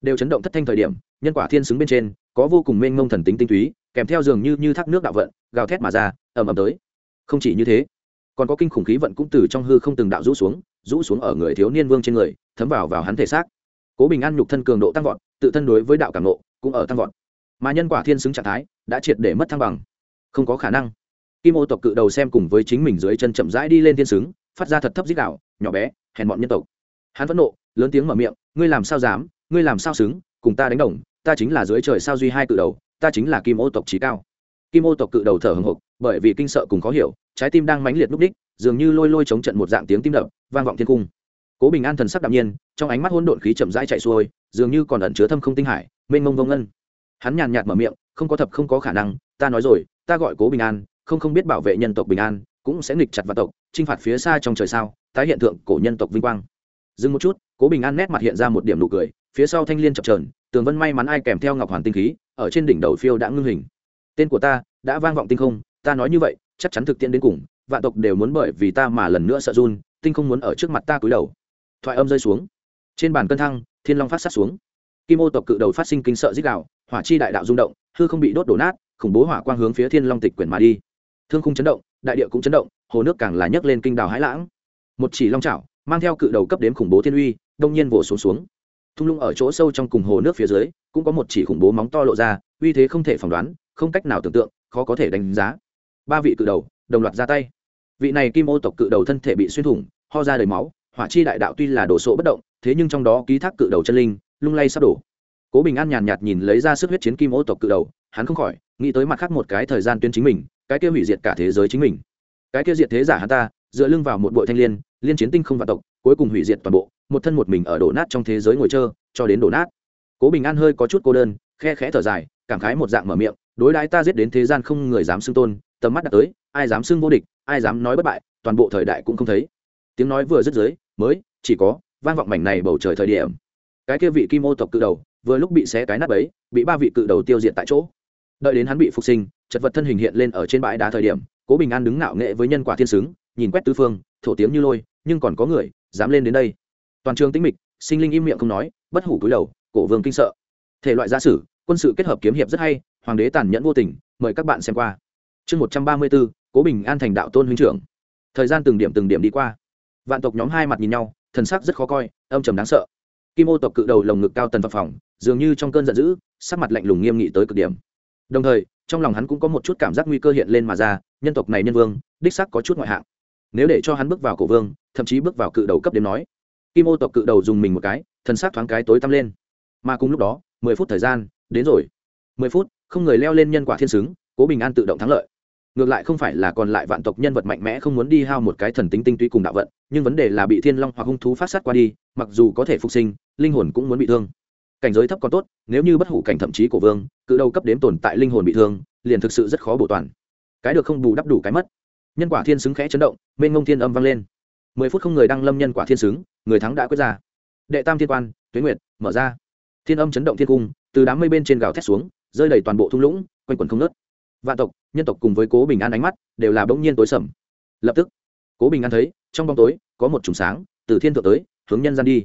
đều chấn động thất thanh thời điểm, nhân quả thiên xứng bên trên, có vô cùng mênh mông thần tính tinh túy, kèm theo dường như như thác nước đạo vận, gào thét mà ra, ầm ầm tới. Không chỉ như thế, còn có kinh khủng khí vận cũng từ trong hư không từng đạo rũ xuống rũ xuống ở người thiếu niên vương trên người, thấm vào vào hắn thể xác. Cố bình an nhục thân cường độ tăng vọt, tự thân đối với đạo cảm nộ cũng ở tăng vọt. Mà nhân quả thiên xứng trạng thái đã triệt để mất thăng bằng. Không có khả năng. Kim ô tộc cự đầu xem cùng với chính mình dưới chân chậm rãi đi lên thiên xứng, phát ra thật thấp dích đạo, nhỏ bé, hèn bọn nhân tộc hắn vẫn nộ, lớn tiếng mở miệng, ngươi làm sao dám, ngươi làm sao xứng, cùng ta đánh đồng, ta chính là dưới trời sao duy hai cự đầu, ta chính là kim ô tộc trí cao. Kim ô tộc cự đầu thở hồng hộc bởi vì kinh sợ cùng khó hiểu, trái tim đang mãnh liệt núp đích, dường như lôi lôi chống trận một dạng tiếng tim đập, vang vọng thiên cung. Cố bình an thần sắc đạm nhiên, trong ánh mắt hỗn độn khí chậm rãi chạy xuôi, dường như còn ẩn chứa thâm không tinh hải, mênh mông vông ngân. Hắn nhàn nhạt mở miệng, không có thập, không có khả năng, ta nói rồi, ta gọi cố bình an, không không biết bảo vệ nhân tộc bình an, cũng sẽ nghịch chặt vào tộc, chinh phạt phía xa trong trời sao, tái hiện tượng cổ nhân tộc vinh quang dừng một chút, cố bình an nét mặt hiện ra một điểm nụ cười, phía sau thanh liên chập trờn tường vân may mắn ai kèm theo ngọc hoàn tinh khí, ở trên đỉnh đầu phiêu đã ngưng hình. Tên của ta, đã vang vọng tinh không, ta nói như vậy, chắc chắn thực tiễn đến cùng, vạn tộc đều muốn bởi vì ta mà lần nữa sợ run, tinh không muốn ở trước mặt ta cúi đầu. Thoại âm rơi xuống. Trên bàn cân thăng, thiên long phát sát xuống. Kim ô tộc cự đầu phát sinh kinh sợ dích đạo hỏa chi đại đạo rung động, hư không bị đốt đổ nát, khủng bố hỏa quang hướng phía thiên long tịch quyển mà đi. Thương khung chấn động, đại địa cũng chấn động, hồ nước càng là nhấc lên kinh đào hãi lãng. Một chỉ long chảo mang theo cự đầu cấp đếm khủng bố thiên uy, đông nhiên vỗ xuống xuống. Thung lũng ở chỗ sâu trong cùng hồ nước phía dưới, cũng có một chỉ khủng bố móng to lộ ra, uy thế không thể phỏng đoán, không cách nào tưởng tượng, khó có thể đánh giá. Ba vị cự đầu, đồng loạt ra tay. Vị này kim ô tộc cự đầu thân thể bị xuyên thủng, ho ra đầy máu, hỏa chi đại đạo tuy là đồ sộ bất động, thế nhưng trong đó ký thác cự đầu chân linh, lung lay sắp đổ. Cố bình an nhàn nhạt nhìn lấy ra sức huyết chiến kim ô tộc cự đầu, hắn không khỏi nghĩ tới mặt khác một cái thời gian tuyến chính mình, cái kia hủy diệt cả thế giới chính mình. Cái kia diệt thế giả hắn ta dựa lưng vào một bội thanh liên liên chiến tinh không vạn tộc, cuối cùng hủy diệt toàn bộ, một thân một mình ở đổ nát trong thế giới ngồi chơi cho đến đổ nát. Cố bình an hơi có chút cô đơn, khe khẽ thở dài, cảm khái một dạng mở miệng, đối đãi ta giết đến thế gian không người dám xưng tôn, tầm mắt đã tới, ai dám xưng vô địch, ai dám nói bất bại, toàn bộ thời đại cũng không thấy. Tiếng nói vừa dứt dưới, mới, chỉ có, vang vọng mảnh này bầu trời thời điểm. Cái kia vị kim ô tộc cự đầu, vừa lúc bị xé cái nát ấy bị ba vị cự đầu tiêu diệt tại chỗ. Đợi đến hắn bị phục sinh, chật vật thân hình hiện lên ở trên bãi đá thời điểm, cố bình an đứng ngạo nghệ với nhân quả thiên xứng nhìn quét tứ phương, thổ tiếng như lôi, nhưng còn có người dám lên đến đây. Toàn trường tĩnh mịch, sinh linh im miệng không nói, bất hủ cúi đầu, cổ vương kinh sợ. Thể loại gia sử, quân sự kết hợp kiếm hiệp rất hay, hoàng đế tàn nhẫn vô tình, mời các bạn xem qua. Chương một trăm ba mươi bốn, cố bình an thành đạo tôn huynh trưởng. Thời gian từng điểm từng điểm đi qua. Vạn tộc nhóm hai mặt nhìn nhau, thần sắc rất khó coi, âm trầm đáng sợ. Kim ô tộc cự đầu lồng ngực cao tần phật phòng dường như trong cơn giận dữ, sắc mặt lạnh lùng nghiêm nghị tới cực điểm. Đồng thời, trong lòng hắn cũng có một chút cảm giác nguy cơ hiện lên mà ra, nhân tộc này nhân vương, đích sắc có chút ngoại hạng nếu để cho hắn bước vào cổ vương, thậm chí bước vào cự đầu cấp đến nói, kim ô tộc cự đầu dùng mình một cái, thần sắc thoáng cái tối tăm lên. Mà cùng lúc đó, mười phút thời gian, đến rồi. Mười phút, không người leo lên nhân quả thiên xứng cố bình an tự động thắng lợi. Ngược lại không phải là còn lại vạn tộc nhân vật mạnh mẽ không muốn đi hao một cái thần tính tinh túy cùng đạo vận, nhưng vấn đề là bị thiên long hoặc hung thú phát sát qua đi, mặc dù có thể phục sinh, linh hồn cũng muốn bị thương. Cảnh giới thấp còn tốt, nếu như bất hủ cảnh thậm chí của vương, cự đầu cấp đếm tồn tại linh hồn bị thương, liền thực sự rất khó bổ toàn. Cái được không bù đắp đủ cái mất nhân quả thiên xứng khẽ chấn động, mênh ngông thiên âm vang lên. Mười phút không người đăng lâm nhân quả thiên xứng, người thắng đã quyết ra. Đệ tam thiên quan tuyến nguyệt, mở ra. Thiên âm chấn động thiên cung, từ đám mây bên trên gào thét xuống, rơi đầy toàn bộ thung lũng, quanh quần không nớt vạn tộc, nhân tộc cùng với cố bình an ánh mắt đều là bỗng nhiên tối sầm. Lập tức, cố bình an thấy, trong bóng tối, có một chùm sáng, từ thiên thượng tới, hướng nhân gian đi.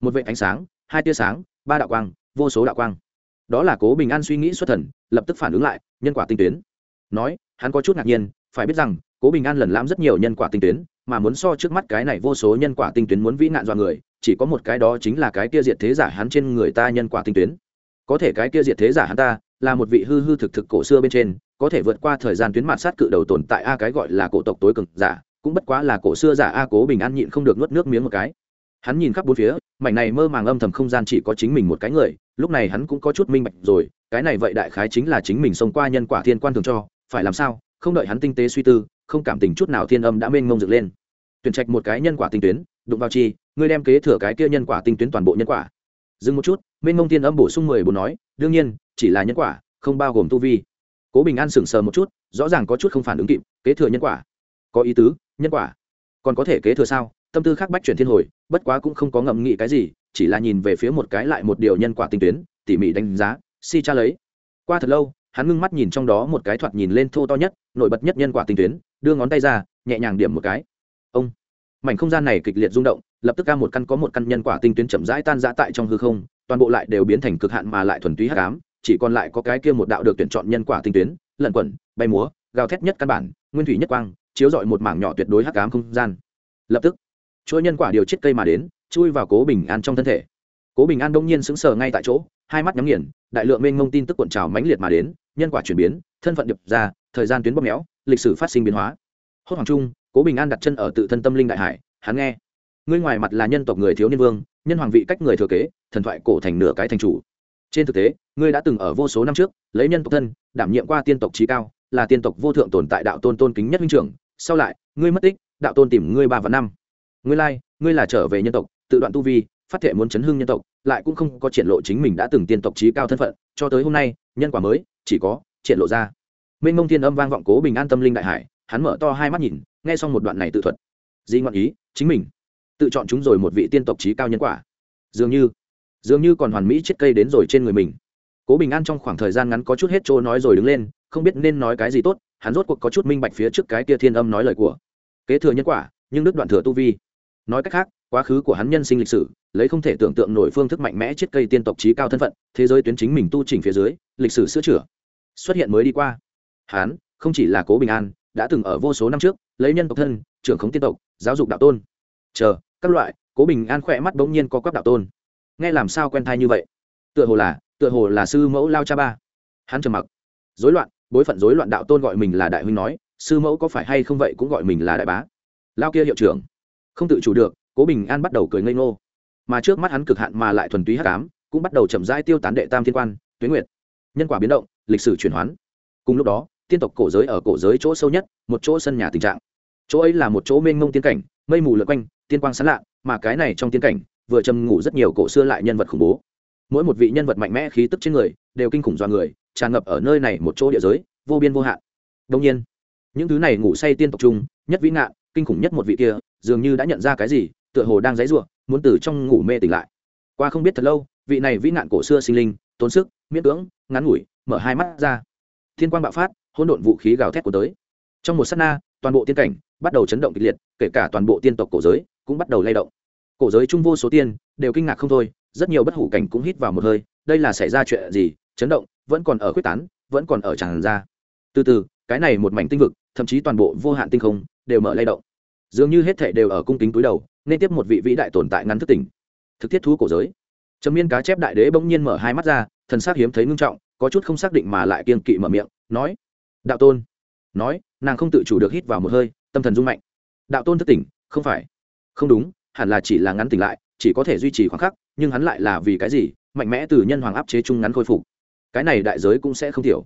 Một vệ ánh sáng, hai tia sáng, ba đạo quang, vô số đạo quang. Đó là cố bình an suy nghĩ xuất thần, lập tức phản ứng lại, nhân quả tinh tuyến. Nói, hắn có chút ngạc nhiên, phải biết rằng cố bình an lần lãm rất nhiều nhân quả tinh tuyến, mà muốn so trước mắt cái này vô số nhân quả tinh tuyến muốn vĩ nạn dọa người, chỉ có một cái đó chính là cái kia diệt thế giả hắn trên người ta nhân quả tinh tuyến. Có thể cái kia diệt thế giả hắn ta, là một vị hư hư thực thực cổ xưa bên trên, có thể vượt qua thời gian tuyến mạt sát cự đầu tồn tại a cái gọi là cổ tộc tối cực giả, cũng bất quá là cổ xưa giả a cố bình an nhịn không được nuốt nước miếng một cái. Hắn nhìn khắp bốn phía, mảnh này mơ màng âm thầm không gian chỉ có chính mình một cái người, lúc này hắn cũng có chút minh bạch rồi, cái này vậy đại khái chính là chính mình xông qua nhân quả thiên quan thường cho, phải làm sao, không đợi hắn tinh tế suy tư không cảm tình chút nào thiên âm đã mênh mông dựng lên. Tuyển trạch một cái nhân quả tinh tuyến, đụng vào chi, ngươi đem kế thừa cái kia nhân quả tinh tuyến toàn bộ nhân quả. Dừng một chút, mênh mông thiên âm bổ sung mười bốn nói, đương nhiên, chỉ là nhân quả, không bao gồm tu vi. Cố bình an sững sờ một chút, rõ ràng có chút không phản ứng kịp, kế thừa nhân quả. Có ý tứ, nhân quả. Còn có thể kế thừa sao? Tâm tư khác bách chuyển thiên hồi, bất quá cũng không có ngậm nghị cái gì, chỉ là nhìn về phía một cái lại một điều nhân quả tinh tuyến, tỉ mỉ đánh giá, si cha lấy. Qua thật lâu hắn ngưng mắt nhìn trong đó một cái thoạt nhìn lên thô to nhất, nổi bật nhất nhân quả tinh tuyến, đưa ngón tay ra, nhẹ nhàng điểm một cái. Ông! Mảnh không gian này kịch liệt rung động, lập tức ca một căn có một căn nhân quả tinh tuyến chậm rãi tan rã tại trong hư không, toàn bộ lại đều biến thành cực hạn mà lại thuần túy hắc ám, chỉ còn lại có cái kia một đạo được tuyển chọn nhân quả tinh tuyến, lẩn quẩn, bay múa, gào thét nhất căn bản, nguyên thủy nhất quang, chiếu rọi một mảng nhỏ tuyệt đối hắc ám không gian. Lập tức, chuỗi nhân quả điều chết cây mà đến, chui vào cố bình an trong thân thể. Cố bình an đông nhiên sững sờ ngay tại chỗ, hai mắt nhắm nghiền, đại lượng mênh mông tin tức cuộn trào mãnh liệt mà đến nhân quả chuyển biến, thân phận điệp ra, thời gian tuyến bóp méo, lịch sử phát sinh biến hóa. Hốt hoàng trung, cố bình an đặt chân ở tự thân tâm linh đại hải, hắn nghe. Ngươi ngoài mặt là nhân tộc người thiếu niên vương, nhân hoàng vị cách người thừa kế, thần thoại cổ thành nửa cái thành chủ. Trên thực tế, ngươi đã từng ở vô số năm trước, lấy nhân tộc thân, đảm nhiệm qua tiên tộc trí cao, là tiên tộc vô thượng tồn tại đạo tôn tôn kính nhất huynh trưởng. Sau lại, ngươi mất tích, đạo tôn tìm ngươi ba và năm. Ngươi lai, ngươi là trở về nhân tộc, tự đoạn tu vi, phát thệ muốn chấn hưng nhân tộc, lại cũng không có triển lộ chính mình đã từng tiên tộc trí cao thân phận, cho tới hôm nay, nhân quả mới chỉ có, triển lộ ra. Mênh mông thiên âm vang vọng cố bình an tâm linh đại hải, hắn mở to hai mắt nhìn, nghe xong một đoạn này tự thuật. Di ngọn ý, chính mình. Tự chọn chúng rồi một vị tiên tộc trí cao nhân quả. Dường như dường như còn hoàn mỹ chết cây đến rồi trên người mình. Cố bình an trong khoảng thời gian ngắn có chút hết chỗ nói rồi đứng lên, không biết nên nói cái gì tốt, hắn rốt cuộc có chút minh bạch phía trước cái kia thiên âm nói lời của. Kế thừa nhân quả, nhưng đức đoạn thừa tu vi. Nói cách khác quá khứ của hắn nhân sinh lịch sử, lấy không thể tưởng tượng nổi phương thức mạnh mẽ chiết cây tiên tộc trí cao thân phận, thế giới tuyến chính mình tu chỉnh phía dưới, lịch sử sửa chữa xuất hiện mới đi qua. Hắn không chỉ là cố bình an, đã từng ở vô số năm trước, lấy nhân tộc thân, trưởng khống tiên tộc, giáo dục đạo tôn. Chờ, các loại, cố bình an khỏe mắt bỗng nhiên có quắp đạo tôn. Nghe làm sao quen thai như vậy? Tựa hồ là, tựa hồ là sư mẫu lao cha ba. Hắn trầm mặc. Dối loạn, bối phận dối loạn đạo tôn gọi mình là đại huynh nói, sư mẫu có phải hay không vậy cũng gọi mình là đại bá. Lao kia hiệu trưởng. Không tự chủ được cố bình an bắt đầu cười ngây ngô. Mà trước mắt hắn cực hạn mà lại thuần túy hắc ám, cũng bắt đầu chậm rãi tiêu tán đệ tam thiên quan, tuyến nguyệt. Nhân quả biến động, lịch sử chuyển hoán. Cùng lúc đó, tiên tộc cổ giới ở cổ giới chỗ sâu nhất, một chỗ sân nhà tình trạng. Chỗ ấy là một chỗ mênh mông tiên cảnh, mây mù lượn quanh, tiên quang sán lạ, mà cái này trong tiên cảnh, vừa châm ngủ rất nhiều cổ xưa lại nhân vật khủng bố. Mỗi một vị nhân vật mạnh mẽ khí tức trên người, đều kinh khủng do người, tràn ngập ở nơi này một chỗ địa giới, vô biên vô hạn. Đông nhiên, những thứ này ngủ say tiên tộc chung nhất vĩ ngạn, kinh khủng nhất một vị kia, dường như đã nhận ra cái gì tựa hồ đang dãy ruộng muốn từ trong ngủ mê tỉnh lại. Qua không biết thật lâu, vị này vĩ nạn cổ xưa sinh linh, tốn sức, miễn cưỡng, ngắn ngủi, mở hai mắt ra. Thiên quang bạo phát, hỗn độn vũ khí gào thét của tới. Trong một s á t na, toàn bộ tiên cảnh bắt đầu chấn động kịch liệt, kể cả toàn bộ tiên tộc cổ giới cũng bắt đầu lay động. Cổ giới trung vô số tiên đều kinh ngạc không thôi, rất nhiều bất hủ cảnh cũng hít vào một hơi, đây là xảy ra chuyện gì, chấn động, vẫn còn ở quyết tán, vẫn còn ở tràn ra. Từ từ, cái này một mảnh tinh vực, thậm chí toàn bộ vô hạn tinh không đều mở lay động. Dường như hết thệ đều ở cung kính túi đầu nên tiếp một vị vĩ đại tồn tại ngắn thức tỉnh. Thực thiết thú cổ giới. Trầm miên cá chép đại đế bỗng nhiên mở hai mắt ra, thần s hiếm thấy ngưng trọng, có chút không xác định mà lại kiên kỵ mở miệng, nói, đạo tôn. Nói, nàng không tự chủ được hít vào một hơi, tâm thần rung mạnh. Đạo tôn thức tỉnh, không phải. Không đúng, hẳn là chỉ là ngắn tỉnh lại, chỉ có thể duy trì khoảng khắc, nhưng hắn lại là vì cái gì, mạnh mẽ từ nhân hoàng áp chế chung ngắn khôi phục. Cái này đại giới cũng sẽ không thiểu.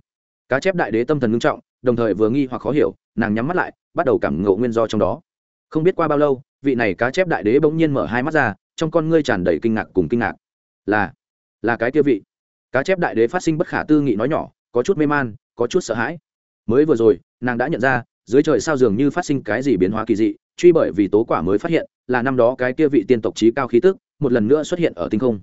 Cá chép đại đế tâm thần ngưng trọng, đồng thời vừa nghi hoặc khó hiểu, nàng nhắm mắt lại, bắt đầu cảm ngộ nguyên do trong đó không biết qua bao lâu, vị này cá chép đại đế bỗng nhiên mở hai mắt ra, trong con ngươi tràn đầy kinh ngạc cùng kinh ngạc. Là là cái kia vị. Cá chép đại đế phát sinh bất khả tư nghị nói nhỏ, có chút mê man, có chút sợ hãi. Mới vừa rồi, nàng đã nhận ra, dưới trời sao dường như phát sinh cái gì biến hóa kỳ dị, truy bởi vì tố quả mới phát hiện, là năm đó cái kia vị tiên tộc trí cao khí tức, một lần nữa xuất hiện ở tinh không.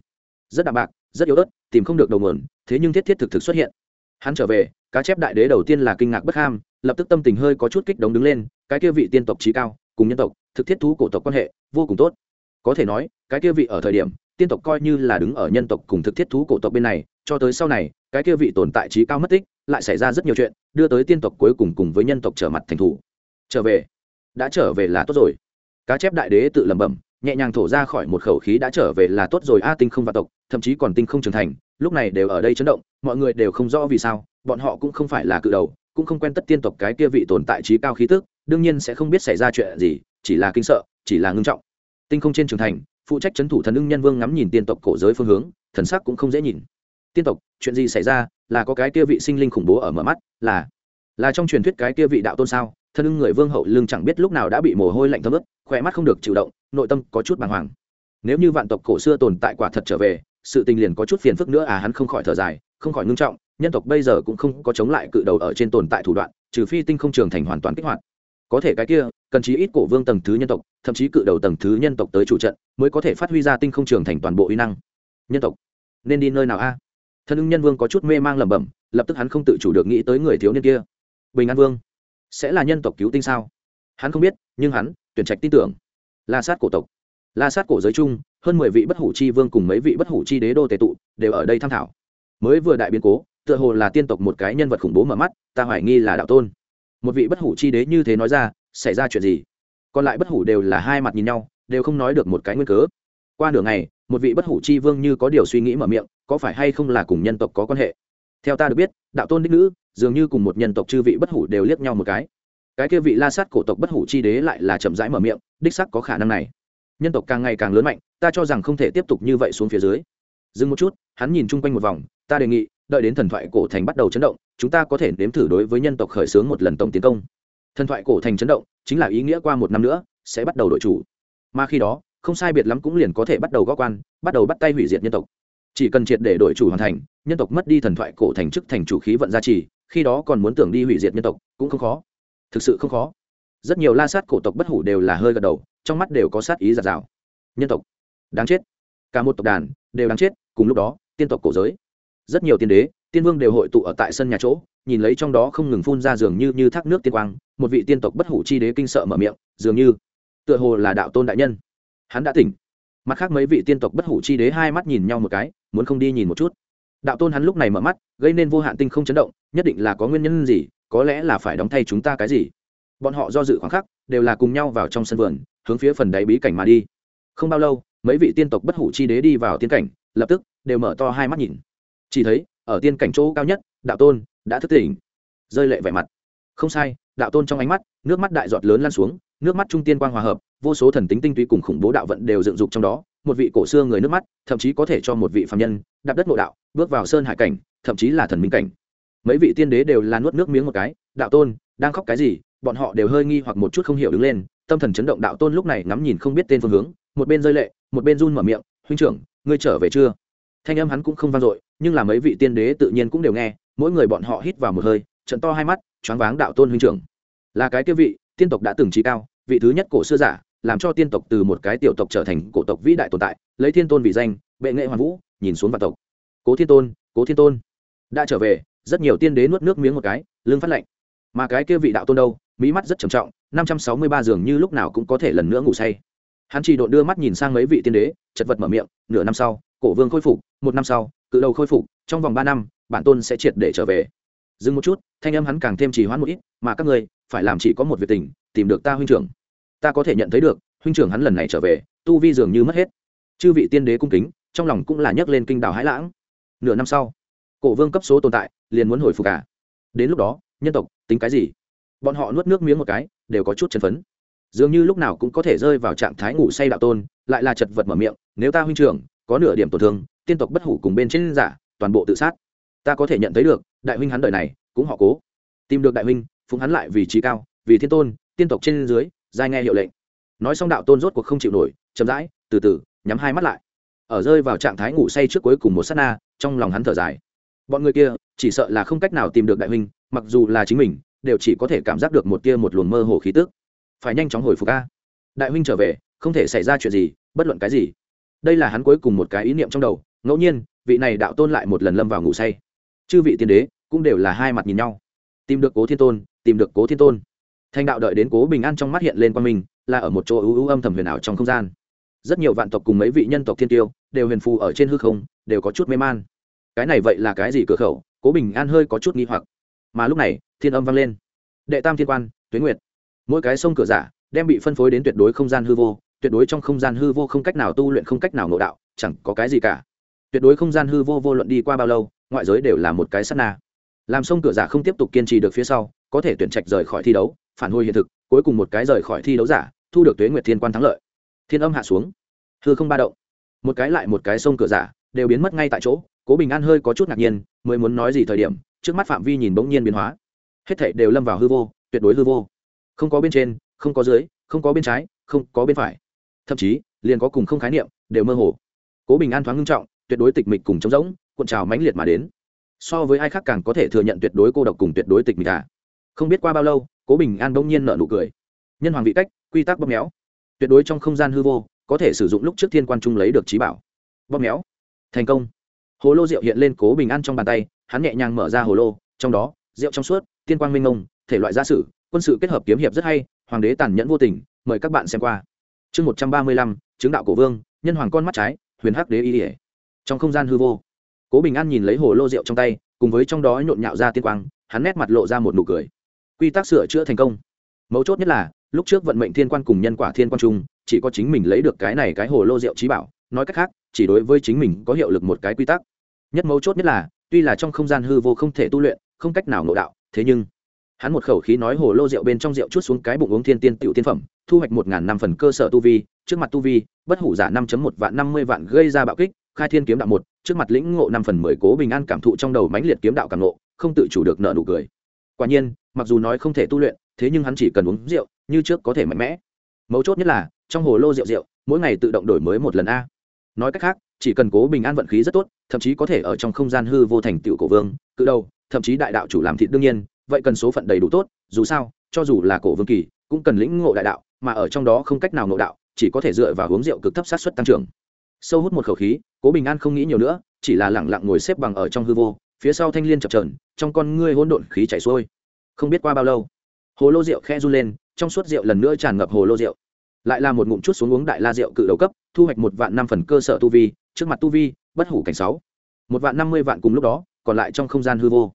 Rất đạm bạc, rất yếu ớt, tìm không được đầu nguồn, thế nhưng thiết thiết thực thực xuất hiện. Hắn trở về, cá chép đại đế đầu tiên là kinh ngạc bất ham, lập tức tâm tình hơi có chút kích động đứng lên, cái kia vị tiên tộc trí cao cùng nhân tộc, thực thiết thú cổ tộc quan hệ, vô cùng tốt. Có thể nói, cái kia vị ở thời điểm, tiên tộc coi như là đứng ở nhân tộc cùng thực thiết thú cổ tộc bên này, cho tới sau này, cái kia vị tồn tại trí cao mất tích, lại xảy ra rất nhiều chuyện, đưa tới tiên tộc cuối cùng cùng với nhân tộc trở mặt thành thủ. Trở về. Đã trở về là tốt rồi. Cá chép đại đế tự lẩm bẩm, nhẹ nhàng thổ ra khỏi một khẩu khí đã trở về là tốt rồi. A tinh không và tộc, thậm chí còn tinh không trưởng thành, lúc này đều ở đây chấn động, mọi người đều không rõ vì sao, bọn họ cũng không phải là cự đầu, cũng không quen tất tiên tộc cái kia vị tồn tại trí cao khí tức đương nhiên sẽ không biết xảy ra chuyện gì, chỉ là kinh sợ, chỉ là ngưng trọng. Tinh không trên trường thành, phụ trách c thủ thần ưng nhân vương ngắm nhìn tiên tộc cổ giới phương hướng, thần sắc cũng không dễ nhìn. Tiên tộc, chuyện gì xảy ra? Là có cái kia vị sinh linh khủng bố ở mở mắt, là là trong truyền thuyết cái kia vị đạo tôn sao? Thân ưng người vương hậu lưng chẳng biết lúc nào đã bị mồ hôi lạnh thấm ướt, khỏe mắt không được chịu động, nội tâm có chút bàng hoàng. Nếu như vạn tộc cổ xưa tồn tại quả thật trở về, sự tình liền có chút phiền phức nữa à hắn không khỏi thở dài, không khỏi ngưng trọng, nhân tộc bây giờ cũng không có chống lại cự đầu ở trên tồn tại thủ đoạn, trừ phi tinh không trường thành hoàn toàn kích hoạt có thể cái kia, cần chí ít cổ vương tầng thứ nhân tộc, thậm chí cự đầu tầng thứ nhân tộc tới chủ trận, mới có thể phát huy ra tinh không trường thành toàn bộ uy năng. Nhân tộc, nên đi nơi nào a? Thân ưng nhân vương có chút mê mang lẩm bẩm, lập tức hắn không tự chủ được nghĩ tới người thiếu niên kia. Bình an vương, sẽ là nhân tộc cứu tinh sao? Hắn không biết, nhưng hắn, tuyển trạch tin tưởng. La sát cổ tộc, la sát cổ giới chung, hơn mười vị bất hủ chi vương cùng mấy vị bất hủ chi đế đô tề tụ, đều ở đây tham thảo mới vừa đại biến cố, tựa hồ là tiên tộc một cái nhân vật khủng bố mở mắt, ta hoài nghi là đạo tôn một vị bất hủ chi đế như thế nói ra, xảy ra chuyện gì? Còn lại bất hủ đều là hai mặt nhìn nhau, đều không nói được một cái nguyên cớ. Qua nửa ngày, một vị bất hủ chi vương như có điều suy nghĩ mở miệng, có phải hay không là cùng nhân tộc có quan hệ? Theo ta được biết, đạo tôn đích nữ, dường như cùng một nhân tộc chư vị bất hủ đều liếc nhau một cái. Cái kia vị la sát cổ tộc bất hủ chi đế lại là chậm rãi mở miệng, đích sắc có khả năng này. Nhân tộc càng ngày càng lớn mạnh, ta cho rằng không thể tiếp tục như vậy xuống phía dưới. Dừng một chút, hắn nhìn chung quanh một vòng, ta đề nghị, đợi đến thần thoại cổ thành bắt đầu chấn động chúng ta có thể nếm thử đối với nhân tộc khởi xướng một lần tổng tiến công. Thần thoại cổ thành chấn động, chính là ý nghĩa qua một năm nữa, sẽ bắt đầu đổi chủ. Mà khi đó, không sai biệt lắm cũng liền có thể bắt đầu gó quan, bắt đầu bắt tay hủy diệt nhân tộc. Chỉ cần triệt để đổi chủ hoàn thành, nhân tộc mất đi thần thoại cổ thành chức thành chủ khí vận gia trì, khi đó còn muốn tưởng đi hủy diệt nhân tộc, cũng không khó. Thực sự không khó. Rất nhiều la sát cổ tộc bất hủ đều là hơi gật đầu, trong mắt đều có sát ý giạt rào. Nhân tộc, đáng chết. Cả một tộc đàn, đều đáng chết, cùng lúc đó, tiên tộc cổ giới. Rất nhiều tiên đế tiên vương đều hội tụ ở tại sân nhà chỗ, nhìn lấy trong đó không ngừng phun ra dường như như thác nước tiên quang, một vị tiên tộc bất hủ chi đế kinh sợ mở miệng, dường như, tựa hồ là đạo tôn đại nhân. Hắn đã tỉnh. Mặt khác mấy vị tiên tộc bất hủ chi đế hai mắt nhìn nhau một cái, muốn không đi nhìn một chút. Đạo tôn hắn lúc này mở mắt, gây nên vô hạn tinh không chấn động, nhất định là có nguyên nhân gì, có lẽ là phải đóng thay chúng ta cái gì. Bọn họ do dự khoảng khắc, đều là cùng nhau vào trong sân vườn, hướng phía phần đáy bí cảnh mà đi. Không bao lâu, mấy vị tiên tộc bất hủ chi đế đi vào tiên cảnh, lập tức, đều mở to hai mắt nhìn. Chỉ thấy ở tiên cảnh chỗ cao nhất, đạo tôn đã thức tỉnh. Rơi lệ vẻ mặt. Không sai, đạo tôn trong ánh mắt, nước mắt đại giọt lớn lan xuống, nước mắt trung tiên quang hòa hợp, vô số thần tính tinh túy cùng khủng bố đạo vận đều dựng dục trong đó, một vị cổ xưa người nước mắt, thậm chí có thể cho một vị phạm nhân, đạp đất mộ đạo, bước vào sơn hải cảnh, thậm chí là thần minh cảnh. Mấy vị tiên đế đều là nuốt nước miếng một cái, đạo tôn, đang khóc cái gì? Bọn họ đều hơi nghi hoặc một chút không hiểu đứng lên, tâm thần chấn động đạo tôn lúc này ngắm nhìn không biết tên phương hướng, một bên rơi lệ, một bên run mở miệng, huynh trưởng, ngươi trở về chưa? Thanh âm hắn cũng không vang dội, nhưng là mấy vị tiên đế tự nhiên cũng đều nghe, mỗi người bọn họ hít vào một hơi, trận to hai mắt, choáng váng đạo tôn huynh trưởng. Là cái kia vị, tiên tộc đã từng trí cao, vị thứ nhất cổ xưa giả, làm cho tiên tộc từ một cái tiểu tộc trở thành cổ tộc vĩ đại tồn tại, lấy thiên tôn vì danh, bệ nghệ hoàn vũ, nhìn xuống vạn tộc. Cố thiên tôn, cố thiên tôn. Đã trở về, rất nhiều tiên đế nuốt nước miếng một cái lương phát lạnh. Mà cái kia vị đạo tôn đâu mỹ mắt rất trầm trọng, năm trăm sáu mươi ba giường như lúc nào cũng có thể lần nữa ngủ say. Hắn chỉ độn đưa mắt nhìn sang mấy vị tiên đế, chật vật mở miệng, nửa năm sau cổ vương khôi phục, một năm sau, cự đầu khôi phục, trong vòng ba năm, bản tôn sẽ triệt để trở về. Dừng một chút, thanh âm hắn càng thêm trì hoãn một ít, mà các ngươi, phải làm chỉ có một việc tình, tìm được ta huynh trưởng. Ta có thể nhận thấy được, huynh trưởng hắn lần này trở về, tu vi dường như mất hết. Chư vị tiên đế cung kính, trong lòng cũng là nhấc lên kinh đảo hãi lãng. Nửa năm sau, cổ vương cấp số tồn tại, liền muốn hồi phục cả đến lúc đó, nhân tộc, tính cái gì? Bọn họ nuốt nước miếng một cái, đều có chút chân phấn. Dường như lúc nào cũng có thể rơi vào trạng thái ngủ say đạo tôn, lại là chật vật mở miệng, nếu ta huynh trưởng có nửa điểm tổn thương, tiên tộc bất hủ cùng bên trên giả, toàn bộ tự sát. Ta có thể nhận thấy được, đại huynh hắn đời này, cũng họ cố. Tìm được đại huynh, phụng hắn lại vì trí cao, vì thiên tôn, tiên tộc trên dưới giai nghe hiệu lệnh. Nói xong đạo tôn rốt cuộc không chịu nổi, chậm rãi, từ từ, nhắm hai mắt lại. Ở rơi vào trạng thái ngủ say trước cuối cùng một s á t na, trong lòng hắn thở dài. Bọn người kia, chỉ sợ là không cách nào tìm được đại huynh, mặc dù là chính mình, đều chỉ có thể cảm giác được một tia một luồng mơ hồ khí tức. Phải nhanh chóng hồi phục ca đại huynh trở về, không thể xảy ra chuyện gì, bất luận cái gì đây là hắn cuối cùng một cái ý niệm trong đầu, ngẫu nhiên, vị này đạo tôn lại một lần lâm vào ngủ say. Chư vị tiên đế cũng đều là hai mặt nhìn nhau. Tìm được cố thiên tôn, tìm được cố thiên tôn. Thanh đạo đợi đến cố bình an trong mắt hiện lên qua mình là ở một chỗ ưu ưu âm thầm huyền ảo trong không gian. Rất nhiều vạn tộc cùng mấy vị nhân tộc thiên tiêu đều huyền phù ở trên hư không, đều có chút mê man. Cái này vậy là cái gì cửa khẩu? Cố bình an hơi có chút nghi hoặc. Mà lúc này, thiên âm vang lên. Đệ tam thiên quan tuyến nguyệt. Mỗi cái sông cửa giả đem bị phân phối đến tuyệt đối không gian hư vô tuyệt đối trong không gian hư vô không cách nào tu luyện, không cách nào ngộ đạo, chẳng có cái gì cả. Tuyệt đối không gian hư vô vô luận đi qua bao lâu, ngoại giới đều là một cái sát na. Làm sông cửa giả không tiếp tục kiên trì được phía sau, có thể tuyển trạch rời khỏi thi đấu, phản hồi hiện thực, cuối cùng một cái rời khỏi thi đấu giả, thu được tuế nguyệt thiên quan thắng lợi. Thiên âm hạ xuống. Hư không ba động. Một cái lại một cái sông cửa giả, đều biến mất ngay tại chỗ, cố bình an hơi có chút ngạc nhiên, mới muốn nói gì thời điểm, trước mắt phạm vi nhìn bỗng nhiên biến hóa. Hết thảy đều lâm vào hư vô, tuyệt đối hư vô. Không có bên trên, không có dưới, không có bên trái, không có bên phải thậm chí, liền có cùng không khái niệm, đều mơ hồ. Cố bình an thoáng ngưng trọng, tuyệt đối tịch mịch cùng trống rỗng, cuộn trào mãnh liệt mà đến. So với ai khác càng có thể thừa nhận tuyệt đối cô độc cùng tuyệt đối tịch mịch cả à. không biết qua bao lâu, cố bình an bỗng nhiên nở nụ cười. Nhân hoàng vị cách, quy tắc bóp méo. Tuyệt đối trong không gian hư vô, có thể sử dụng lúc trước thiên quan trung lấy được trí bảo. Bóp méo. Thành công. Hồ lô rượu hiện lên cố bình an trong bàn tay, hắn nhẹ nhàng mở ra hồ lô, trong đó, rượu trong suốt, tiên quang minh ngông, thể loại gia sử, quân sự kết hợp kiếm hiệp rất hay, hoàng đế tàn nhẫn vô tình, mời các bạn xem qua chương một trăm ba mươi lăm, chứng đạo cổ vương, nhân hoàng con mắt trái, huyền hắc đế y ỉa. Trong không gian hư vô, cố bình an nhìn lấy hồ lô rượu trong tay, cùng với trong đó nhộn nhạo ra tiên quang, hắn nét mặt lộ ra một nụ cười. Quy tắc sửa chữa thành công. Mấu chốt nhất là, lúc trước vận mệnh thiên quan cùng nhân quả thiên quan trung chỉ có chính mình lấy được cái này cái hồ lô rượu trí bảo, nói cách khác, chỉ đối với chính mình có hiệu lực một cái quy tắc. Nhất mấu chốt nhất là, tuy là trong không gian hư vô không thể tu luyện, không cách nào ngộ đạo, thế nhưng, hắn một khẩu khí nói hồ lô rượu bên trong rượu chút xuống cái bụng uống thiên tiên tiểu tiên phẩm thu hoạch một ngàn năm phần cơ sở tu vi, trước mặt tu vi, bất hủ giả năm một vạn năm mươi vạn gây ra bạo kích, khai thiên kiếm đạo một, trước mặt lĩnh ngộ năm phần mười cố bình an cảm thụ trong đầu mãnh liệt kiếm đạo cảm ngộ, không tự chủ được nợ nụ cười. Quả nhiên, mặc dù nói không thể tu luyện, thế nhưng hắn chỉ cần uống rượu, như trước có thể mạnh mẽ. Mấu chốt nhất là, trong hồ lô rượu rượu, mỗi ngày tự động đổi mới một lần a. Nói cách khác, chỉ cần cố bình an vận khí rất tốt, thậm chí có thể ở trong không gian hư vô thành tựu cổ vương, cự đầu, thậm chí đại đạo chủ làm thịt đương nhiên, vậy cần số phận đầy đủ tốt, dù sao, cho dù là cổ vương kỳ, cũng cần lĩnh ngộ đại đạo mà ở trong đó không cách nào ngộ đạo, chỉ có thể dựa vào uống rượu cực thấp sát xuất tăng trưởng. Sâu hút một khẩu khí, cố bình an không nghĩ nhiều nữa, chỉ là lẳng lặng ngồi xếp bằng ở trong hư vô, phía sau thanh liên chập trờn trong con ngươi hỗn độn khí chảy xuôi. Không biết qua bao lâu, hồ lô rượu khe run lên, trong suốt rượu lần nữa tràn ngập hồ lô rượu. Lại là một ngụm chút xuống uống đại la rượu cự đầu cấp, thu hoạch một vạn năm phần cơ sở tu vi, trước mặt tu vi, bất hủ cảnh sáu. Một vạn năm mươi vạn cùng lúc đó, còn lại trong không gian hư vô.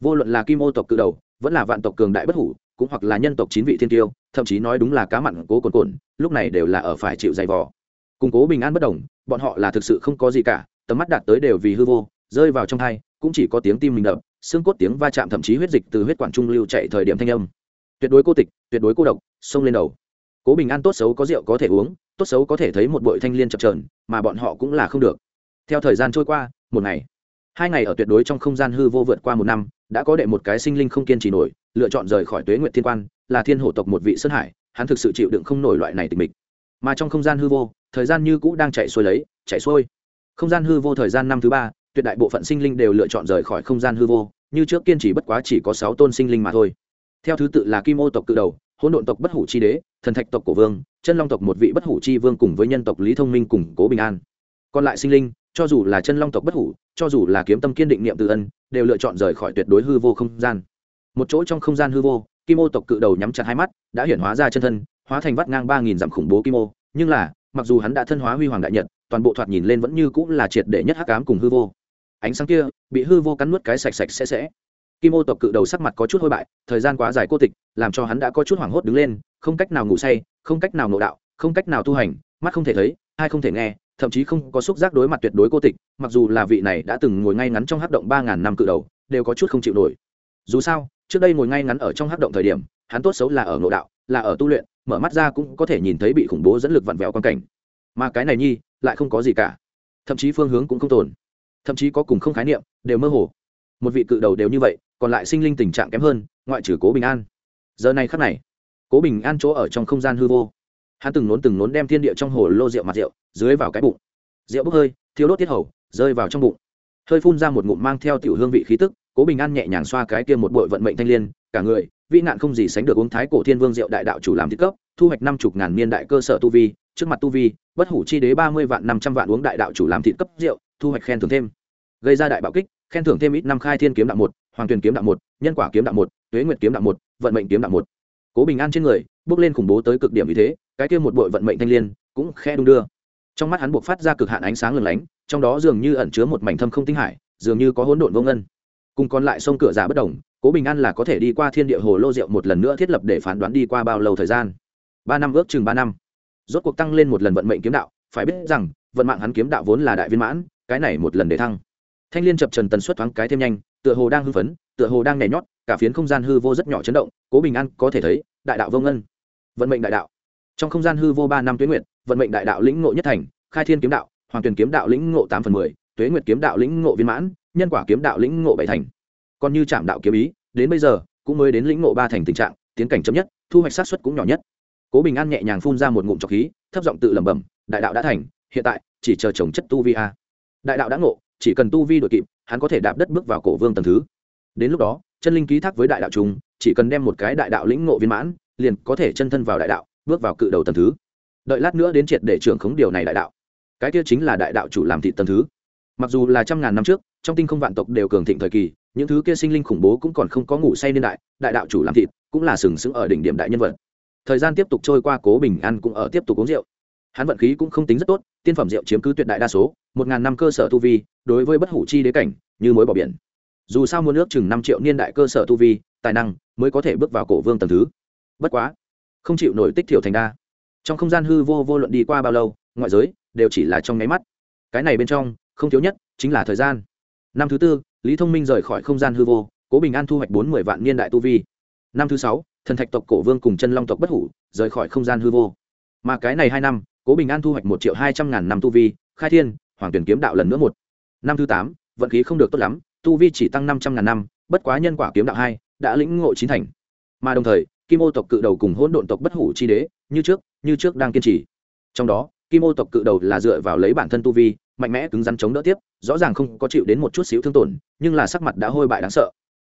Vô luận là kim ô tộc cự đầu, vẫn là vạn tộc cường đại bất hủ cũng hoặc là nhân tộc chín vị thiên tiêu, thậm chí nói đúng là cá mặn, cố cồn cồn, lúc này đều là ở phải chịu dày vò. Củng cố bình an bất đồng, bọn họ là thực sự không có gì cả, tầm mắt đạt tới đều vì hư vô, rơi vào trong thai, cũng chỉ có tiếng tim mình đập, xương cốt tiếng va chạm thậm chí huyết dịch từ huyết quản trung lưu chạy thời điểm thanh âm. Tuyệt đối cô tịch, tuyệt đối cô độc, xông lên đầu. Cố bình an tốt xấu có rượu có thể uống, tốt xấu có thể thấy một bội thanh liên chập trờn mà bọn họ cũng là không được. Theo thời gian trôi qua, một ngày, hai ngày ở tuyệt đối trong không gian hư vô vượt qua một năm, đã có đệ một cái sinh linh không kiên trì nổi lựa chọn rời khỏi tuế nguyện thiên quan, là thiên hổ tộc một vị sơn hải, hắn thực sự chịu đựng không nổi loại này tình mình mà trong không gian hư vô, thời gian như cũ đang chạy xuôi lấy, chạy xuôi. Không gian hư vô thời gian năm thứ ba, tuyệt đại bộ phận sinh linh đều lựa chọn rời khỏi không gian hư vô, như trước kiên trì bất quá chỉ có sáu tôn sinh linh mà thôi. Theo thứ tự là kim ô tộc cự đầu, hỗn độn tộc bất hủ chi đế, thần thạch tộc cổ vương, chân long tộc một vị bất hủ chi vương cùng với nhân tộc lý thông minh củng cố bình an. Còn lại sinh linh, cho dù là chân long tộc bất hủ, cho dù là kiếm tâm kiên định niệm tự ân, đều lựa chọn rời khỏi tuyệt đối hư vô không gian một chỗ trong không gian hư vô, kim ô tộc cự đầu nhắm chặt hai mắt, đã hiển hóa ra chân thân, hóa thành vắt ngang ba nghìn dặm khủng bố kim ô. Nhưng là, mặc dù hắn đã thân hóa huy hoàng đại nhật, toàn bộ thoạt nhìn lên vẫn như cũng là triệt để nhất hắc ám cùng hư vô. Ánh sáng kia, bị hư vô cắn nuốt cái sạch sạch sẽ sẽ. Kim ô tộc cự đầu sắc mặt có chút hôi bại, thời gian quá dài cô tịch, làm cho hắn đã có chút hoảng hốt đứng lên, không cách nào ngủ say, không cách nào nộ đạo, không cách nào tu hành, mắt không thể thấy, hai không thể nghe, thậm chí không có xúc giác đối mặt tuyệt đối cô tịch, mặc dù là vị này đã từng ngồi ngay ngắn trong hát động ba ngàn năm cự đầu, đều có chút không chịu nổi dù sao, trước đây ngồi ngay ngắn ở trong hát động thời điểm, hắn tốt xấu là ở nội đạo, là ở tu luyện, mở mắt ra cũng có thể nhìn thấy bị khủng bố dẫn lực vặn vẹo quan cảnh. Mà cái này nhi, lại không có gì cả. Thậm chí phương hướng cũng không tồn. Thậm chí có cùng không khái niệm, đều mơ hồ. Một vị cự đầu đều như vậy, còn lại sinh linh tình trạng kém hơn, ngoại trừ cố bình an. Giờ này khắc này, cố bình an chỗ ở trong không gian hư vô. Hắn từng nốn từng nốn đem thiên địa trong hồ lô rượu mặt rượu, dưới vào cái bụng. Rượu bốc hơi thiếu đốt tiết hầu, rơi vào trong bụng. Hơi phun ra một ngụm mang theo tiểu hương vị khí tức cố bình an nhẹ nhàng xoa cái kia một bội vận mệnh thanh l i ê n cả người, vĩ nạn không gì sánh được uống thái cổ thiên vương rượu đại đạo chủ làm thiết cấp, thu hoạch năm chục ngàn niên đại cơ sở tu vi, trước mặt tu vi, bất hủ chi đế ba mươi vạn năm trăm vạn uống đại đạo chủ làm thịt cấp rượu, thu hoạch khen thưởng thêm. Gây ra đại bạo kích, khen thưởng thêm ít năm khai thiên kiếm đạo một, hoàng tuyền kiếm đạo một, nhân quả kiếm đạo một, tuế nguyệt kiếm đạo một, vận mệnh kiếm đạo một. Cố bình an trên người, bước lên khủng bố tới cực điểm vì thế, cái kia một bội vận mệnh thanh liên cũng khe đung đưa. Trong mắt hắn buộc phát ra cực hạn ánh sáng lừng lánh, trong đó dường như ẩn chứa một mảnh thâm không tinh hải, dường như có hỗn độn vô ngân cùng còn lại sông cửa giả bất đồng, cố bình an là có thể đi qua thiên địa hồ lô rượu một lần nữa thiết lập để phán đoán đi qua bao lâu thời gian. Ba năm ước chừng ba năm. Rốt cuộc tăng lên một lần vận mệnh kiếm đạo, phải biết rằng, vận mạng hắn kiếm đạo vốn là đại viên mãn, cái này một lần để thăng. Thanh liên chập trần tần suất thoáng cái thêm nhanh, tựa hồ đang hư phấn, tựa hồ đang nhảy nhót, cả phiến không gian hư vô rất nhỏ chấn động, cố bình an có thể thấy, đại đạo vô ngân. Vận mệnh đại đạo. Trong không gian hư vô ba năm tuế nguyện vận mệnh đại đạo lĩnh ngộ nhất thành, khai thiên kiếm đạo, hoàng tuyền kiếm đạo lĩnh ngộ tám phần mười, tuế nguyệt kiếm đạo lĩnh ngộ viên mãn nhân quả kiếm đạo lĩnh ngộ bảy thành. Còn như trạm đạo kiếm ý, đến bây giờ, cũng mới đến lĩnh ngộ ba thành tình trạng, tiến cảnh chấm nhất, thu hoạch sát xuất cũng nhỏ nhất. Cố bình an nhẹ nhàng phun ra một ngụm trọc khí, thấp giọng tự lẩm bẩm, đại đạo đã thành, hiện tại, chỉ chờ trồng chất tu vi a. Đại đạo đã ngộ, chỉ cần tu vi đội kịp, hắn có thể đạp đất bước vào cổ vương tầng thứ. Đến lúc đó, chân linh ký thác với đại đạo chúng chỉ cần đem một cái đại đạo lĩnh ngộ viên mãn, liền có thể chân thân vào đại đạo, bước vào cự đầu tầng thứ. Đợi lát nữa đến triệt để trưởng khống điều này đại đạo. Cái kia chính là đại đạo chủ làm thị tầng thứ. Mặc dù là trăm ngàn năm trước trong tinh không vạn tộc đều cường thịnh thời kỳ, những thứ kia sinh linh khủng bố cũng còn không có ngủ say nên đại đại đạo chủ làm thịt, cũng là sừng sững ở đỉnh điểm đại nhân vật. Thời gian tiếp tục trôi qua, cố bình an cũng ở tiếp tục uống rượu. Hắn vận khí cũng không tính rất tốt, tiên phẩm rượu chiếm cứ tuyệt đại đa số, một ngàn năm cơ sở tu vi, đối với bất hủ chi đế cảnh, như mối bỏ biển. Dù sao muốn nước chừng năm triệu niên đại cơ sở tu vi, tài năng mới có thể bước vào cổ vương tầng thứ. Bất quá, không chịu nổi tích thiểu thành đa. Trong không gian hư vô vô luận đi qua bao lâu, ngoại giới đều chỉ là trong nháy mắt. Cái này bên trong, không thiếu nhất chính là thời gian năm thứ tư, lý thông minh rời khỏi không gian hư vô, cố bình an thu hoạch bốn mươi vạn niên đại tu vi. Năm thứ sáu, thần thạch tộc cổ vương cùng chân long tộc bất hủ, rời khỏi không gian hư vô. Mà cái này hai năm, cố bình an thu hoạch một triệu hai trăm ngàn năm tu vi, khai thiên, hoàng tuyển kiếm đạo lần nữa một. Năm thứ tám, vận khí không được tốt lắm, tu vi chỉ tăng năm trăm ngàn năm, bất quá nhân quả kiếm đạo hai, đã lĩnh ngộ chín thành. Mà đồng thời, kim ô tộc cự đầu cùng hỗn độn tộc bất hủ chi đế, như trước như trước đang kiên trì. Trong đó, kim ô tộc cự đầu là dựa vào lấy bản thân tu vi mạnh mẽ cứng rắn chống đỡ tiếp, rõ ràng không có chịu đến một chút xíu thương tổn, nhưng là sắc mặt đã hôi bại đáng sợ.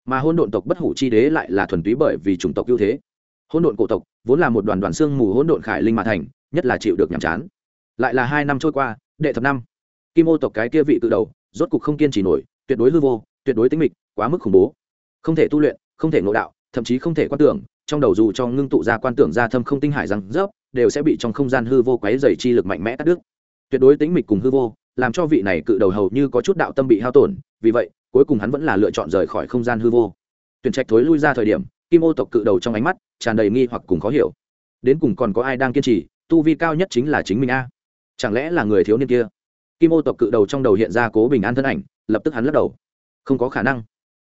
Mà hôn độn tộc bất hủ chi đế lại là thuần túy bởi vì chủng tộc ưu thế. Hôn độn cổ tộc, vốn là một đoàn đoàn xương mù hôn độn khải linh mà thành, nhất là chịu được nhàm chán. Lại là hai năm trôi qua, đệ thập năm. Kim ô tộc cái kia vị tự đầu, rốt cục không kiên trì nổi, tuyệt đối hư vô, tuyệt đối tính mịch, quá mức khủng bố. Không thể tu luyện, không thể ngộ đạo, thậm chí không thể quan tưởng, trong đầu dù cho ngưng tụ ra quan tưởng ra thâm không tinh hải răng rớp, đều sẽ bị trong không gian hư vô quấy dày chi lực mạnh mẽ cắt đứt. Tuyệt đối tính mịch cùng hư vô làm cho vị này cự đầu hầu như có chút đạo tâm bị hao tổn, vì vậy, cuối cùng hắn vẫn là lựa chọn rời khỏi không gian hư vô. Tuyển trạch thối lui ra thời điểm, kim ô tộc cự đầu trong ánh mắt tràn đầy nghi hoặc cùng khó hiểu. Đến cùng còn có ai đang kiên trì, tu vi cao nhất chính là chính mình a? Chẳng lẽ là người thiếu niên kia? Kim ô tộc cự đầu trong đầu hiện ra cố bình an thân ảnh, lập tức hắn lắc đầu. Không có khả năng.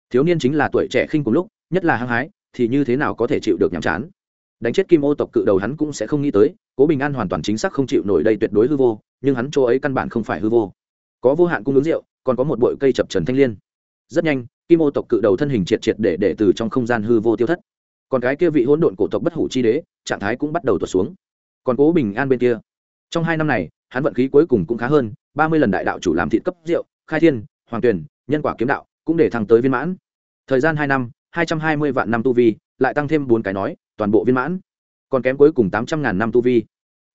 Thiếu niên chính là tuổi trẻ khinh cùng lúc, nhất là hăng hái, thì như thế nào có thể chịu được nhàm chán? Đánh chết kim ô tộc cự đầu hắn cũng sẽ không nghĩ tới, cố bình an hoàn toàn chính xác không chịu nổi đây tuyệt đối hư vô nhưng hắn chỗ ấy căn bản không phải hư vô. Có vô hạn cung ứng rượu, còn có một bụi cây chập trần thanh l i ê n rất nhanh, kim ô tộc cự đầu thân hình triệt triệt để để từ trong không gian hư vô tiêu thất. Còn cái kia vị hỗn độn cổ tộc bất hủ chi đế, trạng thái cũng bắt đầu tuột xuống. Còn cố bình an bên kia. Trong hai năm này, hắn vận khí cuối cùng cũng khá hơn, ba mươi lần đại đạo chủ làm thịt cấp rượu, khai thiên, hoàng tuyển, nhân quả kiếm đạo, cũng để thăng tới viên mãn. Thời gian hai năm, hai trăm hai mươi vạn năm tu vi, lại tăng thêm bốn cái nói, toàn bộ viên mãn. Còn kém cuối cùng tám trăm ngàn năm tu vi.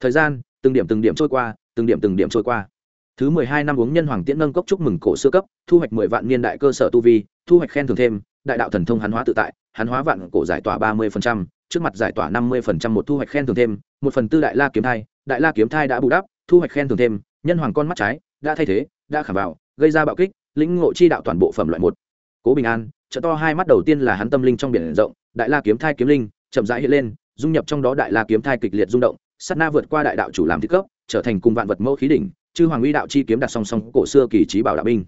Thời gian, từng điểm từng điểm trôi qua từng điểm từng điểm trôi qua. Thứ mười hai năm uống nhân hoàng tiễn nâng cốc chúc mừng cổ xưa cấp, thu hoạch mười vạn niên đại cơ sở tu vi, thu hoạch khen thưởng thêm, đại đạo thần thông hắn hóa tự tại, hắn hóa vạn cổ giải tỏa ba mươi phần trăm, trước mặt giải tỏa năm mươi phần trăm một thu hoạch khen thưởng thêm, một phần tư đại la kiếm thai, đại la kiếm thai đã bù đắp, thu hoạch khen thưởng thêm, nhân hoàng con mắt trái, đã thay thế, đã khảm vào, gây ra bạo kích, lĩnh ngộ chi đạo toàn bộ phẩm loại một. Cố bình an, trợ to hai mắt đầu tiên là hắn tâm linh trong biển rộng, đại la kiếm thai kiếm linh, chậm rãi hiện lên, dung nhập trong đó đại la kiếm thai kịch liệt rung động, sát na vượt qua đại đạo chủ làm thiết cấp trở thành cùng vạn vật mẫu khí đỉnh, chư hoàng uy đạo chi kiếm đặt song song cổ xưa kỳ trí bảo đạo binh.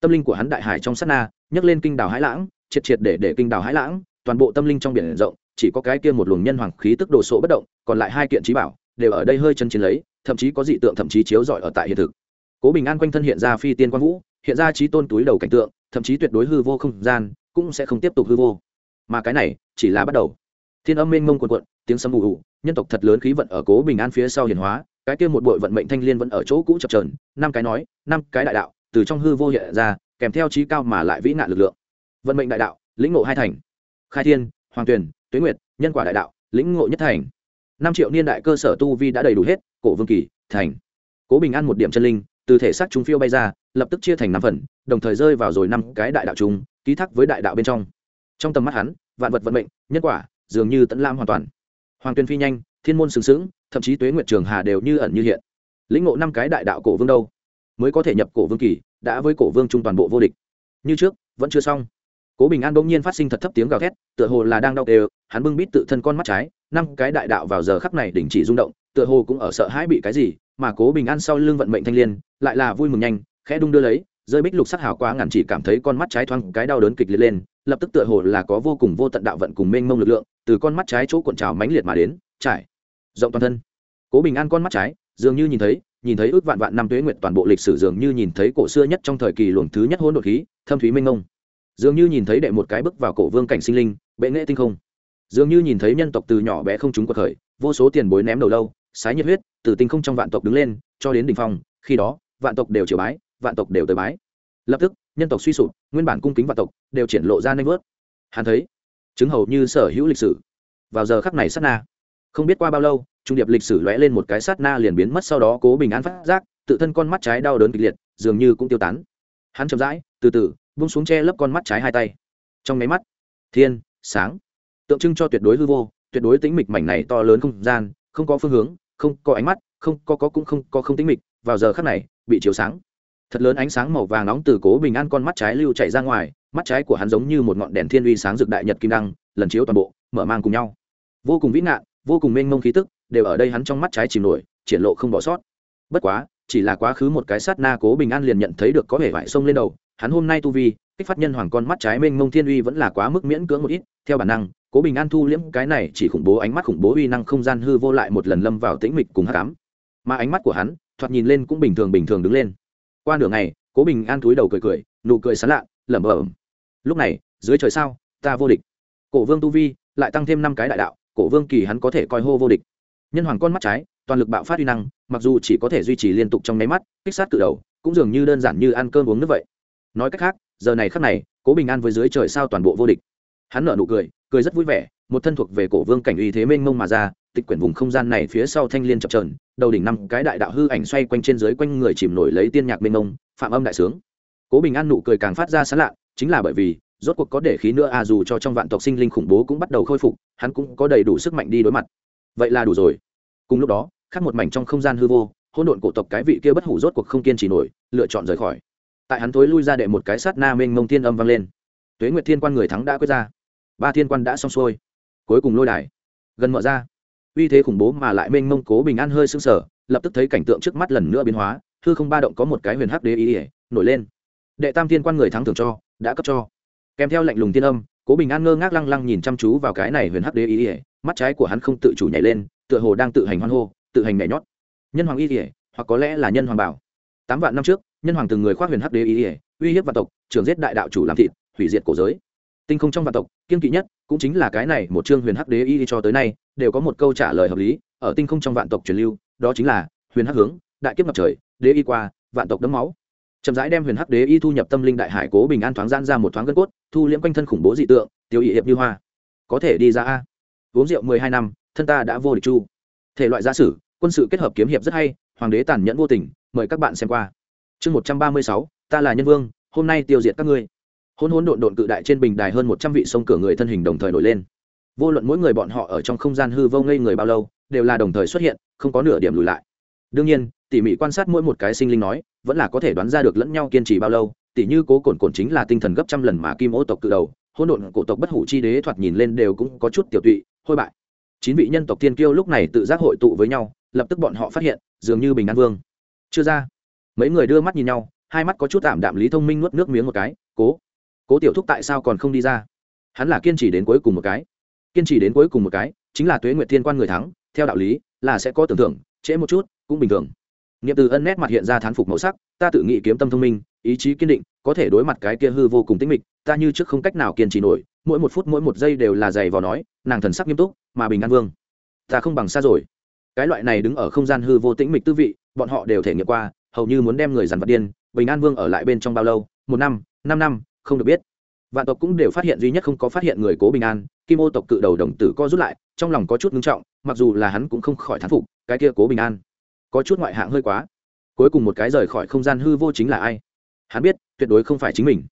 Tâm linh của hắn đại hải trong sát na, nhấc lên kinh đảo hải lãng, triệt triệt để để kinh đảo hải lãng, toàn bộ tâm linh trong biển rộng, chỉ có cái kia một luồng nhân hoàng khí tức đồ sộ bất động, còn lại hai kiện trí bảo, đều ở đây hơi chân chiến lấy, thậm chí có dị tượng thậm chí chiếu rọi ở tại hiện thực. Cố bình an quanh thân hiện ra phi tiên quang vũ, hiện ra trí tôn túi đầu cảnh tượng, thậm chí tuyệt đối hư vô không gian, cũng sẽ không tiếp tục hư vô. Mà cái này, chỉ là bắt đầu. Thiên âm mênh mông quần quận tiếng sấm ù ù, nhân tộc thật lớn khí vận ở cố bình an phía sau hiền hóa cái kia một bội vận mệnh thanh liên vẫn ở chỗ cũ chập trờn năm cái nói, năm cái đại đạo, từ trong hư vô hiện ra, kèm theo trí cao mà lại vĩ nạn lực lượng. Vận mệnh đại đạo, lĩnh ngộ hai thành. Khai thiên, hoàng tuyền tuế nguyệt, nhân quả đại đạo, lĩnh ngộ nhất thành. Năm triệu niên đại cơ sở tu vi đã đầy đủ hết, cổ vương kỳ, thành. Cố bình an một điểm chân linh, từ thể xác chúng phiêu bay ra, lập tức chia thành năm phần, đồng thời rơi vào rồi năm cái đại đạo chúng ký thác với đại đạo bên trong. Trong tầm mắt hắn, vạn vật vận mệnh, nhân quả, dường như tận lam hoàn toàn. Hoàng tuyên phi nhanh, thiên môn sừng sững thậm chí tuế nguyệt trường hà đều như ẩn như hiện. Lĩnh ngộ năm cái đại đạo cổ vương đâu? Mới có thể nhập cổ vương kỳ, đã với cổ vương trung toàn bộ vô địch. Như trước, vẫn chưa xong. Cố bình an bỗng nhiên phát sinh thật thấp tiếng gào thét, tựa hồ là đang đau đều, hắn bưng bít tự thân con mắt trái, năm cái đại đạo vào giờ khắc này đình chỉ rung động, tựa hồ cũng ở sợ hãi bị cái gì, mà cố bình an sau lưng vận mệnh thanh liên, lại là vui mừng nhanh, khẽ đung đưa lấy, rơi bích lục sắc hào quá ngàn chỉ cảm thấy con mắt trái thoáng cái đau đớn kịch liệt lên, lập tức tựa hồ là có vô cùng vô tận đạo vận cùng mênh mông lực lượng, từ con mắt trái chỗ cuộn trào mãnh liệt mà đến, trải rộng toàn thân. Cố bình an con mắt trái dường như nhìn thấy nhìn thấy ước vạn vạn năm tuế nguyện toàn bộ lịch sử dường như nhìn thấy cổ xưa nhất trong thời kỳ luồng thứ nhất hỗn độn khí thâm thúy minh ngông, dường như nhìn thấy đệ một cái bước vào cổ vương cảnh sinh linh bệ nghệ tinh không. Dường như nhìn thấy nhân tộc từ nhỏ bé không chúng cuộc khởi vô số tiền bối ném đầu lâu sái nhiệt huyết từ tinh không trong vạn tộc đứng lên cho đến đỉnh phong khi đó vạn tộc đều triều bái vạn tộc đều tới bái. Lập tức nhân tộc suy sụp nguyên bản cung kính vạn tộc đều triển lộ ra nanh vớt. Hắn thấy chứng hầu như sở hữu lịch sử. Vào giờ khắc này sát na không biết qua bao lâu, trung điệp lịch sử lóe lên một cái sát na liền biến mất, sau đó cố bình an phát giác, tự thân con mắt trái đau đớn kịch liệt, dường như cũng tiêu tán. Hắn chậm rãi, từ từ bung xuống che lấp con mắt trái hai tay. Trong máy mắt, thiên, sáng. Tượng trưng cho tuyệt đối hư vô, tuyệt đối tĩnh mịch mảnh này to lớn không gian, không có phương hướng, không có ánh mắt, không có có cũng không có không tĩnh mịch, vào giờ khắc này, bị chiếu sáng. Thật lớn ánh sáng màu vàng nóng từ cố bình an con mắt trái lưu chạy ra ngoài, mắt trái của hắn giống như một ngọn đèn thiên uy sáng rực đại nhật kim đăng, lần chiếu toàn bộ, mở mang cùng nhau. Vô cùng vĩ ngạn vô cùng mênh mông khí tức, đều ở đây hắn trong mắt trái chìm nổi, triển lộ không bỏ sót. Bất quá, chỉ là quá khứ một cái sát na cố bình an liền nhận thấy được có vẻ vải sông lên đầu, hắn hôm nay tu vi, kích phát nhân hoàng con mắt trái mênh mông thiên uy vẫn là quá mức miễn cưỡng một ít, theo bản năng, cố bình an thu liễm cái này chỉ khủng bố ánh mắt khủng bố uy năng không gian hư vô lại một lần lâm vào tĩnh mịch cùng hát cám mà ánh mắt của hắn, thoạt nhìn lên cũng bình thường bình thường đứng lên. Qua nửa ngày, cố bình an túi đầu cười cười, nụ cười sán lạ, lẩm bẩm. Lúc này, dưới trời sao, ta vô địch. Cổ vương tu vi, lại tăng thêm năm cái đại đạo cổ vương kỳ hắn có thể coi hô vô địch. Nhân hoàng con mắt trái, toàn lực bạo phát uy năng, mặc dù chỉ có thể duy trì liên tục trong nháy mắt, kích sát cự đầu, cũng dường như đơn giản như ăn cơm uống nước vậy. Nói cách khác, giờ này khắc này, cố bình an với dưới trời sao toàn bộ vô địch. Hắn nở nụ cười cười rất vui vẻ, một thân thuộc về cổ vương cảnh uy thế mênh mông mà ra, tịch quyển vùng không gian này phía sau thanh liên chập trờn đầu đỉnh năm cái đại đạo hư ảnh xoay quanh trên dưới quanh người chìm nổi lấy tiên nhạc mênh mông, phạm âm đại sướng. Cố bình an nụ cười càng phát ra sán lạ, chính là bởi vì rốt cuộc có để khí nữa à dù cho trong vạn tộc sinh linh khủng bố cũng bắt đầu khôi phục, hắn cũng có đầy đủ sức mạnh đi đối mặt. Vậy là đủ rồi. Cùng lúc đó, khác một mảnh trong không gian hư vô, hỗn độn cổ tộc cái vị kia bất hủ rốt cuộc không kiên trì nổi, lựa chọn rời khỏi. Tại hắn thối lui ra đệ một cái sát na mênh mông thiên âm vang lên. Tuế nguyệt thiên quan người thắng đã quyết ra. Ba thiên quan đã xong xuôi. Cuối cùng lôi đài. Gần mở ra. Uy thế khủng bố mà lại mênh mông cố bình an hơi sưng sở lập tức thấy cảnh tượng trước mắt lần nữa biến hóa, hư không ba động có một cái huyền hắc đế ý ỉa, nổi lên. Đệ tam thiên quan người thắng thường cho, đã cấp cho kèm theo lệnh lùng thiên âm, cố bình an ngơ ngác lăng lăng nhìn chăm chú vào cái này huyền hắc đế ý ỉa mắt trái của hắn không tự chủ nhảy lên, tựa hồ đang tự hành hoan hô, tự hành nhảy nhót. Nhân hoàng y ỉa hoặc có lẽ là nhân hoàng bảo. Tám vạn năm trước, nhân hoàng từng người khoác huyền hắc đế ý ỉa uy hiếp vạn tộc trường giết đại đạo chủ làm thịt, hủy diệt cổ giới. Tinh không trong vạn tộc kiên kỵ nhất cũng chính là cái này một chương huyền hắc đế y cho tới nay, đều có một câu trả lời hợp lý, ở tinh không trong vạn tộc truyền lưu, đó chính là, huyền hắc hướng, đại kiếp ngập trời, đế y qua, vạn tộc đấm máu chậm rãi đem huyền hắc đế y thu nhập tâm linh đại hải cố bình an thoáng gian ra một thoáng gân cốt, thu liễm quanh thân khủng bố dị tượng, tiêu y hiệp như hoa. Có thể đi ra a. Uống rượu mười hai năm, thân ta đã vô địch chu. Thể loại gia sử, quân sự kết hợp kiếm hiệp rất hay, hoàng đế tàn nhẫn vô tình, mời các bạn xem qua. Chương một trăm ba mươi sáu, ta là nhân vương, hôm nay tiêu diệt các ngươi. Hôn hôn độn độn cự đại trên bình đài hơn một trăm vị sông cửa người thân hình đồng thời nổi lên. Vô luận mỗi người bọn họ ở trong không gian hư vô ngây người bao lâu, đều là đồng thời xuất hiện, không có nửa điểm lùi lại đương nhiên, tỉ mỉ quan sát mỗi một cái sinh linh nói, vẫn là có thể đoán ra được lẫn nhau kiên trì bao lâu, tỉ như cố cồn cồn chính là tinh thần gấp trăm lần mà kim ô tộc cự đầu hôn độn cổ tộc bất hủ chi đế thoạt nhìn lên đều cũng có chút tiểu tụy, hôi bại. Chín vị nhân tộc tiên kiêu lúc này tự giác hội tụ với nhau, lập tức bọn họ phát hiện, dường như bình an vương. Chưa ra. Mấy người đưa mắt nhìn nhau, hai mắt có chút tạm đạm lý thông minh nuốt nước miếng một cái, cố cố tiểu thúc tại sao còn không đi ra? Hắn là kiên trì đến cuối cùng một cái. Kiên trì đến cuối cùng một cái, chính là tuế nguyệt thiên quan người thắng, theo đạo lý, là sẽ có tưởng thưởng trễ một chút, cũng bình thường. Nghiệm từ ân nét mặt hiện ra thán phục màu sắc, ta tự nghĩ kiếm tâm thông minh, ý chí kiên định, có thể đối mặt cái kia hư vô cùng tĩnh mịch, ta như trước không cách nào kiên trì nổi, mỗi một phút mỗi một giây đều là dày vào nói, nàng thần sắc nghiêm túc, mà bình an vương. Ta không bằng xa rồi. Cái loại này đứng ở không gian hư vô tĩnh mịch tư vị, bọn họ đều thể nghiệm qua, hầu như muốn đem người dằn vặt điên, bình an vương ở lại bên trong bao lâu? Một năm năm năm, không được biết vạn tộc cũng đều phát hiện duy nhất không có phát hiện người cố bình an, kim ô tộc cự đầu đồng tử co rút lại, trong lòng có chút ngưng trọng, mặc dù là hắn cũng không khỏi thán phục, cái kia cố bình an, có chút ngoại hạng hơi quá. Cuối cùng một cái rời khỏi không gian hư vô chính là ai? Hắn biết, tuyệt đối không phải chính mình.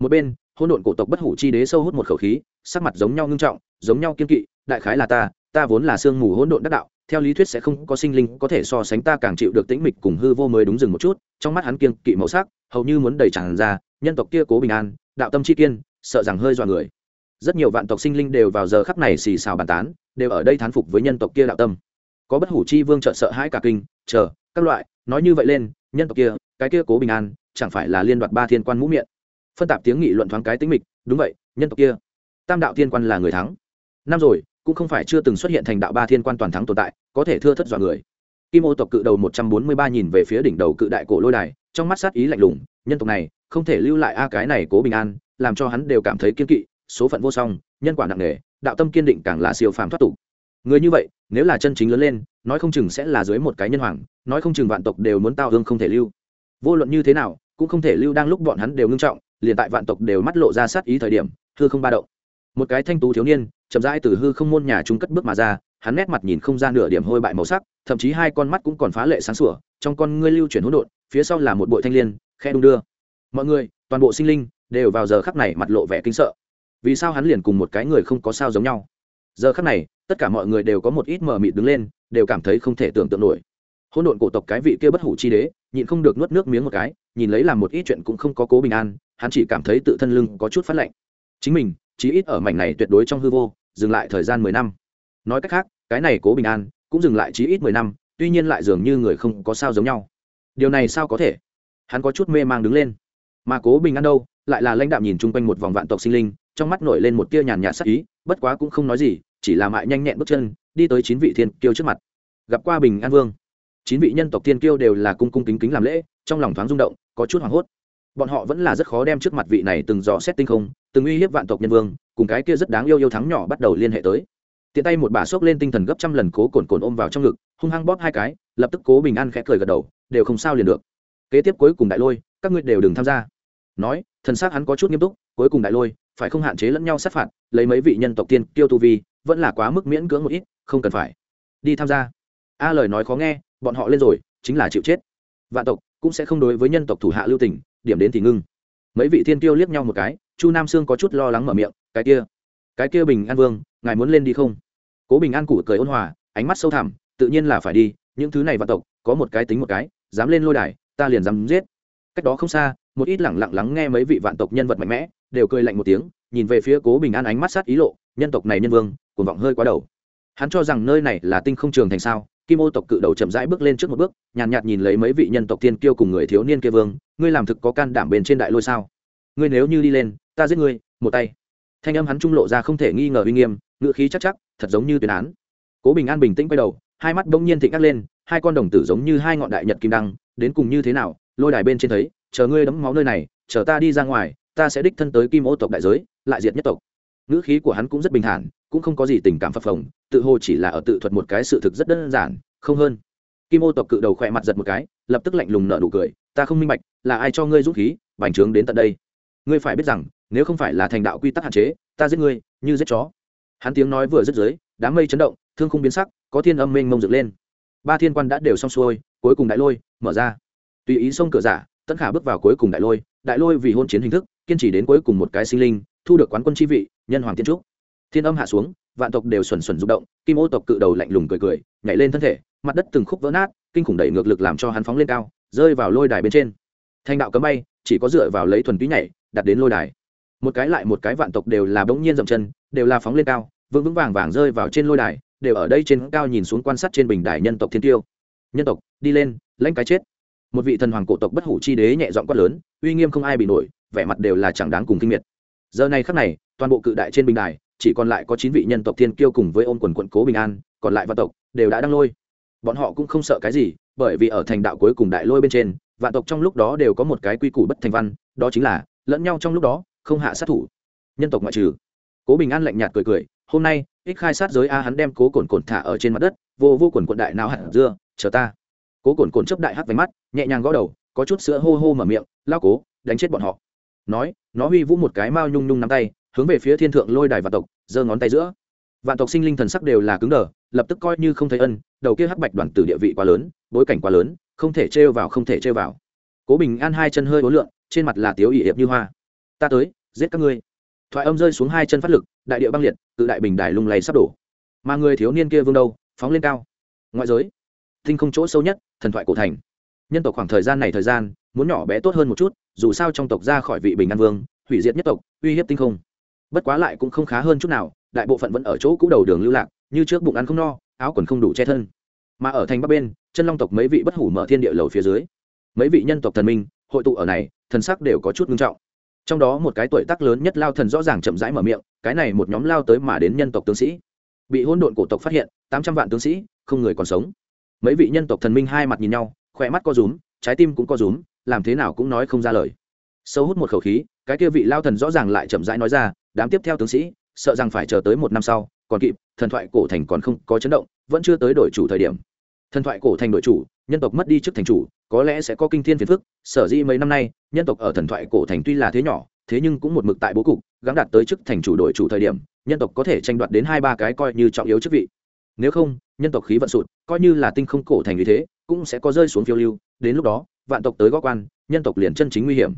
Một bên hôn độn cổ tộc bất hủ chi đế sâu hút một khẩu khí, sắc mặt giống nhau ngưng trọng, giống nhau kiên kỵ, đại khái là ta ta vốn là sương mù hỗn độn đắc đạo, theo lý thuyết sẽ không có sinh linh có thể so sánh ta càng chịu được tĩnh mịch cùng hư vô mới đúng dừng một chút, trong mắt hắn kiên kỵ màu sắc, hầu như muốn đầy tràn ra, nhân tộc kia cố bình an đạo tâm chi kiên, sợ rằng hơi dọa người. Rất nhiều vạn tộc sinh linh đều vào giờ khắc này xì xào bàn tán, đều ở đây thán phục với nhân tộc kia đạo tâm. Có bất hủ chi vương trợ sợ hãi cả kinh, chờ, các loại, nói như vậy lên, nhân tộc kia, cái kia cố bình an, chẳng phải là liên đoạt ba thiên quan mũ miệng. Phân tạp tiếng nghị luận thoáng cái tính mịch, đúng vậy, nhân tộc kia. Tam đạo thiên quan là người thắng. Năm rồi, cũng không phải chưa từng xuất hiện thành đạo ba thiên quan toàn thắng tồn tại, có thể thưa thất dọa người kim ô tộc cự đầu một trăm bốn mươi ba nhìn về phía đỉnh đầu cự đại cổ lôi đài, trong mắt sát ý lạnh lùng, nhân tộc này không thể lưu lại a cái này cố bình an, làm cho hắn đều cảm thấy kiên kỵ, số phận vô song, nhân quả nặng nề, đạo tâm kiên định càng là siêu phàm thoát tục. Người như vậy, nếu là chân chính lớn lên, nói không chừng sẽ là dưới một cái nhân hoàng, nói không chừng vạn tộc đều muốn tao hương không thể lưu. Vô luận như thế nào, cũng không thể lưu đang lúc bọn hắn đều ngưng trọng, liền tại vạn tộc đều mắt lộ ra sát ý thời điểm, hư không ba động. Một cái thanh tú thiếu niên, chậm rãi từ hư không môn nhà trung cất bước mà ra hắn nét mặt nhìn không ra nửa điểm hôi bại màu sắc, thậm chí hai con mắt cũng còn phá lệ sáng sủa, trong con ngươi lưu chuyển hỗn độn, phía sau là một bụi thanh liên khe đung đưa. Mọi người, toàn bộ sinh linh đều vào giờ khắc này mặt lộ vẻ kinh sợ. Vì sao hắn liền cùng một cái người không có sao giống nhau? Giờ khắc này, tất cả mọi người đều có một ít mờ mịt đứng lên, đều cảm thấy không thể tưởng tượng nổi. Hỗn độn cổ tộc cái vị kia bất hủ chi đế, nhịn không được nuốt nước miếng một cái, nhìn lấy làm một ít chuyện cũng không có cố bình an, hắn chỉ cảm thấy tự thân lưng có chút phát lạnh. Chính mình, chí ít ở mảnh này tuyệt đối trong hư vô, dừng lại thời gian mười năm nói cách khác, cái này cố bình an, cũng dừng lại chí ít mười năm, tuy nhiên lại dường như người không có sao giống nhau. Điều này sao có thể? Hắn có chút mê mang đứng lên. Mà cố bình an đâu, lại là lãnh đạo nhìn chung quanh một vòng vạn tộc sinh linh, trong mắt nổi lên một tia nhàn nhạt sắc ý, bất quá cũng không nói gì, chỉ là mại nhanh nhẹn bước chân, đi tới chín vị thiên kiêu trước mặt. Gặp qua bình an vương, chín vị nhân tộc thiên kiêu đều là cung cung kính kính làm lễ, trong lòng thoáng rung động, có chút hoảng hốt. Bọn họ vẫn là rất khó đem trước mặt vị này từng dò xét tinh không, từng uy hiếp vạn tộc nhân vương, cùng cái kia rất đáng yêu yêu thắng nhỏ bắt đầu liên hệ tới tiện tay một bà xốc lên tinh thần gấp trăm lần cố cồn cồn ôm vào trong ngực, hung hăng bóp hai cái, lập tức cố bình an khẽ cười gật đầu, đều không sao liền được. Kế tiếp cuối cùng đại lôi, các ngươi đều đừng tham gia. Nói, thần xác hắn có chút nghiêm túc, cuối cùng đại lôi, phải không hạn chế lẫn nhau sát phạt, lấy mấy vị nhân tộc tiên kiêu tu vi, vẫn là quá mức miễn cưỡng một ít, không cần phải. Đi tham gia. A lời nói khó nghe, bọn họ lên rồi, chính là chịu chết. Vạn tộc cũng sẽ không đối với nhân tộc thủ hạ lưu tình, điểm đến thì ngưng. Mấy vị thiên kiêu liếc nhau một cái, chu nam sương có chút lo lắng mở miệng, cái kia cái kia bình an vương, ngài muốn lên đi không? Cố bình an cụ cười ôn hòa ánh mắt sâu thẳm tự nhiên là phải đi những thứ này vạn tộc có một cái tính một cái dám lên lôi đài ta liền dám giết. Cách đó không xa một ít lẳng lặng lắng nghe mấy vị vạn tộc nhân vật mạnh mẽ đều cười lạnh một tiếng nhìn về phía cố bình an ánh mắt sát ý lộ nhân tộc này nhân vương cuồng vọng hơi quá đầu. Hắn cho rằng nơi này là tinh không trường thành sao kim ô tộc cự đầu chậm rãi bước lên trước một bước nhàn nhạt, nhạt nhìn lấy mấy vị nhân tộc tiên kiêu cùng người thiếu niên kia vương ngươi làm thực có can đảm bên trên đại lôi sao? Ngươi nếu như đi lên ta giết ngươi một tay. Thanh âm hắn trung lộ ra không thể nghi ngờ uy nghiêm ngựa khí chắc chắc thật giống như tuyên án. Cố bình an bình tĩnh quay đầu, hai mắt bỗng nhiên thịnh ác lên, hai con đồng tử giống như hai ngọn đại nhật kim đăng, đến cùng như thế nào, lôi đài bên trên thấy, chờ ngươi đấm máu nơi này, chờ ta đi ra ngoài, ta sẽ đích thân tới kim ô tộc đại giới, lại diệt nhất tộc. Ngữ khí của hắn cũng rất bình thản, cũng không có gì tình cảm phập phồng, tự hồ chỉ là ở tự thuật một cái sự thực rất đơn giản, không hơn. Kim ô tộc cự đầu khỏe mặt giật một cái, lập tức lạnh lùng nợ nụ cười, ta không minh bạch, là ai cho ngươi dũng khí, bành trướng đến tận đây? Ngươi phải biết rằng, nếu không phải là thành đạo quy tắc hạn chế, ta giết ngươi, như giết chó hắn tiếng nói vừa dứt dưới, đám mây chấn động, thương không biến sắc, có thiên âm mênh mông dựng lên. Ba thiên quan đã đều xong xuôi, cuối cùng đại lôi, mở ra. Tùy ý xông cửa giả tất khả bước vào cuối cùng đại lôi đại lôi vì hôn chiến hình thức, kiên trì đến cuối cùng một cái sinh linh, thu được quán quân chi vị, nhân hoàng tiên trúc. Thiên âm hạ xuống, vạn tộc đều xuẩn xuẩn rụng động, kim ô tộc cự đầu lạnh lùng cười cười, nhảy lên thân thể, mặt đất từng khúc vỡ nát, kinh khủng đẩy ngược lực làm cho hắn phóng lên cao, rơi vào lôi đài bên trên. Thanh đạo cấm bay, chỉ có dựa vào lấy thuần túy nhảy, đặt đến lôi đài. Một cái lại một cái vạn tộc đều là bỗng nhiên dậm chân đều là phóng lên cao, vững vững vàng vàng rơi vào trên lôi đài, đều ở đây trên cao nhìn xuống quan sát trên bình đài nhân tộc thiên tiêu. Nhân tộc, đi lên, lãnh cái chết. Một vị thần hoàng cổ tộc bất hủ chi đế nhẹ giọng quát lớn, uy nghiêm không ai bị nổi, vẻ mặt đều là chẳng đáng cùng kinh miệt. Giờ này khắc này, toàn bộ cự đại trên bình đài, chỉ còn lại có chín vị nhân tộc thiên kiêu cùng với ôm quần quận cố bình an, còn lại vạn tộc đều đã đăng lôi. Bọn họ cũng không sợ cái gì, bởi vì ở thành đạo cuối cùng đại lôi bên trên, vạn tộc trong lúc đó đều có một cái quy củ bất thành văn, đó chính là, lẫn nhau trong lúc đó, không hạ sát thủ. Nhân tộc ngoại trừ cố bình an lạnh nhạt cười cười, hôm nay ích khai sát giới a, hắn đem cố cồn cồn thả ở trên mặt đất, vô vô quần quận đại nào hẳn dưa, chờ ta. Cố cồn cồn chấp đại hắt váy mắt, nhẹ nhàng gõ đầu, có chút sữa hô hô mở miệng, lao cố, đánh chết bọn họ. Nói, nó huy vũ một cái mao nhung nhung nắm tay, hướng về phía thiên thượng lôi đài vạn tộc, giơ ngón tay giữa. Vạn tộc sinh linh thần sắc đều là cứng đờ, lập tức coi như không thấy ân, đầu kia hắc bạch đoàn tử địa vị quá lớn, bối cảnh quá lớn, không thể trêu vào, không thể trêu vào. Cố bình an hai chân hơi ố lượng trên mặt là tiếu ỉ hiệp như hoa. Ta tới, giết các ngươi thoại âm rơi xuống hai chân phát lực, đại địa băng liệt, tự đại bình đài lung lay sắp đổ. Mà người thiếu niên kia vương đâu, phóng lên cao. Ngoại giới, tinh không chỗ sâu nhất, thần thoại cổ thành. Nhân tộc khoảng thời gian này thời gian, muốn nhỏ bé tốt hơn một chút, dù sao trong tộc ra khỏi vị bình an vương, hủy diệt nhất tộc, uy hiếp tinh không. Bất quá lại cũng không khá hơn chút nào, đại bộ phận vẫn ở chỗ cũ đầu đường lưu lạc, như trước bụng ăn không no, áo quần không đủ che thân. Mà ở thành bắc bên, chân long tộc mấy vị bất hủ mở thiên địa lầu phía dưới. Mấy vị nhân tộc thần minh, hội tụ ở này, thần sắc đều có chút ngưng trọng trong đó một cái tuổi tác lớn nhất lao thần rõ ràng chậm rãi mở miệng, cái này một nhóm lao tới mà đến nhân tộc tướng sĩ. Bị hôn độn cổ tộc phát hiện, tám trăm vạn tướng sĩ, không người còn sống. Mấy vị nhân tộc thần minh hai mặt nhìn nhau, khỏe mắt co rúm, trái tim cũng co rúm, làm thế nào cũng nói không ra lời. Sâu hút một khẩu khí, cái kia vị lao thần rõ ràng lại chậm rãi nói ra, đám tiếp theo tướng sĩ, sợ rằng phải chờ tới một năm sau, còn kịp, thần thoại cổ thành còn không có chấn động, vẫn chưa tới đổi chủ thời điểm. Thần thoại cổ thành đổi chủ, nhân tộc mất đi trước thành chủ có lẽ sẽ có kinh thiên phiền phức, sở dĩ mấy năm nay, nhân tộc ở thần thoại cổ thành tuy là thế nhỏ, thế nhưng cũng một mực tại bố cục gắn đạt tới chức thành chủ đội chủ thời điểm, nhân tộc có thể tranh đoạt đến hai ba cái coi như trọng yếu chức vị. Nếu không, nhân tộc khí vận sụt, coi như là tinh không cổ thành như thế, cũng sẽ có rơi xuống phiêu lưu, đến lúc đó, vạn tộc tới gó quan, nhân tộc liền chân chính nguy hiểm.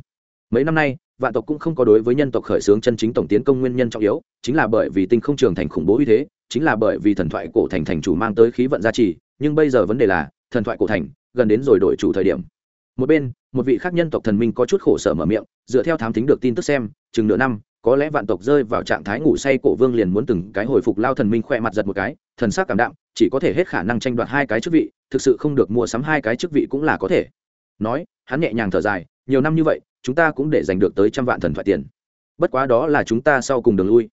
Mấy năm nay, vạn tộc cũng không có đối với nhân tộc khởi xướng chân chính tổng tiến công nguyên nhân trọng yếu, chính là bởi vì tinh không trường thành khủng bố uy thế, chính là bởi vì thần thoại cổ thành thành chủ mang tới khí vận gia trì, nhưng bây giờ vấn đề là, thần thoại cổ thành gần đến rồi đổi chủ thời điểm. Một bên, một vị khác nhân tộc thần minh có chút khổ sở mở miệng, dựa theo thám tính được tin tức xem, chừng nửa năm, có lẽ vạn tộc rơi vào trạng thái ngủ say cổ vương liền muốn từng cái hồi phục lao thần minh khoe mặt giật một cái, thần sắc cảm đạm, chỉ có thể hết khả năng tranh đoạt hai cái chức vị, thực sự không được mua sắm hai cái chức vị cũng là có thể. Nói, hắn nhẹ nhàng thở dài, nhiều năm như vậy, chúng ta cũng để giành được tới trăm vạn thần thoại tiền. Bất quá đó là chúng ta sau cùng đường lui.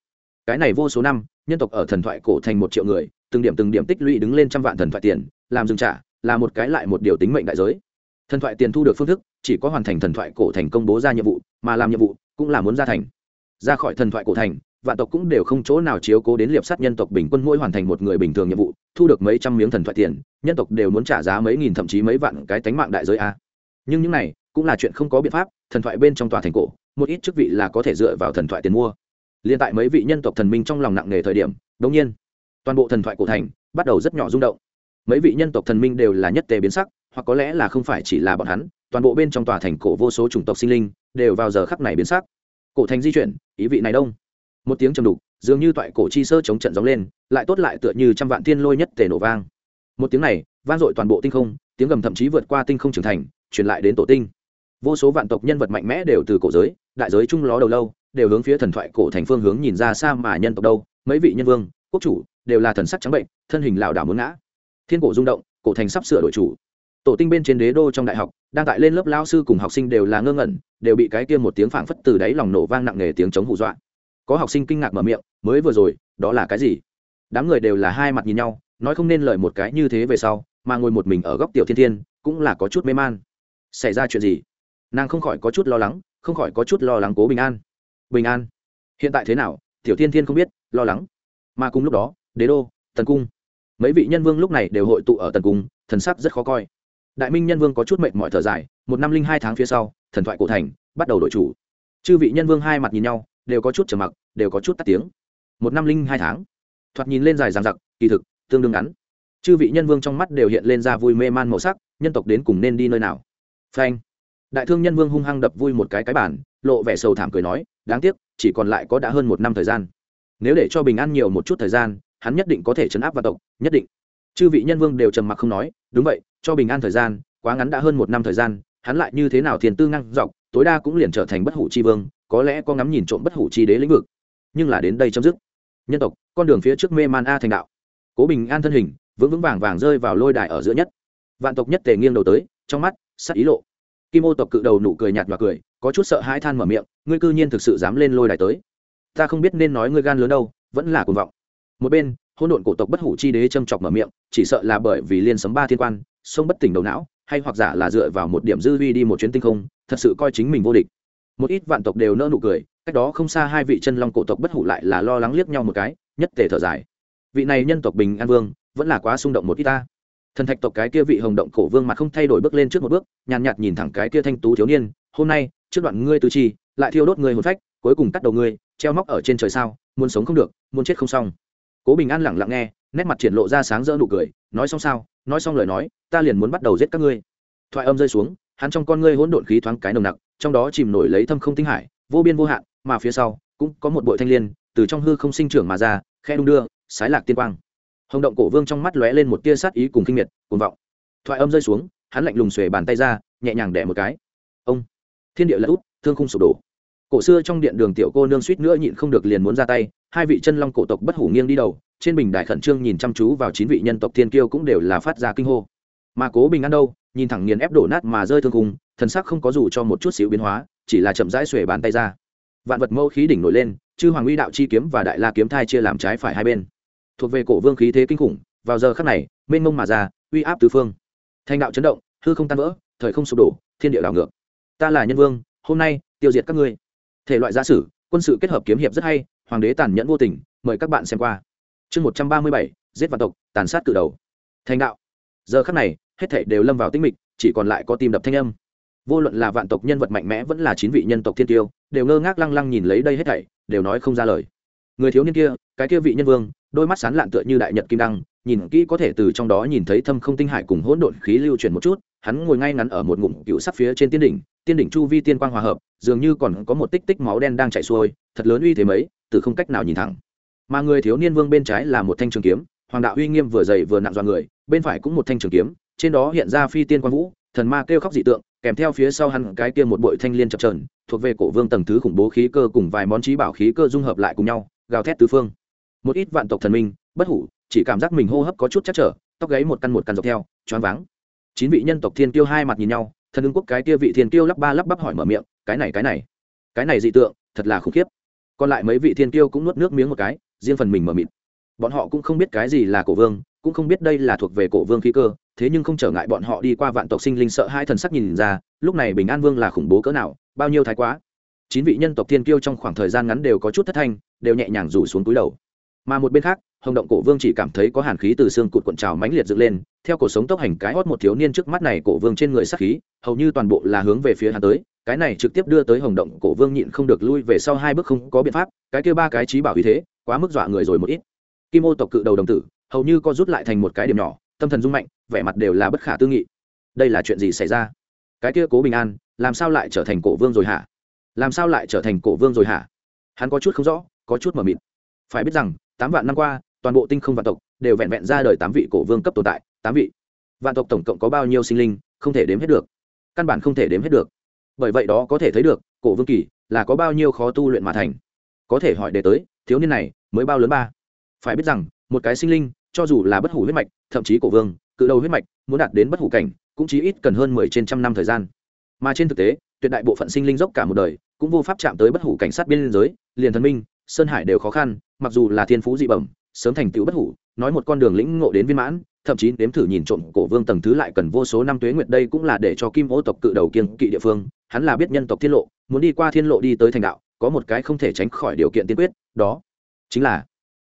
Cái này vô số năm, nhân tộc ở thần thoại cổ thành một triệu người, từng điểm từng điểm tích lũy đứng lên trăm vạn thần thoại tiền, làm dừng trả là một cái lại một điều tính mệnh đại giới. Thần thoại tiền thu được phương thức, chỉ có hoàn thành thần thoại cổ thành công bố ra nhiệm vụ, mà làm nhiệm vụ cũng là muốn ra thành. Ra khỏi thần thoại cổ thành, vạn tộc cũng đều không chỗ nào chiếu cố đến liệp sát nhân tộc bình quân mỗi hoàn thành một người bình thường nhiệm vụ, thu được mấy trăm miếng thần thoại tiền, nhân tộc đều muốn trả giá mấy nghìn thậm chí mấy vạn cái tánh mạng đại giới a. Nhưng những này cũng là chuyện không có biện pháp, thần thoại bên trong tòa thành cổ, một ít chức vị là có thể dựa vào thần thoại tiền mua. Liên tại mấy vị nhân tộc thần minh trong lòng nặng nề thời điểm đống nhiên, toàn bộ thần thoại cổ thành bắt đầu rất nhỏ rung động mấy vị nhân tộc thần minh đều là nhất tề biến sắc, hoặc có lẽ là không phải chỉ là bọn hắn, toàn bộ bên trong tòa thành cổ vô số chủng tộc sinh linh đều vào giờ khắc này biến sắc. Cổ thành di chuyển, ý vị này đông. Một tiếng trầm đục, dường như toại cổ chi sơ chống trận gióng lên, lại tốt lại tựa như trăm vạn thiên lôi nhất tề nổ vang. Một tiếng này, vang dội toàn bộ tinh không, tiếng gầm thậm chí vượt qua tinh không trưởng thành, truyền lại đến tổ tinh. Vô số vạn tộc nhân vật mạnh mẽ đều từ cổ giới, đại giới trung ló đầu lâu, đều hướng phía thần thoại cổ thành phương hướng nhìn ra xa mà nhân tộc đâu. Mấy vị nhân vương, quốc chủ, đều là thần sắc trắng bệnh, thân hình lảo đảo muốn ngã thiên cổ rung động, cổ thành sắp sửa đổi chủ. Tổ tinh bên trên đế đô trong đại học, đang tại lên lớp lao sư cùng học sinh đều là ngơ ngẩn, đều bị cái kia một tiếng phảng phất từ đáy lòng nổ vang nặng nề tiếng chống hù dọa. Có học sinh kinh ngạc mở miệng, mới vừa rồi, đó là cái gì? Đám người đều là hai mặt nhìn nhau, nói không nên lời một cái như thế về sau, mà ngồi một mình ở góc tiểu thiên thiên, cũng là có chút mê man. Xảy ra chuyện gì? Nàng không khỏi có chút lo lắng, không khỏi có chút lo lắng cố bình an. Bình an? Hiện tại thế nào? Tiểu thiên thiên không biết, lo lắng. Mà cùng lúc đó, đế đô, tần cung mấy vị nhân vương lúc này đều hội tụ ở tần cung, thần sắc rất khó coi. Đại minh nhân vương có chút mệnh mọi thở dài, một năm linh hai tháng phía sau, thần thoại cổ thành, bắt đầu đổi chủ. Chư vị nhân vương hai mặt nhìn nhau, đều có chút trầm mặc, đều có chút tắt tiếng. Một năm linh hai tháng. Thoạt nhìn lên dài dằng dặc, kỳ thực, tương đương ngắn. Chư vị nhân vương trong mắt đều hiện lên ra vui mê man màu sắc, nhân tộc đến cùng nên đi nơi nào? Phanh. Đại thương nhân vương hung hăng đập vui một cái cái bản lộ vẻ sầu thảm cười nói, đáng tiếc, chỉ còn lại có đã hơn một năm thời gian. Nếu để cho bình an nhiều một chút thời gian hắn nhất định có thể chấn áp vào tộc, nhất định. Chư vị nhân vương đều trầm mặc không nói, đúng vậy, cho bình an thời gian, quá ngắn đã hơn một năm thời gian, hắn lại như thế nào thiền tư ngăn dọc, tối đa cũng liền trở thành bất hủ chi vương, có lẽ có ngắm nhìn trộm bất hủ chi đế lĩnh vực. Nhưng là đến đây chấm dứt. Nhân tộc, con đường phía trước mê man a thành đạo. Cố bình an thân hình, vững vững vàng vàng rơi vào lôi đài ở giữa nhất. Vạn tộc nhất tề nghiêng đầu tới, trong mắt, sắc ý lộ. Kim ô tộc cự đầu nụ cười nhạt và cười, có chút sợ hãi than mở miệng, ngươi cư nhiên thực sự dám lên lôi đài tới. Ta không biết nên nói ngươi gan lớn đâu, vẫn là cuồng vọng một bên hôn độn cổ tộc bất hủ chi đế châm chọc mở miệng chỉ sợ là bởi vì liên sấm ba thiên quan sông bất tỉnh đầu não hay hoặc giả là dựa vào một điểm dư vi đi một chuyến tinh không thật sự coi chính mình vô địch. Một ít vạn tộc đều nỡ nụ cười cách đó không xa hai vị chân long cổ tộc bất hủ lại là lo lắng liếc nhau một cái nhất tề thở dài. Vị này nhân tộc bình an vương vẫn là quá xung động một ít ta. Thần thạch tộc cái kia vị hồng động cổ vương mặt không thay đổi bước lên trước một bước nhàn nhạt, nhạt nhìn thẳng cái kia thanh tú thiếu niên hôm nay trước đoạn ngươi tư chi lại thiêu đốt ngươi hồn phách cuối cùng cắt đầu ngươi treo móc ở trên trời sao muốn sống không được muốn chết không xong cố bình an lẳng lặng nghe, nét mặt triển lộ ra sáng rỡ nụ cười, nói xong sao, nói xong lời nói, ta liền muốn bắt đầu giết các ngươi. Thoại âm rơi xuống, hắn trong con ngươi hỗn độn khí thoáng cái nồng nặc, trong đó chìm nổi lấy thâm không tinh hải, vô biên vô hạn, mà phía sau, cũng có một bội thanh liên, từ trong hư không sinh trưởng mà ra, khe đung đưa, sái lạc tiên quang. Hồng động cổ vương trong mắt lóe lên một tia sát ý cùng kinh miệt, cuồng vọng. Thoại âm rơi xuống, hắn lạnh lùng xuề bàn tay ra, nhẹ nhàng đẻ một cái. Ông, thiên địa lỡ út, thương khung sụp đổ cổ xưa trong điện đường tiểu cô nương suýt nữa nhịn không được liền muốn ra tay, hai vị chân long cổ tộc bất hủ nghiêng đi đầu, trên bình đài khẩn trương nhìn chăm chú vào chín vị nhân tộc thiên kiêu cũng đều là phát ra kinh hô. Mà cố bình an đâu, nhìn thẳng nghiền ép đổ nát mà rơi thương cùng thần sắc không có dù cho một chút xíu biến hóa, chỉ là chậm rãi xuề bàn tay ra. Vạn vật mâu khí đỉnh nổi lên, chư hoàng uy đạo chi kiếm và đại la kiếm thai chia làm trái phải hai bên. Thuộc về cổ vương khí thế kinh khủng, vào giờ khắc này, mênh mông mà ra, uy áp tứ phương. Thanh đạo chấn động, hư không tan vỡ, thời không sụp đổ, thiên địa đảo ngược. Ta là nhân vương, hôm nay tiêu diệt các ngươi thể loại giả sử, quân sự kết hợp kiếm hiệp rất hay, hoàng đế tàn nhẫn vô tình, mời các bạn xem qua. Chương một trăm ba mươi bảy, giết vạn tộc, tàn sát cự đầu. Thành đạo. Giờ khắc này, hết thảy đều lâm vào tinh mịch, chỉ còn lại có tim đập thanh âm. Vô luận là vạn tộc nhân vật mạnh mẽ vẫn là chín vị nhân tộc thiên tiêu, đều ngơ ngác lăng lăng nhìn lấy đây hết thảy, đều nói không ra lời. Người thiếu niên kia, cái kia vị nhân vương, đôi mắt sán lạn tựa như đại nhật kim đăng, nhìn kỹ có thể từ trong đó nhìn thấy thâm không tinh hải cùng hỗn độn khí lưu chuyển một chút, hắn ngồi ngay ngắn ở một ngụm cựu sắc phía trên tiên đỉnh tiên đỉnh chu vi tiên quang hòa hợp, dường như còn có một tích tích máu đen đang chảy xuôi, thật lớn uy thế mấy, từ không cách nào nhìn thẳng. Mà người thiếu niên vương bên trái là một thanh trường kiếm, hoàng đạo uy nghiêm vừa dày vừa nặng do người, bên phải cũng một thanh trường kiếm, trên đó hiện ra phi tiên quang vũ, thần ma kêu khóc dị tượng, kèm theo phía sau hắn cái kia một bội thanh liên chập trờn thuộc về cổ vương tầng thứ khủng bố khí cơ cùng vài món trí bảo khí cơ dung hợp lại cùng nhau, gào thét tứ phương. Một ít vạn tộc thần minh, bất hủ, chỉ cảm giác mình hô hấp có chút chắc trở, tóc gáy một căn một căn dọc theo, choáng váng. Chín vị nhân tộc thiên tiêu hai mặt nhìn nhau thần ưng quốc cái kia vị thiên tiêu lắp ba lắp bắp hỏi mở miệng, cái này cái này cái này dị tượng, thật là khủng khiếp. Còn lại mấy vị thiên tiêu cũng nuốt nước miếng một cái, riêng phần mình mở mịt. Bọn họ cũng không biết cái gì là cổ vương, cũng không biết đây là thuộc về cổ vương khí cơ, thế nhưng không trở ngại bọn họ đi qua vạn tộc sinh linh sợ hai thần sắc nhìn ra, lúc này bình an vương là khủng bố cỡ nào, bao nhiêu thái quá. Chín vị nhân tộc thiên kiêu trong khoảng thời gian ngắn đều có chút thất thanh, đều nhẹ nhàng rủ xuống túi đầu. Mà một bên khác, hồng động cổ vương chỉ cảm thấy có hàn khí từ xương cụt cuộn trào mãnh liệt dựng lên theo cổ sống tốc hành cái hót một thiếu niên trước mắt này, cổ vương trên người sắc khí, hầu như toàn bộ là hướng về phía hắn tới. Cái này trực tiếp đưa tới hồng động, cổ vương nhịn không được lui về sau hai bước không có biện pháp. Cái kia ba cái trí bảo ý thế, quá mức dọa người rồi một ít. Kim ô tộc cự đầu đồng tử, hầu như co rút lại thành một cái điểm nhỏ, tâm thần rung mạnh, vẻ mặt đều là bất khả tư nghị. Đây là chuyện gì xảy ra? Cái kia cố bình an, làm sao lại trở thành cổ vương rồi hả? Làm sao lại trở thành cổ vương rồi hả? Hắn có chút không rõ, có chút mờ mịt. Phải biết rằng, tám vạn năm qua, toàn bộ tinh không vạn tộc đều vẹn vẹn ra đời tám vị cổ vương cấp tồn tại tám vị. Vạn tộc tổng cộng có bao nhiêu sinh linh, không thể đếm hết được. Căn bản không thể đếm hết được. Bởi vậy đó có thể thấy được, cổ vương kỳ là có bao nhiêu khó tu luyện mà thành. Có thể hỏi đề tới, thiếu niên này mới bao lớn ba. Phải biết rằng, một cái sinh linh, cho dù là bất hủ huyết mạch, thậm chí cổ vương, cự đầu huyết mạch, muốn đạt đến bất hủ cảnh, cũng chỉ ít cần hơn mười trên trăm năm thời gian. Mà trên thực tế, tuyệt đại bộ phận sinh linh dốc cả một đời, cũng vô pháp chạm tới bất hủ cảnh sát biên giới, liền thần minh, sơn hải đều khó khăn, mặc dù là thiên phú dị bẩm, sớm thành tựu bất hủ, nói một con đường lĩnh ngộ đến viên mãn thậm chí đếm thử nhìn trộm cổ vương tầng thứ lại cần vô số năm tuế nguyệt đây cũng là để cho kim ô tộc cự đầu kiên kỵ địa phương. Hắn là biết nhân tộc thiên lộ, muốn đi qua thiên lộ đi tới thành đạo, có một cái không thể tránh khỏi điều kiện tiên quyết, đó chính là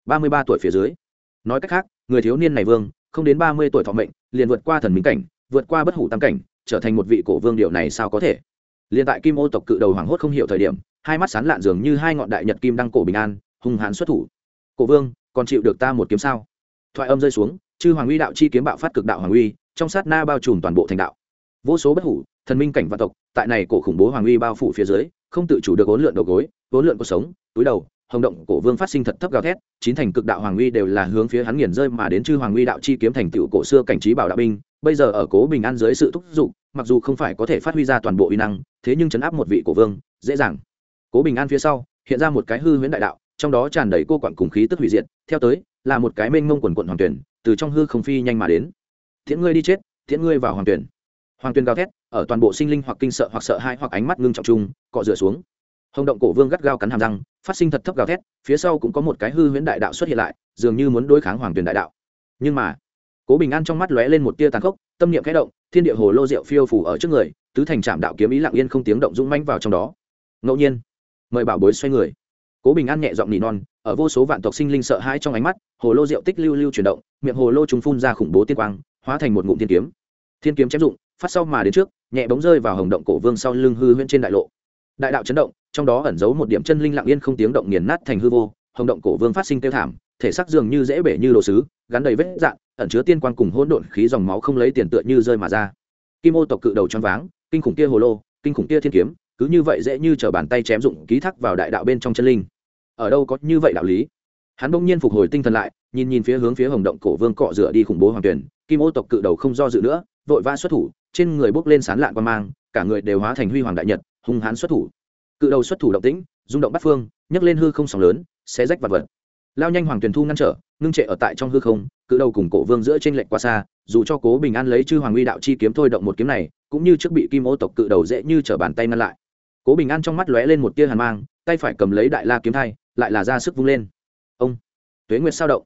ba mươi ba tuổi phía dưới. Nói cách khác, người thiếu niên này vương, không đến ba mươi tuổi thọ mệnh, liền vượt qua thần minh cảnh, vượt qua bất hủ tam cảnh, trở thành một vị cổ vương điều này sao có thể? Liền tại kim ô tộc cự đầu hoảng hốt không hiểu thời điểm, hai mắt sán lạn dường như hai ngọn đại nhật kim đăng cổ bình an, hung hãn xuất thủ. Cổ vương, còn chịu được ta một kiếm sao? Thoại âm rơi xuống chư hoàng uy đạo chi kiếm bạo phát cực đạo hoàng uy, trong sát na bao trùm toàn bộ thành đạo. Vô số bất hủ, thần minh cảnh vạn tộc, tại này cổ khủng bố hoàng uy bao phủ phía dưới, không tự chủ được ốn lượn đầu gối ốn lượn cuộc sống, túi đầu, hồng động cổ vương phát sinh thật thấp gào thét, chín thành cực đạo hoàng uy đều là hướng phía hắn nghiền rơi mà đến chư hoàng uy đạo chi kiếm thành tựu cổ xưa cảnh trí bảo đạo binh, bây giờ ở cố bình an dưới sự thúc giục, mặc dù không phải có thể phát huy ra toàn bộ uy năng, thế nhưng chấn áp một vị cổ vương, dễ dàng. Cố bình an phía sau, hiện ra một cái hư huyễn đại đạo, trong đó tràn đầy cô quản cùng khí tức hủy diệt, theo tới, là một cái mênh mông quần quận hoàng tuyển từ trong hư không phi nhanh mà đến. Thiện ngươi đi chết, thiện ngươi vào hoàng tuyển. Hoàng tuyển gào thét, ở toàn bộ sinh linh hoặc kinh sợ hoặc sợ hãi hoặc ánh mắt ngưng trọng chung, cọ rửa xuống. Hồng động cổ vương gắt gao cắn hàm răng, phát sinh thật thấp gào thét, phía sau cũng có một cái hư huyễn đại đạo xuất hiện lại, dường như muốn đối kháng hoàng tuyển đại đạo. Nhưng mà, cố bình an trong mắt lóe lên một tia tàn khốc, tâm niệm khẽ động, thiên địa hồ lô rượu phiêu phủ ở trước người, tứ thành trạm đạo kiếm ý lặng yên không tiếng động dũng manh vào trong đó. Ngẫu nhiên, mời bảo bối xoay người. Cố bình an nhẹ giọng nỉ non ở vô số vạn tộc sinh linh sợ hãi trong ánh mắt, hồ lô rượu tích lưu lưu chuyển động, miệng hồ lô trùng phun ra khủng bố tiên quang, hóa thành một ngụm thiên kiếm. Thiên kiếm chém dụng, phát sau mà đến trước, nhẹ bóng rơi vào hồng động cổ vương sau lưng hư huyễn trên đại lộ. Đại đạo chấn động, trong đó ẩn giấu một điểm chân linh lặng yên không tiếng động nghiền nát thành hư vô, hồng động cổ vương phát sinh tiêu thảm, thể xác dường như dễ bể như đồ sứ, gắn đầy vết dạn ẩn chứa tiên quang cùng hỗn độn khí dòng máu không lấy tiền tựa như rơi mà ra. Kim ô tộc cự đầu choáng váng, kinh khủng kia hồ lô, kinh khủng kia thiên kiếm, cứ như vậy dễ như t bàn tay chém dụng ký thác vào đại đạo bên trong chân linh ở đâu có như vậy đạo lý. Hắn bỗng nhiên phục hồi tinh thần lại, nhìn nhìn phía hướng phía hồng động cổ vương cọ rửa đi khủng bố hoàng tuyển, kim ô tộc cự đầu không do dự nữa, vội vã xuất thủ, trên người bốc lên sán lạn qua mang, cả người đều hóa thành huy hoàng đại nhật, hung hãn xuất thủ. Cự đầu xuất thủ động tĩnh, rung động bắt phương, nhấc lên hư không sóng lớn, xé rách vật vật. Lao nhanh hoàng tuyển thu ngăn trở, ngưng trệ ở tại trong hư không, cự đầu cùng cổ vương giữa trên lệnh qua xa, dù cho cố bình an lấy chư hoàng uy đạo chi kiếm thôi động một kiếm này, cũng như trước bị kim ô tộc cự đầu dễ như trở bàn tay ngăn lại. Cố bình an trong mắt lóe lên một tia hàn mang, tay phải cầm lấy đại la kiếm thai lại là ra sức vung lên. Ông tuế nguyệt sao động?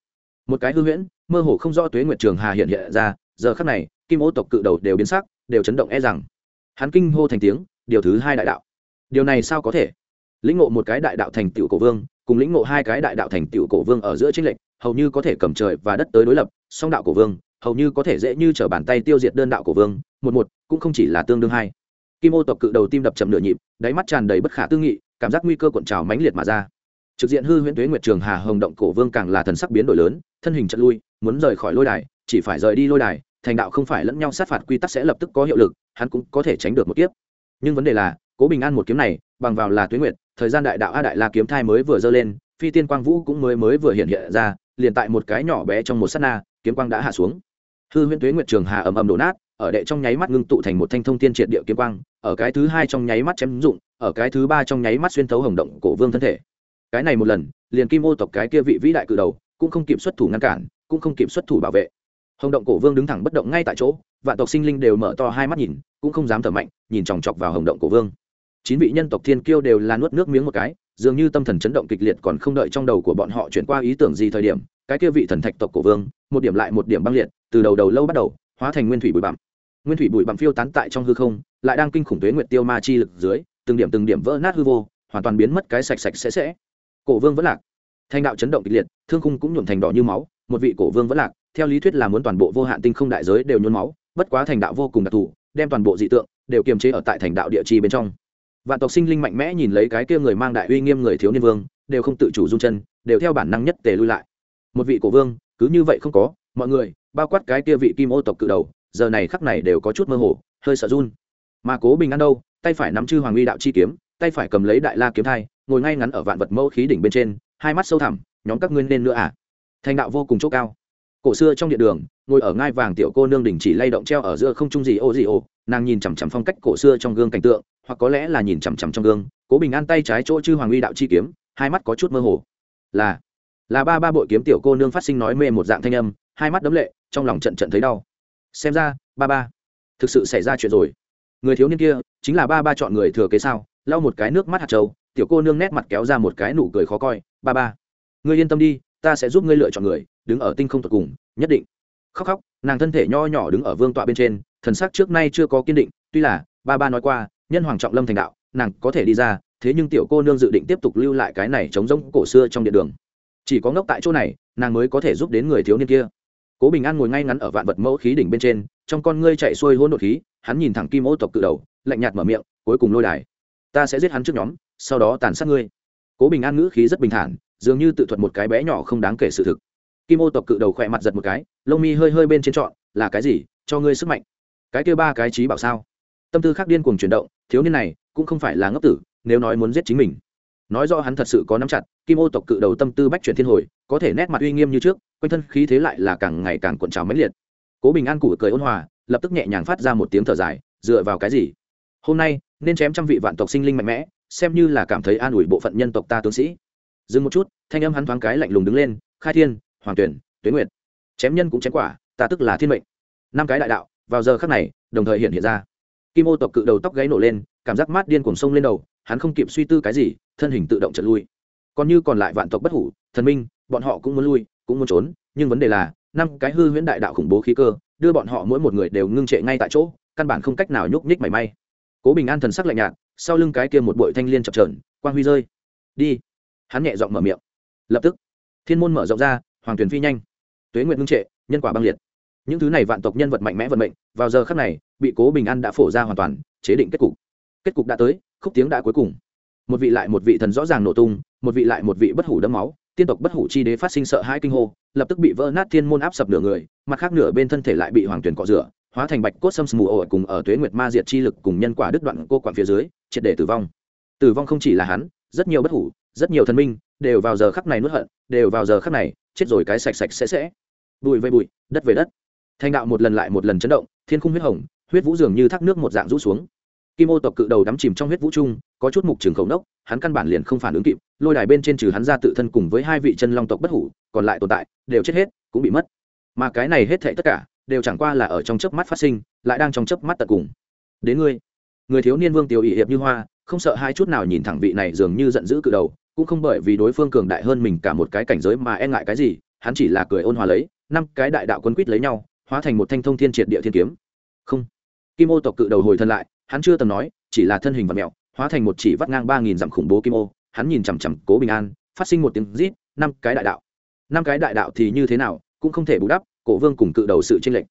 Một cái hư huyễn mơ hồ không rõ tuế nguyệt trường hà hiện hiện ra giờ khắc này kim ô tộc cự đầu đều biến sắc đều chấn động e rằng. Hắn kinh hô thành tiếng điều thứ hai đại đạo. Điều này sao có thể? Lĩnh ngộ một cái đại đạo thành tựu cổ vương cùng lĩnh ngộ hai cái đại đạo thành tựu cổ vương ở giữa tranh lệnh, hầu như có thể cầm trời và đất tới đối lập song đạo cổ vương hầu như có thể dễ như trở bàn tay tiêu diệt đơn đạo cổ vương một một cũng không chỉ là tương đương hai. Kim ô tộc cự đầu tim đập chậm nửa nhịp đáy mắt tràn đầy bất khả tư nghị cảm giác nguy cơ cuộn trào mãnh liệt mà ra trực diện hư huyễn tuế nguyệt trường hà hồng động cổ vương càng là thần sắc biến đổi lớn, thân hình trận lui, muốn rời khỏi lôi đài, chỉ phải rời đi lôi đài, thành đạo không phải lẫn nhau sát phạt quy tắc sẽ lập tức có hiệu lực, hắn cũng có thể tránh được một kiếp. Nhưng vấn đề là, cố bình an một kiếm này, bằng vào là tuế nguyệt, thời gian đại đạo a đại la kiếm thai mới vừa dơ lên, phi tiên quang vũ cũng mới mới vừa hiện hiện ra, liền tại một cái nhỏ bé trong một s á t na, kiếm quang đã hạ xuống. Hư huyễn tuế nguyệt trường hà ầm ầm đổ nát, ở đệ trong nháy mắt ngưng tụ thành một thanh thông tiên triệt địa kiếm quang, ở cái thứ hai trong nháy mắt chém dụng, ở cái thứ ba trong nháy mắt xuyên thấu hồng động cổ vương thân thể cái này một lần, liền kim ô tộc cái kia vị vĩ đại cự đầu, cũng không kịp xuất thủ ngăn cản, cũng không kịp xuất thủ bảo vệ. Hồng động cổ vương đứng thẳng bất động ngay tại chỗ, vạn tộc sinh linh đều mở to hai mắt nhìn, cũng không dám thở mạnh, nhìn chòng chọc vào hồng động cổ vương. Chín vị nhân tộc thiên kiêu đều là nuốt nước miếng một cái, dường như tâm thần chấn động kịch liệt còn không đợi trong đầu của bọn họ chuyển qua ý tưởng gì thời điểm, cái kia vị thần thạch tộc cổ vương, một điểm lại một điểm băng liệt, từ đầu đầu lâu bắt đầu, hóa thành nguyên thủy bụi bặm. Nguyên thủy bụi bặm phiêu tán tại trong hư không, lại đang kinh khủng tuế nguyệt tiêu ma chi lực dưới, từng điểm từng điểm vỡ nát hư vô, hoàn toàn biến mất cái sạch sạch sẽ sẽ cổ vương vẫn lạc. Thanh đạo chấn động kịch liệt, thương khung cũng nhuộm thành đỏ như máu, một vị cổ vương vẫn lạc, theo lý thuyết là muốn toàn bộ vô hạn tinh không đại giới đều nhuốm máu, bất quá thành đạo vô cùng đặc thù, đem toàn bộ dị tượng đều kiềm chế ở tại thành đạo địa chi bên trong. Vạn tộc sinh linh mạnh mẽ nhìn lấy cái kia người mang đại uy nghiêm người thiếu niên vương, đều không tự chủ run chân, đều theo bản năng nhất tề lui lại. Một vị cổ vương, cứ như vậy không có, mọi người, bao quát cái kia vị kim ô tộc cự đầu, giờ này khắc này đều có chút mơ hồ, hơi sợ run. Mà cố bình an đâu, tay phải nắm chư hoàng uy đạo chi kiếm, tay phải cầm lấy đại la kiếm thai ngồi ngay ngắn ở vạn vật mẫu khí đỉnh bên trên, hai mắt sâu thẳm, nhóm các ngươi nên nữa à? Thành đạo vô cùng chỗ cao. Cổ xưa trong điện đường, ngồi ở ngai vàng tiểu cô nương đỉnh chỉ lay động treo ở giữa không trung gì ô gì ô, nàng nhìn chằm chằm phong cách cổ xưa trong gương cảnh tượng, hoặc có lẽ là nhìn chằm chằm trong gương, cố bình an tay trái chỗ chư hoàng uy đạo chi kiếm, hai mắt có chút mơ hồ. Là là ba ba bội kiếm tiểu cô nương phát sinh nói mê một dạng thanh âm, hai mắt đấm lệ, trong lòng trận trận thấy đau. Xem ra, ba ba, thực sự xảy ra chuyện rồi. Người thiếu niên kia, chính là ba ba chọn người thừa kế sao? Lau một cái nước mắt hạt trâu tiểu cô nương nét mặt kéo ra một cái nụ cười khó coi, ba ba, ngươi yên tâm đi, ta sẽ giúp ngươi lựa chọn người, đứng ở tinh không tột cùng, nhất định. Khóc khóc, nàng thân thể nho nhỏ đứng ở vương tọa bên trên, thần sắc trước nay chưa có kiên định, tuy là, ba ba nói qua, nhân hoàng trọng lâm thành đạo, nàng có thể đi ra, thế nhưng tiểu cô nương dự định tiếp tục lưu lại cái này chống rỗng cổ xưa trong điện đường. Chỉ có ngốc tại chỗ này, nàng mới có thể giúp đến người thiếu niên kia. Cố bình an ngồi ngay ngắn ở vạn vật mẫu khí đỉnh bên trên, trong con ngươi chạy xuôi hỗn độn khí, hắn nhìn thẳng kim ô tộc cự đầu, lạnh nhạt mở miệng, cuối cùng lôi đài. Ta sẽ giết hắn trước nhóm sau đó tàn sát ngươi. Cố bình an ngữ khí rất bình thản, dường như tự thuật một cái bé nhỏ không đáng kể sự thực. Kim ô tộc cự đầu khỏe mặt giật một cái, lông mi hơi hơi bên trên trọn, là cái gì? Cho ngươi sức mạnh. Cái kêu ba cái trí bảo sao? Tâm tư khác điên cuồng chuyển động, thiếu niên này cũng không phải là ngốc tử, nếu nói muốn giết chính mình. Nói do hắn thật sự có nắm chặt, kim ô tộc cự đầu tâm tư bách chuyển thiên hồi, có thể nét mặt uy nghiêm như trước, quanh thân khí thế lại là càng ngày càng cuộn trào mãnh liệt. Cố bình an củ cười ôn hòa, lập tức nhẹ nhàng phát ra một tiếng thở dài, dựa vào cái gì? Hôm nay, nên chém trăm vị vạn tộc sinh linh mạnh mẽ xem như là cảm thấy an ủi bộ phận nhân tộc ta tướng sĩ. Dừng một chút, thanh âm hắn thoáng cái lạnh lùng đứng lên, khai thiên, hoàng tuyển tuế nguyệt. Chém nhân cũng chém quả, ta tức là thiên mệnh. Năm cái đại đạo, vào giờ khắc này, đồng thời hiện hiện ra. Kim ô tộc cự đầu tóc gáy nổ lên, cảm giác mát điên cuồng sông lên đầu, hắn không kịp suy tư cái gì, thân hình tự động chợt lui. Còn như còn lại vạn tộc bất hủ, thần minh, bọn họ cũng muốn lui, cũng muốn trốn, nhưng vấn đề là, năm cái hư huyễn đại đạo khủng bố khí cơ, đưa bọn họ mỗi một người đều ngưng trệ ngay tại chỗ, căn bản không cách nào nhúc nhích mảy may. Cố bình an thần sắc lạnh nhạt sau lưng cái kia một bội thanh liên chập trờn, quang huy rơi. Đi. Hắn nhẹ giọng mở miệng. Lập tức, thiên môn mở rộng ra, hoàng truyền phi nhanh. Tuế nguyện ngưng trệ, nhân quả băng liệt. Những thứ này vạn tộc nhân vật mạnh mẽ vận mệnh, vào giờ khắc này, bị cố bình an đã phổ ra hoàn toàn, chế định kết cục. Kết cục đã tới, khúc tiếng đã cuối cùng. Một vị lại một vị thần rõ ràng nổ tung, một vị lại một vị bất hủ đấm máu, tiên tộc bất hủ chi đế phát sinh sợ hãi kinh hô, lập tức bị vỡ nát thiên môn áp sập nửa người, mặt khác nửa bên thân thể lại bị hoàng tuyển cọ rửa hóa thành bạch cốt xâm mù ổ cùng ở tuế nguyệt ma diệt chi lực cùng nhân quả đứt đoạn cô quản phía dưới, triệt để tử vong. Tử vong không chỉ là hắn, rất nhiều bất hủ, rất nhiều thần minh đều vào giờ khắc này nuốt hận, đều vào giờ khắc này, chết rồi cái sạch sạch sẽ sẽ. Bụi về bụi, đất về đất. Thanh đạo một lần lại một lần chấn động, thiên khung huyết hồng, huyết vũ dường như thác nước một dạng rũ xuống. Kim ô tộc cự đầu đắm chìm trong huyết vũ trung có chút mục trường khẩu nốc, hắn căn bản liền không phản ứng kịp, lôi đài bên trên trừ hắn ra tự thân cùng với hai vị chân long tộc bất hủ, còn lại tồn tại, đều chết hết, cũng bị mất. Mà cái này hết thệ tất cả đều chẳng qua là ở trong chớp mắt phát sinh, lại đang trong chớp mắt tận cùng. Đến ngươi. Người thiếu niên vương tiểu ỷ hiệp như hoa, không sợ hai chút nào nhìn thẳng vị này dường như giận dữ cự đầu, cũng không bởi vì đối phương cường đại hơn mình cả một cái cảnh giới mà e ngại cái gì, hắn chỉ là cười ôn hòa lấy, năm cái đại đạo quân quýt lấy nhau, hóa thành một thanh thông thiên triệt địa thiên kiếm. Không. Kim ô tộc cự đầu hồi thân lại, hắn chưa từng nói, chỉ là thân hình và mẹo, hóa thành một chỉ vắt ngang ba nghìn dặm khủng bố kim ô, hắn nhìn chằm chằm cố bình an, phát sinh một tiếng rít, năm cái đại đạo. Năm cái đại đạo thì như thế nào, cũng không thể bù đắp cổ vương cùng cự đầu sự tranh lệch.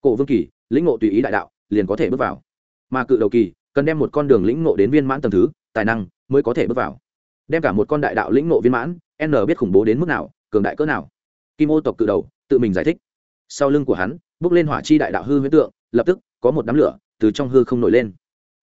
Cổ vương kỳ, lĩnh ngộ tùy ý đại đạo, liền có thể bước vào. Mà cự đầu kỳ, cần đem một con đường lĩnh ngộ đến viên mãn tầng thứ, tài năng, mới có thể bước vào. Đem cả một con đại đạo lĩnh ngộ viên mãn, n biết khủng bố đến mức nào, cường đại cỡ nào. Kim ô tộc cự đầu, tự mình giải thích. Sau lưng của hắn, bước lên hỏa chi đại đạo hư huyễn tượng, lập tức, có một đám lửa, từ trong hư không nổi lên.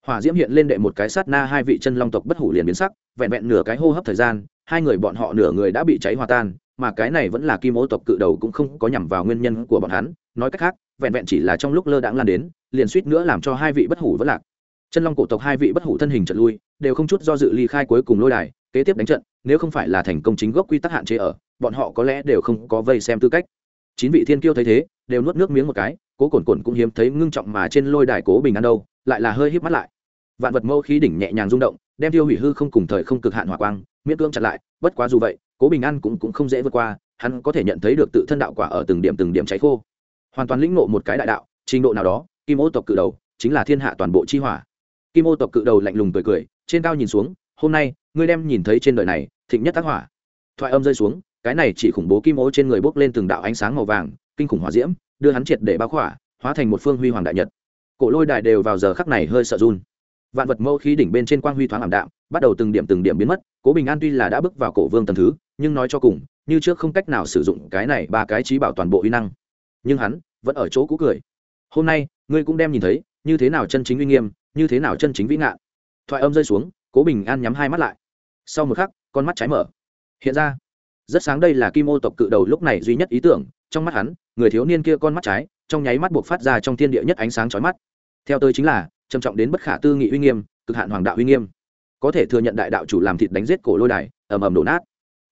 Hỏa diễm hiện lên đệ một cái sát na hai vị chân long tộc bất hủ liền biến sắc, vẹn vẹn nửa cái hô hấp thời gian, hai người bọn họ nửa người đã bị cháy hòa tan mà cái này vẫn là kim ô tộc cự đầu cũng không có nhằm vào nguyên nhân của bọn hắn. Nói cách khác, vẹn vẹn chỉ là trong lúc lơ đãng lan đến, liền suýt nữa làm cho hai vị bất hủ vẫn lạc. Chân long cổ tộc hai vị bất hủ thân hình trận lui, đều không chút do dự ly khai cuối cùng lôi đài, kế tiếp đánh trận, nếu không phải là thành công chính gốc quy tắc hạn chế ở, bọn họ có lẽ đều không có vây xem tư cách. Chín vị thiên kiêu thấy thế, đều nuốt nước miếng một cái, cố cồn cồn cũng hiếm thấy ngưng trọng mà trên lôi đài cố bình an đâu, lại là hơi híp mắt lại. Vạn vật mâu khí đỉnh nhẹ nhàng rung động, đem tiêu hủy hư không cùng thời không cực hạn hỏa quang, miễn cưỡng chặn lại, bất quá dù vậy cố bình an cũng cũng không dễ vượt qua, hắn có thể nhận thấy được tự thân đạo quả ở từng điểm từng điểm cháy khô. Hoàn toàn lĩnh ngộ một cái đại đạo, trình độ nào đó, kim ô tộc cự đầu, chính là thiên hạ toàn bộ chi hỏa. Kim ô tộc cự đầu lạnh lùng cười cười, trên cao nhìn xuống, hôm nay, ngươi đem nhìn thấy trên đời này, thịnh nhất tác hỏa. Thoại âm rơi xuống, cái này chỉ khủng bố kim ô trên người bốc lên từng đạo ánh sáng màu vàng, kinh khủng hỏa diễm, đưa hắn triệt để bao khỏa, hóa thành một phương huy hoàng đại nhật. Cổ lôi đại đều vào giờ khắc này hơi sợ run vạn vật mâu khí đỉnh bên trên quang huy thoáng ảm đạm, bắt đầu từng điểm từng điểm biến mất, cố bình an tuy là đã bước vào cổ vương tầm thứ, nhưng nói cho cùng, như trước không cách nào sử dụng cái này ba cái trí bảo toàn bộ uy năng. Nhưng hắn vẫn ở chỗ cũ cười. Hôm nay, ngươi cũng đem nhìn thấy, như thế nào chân chính uy nghiêm, như thế nào chân chính vĩ ngạn. Thoại âm rơi xuống, cố bình an nhắm hai mắt lại. Sau một khắc, con mắt trái mở. Hiện ra, rất sáng đây là kim ô tộc cự đầu lúc này duy nhất ý tưởng, trong mắt hắn, người thiếu niên kia con mắt trái, trong nháy mắt buộc phát ra trong thiên địa nhất ánh sáng chói mắt. Theo tôi chính là trầm trọng đến bất khả tư nghị uy nghiêm, cực hạn hoàng đạo uy nghiêm. Có thể thừa nhận đại đạo chủ làm thịt đánh giết cổ lôi đài, ầm ầm đổ nát.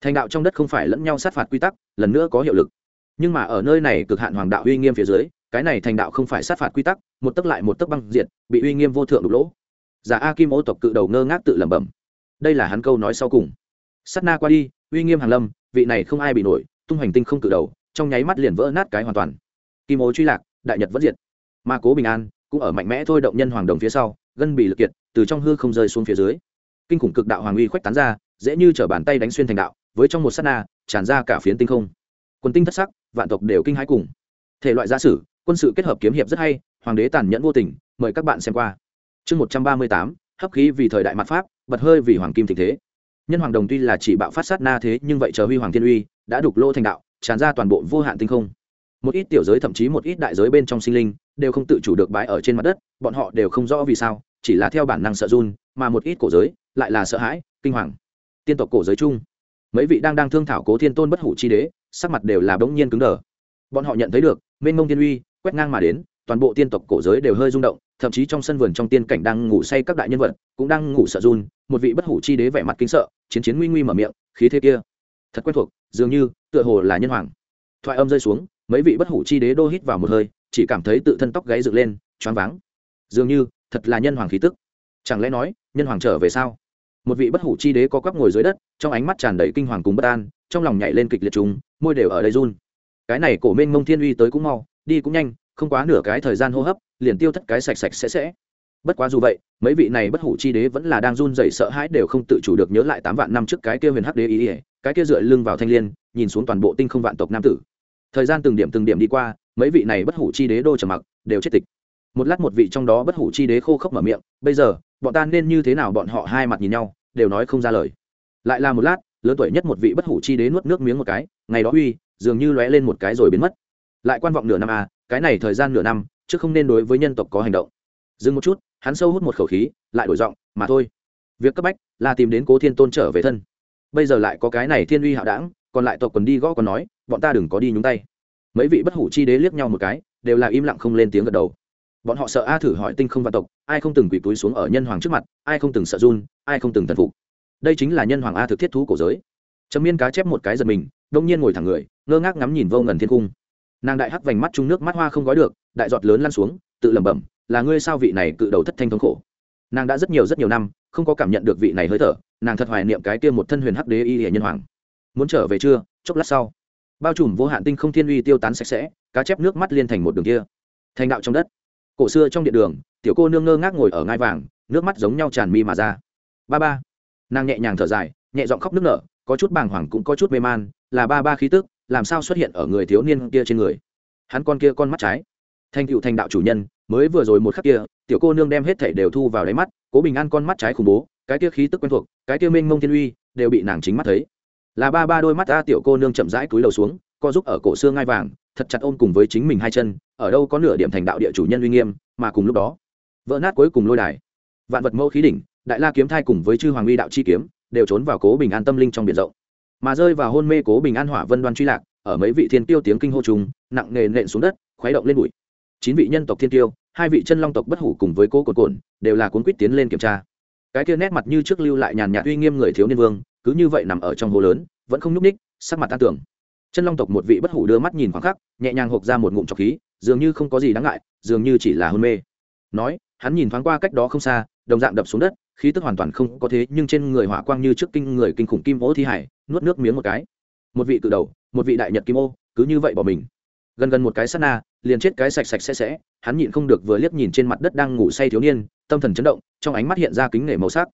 Thành đạo trong đất không phải lẫn nhau sát phạt quy tắc, lần nữa có hiệu lực. Nhưng mà ở nơi này cực hạn hoàng đạo uy nghiêm phía dưới, cái này thành đạo không phải sát phạt quy tắc, một tấc lại một tấc băng diệt, bị uy nghiêm vô thượng đục lỗ. Giả a kim ô tộc cự đầu ngơ ngác tự lẩm bẩm. Đây là hắn câu nói sau cùng. Sắt na qua đi, uy nghiêm hàn lâm, vị này không ai bị nổi, tung hành tinh không cự đầu, trong nháy mắt liền vỡ nát cái hoàn toàn. Kim ô truy lạc, đại nhật vẫn diệt. Mà cố bình an cũng ở mạnh mẽ thôi động nhân hoàng đồng phía sau, gân bị lực kiệt từ trong hư không rơi xuống phía dưới. Kinh khủng cực đạo hoàng uy khuếch tán ra, dễ như t bàn tay đánh xuyên thành đạo, với trong một s á t na, tràn ra cả phiến tinh không. Quân tinh thất sắc, vạn tộc đều kinh hãi cùng. Thể loại gia sử, quân sự kết hợp kiếm hiệp rất hay, hoàng đế tàn nhẫn vô tình, mời các bạn xem qua. Chương một trăm ba mươi tám, hấp khí vì thời đại mặt pháp, bật hơi vì hoàng kim tình thế. Nhân hoàng đồng tuy là chỉ bạo phát sát na thế, nhưng vậy chờ huy hoàng thiên uy, đã đục lỗ thành đạo, tràn ra toàn bộ vô hạn tinh không. Một ít tiểu giới thậm chí một ít đại giới bên trong sinh linh đều không tự chủ được bái ở trên mặt đất, bọn họ đều không rõ vì sao, chỉ là theo bản năng sợ run, mà một ít cổ giới lại là sợ hãi, kinh hoàng. Tiên tộc cổ giới chung, mấy vị đang đang thương thảo cố thiên tôn bất hủ chi đế, sắc mặt đều là bỗng nhiên cứng đờ. Bọn họ nhận thấy được, mênh mông thiên uy, quét ngang mà đến, toàn bộ tiên tộc cổ giới đều hơi rung động, thậm chí trong sân vườn trong tiên cảnh đang ngủ say các đại nhân vật, cũng đang ngủ sợ run, một vị bất hủ chi đế vẻ mặt kinh sợ, chiến chiến nguy nguy mở miệng, khí thế kia, thật quen thuộc, dường như tựa hồ là nhân hoàng. Thoại âm rơi xuống, mấy vị bất hủ chi đế đô hít vào một hơi chỉ cảm thấy tự thân tóc gáy dựng lên, choáng váng. Dường như, thật là nhân hoàng khí tức. Chẳng lẽ nói, nhân hoàng trở về sao? Một vị bất hủ chi đế có quắp ngồi dưới đất, trong ánh mắt tràn đầy kinh hoàng cùng bất an, trong lòng nhảy lên kịch liệt trùng, môi đều ở đây run. Cái này cổ mênh mông thiên uy tới cũng mau, đi cũng nhanh, không quá nửa cái thời gian hô hấp, liền tiêu thất cái sạch sạch sẽ sẽ. Bất quá dù vậy, mấy vị này bất hủ chi đế vẫn là đang run rẩy sợ hãi đều không tự chủ được nhớ lại tám vạn năm trước cái kia huyền hắc đế ý ỉa cái kia dựa lưng vào thanh liên, nhìn xuống toàn bộ tinh không vạn tộc nam tử thời gian từng điểm từng điểm đi qua, mấy vị này bất hủ chi đế đô trầm mặc, đều chết tịch. Một lát một vị trong đó bất hủ chi đế khô khốc mở miệng, bây giờ, bọn ta nên như thế nào bọn họ hai mặt nhìn nhau? Đều nói không ra lời. Lại là một lát, lớn tuổi nhất một vị bất hủ chi đế nuốt nước miếng một cái, ngày đó uy, dường như lóe lên một cái rồi biến mất. Lại quan vọng nửa năm à cái này thời gian nửa năm, chứ không nên đối với nhân tộc có hành động. Dừng một chút, hắn sâu hút một khẩu khí, lại đổi giọng, mà thôi. Việc cấp bách là tìm đến cố thiên tôn trở về thân. Bây giờ lại có cái này thiên uy hạo đảng còn lại tộc quần đi gõ còn nói, bọn ta đừng có đi nhúng tay. Mấy vị bất hủ chi đế liếc nhau một cái, đều là im lặng không lên tiếng gật đầu. Bọn họ sợ a thử hỏi tinh không vạn tộc, ai không từng quỳ túi xuống ở nhân hoàng trước mặt, ai không từng sợ run, ai không từng thần phục. Đây chính là nhân hoàng a thực thiết thú cổ giới. Trầm miên cá chép một cái giật mình, đông nhiên ngồi thẳng người, ngơ ngác ngắm nhìn vô ngần thiên cung. Nàng đại hắc vành mắt trung nước mắt hoa không gói được, đại giọt lớn lăn xuống, tự lẩm bẩm, là ngươi sao vị này cự đầu thất thanh thống khổ? Nàng đã rất nhiều rất nhiều năm, không có cảm nhận được vị này hơi thở, nàng thật hoài niệm cái kia một thân huyền hắc đế y hệ nhân hoàng muốn trở về chưa? Chốc lát sau. Bao trùm vô hạn tinh không thiên uy tiêu tán sạch sẽ, cá chép nước mắt liên thành một đường kia. Thành đạo trong đất. Cổ xưa trong điện đường, tiểu cô nương ngơ ngác ngồi ở ngai vàng, nước mắt giống nhau tràn mi mà ra. Ba ba. Nàng nhẹ nhàng thở dài, nhẹ giọng khóc nước nở, có chút bàng hoàng cũng có chút mê man, là ba ba khí tức, làm sao xuất hiện ở người thiếu niên kia trên người? Hắn con kia con mắt trái. Thành cựu thành đạo chủ nhân, mới vừa rồi một khắc kia, tiểu cô nương đem hết thảy đều thu vào đáy mắt, cố bình an con mắt trái khủng bố, cái kia khí tức quen thuộc, cái kia mênh mông thiên uy, đều bị nàng chính mắt thấy là ba ba đôi mắt ta tiểu cô nương chậm rãi cúi đầu xuống, co giúp ở cổ xương ngai vàng, thật chặt ôm cùng với chính mình hai chân, ở đâu có nửa điểm thành đạo địa chủ nhân uy nghiêm, mà cùng lúc đó, vỡ nát cuối cùng lôi đài. Vạn vật mẫu khí đỉnh, đại la kiếm thai cùng với chư hoàng uy đạo chi kiếm, đều trốn vào cố bình an tâm linh trong biển rộng. Mà rơi vào hôn mê cố bình an hỏa vân đoan truy lạc, ở mấy vị thiên tiêu tiếng kinh hô trùng, nặng nề nện xuống đất, khuấy động lên bụi. Chín vị nhân tộc thiên tiêu, hai vị chân long tộc bất hủ cùng với cố cồn cồn đều là cuốn quýt tiến lên kiểm tra. Cái kia nét mặt như trước lưu lại nhàn nhạt uy nghiêm người thiếu niên vương cứ như vậy nằm ở trong hồ lớn, vẫn không nhúc ních sắc mặt tan tưởng chân long tộc một vị bất hủ đưa mắt nhìn khoảng khắc, nhẹ nhàng hộp ra một ngụm trọc khí, dường như không có gì đáng ngại, dường như chỉ là hôn mê. Nói, hắn nhìn thoáng qua cách đó không xa, đồng dạng đập xuống đất, khí tức hoàn toàn không có thế, nhưng trên người hỏa quang như trước kinh người kinh khủng kim ô thi hải, nuốt nước miếng một cái. Một vị cự đầu, một vị đại nhật kim ô, cứ như vậy bỏ mình. Gần gần một cái sát na, liền chết cái sạch sạch sẽ sẽ, hắn nhịn không được vừa liếc nhìn trên mặt đất đang ngủ say thiếu niên, tâm thần chấn động, trong ánh mắt hiện ra kính nể màu sắc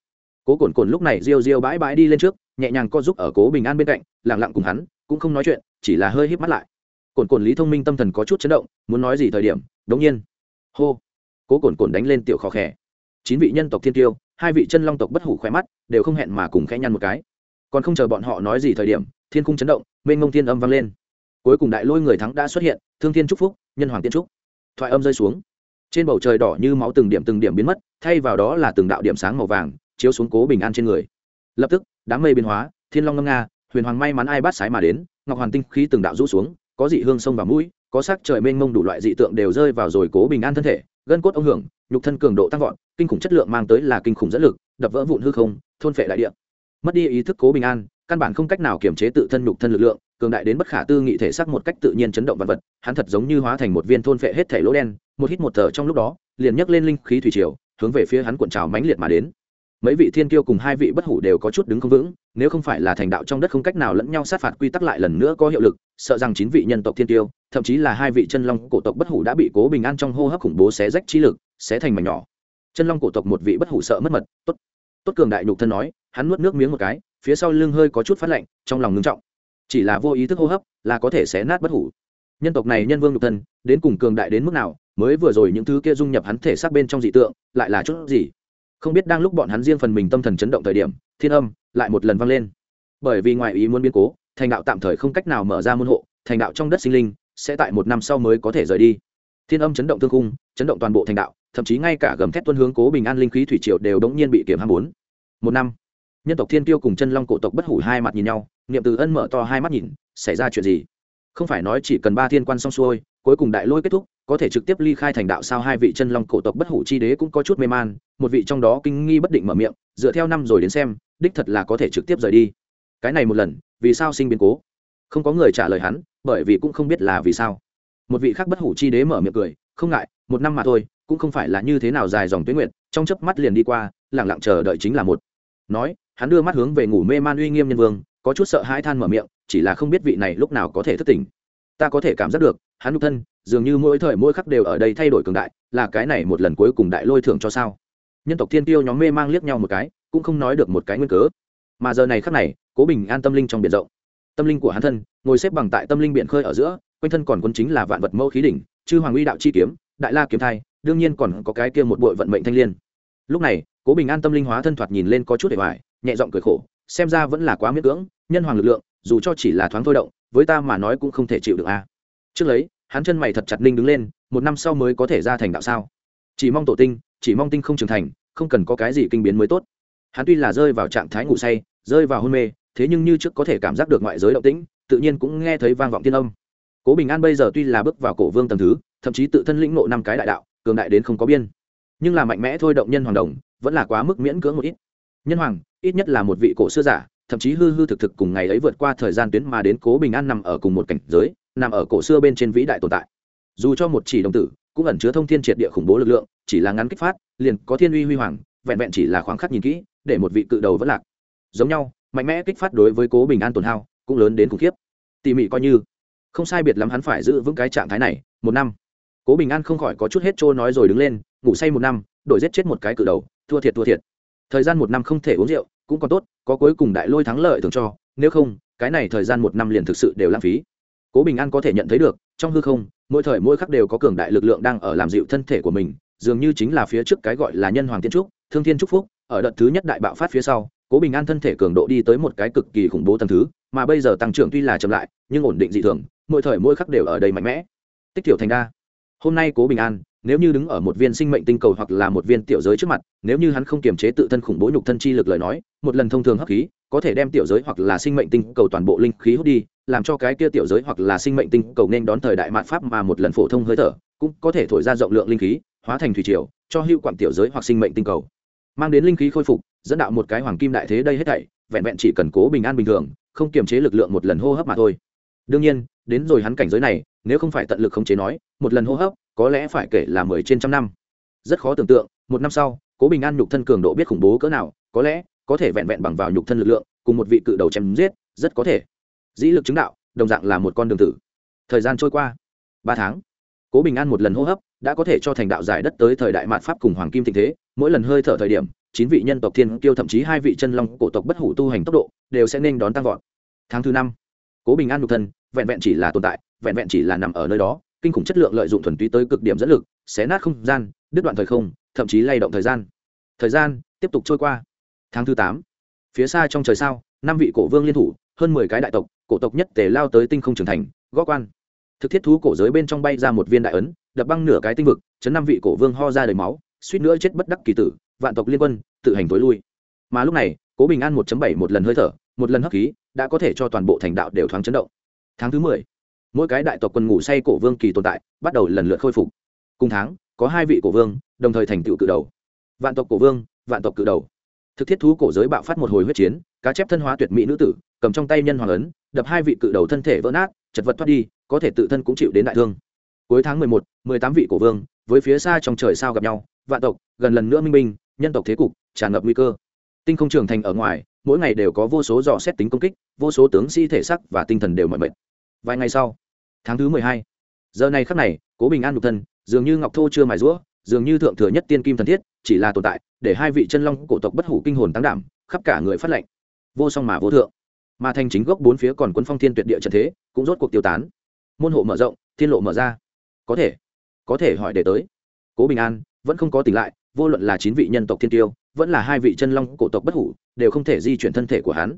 cố cồn cồn lúc này riêu riêu bãi bãi đi lên trước, nhẹ nhàng co giúp ở cố bình an bên cạnh lẳng lặng cùng hắn, cũng không nói chuyện, chỉ là hơi híp mắt lại. Cồn cồn lý thông minh tâm thần có chút chấn động, muốn nói gì thời điểm, đống nhiên, hô. Cố cồn cồn đánh lên tiểu khó khẽ chín vị nhân tộc thiên tiêu hai vị chân long tộc bất hủ khỏe mắt, đều không hẹn mà cùng khẽ nhăn một cái. Còn không chờ bọn họ nói gì thời điểm, thiên cung chấn động, mênh ngông thiên âm vang lên. Cuối cùng đại lôi người thắng đã xuất hiện, thương thiên chúc phúc, nhân hoàng tiên trúc thoại âm rơi xuống. Trên bầu trời đỏ như máu từng điểm từng điểm biến mất, thay vào đó là từng đạo điểm sáng màu vàng chiếu xuống cố bình an trên người. Lập tức, đám mây biến hóa, thiên long ngâm nga, huyền hoàng may mắn ai bắt sái mà đến, ngọc hoàn tinh khí từng đạo rũ xuống, có dị hương sông và mũi, có sắc trời mênh mông đủ loại dị tượng đều rơi vào rồi cố bình an thân thể, gân cốt ông hưởng, nhục thân cường độ tăng vọt, kinh khủng chất lượng mang tới là kinh khủng dẫn lực, đập vỡ vụn hư không, thôn phệ đại địa. Mất đi ý thức cố bình an, căn bản không cách nào kiểm chế tự thân nhục thân lực lượng, cường đại đến bất khả tư nghị thể xác một cách tự nhiên chấn động vật vật, hắn thật giống như hóa thành một viên thôn phệ hết thể lỗ đen, một hít một thở trong lúc đó, liền nhấc lên linh khí thủy triều, hướng về phía hắn cuộn trào mãnh liệt mà đến mấy vị thiên kiêu cùng hai vị bất hủ đều có chút đứng không vững, nếu không phải là thành đạo trong đất không cách nào lẫn nhau sát phạt quy tắc lại lần nữa có hiệu lực, sợ rằng chín vị nhân tộc thiên tiêu thậm chí là hai vị chân long cổ tộc bất hủ đã bị cố bình an trong hô hấp khủng bố xé rách trí lực, xé thành mảnh nhỏ. Chân long cổ tộc một vị bất hủ sợ mất mật, tốt tốt cường đại nhục thân nói, hắn nuốt nước miếng một cái, phía sau lưng hơi có chút phát lạnh, trong lòng ngưng trọng. Chỉ là vô ý thức hô hấp, là có thể xé nát bất hủ. Nhân tộc này nhân vương nhục thân, đến cùng cường đại đến mức nào, mới vừa rồi những thứ kia dung nhập hắn thể xác bên trong dị tượng, lại là chút gì? Không biết đang lúc bọn hắn riêng phần mình tâm thần chấn động thời điểm, thiên âm lại một lần vang lên. Bởi vì ngoài ý muốn biến cố, thành đạo tạm thời không cách nào mở ra môn hộ, thành đạo trong đất sinh linh sẽ tại một năm sau mới có thể rời đi. Thiên âm chấn động thương cung chấn động toàn bộ thành đạo, thậm chí ngay cả gầm thép tuân hướng cố bình an linh khí thủy triều đều đống nhiên bị kiểm ham bốn. Một năm, nhân tộc thiên tiêu cùng chân long cổ tộc bất hủ hai mặt nhìn nhau, niệm từ ân mở to hai mắt nhìn, xảy ra chuyện gì? Không phải nói chỉ cần ba thiên quan xong xuôi, cuối cùng đại lôi kết thúc, có thể trực tiếp ly khai thành đạo sao hai vị chân long cổ tộc bất hủ chi đế cũng có chút mê man, một vị trong đó kinh nghi bất định mở miệng, dựa theo năm rồi đến xem, đích thật là có thể trực tiếp rời đi. Cái này một lần, vì sao sinh biến cố? Không có người trả lời hắn, bởi vì cũng không biết là vì sao. Một vị khác bất hủ chi đế mở miệng cười, không ngại, một năm mà thôi, cũng không phải là như thế nào dài dòng tuyến nguyện trong chớp mắt liền đi qua lẳng lặng chờ đợi chính là một. Nói, hắn đưa mắt hướng về ngủ mê man uy nghiêm nhân vương có chút sợ hãi than mở miệng, chỉ là không biết vị này lúc nào có thể thức tỉnh. Ta có thể cảm giác được, hắn nhục thân, dường như mỗi thời mỗi khắc đều ở đây thay đổi cường đại, là cái này một lần cuối cùng đại lôi thưởng cho sao? Nhân tộc thiên tiêu nhóm mê mang liếc nhau một cái, cũng không nói được một cái nguyên cớ. Mà giờ này khắc này, cố bình an tâm linh trong biển rộng. Tâm linh của hắn thân, ngồi xếp bằng tại tâm linh biển khơi ở giữa, quanh thân còn quân chính là vạn vật mẫu khí đỉnh, chư hoàng uy đạo chi kiếm, đại la kiếm thai, đương nhiên còn có cái kia một bội vận mệnh thanh liên. Lúc này, cố bình an tâm linh hóa thân thoạt nhìn lên có chút để hoài nhẹ giọng cười khổ xem ra vẫn là quá miễn cưỡng, nhân hoàng lực lượng, dù cho chỉ là thoáng thôi động, với ta mà nói cũng không thể chịu được a. Trước lấy, hắn chân mày thật chặt ninh đứng lên, một năm sau mới có thể ra thành đạo sao? Chỉ mong tổ tinh, chỉ mong tinh không trưởng thành, không cần có cái gì kinh biến mới tốt. Hắn tuy là rơi vào trạng thái ngủ say, rơi vào hôn mê, thế nhưng như trước có thể cảm giác được ngoại giới động tĩnh, tự nhiên cũng nghe thấy vang vọng thiên âm. Cố bình an bây giờ tuy là bước vào cổ vương tầng thứ, thậm chí tự thân lĩnh nộ năm cái đại đạo, cường đại đến không có biên. Nhưng là mạnh mẽ thôi động nhân hoàng đồng, vẫn là quá mức miễn cưỡng một ít. Nhân hoàng ít nhất là một vị cổ xưa giả, thậm chí hư hư thực thực cùng ngày ấy vượt qua thời gian tuyến mà đến cố bình an nằm ở cùng một cảnh giới, nằm ở cổ xưa bên trên vĩ đại tồn tại. Dù cho một chỉ đồng tử, cũng ẩn chứa thông thiên triệt địa khủng bố lực lượng, chỉ là ngắn kích phát, liền có thiên uy huy hoàng, vẹn vẹn chỉ là khoảng khắc nhìn kỹ, để một vị cự đầu vẫn lạc. Giống nhau, mạnh mẽ kích phát đối với cố bình an tổn hao, cũng lớn đến khủng khiếp. Tỉ mỉ coi như, không sai biệt lắm hắn phải giữ vững cái trạng thái này, một năm. Cố bình an không khỏi có chút hết trôi nói rồi đứng lên, ngủ say một năm, đổi giết chết một cái cự đầu, thua thiệt thua thiệt thời gian một năm không thể uống rượu, cũng còn tốt, có cuối cùng đại lôi thắng lợi thường cho, nếu không, cái này thời gian một năm liền thực sự đều lãng phí. Cố bình an có thể nhận thấy được, trong hư không, mỗi thời mỗi khắc đều có cường đại lực lượng đang ở làm dịu thân thể của mình, dường như chính là phía trước cái gọi là nhân hoàng tiên trúc, thương thiên trúc phúc, ở đợt thứ nhất đại bạo phát phía sau, cố bình an thân thể cường độ đi tới một cái cực kỳ khủng bố tầng thứ, mà bây giờ tăng trưởng tuy là chậm lại, nhưng ổn định dị thường, mỗi thời mỗi khắc đều ở đây mạnh mẽ. Tích tiểu thành đa hôm nay cố bình an, nếu như đứng ở một viên sinh mệnh tinh cầu hoặc là một viên tiểu giới trước mặt, nếu như hắn không kiềm chế tự thân khủng bố nhục thân chi lực lời nói, một lần thông thường hấp khí, có thể đem tiểu giới hoặc là sinh mệnh tinh cầu toàn bộ linh khí hút đi, làm cho cái kia tiểu giới hoặc là sinh mệnh tinh cầu nên đón thời đại mạt pháp mà một lần phổ thông hơi thở, cũng có thể thổi ra rộng lượng linh khí, hóa thành thủy triều, cho hữu quản tiểu giới hoặc sinh mệnh tinh cầu. Mang đến linh khí khôi phục, dẫn đạo một cái hoàng kim đại thế đây hết thảy, vẹn vẹn chỉ cần cố bình an bình thường, không kiềm chế lực lượng một lần hô hấp mà thôi. Đương nhiên đến rồi hắn cảnh giới này, nếu không phải tận lực khống chế nói, một lần hô hấp, có lẽ phải kể là mười trên trăm năm. Rất khó tưởng tượng, một năm sau, cố bình an nhục thân cường độ biết khủng bố cỡ nào, có lẽ có thể vẹn vẹn bằng vào nhục thân lực lượng, cùng một vị cự đầu chém giết, rất có thể. Dĩ lực chứng đạo, đồng dạng là một con đường tử. Thời gian trôi qua, ba tháng, cố bình an một lần hô hấp đã có thể cho thành đạo giải đất tới thời đại mạt pháp cùng hoàng kim thịnh thế, mỗi lần hơi thở thời điểm, chín vị nhân tộc thiên kiêu thậm chí hai vị chân long cổ tộc bất hủ tu hành tốc độ, đều sẽ nên đón tăng vọt. Tháng thứ năm, cố bình an nhục thân vẹn vẹn chỉ là tồn tại, vẹn vẹn chỉ là nằm ở nơi đó, kinh khủng chất lượng lợi dụng thuần túy tới cực điểm dẫn lực, xé nát không gian, đứt đoạn thời không, thậm chí lay động thời gian. Thời gian tiếp tục trôi qua. Tháng thứ tám, phía xa trong trời sao, năm vị cổ vương liên thủ, hơn mười cái đại tộc, cổ tộc nhất tề lao tới tinh không trưởng thành gó quan. Thực thiết thú cổ giới bên trong bay ra một viên đại ấn, đập băng nửa cái tinh vực, chấn năm vị cổ vương ho ra đầy máu, suýt nữa chết bất đắc kỳ tử, vạn tộc liên quân, tự hành tối lui. Mà lúc này, cố bình an 1 bảy một lần hơi thở, một lần hấp khí, đã có thể cho toàn bộ thành đạo đều thoáng chấn động tháng thứ mười, mỗi cái đại tộc quân ngủ say cổ vương kỳ tồn tại, bắt đầu lần lượt khôi phục. Cùng tháng, có hai vị cổ vương, đồng thời thành tựu cự đầu. Vạn tộc cổ vương, vạn tộc cự đầu. Thực thiết thú cổ giới bạo phát một hồi huyết chiến, cá chép thân hóa tuyệt mỹ nữ tử, cầm trong tay nhân hoàng ấn, đập hai vị cự đầu thân thể vỡ nát, chật vật thoát đi, có thể tự thân cũng chịu đến đại thương. Cuối tháng mười một, mười tám vị cổ vương, với phía xa trong trời sao gặp nhau, vạn tộc, gần lần nữa minh minh nhân tộc thế cục, tràn ngập nguy cơ. Tinh không trưởng thành ở ngoài, mỗi ngày đều có vô số dò xét tính công kích, vô số tướng sĩ thể sắc và tinh thần đều mọi mệt vài ngày sau, tháng thứ mười hai, giờ này khắc này, cố bình an nhục thân, dường như ngọc thô chưa mài rũa, dường như thượng thừa nhất tiên kim thần thiết, chỉ là tồn tại, để hai vị chân long cổ tộc bất hủ kinh hồn tăng đảm, khắp cả người phát lệnh. Vô song mà vô thượng. Mà thành chính gốc bốn phía còn quân phong thiên tuyệt địa trận thế, cũng rốt cuộc tiêu tán. Môn hộ mở rộng, thiên lộ mở ra. Có thể có thể hỏi để tới. Cố bình an vẫn không có tỉnh lại, vô luận là chín vị nhân tộc thiên tiêu, vẫn là hai vị chân long cổ tộc bất hủ, đều không thể di chuyển thân thể của hắn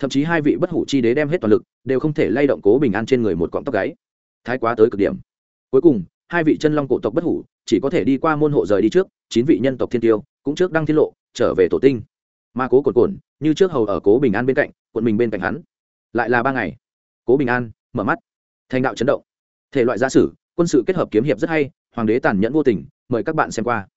thậm chí hai vị bất hủ chi đế đem hết toàn lực, đều không thể lay động cố bình an trên người một cọng tóc gáy. Thái quá tới cực điểm. Cuối cùng, hai vị chân long cổ tộc bất hủ, chỉ có thể đi qua môn hộ rời đi trước, chín vị nhân tộc thiên tiêu, cũng trước đăng thiên lộ, trở về tổ tinh. Ma cố cồn cồn như trước hầu ở cố bình an bên cạnh quận mình bên cạnh hắn. Lại là ba ngày. Cố bình an, mở mắt. Thành đạo chấn động. Thể loại gia sử, quân sự kết hợp kiếm hiệp rất hay, hoàng đế tàn nhẫn vô tình, mời các bạn xem qua.